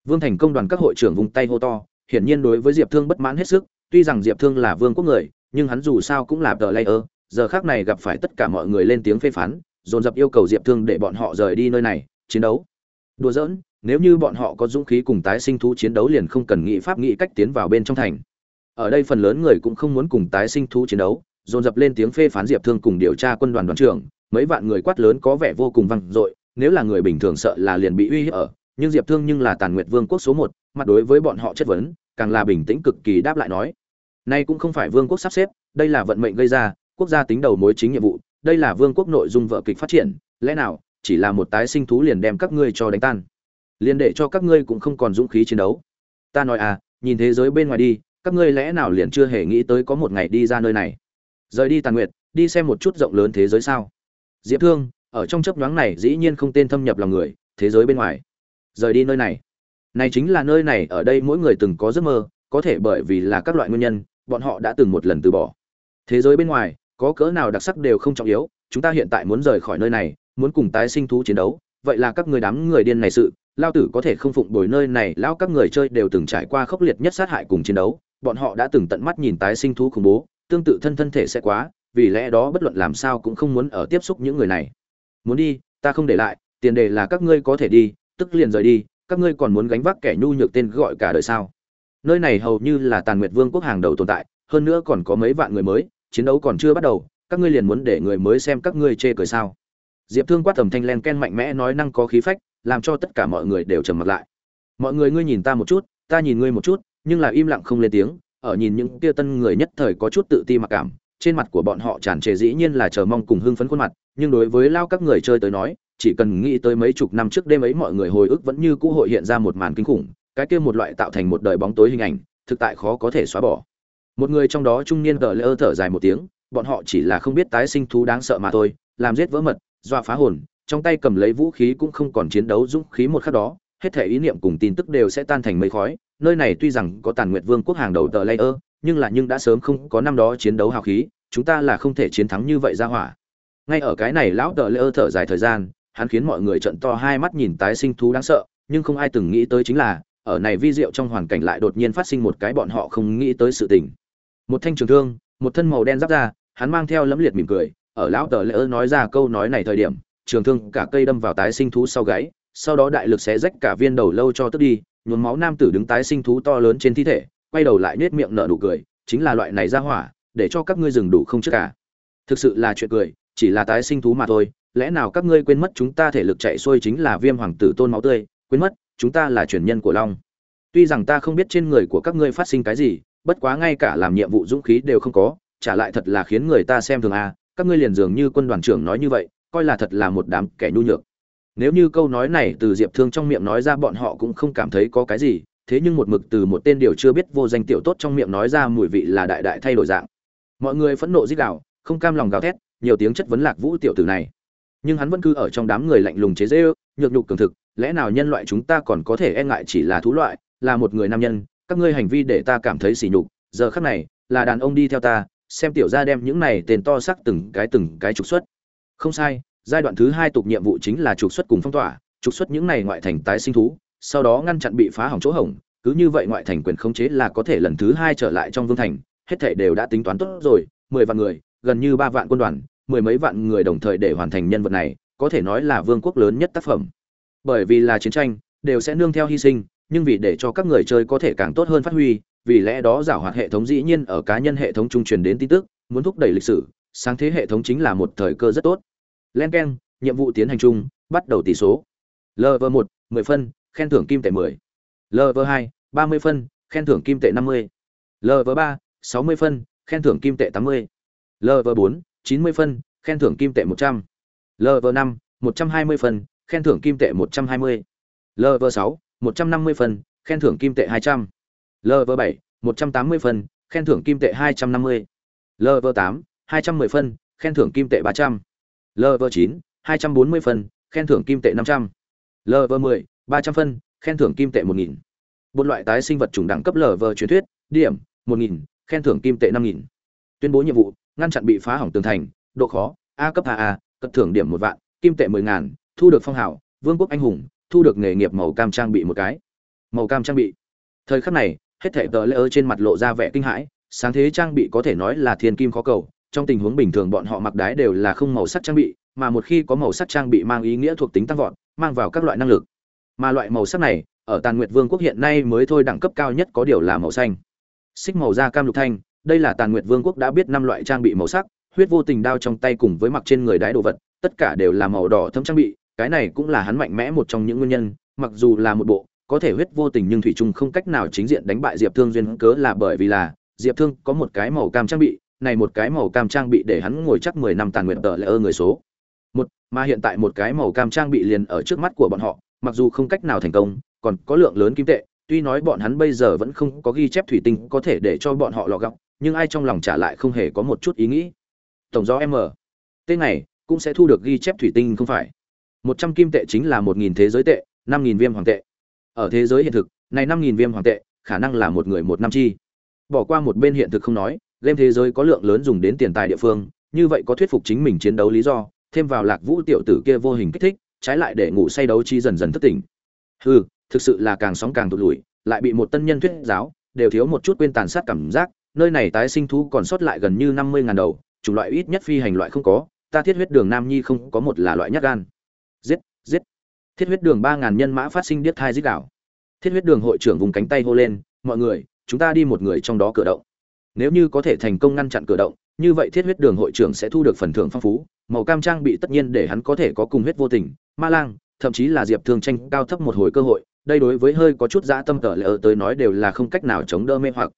Vương thành công đoàn các hội trưởng vùng tay hô to, hiển nhiên đối với diệp thương bất mãn hết sức tuy rằng diệp thương là vương quốc người, nhưng hắn dù sao cũng là tờ layer, giờ khác này gặp phải tất cả mọi người lên tiếng phê phán, dồn dập yêu cầu diệp thương để bọn họ rời đi nơi này, chiến đấu. Đùa giỡn, nếu như bọn họ có dũng khí cùng tái sinh thú chiến đấu liền không cần nghĩ pháp nghĩ cách tiến vào bên trong thành. Ở đây phần lớn người cũng không muốn cùng tái sinh thú chiến đấu, dồn dập lên tiếng phê phán diệp thương cùng điều tra quân đoàn đoàn trưởng, mấy vạn người quát lớn có vẻ vô cùng vang dội, nếu là người bình thường sợ là liền bị uy hiếp ở, nhưng diệp thương nhưng là tàn nguyệt vương quốc số một, mặt đối với bọn họ chất vấn càng là bình tĩnh cực kỳ đáp lại nói. Nay cũng không phải vương quốc sắp xếp, đây là vận mệnh gây ra, quốc gia tính đầu mối chính nhiệm vụ, đây là vương quốc nội dung vợ kịch phát triển, lẽ nào, chỉ là một tái sinh thú liền đem các ngươi cho đánh tan. Liền để cho các ngươi cũng không còn dũng khí chiến đấu. Ta nói à nhìn thế giới bên ngoài đi, các ngươi lẽ nào liền chưa hề nghĩ tới có một ngày đi ra nơi này. Rời đi tàn nguyệt, đi xem một chút rộng lớn thế giới sao. Diệp thương, ở trong chấp nhoáng này dĩ nhiên không tên thâm nhập lòng người, thế giới bên ngoài. Rời đi nơi này này chính là nơi này, ở đây mỗi người từng có giấc mơ, có thể bởi vì là các loại nguyên nhân, bọn họ đã từng một lần từ bỏ. Thế giới bên ngoài, có cỡ nào đặc sắc đều không trọng yếu, chúng ta hiện tại muốn rời khỏi nơi này, muốn cùng tái sinh thú chiến đấu, vậy là các người đám người điên này sự, lao tử có thể không phụng bồi nơi này, lao các người chơi đều từng trải qua khốc liệt nhất sát hại cùng chiến đấu, bọn họ đã từng tận mắt nhìn tái sinh thú khủng bố, tương tự thân thân thể sẽ quá, vì lẽ đó bất luận làm sao cũng không muốn ở tiếp xúc những người này. Muốn đi, ta không để lại, tiền đề là các ngươi có thể đi, tức liền rời đi các ngươi còn muốn gánh vác kẻ nhu nhược tên gọi cả đời sao? Nơi này hầu như là tàn nguyệt vương quốc hàng đầu tồn tại, hơn nữa còn có mấy vạn người mới, chiến đấu còn chưa bắt đầu, các ngươi liền muốn để người mới xem các ngươi chê cười sao? Diệp thương quát tầm thanh len ken mạnh mẽ nói năng có khí phách, làm cho tất cả mọi người đều trầm mặt lại. Mọi người ngươi nhìn ta một chút, ta nhìn ngươi một chút, nhưng là im lặng không lên tiếng, ở nhìn những kia tân người nhất thời có chút tự ti mặc cảm, trên mặt của bọn họ tràn trề dĩ nhiên là chờ mong cùng hưng phấn khuôn mặt, nhưng đối với lao các người chơi tới nói chỉ cần nghĩ tới mấy chục năm trước đêm ấy mọi người hồi ức vẫn như cũ hội hiện ra một màn kinh khủng, cái kia một loại tạo thành một đời bóng tối hình ảnh, thực tại khó có thể xóa bỏ. Một người trong đó trung niên tở lơ thở dài một tiếng, bọn họ chỉ là không biết tái sinh thú đáng sợ mà thôi, làm giết vỡ mật, dọa phá hồn, trong tay cầm lấy vũ khí cũng không còn chiến đấu dũng khí một khắc đó, hết thể ý niệm cùng tin tức đều sẽ tan thành mây khói, nơi này tuy rằng có tàn nguyệt vương quốc hàng đầu tờ layer nhưng là nhưng đã sớm không có năm đó chiến đấu hào khí, chúng ta là không thể chiến thắng như vậy ra hỏa. Ngay ở cái này lão tờ layer thở dài thời gian hắn khiến mọi người trận to hai mắt nhìn tái sinh thú đáng sợ, nhưng không ai từng nghĩ tới chính là, ở này vi diệu trong hoàn cảnh lại đột nhiên phát sinh một cái bọn họ không nghĩ tới sự tình. Một thanh trường thương, một thân màu đen giáp ra, hắn mang theo lẫm liệt mỉm cười, ở lão tờ lỡ nói ra câu nói này thời điểm, trường thương cả cây đâm vào tái sinh thú sau gáy, sau đó đại lực xé rách cả viên đầu lâu cho tức đi, nhuốm máu nam tử đứng tái sinh thú to lớn trên thi thể, quay đầu lại nết miệng nở nụ cười, chính là loại này ra hỏa, để cho các ngươi dừng đủ không trước cả. Thực sự là chuyện cười, chỉ là tái sinh thú mà thôi lẽ nào các ngươi quên mất chúng ta thể lực chạy xuôi chính là viêm hoàng tử tôn máu tươi, quên mất, chúng ta là truyền nhân của long. Tuy rằng ta không biết trên người của các ngươi phát sinh cái gì, bất quá ngay cả làm nhiệm vụ dũng khí đều không có, trả lại thật là khiến người ta xem thường a các ngươi liền dường như quân đoàn trưởng nói như vậy, coi là thật là một đám kẻ nhu nhược. Nếu như câu nói này từ diệp thương trong miệng nói ra bọn họ cũng không cảm thấy có cái gì, thế nhưng một mực từ một tên điều chưa biết vô danh tiểu tốt trong miệng nói ra mùi vị là đại đại thay đổi dạng. Mọi người phẫn nộ dích đạo không cam lòng gào thét, nhiều tiếng chất vấn lạc vũ tiểu tử này nhưng hắn vẫn cứ ở trong đám người lạnh lùng chế dễ nhược nhục cường thực, lẽ nào nhân loại chúng ta còn có thể e ngại chỉ là thú loại, là một người nam nhân, các ngươi hành vi để ta cảm thấy sỉ nhục, giờ khắc này, là đàn ông đi theo ta, xem tiểu gia đem những này tên to sắc từng cái từng cái trục xuất. Không sai, giai đoạn thứ hai tục nhiệm vụ chính là trục xuất cùng phong tỏa, trục xuất những này ngoại thành tái sinh thú, sau đó ngăn chặn bị phá hỏng chỗ hỏng cứ như vậy ngoại thành quyền khống chế là có thể lần thứ hai trở lại trong vương thành, hết thảy đều đã tính toán tốt rồi, mười vạn người, gần như ba vạn quân đoàn mười mấy vạn người đồng thời để hoàn thành nhân vật này, có thể nói là vương quốc lớn nhất tác phẩm. Bởi vì là chiến tranh, đều sẽ nương theo hy sinh, nhưng vì để cho các người chơi có thể càng tốt hơn phát huy, vì lẽ đó giảo hoạt hệ thống dĩ nhiên ở cá nhân hệ thống trung truyền đến tin tức, muốn thúc đẩy lịch sử, sáng thế hệ thống chính là một thời cơ rất tốt. Len k e n nhiệm vụ tiến hành chung, bắt đầu tỷ số. Lv một, mười phân, khen thưởng kim tệ mười. Lv hai, ba mươi phân, khen thưởng kim tệ năm mươi. Lv ba, sáu mươi phân, khen thưởng kim tệ tám mươi. Lv bốn 90 phân, khen thưởng kim tệ 100. Lv5, 120 phân, khen thưởng kim tệ 120. Lv6, 150 phân, khen thưởng kim tệ 200. Lv7, 180 phân, khen thưởng kim tệ 250. Lv8, 210 phân, khen thưởng kim tệ 300. Lv9, 240 phân, khen thưởng kim tệ 500. Lv10, 300 phân, khen thưởng kim tệ 1000. Bốn loại tái sinh vật chủng đẳng cấp Lv truyền thuyết, điểm 1000, khen thưởng kim tệ 5000. Tuyên bố nhiệm vụ, ngăn chặn bị phá hỏng tường thành, độ khó, a cấp a cất thưởng điểm một vạn, kim tệ mười ngàn, thu được phong hào, vương quốc anh hùng, thu được nghề nghiệp màu cam trang bị một cái. Màu cam trang bị. Thời khắc này, hết thể tờ lễ ơ trên mặt lộ ra vẻ kinh hãi, sáng thế trang bị có thể nói là thiên kim khó cầu, trong tình huống bình thường bọn họ mặc đái đều là không màu sắc trang bị, mà một khi có màu sắc trang bị mang ý nghĩa thuộc tính tăng vọt, mang vào các loại năng lực. Mà loại màu sắc này, ở tàn nguyệt vương quốc hiện nay mới thôi đẳng cấp cao nhất có điều là màu xanh. Xích màu da cam lục thanh đây là tàn nguyệt vương quốc đã biết năm loại trang bị màu sắc, huyết vô tình đao trong tay cùng với mặc trên người đái đồ vật, tất cả đều là màu đỏ thâm trang bị, cái này cũng là hắn mạnh mẽ một trong những nguyên nhân, mặc dù là một bộ, có thể huyết vô tình nhưng thủy trung không cách nào chính diện đánh bại diệp thương duyên cớ là bởi vì là, diệp thương có một cái màu cam trang bị, này một cái màu cam trang bị để hắn ngồi chắc mười năm tàn nguyện tờ lệ ơ người số. Một, mà hiện tại một cái màu cam trang bị liền ở trước mắt của bọn họ, mặc dù không cách nào thành công, còn có lượng lớn kim tệ, tuy nói bọn hắn bây giờ vẫn không có ghi chép thủy tinh có thể để cho bọn họ lọ gọng nhưng ai trong lòng trả lại không hề có một chút ý nghĩ. Tổng do m. Tên này cũng sẽ thu được ghi chép thủy tinh không phải? Một trăm kim tệ chính là một nghìn thế giới tệ, năm nghìn viêm hoàng tệ. Ở thế giới hiện thực, này năm nghìn viêm hoàng tệ khả năng là một người một năm chi. Bỏ qua một bên hiện thực không nói, game thế giới có lượng lớn dùng đến tiền tài địa phương, như vậy có thuyết phục chính mình chiến đấu lý do, thêm vào lạc vũ tiểu tử kia vô hình kích thích, trái lại để ngủ say đấu chi dần dần thất tỉnh. Hừ, thực sự là càng sóng càng tụt lùi, lại bị một tân nhân thuyết giáo, đều thiếu một chút quên tàn sát cảm giác nơi này tái sinh thú còn sót lại gần như năm mươi ngàn đầu, chủng loại ít nhất phi hành loại không có, ta thiết huyết đường nam nhi không có một là loại nhát gan. Giết giết. Thiết huyết đường ba ngàn nhân mã phát sinh điếc thai giết đảo thiết huyết đường hội trưởng vùng cánh tay hô lên, mọi người, chúng ta đi một người trong đó cửa động. Nếu như có thể thành công ngăn chặn cửa động, như vậy thiết huyết đường hội trưởng sẽ thu được phần thưởng phong phú, màu cam trang bị tất nhiên để hắn có thể có cùng huyết vô tình, ma lang, thậm chí là diệp thương tranh cao thấp một hồi cơ hội, đây đối với hơi có chút dã tâm tở lỡ tới nói đều là không cách nào chống đỡ mê hoặc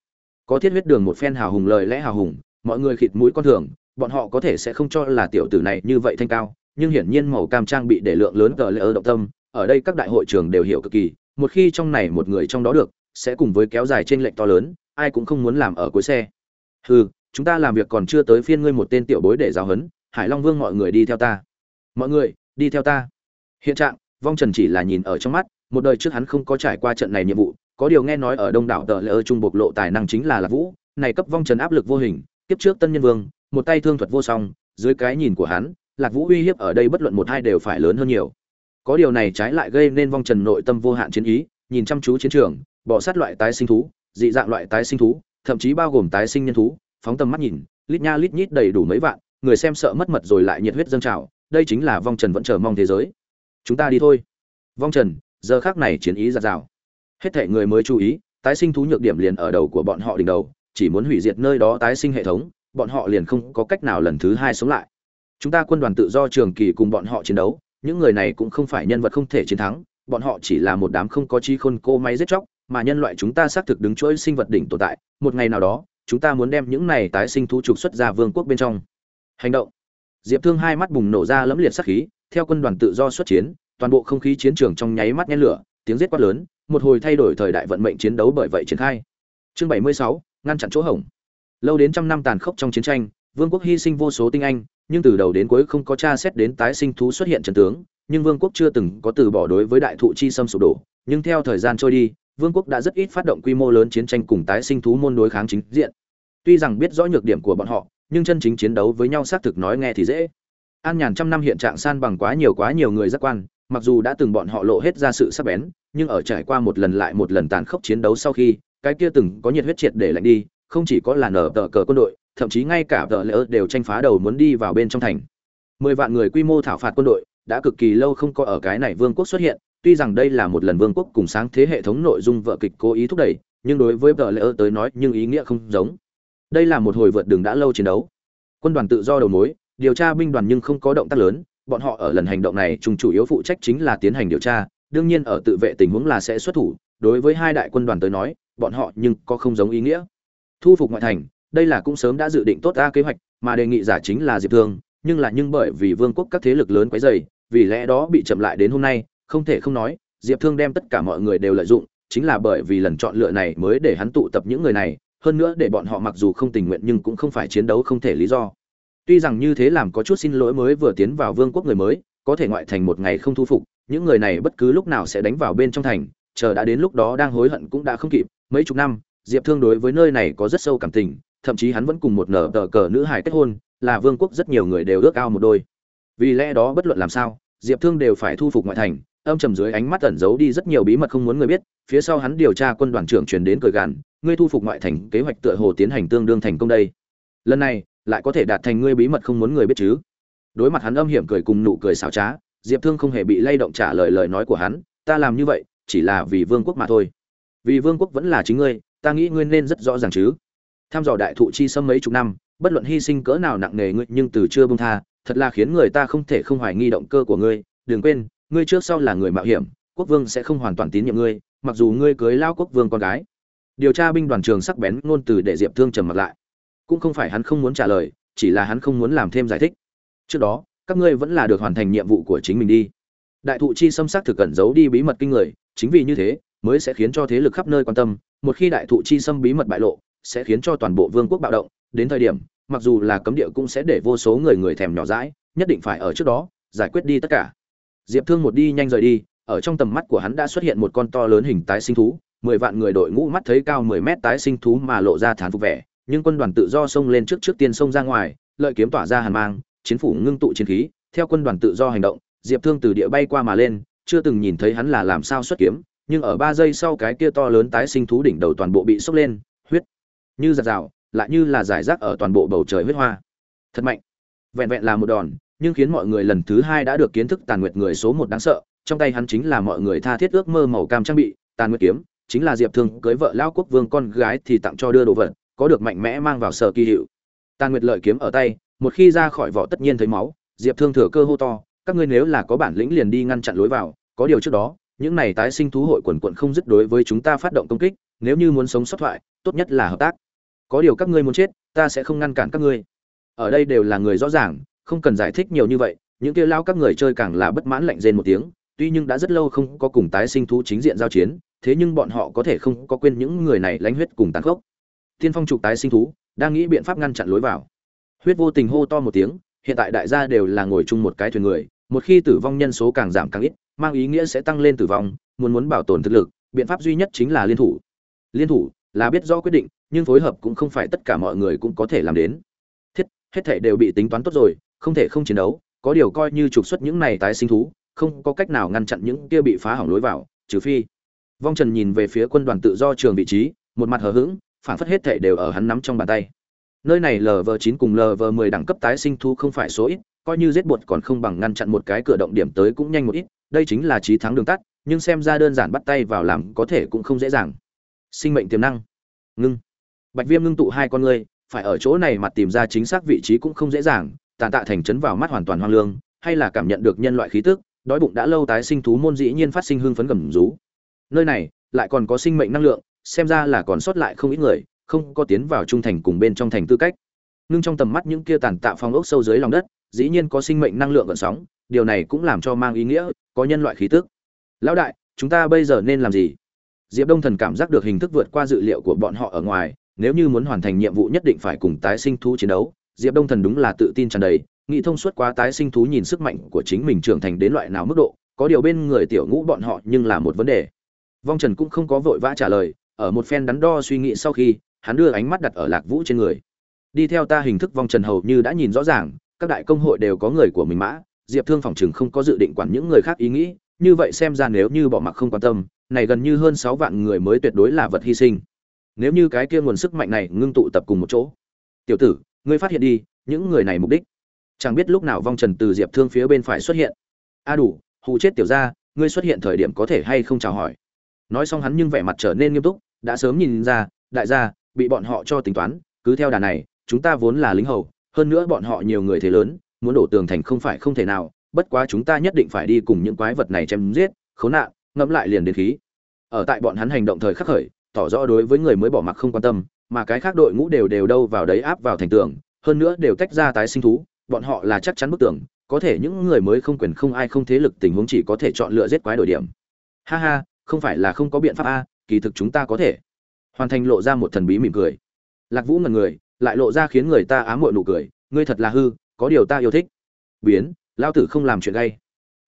có thiết huyết đường một phen hào hùng lời lẽ hào hùng, mọi người khịt mũi con thường, bọn họ có thể sẽ không cho là tiểu tử này như vậy thanh cao, nhưng hiển nhiên màu cam trang bị để lượng lớn tờ lỡ động tâm, ở đây các đại hội trường đều hiểu cực kỳ, một khi trong này một người trong đó được, sẽ cùng với kéo dài trên lệnh to lớn, ai cũng không muốn làm ở cuối xe. Hừ, chúng ta làm việc còn chưa tới phiên ngươi một tên tiểu bối để giáo huấn, hải long vương mọi người đi theo ta. Mọi người, đi theo ta. Hiện trạng, vong trần chỉ là nhìn ở trong mắt, một đời trước hắn không có trải qua trận này nhiệm vụ có điều nghe nói ở đông đảo tờ lỡ trung bộc lộ tài năng chính là lạc vũ, này cấp vong trần áp lực vô hình, kiếp trước tân nhân vương, một tay thương thuật vô song, dưới cái nhìn của hắn, lạc vũ uy hiếp ở đây bất luận một hai đều phải lớn hơn nhiều. Có điều này trái lại gây nên vong trần nội tâm vô hạn chiến ý, nhìn chăm chú chiến trường bỏ sát loại tái sinh thú, dị dạng loại tái sinh thú, thậm chí bao gồm tái sinh nhân thú, phóng tầm mắt nhìn, lít nha lít nhít đầy đủ mấy vạn, người xem sợ mất mật rồi lại nhiệt huyết dâng trào, đây chính là vong trần vẫn chờ mong thế giới. Chúng ta đi thôi. Vong trần, giờ khác này chiến ý giạt rào hết thể người mới chú ý, tái sinh thú nhược điểm liền ở đầu của bọn họ đỉnh đầu, chỉ muốn hủy diệt nơi đó tái sinh hệ thống, bọn họ liền không có cách nào lần thứ hai sống lại. Chúng ta quân đoàn tự do trường kỳ cùng bọn họ chiến đấu, những người này cũng không phải nhân vật không thể chiến thắng, bọn họ chỉ là một đám không có chi khôn cô máy giết chóc, mà nhân loại chúng ta xác thực đứng chuỗi sinh vật đỉnh tồn tại, một ngày nào đó, chúng ta muốn đem những này tái sinh thú trục xuất ra vương quốc bên trong. Hành động. Diệp thương hai mắt bùng nổ ra lẫm liệt sắc khí, theo quân đoàn tự do xuất chiến, toàn bộ không khí chiến trường trong nháy mắt nhen lửa, tiếng giết quát lớn một hồi thay đổi thời đại vận mệnh chiến đấu bởi vậy triển khai. Chương 76, ngăn chặn chỗ hổng. Lâu đến trăm năm tàn khốc trong chiến tranh vương quốc hy sinh vô số tinh anh nhưng từ đầu đến cuối không có tra xét đến tái sinh thú xuất hiện trận tướng nhưng vương quốc chưa từng có từ bỏ đối với đại thụ chi xâm sụp đổ. Nhưng theo thời gian trôi đi vương quốc đã rất ít phát động quy mô lớn chiến tranh cùng tái sinh thú môn đối kháng chính diện. Tuy rằng biết rõ nhược điểm của bọn họ nhưng chân chính chiến đấu với nhau xác thực nói nghe thì dễ. An nhàn trăm năm hiện trạng san bằng quá nhiều quá nhiều người giác quan mặc dù đã từng bọn họ lộ hết ra sự sắc bén, nhưng ở trải qua một lần lại một lần tàn khốc chiến đấu sau khi, cái kia từng có nhiệt huyết triệt để lạnh đi, không chỉ có là nở tờ cờ quân đội, thậm chí ngay cả tờ lỡ đều tranh phá đầu muốn đi vào bên trong thành. Mười vạn người quy mô thảo phạt quân đội, đã cực kỳ lâu không có ở cái này vương quốc xuất hiện, tuy rằng đây là một lần vương quốc cùng sáng thế hệ thống nội dung vợ kịch cố ý thúc đẩy, nhưng đối với tờ lỡ tới nói, nhưng ý nghĩa không giống. Đây là một hồi vượt đường đã lâu chiến đấu. Quân đoàn tự do đầu mối, điều tra binh đoàn nhưng không có động tác lớn bọn họ ở lần hành động này chung chủ yếu phụ trách chính là tiến hành điều tra, đương nhiên ở tự vệ tình huống là sẽ xuất thủ, đối với hai đại quân đoàn tới nói, bọn họ nhưng có không giống ý nghĩa. Thu phục ngoại thành, đây là cũng sớm đã dự định tốt ra kế hoạch, mà đề nghị giả chính là diệp thương, nhưng là nhưng bởi vì vương quốc các thế lực lớn quấy dày vì lẽ đó bị chậm lại đến hôm nay, không thể không nói, diệp thương đem tất cả mọi người đều lợi dụng, chính là bởi vì lần chọn lựa này mới để hắn tụ tập những người này, hơn nữa để bọn họ mặc dù không tình nguyện nhưng cũng không phải chiến đấu không thể lý do tuy rằng như thế làm có chút xin lỗi mới vừa tiến vào vương quốc người mới, có thể ngoại thành một ngày không thu phục, những người này bất cứ lúc nào sẽ đánh vào bên trong thành, chờ đã đến lúc đó đang hối hận cũng đã không kịp, mấy chục năm, diệp thương đối với nơi này có rất sâu cảm tình, thậm chí hắn vẫn cùng một nở tờ cờ nữ hài kết hôn, là vương quốc rất nhiều người đều ước ao một đôi. Vì lẽ đó bất luận làm sao, diệp thương đều phải thu phục ngoại thành, âm trầm dưới ánh mắt ẩn giấu đi rất nhiều bí mật không muốn người biết, phía sau hắn điều tra quân đoàn trưởng truyền đến cười gằn, ngươi thu phục ngoại thành kế hoạch tựa hồ tiến hành tương đương thành công đây. Lần này lại có thể đạt thành ngươi bí mật không muốn người biết chứ? Đối mặt hắn âm hiểm cười cùng nụ cười xảo trá, diệp thương không hề bị lay động trả lời lời nói của hắn, ta làm như vậy chỉ là vì vương quốc mà thôi. Vì vương quốc vẫn là chính ngươi, ta nghĩ ngươi nên rất rõ ràng chứ. Tham dò đại thụ chi xâm mấy chục năm, bất luận hy sinh cỡ nào nặng nề ngươi nhưng từ chưa bông tha, thật là khiến người ta không thể không hoài nghi động cơ của ngươi. Đừng quên, ngươi trước sau là người mạo hiểm, quốc vương sẽ không hoàn toàn tín nhiệm ngươi, mặc dù ngươi cưới lao quốc vương con gái. Điều tra binh đoàn trường sắc bén ngôn từ để diệp thương trầm mặt lại cũng không phải hắn không muốn trả lời, chỉ là hắn không muốn làm thêm giải thích. Trước đó, các ngươi vẫn là được hoàn thành nhiệm vụ của chính mình đi. Đại thụ chi xâm sắc thực cẩn giấu đi bí mật kinh người, chính vì như thế, mới sẽ khiến cho thế lực khắp nơi quan tâm. Một khi đại thụ chi xâm bí mật bại lộ, sẽ khiến cho toàn bộ vương quốc bạo động. Đến thời điểm, mặc dù là cấm địa cũng sẽ để vô số người người thèm nhỏ dãi, nhất định phải ở trước đó, giải quyết đi tất cả. Diệp thương một đi nhanh rời đi, ở trong tầm mắt của hắn đã xuất hiện một con to lớn hình tái sinh thú, mười vạn người đội ngũ mắt thấy cao mười mét tái sinh thú mà lộ ra thán phục vẻ nhưng quân đoàn tự do xông lên trước trước tiên xông ra ngoài, lợi kiếm tỏa ra hàn mang, chiến phủ ngưng tụ chiến khí, theo quân đoàn tự do hành động, diệp thương từ địa bay qua mà lên, chưa từng nhìn thấy hắn là làm sao xuất kiếm, nhưng ở ba giây sau cái kia to lớn tái sinh thú đỉnh đầu toàn bộ bị sốc lên, huyết, như giật rào, lại như là giải rác ở toàn bộ bầu trời huyết hoa. Thật mạnh. Vẹn vẹn là một đòn, nhưng khiến mọi người lần thứ hai đã được kiến thức tàn nguyệt người số một đáng sợ, trong tay hắn chính là mọi người tha thiết ước mơ màu cam trang bị, tàn nguyệt kiếm, chính là diệp thương cưới vợ Lão quốc vương con gái thì tặng cho đưa đồ vật có được mạnh mẽ mang vào sở kỳ hiệu. Tàn nguyệt lợi kiếm ở tay, một khi ra khỏi vỏ tất nhiên thấy máu, diệp thương thừa cơ hô to, các ngươi nếu là có bản lĩnh liền đi ngăn chặn lối vào, có điều trước đó, những này tái sinh thú hội quần quận không dứt đối với chúng ta phát động công kích, nếu như muốn sống sót thoại, tốt nhất là hợp tác. Có điều các ngươi muốn chết, ta sẽ không ngăn cản các ngươi. Ở đây đều là người rõ ràng, không cần giải thích nhiều như vậy, những kia lao các người chơi càng là bất mãn lạnh rên một tiếng, tuy nhưng đã rất lâu không có cùng tái sinh thú chính diện giao chiến, thế nhưng bọn họ có thể không có quên những người này lãnh huyết cùng tàn khốc tiên phong trục tái sinh thú, đang nghĩ biện pháp ngăn chặn lối vào. Huyết vô tình hô to một tiếng, hiện tại đại gia đều là ngồi chung một cái thuyền người, một khi tử vong nhân số càng giảm càng ít, mang ý nghĩa sẽ tăng lên tử vong, muốn muốn bảo tồn thực lực, biện pháp duy nhất chính là liên thủ. Liên thủ là biết rõ quyết định, nhưng phối hợp cũng không phải tất cả mọi người cũng có thể làm đến. Thiết, hết thể đều bị tính toán tốt rồi, không thể không chiến đấu, có điều coi như trục xuất những này tái sinh thú, không có cách nào ngăn chặn những kia bị phá hỏng lối vào, trừ phi. Vong trần nhìn về phía quân đoàn tự do trường vị trí, một mặt hờ hững phản phất hết thể đều ở hắn nắm trong bàn tay. Nơi này lv chín cùng lv mười đẳng cấp tái sinh thú không phải số ít, coi như giết bột còn không bằng ngăn chặn một cái cửa động điểm tới cũng nhanh một ít, đây chính là trí thắng đường tắt, nhưng xem ra đơn giản bắt tay vào làm có thể cũng không dễ dàng. Sinh mệnh tiềm năng. Ngưng. Bạch viêm ngưng tụ hai con ngươi, phải ở chỗ này mặt tìm ra chính xác vị trí cũng không dễ dàng tàn tạ thành trấn vào mắt hoàn toàn hoang lương, hay là cảm nhận được nhân loại khí tức, đói bụng đã lâu tái sinh thú môn dĩ nhiên phát sinh hương phấn gầm rú. Nơi này, lại còn có sinh mệnh năng lượng xem ra là còn sót lại không ít người, không có tiến vào trung thành cùng bên trong thành tư cách. Nhưng trong tầm mắt những kia tàn tạ phong ốc sâu dưới lòng đất, dĩ nhiên có sinh mệnh năng lượng gợn sóng, điều này cũng làm cho mang ý nghĩa, có nhân loại khí tức. Lão đại, chúng ta bây giờ nên làm gì? Diệp đông thần cảm giác được hình thức vượt qua dự liệu của bọn họ ở ngoài, nếu như muốn hoàn thành nhiệm vụ nhất định phải cùng tái sinh thú chiến đấu, diệp đông thần đúng là tự tin tràn đầy, nghĩ thông suốt quá tái sinh thú nhìn sức mạnh của chính mình trưởng thành đến loại nào mức độ, có điều bên người tiểu ngũ bọn họ nhưng là một vấn đề. Vong trần cũng không có vội vã trả lời ở một phen đắn đo suy nghĩ sau khi, hắn đưa ánh mắt đặt ở lạc vũ trên người. Đi theo ta hình thức vong trần hầu như đã nhìn rõ ràng, các đại công hội đều có người của mình mã, diệp thương phòng chừng không có dự định quản những người khác ý nghĩ, như vậy xem ra nếu như bỏ mặc không quan tâm, này gần như hơn sáu vạn người mới tuyệt đối là vật hy sinh. Nếu như cái kia nguồn sức mạnh này ngưng tụ tập cùng một chỗ. Tiểu tử, ngươi phát hiện đi, những người này mục đích. Chẳng biết lúc nào vong trần từ diệp thương phía bên phải xuất hiện. A đủ hụ chết tiểu ra ngươi xuất hiện thời điểm có thể hay không chào hỏi. Nói xong hắn nhưng vẻ mặt trở nên nghiêm túc đã sớm nhìn ra, đại gia, bị bọn họ cho tính toán, cứ theo đà này, chúng ta vốn là lính hầu, hơn nữa bọn họ nhiều người thế lớn, muốn đổ tường thành không phải không thể nào, bất quá chúng ta nhất định phải đi cùng những quái vật này chém giết, khốn nạn, ngẫm lại liền đến khí. Ở tại bọn hắn hành động thời khắc khởi, tỏ rõ đối với người mới bỏ mặc không quan tâm, mà cái khác đội ngũ đều đều đâu vào đấy áp vào thành tường, hơn nữa đều tách ra tái sinh thú, bọn họ là chắc chắn bức tường, có thể những người mới không quyền không ai không thế lực tình huống chỉ có thể chọn lựa giết quái đổi điểm. Ha ha, không phải là không có biện pháp a kỳ thực chúng ta có thể. Hoàn thành lộ ra một thần bí mỉm cười. Lạc vũ ngần người, lại lộ ra khiến người ta ám muội nụ cười. Ngươi thật là hư, có điều ta yêu thích. Biến lao tử không làm chuyện gay.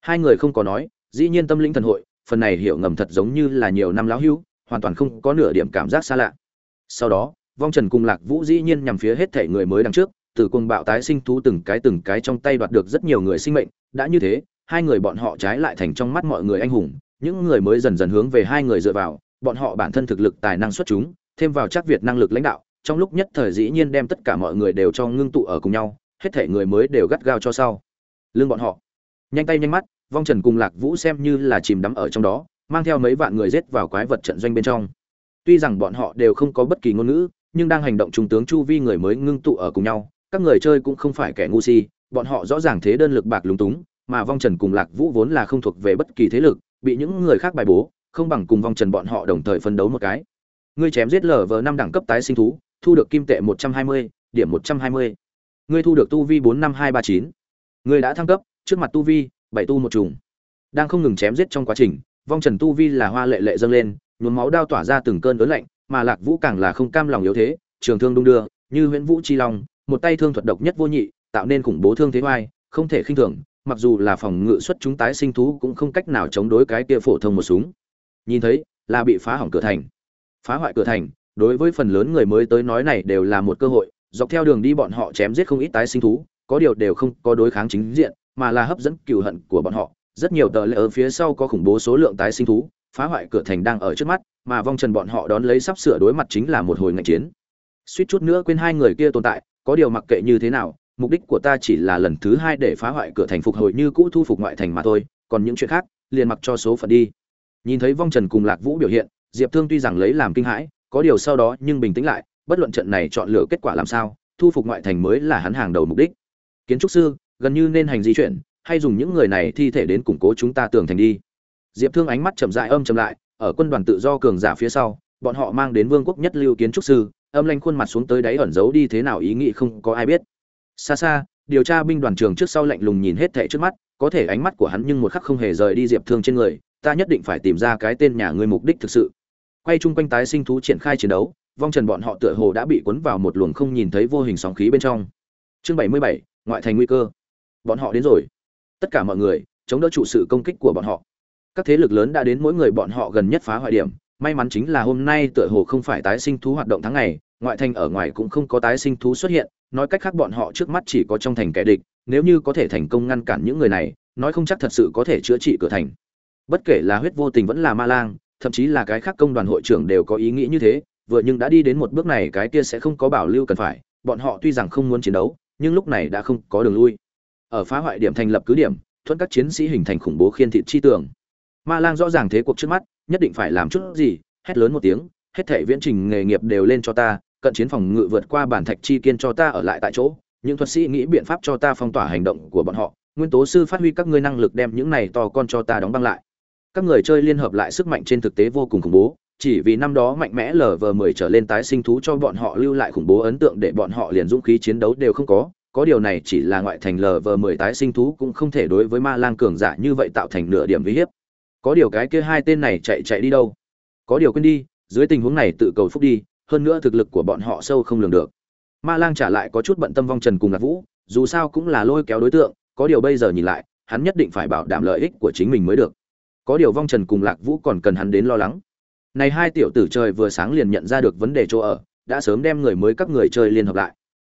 Hai người không có nói, dĩ nhiên tâm linh thần hội, phần này hiểu ngầm thật giống như là nhiều năm lão hưu hoàn toàn không có nửa điểm cảm giác xa lạ. Sau đó, vong trần cùng lạc vũ dĩ nhiên nhằm phía hết thể người mới đằng trước, từ cuồng bạo tái sinh thú từng cái từng cái trong tay đoạt được rất nhiều người sinh mệnh. Đã như thế, hai người bọn họ trái lại thành trong mắt mọi người anh hùng, những người mới dần dần hướng về hai người dựa vào bọn họ bản thân thực lực, tài năng xuất chúng, thêm vào chắc việt năng lực lãnh đạo, trong lúc nhất thời dĩ nhiên đem tất cả mọi người đều cho ngưng tụ ở cùng nhau, hết thể người mới đều gắt gao cho sau. Lương bọn họ, nhanh tay nhanh mắt, vong trần cùng lạc vũ xem như là chìm đắm ở trong đó, mang theo mấy vạn người giết vào quái vật trận doanh bên trong. Tuy rằng bọn họ đều không có bất kỳ ngôn ngữ, nhưng đang hành động trung tướng chu vi người mới ngưng tụ ở cùng nhau, các người chơi cũng không phải kẻ ngu si, bọn họ rõ ràng thế đơn lực bạc lúng túng, mà vong trần cùng lạc vũ vốn là không thuộc về bất kỳ thế lực, bị những người khác bài bố không bằng cùng vong trần bọn họ đồng thời phân đấu một cái. Ngươi chém giết lở vờ năm đẳng cấp tái sinh thú, thu được kim tệ một trăm hai mươi, điểm một trăm hai mươi. Ngươi thu được tu vi bốn năm hai ba chín. Ngươi đã thăng cấp, trước mặt tu vi, bảy tu một trùng đang không ngừng chém giết trong quá trình, vong trần tu vi là hoa lệ lệ dâng lên, nhuốm máu đao tỏa ra từng cơn ớn lạnh, mà lạc vũ càng là không cam lòng yếu thế, trường thương đung đưa, như huyễn vũ chi long, một tay thương thuật độc nhất vô nhị, tạo nên khủng bố thương thế oai, không thể khinh thường, mặc dù là phòng ngự xuất chúng tái sinh thú cũng không cách nào chống đối cái kia phổ thông một súng nhìn thấy là bị phá hỏng cửa thành. Phá hoại cửa thành, đối với phần lớn người mới tới nói này đều là một cơ hội, dọc theo đường đi bọn họ chém giết không ít tái sinh thú, có điều đều không có đối kháng chính diện, mà là hấp dẫn cừu hận của bọn họ. Rất nhiều tờ lệ ở phía sau có khủng bố số lượng tái sinh thú, phá hoại cửa thành đang ở trước mắt, mà vong trần bọn họ đón lấy sắp sửa đối mặt chính là một hồi ngạch chiến. Suýt chút nữa quên hai người kia tồn tại, có điều mặc kệ như thế nào, mục đích của ta chỉ là lần thứ hai để phá hoại cửa thành phục hồi như cũ thu phục ngoại thành mà thôi, còn những chuyện khác, liền mặc cho số phận đi nhìn thấy vong trần cùng lạc vũ biểu hiện, diệp thương tuy rằng lấy làm kinh hãi, có điều sau đó nhưng bình tĩnh lại, bất luận trận này chọn lựa kết quả làm sao, thu phục ngoại thành mới là hắn hàng đầu mục đích. Kiến trúc sư, gần như nên hành di chuyển, hay dùng những người này thi thể đến củng cố chúng ta tường thành đi. Diệp thương ánh mắt chậm dại âm chậm lại, ở quân đoàn tự do cường giả phía sau, bọn họ mang đến vương quốc nhất lưu kiến trúc sư, âm lanh khuôn mặt xuống tới đáy ẩn giấu đi thế nào ý nghĩ không có ai biết. Xa xa, điều tra binh đoàn trường trước sau lạnh lùng nhìn hết thảy trước mắt, có thể ánh mắt của hắn nhưng một khắc không hề rời đi diệp thương trên người ta nhất định phải tìm ra cái tên nhà ngươi mục đích thực sự. Quay chung quanh tái sinh thú triển khai chiến đấu, vong trần bọn họ tựa hồ đã bị cuốn vào một luồng không nhìn thấy vô hình sóng khí bên trong. Chương bảy mươi bảy, ngoại thành nguy cơ. Bọn họ đến rồi. Tất cả mọi người, chống đỡ trụ sự công kích của bọn họ. Các thế lực lớn đã đến mỗi người bọn họ gần nhất phá hoại điểm. May mắn chính là hôm nay tựa hồ không phải tái sinh thú hoạt động tháng ngày, ngoại thành ở ngoài cũng không có tái sinh thú xuất hiện. Nói cách khác bọn họ trước mắt chỉ có trong thành kẻ địch, nếu như có thể thành công ngăn cản những người này, nói không chắc thật sự có thể chữa trị cửa thành bất kể là huyết vô tình vẫn là ma lang, thậm chí là cái khác công đoàn hội trưởng đều có ý nghĩ như thế, vừa nhưng đã đi đến một bước này cái kia sẽ không có bảo lưu cần phải, bọn họ tuy rằng không muốn chiến đấu, nhưng lúc này đã không có đường lui. Ở phá hoại điểm thành lập cứ điểm thuẫn các chiến sĩ hình thành khủng bố khiên thịt chi tường. Ma lang rõ ràng thế cuộc trước mắt, nhất định phải làm chút gì, hét lớn một tiếng, hết thể viễn trình nghề nghiệp đều lên cho ta, cận chiến phòng ngự vượt qua bản thạch chi kiên cho ta ở lại tại chỗ, những thuật sĩ nghĩ biện pháp cho ta phong tỏa hành động của bọn họ, nguyên tố sư phát huy các ngươi năng lực đem những này to con cho ta đóng băng lại các người chơi liên hợp lại sức mạnh trên thực tế vô cùng khủng bố, chỉ vì năm đó mạnh mẽ lờ vờ mười trở lên tái sinh thú cho bọn họ lưu lại khủng bố ấn tượng để bọn họ liền dũng khí chiến đấu đều không có. Có điều này chỉ là ngoại thành lờ vờ mười tái sinh thú cũng không thể đối với ma lang cường giả như vậy tạo thành nửa điểm uy hiếp. Có điều cái kia hai tên này chạy chạy đi đâu? Có điều quên đi, dưới tình huống này tự cầu phúc đi, hơn nữa thực lực của bọn họ sâu không lường được. Ma lang trả lại có chút bận tâm vong trần cùng lạc vũ, dù sao cũng là lôi kéo đối tượng, có điều bây giờ nhìn lại, hắn nhất định phải bảo đảm lợi ích của chính mình mới được có điều vong trần cùng lạc vũ còn cần hắn đến lo lắng. Này hai tiểu tử trời vừa sáng liền nhận ra được vấn đề chỗ ở, đã sớm đem người mới các người chơi liên hợp lại.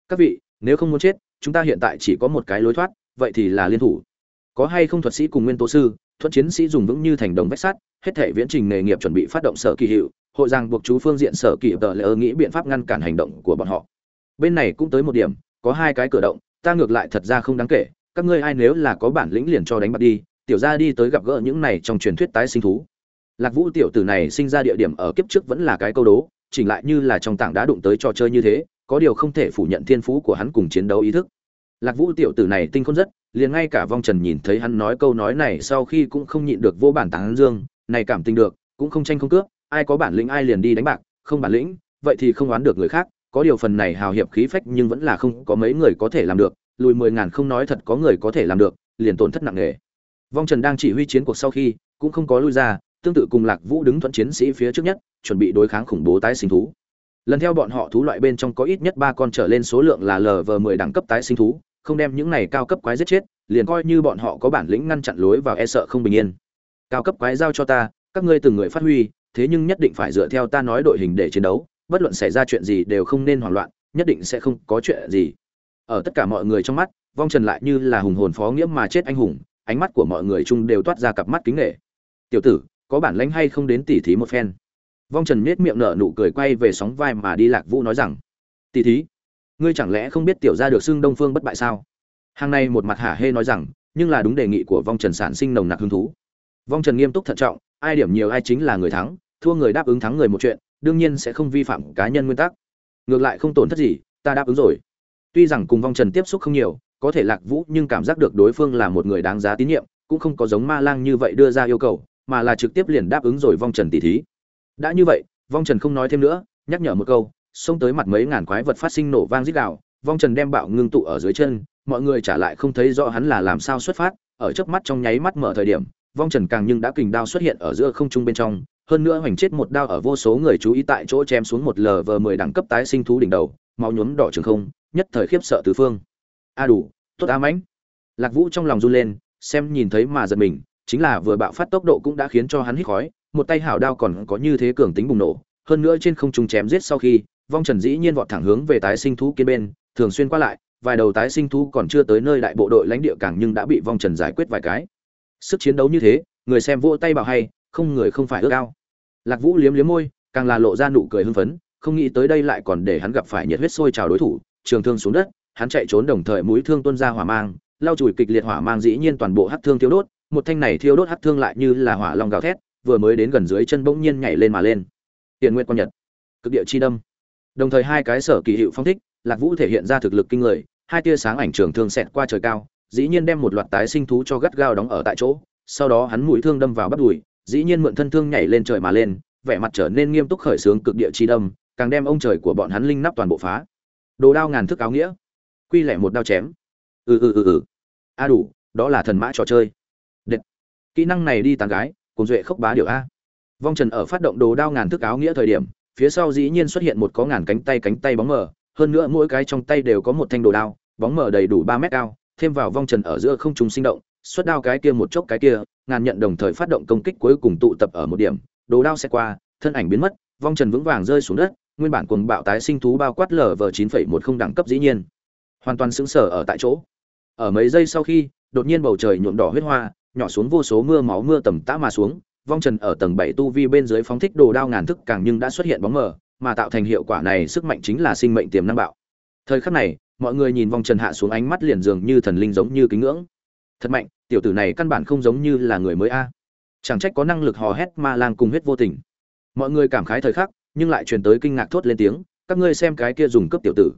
Các vị, nếu không muốn chết, chúng ta hiện tại chỉ có một cái lối thoát, vậy thì là liên thủ. Có hay không thuật sĩ cùng nguyên tố sư thuận chiến sĩ dùng vững như thành đồng vách sắt, hết thể viễn trình nghề nghiệp chuẩn bị phát động sở kỳ hiệu, hội rằng buộc chú phương diện sở kỳ tờ lỡ nghĩ biện pháp ngăn cản hành động của bọn họ. Bên này cũng tới một điểm, có hai cái cửa động, ta ngược lại thật ra không đáng kể, các ngươi ai nếu là có bản lĩnh liền cho đánh bạc đi tiểu gia đi tới gặp gỡ những này trong truyền thuyết tái sinh thú. Lạc vũ tiểu tử này sinh ra địa điểm ở kiếp trước vẫn là cái câu đố, chỉnh lại như là trong tảng đá đụng tới trò chơi như thế, có điều không thể phủ nhận thiên phú của hắn cùng chiến đấu ý thức. Lạc vũ tiểu tử này tinh khôn rất, liền ngay cả vong trần nhìn thấy hắn nói câu nói này sau khi cũng không nhịn được vô bản tán dương, này cảm tình được, cũng không tranh không cướp, ai có bản lĩnh ai liền đi đánh bạc, không bản lĩnh, vậy thì không oán được người khác, có điều phần này hào hiệp khí phách nhưng vẫn là không có mấy người có thể làm được, lùi mười ngàn không nói thật có người có thể làm được, liền tổn thất nặng nề vong trần đang chỉ huy chiến cuộc sau khi, cũng không có lui ra, tương tự cùng lạc vũ đứng thuận chiến sĩ phía trước nhất, chuẩn bị đối kháng khủng bố tái sinh thú. Lần theo bọn họ thú loại bên trong có ít nhất ba con trở lên số lượng là lv mười đẳng cấp tái sinh thú, không đem những này cao cấp quái giết chết, liền coi như bọn họ có bản lĩnh ngăn chặn lối vào e sợ không bình yên. Cao cấp quái giao cho ta, các ngươi từng người phát huy, thế nhưng nhất định phải dựa theo ta nói đội hình để chiến đấu, bất luận xảy ra chuyện gì đều không nên hoảng loạn, nhất định sẽ không có chuyện gì. Ở tất cả mọi người trong mắt, vong trần lại như là hùng hồn phó nghĩa mà chết anh hùng ánh mắt của mọi người chung đều toát ra cặp mắt kính nghệ. Tiểu tử, có bản lãnh hay không đến tỉ thí một phen? Vong trần nhếch miệng nở nụ cười quay về sóng vai mà đi lạc vũ nói rằng, tỉ thí, ngươi chẳng lẽ không biết tiểu gia được xưng đông phương bất bại sao? Hàng này một mặt hả hê nói rằng, nhưng là đúng đề nghị của vong trần sản sinh nồng nặc hứng thú. Vong trần nghiêm túc thận trọng, ai điểm nhiều ai chính là người thắng, thua người đáp ứng thắng người một chuyện, đương nhiên sẽ không vi phạm cá nhân nguyên tắc. Ngược lại không tổn thất gì, ta đáp ứng rồi. Tuy rằng cùng vong trần tiếp xúc không nhiều có thể lạc vũ nhưng cảm giác được đối phương là một người đáng giá tín nhiệm, cũng không có giống ma lang như vậy đưa ra yêu cầu, mà là trực tiếp liền đáp ứng rồi vong trần tỷ thí. Đã như vậy, vong trần không nói thêm nữa, nhắc nhở một câu, xông tới mặt mấy ngàn quái vật phát sinh nổ vang rít gào, vong trần đem bạo ngưng tụ ở dưới chân, mọi người trả lại không thấy rõ hắn là làm sao xuất phát, ở chớp mắt trong nháy mắt mở thời điểm, vong trần càng nhưng đã kình đao xuất hiện ở giữa không trung bên trong, hơn nữa hoành chết một đao ở vô số người chú ý tại chỗ chém xuống một lv mười đẳng cấp tái sinh thú đỉnh đầu, máu nhuốm đỏ trường không, nhất thời khiếp sợ tứ phương a đủ, tốt ám mãnh. Lạc vũ trong lòng run lên, xem nhìn thấy mà giật mình, chính là vừa bạo phát tốc độ cũng đã khiến cho hắn hít khói, một tay hảo đao còn có như thế cường tính bùng nổ, hơn nữa trên không trung chém giết sau khi, vong trần dĩ nhiên vọt thẳng hướng về tái sinh thú kia bên, thường xuyên qua lại, vài đầu tái sinh thú còn chưa tới nơi đại bộ đội lãnh địa càng nhưng đã bị vong trần giải quyết vài cái. Sức chiến đấu như thế, người xem vỗ tay bảo hay, không người không phải ước ao. Lạc vũ liếm liếm môi, càng là lộ ra nụ cười hưng phấn, không nghĩ tới đây lại còn để hắn gặp phải nhiệt huyết sôi trào đối thủ, trường thương xuống đất hắn chạy trốn đồng thời mũi thương tuôn ra hỏa mang lao chùi kịch liệt hỏa mang dĩ nhiên toàn bộ hắc thương thiêu đốt, một thanh này thiêu đốt hắc thương lại như là hỏa long gào thét, vừa mới đến gần dưới chân bỗng nhiên nhảy lên mà lên. Tiền nguyện quan nhật, cực địa chi đâm. Đồng thời hai cái sở kỳ hiệu phong thích, lạc vũ thể hiện ra thực lực kinh người, hai tia sáng ảnh trường thương xẹt qua trời cao, dĩ nhiên đem một loạt tái sinh thú cho gắt gao đóng ở tại chỗ, sau đó hắn mũi thương đâm vào bắt đùi, dĩ nhiên mượn thân thương nhảy lên trời mà lên, vẻ mặt trở nên nghiêm túc khởi sướng cực địa chi đâm, càng đem ông trời của bọn hắn linh nắp toàn bộ phá. Đồ đao ngàn thức áo nghĩa quy lẻ một đao chém. Ừ ừ ừ ừ. A đủ, đó là thần mã trò chơi. Đệt. kỹ năng này đi tàn gái, cùng duệ khốc bá điều a. Vong trần ở phát động đồ đao ngàn thức áo nghĩa thời điểm, phía sau dĩ nhiên xuất hiện một có ngàn cánh tay cánh tay bóng mờ, hơn nữa mỗi cái trong tay đều có một thanh đồ đao, bóng mờ đầy đủ ba mét cao, thêm vào vong trần ở giữa không trung sinh động, xuất đao cái kia một chốc cái kia, ngàn nhận đồng thời phát động công kích cuối cùng tụ tập ở một điểm, đồ đao sẽ qua, thân ảnh biến mất, vong trần vững vàng rơi xuống đất, nguyên bản cuồng bạo tái sinh thú bao quát lở vờ chín phẩy một không đẳng cấp dĩ nhiên hoàn toàn sững sờ ở tại chỗ. Ở mấy giây sau khi, đột nhiên bầu trời nhuộm đỏ huyết hoa, nhỏ xuống vô số mưa máu mưa tầm tã mà xuống, vong trần ở tầng bảy tu vi bên dưới phóng thích đồ đao ngàn thức càng nhưng đã xuất hiện bóng mờ, mà tạo thành hiệu quả này sức mạnh chính là sinh mệnh tiềm năng bạo. Thời khắc này, mọi người nhìn vong trần hạ xuống ánh mắt liền dường như thần linh giống như kính ngưỡng. Thật mạnh, tiểu tử này căn bản không giống như là người mới a. Chẳng trách có năng lực hò hét ma lang cùng huyết vô tình. Mọi người cảm khái thời khắc, nhưng lại truyền tới kinh ngạc thốt lên tiếng, các ngươi xem cái kia dùng cấp tiểu tử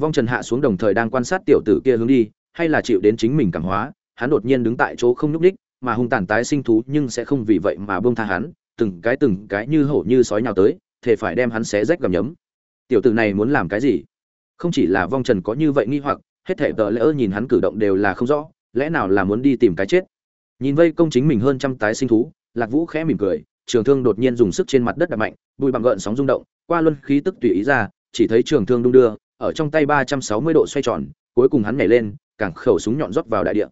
vong trần hạ xuống đồng thời đang quan sát tiểu tử kia hướng đi, hay là chịu đến chính mình cảm hóa, hắn đột nhiên đứng tại chỗ không nhúc đích mà hung tàn tái sinh thú nhưng sẽ không vì vậy mà buông tha hắn, từng cái từng cái như hổ như sói nhào tới, thể phải đem hắn xé rách gầm nhấm. Tiểu tử này muốn làm cái gì? Không chỉ là vong trần có như vậy nghi hoặc, hết thể tờ lỡ nhìn hắn cử động đều là không rõ, lẽ nào là muốn đi tìm cái chết? Nhìn vây công chính mình hơn trăm tái sinh thú, lạc vũ khẽ mỉm cười, trường thương đột nhiên dùng sức trên mặt đất đập mạnh, bụi bằng gợn sóng rung động, qua luân khí tức tùy ý ra, chỉ thấy trường thương đung đưa ở trong tay ba trăm sáu mươi độ xoay tròn, cuối cùng hắn nhảy lên càng khẩu súng nhọn rót vào đại địa.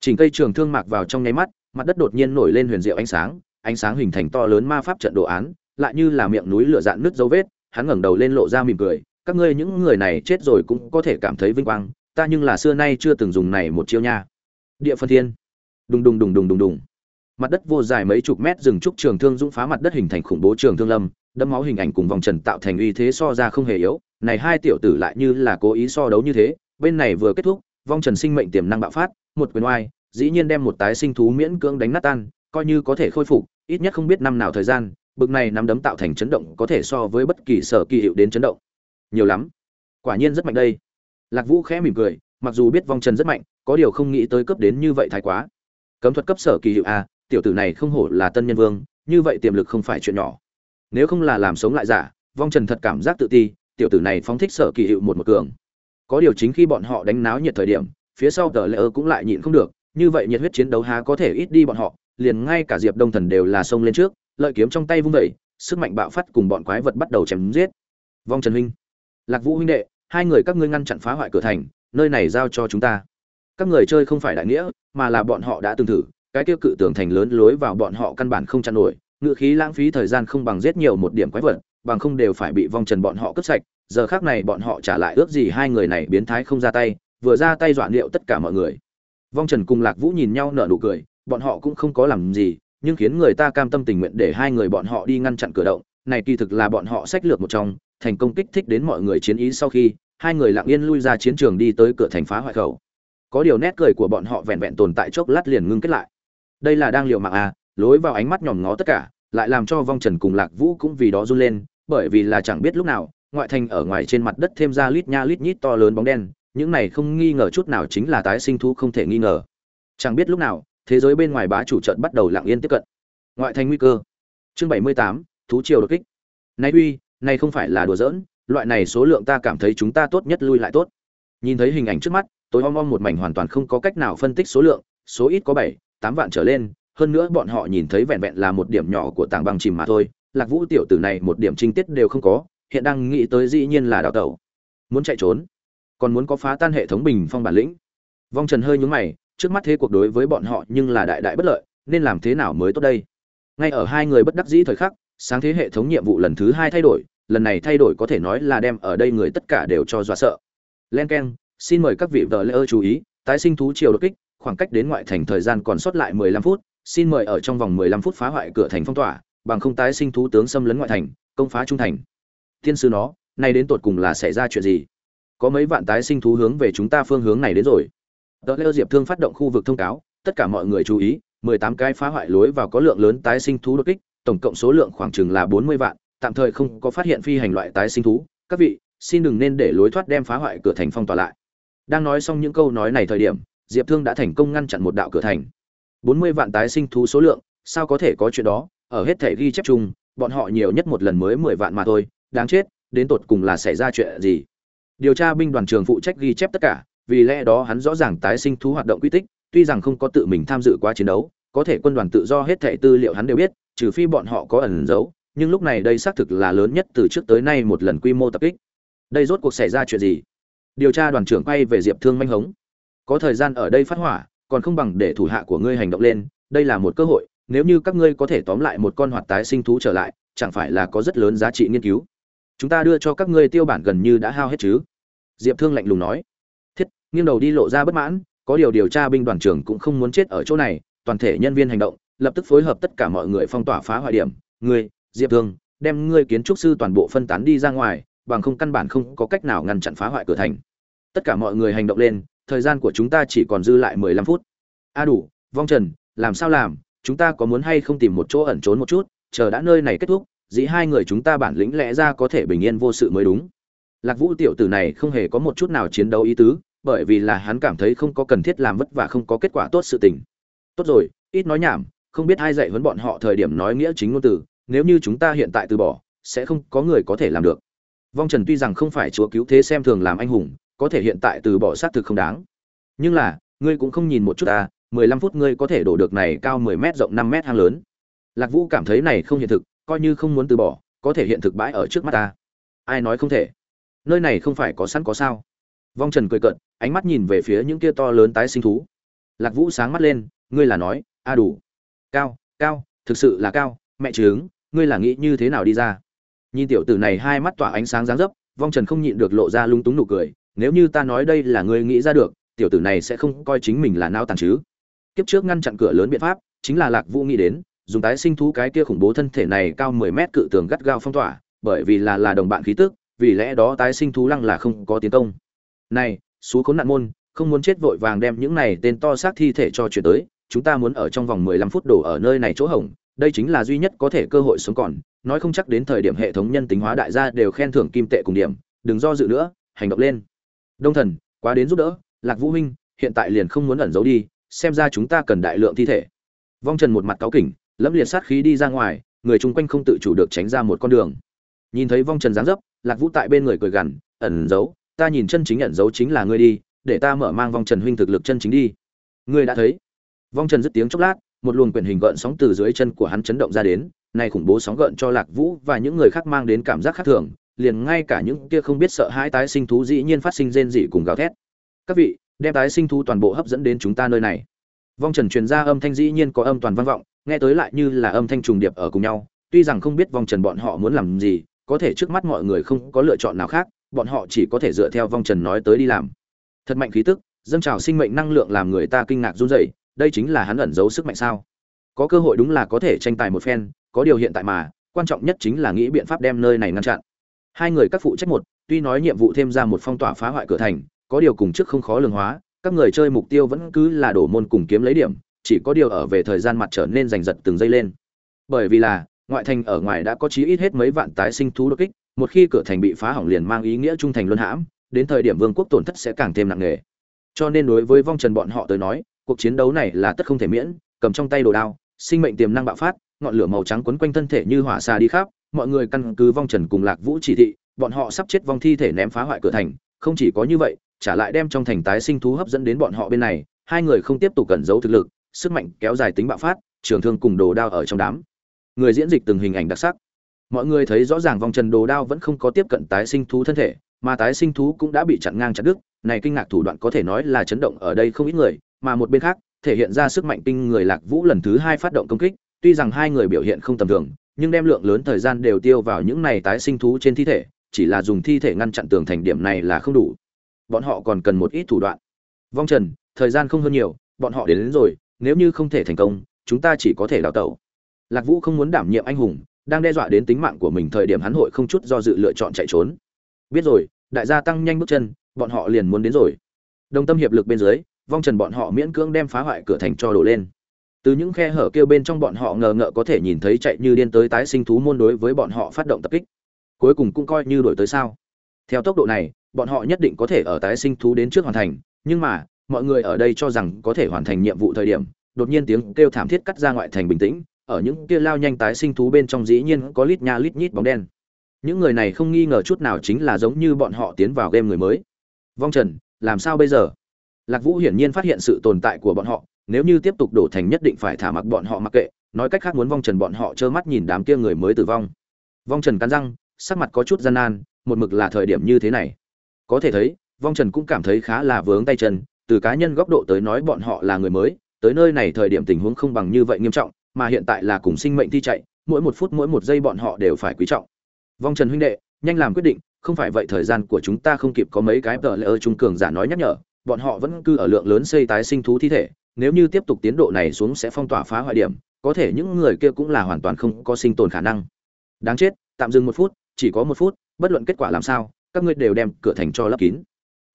Chỉnh cây trường thương mạc vào trong nháy mắt, mặt đất đột nhiên nổi lên huyền diệu ánh sáng ánh sáng hình thành to lớn ma pháp trận đồ án, lại như là miệng núi lửa dạn nước dấu vết, hắn ngẩng đầu lên lộ ra mỉm cười, các ngươi những người này chết rồi cũng có thể cảm thấy vinh quang, ta nhưng là xưa nay chưa từng dùng này một chiêu nha. Địa phân thiên. Đùng đùng đùng đùng đùng đùng. Mặt đất vô dài mấy chục mét rừng trúc trường thương dũng phá mặt đất hình thành khủng bố trường thương lâm đâm máu hình ảnh cùng vòng trần tạo thành uy thế so ra không hề yếu này hai tiểu tử lại như là cố ý so đấu như thế, bên này vừa kết thúc, vong trần sinh mệnh tiềm năng bạo phát, một quyền oai, dĩ nhiên đem một tái sinh thú miễn cưỡng đánh nát tan, coi như có thể khôi phục, ít nhất không biết năm nào thời gian, bực này nắm đấm tạo thành chấn động có thể so với bất kỳ sở kỳ hiệu đến chấn động. Nhiều lắm. Quả nhiên rất mạnh đây. Lạc vũ khẽ mỉm cười, mặc dù biết vong trần rất mạnh, có điều không nghĩ tới cấp đến như vậy thái quá. Cấm thuật cấp sở kỳ hiệu a, tiểu tử này không hổ là tân nhân vương, như vậy tiềm lực không phải chuyện nhỏ. Nếu không là làm sống lại giả, vong trần thật cảm giác tự ti tiểu tử này phóng thích sở kỳ hiệu một một cường. Có điều chính khi bọn họ đánh náo nhiệt thời điểm, phía sau tờ lễ ơ cũng lại nhịn không được, như vậy nhiệt huyết chiến đấu há có thể ít đi bọn họ, liền ngay cả diệp đông thần đều là xông lên trước, lợi kiếm trong tay vung vẩy sức mạnh bạo phát cùng bọn quái vật bắt đầu chém giết. Vong trần huynh, lạc vũ huynh đệ, hai người các ngươi ngăn chặn phá hoại cửa thành, nơi này giao cho chúng ta. Các người chơi không phải đại nghĩa, mà là bọn họ đã từng thử, cái tiêu cự tường thành lớn lối vào bọn họ căn bản không chặn nổi, ngự khí lãng phí thời gian không bằng giết nhiều một điểm quái vật bằng không đều phải bị vong trần bọn họ cướp sạch, giờ khác này bọn họ trả lại ước gì hai người này biến thái không ra tay, vừa ra tay dọa liệu tất cả mọi người. Vong trần cùng lạc vũ nhìn nhau nở nụ cười, bọn họ cũng không có làm gì, nhưng khiến người ta cam tâm tình nguyện để hai người bọn họ đi ngăn chặn cửa động, này kỳ thực là bọn họ sách lược một trong, thành công kích thích đến mọi người chiến ý sau khi, hai người lặng yên lui ra chiến trường đi tới cửa thành phá hoại khẩu. Có điều nét cười của bọn họ vẹn vẹn tồn tại chốc lát liền ngưng kết lại. Đây là đang liều mạng à lối vào ánh mắt nhòm ngó tất cả, lại làm cho vong trần cùng lạc vũ cũng vì đó run lên bởi vì là chẳng biết lúc nào, ngoại thành ở ngoài trên mặt đất thêm ra lít nha lít nhít to lớn bóng đen, những này không nghi ngờ chút nào chính là tái sinh thú không thể nghi ngờ. Chẳng biết lúc nào, thế giới bên ngoài bá chủ trận bắt đầu lặng yên tiếp cận. Ngoại thành nguy cơ. Chương bảy mươi tám, thú triều đột kích. Nay uy, này không phải là đùa giỡn, loại này số lượng ta cảm thấy chúng ta tốt nhất lui lại tốt. Nhìn thấy hình ảnh trước mắt tối om om một mảnh hoàn toàn không có cách nào phân tích số lượng, số ít có bảy, tám vạn trở lên, hơn nữa bọn họ nhìn thấy vẹn vẹn là một điểm nhỏ của tảng băng chìm mà thôi lạc vũ tiểu tử này một điểm trinh tiết đều không có, hiện đang nghĩ tới dĩ nhiên là đào tẩu. Muốn chạy trốn, còn muốn có phá tan hệ thống bình phong bản lĩnh. Vong trần hơi nhúng mày, trước mắt thế cuộc đối với bọn họ nhưng là đại đại bất lợi, nên làm thế nào mới tốt đây? Ngay ở hai người bất đắc dĩ thời khắc, sáng thế hệ thống nhiệm vụ lần thứ hai thay đổi, lần này thay đổi có thể nói là đem ở đây người tất cả đều cho dọa sợ. Len k e n xin mời các vị vợ lỡ chú ý, tái sinh thú chiều đột kích, khoảng cách đến ngoại thành thời gian còn sót lại 15 phút, xin mời ở trong vòng 15 phút phá hoại cửa thành phong tỏa bằng không tái sinh thú tướng xâm lấn ngoại thành, công phá trung thành. Thiên sư nó, nay đến tột cùng là xảy ra chuyện gì? Có mấy vạn tái sinh thú hướng về chúng ta phương hướng này đến rồi. Tờ leo diệp thương phát động khu vực thông cáo, tất cả mọi người chú ý 18 cái phá hoại lối vào có lượng lớn tái sinh thú đột kích, tổng cộng số lượng khoảng chừng là 40 vạn, tạm thời không có phát hiện phi hành loại tái sinh thú. Các vị, xin đừng nên để lối thoát đem phá hoại cửa thành phong tỏa lại. Đang nói xong những câu nói này thời điểm, diệp thương đã thành công ngăn chặn một đạo cửa thành. 40 vạn tái sinh thú số lượng, sao có thể có chuyện đó? Ở hết thể ghi chép chung, bọn họ nhiều nhất một lần mới 10 vạn mà thôi, đáng chết, đến tột cùng là xảy ra chuyện gì? Điều tra binh đoàn trường phụ trách ghi chép tất cả, vì lẽ đó hắn rõ ràng tái sinh thú hoạt động quy tích, tuy rằng không có tự mình tham dự quá chiến đấu, có thể quân đoàn tự do hết thảy tư liệu hắn đều biết, trừ phi bọn họ có ẩn giấu nhưng lúc này đây xác thực là lớn nhất từ trước tới nay một lần quy mô tập kích. Đây rốt cuộc xảy ra chuyện gì? Điều tra đoàn trưởng quay về diệp thương manh hống. Có thời gian ở đây phát hỏa, còn không bằng để thủ hạ của ngươi hành động lên, đây là một cơ hội nếu như các ngươi có thể tóm lại một con hoạt tái sinh thú trở lại, chẳng phải là có rất lớn giá trị nghiên cứu. Chúng ta đưa cho các ngươi tiêu bản gần như đã hao hết chứ. Diệp thương lạnh lùng nói. Thiết, nghiêng đầu đi lộ ra bất mãn, có điều điều tra binh đoàn trưởng cũng không muốn chết ở chỗ này, toàn thể nhân viên hành động, lập tức phối hợp tất cả mọi người phong tỏa phá hoại điểm. Ngươi, diệp thương, đem ngươi kiến trúc sư toàn bộ phân tán đi ra ngoài, bằng không căn bản không có cách nào ngăn chặn phá hoại cửa thành. Tất cả mọi người hành động lên, thời gian của chúng ta chỉ còn dư lại mười lăm phút. A đủ, vong trần, làm sao làm? Chúng ta có muốn hay không tìm một chỗ ẩn trốn một chút, chờ đã nơi này kết thúc, dĩ hai người chúng ta bản lĩnh lẽ ra có thể bình yên vô sự mới đúng. Lạc vũ tiểu tử này không hề có một chút nào chiến đấu ý tứ, bởi vì là hắn cảm thấy không có cần thiết làm vất vả không có kết quả tốt sự tình. Tốt rồi, ít nói nhảm, không biết ai dạy huấn bọn họ thời điểm nói nghĩa chính ngôn từ, nếu như chúng ta hiện tại từ bỏ, sẽ không có người có thể làm được. Vong trần tuy rằng không phải chúa cứu thế xem thường làm anh hùng, có thể hiện tại từ bỏ sát thực không đáng. Nhưng là, ngươi cũng không nhìn một chút ta mười lăm phút ngươi có thể đổ được này cao mười mét rộng năm mét hang lớn. Lạc vũ cảm thấy này không hiện thực coi như không muốn từ bỏ có thể hiện thực bãi ở trước mắt ta. Ai nói không thể? Nơi này không phải có sẵn có sao? Vong trần cười cận ánh mắt nhìn về phía những kia to lớn tái sinh thú. Lạc vũ sáng mắt lên ngươi là nói a đủ. Cao cao thực sự là cao mẹ trứng, ngươi là nghĩ như thế nào đi ra? Nhìn tiểu tử này hai mắt tỏa ánh sáng dáng dấp vong trần không nhịn được lộ ra lung túng nụ cười nếu như ta nói đây là ngươi nghĩ ra được tiểu tử này sẽ không coi chính mình là nao tàn chứ kiếp trước ngăn chặn cửa lớn biện pháp, chính là lạc vũ nghĩ đến, dùng tái sinh thú cái kia khủng bố thân thể này cao 10 mét cự tường gắt gao phong tỏa, bởi vì là là đồng bạn khí tức, vì lẽ đó tái sinh thú lăng là không có tiến công. Này số khốn nạn môn, không muốn chết vội vàng đem những này tên to xác thi thể cho chuyển tới, chúng ta muốn ở trong vòng 15 phút đổ ở nơi này chỗ hỏng đây chính là duy nhất có thể cơ hội sống còn, nói không chắc đến thời điểm hệ thống nhân tính hóa đại gia đều khen thưởng kim tệ cùng điểm, đừng do dự nữa, hành động lên. Đông thần, quá đến giúp đỡ, lạc vũ huynh, hiện tại liền không muốn ẩn giấu đi xem ra chúng ta cần đại lượng thi thể. Vong trần một mặt cáu kỉnh, lẫm liệt sát khí đi ra ngoài, người chung quanh không tự chủ được tránh ra một con đường. Nhìn thấy vong trần dáng dấp, lạc vũ tại bên người cười gằn, ẩn giấu, ta nhìn chân chính ẩn giấu chính là ngươi đi, để ta mở mang vong trần huynh thực lực chân chính đi. Ngươi đã thấy. Vong trần dứt tiếng chốc lát, một luồng quyền hình gợn sóng từ dưới chân của hắn chấn động ra đến, này khủng bố sóng gợn cho lạc vũ và những người khác mang đến cảm giác khác thường, liền ngay cả những kia không biết sợ hãi tái sinh thú dĩ nhiên phát sinh rên rỉ cùng gào thét. Các vị đem tái sinh thú toàn bộ hấp dẫn đến chúng ta nơi này. Vong trần truyền ra âm thanh dĩ nhiên có âm toàn vang vọng, nghe tới lại như là âm thanh trùng điệp ở cùng nhau, tuy rằng không biết vong trần bọn họ muốn làm gì, có thể trước mắt mọi người không có lựa chọn nào khác, bọn họ chỉ có thể dựa theo vong trần nói tới đi làm. Thật mạnh khí tức, dâng trào sinh mệnh năng lượng làm người ta kinh ngạc run rẩy, đây chính là hắn ẩn giấu sức mạnh sao? Có cơ hội đúng là có thể tranh tài một phen, có điều hiện tại mà, quan trọng nhất chính là nghĩ biện pháp đem nơi này ngăn chặn. Hai người các phụ trách một, tuy nói nhiệm vụ thêm ra một phong tỏa phá hoại cửa thành có điều cùng trước không khó lường hóa, các người chơi mục tiêu vẫn cứ là đổ môn cùng kiếm lấy điểm, chỉ có điều ở về thời gian mặt trở nên giành giật từng giây lên. Bởi vì là, ngoại thành ở ngoài đã có chí ít hết mấy vạn tái sinh thú đột kích, một khi cửa thành bị phá hỏng liền mang ý nghĩa trung thành luân hãm, đến thời điểm vương quốc tổn thất sẽ càng thêm nặng nề. Cho nên đối với vong trần bọn họ tới nói, cuộc chiến đấu này là tất không thể miễn, cầm trong tay đồ đao, sinh mệnh tiềm năng bạo phát, ngọn lửa màu trắng quấn quanh thân thể như hỏa xa đi khắp, mọi người căn cứ vong trần cùng lạc vũ chỉ thị, bọn họ sắp chết vong thi thể ném phá hoại cửa thành, không chỉ có như vậy trả lại đem trong thành tái sinh thú hấp dẫn đến bọn họ bên này, hai người không tiếp tục cẩn giấu thực lực, sức mạnh kéo dài tính bạo phát, trường thương cùng đồ đao ở trong đám. Người diễn dịch từng hình ảnh đặc sắc. Mọi người thấy rõ ràng vòng trần đồ đao vẫn không có tiếp cận tái sinh thú thân thể, mà tái sinh thú cũng đã bị chặn ngang chặt đứt, này kinh ngạc thủ đoạn có thể nói là chấn động ở đây không ít người, mà một bên khác, thể hiện ra sức mạnh kinh người lạc vũ lần thứ hai phát động công kích, tuy rằng hai người biểu hiện không tầm thường, nhưng đem lượng lớn thời gian đều tiêu vào những này tái sinh thú trên thi thể, chỉ là dùng thi thể ngăn chặn tường thành điểm này là không đủ bọn họ còn cần một ít thủ đoạn. Vong trần thời gian không hơn nhiều bọn họ đến, đến rồi nếu như không thể thành công chúng ta chỉ có thể đào tẩu. Lạc vũ không muốn đảm nhiệm anh hùng đang đe dọa đến tính mạng của mình thời điểm hắn hội không chút do dự lựa chọn chạy trốn. Biết rồi đại gia tăng nhanh bước chân bọn họ liền muốn đến rồi. Đồng tâm hiệp lực bên dưới vong trần bọn họ miễn cưỡng đem phá hoại cửa thành cho đổ lên. Từ những khe hở kêu bên trong bọn họ ngờ ngợ có thể nhìn thấy chạy như điên tới tái sinh thú môn đối với bọn họ phát động tập kích. Cuối cùng cũng coi như đổi tới sao. Theo tốc độ này bọn họ nhất định có thể ở tái sinh thú đến trước hoàn thành, nhưng mà, mọi người ở đây cho rằng có thể hoàn thành nhiệm vụ thời điểm, đột nhiên tiếng kêu thảm thiết cắt ra ngoại thành bình tĩnh, ở những kia lao nhanh tái sinh thú bên trong dĩ nhiên có lít nha lít nhít bóng đen. Những người này không nghi ngờ chút nào chính là giống như bọn họ tiến vào game người mới. Vong trần, làm sao bây giờ? Lạc vũ hiển nhiên phát hiện sự tồn tại của bọn họ, nếu như tiếp tục đổ thành nhất định phải thả mặc bọn họ mặc kệ, nói cách khác muốn vong trần bọn họ trơ mắt nhìn đám kia người mới tử vong. Vong trần cắn răng, sắc mặt có chút gian nan, một mực là thời điểm như thế này có thể thấy, vong trần cũng cảm thấy khá là vướng tay chân, từ cá nhân góc độ tới nói bọn họ là người mới, tới nơi này thời điểm tình huống không bằng như vậy nghiêm trọng, mà hiện tại là cùng sinh mệnh thi chạy, mỗi một phút mỗi một giây bọn họ đều phải quý trọng. Vong trần huynh đệ, nhanh làm quyết định, không phải vậy thời gian của chúng ta không kịp có mấy cái tờ lỡ trung cường giả nói nhắc nhở, bọn họ vẫn cư ở lượng lớn xây tái sinh thú thi thể, nếu như tiếp tục tiến độ này xuống sẽ phong tỏa phá hoại điểm, có thể những người kia cũng là hoàn toàn không có sinh tồn khả năng. Đáng chết, tạm dừng một phút, chỉ có một phút, bất luận kết quả làm sao các ngươi đều đem cửa thành cho lấp kín.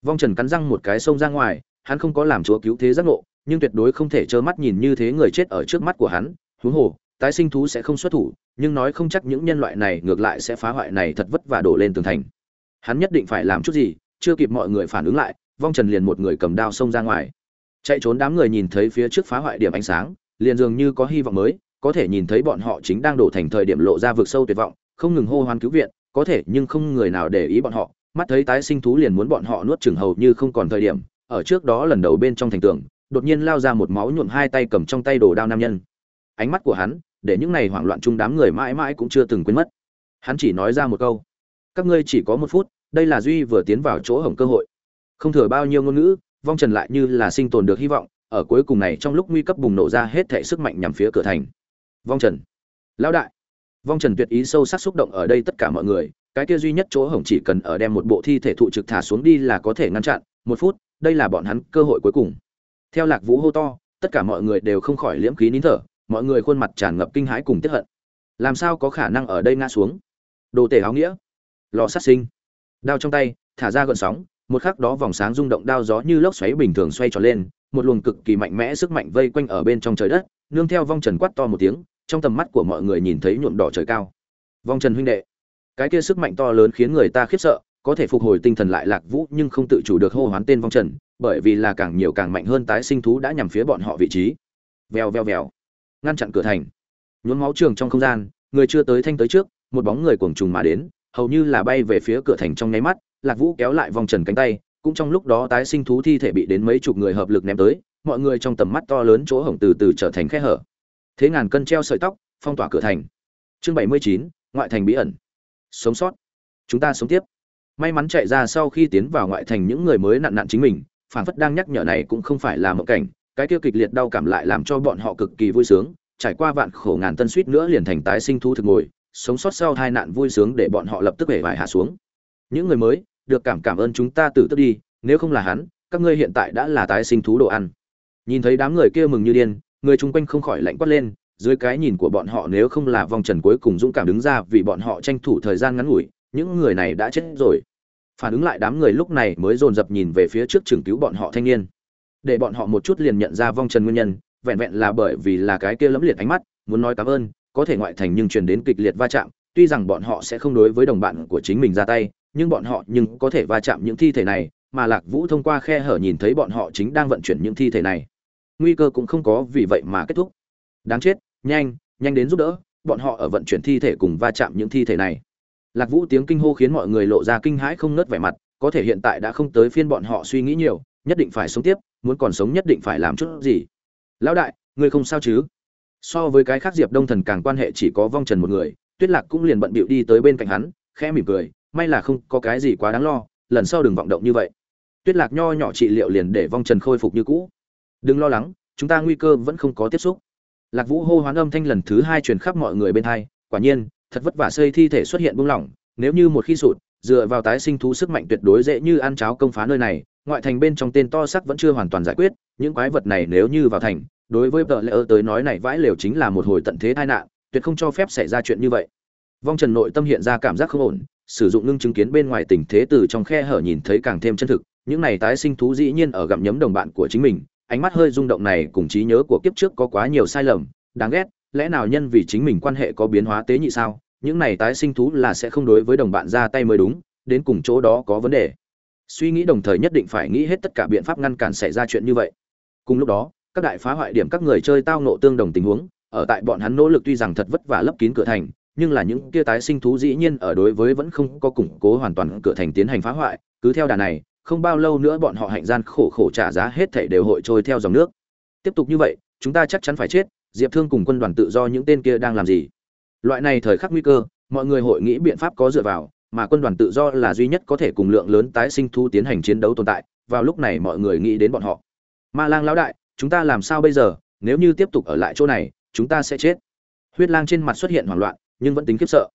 Vong trần cắn răng một cái xông ra ngoài, hắn không có làm chúa cứu thế giác ngộ, nhưng tuyệt đối không thể trơ mắt nhìn như thế người chết ở trước mắt của hắn. Huống hồ, tái sinh thú sẽ không xuất thủ, nhưng nói không chắc những nhân loại này ngược lại sẽ phá hoại này thật vất vả đổ lên tường thành. Hắn nhất định phải làm chút gì, chưa kịp mọi người phản ứng lại, vong trần liền một người cầm đao xông ra ngoài. Chạy trốn đám người nhìn thấy phía trước phá hoại điểm ánh sáng, liền dường như có hy vọng mới, có thể nhìn thấy bọn họ chính đang đổ thành thời điểm lộ ra vực sâu tuyệt vọng, không ngừng hô hoán cứu viện có thể nhưng không người nào để ý bọn họ, mắt thấy tái sinh thú liền muốn bọn họ nuốt chừng hầu như không còn thời điểm, ở trước đó lần đầu bên trong thành tường, đột nhiên lao ra một máu nhuộm hai tay cầm trong tay đồ đao nam nhân. Ánh mắt của hắn, để những này hoảng loạn chung đám người mãi mãi cũng chưa từng quên mất. Hắn chỉ nói ra một câu, các ngươi chỉ có một phút, đây là duy vừa tiến vào chỗ hổng cơ hội. Không thừa bao nhiêu ngôn ngữ, vong trần lại như là sinh tồn được hy vọng, ở cuối cùng này trong lúc nguy cấp bùng nổ ra hết thể sức mạnh nhằm phía cửa thành. Vong trần, lão đại vong trần tuyệt ý sâu sắc xúc động ở đây tất cả mọi người, cái kia duy nhất chỗ hổng chỉ cần ở đem một bộ thi thể thụ trực thả xuống đi là có thể ngăn chặn, một phút, đây là bọn hắn cơ hội cuối cùng. Theo lạc vũ hô to, tất cả mọi người đều không khỏi liễm khí nín thở, mọi người khuôn mặt tràn ngập kinh hãi cùng tiếp hận. Làm sao có khả năng ở đây ngã xuống? Đồ tể áo nghĩa. Lò sát sinh. Đao trong tay, thả ra gợn sóng, một khắc đó vòng sáng rung động đao gió như lốc xoáy bình thường xoay tròn lên, một luồng cực kỳ mạnh mẽ sức mạnh vây quanh ở bên trong trời đất, nương theo vong trần quát to một tiếng trong tầm mắt của mọi người nhìn thấy nhuộm đỏ trời cao. Vong trần huynh đệ, cái kia sức mạnh to lớn khiến người ta khiếp sợ, có thể phục hồi tinh thần lại lạc vũ nhưng không tự chủ được hô hoán tên vong trần, bởi vì là càng nhiều càng mạnh hơn tái sinh thú đã nhằm phía bọn họ vị trí. Vèo vèo vèo, ngăn chặn cửa thành. Nhuốm máu trường trong không gian, người chưa tới thanh tới trước, một bóng người cuồng trùng mà đến, hầu như là bay về phía cửa thành trong nháy mắt, lạc vũ kéo lại vòng trần cánh tay, cũng trong lúc đó tái sinh thú thi thể bị đến mấy chục người hợp lực ném tới, mọi người trong tầm mắt to lớn chỗ hổng từ từ trở thành khe hở thế ngàn cân treo sợi tóc, phong tỏa cửa thành. Chương bảy mươi chín, ngoại thành bí ẩn. Sống sót. Chúng ta sống tiếp. May mắn chạy ra sau khi tiến vào ngoại thành những người mới nặn nặn chính mình, phản phất đang nhắc nhở này cũng không phải là một cảnh, cái kia kịch liệt đau cảm lại làm cho bọn họ cực kỳ vui sướng, trải qua vạn khổ ngàn tân suýt nữa liền thành tái sinh thu thực ngồi, sống sót sau hai nạn vui sướng để bọn họ lập tức hề vải hạ xuống. Những người mới, được cảm cảm ơn chúng ta tự tức đi, nếu không là hắn, các ngươi hiện tại đã là tái sinh thú đồ ăn. Nhìn thấy đám người kia mừng như điên người chung quanh không khỏi lạnh quát lên, dưới cái nhìn của bọn họ nếu không là vòng trần cuối cùng dũng cảm đứng ra vì bọn họ tranh thủ thời gian ngắn ngủi, những người này đã chết rồi. Phản ứng lại đám người lúc này mới dồn dập nhìn về phía trước trường cứu bọn họ thanh niên. Để bọn họ một chút liền nhận ra vong trần nguyên nhân, vẹn vẹn là bởi vì là cái kia lẫm liệt ánh mắt, muốn nói cảm ơn, có thể ngoại thành nhưng truyền đến kịch liệt va chạm, tuy rằng bọn họ sẽ không đối với đồng bạn của chính mình ra tay, nhưng bọn họ nhưng có thể va chạm những thi thể này, mà lạc vũ thông qua khe hở nhìn thấy bọn họ chính đang vận chuyển những thi thể này nguy cơ cũng không có vì vậy mà kết thúc. Đáng chết, nhanh nhanh đến giúp đỡ, bọn họ ở vận chuyển thi thể cùng va chạm những thi thể này. Lạc vũ tiếng kinh hô khiến mọi người lộ ra kinh hãi không nớt vẻ mặt, có thể hiện tại đã không tới phiên bọn họ suy nghĩ nhiều, nhất định phải sống tiếp, muốn còn sống nhất định phải làm chút gì. Lão đại, ngươi không sao chứ? So với cái khác diệp đông thần càng quan hệ chỉ có vong trần một người, tuyết lạc cũng liền bận bịu đi tới bên cạnh hắn, khẽ mỉm cười, may là không có cái gì quá đáng lo, lần sau đừng vọng động như vậy. Tuyết lạc nho nhỏ trị liệu liền để vong trần khôi phục như cũ đừng lo lắng, chúng ta nguy cơ vẫn không có tiếp xúc. Lạc vũ hô hoán âm thanh lần thứ hai truyền khắp mọi người bên hai, quả nhiên, thật vất vả xây thi thể xuất hiện buông lỏng, nếu như một khi sụt, dựa vào tái sinh thú sức mạnh tuyệt đối dễ như ăn cháo công phá nơi này, ngoại thành bên trong tên to sắc vẫn chưa hoàn toàn giải quyết, những quái vật này nếu như vào thành, đối với vợ lễ ơ tới nói này vãi lều chính là một hồi tận thế tai nạn, tuyệt không cho phép xảy ra chuyện như vậy. Vong trần nội tâm hiện ra cảm giác không ổn, sử dụng ngưng chứng kiến bên ngoài tình thế từ trong khe hở nhìn thấy càng thêm chân thực, những này tái sinh thú dĩ nhiên ở gặm nhấm đồng bạn của chính mình ánh mắt hơi rung động này cùng trí nhớ của kiếp trước có quá nhiều sai lầm, đáng ghét, lẽ nào nhân vì chính mình quan hệ có biến hóa tế nhị sao? Những này tái sinh thú là sẽ không đối với đồng bạn ra tay mới đúng, đến cùng chỗ đó có vấn đề. Suy nghĩ đồng thời nhất định phải nghĩ hết tất cả biện pháp ngăn cản xảy ra chuyện như vậy. Cùng lúc đó, các đại phá hoại điểm các người chơi tao nộ tương đồng tình huống, ở tại bọn hắn nỗ lực tuy rằng thật vất vả lấp kín cửa thành, nhưng là những kia tái sinh thú dĩ nhiên ở đối với vẫn không có củng cố hoàn toàn cửa thành tiến hành phá hoại, cứ theo đà này không bao lâu nữa bọn họ hạnh gian khổ khổ trả giá hết thảy đều hội trôi theo dòng nước. Tiếp tục như vậy, chúng ta chắc chắn phải chết, diệp thương cùng quân đoàn tự do những tên kia đang làm gì? Loại này thời khắc nguy cơ, mọi người hội nghĩ biện pháp có dựa vào, mà quân đoàn tự do là duy nhất có thể cùng lượng lớn tái sinh thu tiến hành chiến đấu tồn tại, vào lúc này mọi người nghĩ đến bọn họ. Ma lang lão đại, chúng ta làm sao bây giờ? Nếu như tiếp tục ở lại chỗ này, chúng ta sẽ chết. Huyết lang trên mặt xuất hiện hoảng loạn, nhưng vẫn tính kiếp sợ.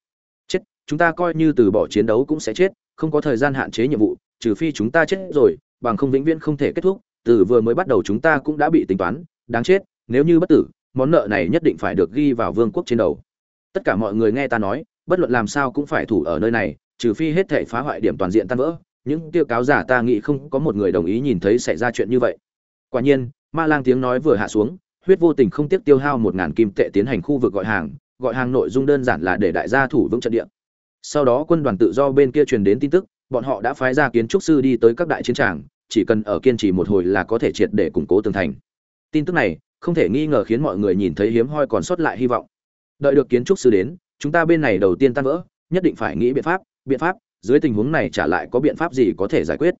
Chết, chúng ta coi như từ bỏ chiến đấu cũng sẽ chết, không có thời gian hạn chế nhiệm vụ trừ phi chúng ta chết rồi, bằng không vĩnh viễn không thể kết thúc, từ vừa mới bắt đầu chúng ta cũng đã bị tính toán, đáng chết, nếu như bất tử, món nợ này nhất định phải được ghi vào vương quốc trên đầu. Tất cả mọi người nghe ta nói, bất luận làm sao cũng phải thủ ở nơi này, trừ phi hết thể phá hoại điểm toàn diện tan vỡ, những tiêu cáo giả ta nghĩ không có một người đồng ý nhìn thấy xảy ra chuyện như vậy. Quả nhiên, ma lang tiếng nói vừa hạ xuống, huyết vô tình không tiếc tiêu hao một ngàn kim tệ tiến hành khu vực gọi hàng gọi hàng nội dung đơn giản là để đại gia thủ vững trận địa. Sau đó quân đoàn tự do bên kia truyền đến tin tức bọn họ đã phái ra kiến trúc sư đi tới các đại chiến tràng, chỉ cần ở kiên trì một hồi là có thể triệt để củng cố tường thành. Tin tức này, không thể nghi ngờ khiến mọi người nhìn thấy hiếm hoi còn sót lại hy vọng. Đợi được kiến trúc sư đến, chúng ta bên này đầu tiên tan vỡ, nhất định phải nghĩ biện pháp biện pháp, dưới tình huống này trả lại có biện pháp gì có thể giải quyết.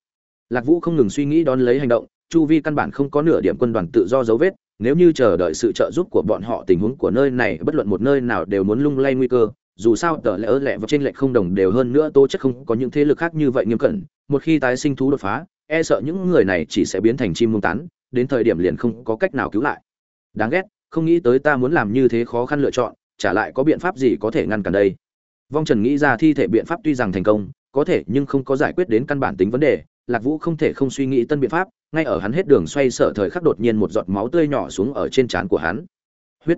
Lạc vũ không ngừng suy nghĩ đón lấy hành động, chu vi căn bản không có nửa điểm quân đoàn tự do dấu vết, nếu như chờ đợi sự trợ giúp của bọn họ tình huống của nơi này, bất luận một nơi nào đều muốn lung lay nguy cơ dù sao tờ lẽ lẹ và trên lệch không đồng đều hơn nữa, tố chất không có những thế lực khác như vậy nghiêm cẩn. Một khi tái sinh thú đột phá e sợ những người này chỉ sẽ biến thành chim mông tán, đến thời điểm liền không có cách nào cứu lại. Đáng ghét, không nghĩ tới ta muốn làm như thế khó khăn lựa chọn trả lại có biện pháp gì có thể ngăn cản đây. Vong trần nghĩ ra thi thể biện pháp tuy rằng thành công, có thể nhưng không có giải quyết đến căn bản tính vấn đề. Lạc vũ không thể không suy nghĩ tân biện pháp, ngay ở hắn hết đường xoay sở thời khắc đột nhiên một giọt máu tươi nhỏ xuống ở trên trán của hắn. Huyết!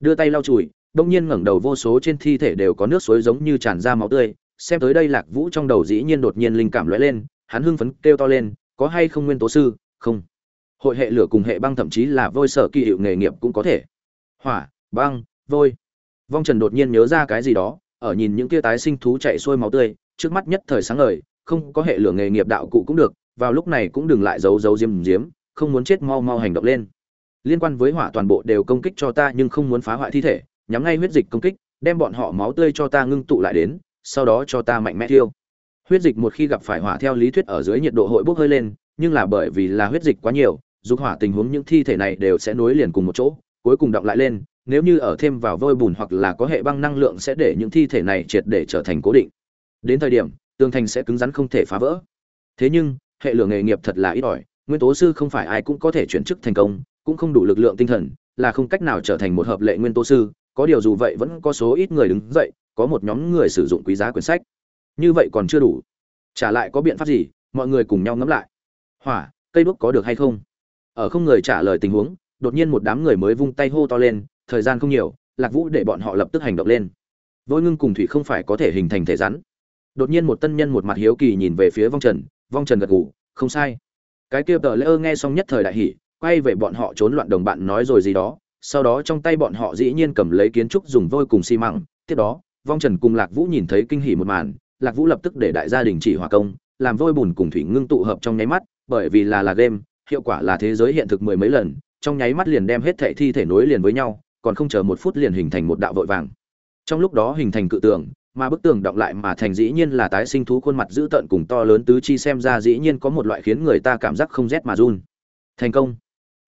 Đưa tay lau chùi đông nhiên ngẩng đầu vô số trên thi thể đều có nước suối giống như tràn ra máu tươi, xem tới đây lạc vũ trong đầu dĩ nhiên đột nhiên linh cảm lóe lên, hắn hưng phấn kêu to lên, có hay không nguyên tố sư? Không. Hội hệ lửa cùng hệ băng thậm chí là vôi sở kỳ hiệu nghề nghiệp cũng có thể. Hỏa, băng, vôi. Vong trần đột nhiên nhớ ra cái gì đó, ở nhìn những kia tái sinh thú chạy xuôi máu tươi, trước mắt nhất thời sáng ngời, không có hệ lửa nghề nghiệp đạo cụ cũng được, vào lúc này cũng đừng lại giấu giấu diếm diếm, không muốn chết mau mau hành động lên. Liên quan với hỏa toàn bộ đều công kích cho ta nhưng không muốn phá hoại thi thể nhắm ngay huyết dịch công kích, đem bọn họ máu tươi cho ta ngưng tụ lại đến, sau đó cho ta mạnh mẽ thiêu. Huyết dịch một khi gặp phải hỏa theo lý thuyết ở dưới nhiệt độ hội bốc hơi lên, nhưng là bởi vì là huyết dịch quá nhiều, dục hỏa tình huống những thi thể này đều sẽ nối liền cùng một chỗ, cuối cùng động lại lên, nếu như ở thêm vào vôi bùn hoặc là có hệ băng năng lượng sẽ để những thi thể này triệt để trở thành cố định. Đến thời điểm, tường thành sẽ cứng rắn không thể phá vỡ. Thế nhưng, hệ lửa nghề nghiệp thật là ít ỏi, nguyên tố sư không phải ai cũng có thể chuyển chức thành công, cũng không đủ lực lượng tinh thần, là không cách nào trở thành một hợp lệ nguyên tố sư có điều dù vậy vẫn có số ít người đứng dậy, có một nhóm người sử dụng quý giá quyển sách. Như vậy còn chưa đủ. Trả lại có biện pháp gì, mọi người cùng nhau ngẫm lại. Hỏa, cây đuốc có được hay không? Ở không người trả lời tình huống, đột nhiên một đám người mới vung tay hô to lên, thời gian không nhiều, lạc vũ để bọn họ lập tức hành động lên. Vôi ngưng cùng thủy không phải có thể hình thành thể rắn. Đột nhiên một tân nhân một mặt hiếu kỳ nhìn về phía vong trần vong trần gật gù, không sai. Cái kia tờ lễ ơ nghe xong nhất thời đại hỉ, quay về bọn họ trốn loạn đồng bạn nói rồi gì đó sau đó trong tay bọn họ dĩ nhiên cầm lấy kiến trúc dùng vôi cùng xi măng. Tiếp đó, vong trần cùng lạc vũ nhìn thấy kinh hỉ một màn, lạc vũ lập tức để đại gia đình chỉ hòa công, làm vôi bùn cùng thủy ngưng tụ hợp trong nháy mắt, bởi vì là là game, hiệu quả là thế giới hiện thực mười mấy lần, trong nháy mắt liền đem hết thệ thi thể nối liền với nhau, còn không chờ một phút liền hình thành một đạo vội vàng. Trong lúc đó hình thành cự tường, mà bức tường động lại mà thành dĩ nhiên là tái sinh thú khuôn mặt dữ tợn cùng to lớn tứ chi xem ra dĩ nhiên có một loại khiến người ta cảm giác không rét mà run. Thành công.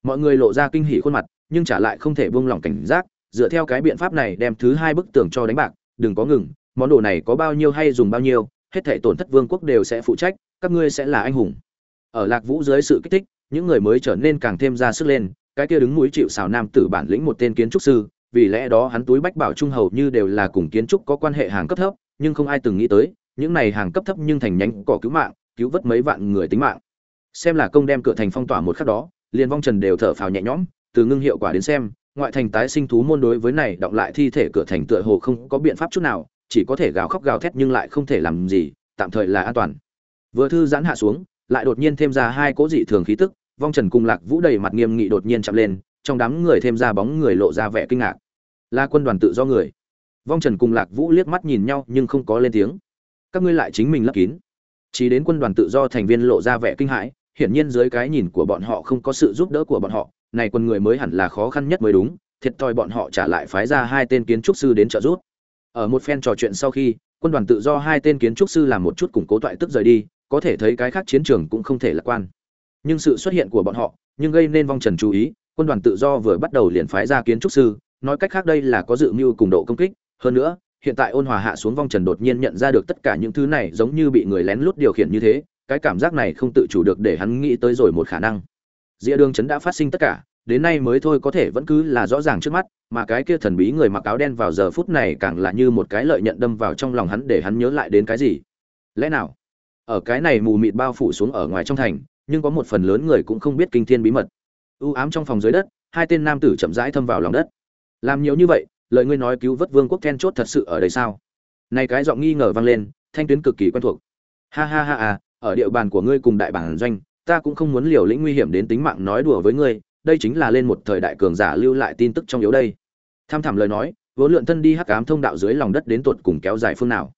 Mọi người lộ ra kinh hỉ khuôn mặt nhưng trả lại không thể buông lỏng cảnh giác, dựa theo cái biện pháp này đem thứ hai bức tường cho đánh bạc, đừng có ngừng, món đồ này có bao nhiêu hay dùng bao nhiêu, hết thể tổn thất vương quốc đều sẽ phụ trách, các ngươi sẽ là anh hùng. Ở lạc vũ dưới sự kích thích, những người mới trở nên càng thêm ra sức lên, cái kia đứng núi chịu xào nam tử bản lĩnh một tên kiến trúc sư, vì lẽ đó hắn túi bách bảo trung hầu như đều là cùng kiến trúc có quan hệ hàng cấp thấp, nhưng không ai từng nghĩ tới, những này hàng cấp thấp nhưng thành nhánh cỏ cứu mạng, cứu vớt mấy vạn người tính mạng. Xem là công đem cửa thành phong tỏa một khắc đó, liền vong trần đều thở phào nhẹ nhõm từ ngưng hiệu quả đến xem, ngoại thành tái sinh thú môn đối với này động lại thi thể cửa thành tựa hồ không có biện pháp chút nào, chỉ có thể gào khóc gào thét nhưng lại không thể làm gì, tạm thời là an toàn. Vừa thư giãn hạ xuống, lại đột nhiên thêm ra hai cố dị thường khí tức, vong trần cùng lạc vũ đầy mặt nghiêm nghị đột nhiên chạm lên, trong đám người thêm ra bóng người lộ ra vẻ kinh ngạc. Là quân đoàn tự do người. Vong trần cùng lạc vũ liếc mắt nhìn nhau nhưng không có lên tiếng. Các ngươi lại chính mình lấp kín. Chỉ đến quân đoàn tự do thành viên lộ ra vẻ kinh hãi, hiển nhiên dưới cái nhìn của bọn họ không có sự giúp đỡ của bọn họ này quân người mới hẳn là khó khăn nhất mới đúng, thiệt thòi bọn họ trả lại phái ra hai tên kiến trúc sư đến trợ giúp. Ở một phen trò chuyện sau khi, quân đoàn tự do hai tên kiến trúc sư làm một chút củng cố toại tức rời đi, có thể thấy cái khác chiến trường cũng không thể lạc quan. Nhưng sự xuất hiện của bọn họ, nhưng gây nên vong trần chú ý, quân đoàn tự do vừa bắt đầu liền phái ra kiến trúc sư, nói cách khác đây là có dự mưu cùng độ công kích. Hơn nữa, hiện tại ôn hòa hạ xuống vong trần đột nhiên nhận ra được tất cả những thứ này giống như bị người lén lút điều khiển như thế, cái cảm giác này không tự chủ được để hắn nghĩ tới rồi một khả năng. Dĩa đường chấn đã phát sinh tất cả, đến nay mới thôi có thể vẫn cứ là rõ ràng trước mắt, mà cái kia thần bí người mặc áo đen vào giờ phút này càng là như một cái lợi nhận đâm vào trong lòng hắn để hắn nhớ lại đến cái gì. Lẽ nào? Ở cái này mù mịt bao phủ xuống ở ngoài trong thành, nhưng có một phần lớn người cũng không biết kinh thiên bí mật. U ám trong phòng dưới đất, hai tên nam tử chậm rãi thâm vào lòng đất. Làm nhiều như vậy, lời ngươi nói cứu vớt vương quốc then chốt thật sự ở đây sao? Này cái giọng nghi ngờ vang lên, thanh tuyến cực kỳ quen thuộc. Ha ha ha à, ở địa bàn của ngươi cùng đại bản doanh, ta cũng không muốn liều lĩnh nguy hiểm đến tính mạng nói đùa với ngươi, đây chính là lên một thời đại cường giả lưu lại tin tức trong yếu đây. Tham thảm lời nói, vốn lượn thân đi hắc ám thông đạo dưới lòng đất đến tuột cùng kéo dài phương nào.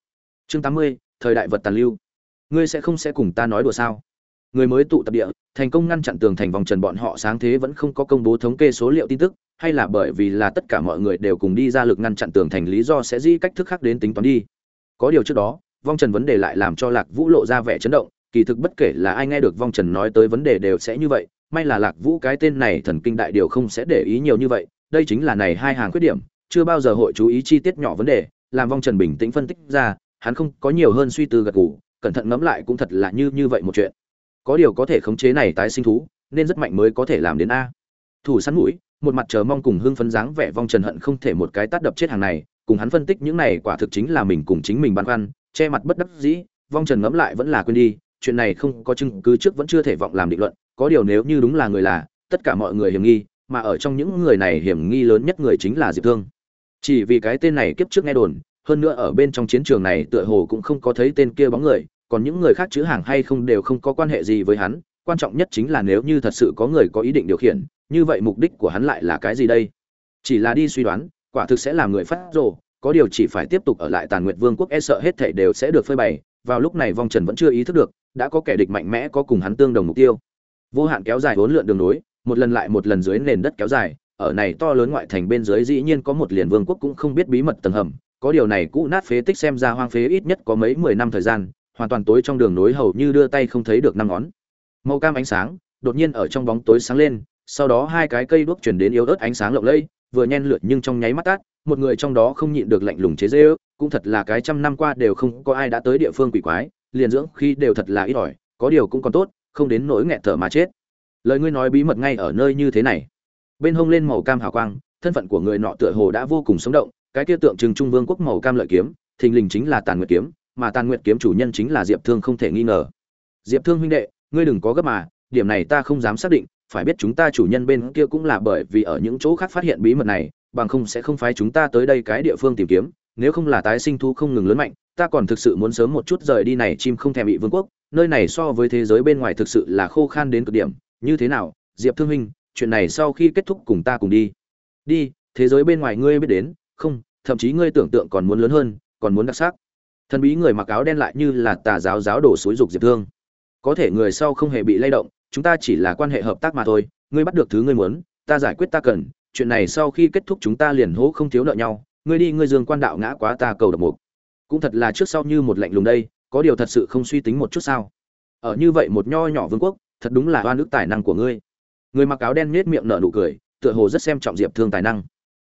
Chương tám mươi, thời đại vật tàn lưu. Ngươi sẽ không sẽ cùng ta nói đùa sao? Người mới tụ tập địa, thành công ngăn chặn tường thành vòng trần bọn họ sáng thế vẫn không có công bố thống kê số liệu tin tức, hay là bởi vì là tất cả mọi người đều cùng đi ra lực ngăn chặn tường thành lý do sẽ di cách thức khác đến tính toán đi. Có điều trước đó vong trần vấn đề lại làm cho lạc vũ lộ ra vẻ chấn động kỳ thực bất kể là ai nghe được vong trần nói tới vấn đề đều sẽ như vậy, may là lạc vũ cái tên này thần kinh đại điều không sẽ để ý nhiều như vậy, đây chính là này hai hàng khuyết điểm, chưa bao giờ hội chú ý chi tiết nhỏ vấn đề, làm vong trần bình tĩnh phân tích ra, hắn không có nhiều hơn suy tư gật gù, cẩn thận ngẫm lại cũng thật là như như vậy một chuyện. Có điều có thể khống chế này tái sinh thú, nên rất mạnh mới có thể làm đến a. Thủ săn mũi, một mặt chờ mong cùng hưng phấn dáng vẻ vong trần hận không thể một cái tát đập chết hàng này, cùng hắn phân tích những này quả thực chính là mình cùng chính mình băn khoăn, che mặt bất đắc dĩ, vong trần ngẫm lại vẫn là quên đi chuyện này không có chứng cứ trước vẫn chưa thể vọng làm định luận, có điều nếu như đúng là người là, tất cả mọi người hiểm nghi, mà ở trong những người này hiểm nghi lớn nhất người chính là diệp thương. Chỉ vì cái tên này kiếp trước nghe đồn, hơn nữa ở bên trong chiến trường này tựa hồ cũng không có thấy tên kia bóng người, còn những người khác chữ hàng hay không đều không có quan hệ gì với hắn, quan trọng nhất chính là nếu như thật sự có người có ý định điều khiển, như vậy mục đích của hắn lại là cái gì đây? Chỉ là đi suy đoán, quả thực sẽ làm người phát rồ, có điều chỉ phải tiếp tục ở lại tàn nguyệt vương quốc e sợ hết thảy đều sẽ được phơi bày vào lúc này vong trần vẫn chưa ý thức được, đã có kẻ địch mạnh mẽ có cùng hắn tương đồng mục tiêu. Vô hạn kéo dài hỗn lượn đường nối, một lần lại một lần dưới nền đất kéo dài, ở này to lớn ngoại thành bên dưới dĩ nhiên có một liền vương quốc cũng không biết bí mật tầng hầm, có điều này cũ nát phế tích xem ra hoang phế ít nhất có mấy mười năm thời gian, hoàn toàn tối trong đường nối hầu như đưa tay không thấy được năm ngón. Màu cam ánh sáng, đột nhiên ở trong bóng tối sáng lên, sau đó hai cái cây đuốc chuyển đến yếu ớt ánh sáng lộng lẫy, vừa nhen lượt nhưng trong nháy mắt tát một người trong đó không nhịn được lạnh lùng chế dễ ước cũng thật là cái trăm năm qua đều không có ai đã tới địa phương quỷ quái, liền dưỡng khi đều thật là ít ỏi, có điều cũng còn tốt, không đến nỗi nghẹt thở mà chết. Lời ngươi nói bí mật ngay ở nơi như thế này. Bên hông lên màu cam hào quang, thân phận của người nọ tựa hồ đã vô cùng sống động, cái kia tượng trưng trung vương quốc màu cam lợi kiếm, thình lình chính là tàn nguyệt kiếm, mà tàn nguyệt kiếm chủ nhân chính là diệp thương không thể nghi ngờ. Diệp thương huynh đệ, ngươi đừng có gấp mà, điểm này ta không dám xác định, phải biết chúng ta chủ nhân bên kia cũng là bởi vì ở những chỗ khác phát hiện bí mật này, bằng không sẽ không phái chúng ta tới đây cái địa phương tìm kiếm nếu không là tái sinh thu không ngừng lớn mạnh, ta còn thực sự muốn sớm một chút rời đi này chim không thèm bị vương quốc, nơi này so với thế giới bên ngoài thực sự là khô khan đến cực điểm. Như thế nào, diệp thương huynh chuyện này sau khi kết thúc cùng ta cùng đi. Đi, thế giới bên ngoài ngươi biết đến, không, thậm chí ngươi tưởng tượng còn muốn lớn hơn, còn muốn đặc sắc. Thần bí người mặc áo đen lại như là tà giáo giáo đổ suối dục diệp thương. Có thể người sau không hề bị lay động, chúng ta chỉ là quan hệ hợp tác mà thôi, ngươi bắt được thứ ngươi muốn, ta giải quyết ta cần, chuyện này sau khi kết thúc chúng ta liền hố không thiếu nợ nhau ngươi đi, ngươi dương quan đạo ngã quá ta cầu độc mục. Cũng thật là trước sau như một lạnh lùng đây, có điều thật sự không suy tính một chút sao? Ở như vậy một nho nhỏ vương quốc, thật đúng là oan ức tài năng của ngươi. Người mặc áo đen nết miệng nở nụ cười, tựa hồ rất xem trọng diệp thương tài năng.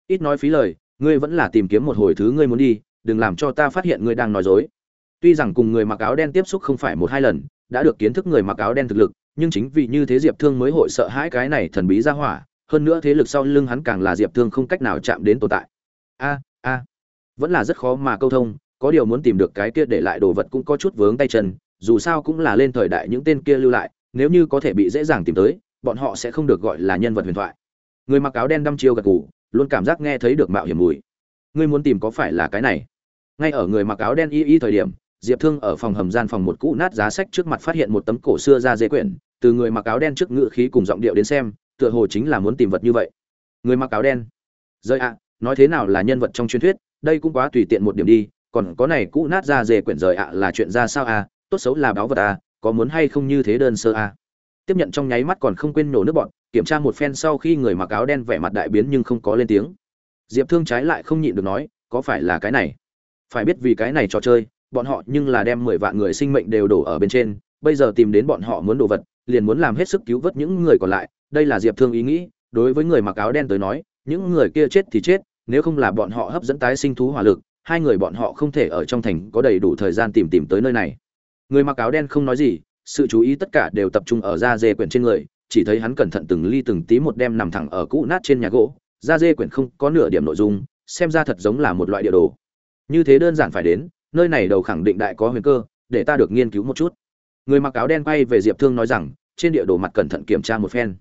Ít nói phí lời, ngươi vẫn là tìm kiếm một hồi thứ ngươi muốn đi, đừng làm cho ta phát hiện ngươi đang nói dối. Tuy rằng cùng người mặc áo đen tiếp xúc không phải một hai lần, đã được kiến thức người mặc áo đen thực lực, nhưng chính vì như thế diệp thương mới hội sợ hãi cái này thần bí ra hỏa, hơn nữa thế lực sau lưng hắn càng là diệp thương không cách nào chạm đến tồn tại. A a. Vẫn là rất khó mà câu thông, có điều muốn tìm được cái kia để lại đồ vật cũng có chút vướng tay chân, dù sao cũng là lên thời đại những tên kia lưu lại, nếu như có thể bị dễ dàng tìm tới, bọn họ sẽ không được gọi là nhân vật huyền thoại. Người mặc áo đen đăm chiêu gật gù, luôn cảm giác nghe thấy được mạo hiểm mùi. Ngươi muốn tìm có phải là cái này? Ngay ở người mặc áo đen y y thời điểm, diệp thương ở phòng hầm gian phòng một cũ nát giá sách trước mặt phát hiện một tấm cổ xưa ra dễ quyển, từ người mặc áo đen trước ngự khí cùng giọng điệu đến xem, tựa hồ chính là muốn tìm vật như vậy. Người mặc áo đen. Rơi ạ nói thế nào là nhân vật trong truyền thuyết, đây cũng quá tùy tiện một điểm đi, còn có này cũ nát ra dề quyển rời ạ là chuyện ra sao à tốt xấu là báo vật à có muốn hay không như thế đơn sơ à. Tiếp nhận trong nháy mắt còn không quên nổ nước bọn, kiểm tra một phen sau khi người mặc áo đen vẻ mặt đại biến nhưng không có lên tiếng. Diệp thương trái lại không nhịn được nói, có phải là cái này? Phải biết vì cái này trò chơi, bọn họ nhưng là đem mười vạn người sinh mệnh đều đổ ở bên trên, bây giờ tìm đến bọn họ muốn đồ vật, liền muốn làm hết sức cứu vớt những người còn lại, đây là diệp thương ý nghĩ, đối với người mặc áo đen tới nói những người kia chết thì chết, nếu không là bọn họ hấp dẫn tái sinh thú hỏa lực, hai người bọn họ không thể ở trong thành có đầy đủ thời gian tìm tìm tới nơi này. Người mặc áo đen không nói gì, sự chú ý tất cả đều tập trung ở da dê quyển trên người, chỉ thấy hắn cẩn thận từng ly từng tí một đem nằm thẳng ở cũ nát trên nhà gỗ. Da dê quyển không có nửa điểm nội dung, xem ra thật giống là một loại địa đồ. Như thế đơn giản phải đến, nơi này đầu khẳng định đại có huyền cơ, để ta được nghiên cứu một chút. Người mặc áo đen quay về diệp thương nói rằng, trên địa đồ mặt cẩn thận kiểm tra một phen.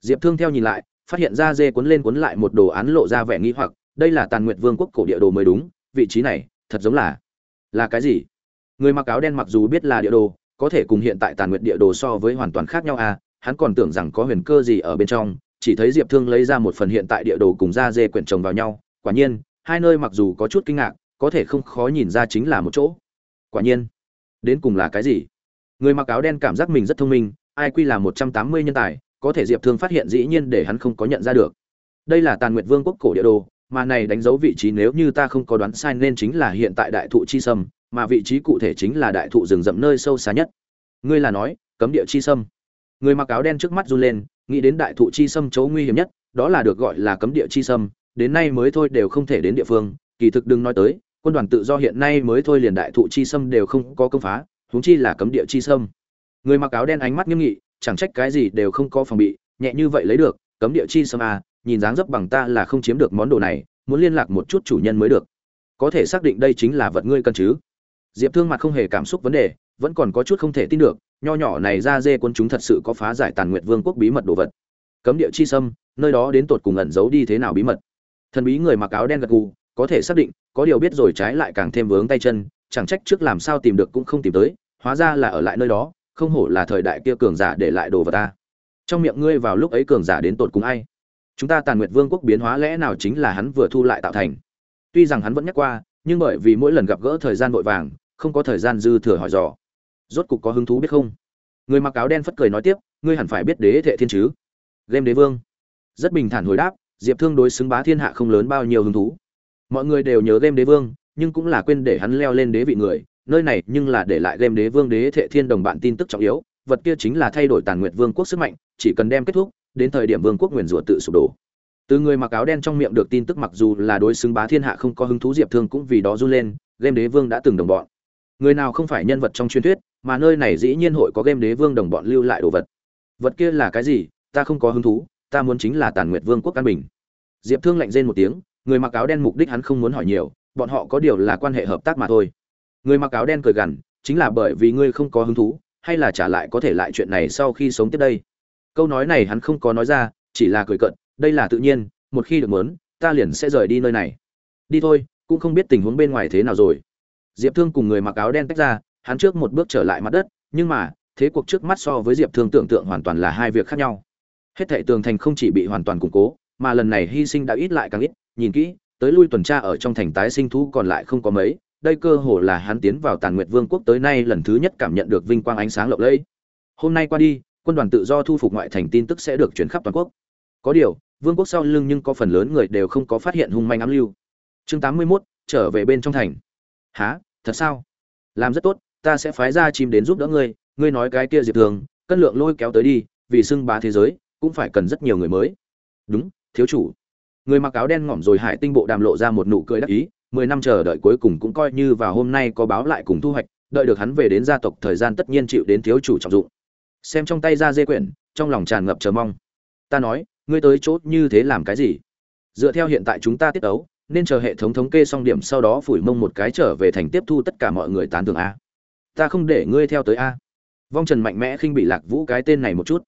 Diệp thương theo nhìn lại phát hiện ra dê cuốn lên cuốn lại một đồ án lộ ra vẻ nghi hoặc, đây là tàn nguyệt vương quốc cổ địa đồ mới đúng, vị trí này, thật giống là là cái gì? Người mặc áo đen mặc dù biết là địa đồ, có thể cùng hiện tại tàn nguyệt địa đồ so với hoàn toàn khác nhau à hắn còn tưởng rằng có huyền cơ gì ở bên trong, chỉ thấy diệp thương lấy ra một phần hiện tại địa đồ cùng da dê quyển chồng vào nhau, quả nhiên, hai nơi mặc dù có chút kinh ngạc, có thể không khó nhìn ra chính là một chỗ. Quả nhiên, đến cùng là cái gì? Người mặc áo đen cảm giác mình rất thông minh, ai quy là một trăm tám mươi nhân tài có thể diệp thương phát hiện dĩ nhiên để hắn không có nhận ra được. Đây là tàn nguyệt vương quốc cổ địa đồ, mà này đánh dấu vị trí nếu như ta không có đoán sai nên chính là hiện tại đại thụ chi sâm, mà vị trí cụ thể chính là đại thụ rừng rậm nơi sâu xa nhất. Ngươi là nói, cấm địa chi sâm. Người mặc áo đen trước mắt run lên, nghĩ đến đại thụ chi sâm chỗ nguy hiểm nhất, đó là được gọi là cấm địa chi sâm, đến nay mới thôi đều không thể đến địa phương, kỳ thực đừng nói tới, quân đoàn tự do hiện nay mới thôi liền đại thụ chi sâm đều không có công phá, huống chi là cấm địa chi sâm. Người mặc áo đen ánh mắt nghiêm nghị chẳng trách cái gì đều không có phòng bị, nhẹ như vậy lấy được, cấm địa chi sâm à nhìn dáng dấp bằng ta là không chiếm được món đồ này, muốn liên lạc một chút chủ nhân mới được. Có thể xác định đây chính là vật ngươi cần chứ? Diệp thương mặt không hề cảm xúc vấn đề, vẫn còn có chút không thể tin được, nho nhỏ này ra dê quân chúng thật sự có phá giải tàn nguyệt vương quốc bí mật đồ vật. Cấm địa chi sâm, nơi đó đến tột cùng ẩn giấu đi thế nào bí mật? Thần bí người mặc áo đen gật gù, có thể xác định, có điều biết rồi trái lại càng thêm vướng tay chân, chẳng trách trước làm sao tìm được cũng không tìm tới, hóa ra là ở lại nơi đó không hổ là thời đại kia cường giả để lại đồ vật ta. Trong miệng ngươi vào lúc ấy cường giả đến tột cùng ai? Chúng ta tàn nguyệt vương quốc biến hóa lẽ nào chính là hắn vừa thu lại tạo thành? Tuy rằng hắn vẫn nhắc qua, nhưng bởi vì mỗi lần gặp gỡ thời gian vội vàng, không có thời gian dư thừa hỏi dò. Rốt cục có hứng thú biết không? Người mặc áo đen phất cười nói tiếp, ngươi hẳn phải biết đế thệ thiên chứ? Game đế vương. Rất bình thản hồi đáp, diệp thương đối xứng bá thiên hạ không lớn bao nhiêu hứng thú. Mọi người đều nhớ game đế vương, nhưng cũng là quên để hắn leo lên đế vị người nơi này nhưng là để lại game đế vương đế thệ thiên đồng bạn tin tức trọng yếu, vật kia chính là thay đổi tàn nguyệt vương quốc sức mạnh, chỉ cần đem kết thúc, đến thời điểm vương quốc nguyền rủa tự sụp đổ. Từ người mặc áo đen trong miệng được tin tức mặc dù là đối xứng bá thiên hạ không có hứng thú diệp thương cũng vì đó run lên, game đế vương đã từng đồng bọn. Người nào không phải nhân vật trong truyền thuyết, mà nơi này dĩ nhiên hội có game đế vương đồng bọn lưu lại đồ vật. Vật kia là cái gì, ta không có hứng thú, ta muốn chính là tàn nguyệt vương quốc an bình. Diệp thương lạnh rên một tiếng, người mặc áo đen mục đích hắn không muốn hỏi nhiều, bọn họ có điều là quan hệ hợp tác mà thôi người mặc áo đen cười gằn, chính là bởi vì ngươi không có hứng thú, hay là trả lại có thể lại chuyện này sau khi sống tiếp đây? Câu nói này hắn không có nói ra, chỉ là cười cận đây là tự nhiên, một khi được mớn ta liền sẽ rời đi nơi này. Đi thôi, cũng không biết tình huống bên ngoài thế nào rồi. Diệp thương cùng người mặc áo đen tách ra, hắn trước một bước trở lại mặt đất, nhưng mà, thế cuộc trước mắt so với diệp thương tưởng tượng hoàn toàn là hai việc khác nhau. Hết thệ tường thành không chỉ bị hoàn toàn củng cố, mà lần này hy sinh đã ít lại càng ít, nhìn kỹ, tới lui tuần tra ở trong thành tái sinh thú còn lại không có mấy đây cơ hồ là hắn tiến vào tàn nguyệt vương quốc tới nay lần thứ nhất cảm nhận được vinh quang ánh sáng lộng lẫy. Hôm nay qua đi quân đoàn tự do thu phục ngoại thành tin tức sẽ được chuyển khắp toàn quốc. Có điều vương quốc sau lưng nhưng có phần lớn người đều không có phát hiện hung manh ám lưu. Chương tám mươi 81, trở về bên trong thành. Há thật sao? Làm rất tốt ta sẽ phái ra chim đến giúp đỡ ngươi. Ngươi nói cái kia diệp thường cân lượng lôi kéo tới đi vì xưng bá thế giới cũng phải cần rất nhiều người mới. Đúng thiếu chủ. Người mặc áo đen ngỏm rồi hải tinh bộ đàm lộ ra một nụ cười đắc ý mười năm chờ đợi cuối cùng cũng coi như vào hôm nay có báo lại cùng thu hoạch, đợi được hắn về đến gia tộc thời gian tất nhiên chịu đến thiếu chủ trọng dụng. Xem trong tay ra dê quyển, trong lòng tràn ngập chờ mong. Ta nói, ngươi tới chốt như thế làm cái gì? Dựa theo hiện tại chúng ta tiết đấu nên chờ hệ thống thống kê xong điểm sau đó phủi mông một cái trở về thành tiếp thu tất cả mọi người tán thưởng a. Ta không để ngươi theo tới a. Vong trần mạnh mẽ khinh bị lạc vũ cái tên này một chút.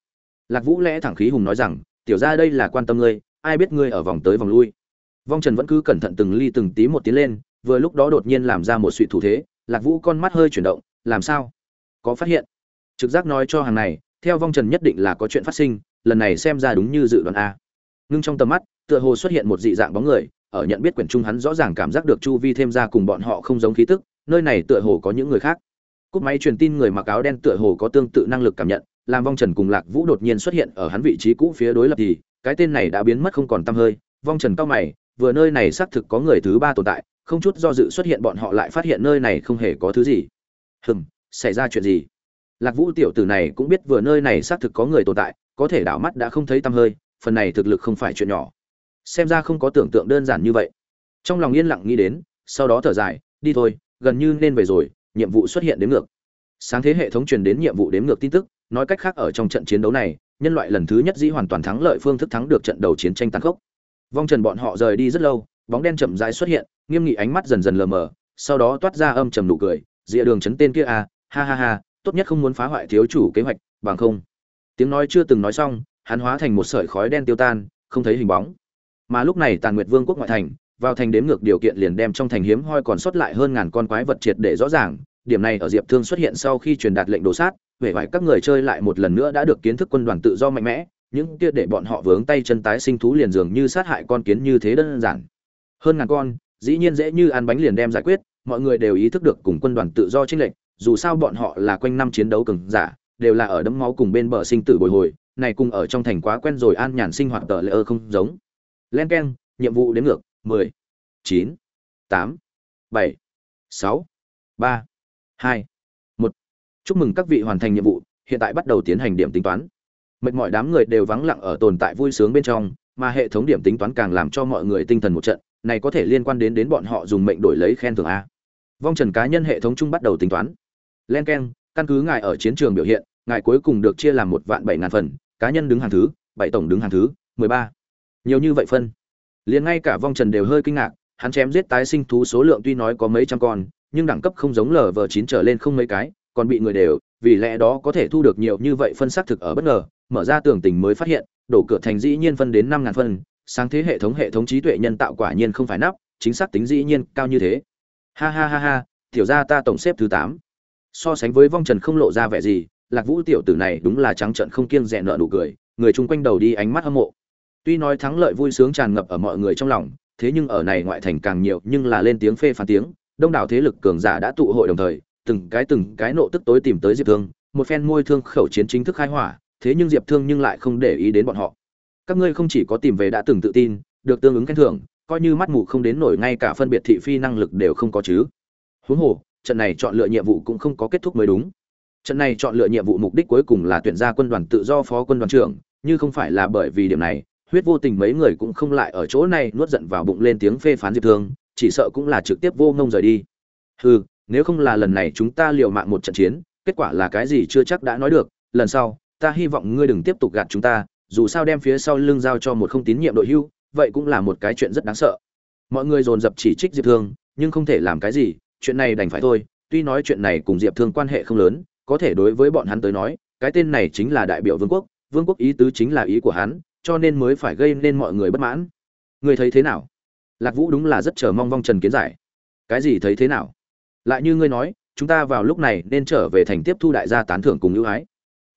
Lạc vũ lẽ thẳng khí hùng nói rằng, tiểu ra đây là quan tâm ngươi, ai biết ngươi ở vòng tới vòng lui? Vong trần vẫn cứ cẩn thận từng ly từng tí một tiến lên, vừa lúc đó đột nhiên làm ra một suy thủ thế, lạc vũ con mắt hơi chuyển động, làm sao? Có phát hiện? Trực giác nói cho hàng này, theo vong trần nhất định là có chuyện phát sinh, lần này xem ra đúng như dự đoán a. Ngưng trong tầm mắt, tựa hồ xuất hiện một dị dạng bóng người, ở nhận biết quyển trung hắn rõ ràng cảm giác được chu vi thêm ra cùng bọn họ không giống khí tức, nơi này tựa hồ có những người khác. Cúp máy truyền tin người mặc áo đen tựa hồ có tương tự năng lực cảm nhận, làm vong trần cùng lạc vũ đột nhiên xuất hiện ở hắn vị trí cũ phía đối lập thì, cái tên này đã biến mất không còn t hơi, vong trần cao mày vừa nơi này xác thực có người thứ ba tồn tại, không chút do dự xuất hiện bọn họ lại phát hiện nơi này không hề có thứ gì. Hừm, xảy ra chuyện gì? Lạc vũ tiểu tử này cũng biết vừa nơi này xác thực có người tồn tại, có thể đảo mắt đã không thấy tăm hơi, phần này thực lực không phải chuyện nhỏ. Xem ra không có tưởng tượng đơn giản như vậy. Trong lòng yên lặng nghĩ đến, sau đó thở dài, đi thôi, gần như nên về rồi, nhiệm vụ xuất hiện đến ngược. Sáng thế hệ thống truyền đến nhiệm vụ đếm ngược tin tức, nói cách khác ở trong trận chiến đấu này, nhân loại lần thứ nhất dĩ hoàn toàn thắng lợi phương thức thắng được trận đầu chiến tranh tàn khốc vong trần bọn họ rời đi rất lâu, bóng đen chậm rãi xuất hiện, nghiêm nghị ánh mắt dần dần lờ mờ, sau đó toát ra âm trầm nụ cười, dịa đường chấn tên kia à ha ha ha, tốt nhất không muốn phá hoại thiếu chủ kế hoạch, bằng không. Tiếng nói chưa từng nói xong, hắn hóa thành một sợi khói đen tiêu tan, không thấy hình bóng. Mà lúc này tàn nguyệt vương quốc ngoại thành, vào thành đếm ngược điều kiện liền đem trong thành hiếm hoi còn sót lại hơn ngàn con quái vật triệt để rõ ràng. Điểm này ở diệp thương xuất hiện sau khi truyền đạt lệnh đồ sát, vẻ vải các người chơi lại một lần nữa đã được kiến thức quân đoàn tự do mạnh mẽ những kia để bọn họ vướng tay chân tái sinh thú liền dường như sát hại con kiến như thế đơn giản. Hơn ngàn con, dĩ nhiên dễ như ăn bánh liền đem giải quyết, mọi người đều ý thức được cùng quân đoàn tự do chênh lệnh dù sao bọn họ là quanh năm chiến đấu cường giả, đều là ở đấm máu cùng bên bờ sinh tử bồi hồi, này cùng ở trong thành quá quen rồi an nhàn sinh hoạt tờ lệ ơ không giống. Len keng, nhiệm vụ đến ngược, mười, chín, tám, bảy, sáu, ba, hai, một. Chúc mừng các vị hoàn thành nhiệm vụ, hiện tại bắt đầu tiến hành điểm tính toán mệt mỏi đám người đều vắng lặng ở tồn tại vui sướng bên trong, mà hệ thống điểm tính toán càng làm cho mọi người tinh thần một trận, này có thể liên quan đến đến bọn họ dùng mệnh đổi lấy khen thưởng a. Vong trần cá nhân hệ thống chung bắt đầu tính toán. Len k căn cứ ngài ở chiến trường biểu hiện, ngài cuối cùng được chia làm một vạn bảy ngàn phần, cá nhân đứng hàng thứ, bảy tổng đứng hàng thứ, mười ba. Nhiều như vậy phân. Liền ngay cả vong trần đều hơi kinh ngạc, hắn chém giết tái sinh thú số lượng tuy nói có mấy trăm con, nhưng đẳng cấp không giống lv chín trở lên không mấy cái, còn bị người đều vì lẽ đó có thể thu được nhiều như vậy phân xác thực ở bất ngờ, mở ra tường tình mới phát hiện, đổ cửa thành dĩ nhiên phân đến năm ngàn phân, sáng thế hệ thống hệ thống trí tuệ nhân tạo quả nhiên không phải nắp, chính xác tính dĩ nhiên cao như thế. Ha ha ha ha, tiểu ra ta tổng xếp thứ tám. So sánh với vong trần không lộ ra vẻ gì, lạc vũ tiểu tử này đúng là trắng trợn không kiêng dè nợ nụ cười, người chung quanh đầu đi ánh mắt hâm mộ. Tuy nói thắng lợi vui sướng tràn ngập ở mọi người trong lòng, thế nhưng ở này ngoại thành càng nhiều nhưng là lên tiếng phê phán tiếng, đông đảo thế lực cường giả đã tụ hội đồng thời từng cái từng cái nộ tức tối tìm tới diệp thương, một phen môi thương khẩu chiến chính thức khai hỏa, thế nhưng diệp thương nhưng lại không để ý đến bọn họ. Các ngươi không chỉ có tìm về đã từng tự tin, được tương ứng khen thưởng, coi như mắt mù không đến nổi ngay cả phân biệt thị phi năng lực đều không có chứ. Huống hồ, trận này chọn lựa nhiệm vụ cũng không có kết thúc mới đúng. Trận này chọn lựa nhiệm vụ mục đích cuối cùng là tuyển ra quân đoàn tự do phó quân đoàn trưởng, như không phải là bởi vì điểm này, huyết vô tình mấy người cũng không lại ở chỗ này nuốt giận vào bụng lên tiếng phê phán diệp thương, chỉ sợ cũng là trực tiếp vô ngông rời đi. Hừ nếu không là lần này chúng ta liều mạng một trận chiến, kết quả là cái gì chưa chắc đã nói được. Lần sau, ta hy vọng ngươi đừng tiếp tục gạt chúng ta, dù sao đem phía sau lưng giao cho một không tín nhiệm đội hưu, vậy cũng là một cái chuyện rất đáng sợ. Mọi người dồn dập chỉ trích diệp thương, nhưng không thể làm cái gì, chuyện này đành phải thôi. Tuy nói chuyện này cùng diệp thương quan hệ không lớn, có thể đối với bọn hắn tới nói, cái tên này chính là đại biểu vương quốc vương quốc ý tứ chính là ý của hắn, cho nên mới phải gây nên mọi người bất mãn. Người thấy thế nào? Lạc vũ đúng là rất chờ mong vong trần kiến giải. Cái gì thấy thế nào? Lại như ngươi nói, chúng ta vào lúc này nên trở về thành tiếp thu đại gia tán thưởng cùng ưu ái.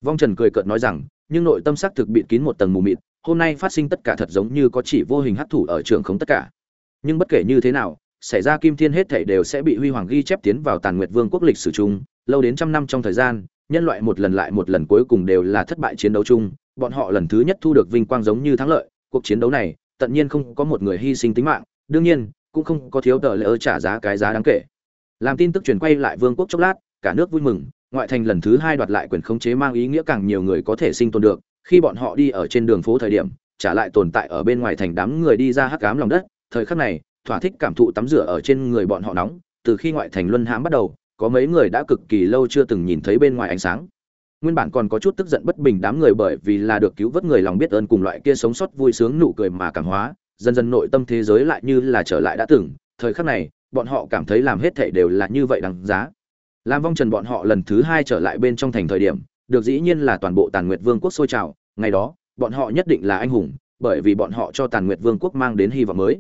Vong trần cười cợt nói rằng, nhưng nội tâm xác thực bịt kín một tầng mù mịt, hôm nay phát sinh tất cả thật giống như có chỉ vô hình hấp thụ ở trường không tất cả. Nhưng bất kể như thế nào, xảy ra kim thiên hết thảy đều sẽ bị huy hoàng ghi chép tiến vào tàn nguyệt vương quốc lịch sử chung, lâu đến trăm năm trong thời gian, nhân loại một lần lại một lần cuối cùng đều là thất bại chiến đấu chung, bọn họ lần thứ nhất thu được vinh quang giống như thắng lợi, cuộc chiến đấu này, tất nhiên không có một người hy sinh tính mạng, đương nhiên, cũng không có thiếu tờ lỡ trả giá cái giá đáng kể làm tin tức truyền quay lại vương quốc chốc lát, cả nước vui mừng, ngoại thành lần thứ hai đoạt lại quyền khống chế mang ý nghĩa càng nhiều người có thể sinh tồn được. Khi bọn họ đi ở trên đường phố thời điểm, trả lại tồn tại ở bên ngoài thành đám người đi ra hắc ám lòng đất. Thời khắc này, thỏa thích cảm thụ tắm rửa ở trên người bọn họ nóng. Từ khi ngoại thành luân hãm bắt đầu, có mấy người đã cực kỳ lâu chưa từng nhìn thấy bên ngoài ánh sáng. Nguyên bản còn có chút tức giận bất bình đám người bởi vì là được cứu vớt người lòng biết ơn cùng loại kia sống sót vui sướng nụ cười mà cảm hóa. Dần dần nội tâm thế giới lại như là trở lại đã từng. Thời khắc này bọn họ cảm thấy làm hết thảy đều là như vậy đáng giá. Làm vong trần bọn họ lần thứ hai trở lại bên trong thành thời điểm, được dĩ nhiên là toàn bộ tàn nguyệt vương quốc sôi trào. Ngày đó, bọn họ nhất định là anh hùng, bởi vì bọn họ cho tàn nguyệt vương quốc mang đến hy vọng mới.